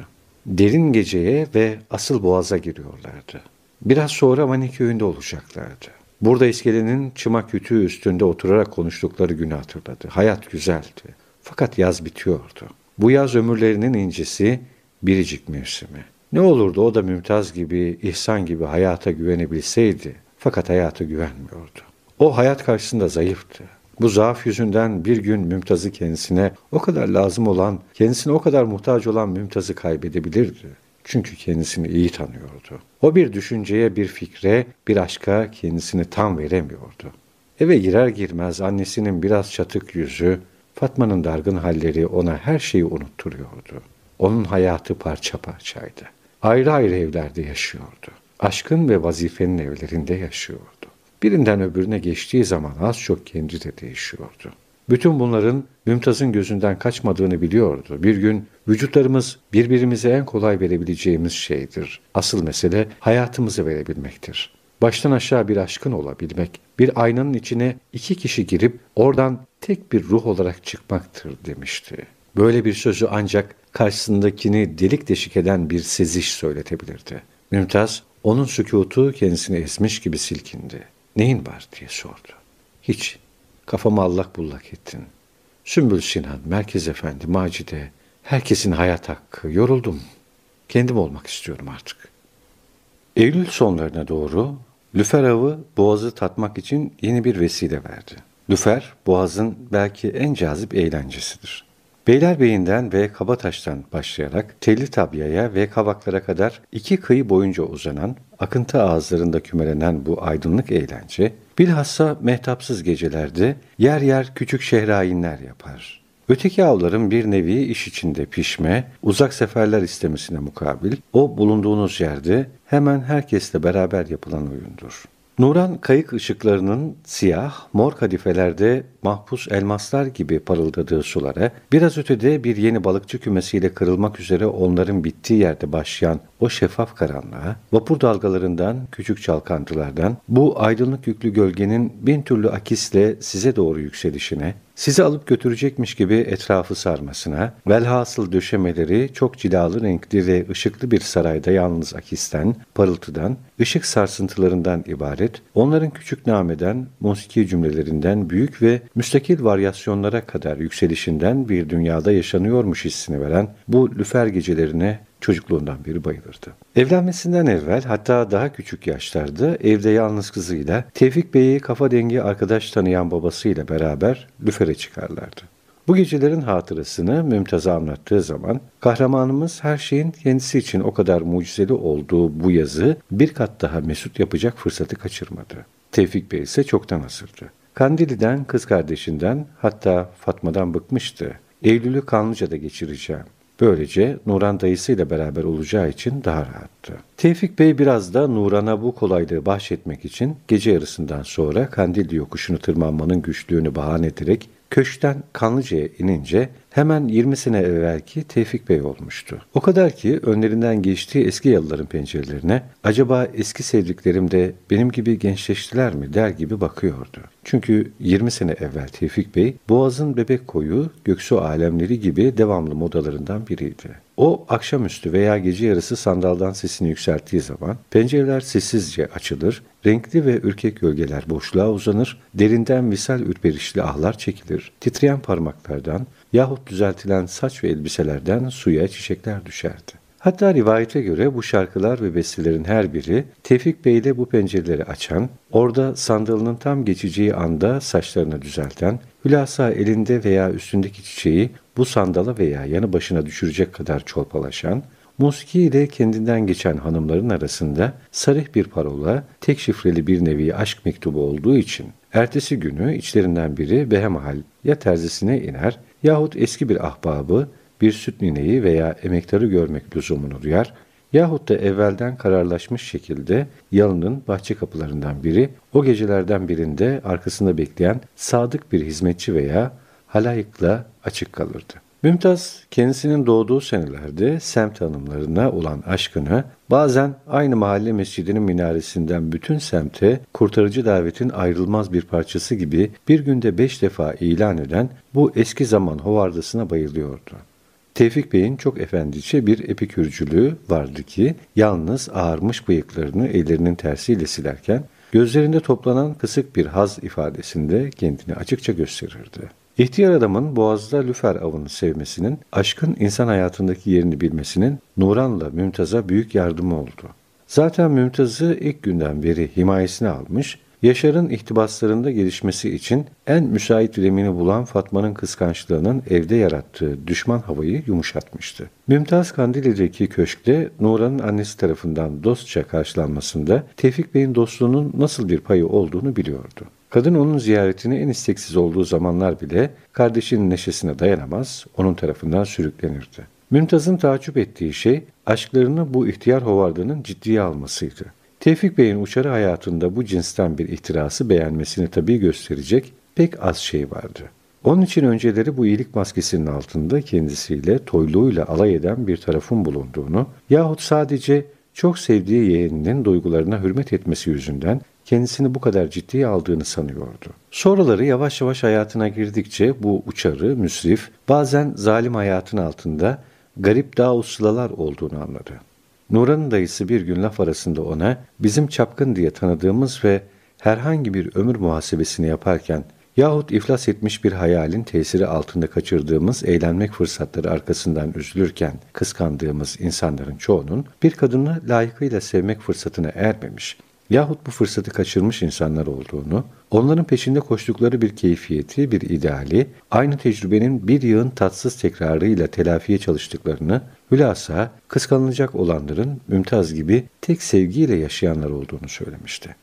Derin geceye ve asıl boğaza giriyorlardı. Biraz sonra Maniköy'ünde olacaklardı. Burada iskelenin çıma kütüğü üstünde oturarak konuştukları günü hatırladı. Hayat güzeldi. Fakat yaz bitiyordu. Bu yaz ömürlerinin incisi biricik mevsimi. Ne olurdu o da Mümtaz gibi, İhsan gibi hayata güvenebilseydi. Fakat hayata güvenmiyordu. O hayat karşısında zayıftı. Bu zaaf yüzünden bir gün Mümtaz'ı kendisine o kadar lazım olan, kendisine o kadar muhtaç olan Mümtaz'ı kaybedebilirdi. Çünkü kendisini iyi tanıyordu. O bir düşünceye, bir fikre, bir aşka kendisini tam veremiyordu. Eve girer girmez annesinin biraz çatık yüzü, Fatma'nın dargın halleri ona her şeyi unutturuyordu. Onun hayatı parça parçaydı. Ayrı ayrı evlerde yaşıyordu. Aşkın ve vazifenin evlerinde yaşıyordu. Birinden öbürüne geçtiği zaman az çok kendi de değişiyordu. Bütün bunların Mümtaz'ın gözünden kaçmadığını biliyordu. Bir gün vücutlarımız birbirimize en kolay verebileceğimiz şeydir. Asıl mesele hayatımızı verebilmektir. Baştan aşağı bir aşkın olabilmek, bir aynanın içine iki kişi girip oradan tek bir ruh olarak çıkmaktır demişti. Böyle bir sözü ancak karşısındakini delik deşik eden bir seziş söyletebilirdi. Mümtaz, onun sükutu kendisini ezmiş gibi silkindi. Neyin var diye sordu. Hiç, Kafamı allak bullak ettin. Sümbül Sinan, Merkez Efendi, Macide, herkesin hayat hakkı. Yoruldum. Kendim olmak istiyorum artık. Eylül sonlarına doğru Lüfer avı boğazı tatmak için yeni bir vesile verdi. Lüfer, boğazın belki en cazip eğlencesidir. Beylerbeyi'nden ve Kabataş'tan başlayarak Telli Tabya'ya ve Kavaklara kadar iki kıyı boyunca uzanan, akıntı ağızlarında kümelenen bu aydınlık eğlence, bilhassa mehtapsız gecelerde yer yer küçük şehrayinler yapar. Öteki avların bir nevi iş içinde pişme, uzak seferler istemesine mukabil, o bulunduğunuz yerde hemen herkesle beraber yapılan oyundur. Nuran kayık ışıklarının siyah, mor kadifelerde mahpus elmaslar gibi parıldadığı sulara, biraz ötede bir yeni balıkçı kümesiyle kırılmak üzere onların bittiği yerde başlayan o şeffaf karanlığa, vapur dalgalarından, küçük çalkantılardan, bu aydınlık yüklü gölgenin bin türlü akisle size doğru yükselişine, sizi alıp götürecekmiş gibi etrafı sarmasına, velhasıl döşemeleri çok cilalı renkli ve ışıklı bir sarayda yalnız akisten, parıltıdan, ışık sarsıntılarından ibaret, onların küçük nameden, musiki cümlelerinden büyük ve müstakil varyasyonlara kadar yükselişinden bir dünyada yaşanıyormuş hissini veren bu lüfer gecelerine çocukluğundan beri bayılırdı. Evlenmesinden evvel hatta daha küçük yaşlarda evde yalnız kızıyla Tevfik Bey'i kafa dengi arkadaş tanıyan babasıyla beraber lüfere çıkarlardı. Bu gecelerin hatırasını Mümtaz'a anlattığı zaman kahramanımız her şeyin kendisi için o kadar mucizeli olduğu bu yazı bir kat daha mesut yapacak fırsatı kaçırmadı. Tevfik Bey ise çoktan hazırdı. Kandili'den, kız kardeşinden hatta Fatma'dan bıkmıştı. Eylül'ü Kanlıca'da geçireceğim. Böylece Nuran dayısıyla beraber olacağı için daha rahattı. Tevfik Bey biraz da Nuran'a bu kolaylığı bahşetmek için gece yarısından sonra Kandilli yokuşunu tırmanmanın güçlüğünü bahane ederek köşkten Kanlıca'ya inince hemen 20 sene evvelki Tevfik Bey olmuştu. O kadar ki önlerinden geçtiği eski yalıların pencerelerine acaba eski sevdiklerim de benim gibi gençleştiler mi der gibi bakıyordu. Çünkü 20 sene evvel Tevfik Bey Boğaz'ın bebek koyu, göksu alemleri gibi devamlı modalarından biriydi. O akşamüstü veya gece yarısı sandaldan sesini yükselttiği zaman pencereler sessizce açılır, renkli ve ürkek gölgeler boşluğa uzanır, derinden visal ürperişli ahlar çekilir, titreyen parmaklardan yahut düzeltilen saç ve elbiselerden suya çiçekler düşerdi. Hatta rivayete göre bu şarkılar ve bestelerin her biri Tevfik Bey ile bu pencereleri açan, orada sandalının tam geçeceği anda saçlarını düzelten, hülasa elinde veya üstündeki çiçeği bu sandala veya yanı başına düşürecek kadar çolpalaşan, musiki ile kendinden geçen hanımların arasında sarih bir parola, tek şifreli bir nevi aşk mektubu olduğu için ertesi günü içlerinden biri behemhal ya terzisine iner yahut eski bir ahbabı, bir süt nineyi veya emektarı görmek lüzumunu duyar, yahut da evvelden kararlaşmış şekilde yalının bahçe kapılarından biri, o gecelerden birinde arkasında bekleyen sadık bir hizmetçi veya halayıkla açık kalırdı. Mümtaz kendisinin doğduğu senelerde semt hanımlarına olan aşkını bazen aynı mahalle mescidinin minaresinden bütün semte kurtarıcı davetin ayrılmaz bir parçası gibi bir günde beş defa ilan eden bu eski zaman hovardasına bayılıyordu. Tevfik Bey'in çok efendice bir epikürcülüğü vardı ki yalnız ağarmış bıyıklarını ellerinin tersiyle silerken gözlerinde toplanan kısık bir haz ifadesinde kendini açıkça gösterirdi. İhtiyar adamın boğazda lüfer avını sevmesinin, aşkın insan hayatındaki yerini bilmesinin Nuran'la Mümtaz'a büyük yardımı oldu. Zaten Mümtaz'ı ilk günden beri himayesine almış, Yaşar'ın ihtibaslarında gelişmesi için en müsait zemini bulan Fatma'nın kıskançlığının evde yarattığı düşman havayı yumuşatmıştı. Mümtaz Kandili'deki köşkte Nuran'ın annesi tarafından dostça karşılanmasında Tevfik Bey'in dostluğunun nasıl bir payı olduğunu biliyordu. Kadın onun ziyaretine en isteksiz olduğu zamanlar bile kardeşinin neşesine dayanamaz, onun tarafından sürüklenirdi. Mümtaz'ın takip ettiği şey aşklarını bu ihtiyar hovardanın ciddiye almasıydı. Tevfik Bey'in uçarı hayatında bu cinsten bir ihtirası beğenmesini tabii gösterecek pek az şey vardı. Onun için önceleri bu iyilik maskesinin altında kendisiyle toyluğuyla alay eden bir tarafın bulunduğunu yahut sadece çok sevdiği yeğeninin duygularına hürmet etmesi yüzünden kendisini bu kadar ciddiye aldığını sanıyordu. Sonraları yavaş yavaş hayatına girdikçe bu uçarı, müsrif, bazen zalim hayatın altında garip dağ uslalar olduğunu anladı. Nuran'ın dayısı bir gün laf arasında ona bizim çapkın diye tanıdığımız ve herhangi bir ömür muhasebesini yaparken yahut iflas etmiş bir hayalin tesiri altında kaçırdığımız eğlenmek fırsatları arkasından üzülürken kıskandığımız insanların çoğunun bir kadını layıkıyla sevmek fırsatına ermemiş, yahut bu fırsatı kaçırmış insanlar olduğunu, onların peşinde koştukları bir keyfiyeti, bir ideali, aynı tecrübenin bir yığın tatsız tekrarıyla telafiye çalıştıklarını, hülasa kıskanılacak olanların Mümtaz gibi tek sevgiyle yaşayanlar olduğunu söylemişti.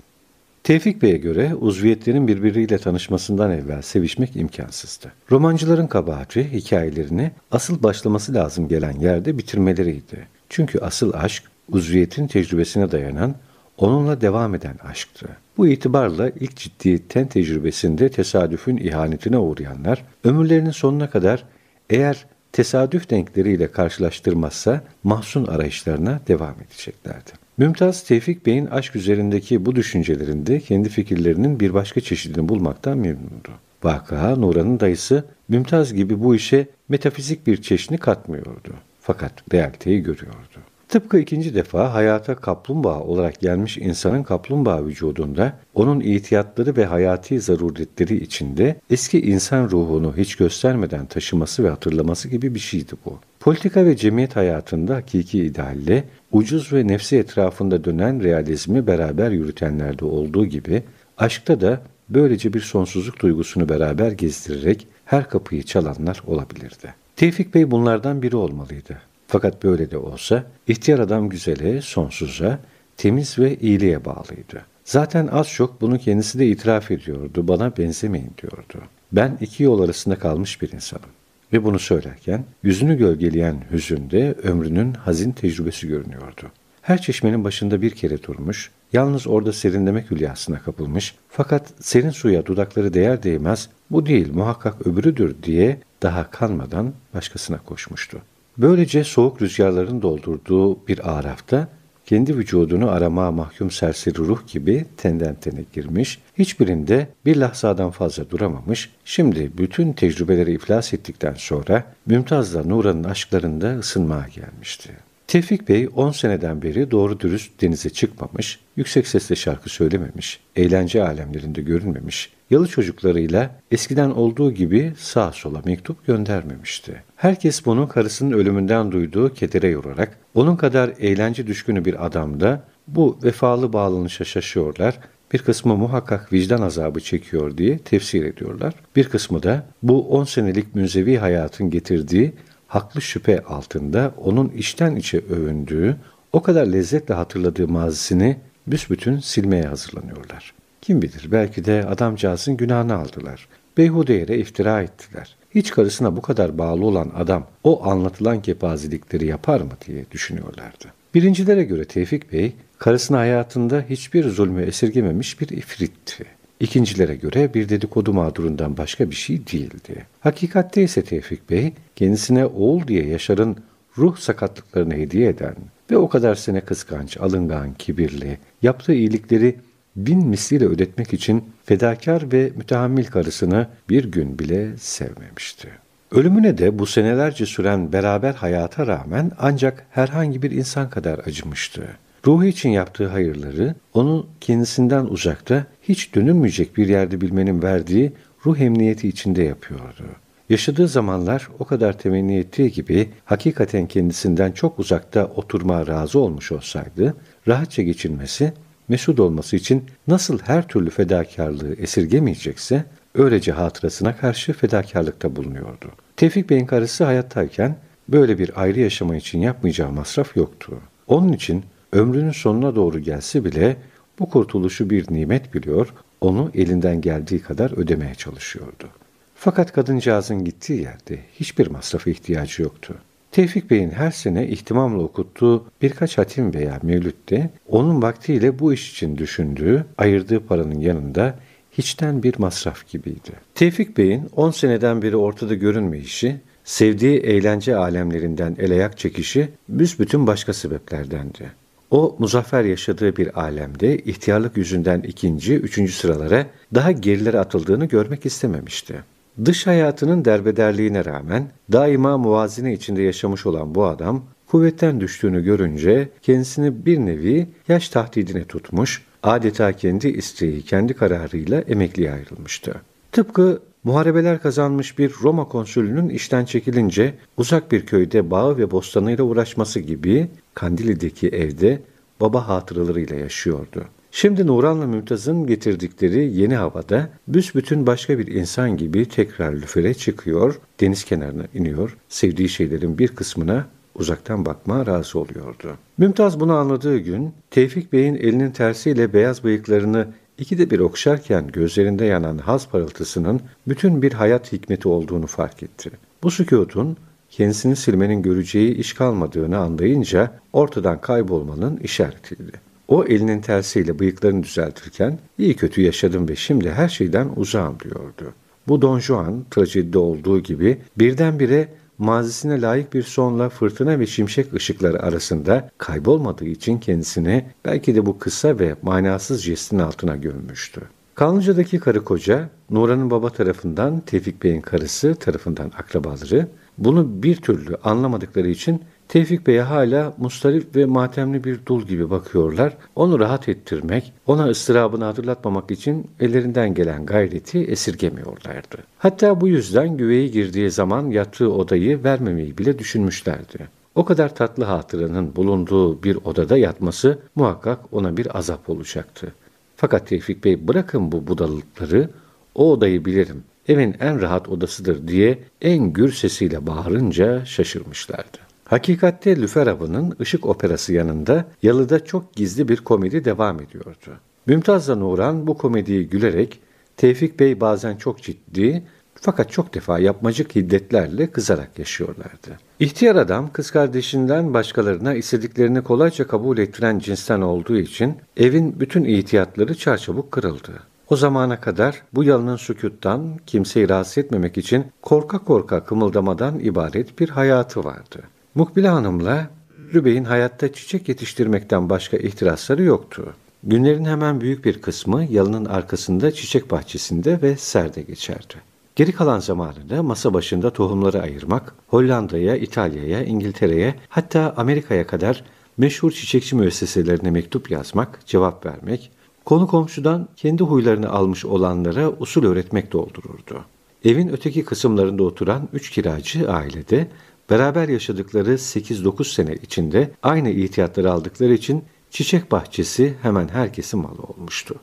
Tevfik Bey'e göre uzviyetlerin birbiriyle tanışmasından evvel sevişmek imkansızdı. Romancıların kabahati hikayelerini asıl başlaması lazım gelen yerde bitirmeleriydi. Çünkü asıl aşk uzviyetin tecrübesine dayanan, onunla devam eden aşktı. Bu itibarla ilk ciddiyetten tecrübesinde tesadüfün ihanetine uğrayanlar, ömürlerinin sonuna kadar eğer tesadüf denkleriyle karşılaştırmazsa mahzun arayışlarına devam edeceklerdi. Mümtaz Tevfik Bey'in aşk üzerindeki bu düşüncelerinde kendi fikirlerinin bir başka çeşidini bulmaktan memnundu. Vaka Nuran'ın dayısı Mümtaz gibi bu işe metafizik bir çeşni katmıyordu. Fakat realiteyi görüyordu. Tıpkı ikinci defa hayata kaplumbağa olarak gelmiş insanın kaplumbağa vücudunda onun ihtiyatları ve hayati zaruretleri içinde eski insan ruhunu hiç göstermeden taşıması ve hatırlaması gibi bir şeydi bu. Politika ve cemiyet hayatında hakiki idealle ucuz ve nefsi etrafında dönen realizmi beraber yürütenlerde olduğu gibi aşkta da böylece bir sonsuzluk duygusunu beraber gezdirerek her kapıyı çalanlar olabilirdi. Tevfik Bey bunlardan biri olmalıydı. Fakat böyle de olsa ihtiyar adam güzele, sonsuza, temiz ve iyiliğe bağlıydı. Zaten az çok bunu kendisi de itiraf ediyordu. Bana benzemeyin diyordu. Ben iki yol arasında kalmış bir insanım. Ve bunu söylerken yüzünü gölgeleyen hüzünde ömrünün hazin tecrübesi görünüyordu. Her çeşmenin başında bir kere durmuş, yalnız orada serinlemek hülyasına kapılmış fakat serin suya dudakları değer değmez bu değil muhakkak öbürüdür diye daha kanmadan başkasına koşmuştu. Böylece soğuk rüzgarların doldurduğu bir arafta kendi vücudunu aramaya mahkum serseri ruh gibi tenden tene girmiş, hiçbirinde bir lahzadan fazla duramamış, şimdi bütün tecrübeleri iflas ettikten sonra Mümtaz'la Nuran'ın aşklarında ısınmaya gelmişti. Tevfik Bey 10 seneden beri doğru dürüst denize çıkmamış, yüksek sesle şarkı söylememiş, eğlence alemlerinde görünmemiş, yalı çocuklarıyla eskiden olduğu gibi sağ sola mektup göndermemişti. Herkes bunu karısının ölümünden duyduğu kedere yorarak, onun kadar eğlence düşkünü bir adamda bu vefalı bağlanışa şaşıyorlar, bir kısmı muhakkak vicdan azabı çekiyor diye tefsir ediyorlar. Bir kısmı da bu 10 senelik münzevi hayatın getirdiği haklı şüphe altında onun içten içe övündüğü, o kadar lezzetle hatırladığı mazisini büsbütün silmeye hazırlanıyorlar. Kim bilir belki de adamcağızın günahını aldılar. Beyhude yere iftira ettiler. Hiç karısına bu kadar bağlı olan adam o anlatılan kepazelikleri yapar mı diye düşünüyorlardı. Birincilere göre Tevfik Bey, karısına hayatında hiçbir zulmü esirgememiş bir ifritti. İkincilere göre bir dedikodu mağdurundan başka bir şey değildi. Hakikatte ise Tevfik Bey, kendisine oğul diye Yaşar'ın ruh sakatlıklarını hediye eden ve o kadar sene kıskanç, alıngan, kibirli, yaptığı iyilikleri bin misliyle ödetmek için fedakar ve mütehammil karısını bir gün bile sevmemişti. Ölümüne de bu senelerce süren beraber hayata rağmen ancak herhangi bir insan kadar acımıştı. Ruhu için yaptığı hayırları onu kendisinden uzakta hiç dönülmeyecek bir yerde bilmenin verdiği ruh emniyeti içinde yapıyordu. Yaşadığı zamanlar o kadar temenni ettiği gibi hakikaten kendisinden çok uzakta oturma razı olmuş olsaydı, rahatça geçinmesi, mesut olması için nasıl her türlü fedakarlığı esirgemeyecekse, öylece hatırasına karşı fedakarlıkta bulunuyordu. Tevfik Bey'in karısı hayattayken böyle bir ayrı yaşama için yapmayacağı masraf yoktu. Onun için ömrünün sonuna doğru gelse bile bu kurtuluşu bir nimet biliyor, onu elinden geldiği kadar ödemeye çalışıyordu. Fakat kadıncağızın gittiği yerde hiçbir masrafa ihtiyacı yoktu. Tevfik Bey'in her sene ihtimamla okuttuğu birkaç hatim veya mevlütte onun vaktiyle bu iş için düşündüğü, ayırdığı paranın yanında hiçten bir masraf gibiydi. Tevfik Bey'in 10 seneden beri ortada görünmeyişi, sevdiği eğlence alemlerinden el ayak çekişi büsbütün başka sebeplerdendi. O muzaffer yaşadığı bir alemde ihtiyarlık yüzünden ikinci, üçüncü sıralara daha gerilere atıldığını görmek istememişti. Dış hayatının derbederliğine rağmen daima muvazine içinde yaşamış olan bu adam kuvvetten düştüğünü görünce kendisini bir nevi yaş tahdidine tutmuş, adeta kendi isteği, kendi kararıyla emekliye ayrılmıştı. Tıpkı muharebeler kazanmış bir Roma konsülünün işten çekilince uzak bir köyde bağ ve bostanıyla uğraşması gibi Kandili'deki evde baba hatıralarıyla yaşıyordu. Şimdi Nuran'la Mümtaz'ın getirdikleri yeni havada büsbütün başka bir insan gibi tekrar lüfere çıkıyor, deniz kenarına iniyor, sevdiği şeylerin bir kısmına uzaktan bakma razı oluyordu. Mümtaz bunu anladığı gün Tevfik Bey'in elinin tersiyle beyaz bıyıklarını ikide bir okşarken gözlerinde yanan haz parıltısının bütün bir hayat hikmeti olduğunu fark etti. Bu sükutun kendisini silmenin göreceği iş kalmadığını anlayınca ortadan kaybolmanın işaretiydi. O elinin tersiyle bıyıklarını düzeltirken iyi kötü yaşadım ve şimdi her şeyden uzağım diyordu. Bu Don Juan trajedide olduğu gibi birdenbire mazisine layık bir sonla fırtına ve şimşek ışıkları arasında kaybolmadığı için kendisini belki de bu kısa ve manasız jestin altına gömmüştü. Kanlıca'daki karı koca, Nuran'ın baba tarafından Tevfik Bey'in karısı tarafından akrabaları, bunu bir türlü anlamadıkları için Tevfik Bey'e hala mustarip ve matemli bir dul gibi bakıyorlar. Onu rahat ettirmek, ona ıstırabını hatırlatmamak için ellerinden gelen gayreti esirgemiyorlardı. Hatta bu yüzden güveye girdiği zaman yattığı odayı vermemeyi bile düşünmüşlerdi. O kadar tatlı hatıranın bulunduğu bir odada yatması muhakkak ona bir azap olacaktı. Fakat Tevfik Bey bırakın bu budalıkları, o odayı bilirim, evin en rahat odasıdır diye en gür sesiyle bağırınca şaşırmışlardı. Hakikatte Lüfer Avı'nın ışık operası yanında yalıda çok gizli bir komedi devam ediyordu. Mümtaz'la Nuran bu komediyi gülerek Tevfik Bey bazen çok ciddi fakat çok defa yapmacık hiddetlerle kızarak yaşıyorlardı. İhtiyar adam kız kardeşinden başkalarına istediklerini kolayca kabul ettiren cinsten olduğu için evin bütün ihtiyatları çarçabuk kırıldı. O zamana kadar bu yalının sükuttan kimseyi rahatsız etmemek için korka korka kımıldamadan ibaret bir hayatı vardı. Mukbile Hanım'la Rübey'in hayatta çiçek yetiştirmekten başka ihtirasları yoktu. Günlerin hemen büyük bir kısmı yalının arkasında çiçek bahçesinde ve serde geçerdi. Geri kalan zamanında masa başında tohumları ayırmak, Hollanda'ya, İtalya'ya, İngiltere'ye hatta Amerika'ya kadar meşhur çiçekçi müesseselerine mektup yazmak, cevap vermek, konu komşudan kendi huylarını almış olanlara usul öğretmek doldururdu. Evin öteki kısımlarında oturan üç kiracı ailede Beraber yaşadıkları 8-9 sene içinde aynı ihtiyatları aldıkları için çiçek bahçesi hemen herkesin malı olmuştu.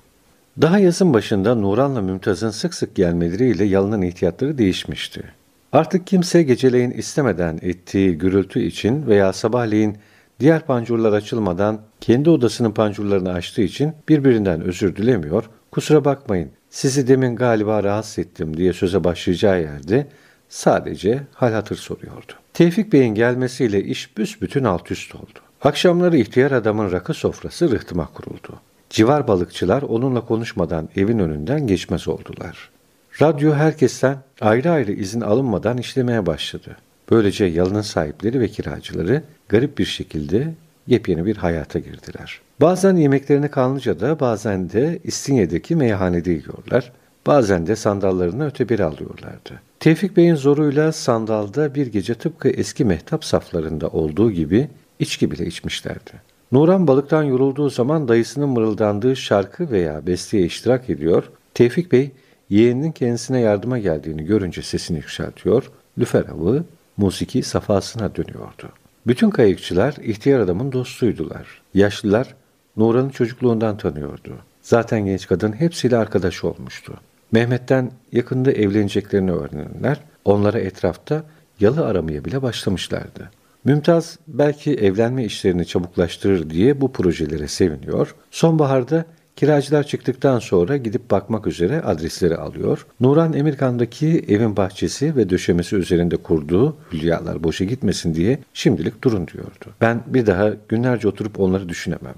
Daha yazın başında Nuran'la Mümtaz'ın sık sık gelmeleriyle yalınan ihtiyatları değişmişti. Artık kimse geceleyin istemeden ettiği gürültü için veya sabahleyin diğer pancurlar açılmadan kendi odasının pancurlarını açtığı için birbirinden özür dilemiyor, kusura bakmayın sizi demin galiba rahatsız ettim diye söze başlayacağı yerde sadece hal hatır soruyordu. Tevfik Bey'in gelmesiyle iş büsbütün alt üst oldu. Akşamları ihtiyar adamın rakı sofrası rıhtıma kuruldu. Civar balıkçılar onunla konuşmadan evin önünden geçmez oldular. Radyo herkesten ayrı ayrı izin alınmadan işlemeye başladı. Böylece yalının sahipleri ve kiracıları garip bir şekilde yepyeni bir hayata girdiler. Bazen yemeklerini Kanlıca'da bazen de İstinye'deki meyhanede yiyorlar. Bazen de sandallarını öteberi alıyorlardı. Tevfik Bey'in zoruyla sandalda bir gece tıpkı eski mehtap saflarında olduğu gibi içki bile içmişlerdi. Nuran balıktan yorulduğu zaman dayısının mırıldandığı şarkı veya besteye iştirak ediyor. Tevfik Bey yeğeninin kendisine yardıma geldiğini görünce sesini yükseltiyor. Lüfer avı musiki safhasına dönüyordu. Bütün kayıkçılar ihtiyar adamın dostuydular. Yaşlılar Nuran'ı çocukluğundan tanıyordu. Zaten genç kadın hepsiyle arkadaş olmuştu. Mehmet'ten yakında evleneceklerini öğrenenler onlara etrafta yalı aramaya bile başlamışlardı. Mümtaz belki evlenme işlerini çabuklaştırır diye bu projelere seviniyor. Sonbaharda kiracılar çıktıktan sonra gidip bakmak üzere adresleri alıyor. Nuran Emirkan'daki evin bahçesi ve döşemesi üzerinde kurduğu hülyalar boşa gitmesin diye şimdilik durun diyordu. Ben bir daha günlerce oturup onları düşünemem.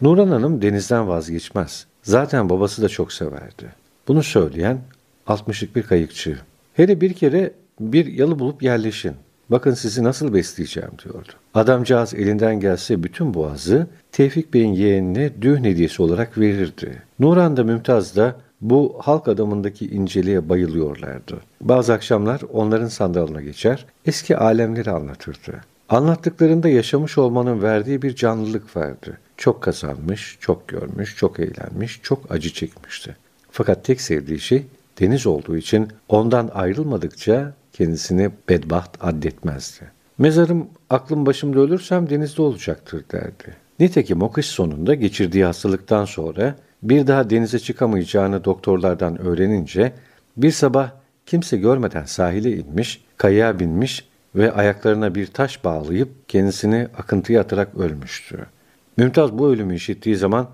Nuran Hanım denizden vazgeçmez. Zaten babası da çok severdi. Bunu söyleyen 60'lık bir kayıkçı. Hele bir kere bir yalı bulup yerleşin. Bakın sizi nasıl besleyeceğim diyordu. Adamcağız elinden gelse bütün boğazı Tevfik Bey'in yeğenine düğün hediyesi olarak verirdi. Nuran da Mümtaz da bu halk adamındaki inceliğe bayılıyorlardı. Bazı akşamlar onların sandalına geçer, eski alemleri anlatırdı. Anlattıklarında yaşamış olmanın verdiği bir canlılık vardı. Çok kazanmış, çok görmüş, çok eğlenmiş, çok acı çekmişti. Fakat tek sevdiği şey deniz olduğu için ondan ayrılmadıkça kendisini bedbaht addetmezdi. Mezarım aklım başımda ölürsem denizde olacaktır derdi. Nitekim o kış sonunda geçirdiği hastalıktan sonra bir daha denize çıkamayacağını doktorlardan öğrenince bir sabah kimse görmeden sahile inmiş, kayaya binmiş ve ayaklarına bir taş bağlayıp kendisini akıntıya atarak ölmüştü. Mümtaz bu ölümü işittiği zaman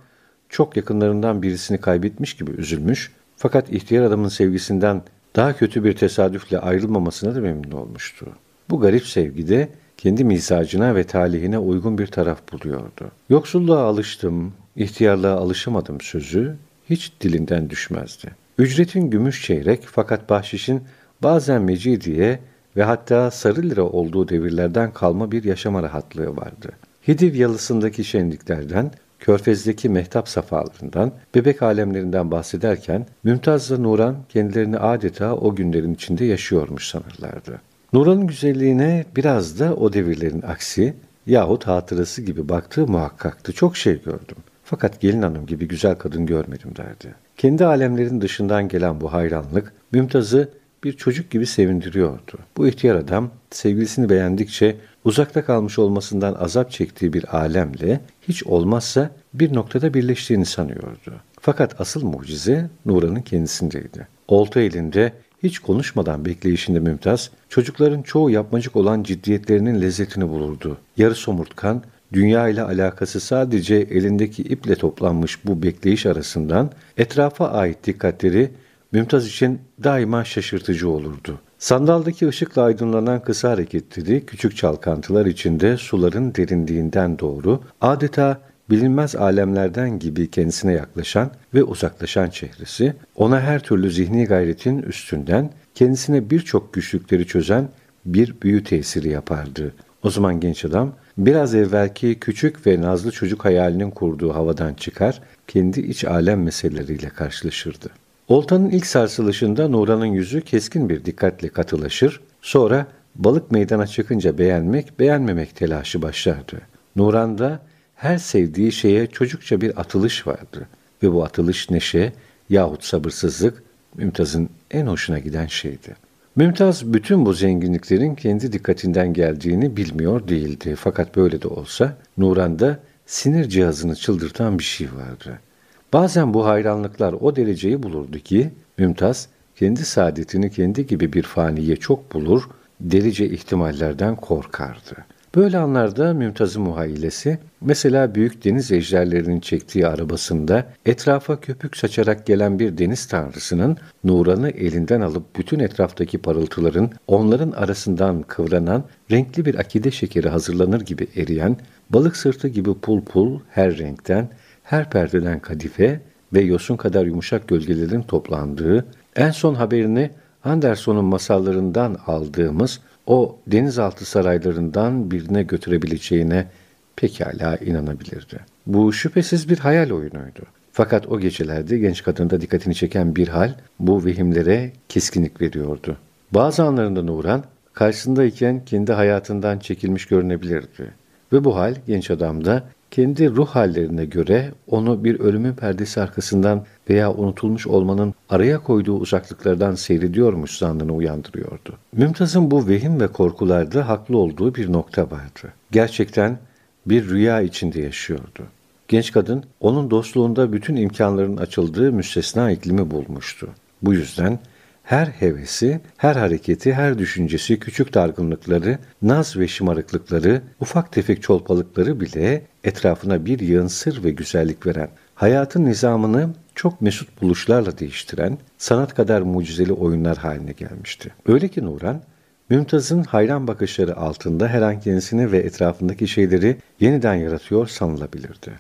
çok yakınlarından birisini kaybetmiş gibi üzülmüş fakat ihtiyar adamın sevgisinden daha kötü bir tesadüfle ayrılmamasına da memnun olmuştu. Bu garip sevgide kendi mizacına ve talihine uygun bir taraf buluyordu. Yoksulluğa alıştım, ihtiyarlığa alışamadım sözü hiç dilinden düşmezdi. Ücretin gümüş çeyrek fakat bahşişin bazen mecidiye ve hatta sarı lira olduğu devirlerden kalma bir yaşama rahatlığı vardı. Hidiv yalısındaki şenliklerden, Körfez'deki mehtap safalarından, bebek alemlerinden bahsederken Mümtaz'la Nuran kendilerini adeta o günlerin içinde yaşıyormuş sanırlardı. Nuran'ın güzelliğine biraz da o devirlerin aksi yahut hatırası gibi baktığı muhakkaktı. Çok şey gördüm. Fakat gelin hanım gibi güzel kadın görmedim derdi. Kendi alemlerin dışından gelen bu hayranlık Mümtaz'ı bir çocuk gibi sevindiriyordu. Bu ihtiyar adam sevgilisini beğendikçe uzakta kalmış olmasından azap çektiği bir alemle hiç olmazsa bir noktada birleştiğini sanıyordu. Fakat asıl mucize Nuran'ın kendisindeydi. Olta elinde hiç konuşmadan bekleyişinde Mümtaz, çocukların çoğu yapmacık olan ciddiyetlerinin lezzetini bulurdu. Yarı somurtkan, dünya ile alakası sadece elindeki iple toplanmış bu bekleyiş arasından etrafa ait dikkatleri Mümtaz için daima şaşırtıcı olurdu. Sandaldaki ışıkla aydınlanan kısa hareketleri küçük çalkantılar içinde suların derinliğinden doğru adeta bilinmez alemlerden gibi kendisine yaklaşan ve uzaklaşan çehresi, ona her türlü zihni gayretin üstünden kendisine birçok güçlükleri çözen bir büyü tesiri yapardı. O zaman genç adam biraz evvelki küçük ve nazlı çocuk hayalinin kurduğu havadan çıkar, kendi iç alem meseleleriyle karşılaşırdı. Oltanın ilk sarsılışında Nuran'ın yüzü keskin bir dikkatle katılaşır, sonra balık meydana çıkınca beğenmek, beğenmemek telaşı başlardı. Nuran'da her sevdiği şeye çocukça bir atılış vardı ve bu atılış neşe yahut sabırsızlık Mümtaz'ın en hoşuna giden şeydi. Mümtaz bütün bu zenginliklerin kendi dikkatinden geldiğini bilmiyor değildi. Fakat böyle de olsa Nuran'da sinir cihazını çıldırtan bir şey vardı. Bazen bu hayranlıklar o dereceyi bulurdu ki Mümtaz kendi saadetini kendi gibi bir faniye çok bulur, delice ihtimallerden korkardı. Böyle anlarda Mümtaz'ın muhayyilesi, mesela büyük deniz ejderlerinin çektiği arabasında etrafa köpük saçarak gelen bir deniz tanrısının Nuran'ı elinden alıp bütün etraftaki parıltıların onların arasından kıvranan renkli bir akide şekeri hazırlanır gibi eriyen, balık sırtı gibi pul pul her renkten, her perdeden kadife ve yosun kadar yumuşak gölgelerin toplandığı, en son haberini Anderson'un masallarından aldığımız o denizaltı saraylarından birine götürebileceğine pekala inanabilirdi. Bu şüphesiz bir hayal oyunuydu. Fakat o gecelerde genç kadında dikkatini çeken bir hal bu vehimlere keskinlik veriyordu. Bazı anlarında Nuran karşısındayken kendi hayatından çekilmiş görünebilirdi. Ve bu hal genç adamda kendi ruh hallerine göre onu bir ölümün perdesi arkasından veya unutulmuş olmanın araya koyduğu uzaklıklardan seyrediyormuş zannını uyandırıyordu. Mümtaz'ın bu vehim ve korkularda haklı olduğu bir nokta vardı. Gerçekten bir rüya içinde yaşıyordu. Genç kadın onun dostluğunda bütün imkanların açıldığı müstesna iklimi bulmuştu. Bu yüzden her hevesi, her hareketi, her düşüncesi, küçük dargınlıkları, naz ve şımarıklıkları, ufak tefek çolpalıkları bile etrafına bir yığın sır ve güzellik veren, hayatın nizamını çok mesut buluşlarla değiştiren, sanat kadar mucizeli oyunlar haline gelmişti. Öyle ki Nuran, Mümtaz'ın hayran bakışları altında her an kendisini ve etrafındaki şeyleri yeniden yaratıyor sanılabilirdi.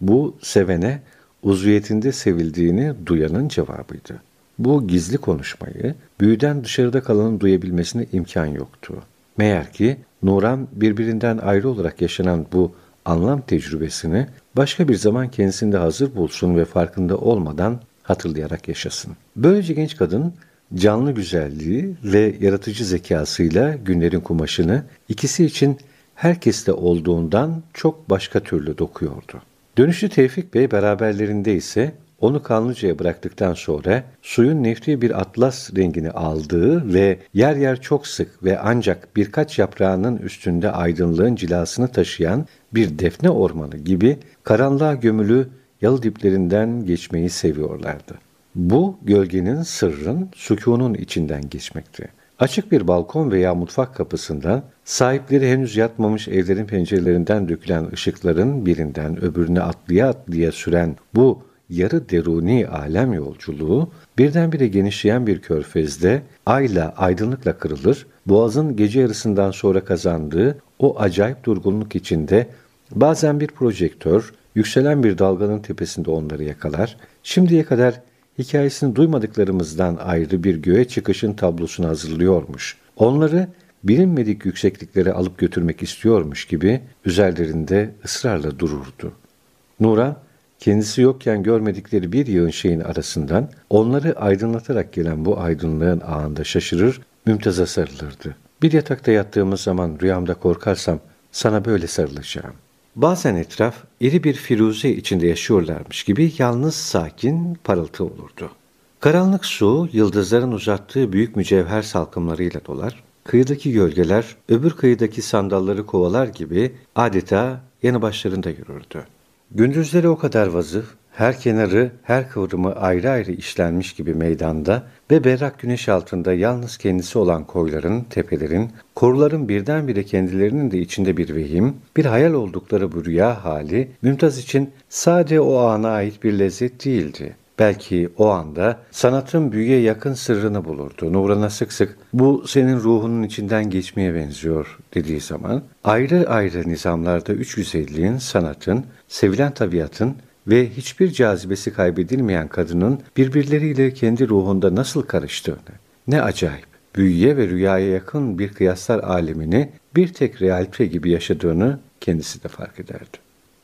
Bu sevene uzviyetinde sevildiğini duyanın cevabıydı. Bu gizli konuşmayı büyüden dışarıda kalanın duyabilmesine imkan yoktu. Meğer ki Nuran birbirinden ayrı olarak yaşanan bu anlam tecrübesini başka bir zaman kendisinde hazır bulsun ve farkında olmadan hatırlayarak yaşasın. Böylece genç kadın canlı güzelliği ve yaratıcı zekasıyla günlerin kumaşını ikisi için herkeste olduğundan çok başka türlü dokuyordu. Dönüşü Tevfik Bey beraberlerinde ise onu Kanlıca'ya bıraktıktan sonra suyun nefti bir atlas rengini aldığı ve yer yer çok sık ve ancak birkaç yaprağının üstünde aydınlığın cilasını taşıyan bir defne ormanı gibi karanlığa gömülü yalı diplerinden geçmeyi seviyorlardı. Bu gölgenin sırrın, sükunun içinden geçmekti. Açık bir balkon veya mutfak kapısından sahipleri henüz yatmamış evlerin pencerelerinden dökülen ışıkların birinden öbürüne atlaya atlaya süren bu yarı deruni alem yolculuğu birdenbire genişleyen bir körfezde ayla aydınlıkla kırılır, boğazın gece yarısından sonra kazandığı o acayip durgunluk içinde bazen bir projektör, yükselen bir dalganın tepesinde onları yakalar, şimdiye kadar hikayesini duymadıklarımızdan ayrı bir göğe çıkışın tablosunu hazırlıyormuş. Onları bilinmedik yüksekliklere alıp götürmek istiyormuş gibi üzerlerinde ısrarla dururdu. Nura, kendisi yokken görmedikleri bir yığın şeyin arasından onları aydınlatarak gelen bu aydınlığın ağında şaşırır, Mümtaz'a sarılırdı. Bir yatakta yattığımız zaman rüyamda korkarsam sana böyle sarılacağım. Bazen etraf iri bir firuze içinde yaşıyorlarmış gibi yalnız sakin parıltı olurdu. Karanlık su yıldızların uzattığı büyük mücevher salkımlarıyla dolar, kıyıdaki gölgeler öbür kıyıdaki sandalları kovalar gibi adeta yanı başlarında yürürdü. Gündüzleri o kadar vazıf, her kenarı, her kıvrımı ayrı ayrı işlenmiş gibi meydanda ve berrak güneş altında yalnız kendisi olan koyların, tepelerin, koruların birdenbire kendilerinin de içinde bir vehim, bir hayal oldukları bu rüya hali, Mümtaz için sade o ana ait bir lezzet değildi. Belki o anda sanatın büyüye yakın sırrını bulurdu. Nuran'a sık sık bu senin ruhunun içinden geçmeye benziyor dediği zaman ayrı ayrı nizamlarda üç güzelliğin, sanatın, sevilen tabiatın ve hiçbir cazibesi kaybedilmeyen kadının birbirleriyle kendi ruhunda nasıl karıştığını, ne acayip, büyüye ve rüyaya yakın bir kıyaslar alemini bir tek realite gibi yaşadığını kendisi de fark ederdi.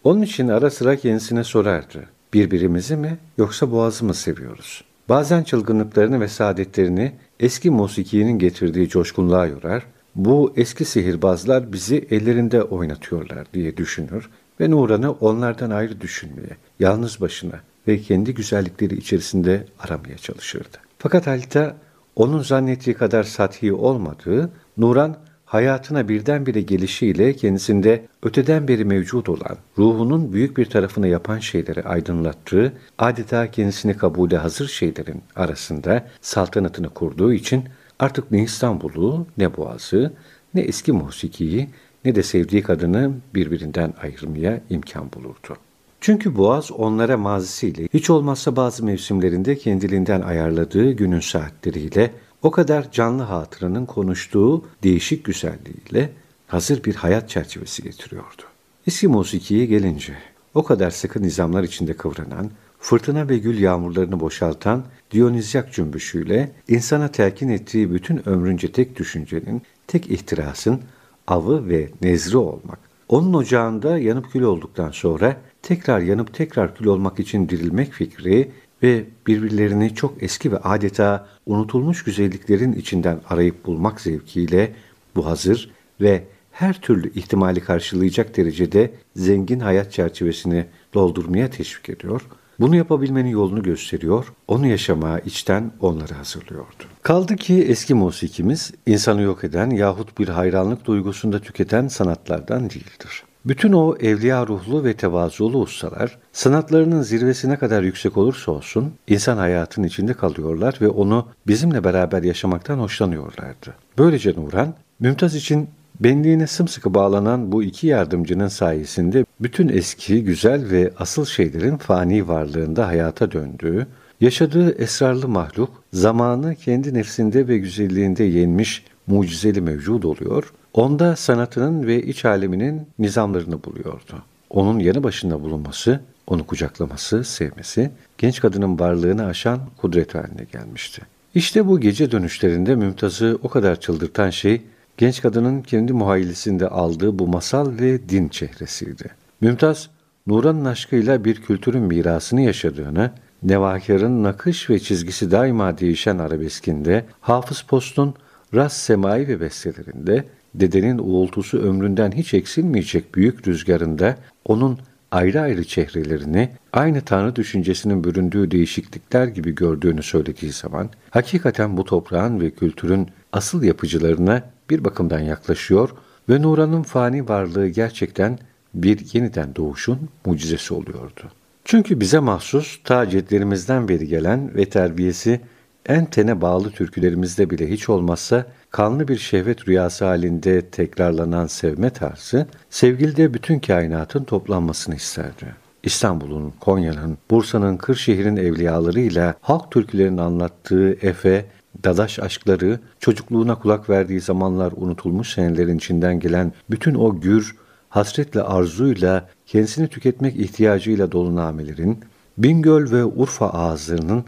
Onun için ara sıra kendisine sorardı. Birbirimizi mi yoksa boğazı mı seviyoruz? Bazen çılgınlıklarını ve saadetlerini eski musikinin getirdiği coşkunluğa yorar, bu eski sihirbazlar bizi ellerinde oynatıyorlar diye düşünür ve Nuran'ı onlardan ayrı düşünmeye, yalnız başına ve kendi güzellikleri içerisinde aramaya çalışırdı. Fakat Halita onun zannettiği kadar sathi olmadığı, Nuran hayatına birdenbire gelişiyle kendisinde öteden beri mevcut olan, ruhunun büyük bir tarafını yapan şeyleri aydınlattığı, adeta kendisini kabule hazır şeylerin arasında saltanatını kurduğu için artık ne İstanbul'u, ne Boğaz'ı, ne eski musikiyi, ne de sevdiği kadını birbirinden ayırmaya imkan bulurdu. Çünkü Boğaz onlara mazisiyle, hiç olmazsa bazı mevsimlerinde kendiliğinden ayarladığı günün saatleriyle, o kadar canlı hatıranın konuştuğu değişik güzelliğiyle hazır bir hayat çerçevesi getiriyordu. Eski musikiye gelince, o kadar sıkı nizamlar içinde kıvranan, fırtına ve gül yağmurlarını boşaltan Dionizyak cümbüşüyle insana telkin ettiği bütün ömrünce tek düşüncenin, tek ihtirasın avı ve nezri olmak. Onun ocağında yanıp kül olduktan sonra tekrar yanıp tekrar kül olmak için dirilmek fikri ve birbirlerini çok eski ve adeta unutulmuş güzelliklerin içinden arayıp bulmak zevkiyle bu hazır ve her türlü ihtimali karşılayacak derecede zengin hayat çerçevesini doldurmaya teşvik ediyor, bunu yapabilmenin yolunu gösteriyor, onu yaşamaya içten onları hazırlıyordu. Kaldı ki eski musikimiz insanı yok eden yahut bir hayranlık duygusunda tüketen sanatlardan değildir. Bütün o evliya ruhlu ve tevazulu ustalar, sanatlarının zirvesine kadar yüksek olursa olsun, insan hayatın içinde kalıyorlar ve onu bizimle beraber yaşamaktan hoşlanıyorlardı. Böylece Nuran, Mümtaz için benliğine sımsıkı bağlanan bu iki yardımcının sayesinde bütün eski, güzel ve asıl şeylerin fani varlığında hayata döndüğü, yaşadığı esrarlı mahluk, zamanı kendi nefsinde ve güzelliğinde yenmiş mucizeli mevcud oluyor, onda sanatının ve iç aleminin nizamlarını buluyordu. Onun yanı başında bulunması, onu kucaklaması, sevmesi, genç kadının varlığını aşan kudret haline gelmişti. İşte bu gece dönüşlerinde Mümtaz'ı o kadar çıldırtan şey, genç kadının kendi muhayyilesinde aldığı bu masal ve din çehresiydi. Mümtaz, Nuran'ın aşkıyla bir kültürün mirasını yaşadığını, Nevakar'ın nakış ve çizgisi daima değişen arabeskinde, Hafız Post'un Ras Semai ve bestelerinde, dedenin uğultusu ömründen hiç eksilmeyecek büyük rüzgarında, onun ayrı ayrı çehrelerini aynı tanrı düşüncesinin büründüğü değişiklikler gibi gördüğünü söylediği zaman hakikaten bu toprağın ve kültürün asıl yapıcılarına bir bakımdan yaklaşıyor ve Nuran'ın fani varlığı gerçekten bir yeniden doğuşun mucizesi oluyordu. Çünkü bize mahsus ta cedlerimizden beri gelen ve terbiyesi en tene bağlı türkülerimizde bile hiç olmazsa kanlı bir şehvet rüyası halinde tekrarlanan sevme tarzı, sevgilide bütün kainatın toplanmasını isterdi. İstanbul'un, Konya'nın, Bursa'nın, Kırşehir'in evliyalarıyla halk türkülerinin anlattığı Efe, dadaş aşkları, çocukluğuna kulak verdiği zamanlar unutulmuş senelerin içinden gelen bütün o gür, hasretle arzuyla, kendisini tüketmek ihtiyacıyla dolu namelerin, Bingöl ve Urfa ağızlarının,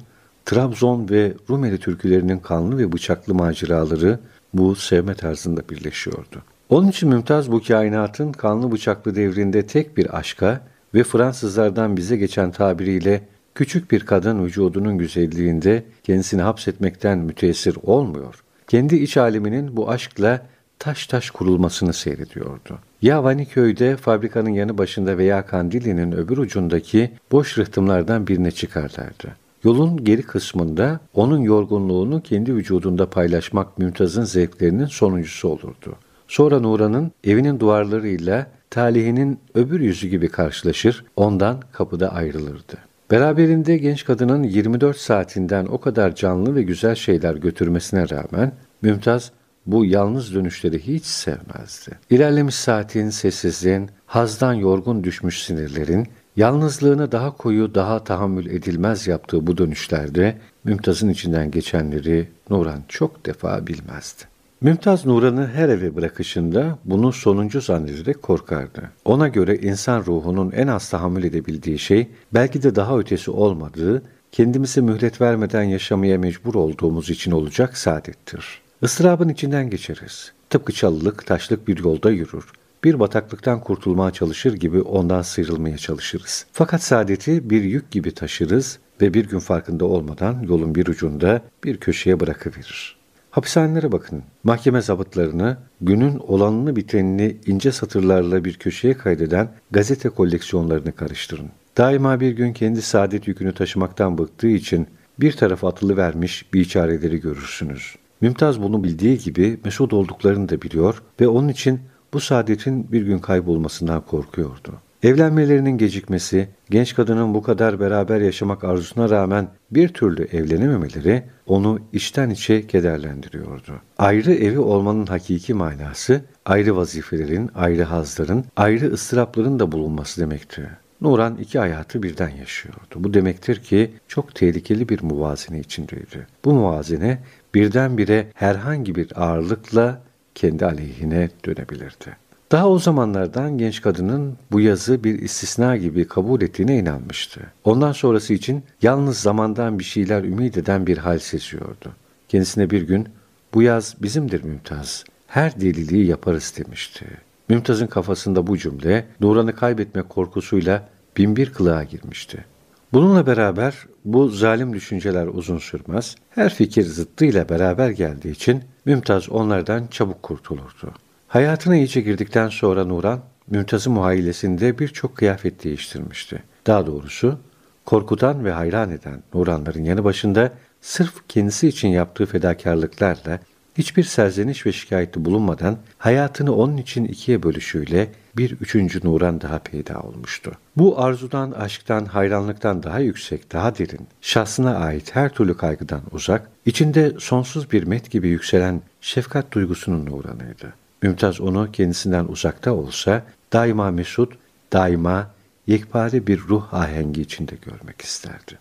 Trabzon ve Rumeli türkülerinin kanlı ve bıçaklı maceraları bu sevme tarzında birleşiyordu. Onun için Mümtaz bu kainatın kanlı bıçaklı devrinde tek bir aşka ve Fransızlardan bize geçen tabiriyle küçük bir kadın vücudunun güzelliğinde kendisini hapsetmekten müteessir olmuyor. Kendi iç aleminin bu aşkla taş taş kurulmasını seyrediyordu. Ya Vaniköy'de fabrikanın yanı başında veya Kandili'nin öbür ucundaki boş rıhtımlardan birine çıkarlardı. Yolun geri kısmında onun yorgunluğunu kendi vücudunda paylaşmak Mümtaz'ın zevklerinin sonuncusu olurdu. Sonra Nuran'ın evinin duvarlarıyla talihinin öbür yüzü gibi karşılaşır, ondan kapıda ayrılırdı. Beraberinde genç kadının 24 saatinden o kadar canlı ve güzel şeyler götürmesine rağmen Mümtaz bu yalnız dönüşleri hiç sevmezdi. İlerlemiş saatin, sessizliğin, hazdan yorgun düşmüş sinirlerin, Yalnızlığını daha koyu, daha tahammül edilmez yaptığı bu dönüşlerde Mümtaz'ın içinden geçenleri Nuran çok defa bilmezdi. Mümtaz Nuran'ı her eve bırakışında bunu sonuncu zannederek korkardı. Ona göre insan ruhunun en az tahammül edebildiği şey, belki de daha ötesi olmadığı, kendimize mühlet vermeden yaşamaya mecbur olduğumuz için olacak saadettir. Isırabın içinden geçeriz. Tıpkı çalılık, taşlık bir yolda yürür bir bataklıktan kurtulmaya çalışır gibi ondan sıyrılmaya çalışırız. Fakat saadeti bir yük gibi taşırız ve bir gün farkında olmadan yolun bir ucunda bir köşeye bırakıverir. Hapishanelere bakın. Mahkeme zabıtlarını, günün olanını bitenini ince satırlarla bir köşeye kaydeden gazete koleksiyonlarını karıştırın. Daima bir gün kendi saadet yükünü taşımaktan bıktığı için bir tarafa atılı vermiş biçareleri görürsünüz. Mümtaz bunu bildiği gibi mesut olduklarını da biliyor ve onun için bu saadetin bir gün kaybolmasından korkuyordu. Evlenmelerinin gecikmesi, genç kadının bu kadar beraber yaşamak arzusuna rağmen bir türlü evlenememeleri onu içten içe kederlendiriyordu. Ayrı evi olmanın hakiki manası, ayrı vazifelerin, ayrı hazların, ayrı ıstırapların da bulunması demekti. Nuran iki hayatı birden yaşıyordu. Bu demektir ki çok tehlikeli bir muvazene içindeydi. Bu muvazene birdenbire herhangi bir ağırlıkla kendi aleyhine dönebilirdi. Daha o zamanlardan genç kadının bu yazı bir istisna gibi kabul ettiğine inanmıştı. Ondan sonrası için yalnız zamandan bir şeyler ümit eden bir hal seziyordu. Kendisine bir gün bu yaz bizimdir Mümtaz, her deliliği yaparız demişti. Mümtaz'ın kafasında bu cümle Nuran'ı kaybetmek korkusuyla binbir kılığa girmişti. Bununla beraber bu zalim düşünceler uzun sürmez, her fikir zıttıyla beraber geldiği için Mümtaz onlardan çabuk kurtulurdu. Hayatına iyice girdikten sonra Nuran, Mümtaz'ın muhayyilesinde birçok kıyafet değiştirmişti. Daha doğrusu korkutan ve hayran eden Nuranların yanı başında sırf kendisi için yaptığı fedakarlıklarla hiçbir serzeniş ve şikayeti bulunmadan hayatını onun için ikiye bölüşüyle bir üçüncü Nuran daha peyda olmuştu. Bu arzudan, aşktan, hayranlıktan daha yüksek, daha derin, şahsına ait her türlü kaygıdan uzak, içinde sonsuz bir met gibi yükselen şefkat duygusunun Nuran'ıydı. Mümtaz onu kendisinden uzakta olsa daima mesut, daima yekpare bir ruh ahengi içinde görmek isterdi.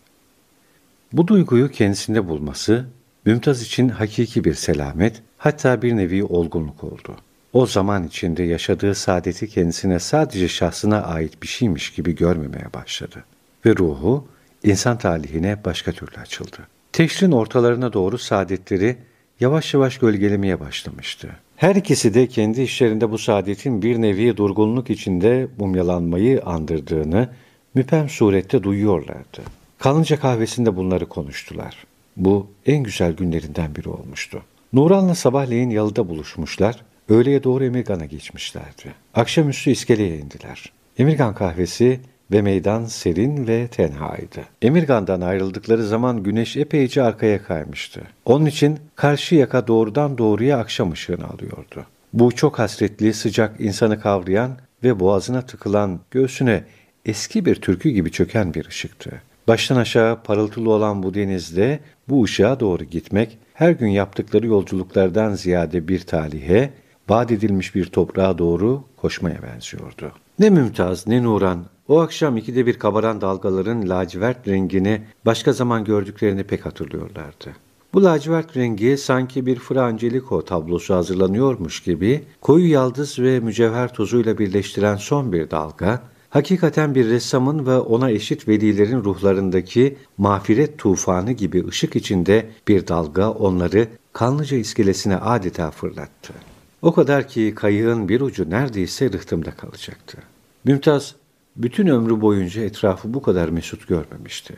Bu duyguyu kendisinde bulması Mümtaz için hakiki bir selamet, hatta bir nevi olgunluk oldu. O zaman içinde yaşadığı saadeti kendisine sadece şahsına ait bir şeymiş gibi görmemeye başladı. Ve ruhu insan talihine başka türlü açıldı. Teşrin ortalarına doğru saadetleri yavaş yavaş gölgelemeye başlamıştı. Her ikisi de kendi işlerinde bu saadetin bir nevi durgunluk içinde mumyalanmayı andırdığını müpem surette duyuyorlardı. Kalınca kahvesinde bunları konuştular. Bu en güzel günlerinden biri olmuştu. Nuran'la sabahleyin yalıda buluşmuşlar, öğleye doğru Emirgan'a geçmişlerdi. Akşamüstü iskeleye indiler. Emirgan kahvesi ve meydan serin ve tenhaydı. Emirgan'dan ayrıldıkları zaman güneş epeyce arkaya kaymıştı. Onun için karşı yaka doğrudan doğruya akşam ışığını alıyordu. Bu çok hasretli, sıcak, insanı kavrayan ve boğazına tıkılan, göğsüne eski bir türkü gibi çöken bir ışıktı. Baştan aşağı parıltılı olan bu denizde bu ışığa doğru gitmek, her gün yaptıkları yolculuklardan ziyade bir talihe, vaat edilmiş bir toprağa doğru koşmaya benziyordu. Ne Mümtaz ne Nuran o akşam ikide bir kabaran dalgaların lacivert rengini başka zaman gördüklerini pek hatırlıyorlardı. Bu lacivert rengi sanki bir Frangeliko tablosu hazırlanıyormuş gibi koyu yaldız ve mücevher tozuyla birleştiren son bir dalga, hakikaten bir ressamın ve ona eşit velilerin ruhlarındaki mağfiret tufanı gibi ışık içinde bir dalga onları Kanlıca iskelesine adeta fırlattı. O kadar ki kayığın bir ucu neredeyse rıhtımda kalacaktı. Mümtaz bütün ömrü boyunca etrafı bu kadar mesut görmemişti.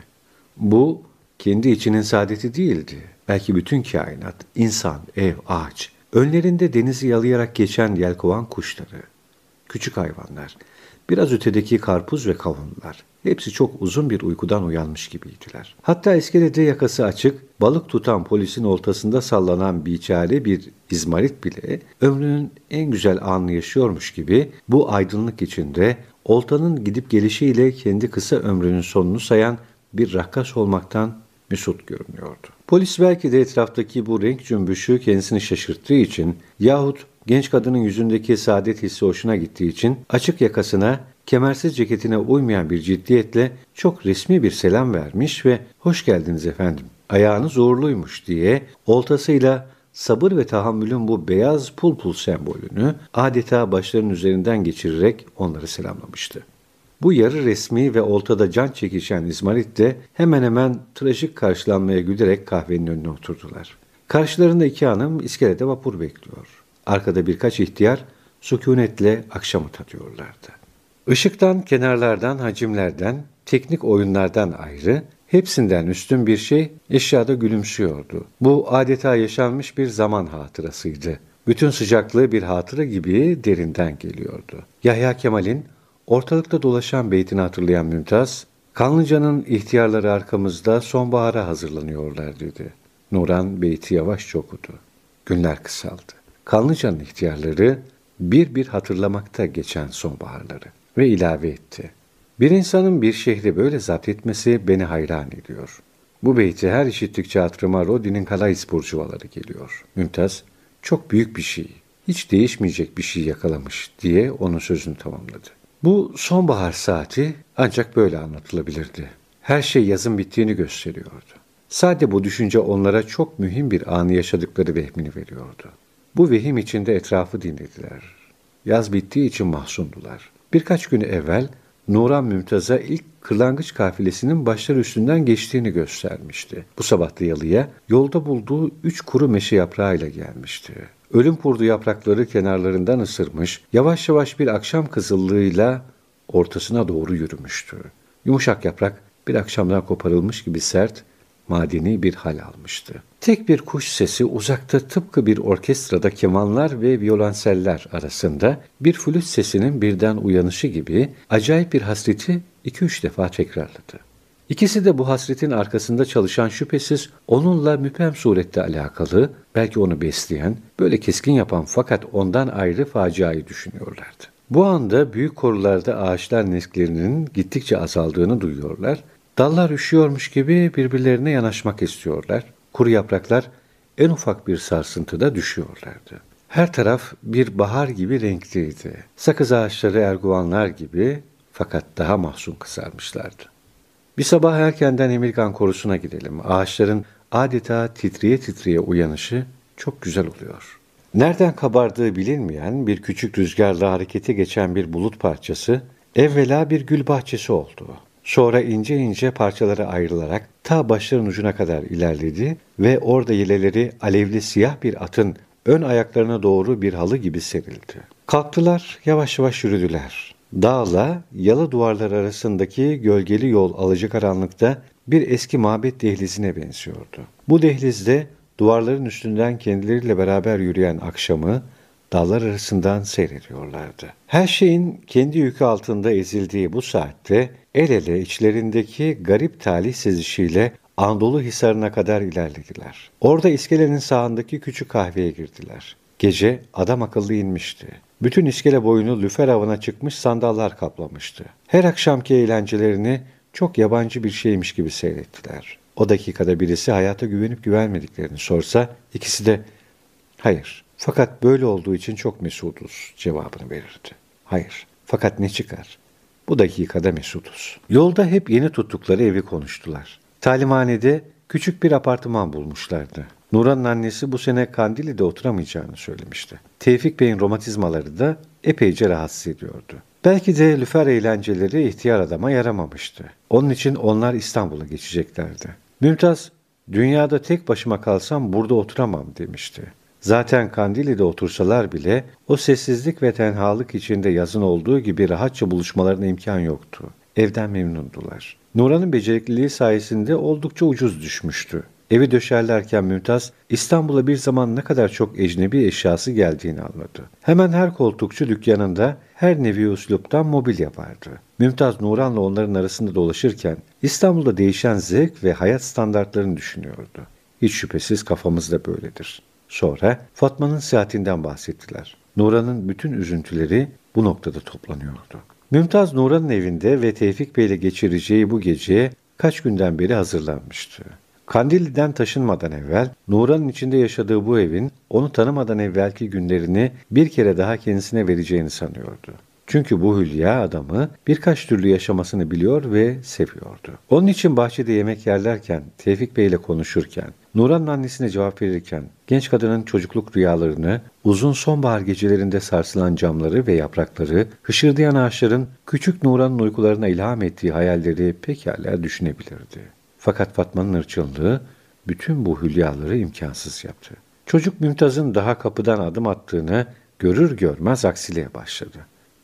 Bu kendi içinin saadeti değildi. Belki bütün kainat, insan, ev, ağaç, önlerinde denizi yalayarak geçen yelkovan kuşları, küçük hayvanlar, biraz ötedeki karpuz ve kavunlar, hepsi çok uzun bir uykudan uyanmış gibiydiler. Hatta iskelede yakası açık, balık tutan polisin oltasında sallanan biçare bir izmarit bile ömrünün en güzel anını yaşıyormuş gibi bu aydınlık içinde oltanın gidip gelişiyle kendi kısa ömrünün sonunu sayan bir rakkas olmaktan mesut görünüyordu. Polis belki de etraftaki bu renk cümbüşü kendisini şaşırttığı için yahut genç kadının yüzündeki saadet hissi hoşuna gittiği için açık yakasına kemersiz ceketine uymayan bir ciddiyetle çok resmi bir selam vermiş ve hoş geldiniz efendim ayağınız uğurluymuş diye oltasıyla sabır ve tahammülün bu beyaz pul pul sembolünü adeta başlarının üzerinden geçirerek onları selamlamıştı. Bu yarı resmi ve oltada can çekişen İzmarit de hemen hemen trajik karşılanmaya gülerek kahvenin önüne oturdular. Karşılarında iki hanım iskelede vapur bekliyor. Arkada birkaç ihtiyar sükunetle akşamı tadıyorlardı. Işıktan, kenarlardan, hacimlerden, teknik oyunlardan ayrı Hepsinden üstün bir şey eşyada gülümsüyordu. Bu adeta yaşanmış bir zaman hatırasıydı. Bütün sıcaklığı bir hatıra gibi derinden geliyordu. Yahya Kemal'in ortalıkta dolaşan beytini hatırlayan Mümtaz, Kanlıca'nın ihtiyarları arkamızda sonbahara hazırlanıyorlar dedi. Nuran beyti yavaşça okudu. Günler kısaldı. Kanlıca'nın ihtiyarları bir bir hatırlamakta geçen sonbaharları ve ilave etti. Bir insanın bir şehri böyle zapt etmesi beni hayran ediyor. Bu beyti her işittikçe hatırıma Rodin'in Kalais burjuvaları geliyor. Mümtaz, çok büyük bir şey, hiç değişmeyecek bir şey yakalamış diye onun sözünü tamamladı. Bu sonbahar saati ancak böyle anlatılabilirdi. Her şey yazın bittiğini gösteriyordu. Sade bu düşünce onlara çok mühim bir anı yaşadıkları vehmini veriyordu. Bu vehim içinde etrafı dinlediler. Yaz bittiği için mahzundular. Birkaç gün evvel Nuran Mümtaz'a ilk kırlangıç kafilesinin başlar üstünden geçtiğini göstermişti. Bu sabah da yalıya yolda bulduğu üç kuru meşe yaprağıyla gelmişti. Ölüm kurdu yaprakları kenarlarından ısırmış, yavaş yavaş bir akşam kızıllığıyla ortasına doğru yürümüştü. Yumuşak yaprak bir akşamdan koparılmış gibi sert, madeni bir hal almıştı. Tek bir kuş sesi uzakta tıpkı bir orkestrada kemanlar ve violonseller arasında bir flüt sesinin birden uyanışı gibi acayip bir hasreti iki üç defa tekrarladı. İkisi de bu hasretin arkasında çalışan şüphesiz onunla müpem surette alakalı, belki onu besleyen, böyle keskin yapan fakat ondan ayrı faciayı düşünüyorlardı. Bu anda büyük korularda ağaçlar nesklerinin gittikçe azaldığını duyuyorlar Dallar üşüyormuş gibi birbirlerine yanaşmak istiyorlar. Kuru yapraklar en ufak bir sarsıntıda düşüyorlardı. Her taraf bir bahar gibi renkliydi. Sakız ağaçları erguvanlar gibi fakat daha mahzun kızarmışlardı. Bir sabah erkenden Emirgan korusuna gidelim. Ağaçların adeta titriye titriye uyanışı çok güzel oluyor. Nereden kabardığı bilinmeyen bir küçük rüzgarla harekete geçen bir bulut parçası evvela bir gül bahçesi oldu. Sonra ince ince parçalara ayrılarak ta başların ucuna kadar ilerledi ve orada yileleri alevli siyah bir atın ön ayaklarına doğru bir halı gibi serildi. Kalktılar, yavaş yavaş yürüdüler. Dağla yalı duvarlar arasındaki gölgeli yol alacakaranlıkta bir eski mabet dehlizine benziyordu. Bu dehlizde duvarların üstünden kendileriyle beraber yürüyen akşamı, dallar arasından seyrediyorlardı. Her şeyin kendi yükü altında ezildiği bu saatte el ele içlerindeki garip talih sezişiyle Anadolu Hisarı'na kadar ilerlediler. Orada iskelenin sağındaki küçük kahveye girdiler. Gece adam akıllı inmişti. Bütün iskele boyunu lüfer avına çıkmış sandallar kaplamıştı. Her akşamki eğlencelerini çok yabancı bir şeymiş gibi seyrettiler. O dakikada birisi hayata güvenip güvenmediklerini sorsa ikisi de hayır fakat böyle olduğu için çok mesuduz cevabını verirdi. Hayır fakat ne çıkar? Bu dakikada mesuduz. Yolda hep yeni tuttukları evi konuştular. Talimhanede küçük bir apartman bulmuşlardı. Nuran'ın annesi bu sene Kandili'de oturamayacağını söylemişti. Tevfik Bey'in romatizmaları da epeyce rahatsız ediyordu. Belki de lüfer eğlenceleri ihtiyar adama yaramamıştı. Onun için onlar İstanbul'a geçeceklerdi. Mümtaz, dünyada tek başıma kalsam burada oturamam demişti. Zaten Kandili'de otursalar bile o sessizlik ve tenhalık içinde yazın olduğu gibi rahatça buluşmalarına imkan yoktu. Evden memnundular. Nuran'ın becerikliliği sayesinde oldukça ucuz düşmüştü. Evi döşerlerken Mümtaz, İstanbul'a bir zaman ne kadar çok ecnebi eşyası geldiğini anladı. Hemen her koltukçu dükkanında her nevi usluptan mobilya vardı. Mümtaz Nuran'la onların arasında dolaşırken İstanbul'da değişen zevk ve hayat standartlarını düşünüyordu. Hiç şüphesiz kafamız da böyledir. Sonra Fatma'nın seyahatinden bahsettiler. Nuran'ın bütün üzüntüleri bu noktada toplanıyordu. Mümtaz Nuran'ın evinde ve Tevfik Bey ile geçireceği bu geceye kaç günden beri hazırlanmıştı. Kandilli'den taşınmadan evvel Nuran'ın içinde yaşadığı bu evin onu tanımadan evvelki günlerini bir kere daha kendisine vereceğini sanıyordu. Çünkü bu hülya adamı birkaç türlü yaşamasını biliyor ve seviyordu. Onun için bahçede yemek yerlerken, Tevfik Bey ile konuşurken, Nuran'ın annesine cevap verirken, genç kadının çocukluk rüyalarını, uzun sonbahar gecelerinde sarsılan camları ve yaprakları, hışırdayan ağaçların küçük Nuran'ın uykularına ilham ettiği hayalleri pekala düşünebilirdi. Fakat Fatma'nın ırçınlığı bütün bu hülyaları imkansız yaptı. Çocuk Mümtaz'ın daha kapıdan adım attığını görür görmez aksiliğe başladı.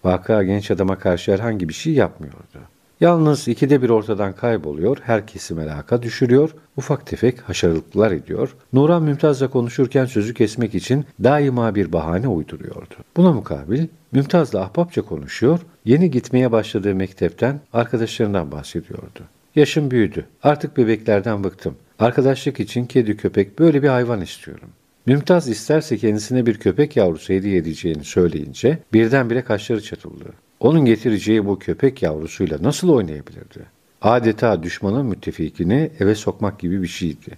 Vaka genç adama karşı herhangi bir şey yapmıyordu. Yalnız ikide bir ortadan kayboluyor, herkesi meraka düşürüyor, ufak tefek haşarılıklar ediyor. Nuran Mümtaz'la konuşurken sözü kesmek için daima bir bahane uyduruyordu. Buna mukabil Mümtaz'la ahbapça konuşuyor, yeni gitmeye başladığı mektepten arkadaşlarından bahsediyordu. Yaşım büyüdü, artık bebeklerden bıktım. Arkadaşlık için kedi köpek böyle bir hayvan istiyorum. Mümtaz isterse kendisine bir köpek yavrusu hediye edeceğini söyleyince birdenbire kaşları çatıldı. Onun getireceği bu köpek yavrusuyla nasıl oynayabilirdi? Adeta düşmanın müttefikini eve sokmak gibi bir şeydi.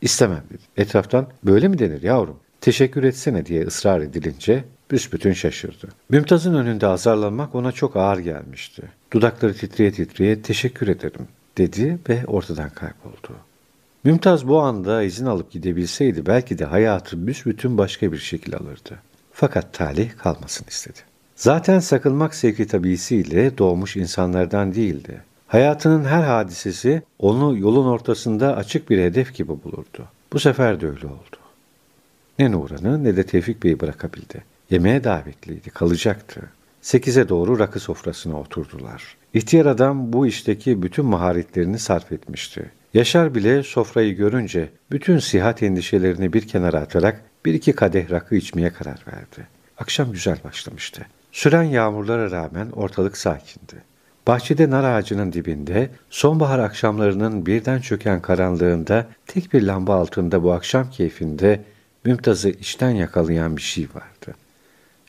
İstemem dedi. Etraftan böyle mi denir yavrum? Teşekkür etsene diye ısrar edilince büsbütün şaşırdı. Mümtaz'ın önünde azarlanmak ona çok ağır gelmişti. Dudakları titreye titreye teşekkür ederim dedi ve ortadan kayboldu. Mümtaz bu anda izin alıp gidebilseydi belki de hayatı büsbütün başka bir şekil alırdı. Fakat talih kalmasını istedi. Zaten sakılmak sevki tabisiyle doğmuş insanlardan değildi. Hayatının her hadisesi onu yolun ortasında açık bir hedef gibi bulurdu. Bu sefer de öyle oldu. Ne Nuran'ı ne de Tevfik Bey'i bırakabildi. Yemeğe davetliydi, kalacaktı. Sekize doğru rakı sofrasına oturdular. İhtiyar adam bu işteki bütün maharetlerini sarf etmişti. Yaşar bile sofrayı görünce bütün sihat endişelerini bir kenara atarak bir iki kadeh rakı içmeye karar verdi. Akşam güzel başlamıştı. Süren yağmurlara rağmen ortalık sakindi. Bahçede nar ağacının dibinde, sonbahar akşamlarının birden çöken karanlığında tek bir lamba altında bu akşam keyfinde Mümtaz'ı içten yakalayan bir şey vardı.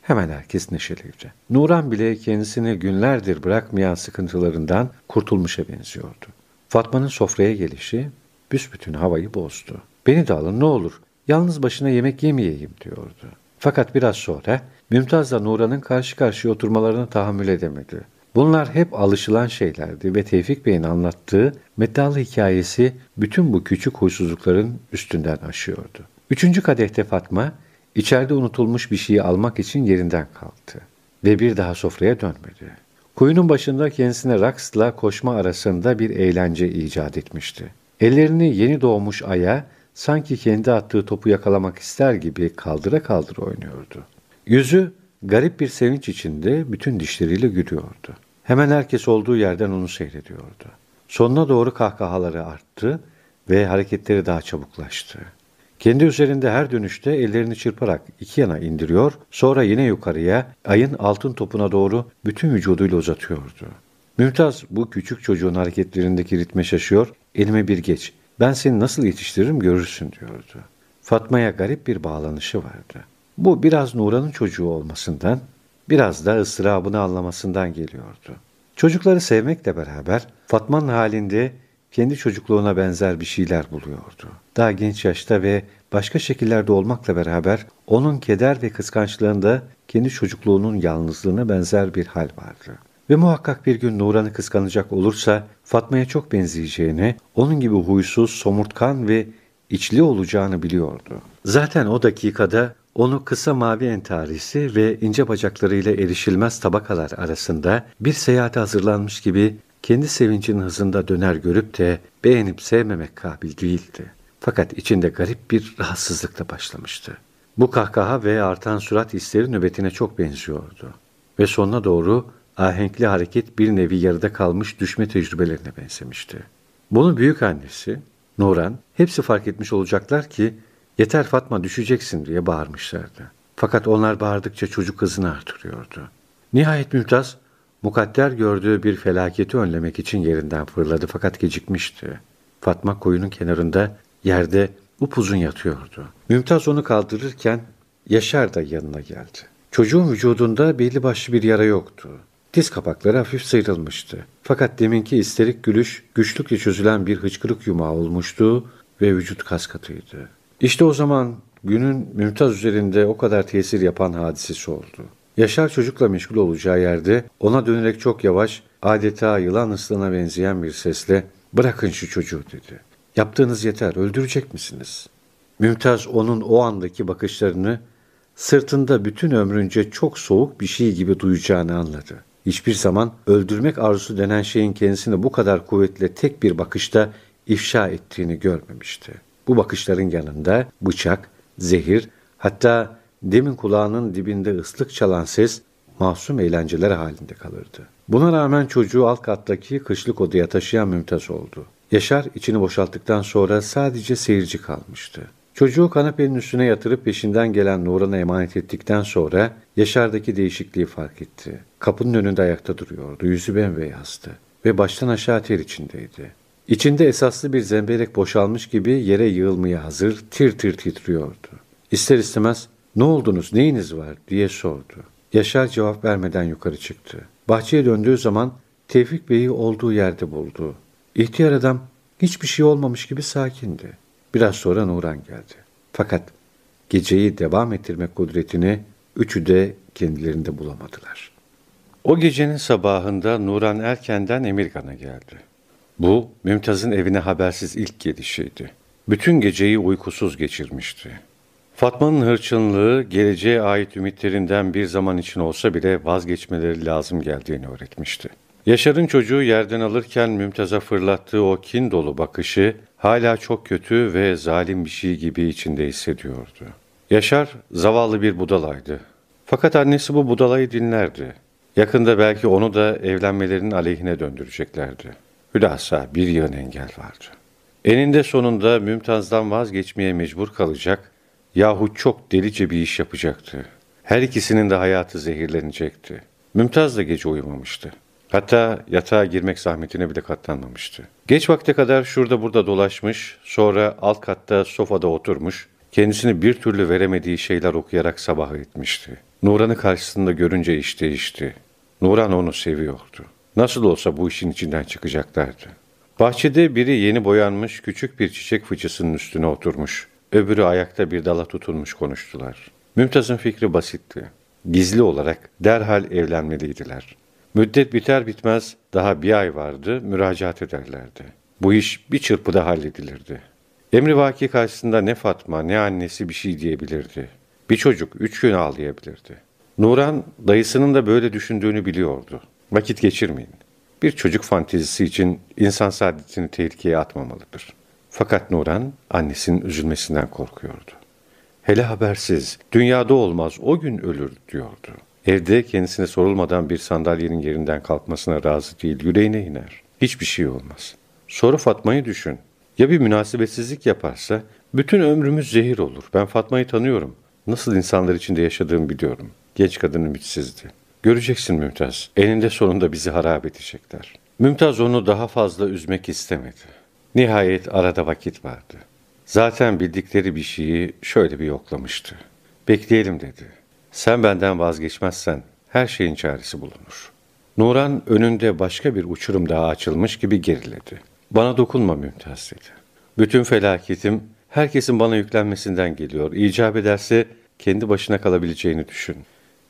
Hemen herkes neşeliydi. Nuran bile kendisini günlerdir bırakmayan sıkıntılarından kurtulmuşa benziyordu. Fatma'nın sofraya gelişi büsbütün havayı bozdu. Beni de alın ne olur, yalnız başına yemek yemeyeyim diyordu. Fakat biraz sonra Mümtaz'la Nuran'ın karşı karşıya oturmalarına tahammül edemedi. Bunlar hep alışılan şeylerdi ve Tevfik Bey'in anlattığı meddalı hikayesi bütün bu küçük huysuzlukların üstünden aşıyordu. Üçüncü kadehte Fatma, içeride unutulmuş bir şeyi almak için yerinden kalktı ve bir daha sofraya dönmedi. Kuyunun başında kendisine raksla koşma arasında bir eğlence icat etmişti. Ellerini yeni doğmuş aya sanki kendi attığı topu yakalamak ister gibi kaldıra kaldıra oynuyordu. Yüzü garip bir sevinç içinde bütün dişleriyle gülüyordu. Hemen herkes olduğu yerden onu seyrediyordu. Sonuna doğru kahkahaları arttı ve hareketleri daha çabuklaştı. Kendi üzerinde her dönüşte ellerini çırparak iki yana indiriyor, sonra yine yukarıya, ayın altın topuna doğru bütün vücuduyla uzatıyordu. Mümtaz bu küçük çocuğun hareketlerindeki ritme şaşıyor, elime bir geç, ben seni nasıl yetiştiririm görürsün diyordu. Fatma'ya garip bir bağlanışı vardı. Bu biraz Nuran'ın çocuğu olmasından, biraz da ıstırabını anlamasından geliyordu. Çocukları sevmekle beraber Fatma'nın halinde kendi çocukluğuna benzer bir şeyler buluyordu. Daha genç yaşta ve başka şekillerde olmakla beraber onun keder ve kıskançlığında kendi çocukluğunun yalnızlığına benzer bir hal vardı. Ve muhakkak bir gün Nuran'ı kıskanacak olursa Fatma'ya çok benzeyeceğini, onun gibi huysuz, somurtkan ve içli olacağını biliyordu. Zaten o dakikada onu kısa mavi entarisi ve ince bacaklarıyla erişilmez tabakalar arasında bir seyahate hazırlanmış gibi kendi sevincinin hızında döner görüp de beğenip sevmemek kabil değildi. Fakat içinde garip bir rahatsızlıkla başlamıştı. Bu kahkaha ve artan surat hisleri nöbetine çok benziyordu. Ve sonuna doğru ahenkli hareket bir nevi yarıda kalmış düşme tecrübelerine benzemişti. Bunu büyük annesi, Nuran, hepsi fark etmiş olacaklar ki yeter Fatma düşeceksin diye bağırmışlardı. Fakat onlar bağırdıkça çocuk hızını artırıyordu. Nihayet Mümtaz, mukadder gördüğü bir felaketi önlemek için yerinden fırladı fakat gecikmişti. Fatma koyunun kenarında yerde upuzun yatıyordu. Mümtaz onu kaldırırken Yaşar da yanına geldi. Çocuğun vücudunda belli başlı bir yara yoktu. Diz kapakları hafif sıyrılmıştı. Fakat deminki isterik gülüş güçlükle çözülen bir hıçkırık yumağı olmuştu ve vücut kas katıydı. İşte o zaman günün Mümtaz üzerinde o kadar tesir yapan hadisesi oldu. Yaşar çocukla meşgul olacağı yerde ona dönerek çok yavaş, adeta yılan ıslığına benzeyen bir sesle ''Bırakın şu çocuğu'' dedi. ''Yaptığınız yeter, öldürecek misiniz?'' Mümtaz onun o andaki bakışlarını sırtında bütün ömrünce çok soğuk bir şey gibi duyacağını anladı. Hiçbir zaman öldürmek arzusu denen şeyin kendisini bu kadar kuvvetle tek bir bakışta ifşa ettiğini görmemişti. Bu bakışların yanında bıçak, zehir, hatta demin kulağının dibinde ıslık çalan ses masum eğlenceler halinde kalırdı. Buna rağmen çocuğu alt kattaki kışlık odaya taşıyan Mümtaz oldu. Yaşar içini boşalttıktan sonra sadece seyirci kalmıştı. Çocuğu kanepenin üstüne yatırıp peşinden gelen Nuran'a emanet ettikten sonra Yaşar'daki değişikliği fark etti. Kapının önünde ayakta duruyordu, yüzü bembeyazdı ve baştan aşağı ter içindeydi. İçinde esaslı bir zemberek boşalmış gibi yere yığılmaya hazır, tir tir titriyordu. İster istemez ne oldunuz, neyiniz var diye sordu. Yaşar cevap vermeden yukarı çıktı. Bahçeye döndüğü zaman Tevfik Bey'i olduğu yerde buldu. İhtiyar adam hiçbir şey olmamış gibi sakindi. Biraz sonra Nuran geldi. Fakat geceyi devam ettirmek kudretini üçü de kendilerinde bulamadılar. O gecenin sabahında Nuran erkenden Emirgan'a geldi. Bu, Mümtaz'ın evine habersiz ilk gelişiydi. Bütün geceyi uykusuz geçirmişti. Fatma'nın hırçınlığı, geleceğe ait ümitlerinden bir zaman için olsa bile vazgeçmeleri lazım geldiğini öğretmişti. Yaşar'ın çocuğu yerden alırken Mümtaz'a fırlattığı o kin dolu bakışı hala çok kötü ve zalim bir şey gibi içinde hissediyordu. Yaşar zavallı bir budalaydı. Fakat annesi bu budalayı dinlerdi. Yakında belki onu da evlenmelerinin aleyhine döndüreceklerdi. Hülasa bir yığın engel vardı. Eninde sonunda Mümtaz'dan vazgeçmeye mecbur kalacak yahut çok delice bir iş yapacaktı. Her ikisinin de hayatı zehirlenecekti. Mümtaz da gece uyumamıştı. Hatta yatağa girmek zahmetine bile katlanmamıştı. Geç vakte kadar şurada burada dolaşmış, sonra alt katta sofada oturmuş, kendisini bir türlü veremediği şeyler okuyarak sabah etmişti. Nuran'ı karşısında görünce iş değişti. Nuran onu seviyordu. Nasıl olsa bu işin içinden çıkacaklardı. Bahçede biri yeni boyanmış küçük bir çiçek fıçısının üstüne oturmuş. Öbürü ayakta bir dala tutulmuş konuştular. Mümtaz'ın fikri basitti. Gizli olarak derhal evlenmeliydiler. Müddet biter bitmez daha bir ay vardı, müracaat ederlerdi. Bu iş bir çırpıda halledilirdi. Emri vaki karşısında ne Fatma ne annesi bir şey diyebilirdi. Bir çocuk üç gün ağlayabilirdi. Nuran dayısının da böyle düşündüğünü biliyordu. Vakit geçirmeyin. Bir çocuk fantezisi için insan saadetini tehlikeye atmamalıdır. Fakat Nuran annesinin üzülmesinden korkuyordu. Hele habersiz, dünyada olmaz, o gün ölür diyordu. Evde kendisine sorulmadan bir sandalyenin yerinden kalkmasına razı değil, yüreğine iner. Hiçbir şey olmaz. Sonra Fatma'yı düşün. Ya bir münasebetsizlik yaparsa, Bütün ömrümüz zehir olur. Ben Fatma'yı tanıyorum. Nasıl insanlar içinde yaşadığımı biliyorum. Genç kadın ümitsizdi. Göreceksin Mümtaz. Eninde sonunda bizi harap edecekler. Mümtaz onu daha fazla üzmek istemedi. Nihayet arada vakit vardı. Zaten bildikleri bir şeyi şöyle bir yoklamıştı. Bekleyelim dedi. Sen benden vazgeçmezsen her şeyin çaresi bulunur. Nuran önünde başka bir uçurum daha açılmış gibi geriledi. Bana dokunma Mümtaz dedi. Bütün felaketim herkesin bana yüklenmesinden geliyor. İcap ederse kendi başına kalabileceğini düşün.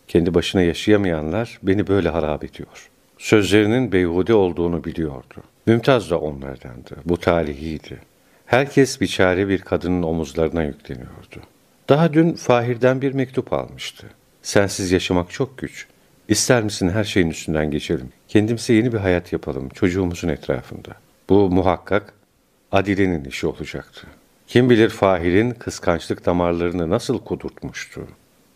Kendi başına yaşayamayanlar beni böyle harap ediyor. Sözlerinin beyhude olduğunu biliyordu. Mümtaz da onlardandı. Bu talihiydi. Herkes biçare bir kadının omuzlarına yükleniyordu. Daha dün Fahir'den bir mektup almıştı. Sensiz yaşamak çok güç. İster misin her şeyin üstünden geçelim. Kendimize yeni bir hayat yapalım çocuğumuzun etrafında. Bu muhakkak Adile'nin işi olacaktı. Kim bilir Fahir'in kıskançlık damarlarını nasıl kudurtmuştu.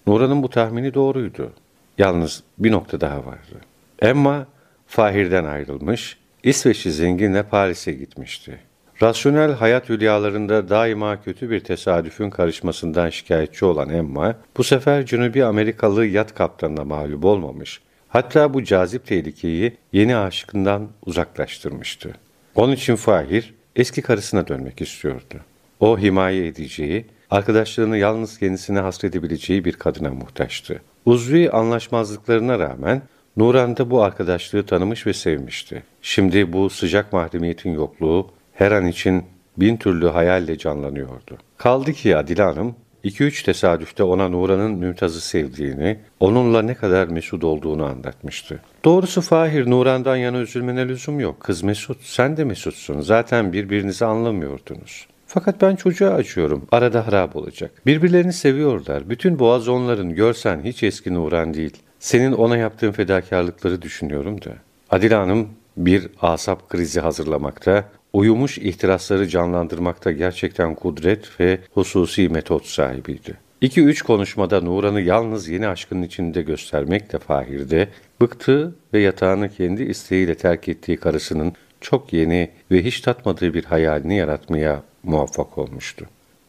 Nura'nın bu tahmini doğruydu. Yalnız bir nokta daha vardı. Emma Fahir'den ayrılmış, İsveçli zenginle Paris'e gitmişti. Rasyonel hayat hülyalarında daima kötü bir tesadüfün karışmasından şikayetçi olan Emma, bu sefer Cünubi Amerikalı yat kaptanına mağlup olmamış, hatta bu cazip tehlikeyi yeni aşıkından uzaklaştırmıştı. Onun için Fahir, eski karısına dönmek istiyordu. O himaye edeceği, arkadaşlarını yalnız kendisine hasredebileceği bir kadına muhtaçtı. Uzvi anlaşmazlıklarına rağmen Nuran da bu arkadaşlığı tanımış ve sevmişti. Şimdi bu sıcak mahremiyetin yokluğu her an için bin türlü hayalle canlanıyordu. Kaldı ki Adile Hanım, iki üç tesadüfte ona Nuran'ın Mümtaz'ı sevdiğini, onunla ne kadar mesut olduğunu anlatmıştı. Doğrusu Fahir, Nuran'dan yana üzülmene lüzum yok. Kız mesut, sen de mesutsun. Zaten birbirinizi anlamıyordunuz. Fakat ben çocuğa acıyorum. Arada harap olacak. Birbirlerini seviyorlar. Bütün boğaz onların. Görsen hiç eski Nuran değil. Senin ona yaptığın fedakarlıkları düşünüyorum da. Adile Hanım bir asap krizi hazırlamakta, uyumuş ihtirasları canlandırmakta gerçekten kudret ve hususi metot sahibiydi. İki üç konuşmada Nuran'ı yalnız yeni aşkının içinde göstermek de Fahir'de, bıktı ve yatağını kendi isteğiyle terk ettiği karısının çok yeni ve hiç tatmadığı bir hayalini yaratmaya muvaffak olmuştu.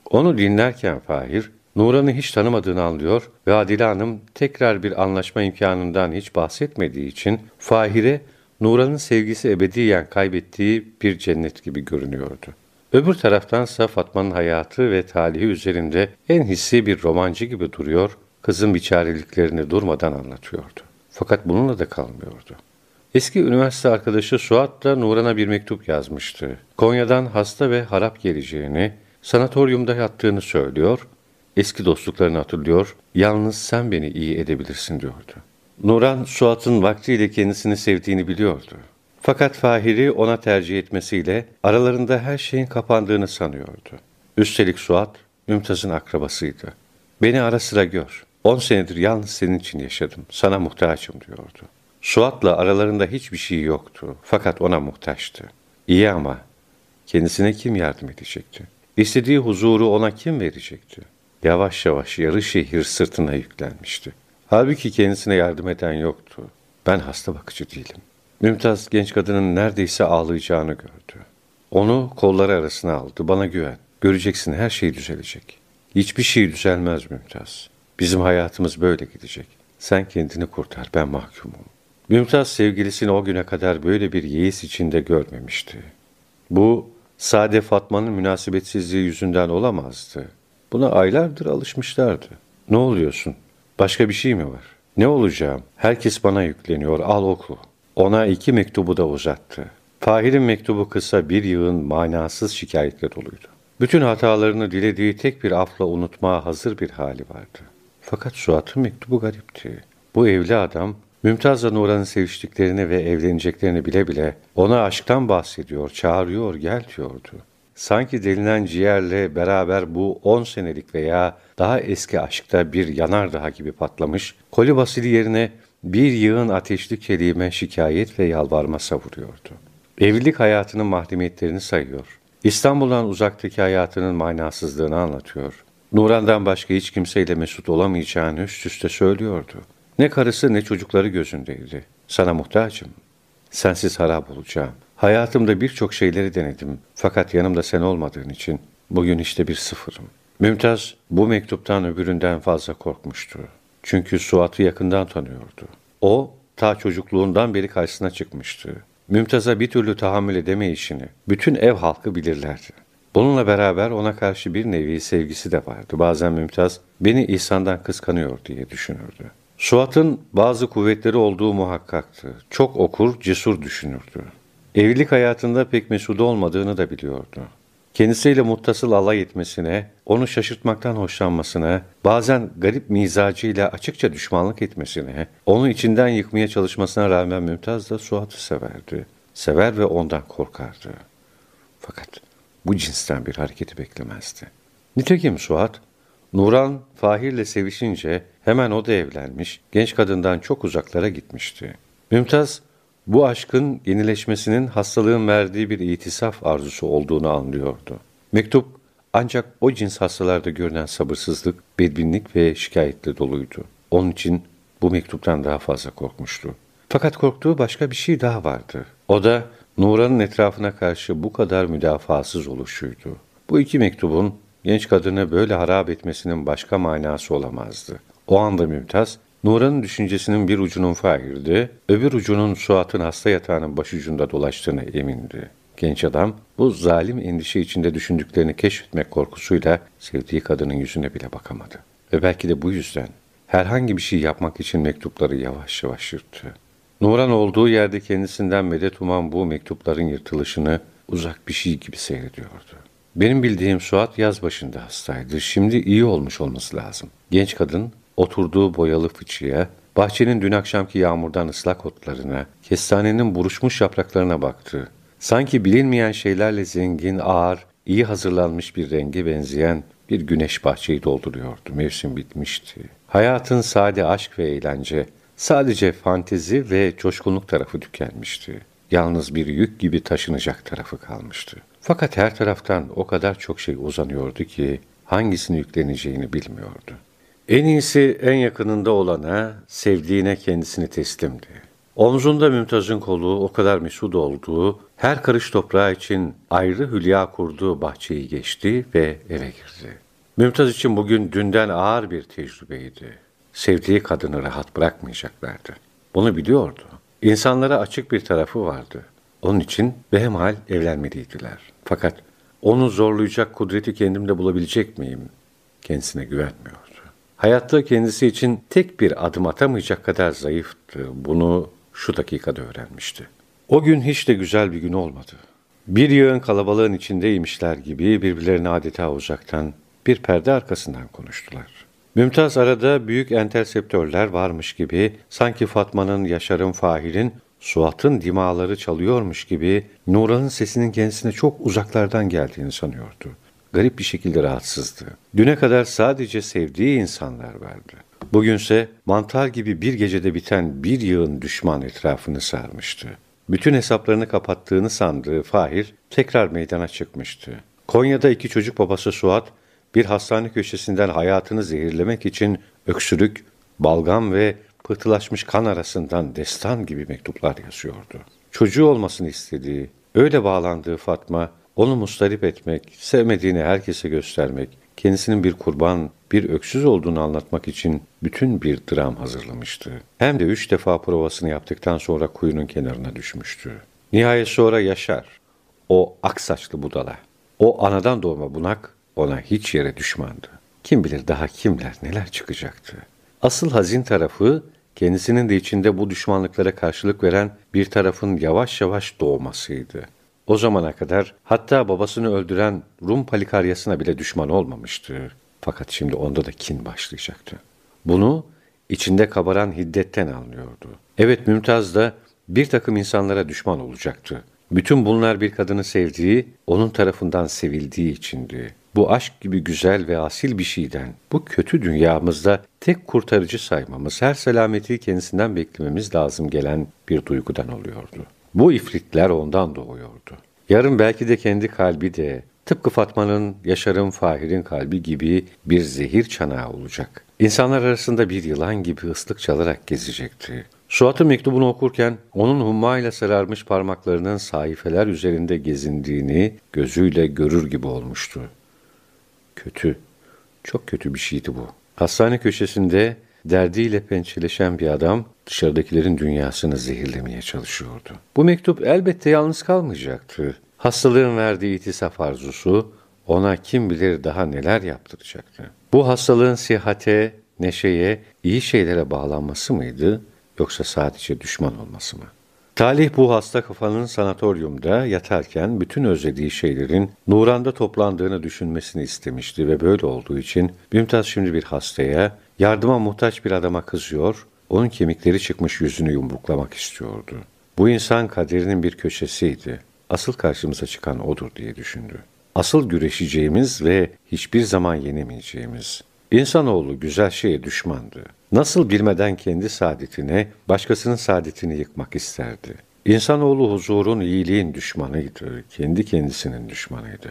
Onu dinlerken Fahir, Nuran'ı hiç tanımadığını anlıyor ve Adile Hanım tekrar bir anlaşma imkanından hiç bahsetmediği için Fahir'e Nuran'ın sevgisi ebediyen kaybettiği bir cennet gibi görünüyordu. Öbür taraftansa Fatma'nın hayatı ve talihi üzerinde en hissi bir romancı gibi duruyor, kızın biçareliklerini durmadan anlatıyordu. Fakat bununla da kalmıyordu. Eski üniversite arkadaşı Suat da Nuran'a bir mektup yazmıştı. Konya'dan hasta ve harap geleceğini, sanatoryumda yattığını söylüyor, eski dostluklarını hatırlıyor, yalnız sen beni iyi edebilirsin diyordu. Nuran, Suat'ın vaktiyle kendisini sevdiğini biliyordu. Fakat Fahir'i ona tercih etmesiyle aralarında her şeyin kapandığını sanıyordu. Üstelik Suat, Mümtaz'ın akrabasıydı. Beni ara sıra gör. On senedir yalnız senin için yaşadım. Sana muhtaçım diyordu. Suat'la aralarında hiçbir şey yoktu. Fakat ona muhtaçtı. İyi ama kendisine kim yardım edecekti? İstediği huzuru ona kim verecekti? Yavaş yavaş yarı şehir sırtına yüklenmişti. Halbuki kendisine yardım eden yoktu. Ben hasta bakıcı değilim. Mümtaz genç kadının neredeyse ağlayacağını gördü. Onu kolları arasına aldı. Bana güven. Göreceksin her şey düzelecek. Hiçbir şey düzelmez Mümtaz. Bizim hayatımız böyle gidecek. Sen kendini kurtar, ben mahkumum. Mümtaz sevgilisini o güne kadar böyle bir yeis içinde görmemişti. Bu, sade Fatma'nın münasebetsizliği yüzünden olamazdı. Buna aylardır alışmışlardı. Ne oluyorsun? Başka bir şey mi var? Ne olacağım? Herkes bana yükleniyor, al oku. Ona iki mektubu da uzattı. Fahir'in mektubu kısa bir yığın manasız şikayetle doluydu. Bütün hatalarını dilediği tek bir afla unutmaya hazır bir hali vardı. Fakat Suat'ın mektubu garipti. Bu evli adam Mümtaz'la Nuran'ın seviştiklerini ve evleneceklerini bile bile ona aşktan bahsediyor, çağırıyor, gel diyordu. Sanki delinen ciğerle beraber bu on senelik veya daha eski aşkta bir yanardağ gibi patlamış, koli basili yerine bir yığın ateşli kelime şikayet ve yalvarma savuruyordu. Evlilik hayatının mahremiyetlerini sayıyor. İstanbul'dan uzaktaki hayatının manasızlığını anlatıyor. Nuran'dan başka hiç kimseyle mesut olamayacağını üst üste söylüyordu. Ne karısı ne çocukları gözündeydi. Sana muhtacım. Sensiz harap olacağım. Hayatımda birçok şeyleri denedim. Fakat yanımda sen olmadığın için Bugün işte bir sıfırım. Mümtaz bu mektuptan öbüründen fazla korkmuştu. Çünkü Suat'ı yakından tanıyordu. O ta çocukluğundan beri karşısına çıkmıştı. Mümtaz'a bir türlü tahammül edemeyişini bütün ev halkı bilirlerdi. Bununla beraber ona karşı bir nevi sevgisi de vardı. Bazen Mümtaz beni İhsan'dan kıskanıyor diye düşünürdü. Suat'ın bazı kuvvetleri olduğu muhakkaktı. Çok okur, cesur düşünürdü. Evlilik hayatında pek mesut olmadığını da biliyordu. Kendisiyle muttasıl alay etmesine, onu şaşırtmaktan hoşlanmasına, bazen garip mizacıyla açıkça düşmanlık etmesine, onu içinden yıkmaya çalışmasına rağmen Mümtaz da Suat'ı severdi. Sever ve ondan korkardı. Fakat bu cinsten bir hareketi beklemezdi. Nitekim Suat, Nuran Fahir'le sevişince hemen o da evlenmiş, genç kadından çok uzaklara gitmişti. Mümtaz, bu aşkın yenileşmesinin hastalığın verdiği bir itisaf arzusu olduğunu anlıyordu. Mektup ancak o cins hastalarda görünen sabırsızlık, bedbinlik ve şikayetle doluydu. Onun için bu mektuptan daha fazla korkmuştu. Fakat korktuğu başka bir şey daha vardı. O da Nuran'ın etrafına karşı bu kadar müdafasız oluşuydu. Bu iki mektubun genç kadını böyle harap etmesinin başka manası olamazdı. O anda Mümtaz, Nuran'ın düşüncesinin bir ucunun Fahir'di, öbür ucunun Suat'ın hasta yatağının başucunda dolaştığına emindi. Genç adam bu zalim endişe içinde düşündüklerini keşfetmek korkusuyla sevdiği kadının yüzüne bile bakamadı. Ve belki de bu yüzden herhangi bir şey yapmak için mektupları yavaş yavaş yırttı. Nuran olduğu yerde kendisinden medet uman bu mektupların yırtılışını uzak bir şey gibi seyrediyordu. Benim bildiğim Suat yaz başında hastaydı. Şimdi iyi olmuş olması lazım. Genç kadın oturduğu boyalı fıçıya, bahçenin dün akşamki yağmurdan ıslak otlarına, kestanenin buruşmuş yapraklarına baktı. Sanki bilinmeyen şeylerle zengin, ağır, iyi hazırlanmış bir renge benzeyen bir güneş bahçeyi dolduruyordu. Mevsim bitmişti. Hayatın sade aşk ve eğlence, sadece fantezi ve coşkunluk tarafı tükenmişti. Yalnız bir yük gibi taşınacak tarafı kalmıştı. Fakat her taraftan o kadar çok şey uzanıyordu ki hangisini yükleneceğini bilmiyordu. En iyisi en yakınında olana, sevdiğine kendisini teslimdi. Omzunda Mümtaz'ın kolu o kadar mesut olduğu, her karış toprağı için ayrı hülya kurduğu bahçeyi geçti ve eve girdi. Mümtaz için bugün dünden ağır bir tecrübeydi. Sevdiği kadını rahat bırakmayacaklardı. Bunu biliyordu. İnsanlara açık bir tarafı vardı. Onun için behemhal evlenmeliydiler. Fakat onu zorlayacak kudreti kendimde bulabilecek miyim? Kendisine güvenmiyordu. Hayatta kendisi için tek bir adım atamayacak kadar zayıftı. Bunu şu dakikada öğrenmişti. O gün hiç de güzel bir gün olmadı. Bir yığın kalabalığın içindeymişler gibi birbirlerine adeta uzaktan bir perde arkasından konuştular. Mümtaz arada büyük enterseptörler varmış gibi sanki Fatma'nın, Yaşar'ın, Fahir'in Suat'ın dimaları çalıyormuş gibi Nuran'ın sesinin kendisine çok uzaklardan geldiğini sanıyordu. Garip bir şekilde rahatsızdı. Düne kadar sadece sevdiği insanlar vardı. Bugünse mantar gibi bir gecede biten bir yığın düşman etrafını sarmıştı. Bütün hesaplarını kapattığını sandığı Fahir tekrar meydana çıkmıştı. Konya'da iki çocuk babası Suat, bir hastane köşesinden hayatını zehirlemek için öksürük, balgam ve pıhtılaşmış kan arasından destan gibi mektuplar yazıyordu. Çocuğu olmasını istediği, öyle bağlandığı Fatma, onu mustarip etmek, sevmediğini herkese göstermek, kendisinin bir kurban, bir öksüz olduğunu anlatmak için bütün bir dram hazırlamıştı. Hem de üç defa provasını yaptıktan sonra kuyunun kenarına düşmüştü. Nihayet sonra Yaşar, o aksaçlı budala, o anadan doğma bunak ona hiç yere düşmandı. Kim bilir daha kimler neler çıkacaktı. Asıl hazin tarafı kendisinin de içinde bu düşmanlıklara karşılık veren bir tarafın yavaş yavaş doğmasıydı. O zamana kadar hatta babasını öldüren Rum palikaryasına bile düşman olmamıştı. Fakat şimdi onda da kin başlayacaktı. Bunu içinde kabaran hiddetten anlıyordu. Evet Mümtaz da bir takım insanlara düşman olacaktı. Bütün bunlar bir kadını sevdiği, onun tarafından sevildiği içindi. Bu aşk gibi güzel ve asil bir şeyden, bu kötü dünyamızda tek kurtarıcı saymamız, her selameti kendisinden beklememiz lazım gelen bir duygudan oluyordu. Bu ifritler ondan doğuyordu. Yarın belki de kendi kalbi de tıpkı Fatma'nın, Yaşar'ın, Fahir'in kalbi gibi bir zehir çanağı olacak. İnsanlar arasında bir yılan gibi ıslık çalarak gezecekti. Suat'ın mektubunu okurken onun hummayla sararmış parmaklarının sayfeler üzerinde gezindiğini gözüyle görür gibi olmuştu. Kötü, çok kötü bir şeydi bu. Hastane köşesinde derdiyle pençeleşen bir adam dışarıdakilerin dünyasını zehirlemeye çalışıyordu. Bu mektup elbette yalnız kalmayacaktı. Hastalığın verdiği itisaf arzusu ona kim bilir daha neler yaptıracaktı. Bu hastalığın sihate, neşeye, iyi şeylere bağlanması mıydı yoksa sadece düşman olması mı? Talih bu hasta kafanın sanatoryumda yatarken bütün özlediği şeylerin Nuran'da toplandığını düşünmesini istemişti ve böyle olduğu için Mümtaz şimdi bir hastaya, yardıma muhtaç bir adama kızıyor, onun kemikleri çıkmış yüzünü yumruklamak istiyordu. Bu insan kaderinin bir köşesiydi. Asıl karşımıza çıkan odur diye düşündü. Asıl güreşeceğimiz ve hiçbir zaman yenemeyeceğimiz. İnsanoğlu güzel şeye düşmandı. Nasıl bilmeden kendi saadetine, başkasının saadetini yıkmak isterdi. İnsanoğlu huzurun, iyiliğin düşmanıydı, kendi kendisinin düşmanıydı.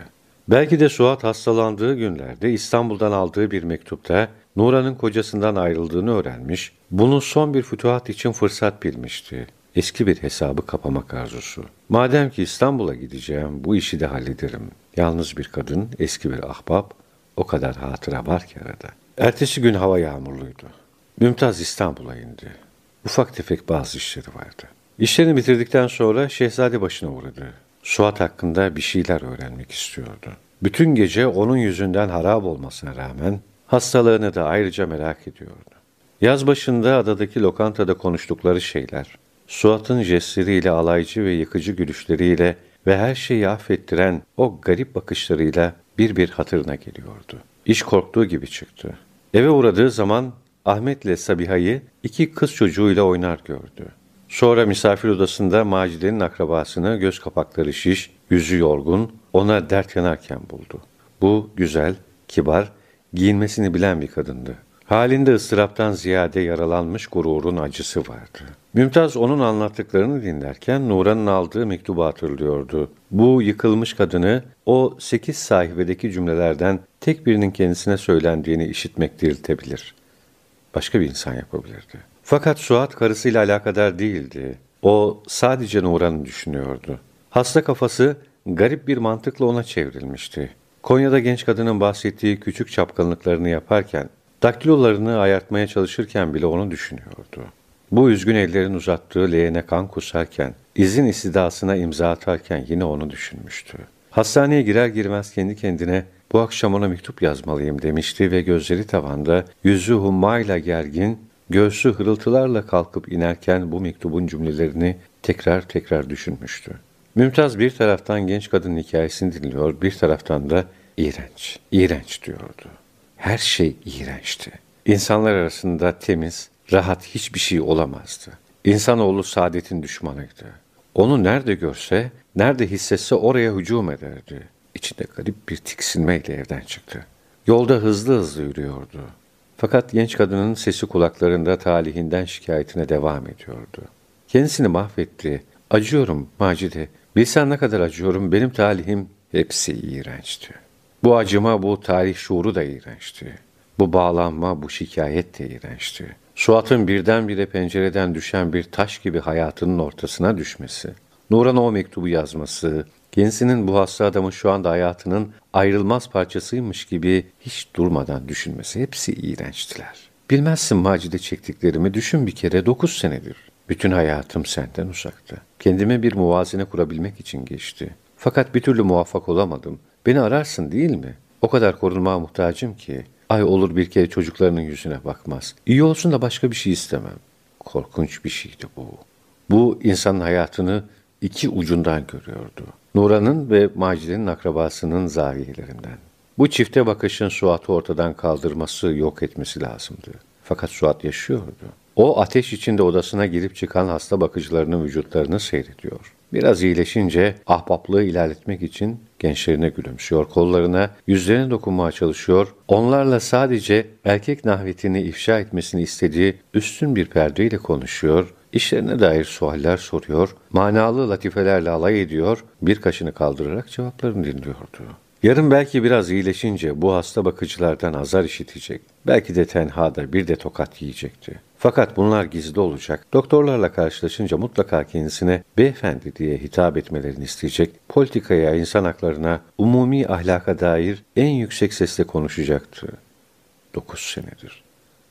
Belki de Suat hastalandığı günlerde İstanbul'dan aldığı bir mektupta Nura'nın kocasından ayrıldığını öğrenmiş, bunu son bir fütuhat için fırsat bilmişti. Eski bir hesabı kapamak arzusu. Madem ki İstanbul'a gideceğim, bu işi de hallederim. Yalnız bir kadın, eski bir ahbap, o kadar hatıra var ki arada. Ertesi gün hava yağmurluydu. Mümtaz İstanbul'a indi. Ufak tefek bazı işleri vardı. İşlerini bitirdikten sonra Şehzade başına uğradı. Suat hakkında bir şeyler öğrenmek istiyordu. Bütün gece onun yüzünden harap olmasına rağmen hastalığını da ayrıca merak ediyordu. Yaz başında adadaki lokantada konuştukları şeyler, Suat'ın jestleriyle alaycı ve yıkıcı gülüşleriyle ve her şeyi affettiren o garip bakışlarıyla bir bir hatırına geliyordu. İş korktuğu gibi çıktı. Eve uğradığı zaman Ahmet'le Sabiha'yı iki kız çocuğuyla oynar gördü. Sonra misafir odasında Macide'nin akrabasını göz kapakları şiş, yüzü yorgun, ona dert yanarken buldu. Bu güzel, kibar, giyinmesini bilen bir kadındı. Halinde ıstıraptan ziyade yaralanmış gururun acısı vardı. Mümtaz onun anlattıklarını dinlerken Nuran'ın aldığı mektubu hatırlıyordu. Bu yıkılmış kadını o sekiz sahibedeki cümlelerden tek birinin kendisine söylendiğini işitmek diriltebilir. Başka bir insan yapabilirdi. Fakat Suat karısıyla alakadar değildi. O sadece Nuran'ı düşünüyordu. Hasta kafası garip bir mantıkla ona çevrilmişti. Konya'da genç kadının bahsettiği küçük çapkınlıklarını yaparken, daktilolarını ayartmaya çalışırken bile onu düşünüyordu. Bu üzgün ellerin uzattığı leğene kan kusarken, izin istidasına imza atarken yine onu düşünmüştü. Hastaneye girer girmez kendi kendine bu akşam ona mektup yazmalıyım demişti ve gözleri tavanda, yüzü hummayla gergin, göğsü hırıltılarla kalkıp inerken bu mektubun cümlelerini tekrar tekrar düşünmüştü. Mümtaz bir taraftan genç kadın hikayesini dinliyor, bir taraftan da iğrenç, iğrenç diyordu. Her şey iğrençti. İnsanlar arasında temiz, rahat hiçbir şey olamazdı. İnsanoğlu saadetin düşmanıydı. Onu nerede görse, nerede hissetse oraya hücum ederdi. İçinde garip bir tiksinmeyle evden çıktı. Yolda hızlı hızlı yürüyordu. Fakat genç kadının sesi kulaklarında talihinden şikayetine devam ediyordu. Kendisini mahvetti. Acıyorum Macide. Bilsen ne kadar acıyorum benim talihim hepsi iğrençti. Bu acıma, bu tarih şuuru da iğrençti. Bu bağlanma, bu şikayet de iğrençti. Suat'ın birdenbire pencereden düşen bir taş gibi hayatının ortasına düşmesi, Nuran'a o mektubu yazması, kendisinin bu hasta adamın şu anda hayatının ayrılmaz parçasıymış gibi hiç durmadan düşünmesi hepsi iğrençtiler. Bilmezsin Macide çektiklerimi düşün bir kere dokuz senedir. Bütün hayatım senden uzaktı. Kendime bir muvazene kurabilmek için geçti. Fakat bir türlü muvaffak olamadım. Beni ararsın değil mi? O kadar korunmaya muhtacım ki. Ay olur bir kere çocuklarının yüzüne bakmaz. İyi olsun da başka bir şey istemem. Korkunç bir şeydi bu. Bu insanın hayatını iki ucundan görüyordu. Nura'nın ve Macide'nin akrabasının zaviyelerinden. Bu çifte bakışın Suat'ı ortadan kaldırması, yok etmesi lazımdı. Fakat Suat yaşıyordu. O ateş içinde odasına girip çıkan hasta bakıcılarının vücutlarını seyrediyor. Biraz iyileşince ahbaplığı ilerletmek için gençlerine gülümsüyor, kollarına, yüzlerine dokunmaya çalışıyor, onlarla sadece erkek nahvetini ifşa etmesini istediği üstün bir perdeyle konuşuyor, işlerine dair sualler soruyor, manalı latifelerle alay ediyor, bir kaşını kaldırarak cevaplarını dinliyordu. Yarın belki biraz iyileşince bu hasta bakıcılardan azar işitecek. Belki de tenhada bir de tokat yiyecekti. Fakat bunlar gizli olacak. Doktorlarla karşılaşınca mutlaka kendisine beyefendi diye hitap etmelerini isteyecek. Politikaya, insan haklarına, umumi ahlaka dair en yüksek sesle konuşacaktı. Dokuz senedir.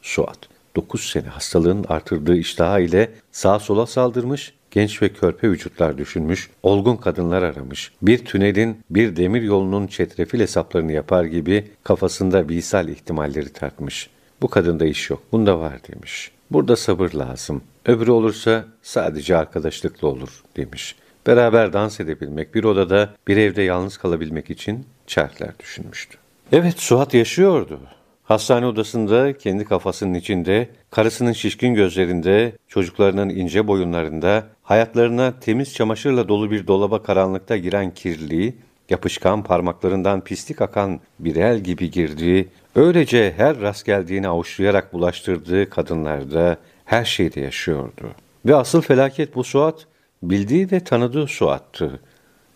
Suat, dokuz sene hastalığın artırdığı iştaha ile sağa sola saldırmış, genç ve körpe vücutlar düşünmüş, olgun kadınlar aramış, bir tünelin, bir demir yolunun çetrefil hesaplarını yapar gibi kafasında visal ihtimalleri tartmış. Bu kadında iş yok, bunda var demiş. Burada sabır lazım. Öbürü olursa sadece arkadaşlıkla olur demiş. Beraber dans edebilmek, bir odada, bir evde yalnız kalabilmek için çarklar düşünmüştü. Evet, Suat yaşıyordu. Hastane odasında kendi kafasının içinde, karısının şişkin gözlerinde, çocuklarının ince boyunlarında, hayatlarına temiz çamaşırla dolu bir dolaba karanlıkta giren kirli, yapışkan parmaklarından pislik akan bir el gibi girdiği, öylece her rast geldiğini avuçlayarak bulaştırdığı kadınlarda her şeyde yaşıyordu. Ve asıl felaket bu Suat, bildiği ve tanıdığı Suat'tı.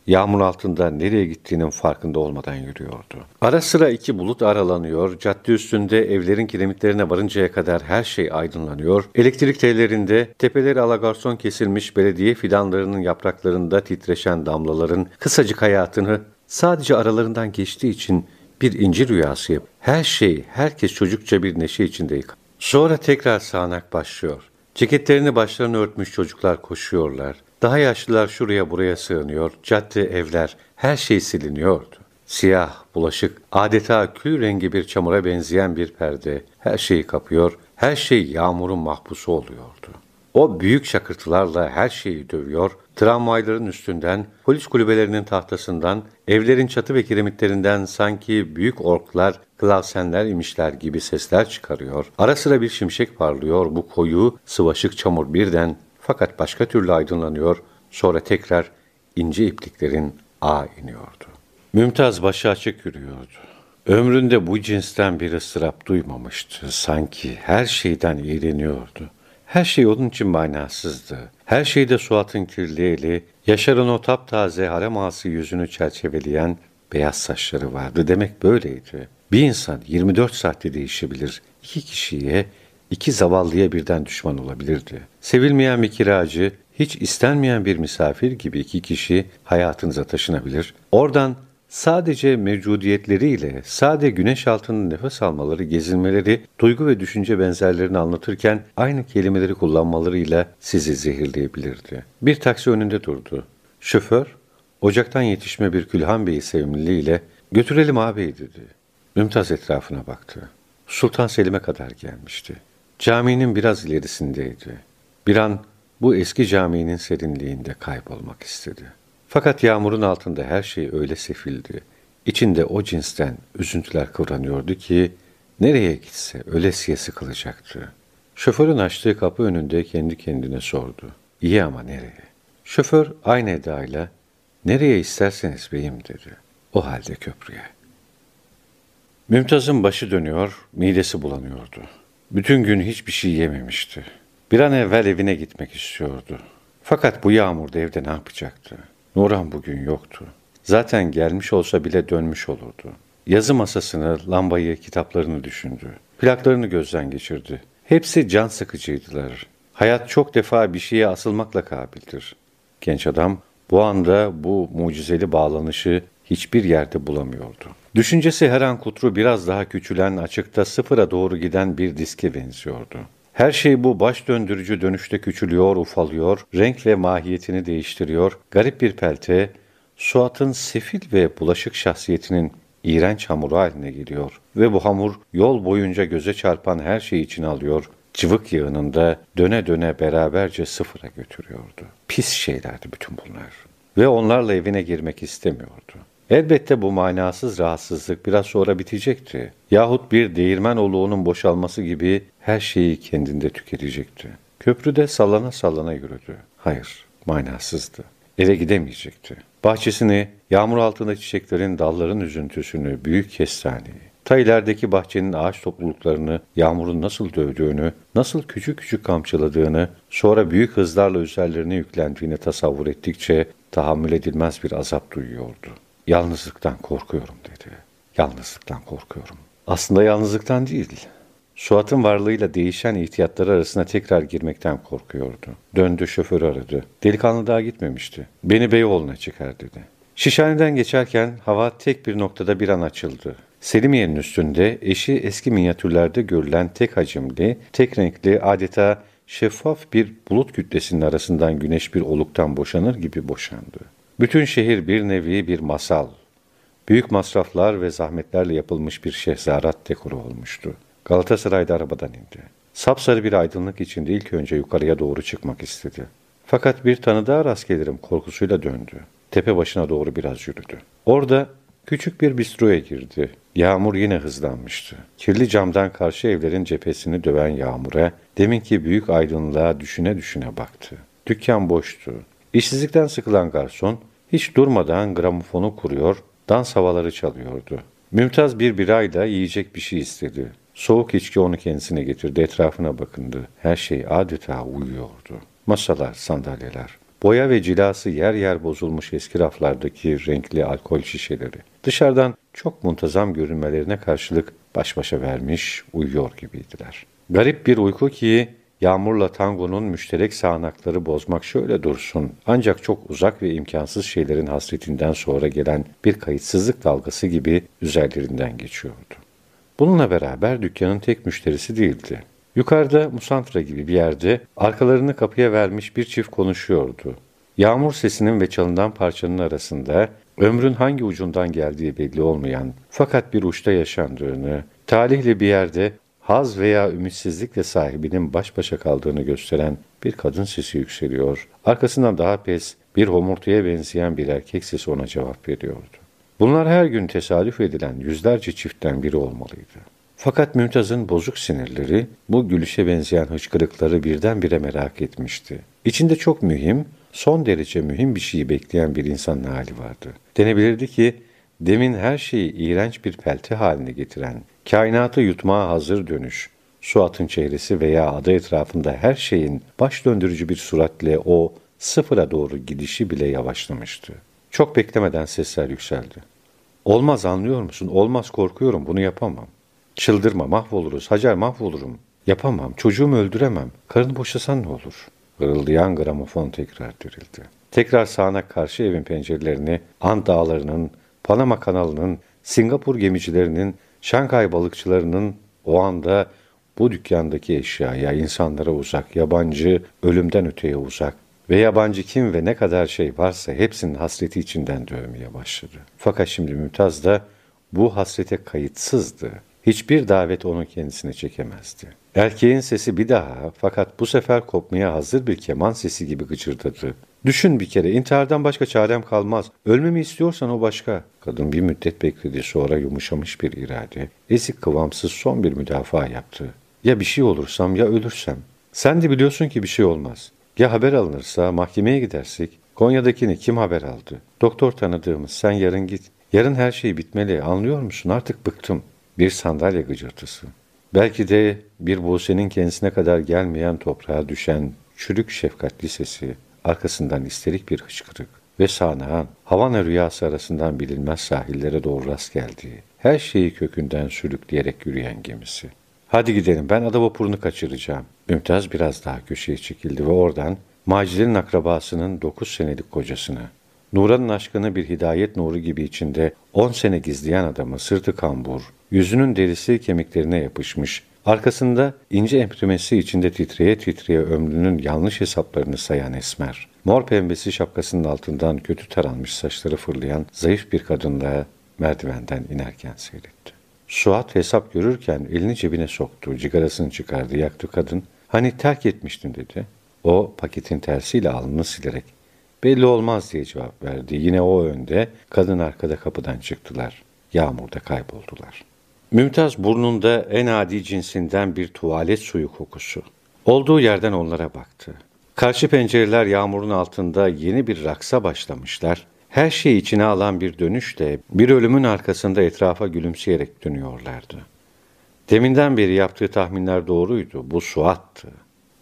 Yağmur altında nereye gittiğinin farkında olmadan yürüyordu. Ara sıra iki bulut aralanıyor, cadde üstünde evlerin kiremitlerine varıncaya kadar her şey aydınlanıyor, elektrik tellerinde tepeleri alagarson kesilmiş belediye fidanlarının yapraklarında titreşen damlaların kısacık hayatını sadece aralarından geçtiği için bir inci rüyası yap. Her şey, herkes çocukça bir neşe içinde yıkar. Sonra tekrar sağanak başlıyor. Ceketlerini başlarına örtmüş çocuklar koşuyorlar. Daha yaşlılar şuraya buraya sığınıyor, cadde, evler, her şey siliniyordu. Siyah, bulaşık, adeta kül rengi bir çamura benzeyen bir perde, her şeyi kapıyor, her şey yağmurun mahpusu oluyordu. O büyük şakırtılarla her şeyi dövüyor, tramvayların üstünden, polis kulübelerinin tahtasından, evlerin çatı ve kiremitlerinden sanki büyük orklar, klavsenler imişler gibi sesler çıkarıyor. Ara sıra bir şimşek parlıyor, bu koyu, sıvaşık çamur birden fakat başka türlü aydınlanıyor, sonra tekrar ince ipliklerin ağ iniyordu. Mümtaz başı açık yürüyordu. Ömründe bu cinsten bir ıstırap duymamıştı. Sanki her şeyden iğreniyordu. Her şey onun için manasızdı. Her şeyde Suat'ın kirli eli, Yaşar'ın o taptaze harem yüzünü çerçeveleyen beyaz saçları vardı. Demek böyleydi. Bir insan 24 saatte değişebilir. İki kişiye iki zavallıya birden düşman olabilirdi. Sevilmeyen bir kiracı, hiç istenmeyen bir misafir gibi iki kişi hayatınıza taşınabilir. Oradan sadece mevcudiyetleriyle, sade güneş altında nefes almaları, gezinmeleri, duygu ve düşünce benzerlerini anlatırken aynı kelimeleri kullanmalarıyla sizi zehirleyebilirdi. Bir taksi önünde durdu. Şoför, ocaktan yetişme bir Külhan Bey'i sevimliliğiyle götürelim ağabey dedi. Mümtaz etrafına baktı. Sultan Selim'e kadar gelmişti. Caminin biraz ilerisindeydi. Bir an bu eski caminin serinliğinde kaybolmak istedi. Fakat yağmurun altında her şey öyle sefildi. İçinde o cinsten üzüntüler kıvranıyordu ki nereye gitse ölesiye sıkılacaktı. Şoförün açtığı kapı önünde kendi kendine sordu. İyi ama nereye? Şoför aynı edayla nereye isterseniz beyim dedi. O halde köprüye. Mümtaz'ın başı dönüyor, midesi bulanıyordu. Bütün gün hiçbir şey yememişti. Bir an evvel evine gitmek istiyordu. Fakat bu yağmurda evde ne yapacaktı? Nurhan bugün yoktu. Zaten gelmiş olsa bile dönmüş olurdu. Yazı masasını, lambayı, kitaplarını düşündü. Plaklarını gözden geçirdi. Hepsi can sıkıcıydılar. Hayat çok defa bir şeye asılmakla kabildir. Genç adam bu anda bu mucizeli bağlanışı hiçbir yerde bulamıyordu. Düşüncesi her an kutru biraz daha küçülen, açıkta sıfıra doğru giden bir diske benziyordu. Her şey bu baş döndürücü dönüşte küçülüyor, ufalıyor, renk ve mahiyetini değiştiriyor. Garip bir pelte, Suat'ın sefil ve bulaşık şahsiyetinin iğrenç hamuru haline geliyor. Ve bu hamur yol boyunca göze çarpan her şeyi içine alıyor, cıvık yığınında döne döne beraberce sıfıra götürüyordu. Pis şeylerdi bütün bunlar. Ve onlarla evine girmek istemiyordu. Elbette bu manasız rahatsızlık biraz sonra bitecekti. Yahut bir değirmen oluğunun boşalması gibi her şeyi kendinde tüketecekti. Köprüde sallana sallana yürüdü. Hayır, manasızdı. Eve gidemeyecekti. Bahçesini, yağmur altında çiçeklerin dalların üzüntüsünü, büyük kestaneyi, ta ilerideki bahçenin ağaç topluluklarını yağmurun nasıl dövdüğünü, nasıl küçük küçük kamçıladığını, sonra büyük hızlarla üzerlerine yüklendiğini tasavvur ettikçe tahammül edilmez bir azap duyuyordu. Yalnızlıktan korkuyorum dedi. Yalnızlıktan korkuyorum. Aslında yalnızlıktan değil. Suat'ın varlığıyla değişen ihtiyatları arasına tekrar girmekten korkuyordu. Döndü şoförü aradı. Delikanlı daha gitmemişti. Beni Beyoğlu'na çıkar dedi. Şişhaneden geçerken hava tek bir noktada bir an açıldı. Selimiye'nin üstünde eşi eski minyatürlerde görülen tek hacimli, tek renkli adeta şeffaf bir bulut kütlesinin arasından güneş bir oluktan boşanır gibi boşandı. Bütün şehir bir nevi bir masal. Büyük masraflar ve zahmetlerle yapılmış bir şehzarat dekoru olmuştu. Galatasaray'da arabadan indi. Sapsarı bir aydınlık içinde ilk önce yukarıya doğru çıkmak istedi. Fakat bir tanıdığa rast gelirim korkusuyla döndü. Tepe başına doğru biraz yürüdü. Orada küçük bir bistroya girdi. Yağmur yine hızlanmıştı. Kirli camdan karşı evlerin cephesini döven yağmura, deminki büyük aydınlığa düşüne düşüne baktı. Dükkan boştu. İşsizlikten sıkılan garson, hiç durmadan gramofonu kuruyor, dans havaları çalıyordu. Mümtaz bir birayla yiyecek bir şey istedi. Soğuk içki onu kendisine getirdi, etrafına bakındı. Her şey adeta uyuyordu. Masalar, sandalyeler, boya ve cilası yer yer bozulmuş eski raflardaki renkli alkol şişeleri. Dışarıdan çok muntazam görünmelerine karşılık baş başa vermiş, uyuyor gibiydiler. Garip bir uyku ki Yağmurla tangonun müşterek sağanakları bozmak şöyle dursun. Ancak çok uzak ve imkansız şeylerin hasretinden sonra gelen bir kayıtsızlık dalgası gibi üzerlerinden geçiyordu. Bununla beraber dükkanın tek müşterisi değildi. Yukarıda Musantra gibi bir yerde arkalarını kapıya vermiş bir çift konuşuyordu. Yağmur sesinin ve çalınan parçanın arasında ömrün hangi ucundan geldiği belli olmayan fakat bir uçta yaşandığını, talihli bir yerde haz veya ümitsizlikle sahibinin baş başa kaldığını gösteren bir kadın sesi yükseliyor. Arkasından daha pes, bir homurtuya benzeyen bir erkek sesi ona cevap veriyordu. Bunlar her gün tesadüf edilen yüzlerce çiftten biri olmalıydı. Fakat Mümtaz'ın bozuk sinirleri bu gülüşe benzeyen hıçkırıkları birdenbire merak etmişti. İçinde çok mühim, son derece mühim bir şeyi bekleyen bir insanın hali vardı. Denebilirdi ki demin her şeyi iğrenç bir pelte haline getiren, kainatı yutmaya hazır dönüş, Suat'ın çehresi veya adı etrafında her şeyin baş döndürücü bir suratla o sıfıra doğru gidişi bile yavaşlamıştı. Çok beklemeden sesler yükseldi. Olmaz anlıyor musun? Olmaz korkuyorum bunu yapamam. Çıldırma mahvoluruz. Hacer mahvolurum. Yapamam. Çocuğumu öldüremem. Karını boşasan ne olur? Gırıldayan gramofon tekrar dirildi. Tekrar sağanak karşı evin pencerelerini Ant dağlarının, Panama kanalının, Singapur gemicilerinin, Şankay balıkçılarının o anda bu dükkandaki eşyaya, insanlara uzak, yabancı, ölümden öteye uzak, ve yabancı kim ve ne kadar şey varsa hepsinin hasreti içinden dövmeye başladı. Fakat şimdi Mümtaz da bu hasrete kayıtsızdı. Hiçbir davet onu kendisine çekemezdi. Erkeğin sesi bir daha fakat bu sefer kopmaya hazır bir keman sesi gibi gıcırdadı. Düşün bir kere intihardan başka çarem kalmaz. Ölmemi istiyorsan o başka. Kadın bir müddet bekledi sonra yumuşamış bir irade. Ezik kıvamsız son bir müdafaa yaptı. Ya bir şey olursam ya ölürsem. Sen de biliyorsun ki bir şey olmaz. Ya haber alınırsa mahkemeye gidersek? Konya'dakini kim haber aldı? Doktor tanıdığımız sen yarın git. Yarın her şey bitmeli anlıyor musun? Artık bıktım. Bir sandalye gıcırtısı. Belki de bir Buse'nin kendisine kadar gelmeyen toprağa düşen çürük şefkatli sesi, arkasından isterik bir hıçkırık ve sağnağın Havana rüyası arasından bilinmez sahillere doğru rast geldiği, her şeyi kökünden sürükleyerek yürüyen gemisi. Hadi gidelim ben ada vapurunu kaçıracağım. Mümtaz biraz daha köşeye çekildi ve oradan Macide'nin akrabasının dokuz senelik kocasını, Nuran'ın aşkını bir hidayet nuru gibi içinde on sene gizleyen adamı sırtı kambur, yüzünün derisi kemiklerine yapışmış, arkasında ince emprimesi içinde titreye titreye ömrünün yanlış hesaplarını sayan esmer, mor pembesi şapkasının altından kötü taranmış saçları fırlayan zayıf bir kadınla merdivenden inerken seyretti. Suat hesap görürken elini cebine soktu, cigarasını çıkardı, yaktı kadın. Hani terk etmiştin dedi. O paketin tersiyle alnını silerek belli olmaz diye cevap verdi. Yine o önde, kadın arkada kapıdan çıktılar. Yağmurda kayboldular. Mümtaz burnunda en adi cinsinden bir tuvalet suyu kokusu. Olduğu yerden onlara baktı. Karşı pencereler yağmurun altında yeni bir raksa başlamışlar. Her şeyi içine alan bir dönüşle bir ölümün arkasında etrafa gülümseyerek dönüyorlardı. Deminden beri yaptığı tahminler doğruydu. Bu Suat'tı.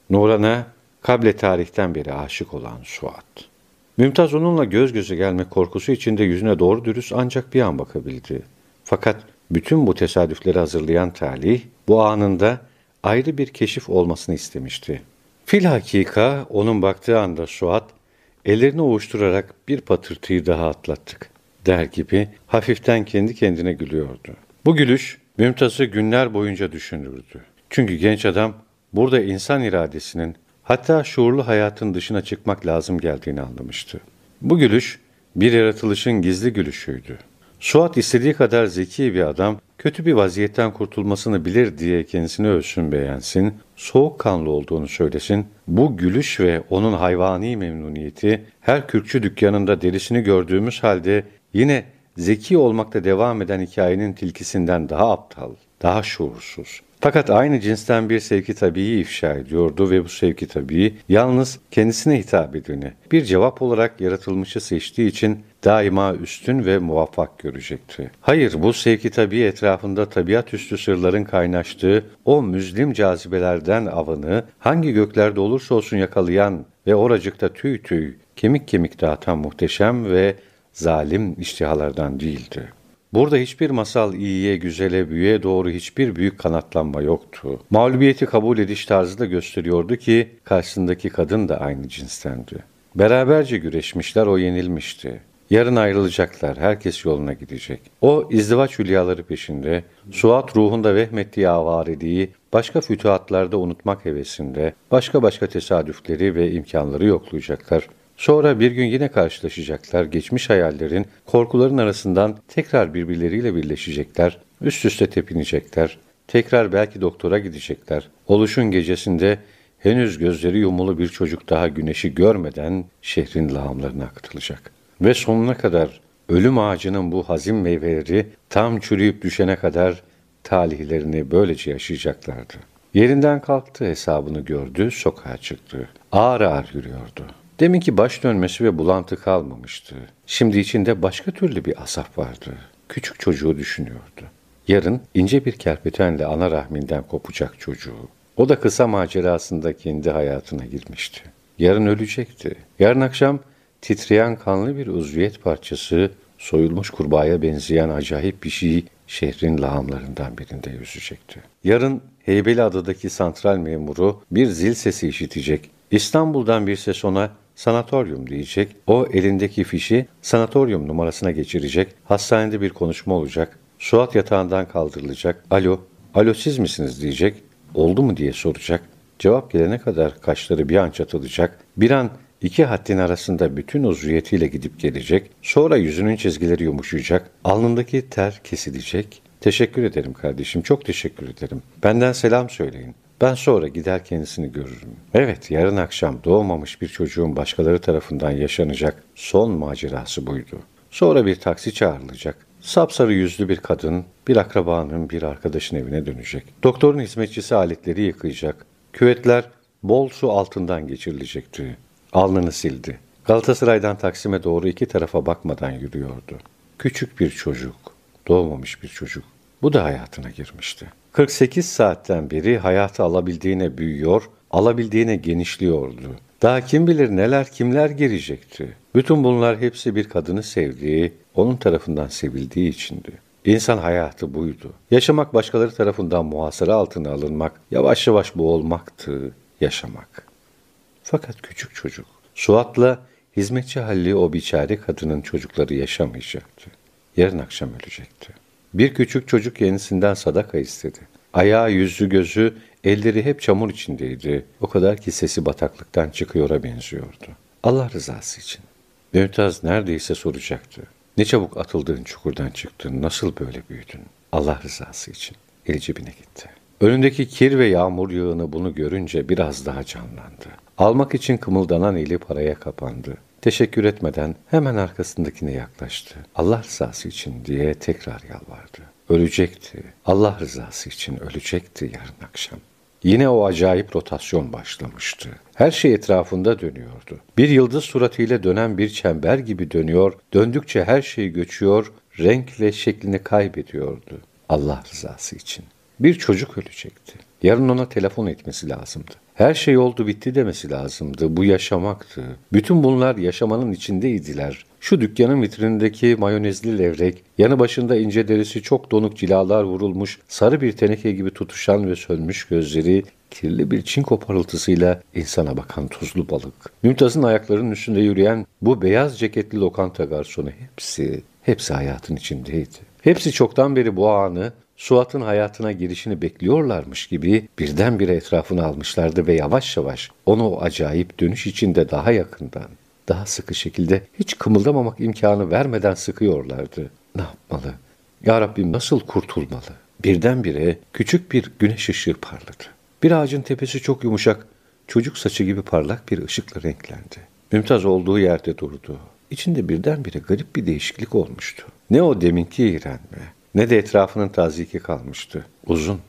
Nuran'a kable tarihten beri aşık olan Suat. Mümtaz onunla göz göze gelmek korkusu içinde yüzüne doğru dürüst ancak bir an bakabildi. Fakat bütün bu tesadüfleri hazırlayan talih bu anında ayrı bir keşif olmasını istemişti. Fil hakika onun baktığı anda Suat ellerini ovuşturarak bir patırtıyı daha atlattık der gibi hafiften kendi kendine gülüyordu. Bu gülüş Mümtaz'ı günler boyunca düşündürdü. Çünkü genç adam burada insan iradesinin hatta şuurlu hayatın dışına çıkmak lazım geldiğini anlamıştı. Bu gülüş bir yaratılışın gizli gülüşüydü. Suat istediği kadar zeki bir adam, kötü bir vaziyetten kurtulmasını bilir diye kendisini ölsün beğensin, soğukkanlı olduğunu söylesin, bu gülüş ve onun hayvani memnuniyeti her kürkçü dükkanında derisini gördüğümüz halde yine zeki olmakta devam eden hikayenin tilkisinden daha aptal, daha şuursuz. Fakat aynı cinsten bir sevki tabii ifşa ediyordu ve bu sevki tabii yalnız kendisine hitap edeni, bir cevap olarak yaratılmışı seçtiği için daima üstün ve muvaffak görecekti. Hayır, bu sevki tabii etrafında tabiat üstü sırların kaynaştığı o müzlim cazibelerden avını hangi göklerde olursa olsun yakalayan ve oracıkta tüy tüy, kemik kemik dağıtan muhteşem ve zalim iştihalardan değildi. Burada hiçbir masal iyiye, güzele, büyüye doğru hiçbir büyük kanatlanma yoktu. Mağlubiyeti kabul ediş tarzı da gösteriyordu ki karşısındaki kadın da aynı cinstendi. Beraberce güreşmişler, o yenilmişti. Yarın ayrılacaklar, herkes yoluna gidecek. O izdivaç hülyaları peşinde, Suat ruhunda vehmettiği avariliği başka fütuhatlarda unutmak hevesinde, başka başka tesadüfleri ve imkanları yoklayacaklar. Sonra bir gün yine karşılaşacaklar, geçmiş hayallerin, korkuların arasından tekrar birbirleriyle birleşecekler, üst üste tepinecekler, tekrar belki doktora gidecekler. Oluşun gecesinde henüz gözleri yumulu bir çocuk daha güneşi görmeden şehrin lağımlarına akıtılacak. Ve sonuna kadar ölüm ağacının bu hazin meyveleri tam çürüyüp düşene kadar talihlerini böylece yaşayacaklardı. Yerinden kalktı, hesabını gördü, sokağa çıktı. Ağır ağır yürüyordu. Deminki baş dönmesi ve bulantı kalmamıştı. Şimdi içinde başka türlü bir asaf vardı. Küçük çocuğu düşünüyordu. Yarın ince bir kerpetenle ana rahminden kopacak çocuğu. O da kısa macerasında kendi hayatına girmişti. Yarın ölecekti. Yarın akşam titreyen kanlı bir uzviyet parçası, soyulmuş kurbağaya benzeyen acayip bir şey şehrin lağımlarından birinde yüzecekti. Yarın Heybeli adadaki santral memuru bir zil sesi işitecek. İstanbul'dan bir ses ona sanatoryum diyecek. O elindeki fişi sanatoryum numarasına geçirecek. Hastanede bir konuşma olacak. Suat yatağından kaldırılacak. Alo, alo siz misiniz diyecek. Oldu mu diye soracak. Cevap gelene kadar kaşları bir an çatılacak. Bir an iki haddin arasında bütün uzviyetiyle gidip gelecek. Sonra yüzünün çizgileri yumuşayacak. Alnındaki ter kesilecek. Teşekkür ederim kardeşim, çok teşekkür ederim. Benden selam söyleyin. Ben sonra gider kendisini görürüm. Evet, yarın akşam doğmamış bir çocuğun başkaları tarafından yaşanacak son macerası buydu. Sonra bir taksi çağrılacak. Sapsarı yüzlü bir kadın, bir akrabanın, bir arkadaşın evine dönecek. Doktorun hizmetçisi aletleri yıkayacak. Küvetler bol su altından geçirilecekti. Alnını sildi. Galatasaray'dan Taksim'e doğru iki tarafa bakmadan yürüyordu. Küçük bir çocuk, doğmamış bir çocuk. Bu da hayatına girmişti. 48 saatten beri hayatı alabildiğine büyüyor, alabildiğine genişliyordu. Daha kim bilir neler kimler girecekti. Bütün bunlar hepsi bir kadını sevdiği, onun tarafından sevildiği içindi. İnsan hayatı buydu. Yaşamak başkaları tarafından muhasara altına alınmak, yavaş yavaş boğulmaktı, yaşamak. Fakat küçük çocuk, Suat'la hizmetçi Halli o biçare kadının çocukları yaşamayacaktı. Yarın akşam ölecekti. Bir küçük çocuk kendisinden sadaka istedi. Ayağı, yüzü, gözü, elleri hep çamur içindeydi. O kadar ki sesi bataklıktan çıkıyora benziyordu. Allah rızası için. Mümtaz neredeyse soracaktı. Ne çabuk atıldığın çukurdan çıktın, nasıl böyle büyüdün? Allah rızası için. Eli cebine gitti. Önündeki kir ve yağmur yığını bunu görünce biraz daha canlandı. Almak için kımıldanan eli paraya kapandı. Teşekkür etmeden hemen arkasındakine yaklaştı. Allah rızası için diye tekrar yalvardı. Ölecekti. Allah rızası için ölecekti yarın akşam. Yine o acayip rotasyon başlamıştı. Her şey etrafında dönüyordu. Bir yıldız suratıyla dönen bir çember gibi dönüyor, döndükçe her şey göçüyor, renk ve şeklini kaybediyordu. Allah rızası için. Bir çocuk ölecekti. Yarın ona telefon etmesi lazımdı. Her şey oldu bitti demesi lazımdı. Bu yaşamaktı. Bütün bunlar yaşamanın içindeydiler. Şu dükkanın vitrinindeki mayonezli levrek, yanı başında ince derisi çok donuk cilalar vurulmuş, sarı bir teneke gibi tutuşan ve sönmüş gözleri, kirli bir çinko parıltısıyla insana bakan tuzlu balık. Mümtaz'ın ayaklarının üstünde yürüyen bu beyaz ceketli lokanta garsonu hepsi, hepsi hayatın içindeydi. Hepsi çoktan beri bu anı, Suat'ın hayatına girişini bekliyorlarmış gibi birdenbire etrafını almışlardı ve yavaş yavaş onu o acayip dönüş içinde daha yakından, daha sıkı şekilde hiç kımıldamamak imkanı vermeden sıkıyorlardı. Ne yapmalı? Ya Rabbim nasıl kurtulmalı? Birdenbire küçük bir güneş ışığı parladı. Bir ağacın tepesi çok yumuşak, çocuk saçı gibi parlak bir ışıkla renklendi. Mümtaz olduğu yerde durdu. İçinde birdenbire garip bir değişiklik olmuştu. Ne o deminki iğrenme, ne de etrafının taziki kalmıştı. Uzun,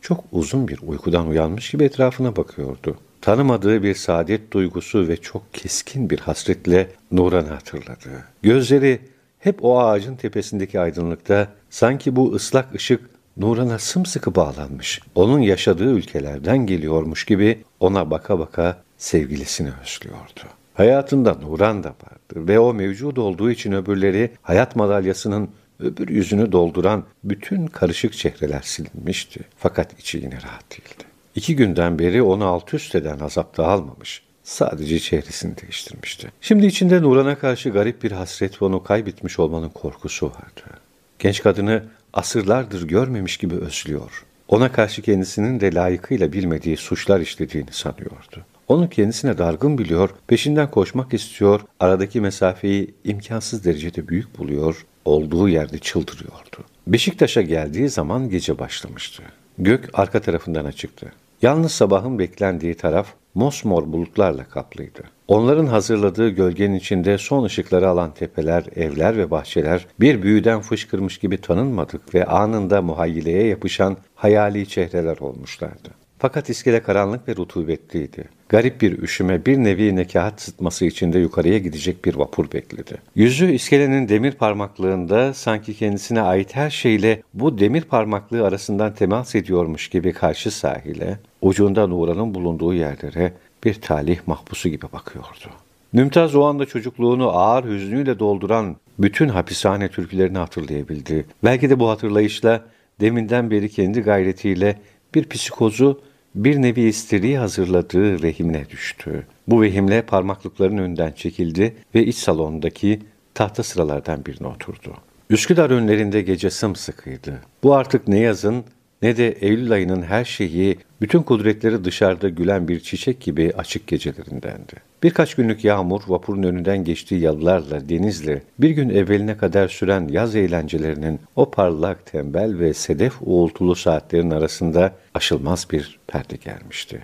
çok uzun bir uykudan uyanmış gibi etrafına bakıyordu. Tanımadığı bir saadet duygusu ve çok keskin bir hasretle Nuran'ı hatırladı. Gözleri hep o ağacın tepesindeki aydınlıkta sanki bu ıslak ışık Nuran'a sımsıkı bağlanmış. Onun yaşadığı ülkelerden geliyormuş gibi ona baka baka sevgilisini özlüyordu. Hayatında Nuran da vardı ve o mevcud olduğu için öbürleri hayat madalyasının öbür yüzünü dolduran bütün karışık çehreler silinmişti. Fakat içi yine rahat değildi. İki günden beri onu alt üst eden azapta almamış. Sadece çehresini değiştirmişti. Şimdi içinde Nuran'a karşı garip bir hasret ve onu kaybetmiş olmanın korkusu vardı. Genç kadını asırlardır görmemiş gibi özlüyor. Ona karşı kendisinin de layıkıyla bilmediği suçlar işlediğini sanıyordu. Onu kendisine dargın biliyor, peşinden koşmak istiyor, aradaki mesafeyi imkansız derecede büyük buluyor, olduğu yerde çıldırıyordu. Beşiktaş'a geldiği zaman gece başlamıştı. Gök arka tarafından açıktı. Yalnız sabahın beklendiği taraf mosmor bulutlarla kaplıydı. Onların hazırladığı gölgenin içinde son ışıkları alan tepeler, evler ve bahçeler bir büyüden fışkırmış gibi tanınmadık ve anında muhayyileye yapışan hayali çehreler olmuşlardı. Fakat iskele karanlık ve rutubetliydi. Garip bir üşüme, bir nevi nekahat sıtması içinde yukarıya gidecek bir vapur bekledi. Yüzü iskelenin demir parmaklığında sanki kendisine ait her şeyle bu demir parmaklığı arasından temas ediyormuş gibi karşı sahile, ucunda Nuran'ın bulunduğu yerlere bir talih mahpusu gibi bakıyordu. Mümtaz o anda çocukluğunu ağır hüznüyle dolduran bütün hapishane türkülerini hatırlayabildi. Belki de bu hatırlayışla deminden beri kendi gayretiyle bir psikozu bir nevi istiriği hazırladığı rehimine düştü. Bu vehimle parmaklıkların önünden çekildi ve iç salondaki tahta sıralardan birine oturdu. Üsküdar önlerinde gece sımsıkıydı. Bu artık ne yazın ne de Eylül ayının her şeyi, bütün kudretleri dışarıda gülen bir çiçek gibi açık gecelerindendi. Birkaç günlük yağmur vapurun önünden geçtiği yalılarla, denizle, bir gün evveline kadar süren yaz eğlencelerinin o parlak, tembel ve sedef uğultulu saatlerin arasında aşılmaz bir perde gelmişti.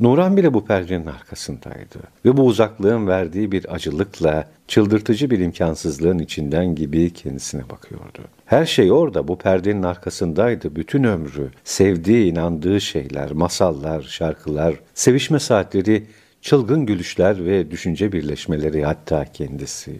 Nuran bile bu perdenin arkasındaydı ve bu uzaklığın verdiği bir acılıkla çıldırtıcı bir imkansızlığın içinden gibi kendisine bakıyordu. Her şey orada bu perdenin arkasındaydı bütün ömrü. Sevdiği, inandığı şeyler, masallar, şarkılar, sevişme saatleri, çılgın gülüşler ve düşünce birleşmeleri hatta kendisi.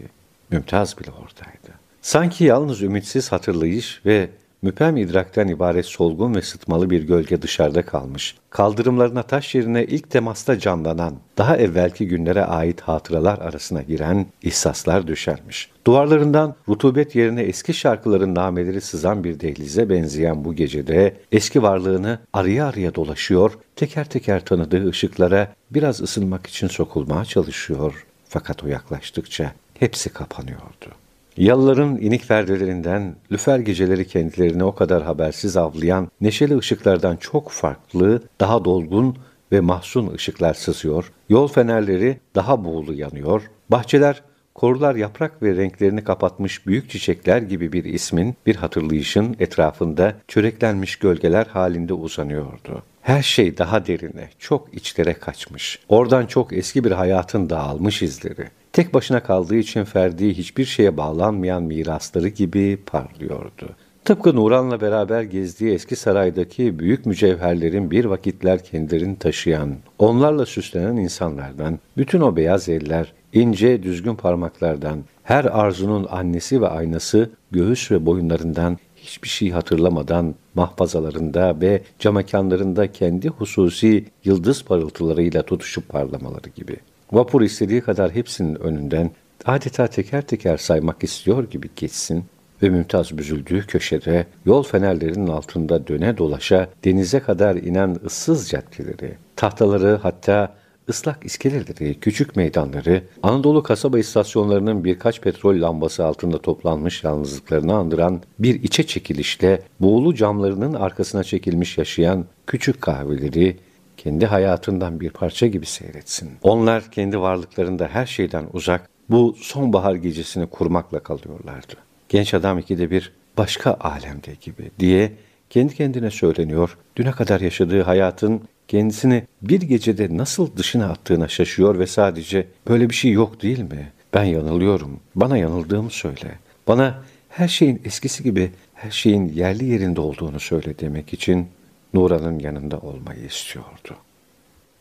Mümtaz bile oradaydı. Sanki yalnız ümitsiz hatırlayış ve müpem idrakten ibaret solgun ve sıtmalı bir gölge dışarıda kalmış. Kaldırımlarına taş yerine ilk temasta canlanan, daha evvelki günlere ait hatıralar arasına giren ihsaslar düşermiş. Duvarlarından rutubet yerine eski şarkıların nameleri sızan bir dehlize benzeyen bu gecede eski varlığını arıya arıya dolaşıyor, teker teker tanıdığı ışıklara biraz ısınmak için sokulmaya çalışıyor. Fakat o yaklaştıkça hepsi kapanıyordu. Yalıların inik perdelerinden, lüfer geceleri kendilerini o kadar habersiz avlayan neşeli ışıklardan çok farklı, daha dolgun ve mahzun ışıklar sızıyor, yol fenerleri daha buğulu yanıyor, bahçeler, korular yaprak ve renklerini kapatmış büyük çiçekler gibi bir ismin, bir hatırlayışın etrafında çöreklenmiş gölgeler halinde uzanıyordu. Her şey daha derine, çok içlere kaçmış. Oradan çok eski bir hayatın dağılmış izleri. Tek başına kaldığı için Ferdi hiçbir şeye bağlanmayan mirasları gibi parlıyordu. Tıpkı Nuran'la beraber gezdiği eski saraydaki büyük mücevherlerin bir vakitler kendilerini taşıyan, onlarla süslenen insanlardan, bütün o beyaz eller, ince düzgün parmaklardan, her arzunun annesi ve aynası göğüs ve boyunlarından hiçbir şey hatırlamadan mahfazalarında ve camekanlarında kendi hususi yıldız parıltılarıyla tutuşup parlamaları gibi. Vapur istediği kadar hepsinin önünden adeta teker teker saymak istiyor gibi geçsin ve Mümtaz büzüldüğü köşede yol fenerlerinin altında döne dolaşa denize kadar inen ıssız caddeleri, tahtaları hatta ıslak iskeleleri, küçük meydanları, Anadolu kasaba istasyonlarının birkaç petrol lambası altında toplanmış yalnızlıklarını andıran bir içe çekilişle buğulu camlarının arkasına çekilmiş yaşayan küçük kahveleri, kendi hayatından bir parça gibi seyretsin. Onlar kendi varlıklarında her şeyden uzak bu sonbahar gecesini kurmakla kalıyorlardı. Genç adam ikide bir başka alemde gibi diye kendi kendine söyleniyor, düne kadar yaşadığı hayatın kendisini bir gecede nasıl dışına attığına şaşıyor ve sadece böyle bir şey yok değil mi? Ben yanılıyorum, bana yanıldığımı söyle. Bana her şeyin eskisi gibi her şeyin yerli yerinde olduğunu söyle demek için Nura'nın yanında olmayı istiyordu.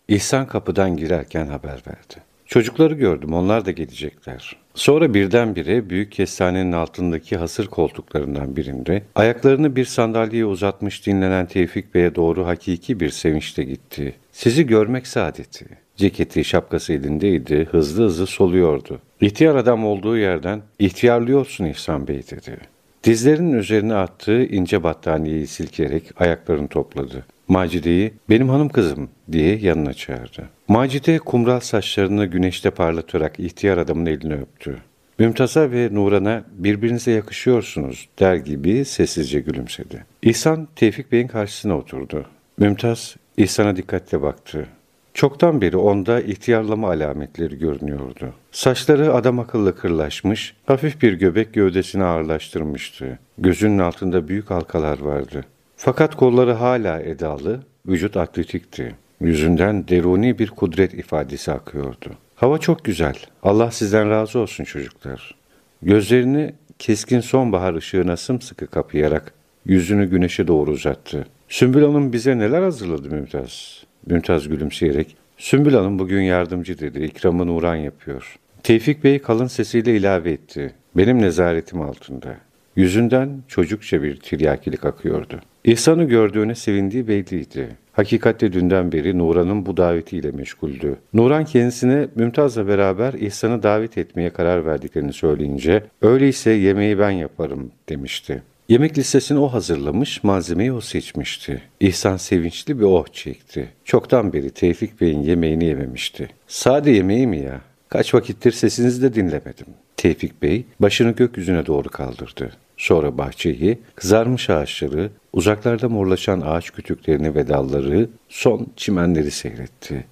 İhsan kapıdan girerken haber verdi. Çocukları gördüm, onlar da gelecekler. Sonra birdenbire büyük kestanenin altındaki hasır koltuklarından birinde ayaklarını bir sandalyeye uzatmış dinlenen Tevfik Bey'e doğru hakiki bir sevinçle gitti. Sizi görmek saadeti. Ceketi, şapkası elindeydi, hızlı hızlı soluyordu. İhtiyar adam olduğu yerden, ihtiyarlıyorsun İhsan Bey dedi. Dizlerinin üzerine attığı ince battaniyeyi silkerek ayaklarını topladı. Macide'yi benim hanım kızım diye yanına çağırdı. Macide kumral saçlarını güneşte parlatarak ihtiyar adamın elini öptü. Mümtaz'a ve Nuran'a birbirinize yakışıyorsunuz der gibi sessizce gülümsedi. İhsan Tevfik Bey'in karşısına oturdu. Mümtaz İhsan'a dikkatle baktı. Çoktan beri onda ihtiyarlama alametleri görünüyordu. Saçları adam akıllı kırlaşmış, hafif bir göbek gövdesini ağırlaştırmıştı. Gözünün altında büyük halkalar vardı. Fakat kolları hala edalı, vücut atletikti. Yüzünden deruni bir kudret ifadesi akıyordu. Hava çok güzel. Allah sizden razı olsun çocuklar. Gözlerini keskin sonbahar ışığına sımsıkı kapayarak yüzünü güneşe doğru uzattı. Sümbül Hanım bize neler hazırladı Mümtaz? Mümtaz gülümseyerek, Sümbül Hanım bugün yardımcı dedi, ikramı Nuran yapıyor. Tevfik Bey kalın sesiyle ilave etti. Benim nezaretim altında. Yüzünden çocukça bir tiryakilik akıyordu. İhsan'ı gördüğüne sevindiği belliydi. Hakikatte dünden beri Nuran'ın bu davetiyle meşguldü. Nuran kendisine Mümtaz'la beraber İhsan'ı davet etmeye karar verdiklerini söyleyince öyleyse yemeği ben yaparım demişti. Yemek listesini o hazırlamış, malzemeyi o seçmişti. İhsan sevinçli bir oh çekti. Çoktan beri Tevfik Bey'in yemeğini yememişti. Sade yemeği mi ya? Kaç vakittir sesinizi de dinlemedim. Tevfik Bey başını gökyüzüne doğru kaldırdı. Sonra bahçeyi, kızarmış ağaçları, uzaklarda morlaşan ağaç kütüklerini ve dalları, son çimenleri seyretti.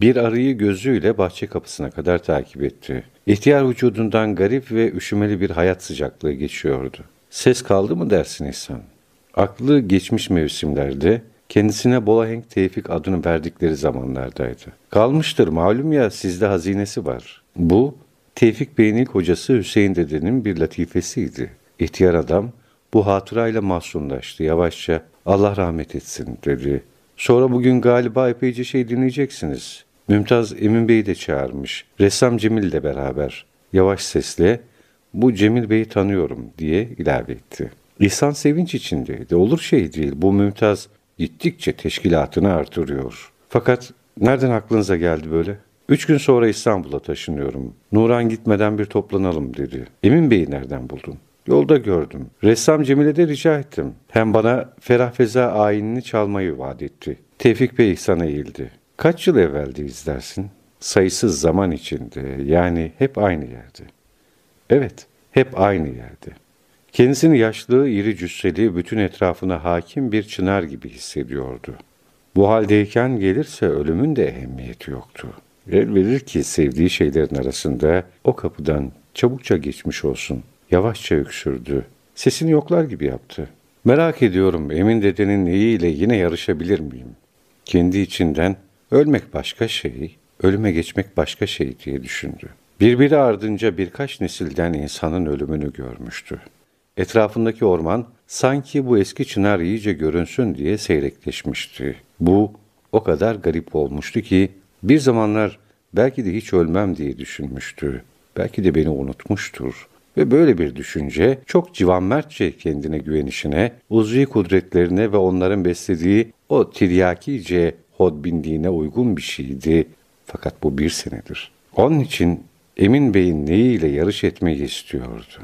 Bir arıyı gözüyle bahçe kapısına kadar takip etti. İhtiyar vücudundan garip ve üşümeli bir hayat sıcaklığı geçiyordu. Ses kaldı mı dersin İhsan? Aklı geçmiş mevsimlerde, kendisine Bolahenk Tevfik adını verdikleri zamanlardaydı. Kalmıştır malum ya sizde hazinesi var. Bu, Tevfik Bey'in ilk hocası Hüseyin dedenin bir latifesiydi. İhtiyar adam bu hatırayla mahzunlaştı. Yavaşça Allah rahmet etsin dedi. Sonra bugün galiba epeyce şey dinleyeceksiniz. Mümtaz Emin Bey'i de çağırmış. Ressam Cemil de beraber. Yavaş sesle bu Cemil Bey'i tanıyorum diye ilave etti. İhsan sevinç içindeydi. Olur şey değil. Bu Mümtaz gittikçe teşkilatını artırıyor. Fakat nereden aklınıza geldi böyle? Üç gün sonra İstanbul'a taşınıyorum. Nuran gitmeden bir toplanalım dedi. Emin Bey'i nereden buldun? Yolda gördüm. Ressam Cemil'e de rica ettim. Hem bana Ferah Feza ayinini çalmayı vaat etti. Tevfik Bey sana eğildi. Kaç yıl evveldi izlersin? Sayısız zaman içinde yani hep aynı yerde. Evet, hep aynı yerde. Kendisini yaşlı, iri cüsseli, bütün etrafına hakim bir çınar gibi hissediyordu. Bu haldeyken gelirse ölümün de ehemmiyeti yoktu. El verir ki sevdiği şeylerin arasında o kapıdan çabukça geçmiş olsun. Yavaşça öksürdü. Sesini yoklar gibi yaptı. Merak ediyorum Emin dedenin neyiyle yine yarışabilir miyim? Kendi içinden ölmek başka şey, ölüme geçmek başka şey diye düşündü. Birbiri ardınca birkaç nesilden insanın ölümünü görmüştü. Etrafındaki orman sanki bu eski çınar iyice görünsün diye seyrekleşmişti. Bu o kadar garip olmuştu ki bir zamanlar belki de hiç ölmem diye düşünmüştü. Belki de beni unutmuştur. Ve böyle bir düşünce çok civanmertçe kendine güvenişine, uzvi kudretlerine ve onların beslediği o tiryakice hodbinliğine uygun bir şeydi. Fakat bu bir senedir. Onun için Emin Bey'in neyiyle yarış etmeyi istiyordu.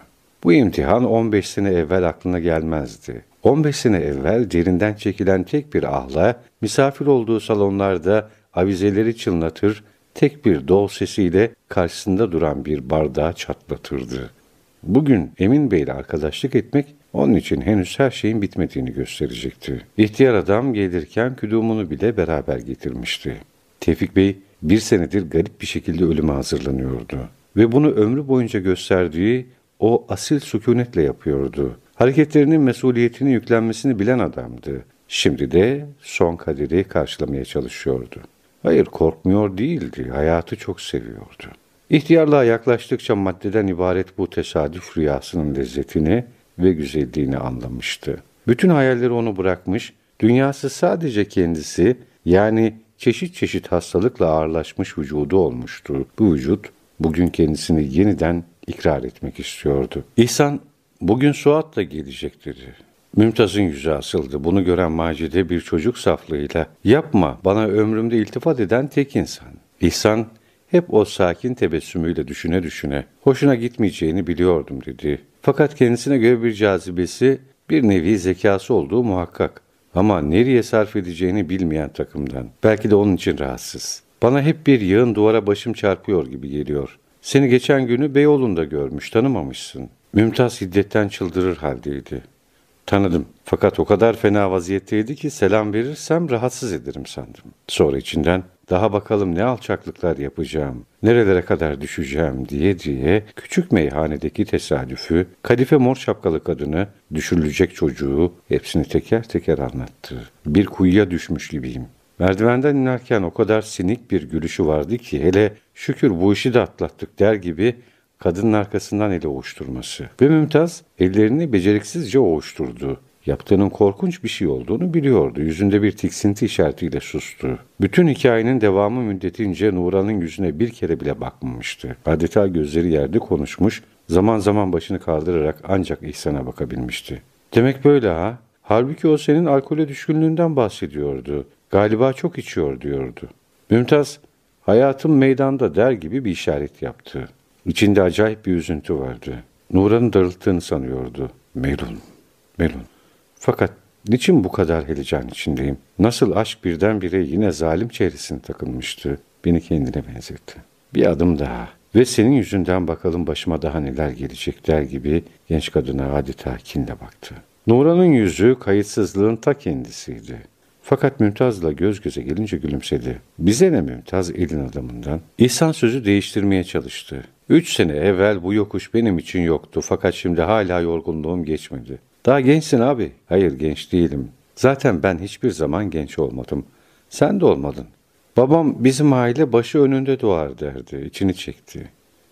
Bu imtihan 15 sene evvel aklına gelmezdi. 15 sene evvel derinden çekilen tek bir ahla, misafir olduğu salonlarda avizeleri çınlatır, tek bir dol sesiyle karşısında duran bir bardağı çatlatırdı. Bugün Emin Bey ile arkadaşlık etmek onun için henüz her şeyin bitmediğini gösterecekti. İhtiyar adam gelirken küdumunu bile beraber getirmişti. Tevfik Bey bir senedir garip bir şekilde ölüme hazırlanıyordu. Ve bunu ömrü boyunca gösterdiği o asil sükunetle yapıyordu. Hareketlerinin mesuliyetini yüklenmesini bilen adamdı. Şimdi de son kaderi karşılamaya çalışıyordu. Hayır korkmuyor değildi, hayatı çok seviyordu. İhtiyarlığa yaklaştıkça maddeden ibaret bu tesadüf rüyasının lezzetini ve güzelliğini anlamıştı. Bütün hayalleri onu bırakmış, dünyası sadece kendisi yani çeşit çeşit hastalıkla ağırlaşmış vücudu olmuştu. Bu vücut bugün kendisini yeniden ikrar etmek istiyordu. İhsan bugün Suat da gelecek dedi. Mümtaz'ın yüzü asıldı. Bunu gören Macide bir çocuk saflığıyla yapma bana ömrümde iltifat eden tek insan. İhsan hep o sakin tebessümüyle düşüne düşüne hoşuna gitmeyeceğini biliyordum dedi. Fakat kendisine göre bir cazibesi bir nevi zekası olduğu muhakkak. Ama nereye sarf edeceğini bilmeyen takımdan. Belki de onun için rahatsız. Bana hep bir yığın duvara başım çarpıyor gibi geliyor. Seni geçen günü Beyoğlu'nda görmüş, tanımamışsın. Mümtaz hiddetten çıldırır haldeydi. Tanıdım. Fakat o kadar fena vaziyetteydi ki selam verirsem rahatsız ederim sandım. Sonra içinden daha bakalım ne alçaklıklar yapacağım, nerelere kadar düşeceğim diye diye küçük meyhanedeki tesadüfü, kadife mor şapkalı kadını, düşürülecek çocuğu hepsini teker teker anlattı. Bir kuyuya düşmüş gibiyim. Merdivenden inerken o kadar sinik bir gülüşü vardı ki hele şükür bu işi de atlattık der gibi kadının arkasından eli ovuşturması. Ve Mümtaz ellerini beceriksizce ovuşturdu. Yaptığının korkunç bir şey olduğunu biliyordu. Yüzünde bir tiksinti işaretiyle sustu. Bütün hikayenin devamı müddetince Nuran'ın yüzüne bir kere bile bakmamıştı. Adeta gözleri yerde konuşmuş, zaman zaman başını kaldırarak ancak İhsan'a bakabilmişti. Demek böyle ha? Halbuki o senin alkole düşkünlüğünden bahsediyordu. Galiba çok içiyor diyordu. Mümtaz, hayatım meydanda der gibi bir işaret yaptı. İçinde acayip bir üzüntü vardı. Nuran'ın darılttığını sanıyordu. Melun, Melun. Fakat niçin bu kadar helican içindeyim? Nasıl aşk birdenbire yine zalim çehresine takılmıştı. Beni kendine benzetti. Bir adım daha. Ve senin yüzünden bakalım başıma daha neler gelecek der gibi genç kadına adeta kinle baktı. Nuran'ın yüzü kayıtsızlığın ta kendisiydi. Fakat Mümtaz'la göz göze gelince gülümsedi. Bize ne Mümtaz elin adamından? İhsan sözü değiştirmeye çalıştı. Üç sene evvel bu yokuş benim için yoktu fakat şimdi hala yorgunluğum geçmedi. Daha gençsin abi. Hayır genç değilim. Zaten ben hiçbir zaman genç olmadım. Sen de olmadın. Babam bizim aile başı önünde doğar derdi. İçini çekti.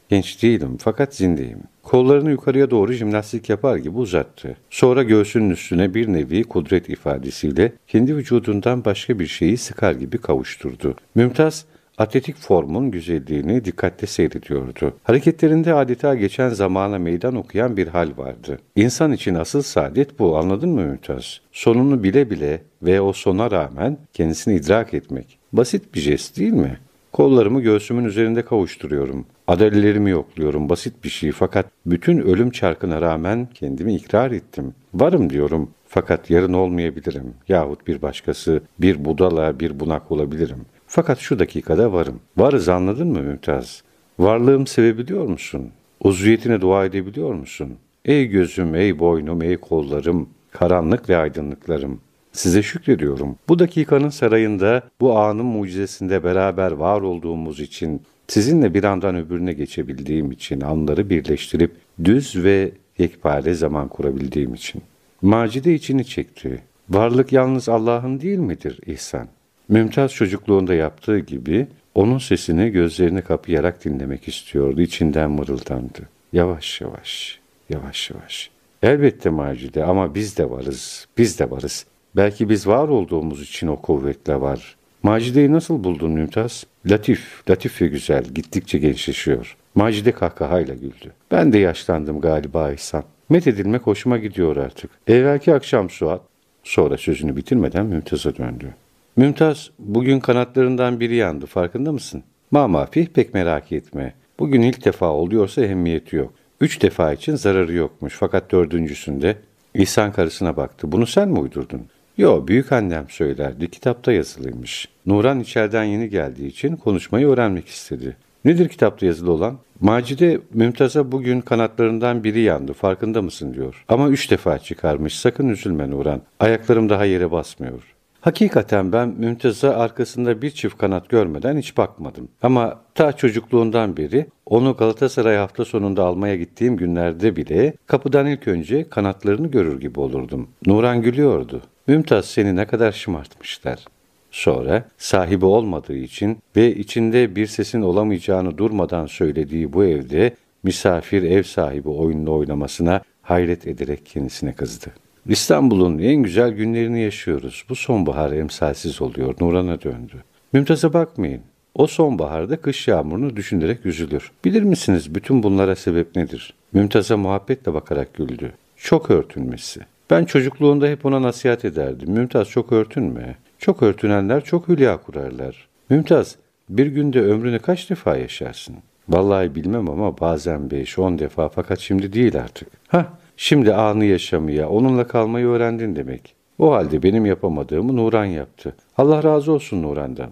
Genç değilim fakat zindeyim. Kollarını yukarıya doğru jimnastik yapar gibi uzattı. Sonra göğsünün üstüne bir nevi kudret ifadesiyle kendi vücudundan başka bir şeyi sıkar gibi kavuşturdu. Mümtaz atletik formun güzelliğini dikkatle seyrediyordu. Hareketlerinde adeta geçen zamana meydan okuyan bir hal vardı. İnsan için asıl saadet bu anladın mı Mümtaz? Sonunu bile bile ve o sona rağmen kendisini idrak etmek. Basit bir jest değil mi? Kollarımı göğsümün üzerinde kavuşturuyorum. Adallerimi yokluyorum. Basit bir şey fakat bütün ölüm çarkına rağmen kendimi ikrar ettim. Varım diyorum fakat yarın olmayabilirim. Yahut bir başkası, bir budala, bir bunak olabilirim. Fakat şu dakikada varım. Varız anladın mı Mümtaz? Varlığım sevebiliyor musun? Uzviyetine dua edebiliyor musun? Ey gözüm, ey boynum, ey kollarım, karanlık ve aydınlıklarım. Size şükrediyorum. Bu dakikanın sarayında, bu anın mucizesinde beraber var olduğumuz için, sizinle bir andan öbürüne geçebildiğim için, anları birleştirip düz ve yekpare zaman kurabildiğim için. Macide içini çekti. Varlık yalnız Allah'ın değil midir İhsan? Mümtaz çocukluğunda yaptığı gibi onun sesini gözlerini kapayarak dinlemek istiyordu. İçinden mırıldandı. Yavaş yavaş, yavaş yavaş. Elbette Macide ama biz de varız, biz de varız. Belki biz var olduğumuz için o kuvvetle var. Macide'yi nasıl buldun Mümtaz? Latif, latif ve güzel, gittikçe gençleşiyor. Macide kahkahayla güldü. Ben de yaşlandım galiba İhsan. Met edilmek hoşuma gidiyor artık. Evvelki akşam Suat, sonra sözünü bitirmeden Mümtaz'a döndü. Mümtaz, bugün kanatlarından biri yandı, farkında mısın? Mamafi pek merak etme. Bugün ilk defa oluyorsa ehemmiyeti yok. Üç defa için zararı yokmuş fakat dördüncüsünde İhsan karısına baktı. Bunu sen mi uydurdun? Yo, büyük annem söylerdi. Kitapta yazılıymış. Nuran içeriden yeni geldiği için konuşmayı öğrenmek istedi. Nedir kitapta yazılı olan? Macide Mümtaz'a bugün kanatlarından biri yandı farkında mısın diyor. Ama üç defa çıkarmış sakın üzülme Nuran. Ayaklarım daha yere basmıyor. Hakikaten ben Mümtaz'a arkasında bir çift kanat görmeden hiç bakmadım. Ama ta çocukluğundan beri onu Galatasaray hafta sonunda almaya gittiğim günlerde bile kapıdan ilk önce kanatlarını görür gibi olurdum. Nuran gülüyordu. Mümtaz seni ne kadar şımartmışlar. Sonra sahibi olmadığı için ve içinde bir sesin olamayacağını durmadan söylediği bu evde misafir ev sahibi oyununu oynamasına hayret ederek kendisine kızdı. İstanbul'un en güzel günlerini yaşıyoruz. Bu sonbahar emsalsiz oluyor. Nuran'a döndü. Mümtaz'a bakmayın. O sonbaharda kış yağmurunu düşünerek üzülür. Bilir misiniz bütün bunlara sebep nedir? Mümtaz'a muhabbetle bakarak güldü. Çok örtünmesi. Ben çocukluğunda hep ona nasihat ederdim. Mümtaz çok örtünme. Çok örtünenler çok hülya kurarlar. Mümtaz, bir günde ömrünü kaç defa yaşarsın? Vallahi bilmem ama bazen beş, on defa fakat şimdi değil artık. Hah, şimdi anı yaşamaya, onunla kalmayı öğrendin demek. O halde benim yapamadığımı Nuran yaptı. Allah razı olsun Nuran'dan.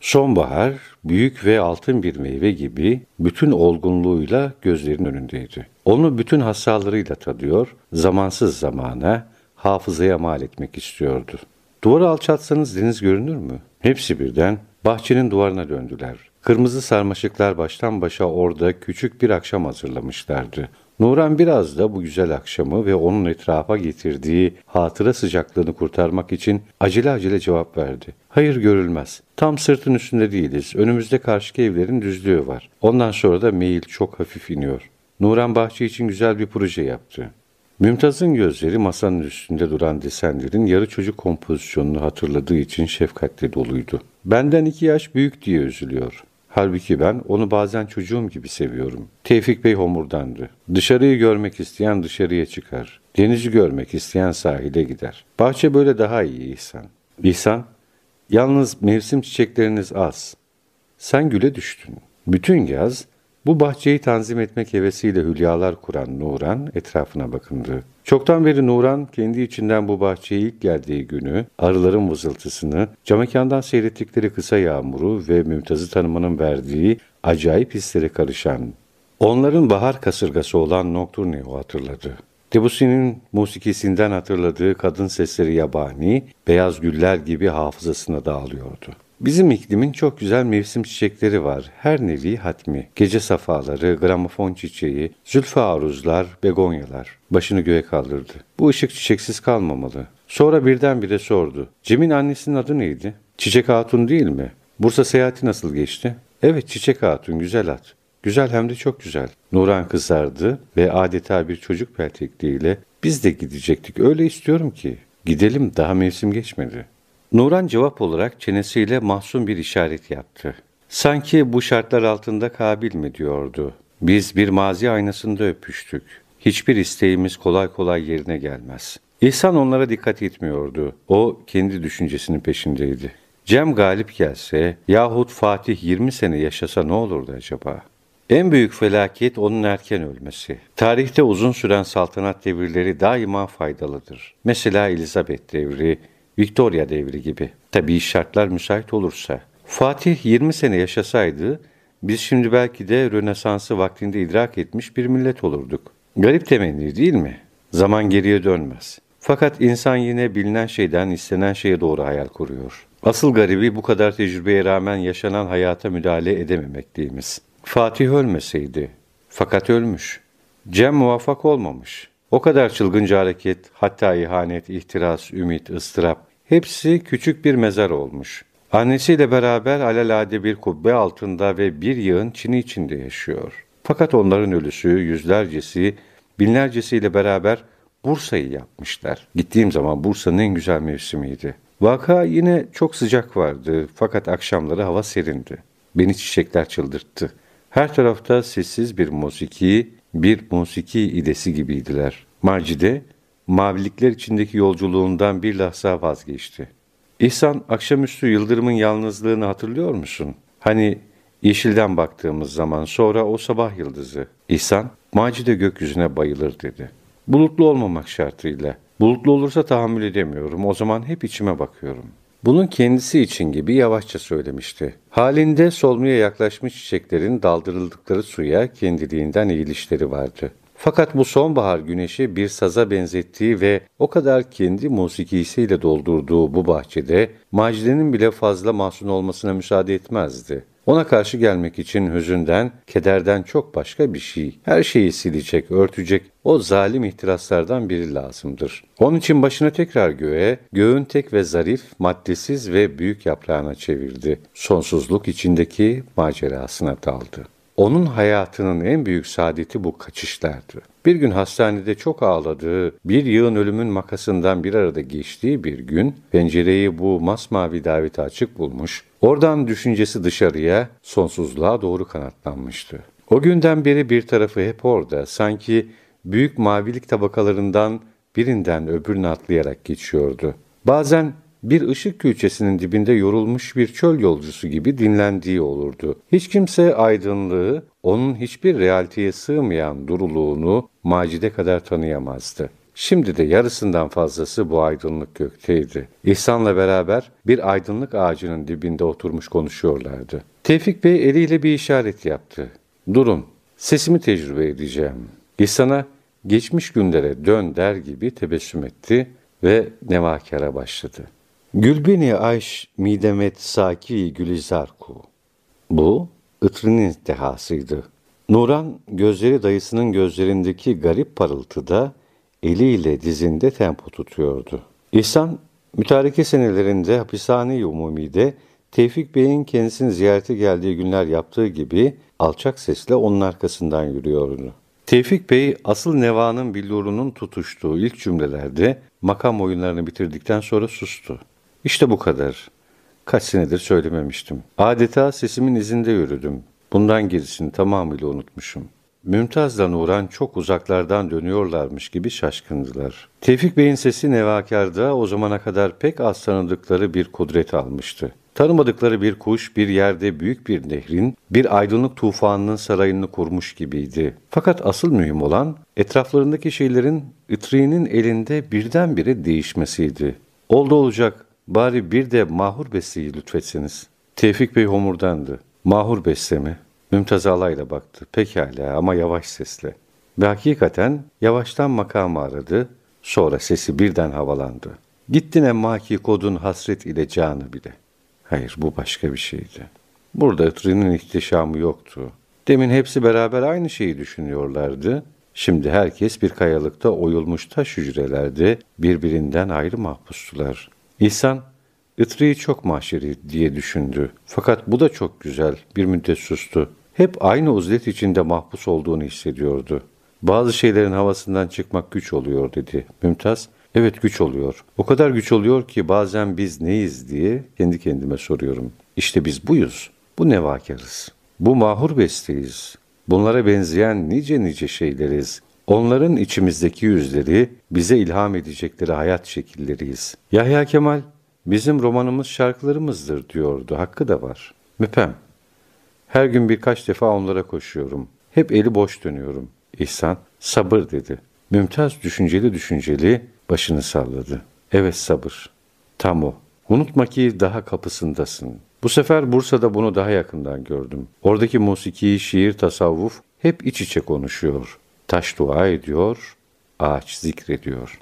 Sonbahar, büyük ve altın bir meyve gibi bütün olgunluğuyla gözlerin önündeydi. Onu bütün hassalarıyla tadıyor, zamansız zamana, hafızaya mal etmek istiyordu. Duvarı alçaltsanız deniz görünür mü? Hepsi birden bahçenin duvarına döndüler. Kırmızı sarmaşıklar baştan başa orada küçük bir akşam hazırlamışlardı. Nuran biraz da bu güzel akşamı ve onun etrafa getirdiği hatıra sıcaklığını kurtarmak için acele acele cevap verdi. Hayır görülmez. Tam sırtın üstünde değiliz. Önümüzde karşıki evlerin düzlüğü var. Ondan sonra da meyil çok hafif iniyor. Nuran bahçe için güzel bir proje yaptı. Mümtaz'ın gözleri masanın üstünde duran desenlerin yarı çocuk kompozisyonunu hatırladığı için şefkatle doluydu. Benden iki yaş büyük diye üzülüyor. Halbuki ben onu bazen çocuğum gibi seviyorum. Tevfik Bey homurdandı. Dışarıyı görmek isteyen dışarıya çıkar. Denizi görmek isteyen sahile gider. Bahçe böyle daha iyi İhsan. İhsan, yalnız mevsim çiçekleriniz az. Sen güle düştün. Bütün yaz bu bahçeyi tanzim etmek hevesiyle hülyalar kuran Nuran etrafına bakındı. Çoktan beri Nuran kendi içinden bu bahçeye ilk geldiği günü, arıların vızıltısını, camekandan seyrettikleri kısa yağmuru ve Mümtaz'ı tanımanın verdiği acayip hisleri karışan, onların bahar kasırgası olan Nocturne'yi hatırladı. Debussy'nin musikisinden hatırladığı kadın sesleri yabani, beyaz güller gibi hafızasına dağılıyordu. Bizim iklimin çok güzel mevsim çiçekleri var. Her nevi hatmi. Gece safaları, gramofon çiçeği, zülfü aruzlar, begonyalar. Başını göğe kaldırdı. Bu ışık çiçeksiz kalmamalı. Sonra birdenbire sordu. Cem'in annesinin adı neydi? Çiçek Hatun değil mi? Bursa seyahati nasıl geçti? Evet Çiçek Hatun güzel at. Güzel hem de çok güzel. Nuran kızardı ve adeta bir çocuk peltekliğiyle biz de gidecektik öyle istiyorum ki. Gidelim daha mevsim geçmedi. Nuran cevap olarak çenesiyle mahzun bir işaret yaptı. Sanki bu şartlar altında kabil mi diyordu. Biz bir mazi aynasında öpüştük. Hiçbir isteğimiz kolay kolay yerine gelmez. İhsan onlara dikkat etmiyordu. O kendi düşüncesinin peşindeydi. Cem galip gelse yahut Fatih 20 sene yaşasa ne olurdu acaba? En büyük felaket onun erken ölmesi. Tarihte uzun süren saltanat devirleri daima faydalıdır. Mesela Elizabeth devri, Victoria devri gibi. Tabii şartlar müsait olursa. Fatih 20 sene yaşasaydı biz şimdi belki de Rönesans'ı vaktinde idrak etmiş bir millet olurduk. Garip temenni değil mi? Zaman geriye dönmez. Fakat insan yine bilinen şeyden istenen şeye doğru hayal kuruyor. Asıl garibi bu kadar tecrübeye rağmen yaşanan hayata müdahale edememekliğimiz. Fatih ölmeseydi. Fakat ölmüş. Cem muvaffak olmamış. O kadar çılgınca hareket, hatta ihanet, ihtiras, ümit, ıstırap hepsi küçük bir mezar olmuş. Annesiyle beraber alelade bir kubbe altında ve bir yığın çini içinde yaşıyor. Fakat onların ölüsü yüzlercesi, binlercesiyle beraber Bursa'yı yapmışlar. Gittiğim zaman Bursa'nın en güzel mevsimiydi. Vaka yine çok sıcak vardı fakat akşamları hava serindi. Beni çiçekler çıldırttı. Her tarafta sessiz bir musiki, bir musiki idesi gibiydiler. Macide, mavilikler içindeki yolculuğundan bir lahza vazgeçti. İhsan, akşamüstü Yıldırım'ın yalnızlığını hatırlıyor musun? Hani yeşilden baktığımız zaman sonra o sabah yıldızı. İhsan, Macide gökyüzüne bayılır dedi. Bulutlu olmamak şartıyla. Bulutlu olursa tahammül edemiyorum. O zaman hep içime bakıyorum. Bunun kendisi için gibi yavaşça söylemişti. Halinde solmaya yaklaşmış çiçeklerin daldırıldıkları suya kendiliğinden eğilişleri vardı. Fakat bu sonbahar güneşi bir saza benzettiği ve o kadar kendi musikisiyle doldurduğu bu bahçede Macide'nin bile fazla mahzun olmasına müsaade etmezdi. Ona karşı gelmek için hüzünden, kederden çok başka bir şey, her şeyi silecek, örtecek o zalim ihtiraslardan biri lazımdır. Onun için başını tekrar göğe, göğün tek ve zarif, maddesiz ve büyük yaprağına çevirdi. Sonsuzluk içindeki macerasına daldı. Onun hayatının en büyük saadeti bu kaçışlardı. Bir gün hastanede çok ağladığı, bir yığın ölümün makasından bir arada geçtiği bir gün pencereyi bu masmavi daveti açık bulmuş, oradan düşüncesi dışarıya, sonsuzluğa doğru kanatlanmıştı. O günden beri bir tarafı hep orada, sanki büyük mavilik tabakalarından birinden öbürüne atlayarak geçiyordu. Bazen bir ışık külçesinin dibinde yorulmuş bir çöl yolcusu gibi dinlendiği olurdu. Hiç kimse aydınlığı, onun hiçbir realiteye sığmayan duruluğunu Macide kadar tanıyamazdı. Şimdi de yarısından fazlası bu aydınlık gökteydi. İhsan'la beraber bir aydınlık ağacının dibinde oturmuş konuşuyorlardı. Tevfik Bey eliyle bir işaret yaptı. Durun, sesimi tecrübe edeceğim. İhsan'a geçmiş günlere dön der gibi tebessüm etti ve nevakara başladı. Gülbini Ayş Midemet Saki Gülizarku. Bu Itri'nin dehasıydı. Nuran gözleri dayısının gözlerindeki garip parıltıda eliyle dizinde tempo tutuyordu. İhsan mütareke senelerinde hapishane-i umumide Tevfik Bey'in kendisini ziyarete geldiği günler yaptığı gibi alçak sesle onun arkasından yürüyordu. Tevfik Bey asıl Neva'nın billurunun tutuştuğu ilk cümlelerde makam oyunlarını bitirdikten sonra sustu. İşte bu kadar. Kaç senedir söylememiştim. Adeta sesimin izinde yürüdüm. Bundan gerisini tamamıyla unutmuşum. Mümtaz'la Nuran çok uzaklardan dönüyorlarmış gibi şaşkındılar. Tevfik Bey'in sesi nevakarda o zamana kadar pek az tanıdıkları bir kudret almıştı. Tanımadıkları bir kuş bir yerde büyük bir nehrin, bir aydınlık tufanının sarayını kurmuş gibiydi. Fakat asıl mühim olan etraflarındaki şeylerin Itri'nin elinde birdenbire değişmesiydi. Oldu olacak Bari bir de mahur besteyi lütfetseniz. Tevfik Bey homurdandı. Mahur beste mi? Mümtaz alayla baktı. Pekala ama yavaş sesle. Ve hakikaten yavaştan makamı aradı. Sonra sesi birden havalandı. Gittin emmaki kodun hasret ile canı bile. Hayır bu başka bir şeydi. Burada Itri'nin ihtişamı yoktu. Demin hepsi beraber aynı şeyi düşünüyorlardı. Şimdi herkes bir kayalıkta oyulmuş taş hücrelerde birbirinden ayrı mahpustular. İhsan, Itri'yi çok mahşeri diye düşündü. Fakat bu da çok güzel. Bir müddet sustu. Hep aynı uzlet içinde mahpus olduğunu hissediyordu. Bazı şeylerin havasından çıkmak güç oluyor dedi. Mümtaz, evet güç oluyor. O kadar güç oluyor ki bazen biz neyiz diye kendi kendime soruyorum. İşte biz buyuz. Bu nevakarız. Bu mahur besteyiz. Bunlara benzeyen nice nice şeyleriz. Onların içimizdeki yüzleri bize ilham edecekleri hayat şekilleriyiz. Yahya Kemal bizim romanımız şarkılarımızdır diyordu. Hakkı da var. Müpem. Her gün birkaç defa onlara koşuyorum. Hep eli boş dönüyorum. İhsan sabır dedi. Mümtaz düşünceli düşünceli başını salladı. Evet sabır. Tam o. Unutma ki daha kapısındasın. Bu sefer Bursa'da bunu daha yakından gördüm. Oradaki musiki, şiir, tasavvuf hep iç içe konuşuyor. Taş dua ediyor, ağaç zikrediyor.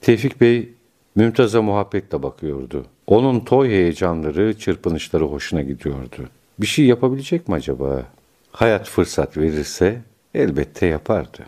Tevfik Bey Mümtaz'a muhabbetle bakıyordu. Onun toy heyecanları, çırpınışları hoşuna gidiyordu. Bir şey yapabilecek mi acaba? Hayat fırsat verirse elbette yapardı.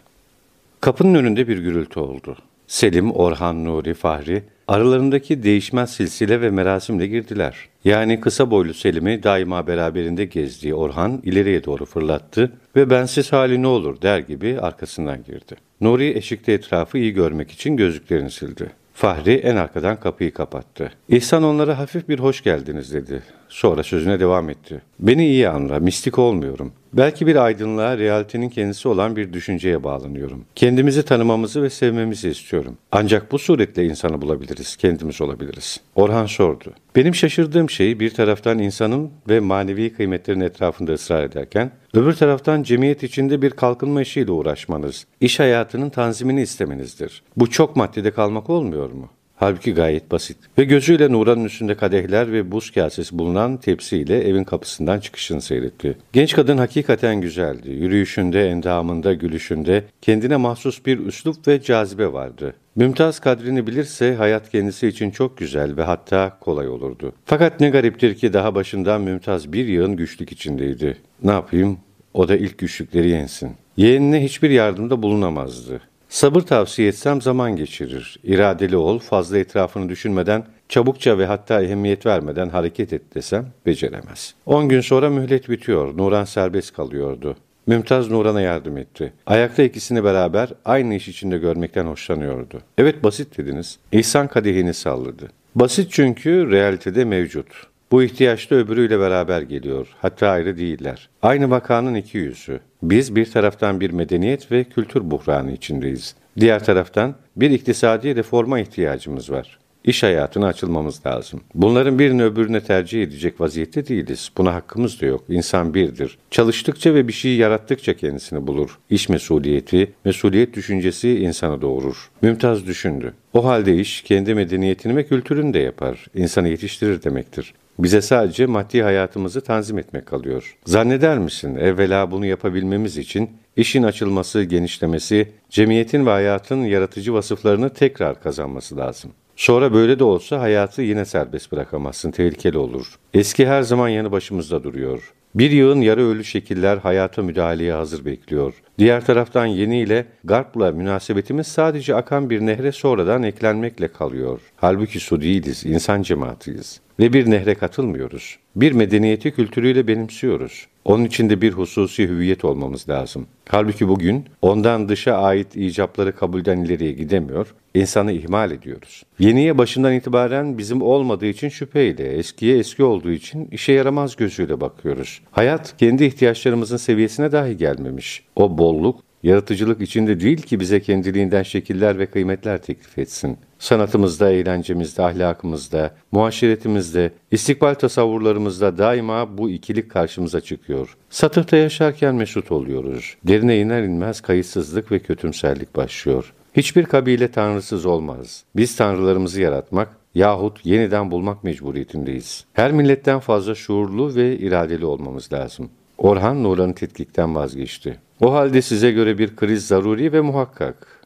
Kapının önünde bir gürültü oldu. Selim, Orhan, Nuri, Fahri aralarındaki değişmez silsile ve merasimle girdiler. Yani kısa boylu Selim'i daima beraberinde gezdiği Orhan ileriye doğru fırlattı ve bensiz hali ne olur der gibi arkasından girdi. Nuri eşikte etrafı iyi görmek için gözlüklerini sildi. Fahri en arkadan kapıyı kapattı. İhsan onlara hafif bir hoş geldiniz dedi. Sonra sözüne devam etti. Beni iyi anla, mistik olmuyorum. Belki bir aydınlığa, realitenin kendisi olan bir düşünceye bağlanıyorum. Kendimizi tanımamızı ve sevmemizi istiyorum. Ancak bu suretle insanı bulabiliriz, kendimiz olabiliriz. Orhan sordu. Benim şaşırdığım şey bir taraftan insanın ve manevi kıymetlerin etrafında ısrar ederken, öbür taraftan cemiyet içinde bir kalkınma işiyle uğraşmanız, iş hayatının tanzimini istemenizdir. Bu çok maddede kalmak olmuyor mu? Halbuki gayet basit. Ve gözüyle Nuran'ın üstünde kadehler ve buz kasesi bulunan tepsiyle evin kapısından çıkışını seyretti. Genç kadın hakikaten güzeldi. Yürüyüşünde, endamında, gülüşünde kendine mahsus bir üslup ve cazibe vardı. Mümtaz kadrini bilirse hayat kendisi için çok güzel ve hatta kolay olurdu. Fakat ne gariptir ki daha başından Mümtaz bir yığın güçlük içindeydi. Ne yapayım? O da ilk güçlükleri yensin. Yeğenine hiçbir yardımda bulunamazdı. Sabır tavsiye etsem zaman geçirir. İradeli ol, fazla etrafını düşünmeden, çabukça ve hatta ehemmiyet vermeden hareket et desem beceremez. On gün sonra mühlet bitiyor. Nuran serbest kalıyordu. Mümtaz Nuran'a yardım etti. Ayakta ikisini beraber aynı iş içinde görmekten hoşlanıyordu. Evet basit dediniz. İhsan kadehini salladı. Basit çünkü realitede mevcut. Bu ihtiyaç da öbürüyle beraber geliyor. Hatta ayrı değiller. Aynı vakanın iki yüzü. Biz bir taraftan bir medeniyet ve kültür buhranı içindeyiz. Diğer taraftan bir iktisadi reforma ihtiyacımız var. İş hayatına açılmamız lazım. Bunların birini öbürüne tercih edecek vaziyette değiliz. Buna hakkımız da yok. İnsan birdir. Çalıştıkça ve bir şey yarattıkça kendisini bulur. İş mesuliyeti, mesuliyet düşüncesi insanı doğurur. Mümtaz düşündü. O halde iş kendi medeniyetini ve kültürünü de yapar. İnsanı yetiştirir demektir. Bize sadece maddi hayatımızı tanzim etmek kalıyor. Zanneder misin evvela bunu yapabilmemiz için işin açılması, genişlemesi, cemiyetin ve hayatın yaratıcı vasıflarını tekrar kazanması lazım. Sonra böyle de olsa hayatı yine serbest bırakamazsın, tehlikeli olur. Eski her zaman yanı başımızda duruyor. Bir yığın yarı ölü şekiller hayata müdahaleye hazır bekliyor. Diğer taraftan yeni ile Garp'la münasebetimiz sadece akan bir nehre sonradan eklenmekle kalıyor. Halbuki su değiliz, insan cemaatiyiz. Ve bir nehre katılmıyoruz. Bir medeniyeti kültürüyle benimsiyoruz. Onun içinde bir hususi hüviyet olmamız lazım. Halbuki bugün ondan dışa ait icapları kabulden ileriye gidemiyor, insanı ihmal ediyoruz. Yeniye başından itibaren bizim olmadığı için şüpheyle, eskiye eski olduğu için işe yaramaz gözüyle bakıyoruz. Hayat kendi ihtiyaçlarımızın seviyesine dahi gelmemiş. O bolluk, yaratıcılık içinde değil ki bize kendiliğinden şekiller ve kıymetler teklif etsin. Sanatımızda, eğlencemizde, ahlakımızda, muaşeretimizde, istikbal tasavvurlarımızda daima bu ikilik karşımıza çıkıyor. Satıhta yaşarken mesut oluyoruz. Derine iner inmez kayıtsızlık ve kötümserlik başlıyor. Hiçbir kabile tanrısız olmaz. Biz tanrılarımızı yaratmak yahut yeniden bulmak mecburiyetindeyiz. Her milletten fazla şuurlu ve iradeli olmamız lazım. Orhan Nuran'ı tetkikten vazgeçti. O halde size göre bir kriz zaruri ve muhakkak.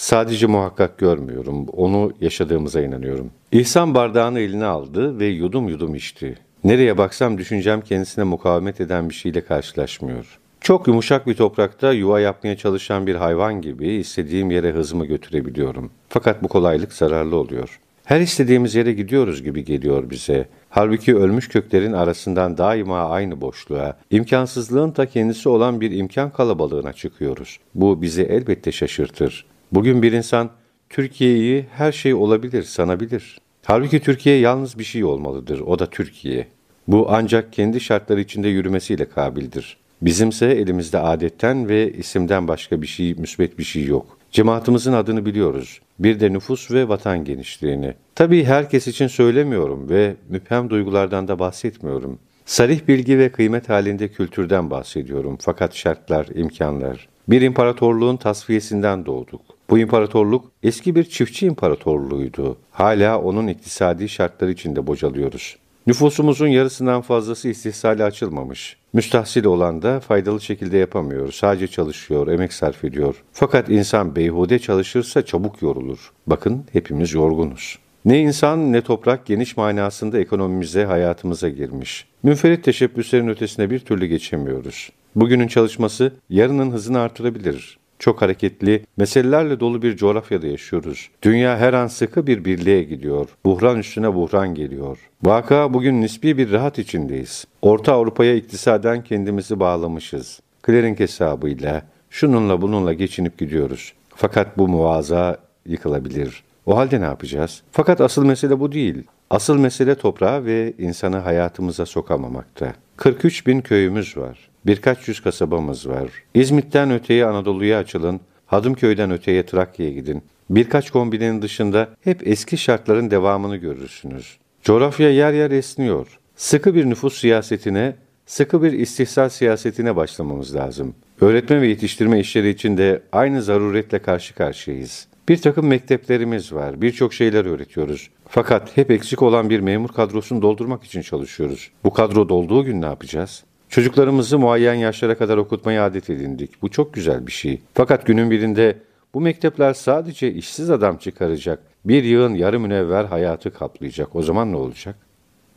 Sadece muhakkak görmüyorum, onu yaşadığımıza inanıyorum. İhsan bardağını eline aldı ve yudum yudum içti. Nereye baksam düşüncem kendisine mukavemet eden bir şeyle karşılaşmıyor. Çok yumuşak bir toprakta yuva yapmaya çalışan bir hayvan gibi istediğim yere hızımı götürebiliyorum. Fakat bu kolaylık zararlı oluyor. Her istediğimiz yere gidiyoruz gibi geliyor bize. Halbuki ölmüş köklerin arasından daima aynı boşluğa, imkansızlığın ta kendisi olan bir imkan kalabalığına çıkıyoruz. Bu bizi elbette şaşırtır. Bugün bir insan Türkiye'yi her şey olabilir sanabilir. Halbuki Türkiye yalnız bir şey olmalıdır. O da Türkiye. Bu ancak kendi şartları içinde yürümesiyle kabildir. Bizimse elimizde adetten ve isimden başka bir şey, müsbet bir şey yok. Cemaatimizin adını biliyoruz. Bir de nüfus ve vatan genişliğini. Tabii herkes için söylemiyorum ve müphem duygulardan da bahsetmiyorum. Sarih bilgi ve kıymet halinde kültürden bahsediyorum. Fakat şartlar, imkanlar. Bir imparatorluğun tasfiyesinden doğduk. Bu imparatorluk eski bir çiftçi imparatorluğuydu. Hala onun iktisadi şartları içinde bocalıyoruz. Nüfusumuzun yarısından fazlası istihsale açılmamış. Müstahsil olan da faydalı şekilde yapamıyor. Sadece çalışıyor, emek sarf ediyor. Fakat insan beyhude çalışırsa çabuk yorulur. Bakın hepimiz yorgunuz. Ne insan ne toprak geniş manasında ekonomimize, hayatımıza girmiş. Münferit teşebbüslerin ötesine bir türlü geçemiyoruz. Bugünün çalışması yarının hızını artırabilir. Çok hareketli, meselelerle dolu bir coğrafyada yaşıyoruz. Dünya her an sıkı bir birliğe gidiyor. Buhran üstüne buhran geliyor. Vaka bugün nispi bir rahat içindeyiz. Orta Avrupa'ya iktisaden kendimizi bağlamışız. Clearing hesabıyla, şununla bununla geçinip gidiyoruz. Fakat bu muvaza yıkılabilir. O halde ne yapacağız? Fakat asıl mesele bu değil. Asıl mesele toprağı ve insanı hayatımıza sokamamakta. 43 bin köyümüz var. Birkaç yüz kasabamız var. İzmit'ten öteye Anadolu'ya açılın, Hadımköy'den öteye Trakya'ya gidin. Birkaç kombinin dışında hep eski şartların devamını görürsünüz. Coğrafya yer yer esniyor. Sıkı bir nüfus siyasetine, sıkı bir istihsal siyasetine başlamamız lazım. Öğretme ve yetiştirme işleri için de aynı zaruretle karşı karşıyayız. Bir takım mekteplerimiz var, birçok şeyler öğretiyoruz. Fakat hep eksik olan bir memur kadrosunu doldurmak için çalışıyoruz. Bu kadro dolduğu gün ne yapacağız? Çocuklarımızı muayyen yaşlara kadar okutmaya adet edindik. Bu çok güzel bir şey. Fakat günün birinde bu mektepler sadece işsiz adam çıkaracak. Bir yığın yarı münevver hayatı kaplayacak. O zaman ne olacak?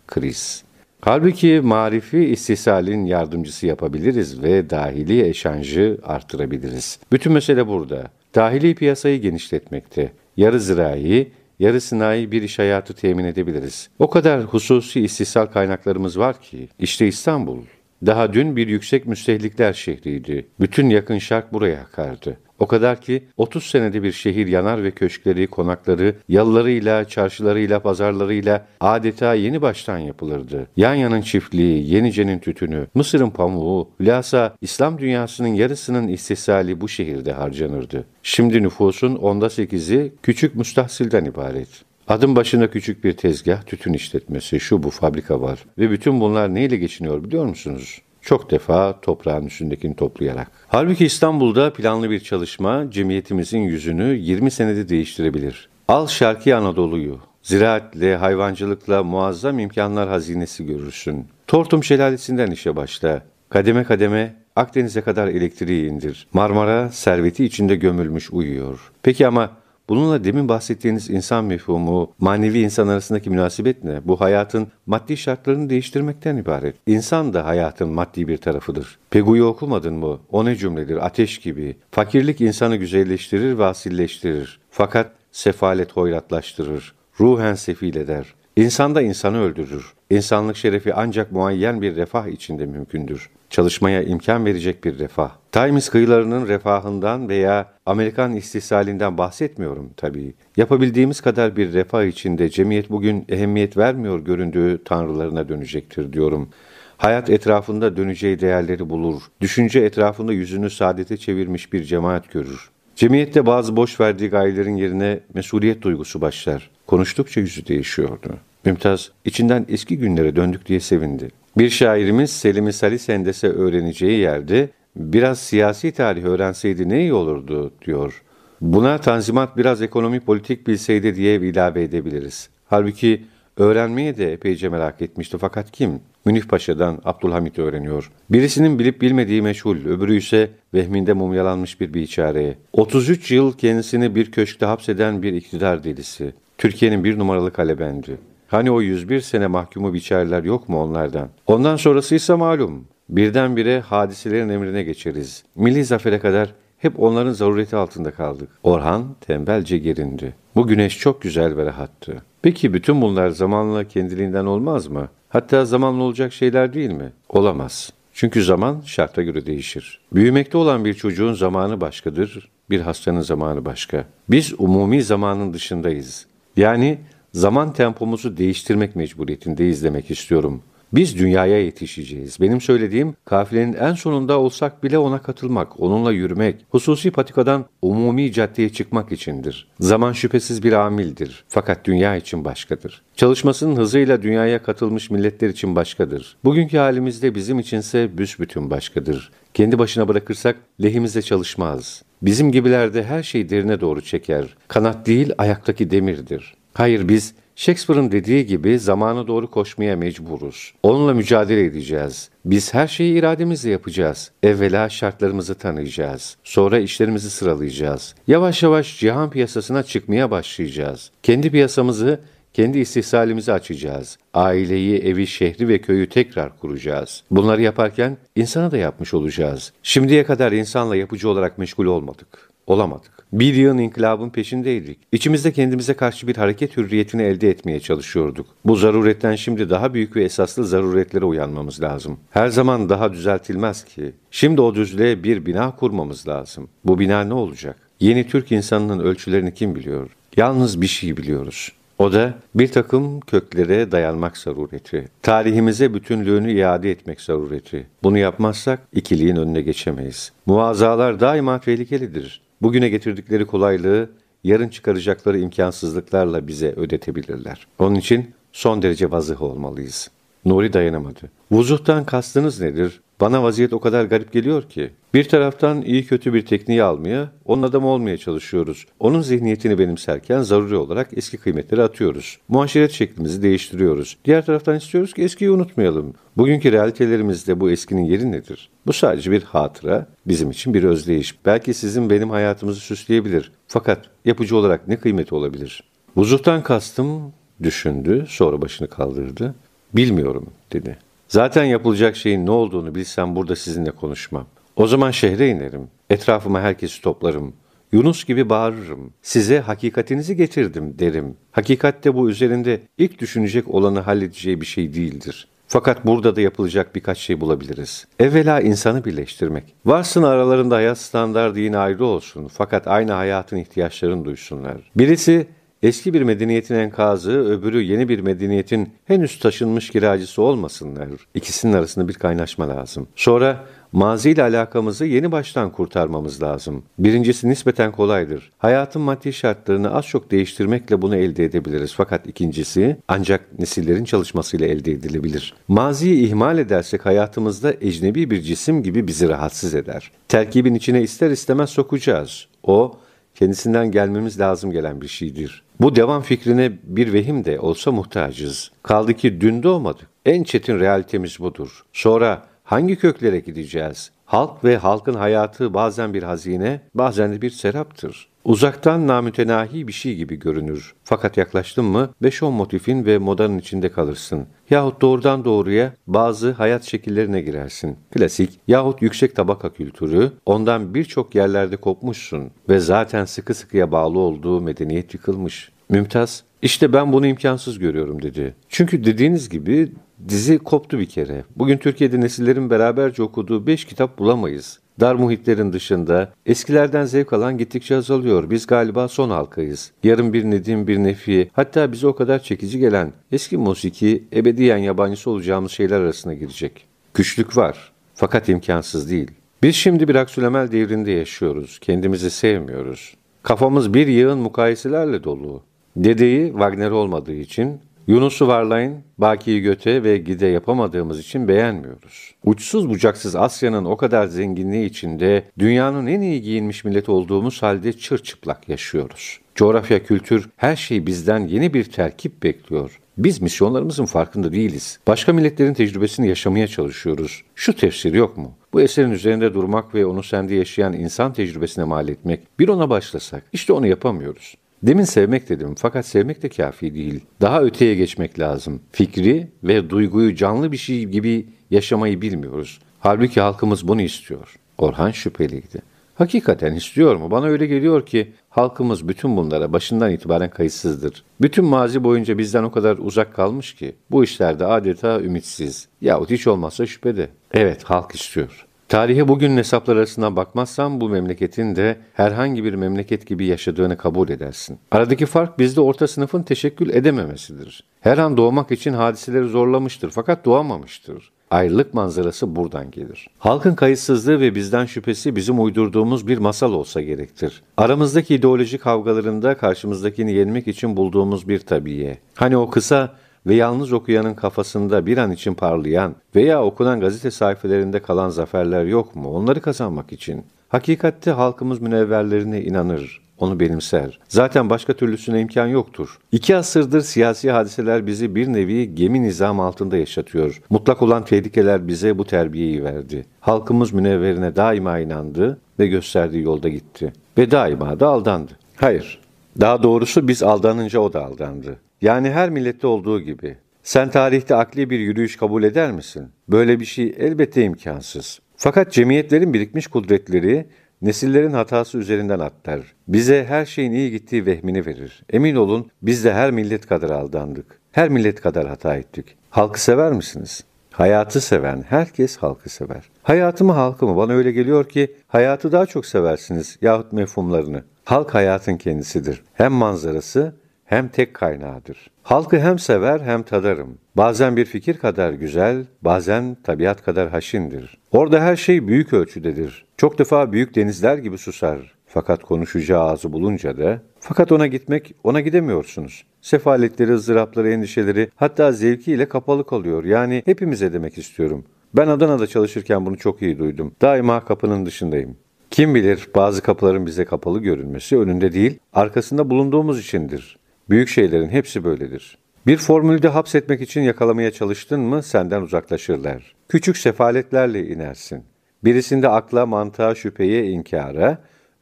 Kriz. Halbuki marifi istihsalin yardımcısı yapabiliriz ve dahili eşanjı artırabiliriz. Bütün mesele burada. Dahili piyasayı genişletmekte. Yarı zirai, yarı sınai bir iş hayatı temin edebiliriz. O kadar hususi istihsal kaynaklarımız var ki. İşte İstanbul. Daha dün bir yüksek müstehlikler şehriydi. Bütün yakın şark buraya akardı. O kadar ki 30 senede bir şehir yanar ve köşkleri, konakları, yalılarıyla, çarşılarıyla, pazarlarıyla adeta yeni baştan yapılırdı. Yanya'nın çiftliği, Yenice'nin tütünü, Mısır'ın pamuğu, hülasa İslam dünyasının yarısının istihsali bu şehirde harcanırdı. Şimdi nüfusun onda sekizi küçük müstahsilden ibaret. Adım başına küçük bir tezgah, tütün işletmesi, şu bu fabrika var. Ve bütün bunlar neyle geçiniyor biliyor musunuz? Çok defa toprağın üstündekini toplayarak. Halbuki İstanbul'da planlı bir çalışma cemiyetimizin yüzünü 20 senede değiştirebilir. Al Şarkı Anadolu'yu. Ziraatle, hayvancılıkla muazzam imkanlar hazinesi görürsün. Tortum Şelalesi'nden işe başla. Kademe kademe Akdeniz'e kadar elektriği indir. Marmara serveti içinde gömülmüş uyuyor. Peki ama Bununla demin bahsettiğiniz insan mefhumu, manevi insan arasındaki münasebet ne? Bu hayatın maddi şartlarını değiştirmekten ibaret. İnsan da hayatın maddi bir tarafıdır. Pegu'yu okumadın mı? O ne cümledir? Ateş gibi. Fakirlik insanı güzelleştirir ve asilleştirir. Fakat sefalet hoyratlaştırır. Ruhen sefil eder. İnsan da insanı öldürür. İnsanlık şerefi ancak muayyen bir refah içinde mümkündür çalışmaya imkan verecek bir refah. Times kıyılarının refahından veya Amerikan istihsalinden bahsetmiyorum tabii. Yapabildiğimiz kadar bir refah içinde cemiyet bugün ehemmiyet vermiyor göründüğü tanrılarına dönecektir diyorum. Hayat etrafında döneceği değerleri bulur. Düşünce etrafında yüzünü saadete çevirmiş bir cemaat görür. Cemiyette bazı boş verdiği gayelerin yerine mesuliyet duygusu başlar. Konuştukça yüzü değişiyordu. Mümtaz içinden eski günlere döndük diye sevindi. Bir şairimiz Selim-i Salis öğreneceği yerde biraz siyasi tarih öğrenseydi ne iyi olurdu diyor. Buna Tanzimat biraz ekonomi politik bilseydi diye ilave edebiliriz. Halbuki öğrenmeye de epeyce merak etmişti fakat kim? Münif Paşa'dan Abdülhamit öğreniyor. Birisinin bilip bilmediği meşhur, öbürü ise vehminde mumyalanmış bir biçareye. 33 yıl kendisini bir köşkte hapseden bir iktidar delisi. Türkiye'nin bir numaralı kalebendi. Hani o 101 sene mahkumu biçerler yok mu onlardan? Ondan sonrasıysa malum. Birdenbire hadiselerin emrine geçeriz. Milli zafere kadar hep onların zarureti altında kaldık. Orhan tembelce gerindi. Bu güneş çok güzel ve rahattı. Peki bütün bunlar zamanla kendiliğinden olmaz mı? Hatta zamanla olacak şeyler değil mi? Olamaz. Çünkü zaman şarta göre değişir. Büyümekte olan bir çocuğun zamanı başkadır, bir hastanın zamanı başka. Biz umumi zamanın dışındayız. Yani zaman tempomuzu değiştirmek mecburiyetindeyiz demek istiyorum. Biz dünyaya yetişeceğiz. Benim söylediğim kafilenin en sonunda olsak bile ona katılmak, onunla yürümek, hususi patikadan umumi caddeye çıkmak içindir. Zaman şüphesiz bir amildir. Fakat dünya için başkadır. Çalışmasının hızıyla dünyaya katılmış milletler için başkadır. Bugünkü halimizde bizim içinse büsbütün başkadır. Kendi başına bırakırsak lehimize çalışmaz. Bizim gibilerde her şey derine doğru çeker. Kanat değil ayaktaki demirdir. Hayır biz Shakespeare'ın dediği gibi zamana doğru koşmaya mecburuz. Onunla mücadele edeceğiz. Biz her şeyi irademizle yapacağız. Evvela şartlarımızı tanıyacağız. Sonra işlerimizi sıralayacağız. Yavaş yavaş cihan piyasasına çıkmaya başlayacağız. Kendi piyasamızı, kendi istihsalimizi açacağız. Aileyi, evi, şehri ve köyü tekrar kuracağız. Bunları yaparken insana da yapmış olacağız. Şimdiye kadar insanla yapıcı olarak meşgul olmadık. Olamadık. Bir yığın inkılabın peşindeydik. İçimizde kendimize karşı bir hareket hürriyetini elde etmeye çalışıyorduk. Bu zaruretten şimdi daha büyük ve esaslı zaruretlere uyanmamız lazım. Her zaman daha düzeltilmez ki. Şimdi o düzlüğe bir bina kurmamız lazım. Bu bina ne olacak? Yeni Türk insanının ölçülerini kim biliyor? Yalnız bir şey biliyoruz. O da bir takım köklere dayanmak zarureti. Tarihimize bütünlüğünü iade etmek zarureti. Bunu yapmazsak ikiliğin önüne geçemeyiz. Muazzalar daima tehlikelidir. Bugüne getirdikleri kolaylığı yarın çıkaracakları imkansızlıklarla bize ödetebilirler. Onun için son derece vazıh olmalıyız. Nuri dayanamadı. Vuzuhtan kastınız nedir? Bana vaziyet o kadar garip geliyor ki. Bir taraftan iyi kötü bir tekniği almaya, onun adamı olmaya çalışıyoruz. Onun zihniyetini benimserken zaruri olarak eski kıymetleri atıyoruz. Muaşeret şeklimizi değiştiriyoruz. Diğer taraftan istiyoruz ki eskiyi unutmayalım. Bugünkü realitelerimizde bu eskinin yeri nedir? Bu sadece bir hatıra, bizim için bir özdeyiş. Belki sizin benim hayatımızı süsleyebilir. Fakat yapıcı olarak ne kıymeti olabilir? Vuzuktan kastım düşündü, sonra başını kaldırdı. Bilmiyorum dedi. Zaten yapılacak şeyin ne olduğunu bilsem burada sizinle konuşmam. O zaman şehre inerim. Etrafıma herkesi toplarım. Yunus gibi bağırırım. Size hakikatinizi getirdim derim. Hakikatte bu üzerinde ilk düşünecek olanı halledeceği bir şey değildir. Fakat burada da yapılacak birkaç şey bulabiliriz. Evvela insanı birleştirmek. Varsın aralarında hayat standardı yine ayrı olsun fakat aynı hayatın ihtiyaçlarını duysunlar. Birisi Eski bir medeniyetin enkazı, öbürü yeni bir medeniyetin henüz taşınmış kiracısı olmasınlar. İkisinin arasında bir kaynaşma lazım. Sonra mazi ile alakamızı yeni baştan kurtarmamız lazım. Birincisi nispeten kolaydır. Hayatın maddi şartlarını az çok değiştirmekle bunu elde edebiliriz. Fakat ikincisi ancak nesillerin çalışmasıyla elde edilebilir. Maziyi ihmal edersek hayatımızda ecnebi bir cisim gibi bizi rahatsız eder. Terkibin içine ister istemez sokacağız. O, kendisinden gelmemiz lazım gelen bir şeydir. Bu devam fikrine bir vehim de olsa muhtacız. Kaldı ki dün doğmadık. En çetin realitemiz budur. Sonra hangi köklere gideceğiz? Halk ve halkın hayatı bazen bir hazine, bazen de bir seraptır. Uzaktan namütenahi bir şey gibi görünür. Fakat yaklaştın mı 5-10 motifin ve modanın içinde kalırsın. Yahut doğrudan doğruya bazı hayat şekillerine girersin. Klasik yahut yüksek tabaka kültürü ondan birçok yerlerde kopmuşsun ve zaten sıkı sıkıya bağlı olduğu medeniyet yıkılmış. Mümtaz, işte ben bunu imkansız görüyorum dedi. Çünkü dediğiniz gibi dizi koptu bir kere. Bugün Türkiye'de nesillerin beraberce okuduğu beş kitap bulamayız. Dar muhitlerin dışında eskilerden zevk alan gittikçe azalıyor. Biz galiba son halkayız. Yarın bir Nedim, bir Nefi, hatta bize o kadar çekici gelen eski musiki ebediyen yabancısı olacağımız şeyler arasına girecek. Güçlük var fakat imkansız değil. Biz şimdi bir Aksülemel devrinde yaşıyoruz. Kendimizi sevmiyoruz. Kafamız bir yığın mukayeselerle dolu. Dedeyi Wagner olmadığı için Yunus'u varlayın, Baki'yi göte ve gide yapamadığımız için beğenmiyoruz. Uçsuz bucaksız Asya'nın o kadar zenginliği içinde dünyanın en iyi giyinmiş millet olduğumuz halde çırçıplak yaşıyoruz. Coğrafya, kültür, her şey bizden yeni bir terkip bekliyor. Biz misyonlarımızın farkında değiliz. Başka milletlerin tecrübesini yaşamaya çalışıyoruz. Şu tefsir yok mu? Bu eserin üzerinde durmak ve onu sende yaşayan insan tecrübesine mal etmek. Bir ona başlasak. İşte onu yapamıyoruz. Demin sevmek dedim fakat sevmek de kafi değil. Daha öteye geçmek lazım. Fikri ve duyguyu canlı bir şey gibi yaşamayı bilmiyoruz. Halbuki halkımız bunu istiyor. Orhan şüpheliydi. Hakikaten istiyor mu? Bana öyle geliyor ki halkımız bütün bunlara başından itibaren kayıtsızdır. Bütün mazi boyunca bizden o kadar uzak kalmış ki bu işlerde adeta ümitsiz yahut hiç olmazsa şüphede. Evet halk istiyor. Tarihe bugün hesaplar arasından bakmazsan bu memleketin de herhangi bir memleket gibi yaşadığını kabul edersin. Aradaki fark bizde orta sınıfın teşekkül edememesidir. Her an doğmak için hadiseleri zorlamıştır fakat doğamamıştır. Ayrılık manzarası buradan gelir. Halkın kayıtsızlığı ve bizden şüphesi bizim uydurduğumuz bir masal olsa gerektir. Aramızdaki ideolojik kavgalarında karşımızdakini yenmek için bulduğumuz bir tabiye. Hani o kısa ve yalnız okuyanın kafasında bir an için parlayan veya okunan gazete sayfelerinde kalan zaferler yok mu? Onları kazanmak için. Hakikatte halkımız münevverlerine inanır, onu benimser. Zaten başka türlüsüne imkan yoktur. İki asırdır siyasi hadiseler bizi bir nevi gemi nizam altında yaşatıyor. Mutlak olan tehlikeler bize bu terbiyeyi verdi. Halkımız münevverine daima inandı ve gösterdiği yolda gitti. Ve daima da aldandı. Hayır, daha doğrusu biz aldanınca o da aldandı. Yani her millette olduğu gibi. Sen tarihte akli bir yürüyüş kabul eder misin? Böyle bir şey elbette imkansız. Fakat cemiyetlerin birikmiş kudretleri nesillerin hatası üzerinden atlar. Bize her şeyin iyi gittiği vehmini verir. Emin olun biz de her millet kadar aldandık. Her millet kadar hata ettik. Halkı sever misiniz? Hayatı seven herkes halkı sever. Hayatı mı halkı mı? Bana öyle geliyor ki hayatı daha çok seversiniz yahut mefhumlarını. Halk hayatın kendisidir. Hem manzarası hem tek kaynağıdır. Halkı hem sever hem tadarım. Bazen bir fikir kadar güzel, bazen tabiat kadar haşindir. Orada her şey büyük ölçüdedir. Çok defa büyük denizler gibi susar. Fakat konuşacağı ağzı bulunca da, fakat ona gitmek, ona gidemiyorsunuz. Sefaletleri, ızdırapları, endişeleri, hatta zevkiyle kapalı kalıyor. Yani hepimize demek istiyorum. Ben Adana'da çalışırken bunu çok iyi duydum. Daima kapının dışındayım. Kim bilir bazı kapıların bize kapalı görünmesi önünde değil, arkasında bulunduğumuz içindir. Büyük şeylerin hepsi böyledir. Bir formülde hapsetmek için yakalamaya çalıştın mı senden uzaklaşırlar. Küçük sefaletlerle inersin. Birisinde akla, mantığa, şüpheye, inkara,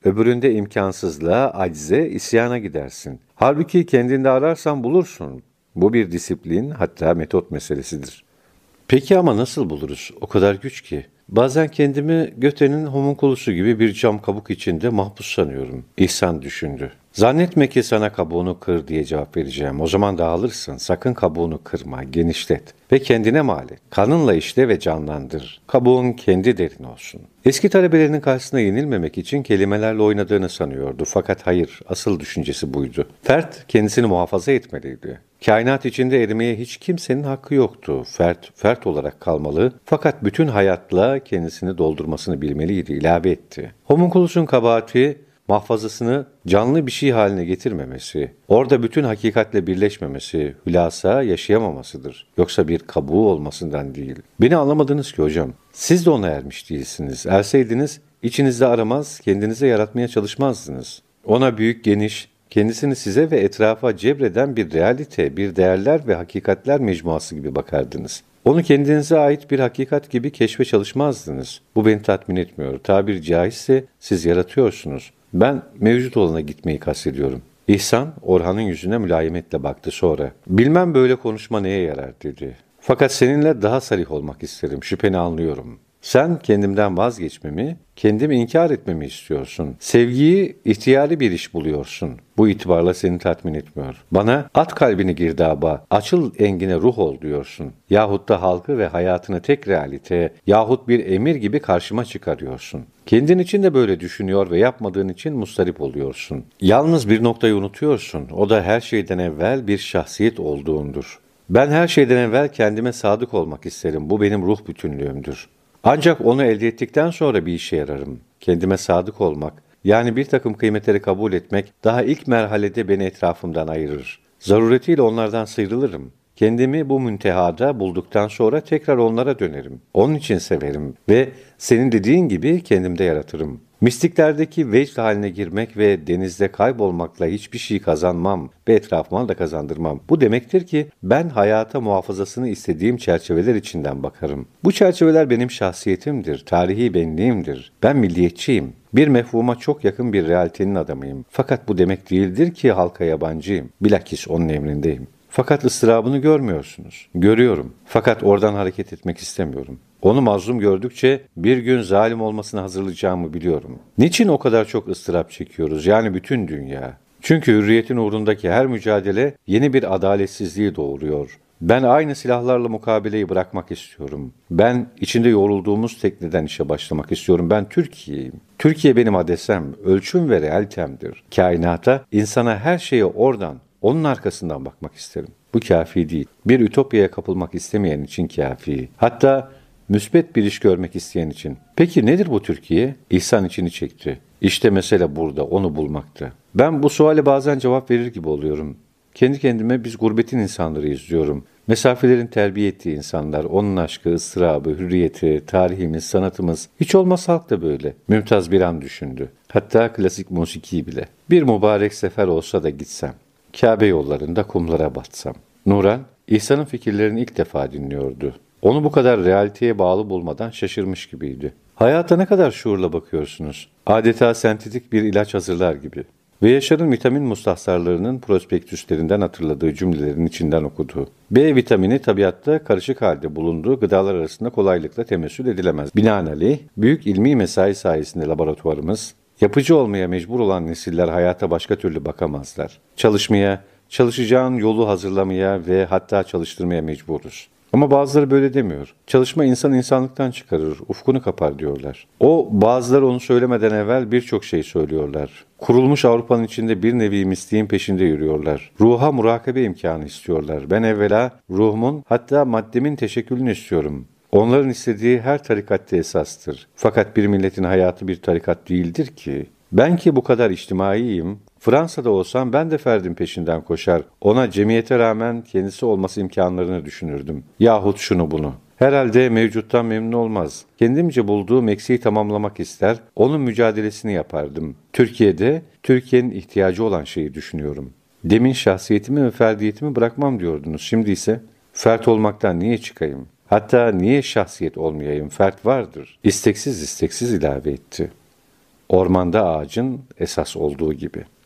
öbüründe imkansızlığa, acize, isyana gidersin. Halbuki kendinde ararsan bulursun. Bu bir disiplin, hatta metot meselesidir. Peki ama nasıl buluruz? O kadar güç ki. Bazen kendimi Göte'nin homunkulusu gibi bir cam kabuk içinde mahpus sanıyorum. İhsan düşündü. Zannetme ki sana kabuğunu kır diye cevap vereceğim. O zaman dağılırsın. Sakın kabuğunu kırma, genişlet ve kendine mal et. Kanınla işle ve canlandır. Kabuğun kendi derin olsun. Eski talebelerinin karşısına yenilmemek için kelimelerle oynadığını sanıyordu. Fakat hayır, asıl düşüncesi buydu. Fert kendisini muhafaza etmeliydi. Kainat içinde erimeye hiç kimsenin hakkı yoktu. Fert, fert olarak kalmalı fakat bütün hayatla kendisini doldurmasını bilmeliydi, ilave etti. Homunkulus'un kabahati mahfazasını canlı bir şey haline getirmemesi, orada bütün hakikatle birleşmemesi, hülasa yaşayamamasıdır. Yoksa bir kabuğu olmasından değil. Beni anlamadınız ki hocam. Siz de ona ermiş değilsiniz. Erseydiniz içinizde aramaz, kendinize yaratmaya çalışmazdınız. Ona büyük, geniş, kendisini size ve etrafa cebreden bir realite, bir değerler ve hakikatler mecmuası gibi bakardınız. Onu kendinize ait bir hakikat gibi keşfe çalışmazdınız. Bu beni tatmin etmiyor. Tabir caizse siz yaratıyorsunuz. Ben mevcut olana gitmeyi kastediyorum. İhsan, Orhan'ın yüzüne mülayimetle baktı sonra. Bilmem böyle konuşma neye yarar dedi. Fakat seninle daha sarih olmak isterim, şüpheni anlıyorum. Sen kendimden vazgeçmemi, kendimi inkar etmemi istiyorsun. Sevgiyi ihtiyari bir iş buluyorsun. Bu itibarla seni tatmin etmiyor. Bana at kalbini girdaba, açıl engine ruh ol diyorsun. Yahut da halkı ve hayatını tek realite, yahut bir emir gibi karşıma çıkarıyorsun. Kendin için de böyle düşünüyor ve yapmadığın için mustarip oluyorsun. Yalnız bir noktayı unutuyorsun. O da her şeyden evvel bir şahsiyet olduğundur. Ben her şeyden evvel kendime sadık olmak isterim. Bu benim ruh bütünlüğümdür. Ancak onu elde ettikten sonra bir işe yararım. Kendime sadık olmak, yani bir takım kıymetleri kabul etmek daha ilk merhalede beni etrafımdan ayırır. Zaruretiyle onlardan sıyrılırım. Kendimi bu müntehada bulduktan sonra tekrar onlara dönerim. Onun için severim ve senin dediğin gibi kendimde yaratırım. Mistiklerdeki vecd haline girmek ve denizde kaybolmakla hiçbir şey kazanmam ve etrafıma da kazandırmam. Bu demektir ki ben hayata muhafazasını istediğim çerçeveler içinden bakarım. Bu çerçeveler benim şahsiyetimdir, tarihi benliğimdir. Ben milliyetçiyim. Bir mefhuma çok yakın bir realitenin adamıyım. Fakat bu demek değildir ki halka yabancıyım. Bilakis onun emrindeyim. Fakat ıstırabını görmüyorsunuz. Görüyorum. Fakat oradan hareket etmek istemiyorum. Onu mazlum gördükçe bir gün zalim olmasını hazırlayacağımı biliyorum. Niçin o kadar çok ıstırap çekiyoruz? Yani bütün dünya. Çünkü hürriyetin uğrundaki her mücadele yeni bir adaletsizliği doğuruyor. Ben aynı silahlarla mukabeleyi bırakmak istiyorum. Ben içinde yorulduğumuz tekneden işe başlamak istiyorum. Ben Türkiye'yim. Türkiye benim adesem, ölçüm ve realitemdir. Kainata, insana her şeye oradan, onun arkasından bakmak isterim. Bu kafi değil. Bir ütopyaya kapılmak istemeyen için kafi. Hatta müsbet bir iş görmek isteyen için. Peki nedir bu Türkiye? İhsan içini çekti. İşte mesele burada, onu bulmakta. Ben bu suale bazen cevap verir gibi oluyorum. Kendi kendime biz gurbetin insanlarıyız diyorum. Mesafelerin terbiye ettiği insanlar, onun aşkı, ıstırabı, hürriyeti, tarihimiz, sanatımız, hiç olmaz halk da böyle. Mümtaz bir an düşündü. Hatta klasik musiki bile. Bir mübarek sefer olsa da gitsem. Kabe yollarında kumlara batsam. Nuran, İhsan'ın fikirlerini ilk defa dinliyordu. Onu bu kadar realiteye bağlı bulmadan şaşırmış gibiydi. Hayata ne kadar şuurla bakıyorsunuz? Adeta sentetik bir ilaç hazırlar gibi. Ve Yaşar'ın vitamin mustahsarlarının prospektüslerinden hatırladığı cümlelerin içinden okudu. B vitamini tabiatta karışık halde bulunduğu gıdalar arasında kolaylıkla temessül edilemez. Binaenaleyh, büyük ilmi mesai sayesinde laboratuvarımız, yapıcı olmaya mecbur olan nesiller hayata başka türlü bakamazlar. Çalışmaya, çalışacağın yolu hazırlamaya ve hatta çalıştırmaya mecburuz. Ama bazıları böyle demiyor. Çalışma insan insanlıktan çıkarır, ufkunu kapar diyorlar. O bazıları onu söylemeden evvel birçok şey söylüyorlar. Kurulmuş Avrupa'nın içinde bir nevi misliğin peşinde yürüyorlar. Ruha murakabe imkanı istiyorlar. Ben evvela ruhumun hatta maddemin teşekkülünü istiyorum. Onların istediği her tarikatte esastır. Fakat bir milletin hayatı bir tarikat değildir ki. Ben ki bu kadar içtimaiyim, Fransa'da olsam ben de Ferdin peşinden koşar. Ona cemiyete rağmen kendisi olması imkanlarını düşünürdüm. Yahut şunu bunu. Herhalde mevcuttan memnun olmaz. Kendimce bulduğum eksiği tamamlamak ister, onun mücadelesini yapardım. Türkiye'de, Türkiye'nin ihtiyacı olan şeyi düşünüyorum. Demin şahsiyetimi ve ferdiyetimi bırakmam diyordunuz. Şimdi ise fert olmaktan niye çıkayım? Hatta niye şahsiyet olmayayım? Fert vardır. İsteksiz isteksiz ilave etti. Ormanda ağacın esas olduğu gibi.''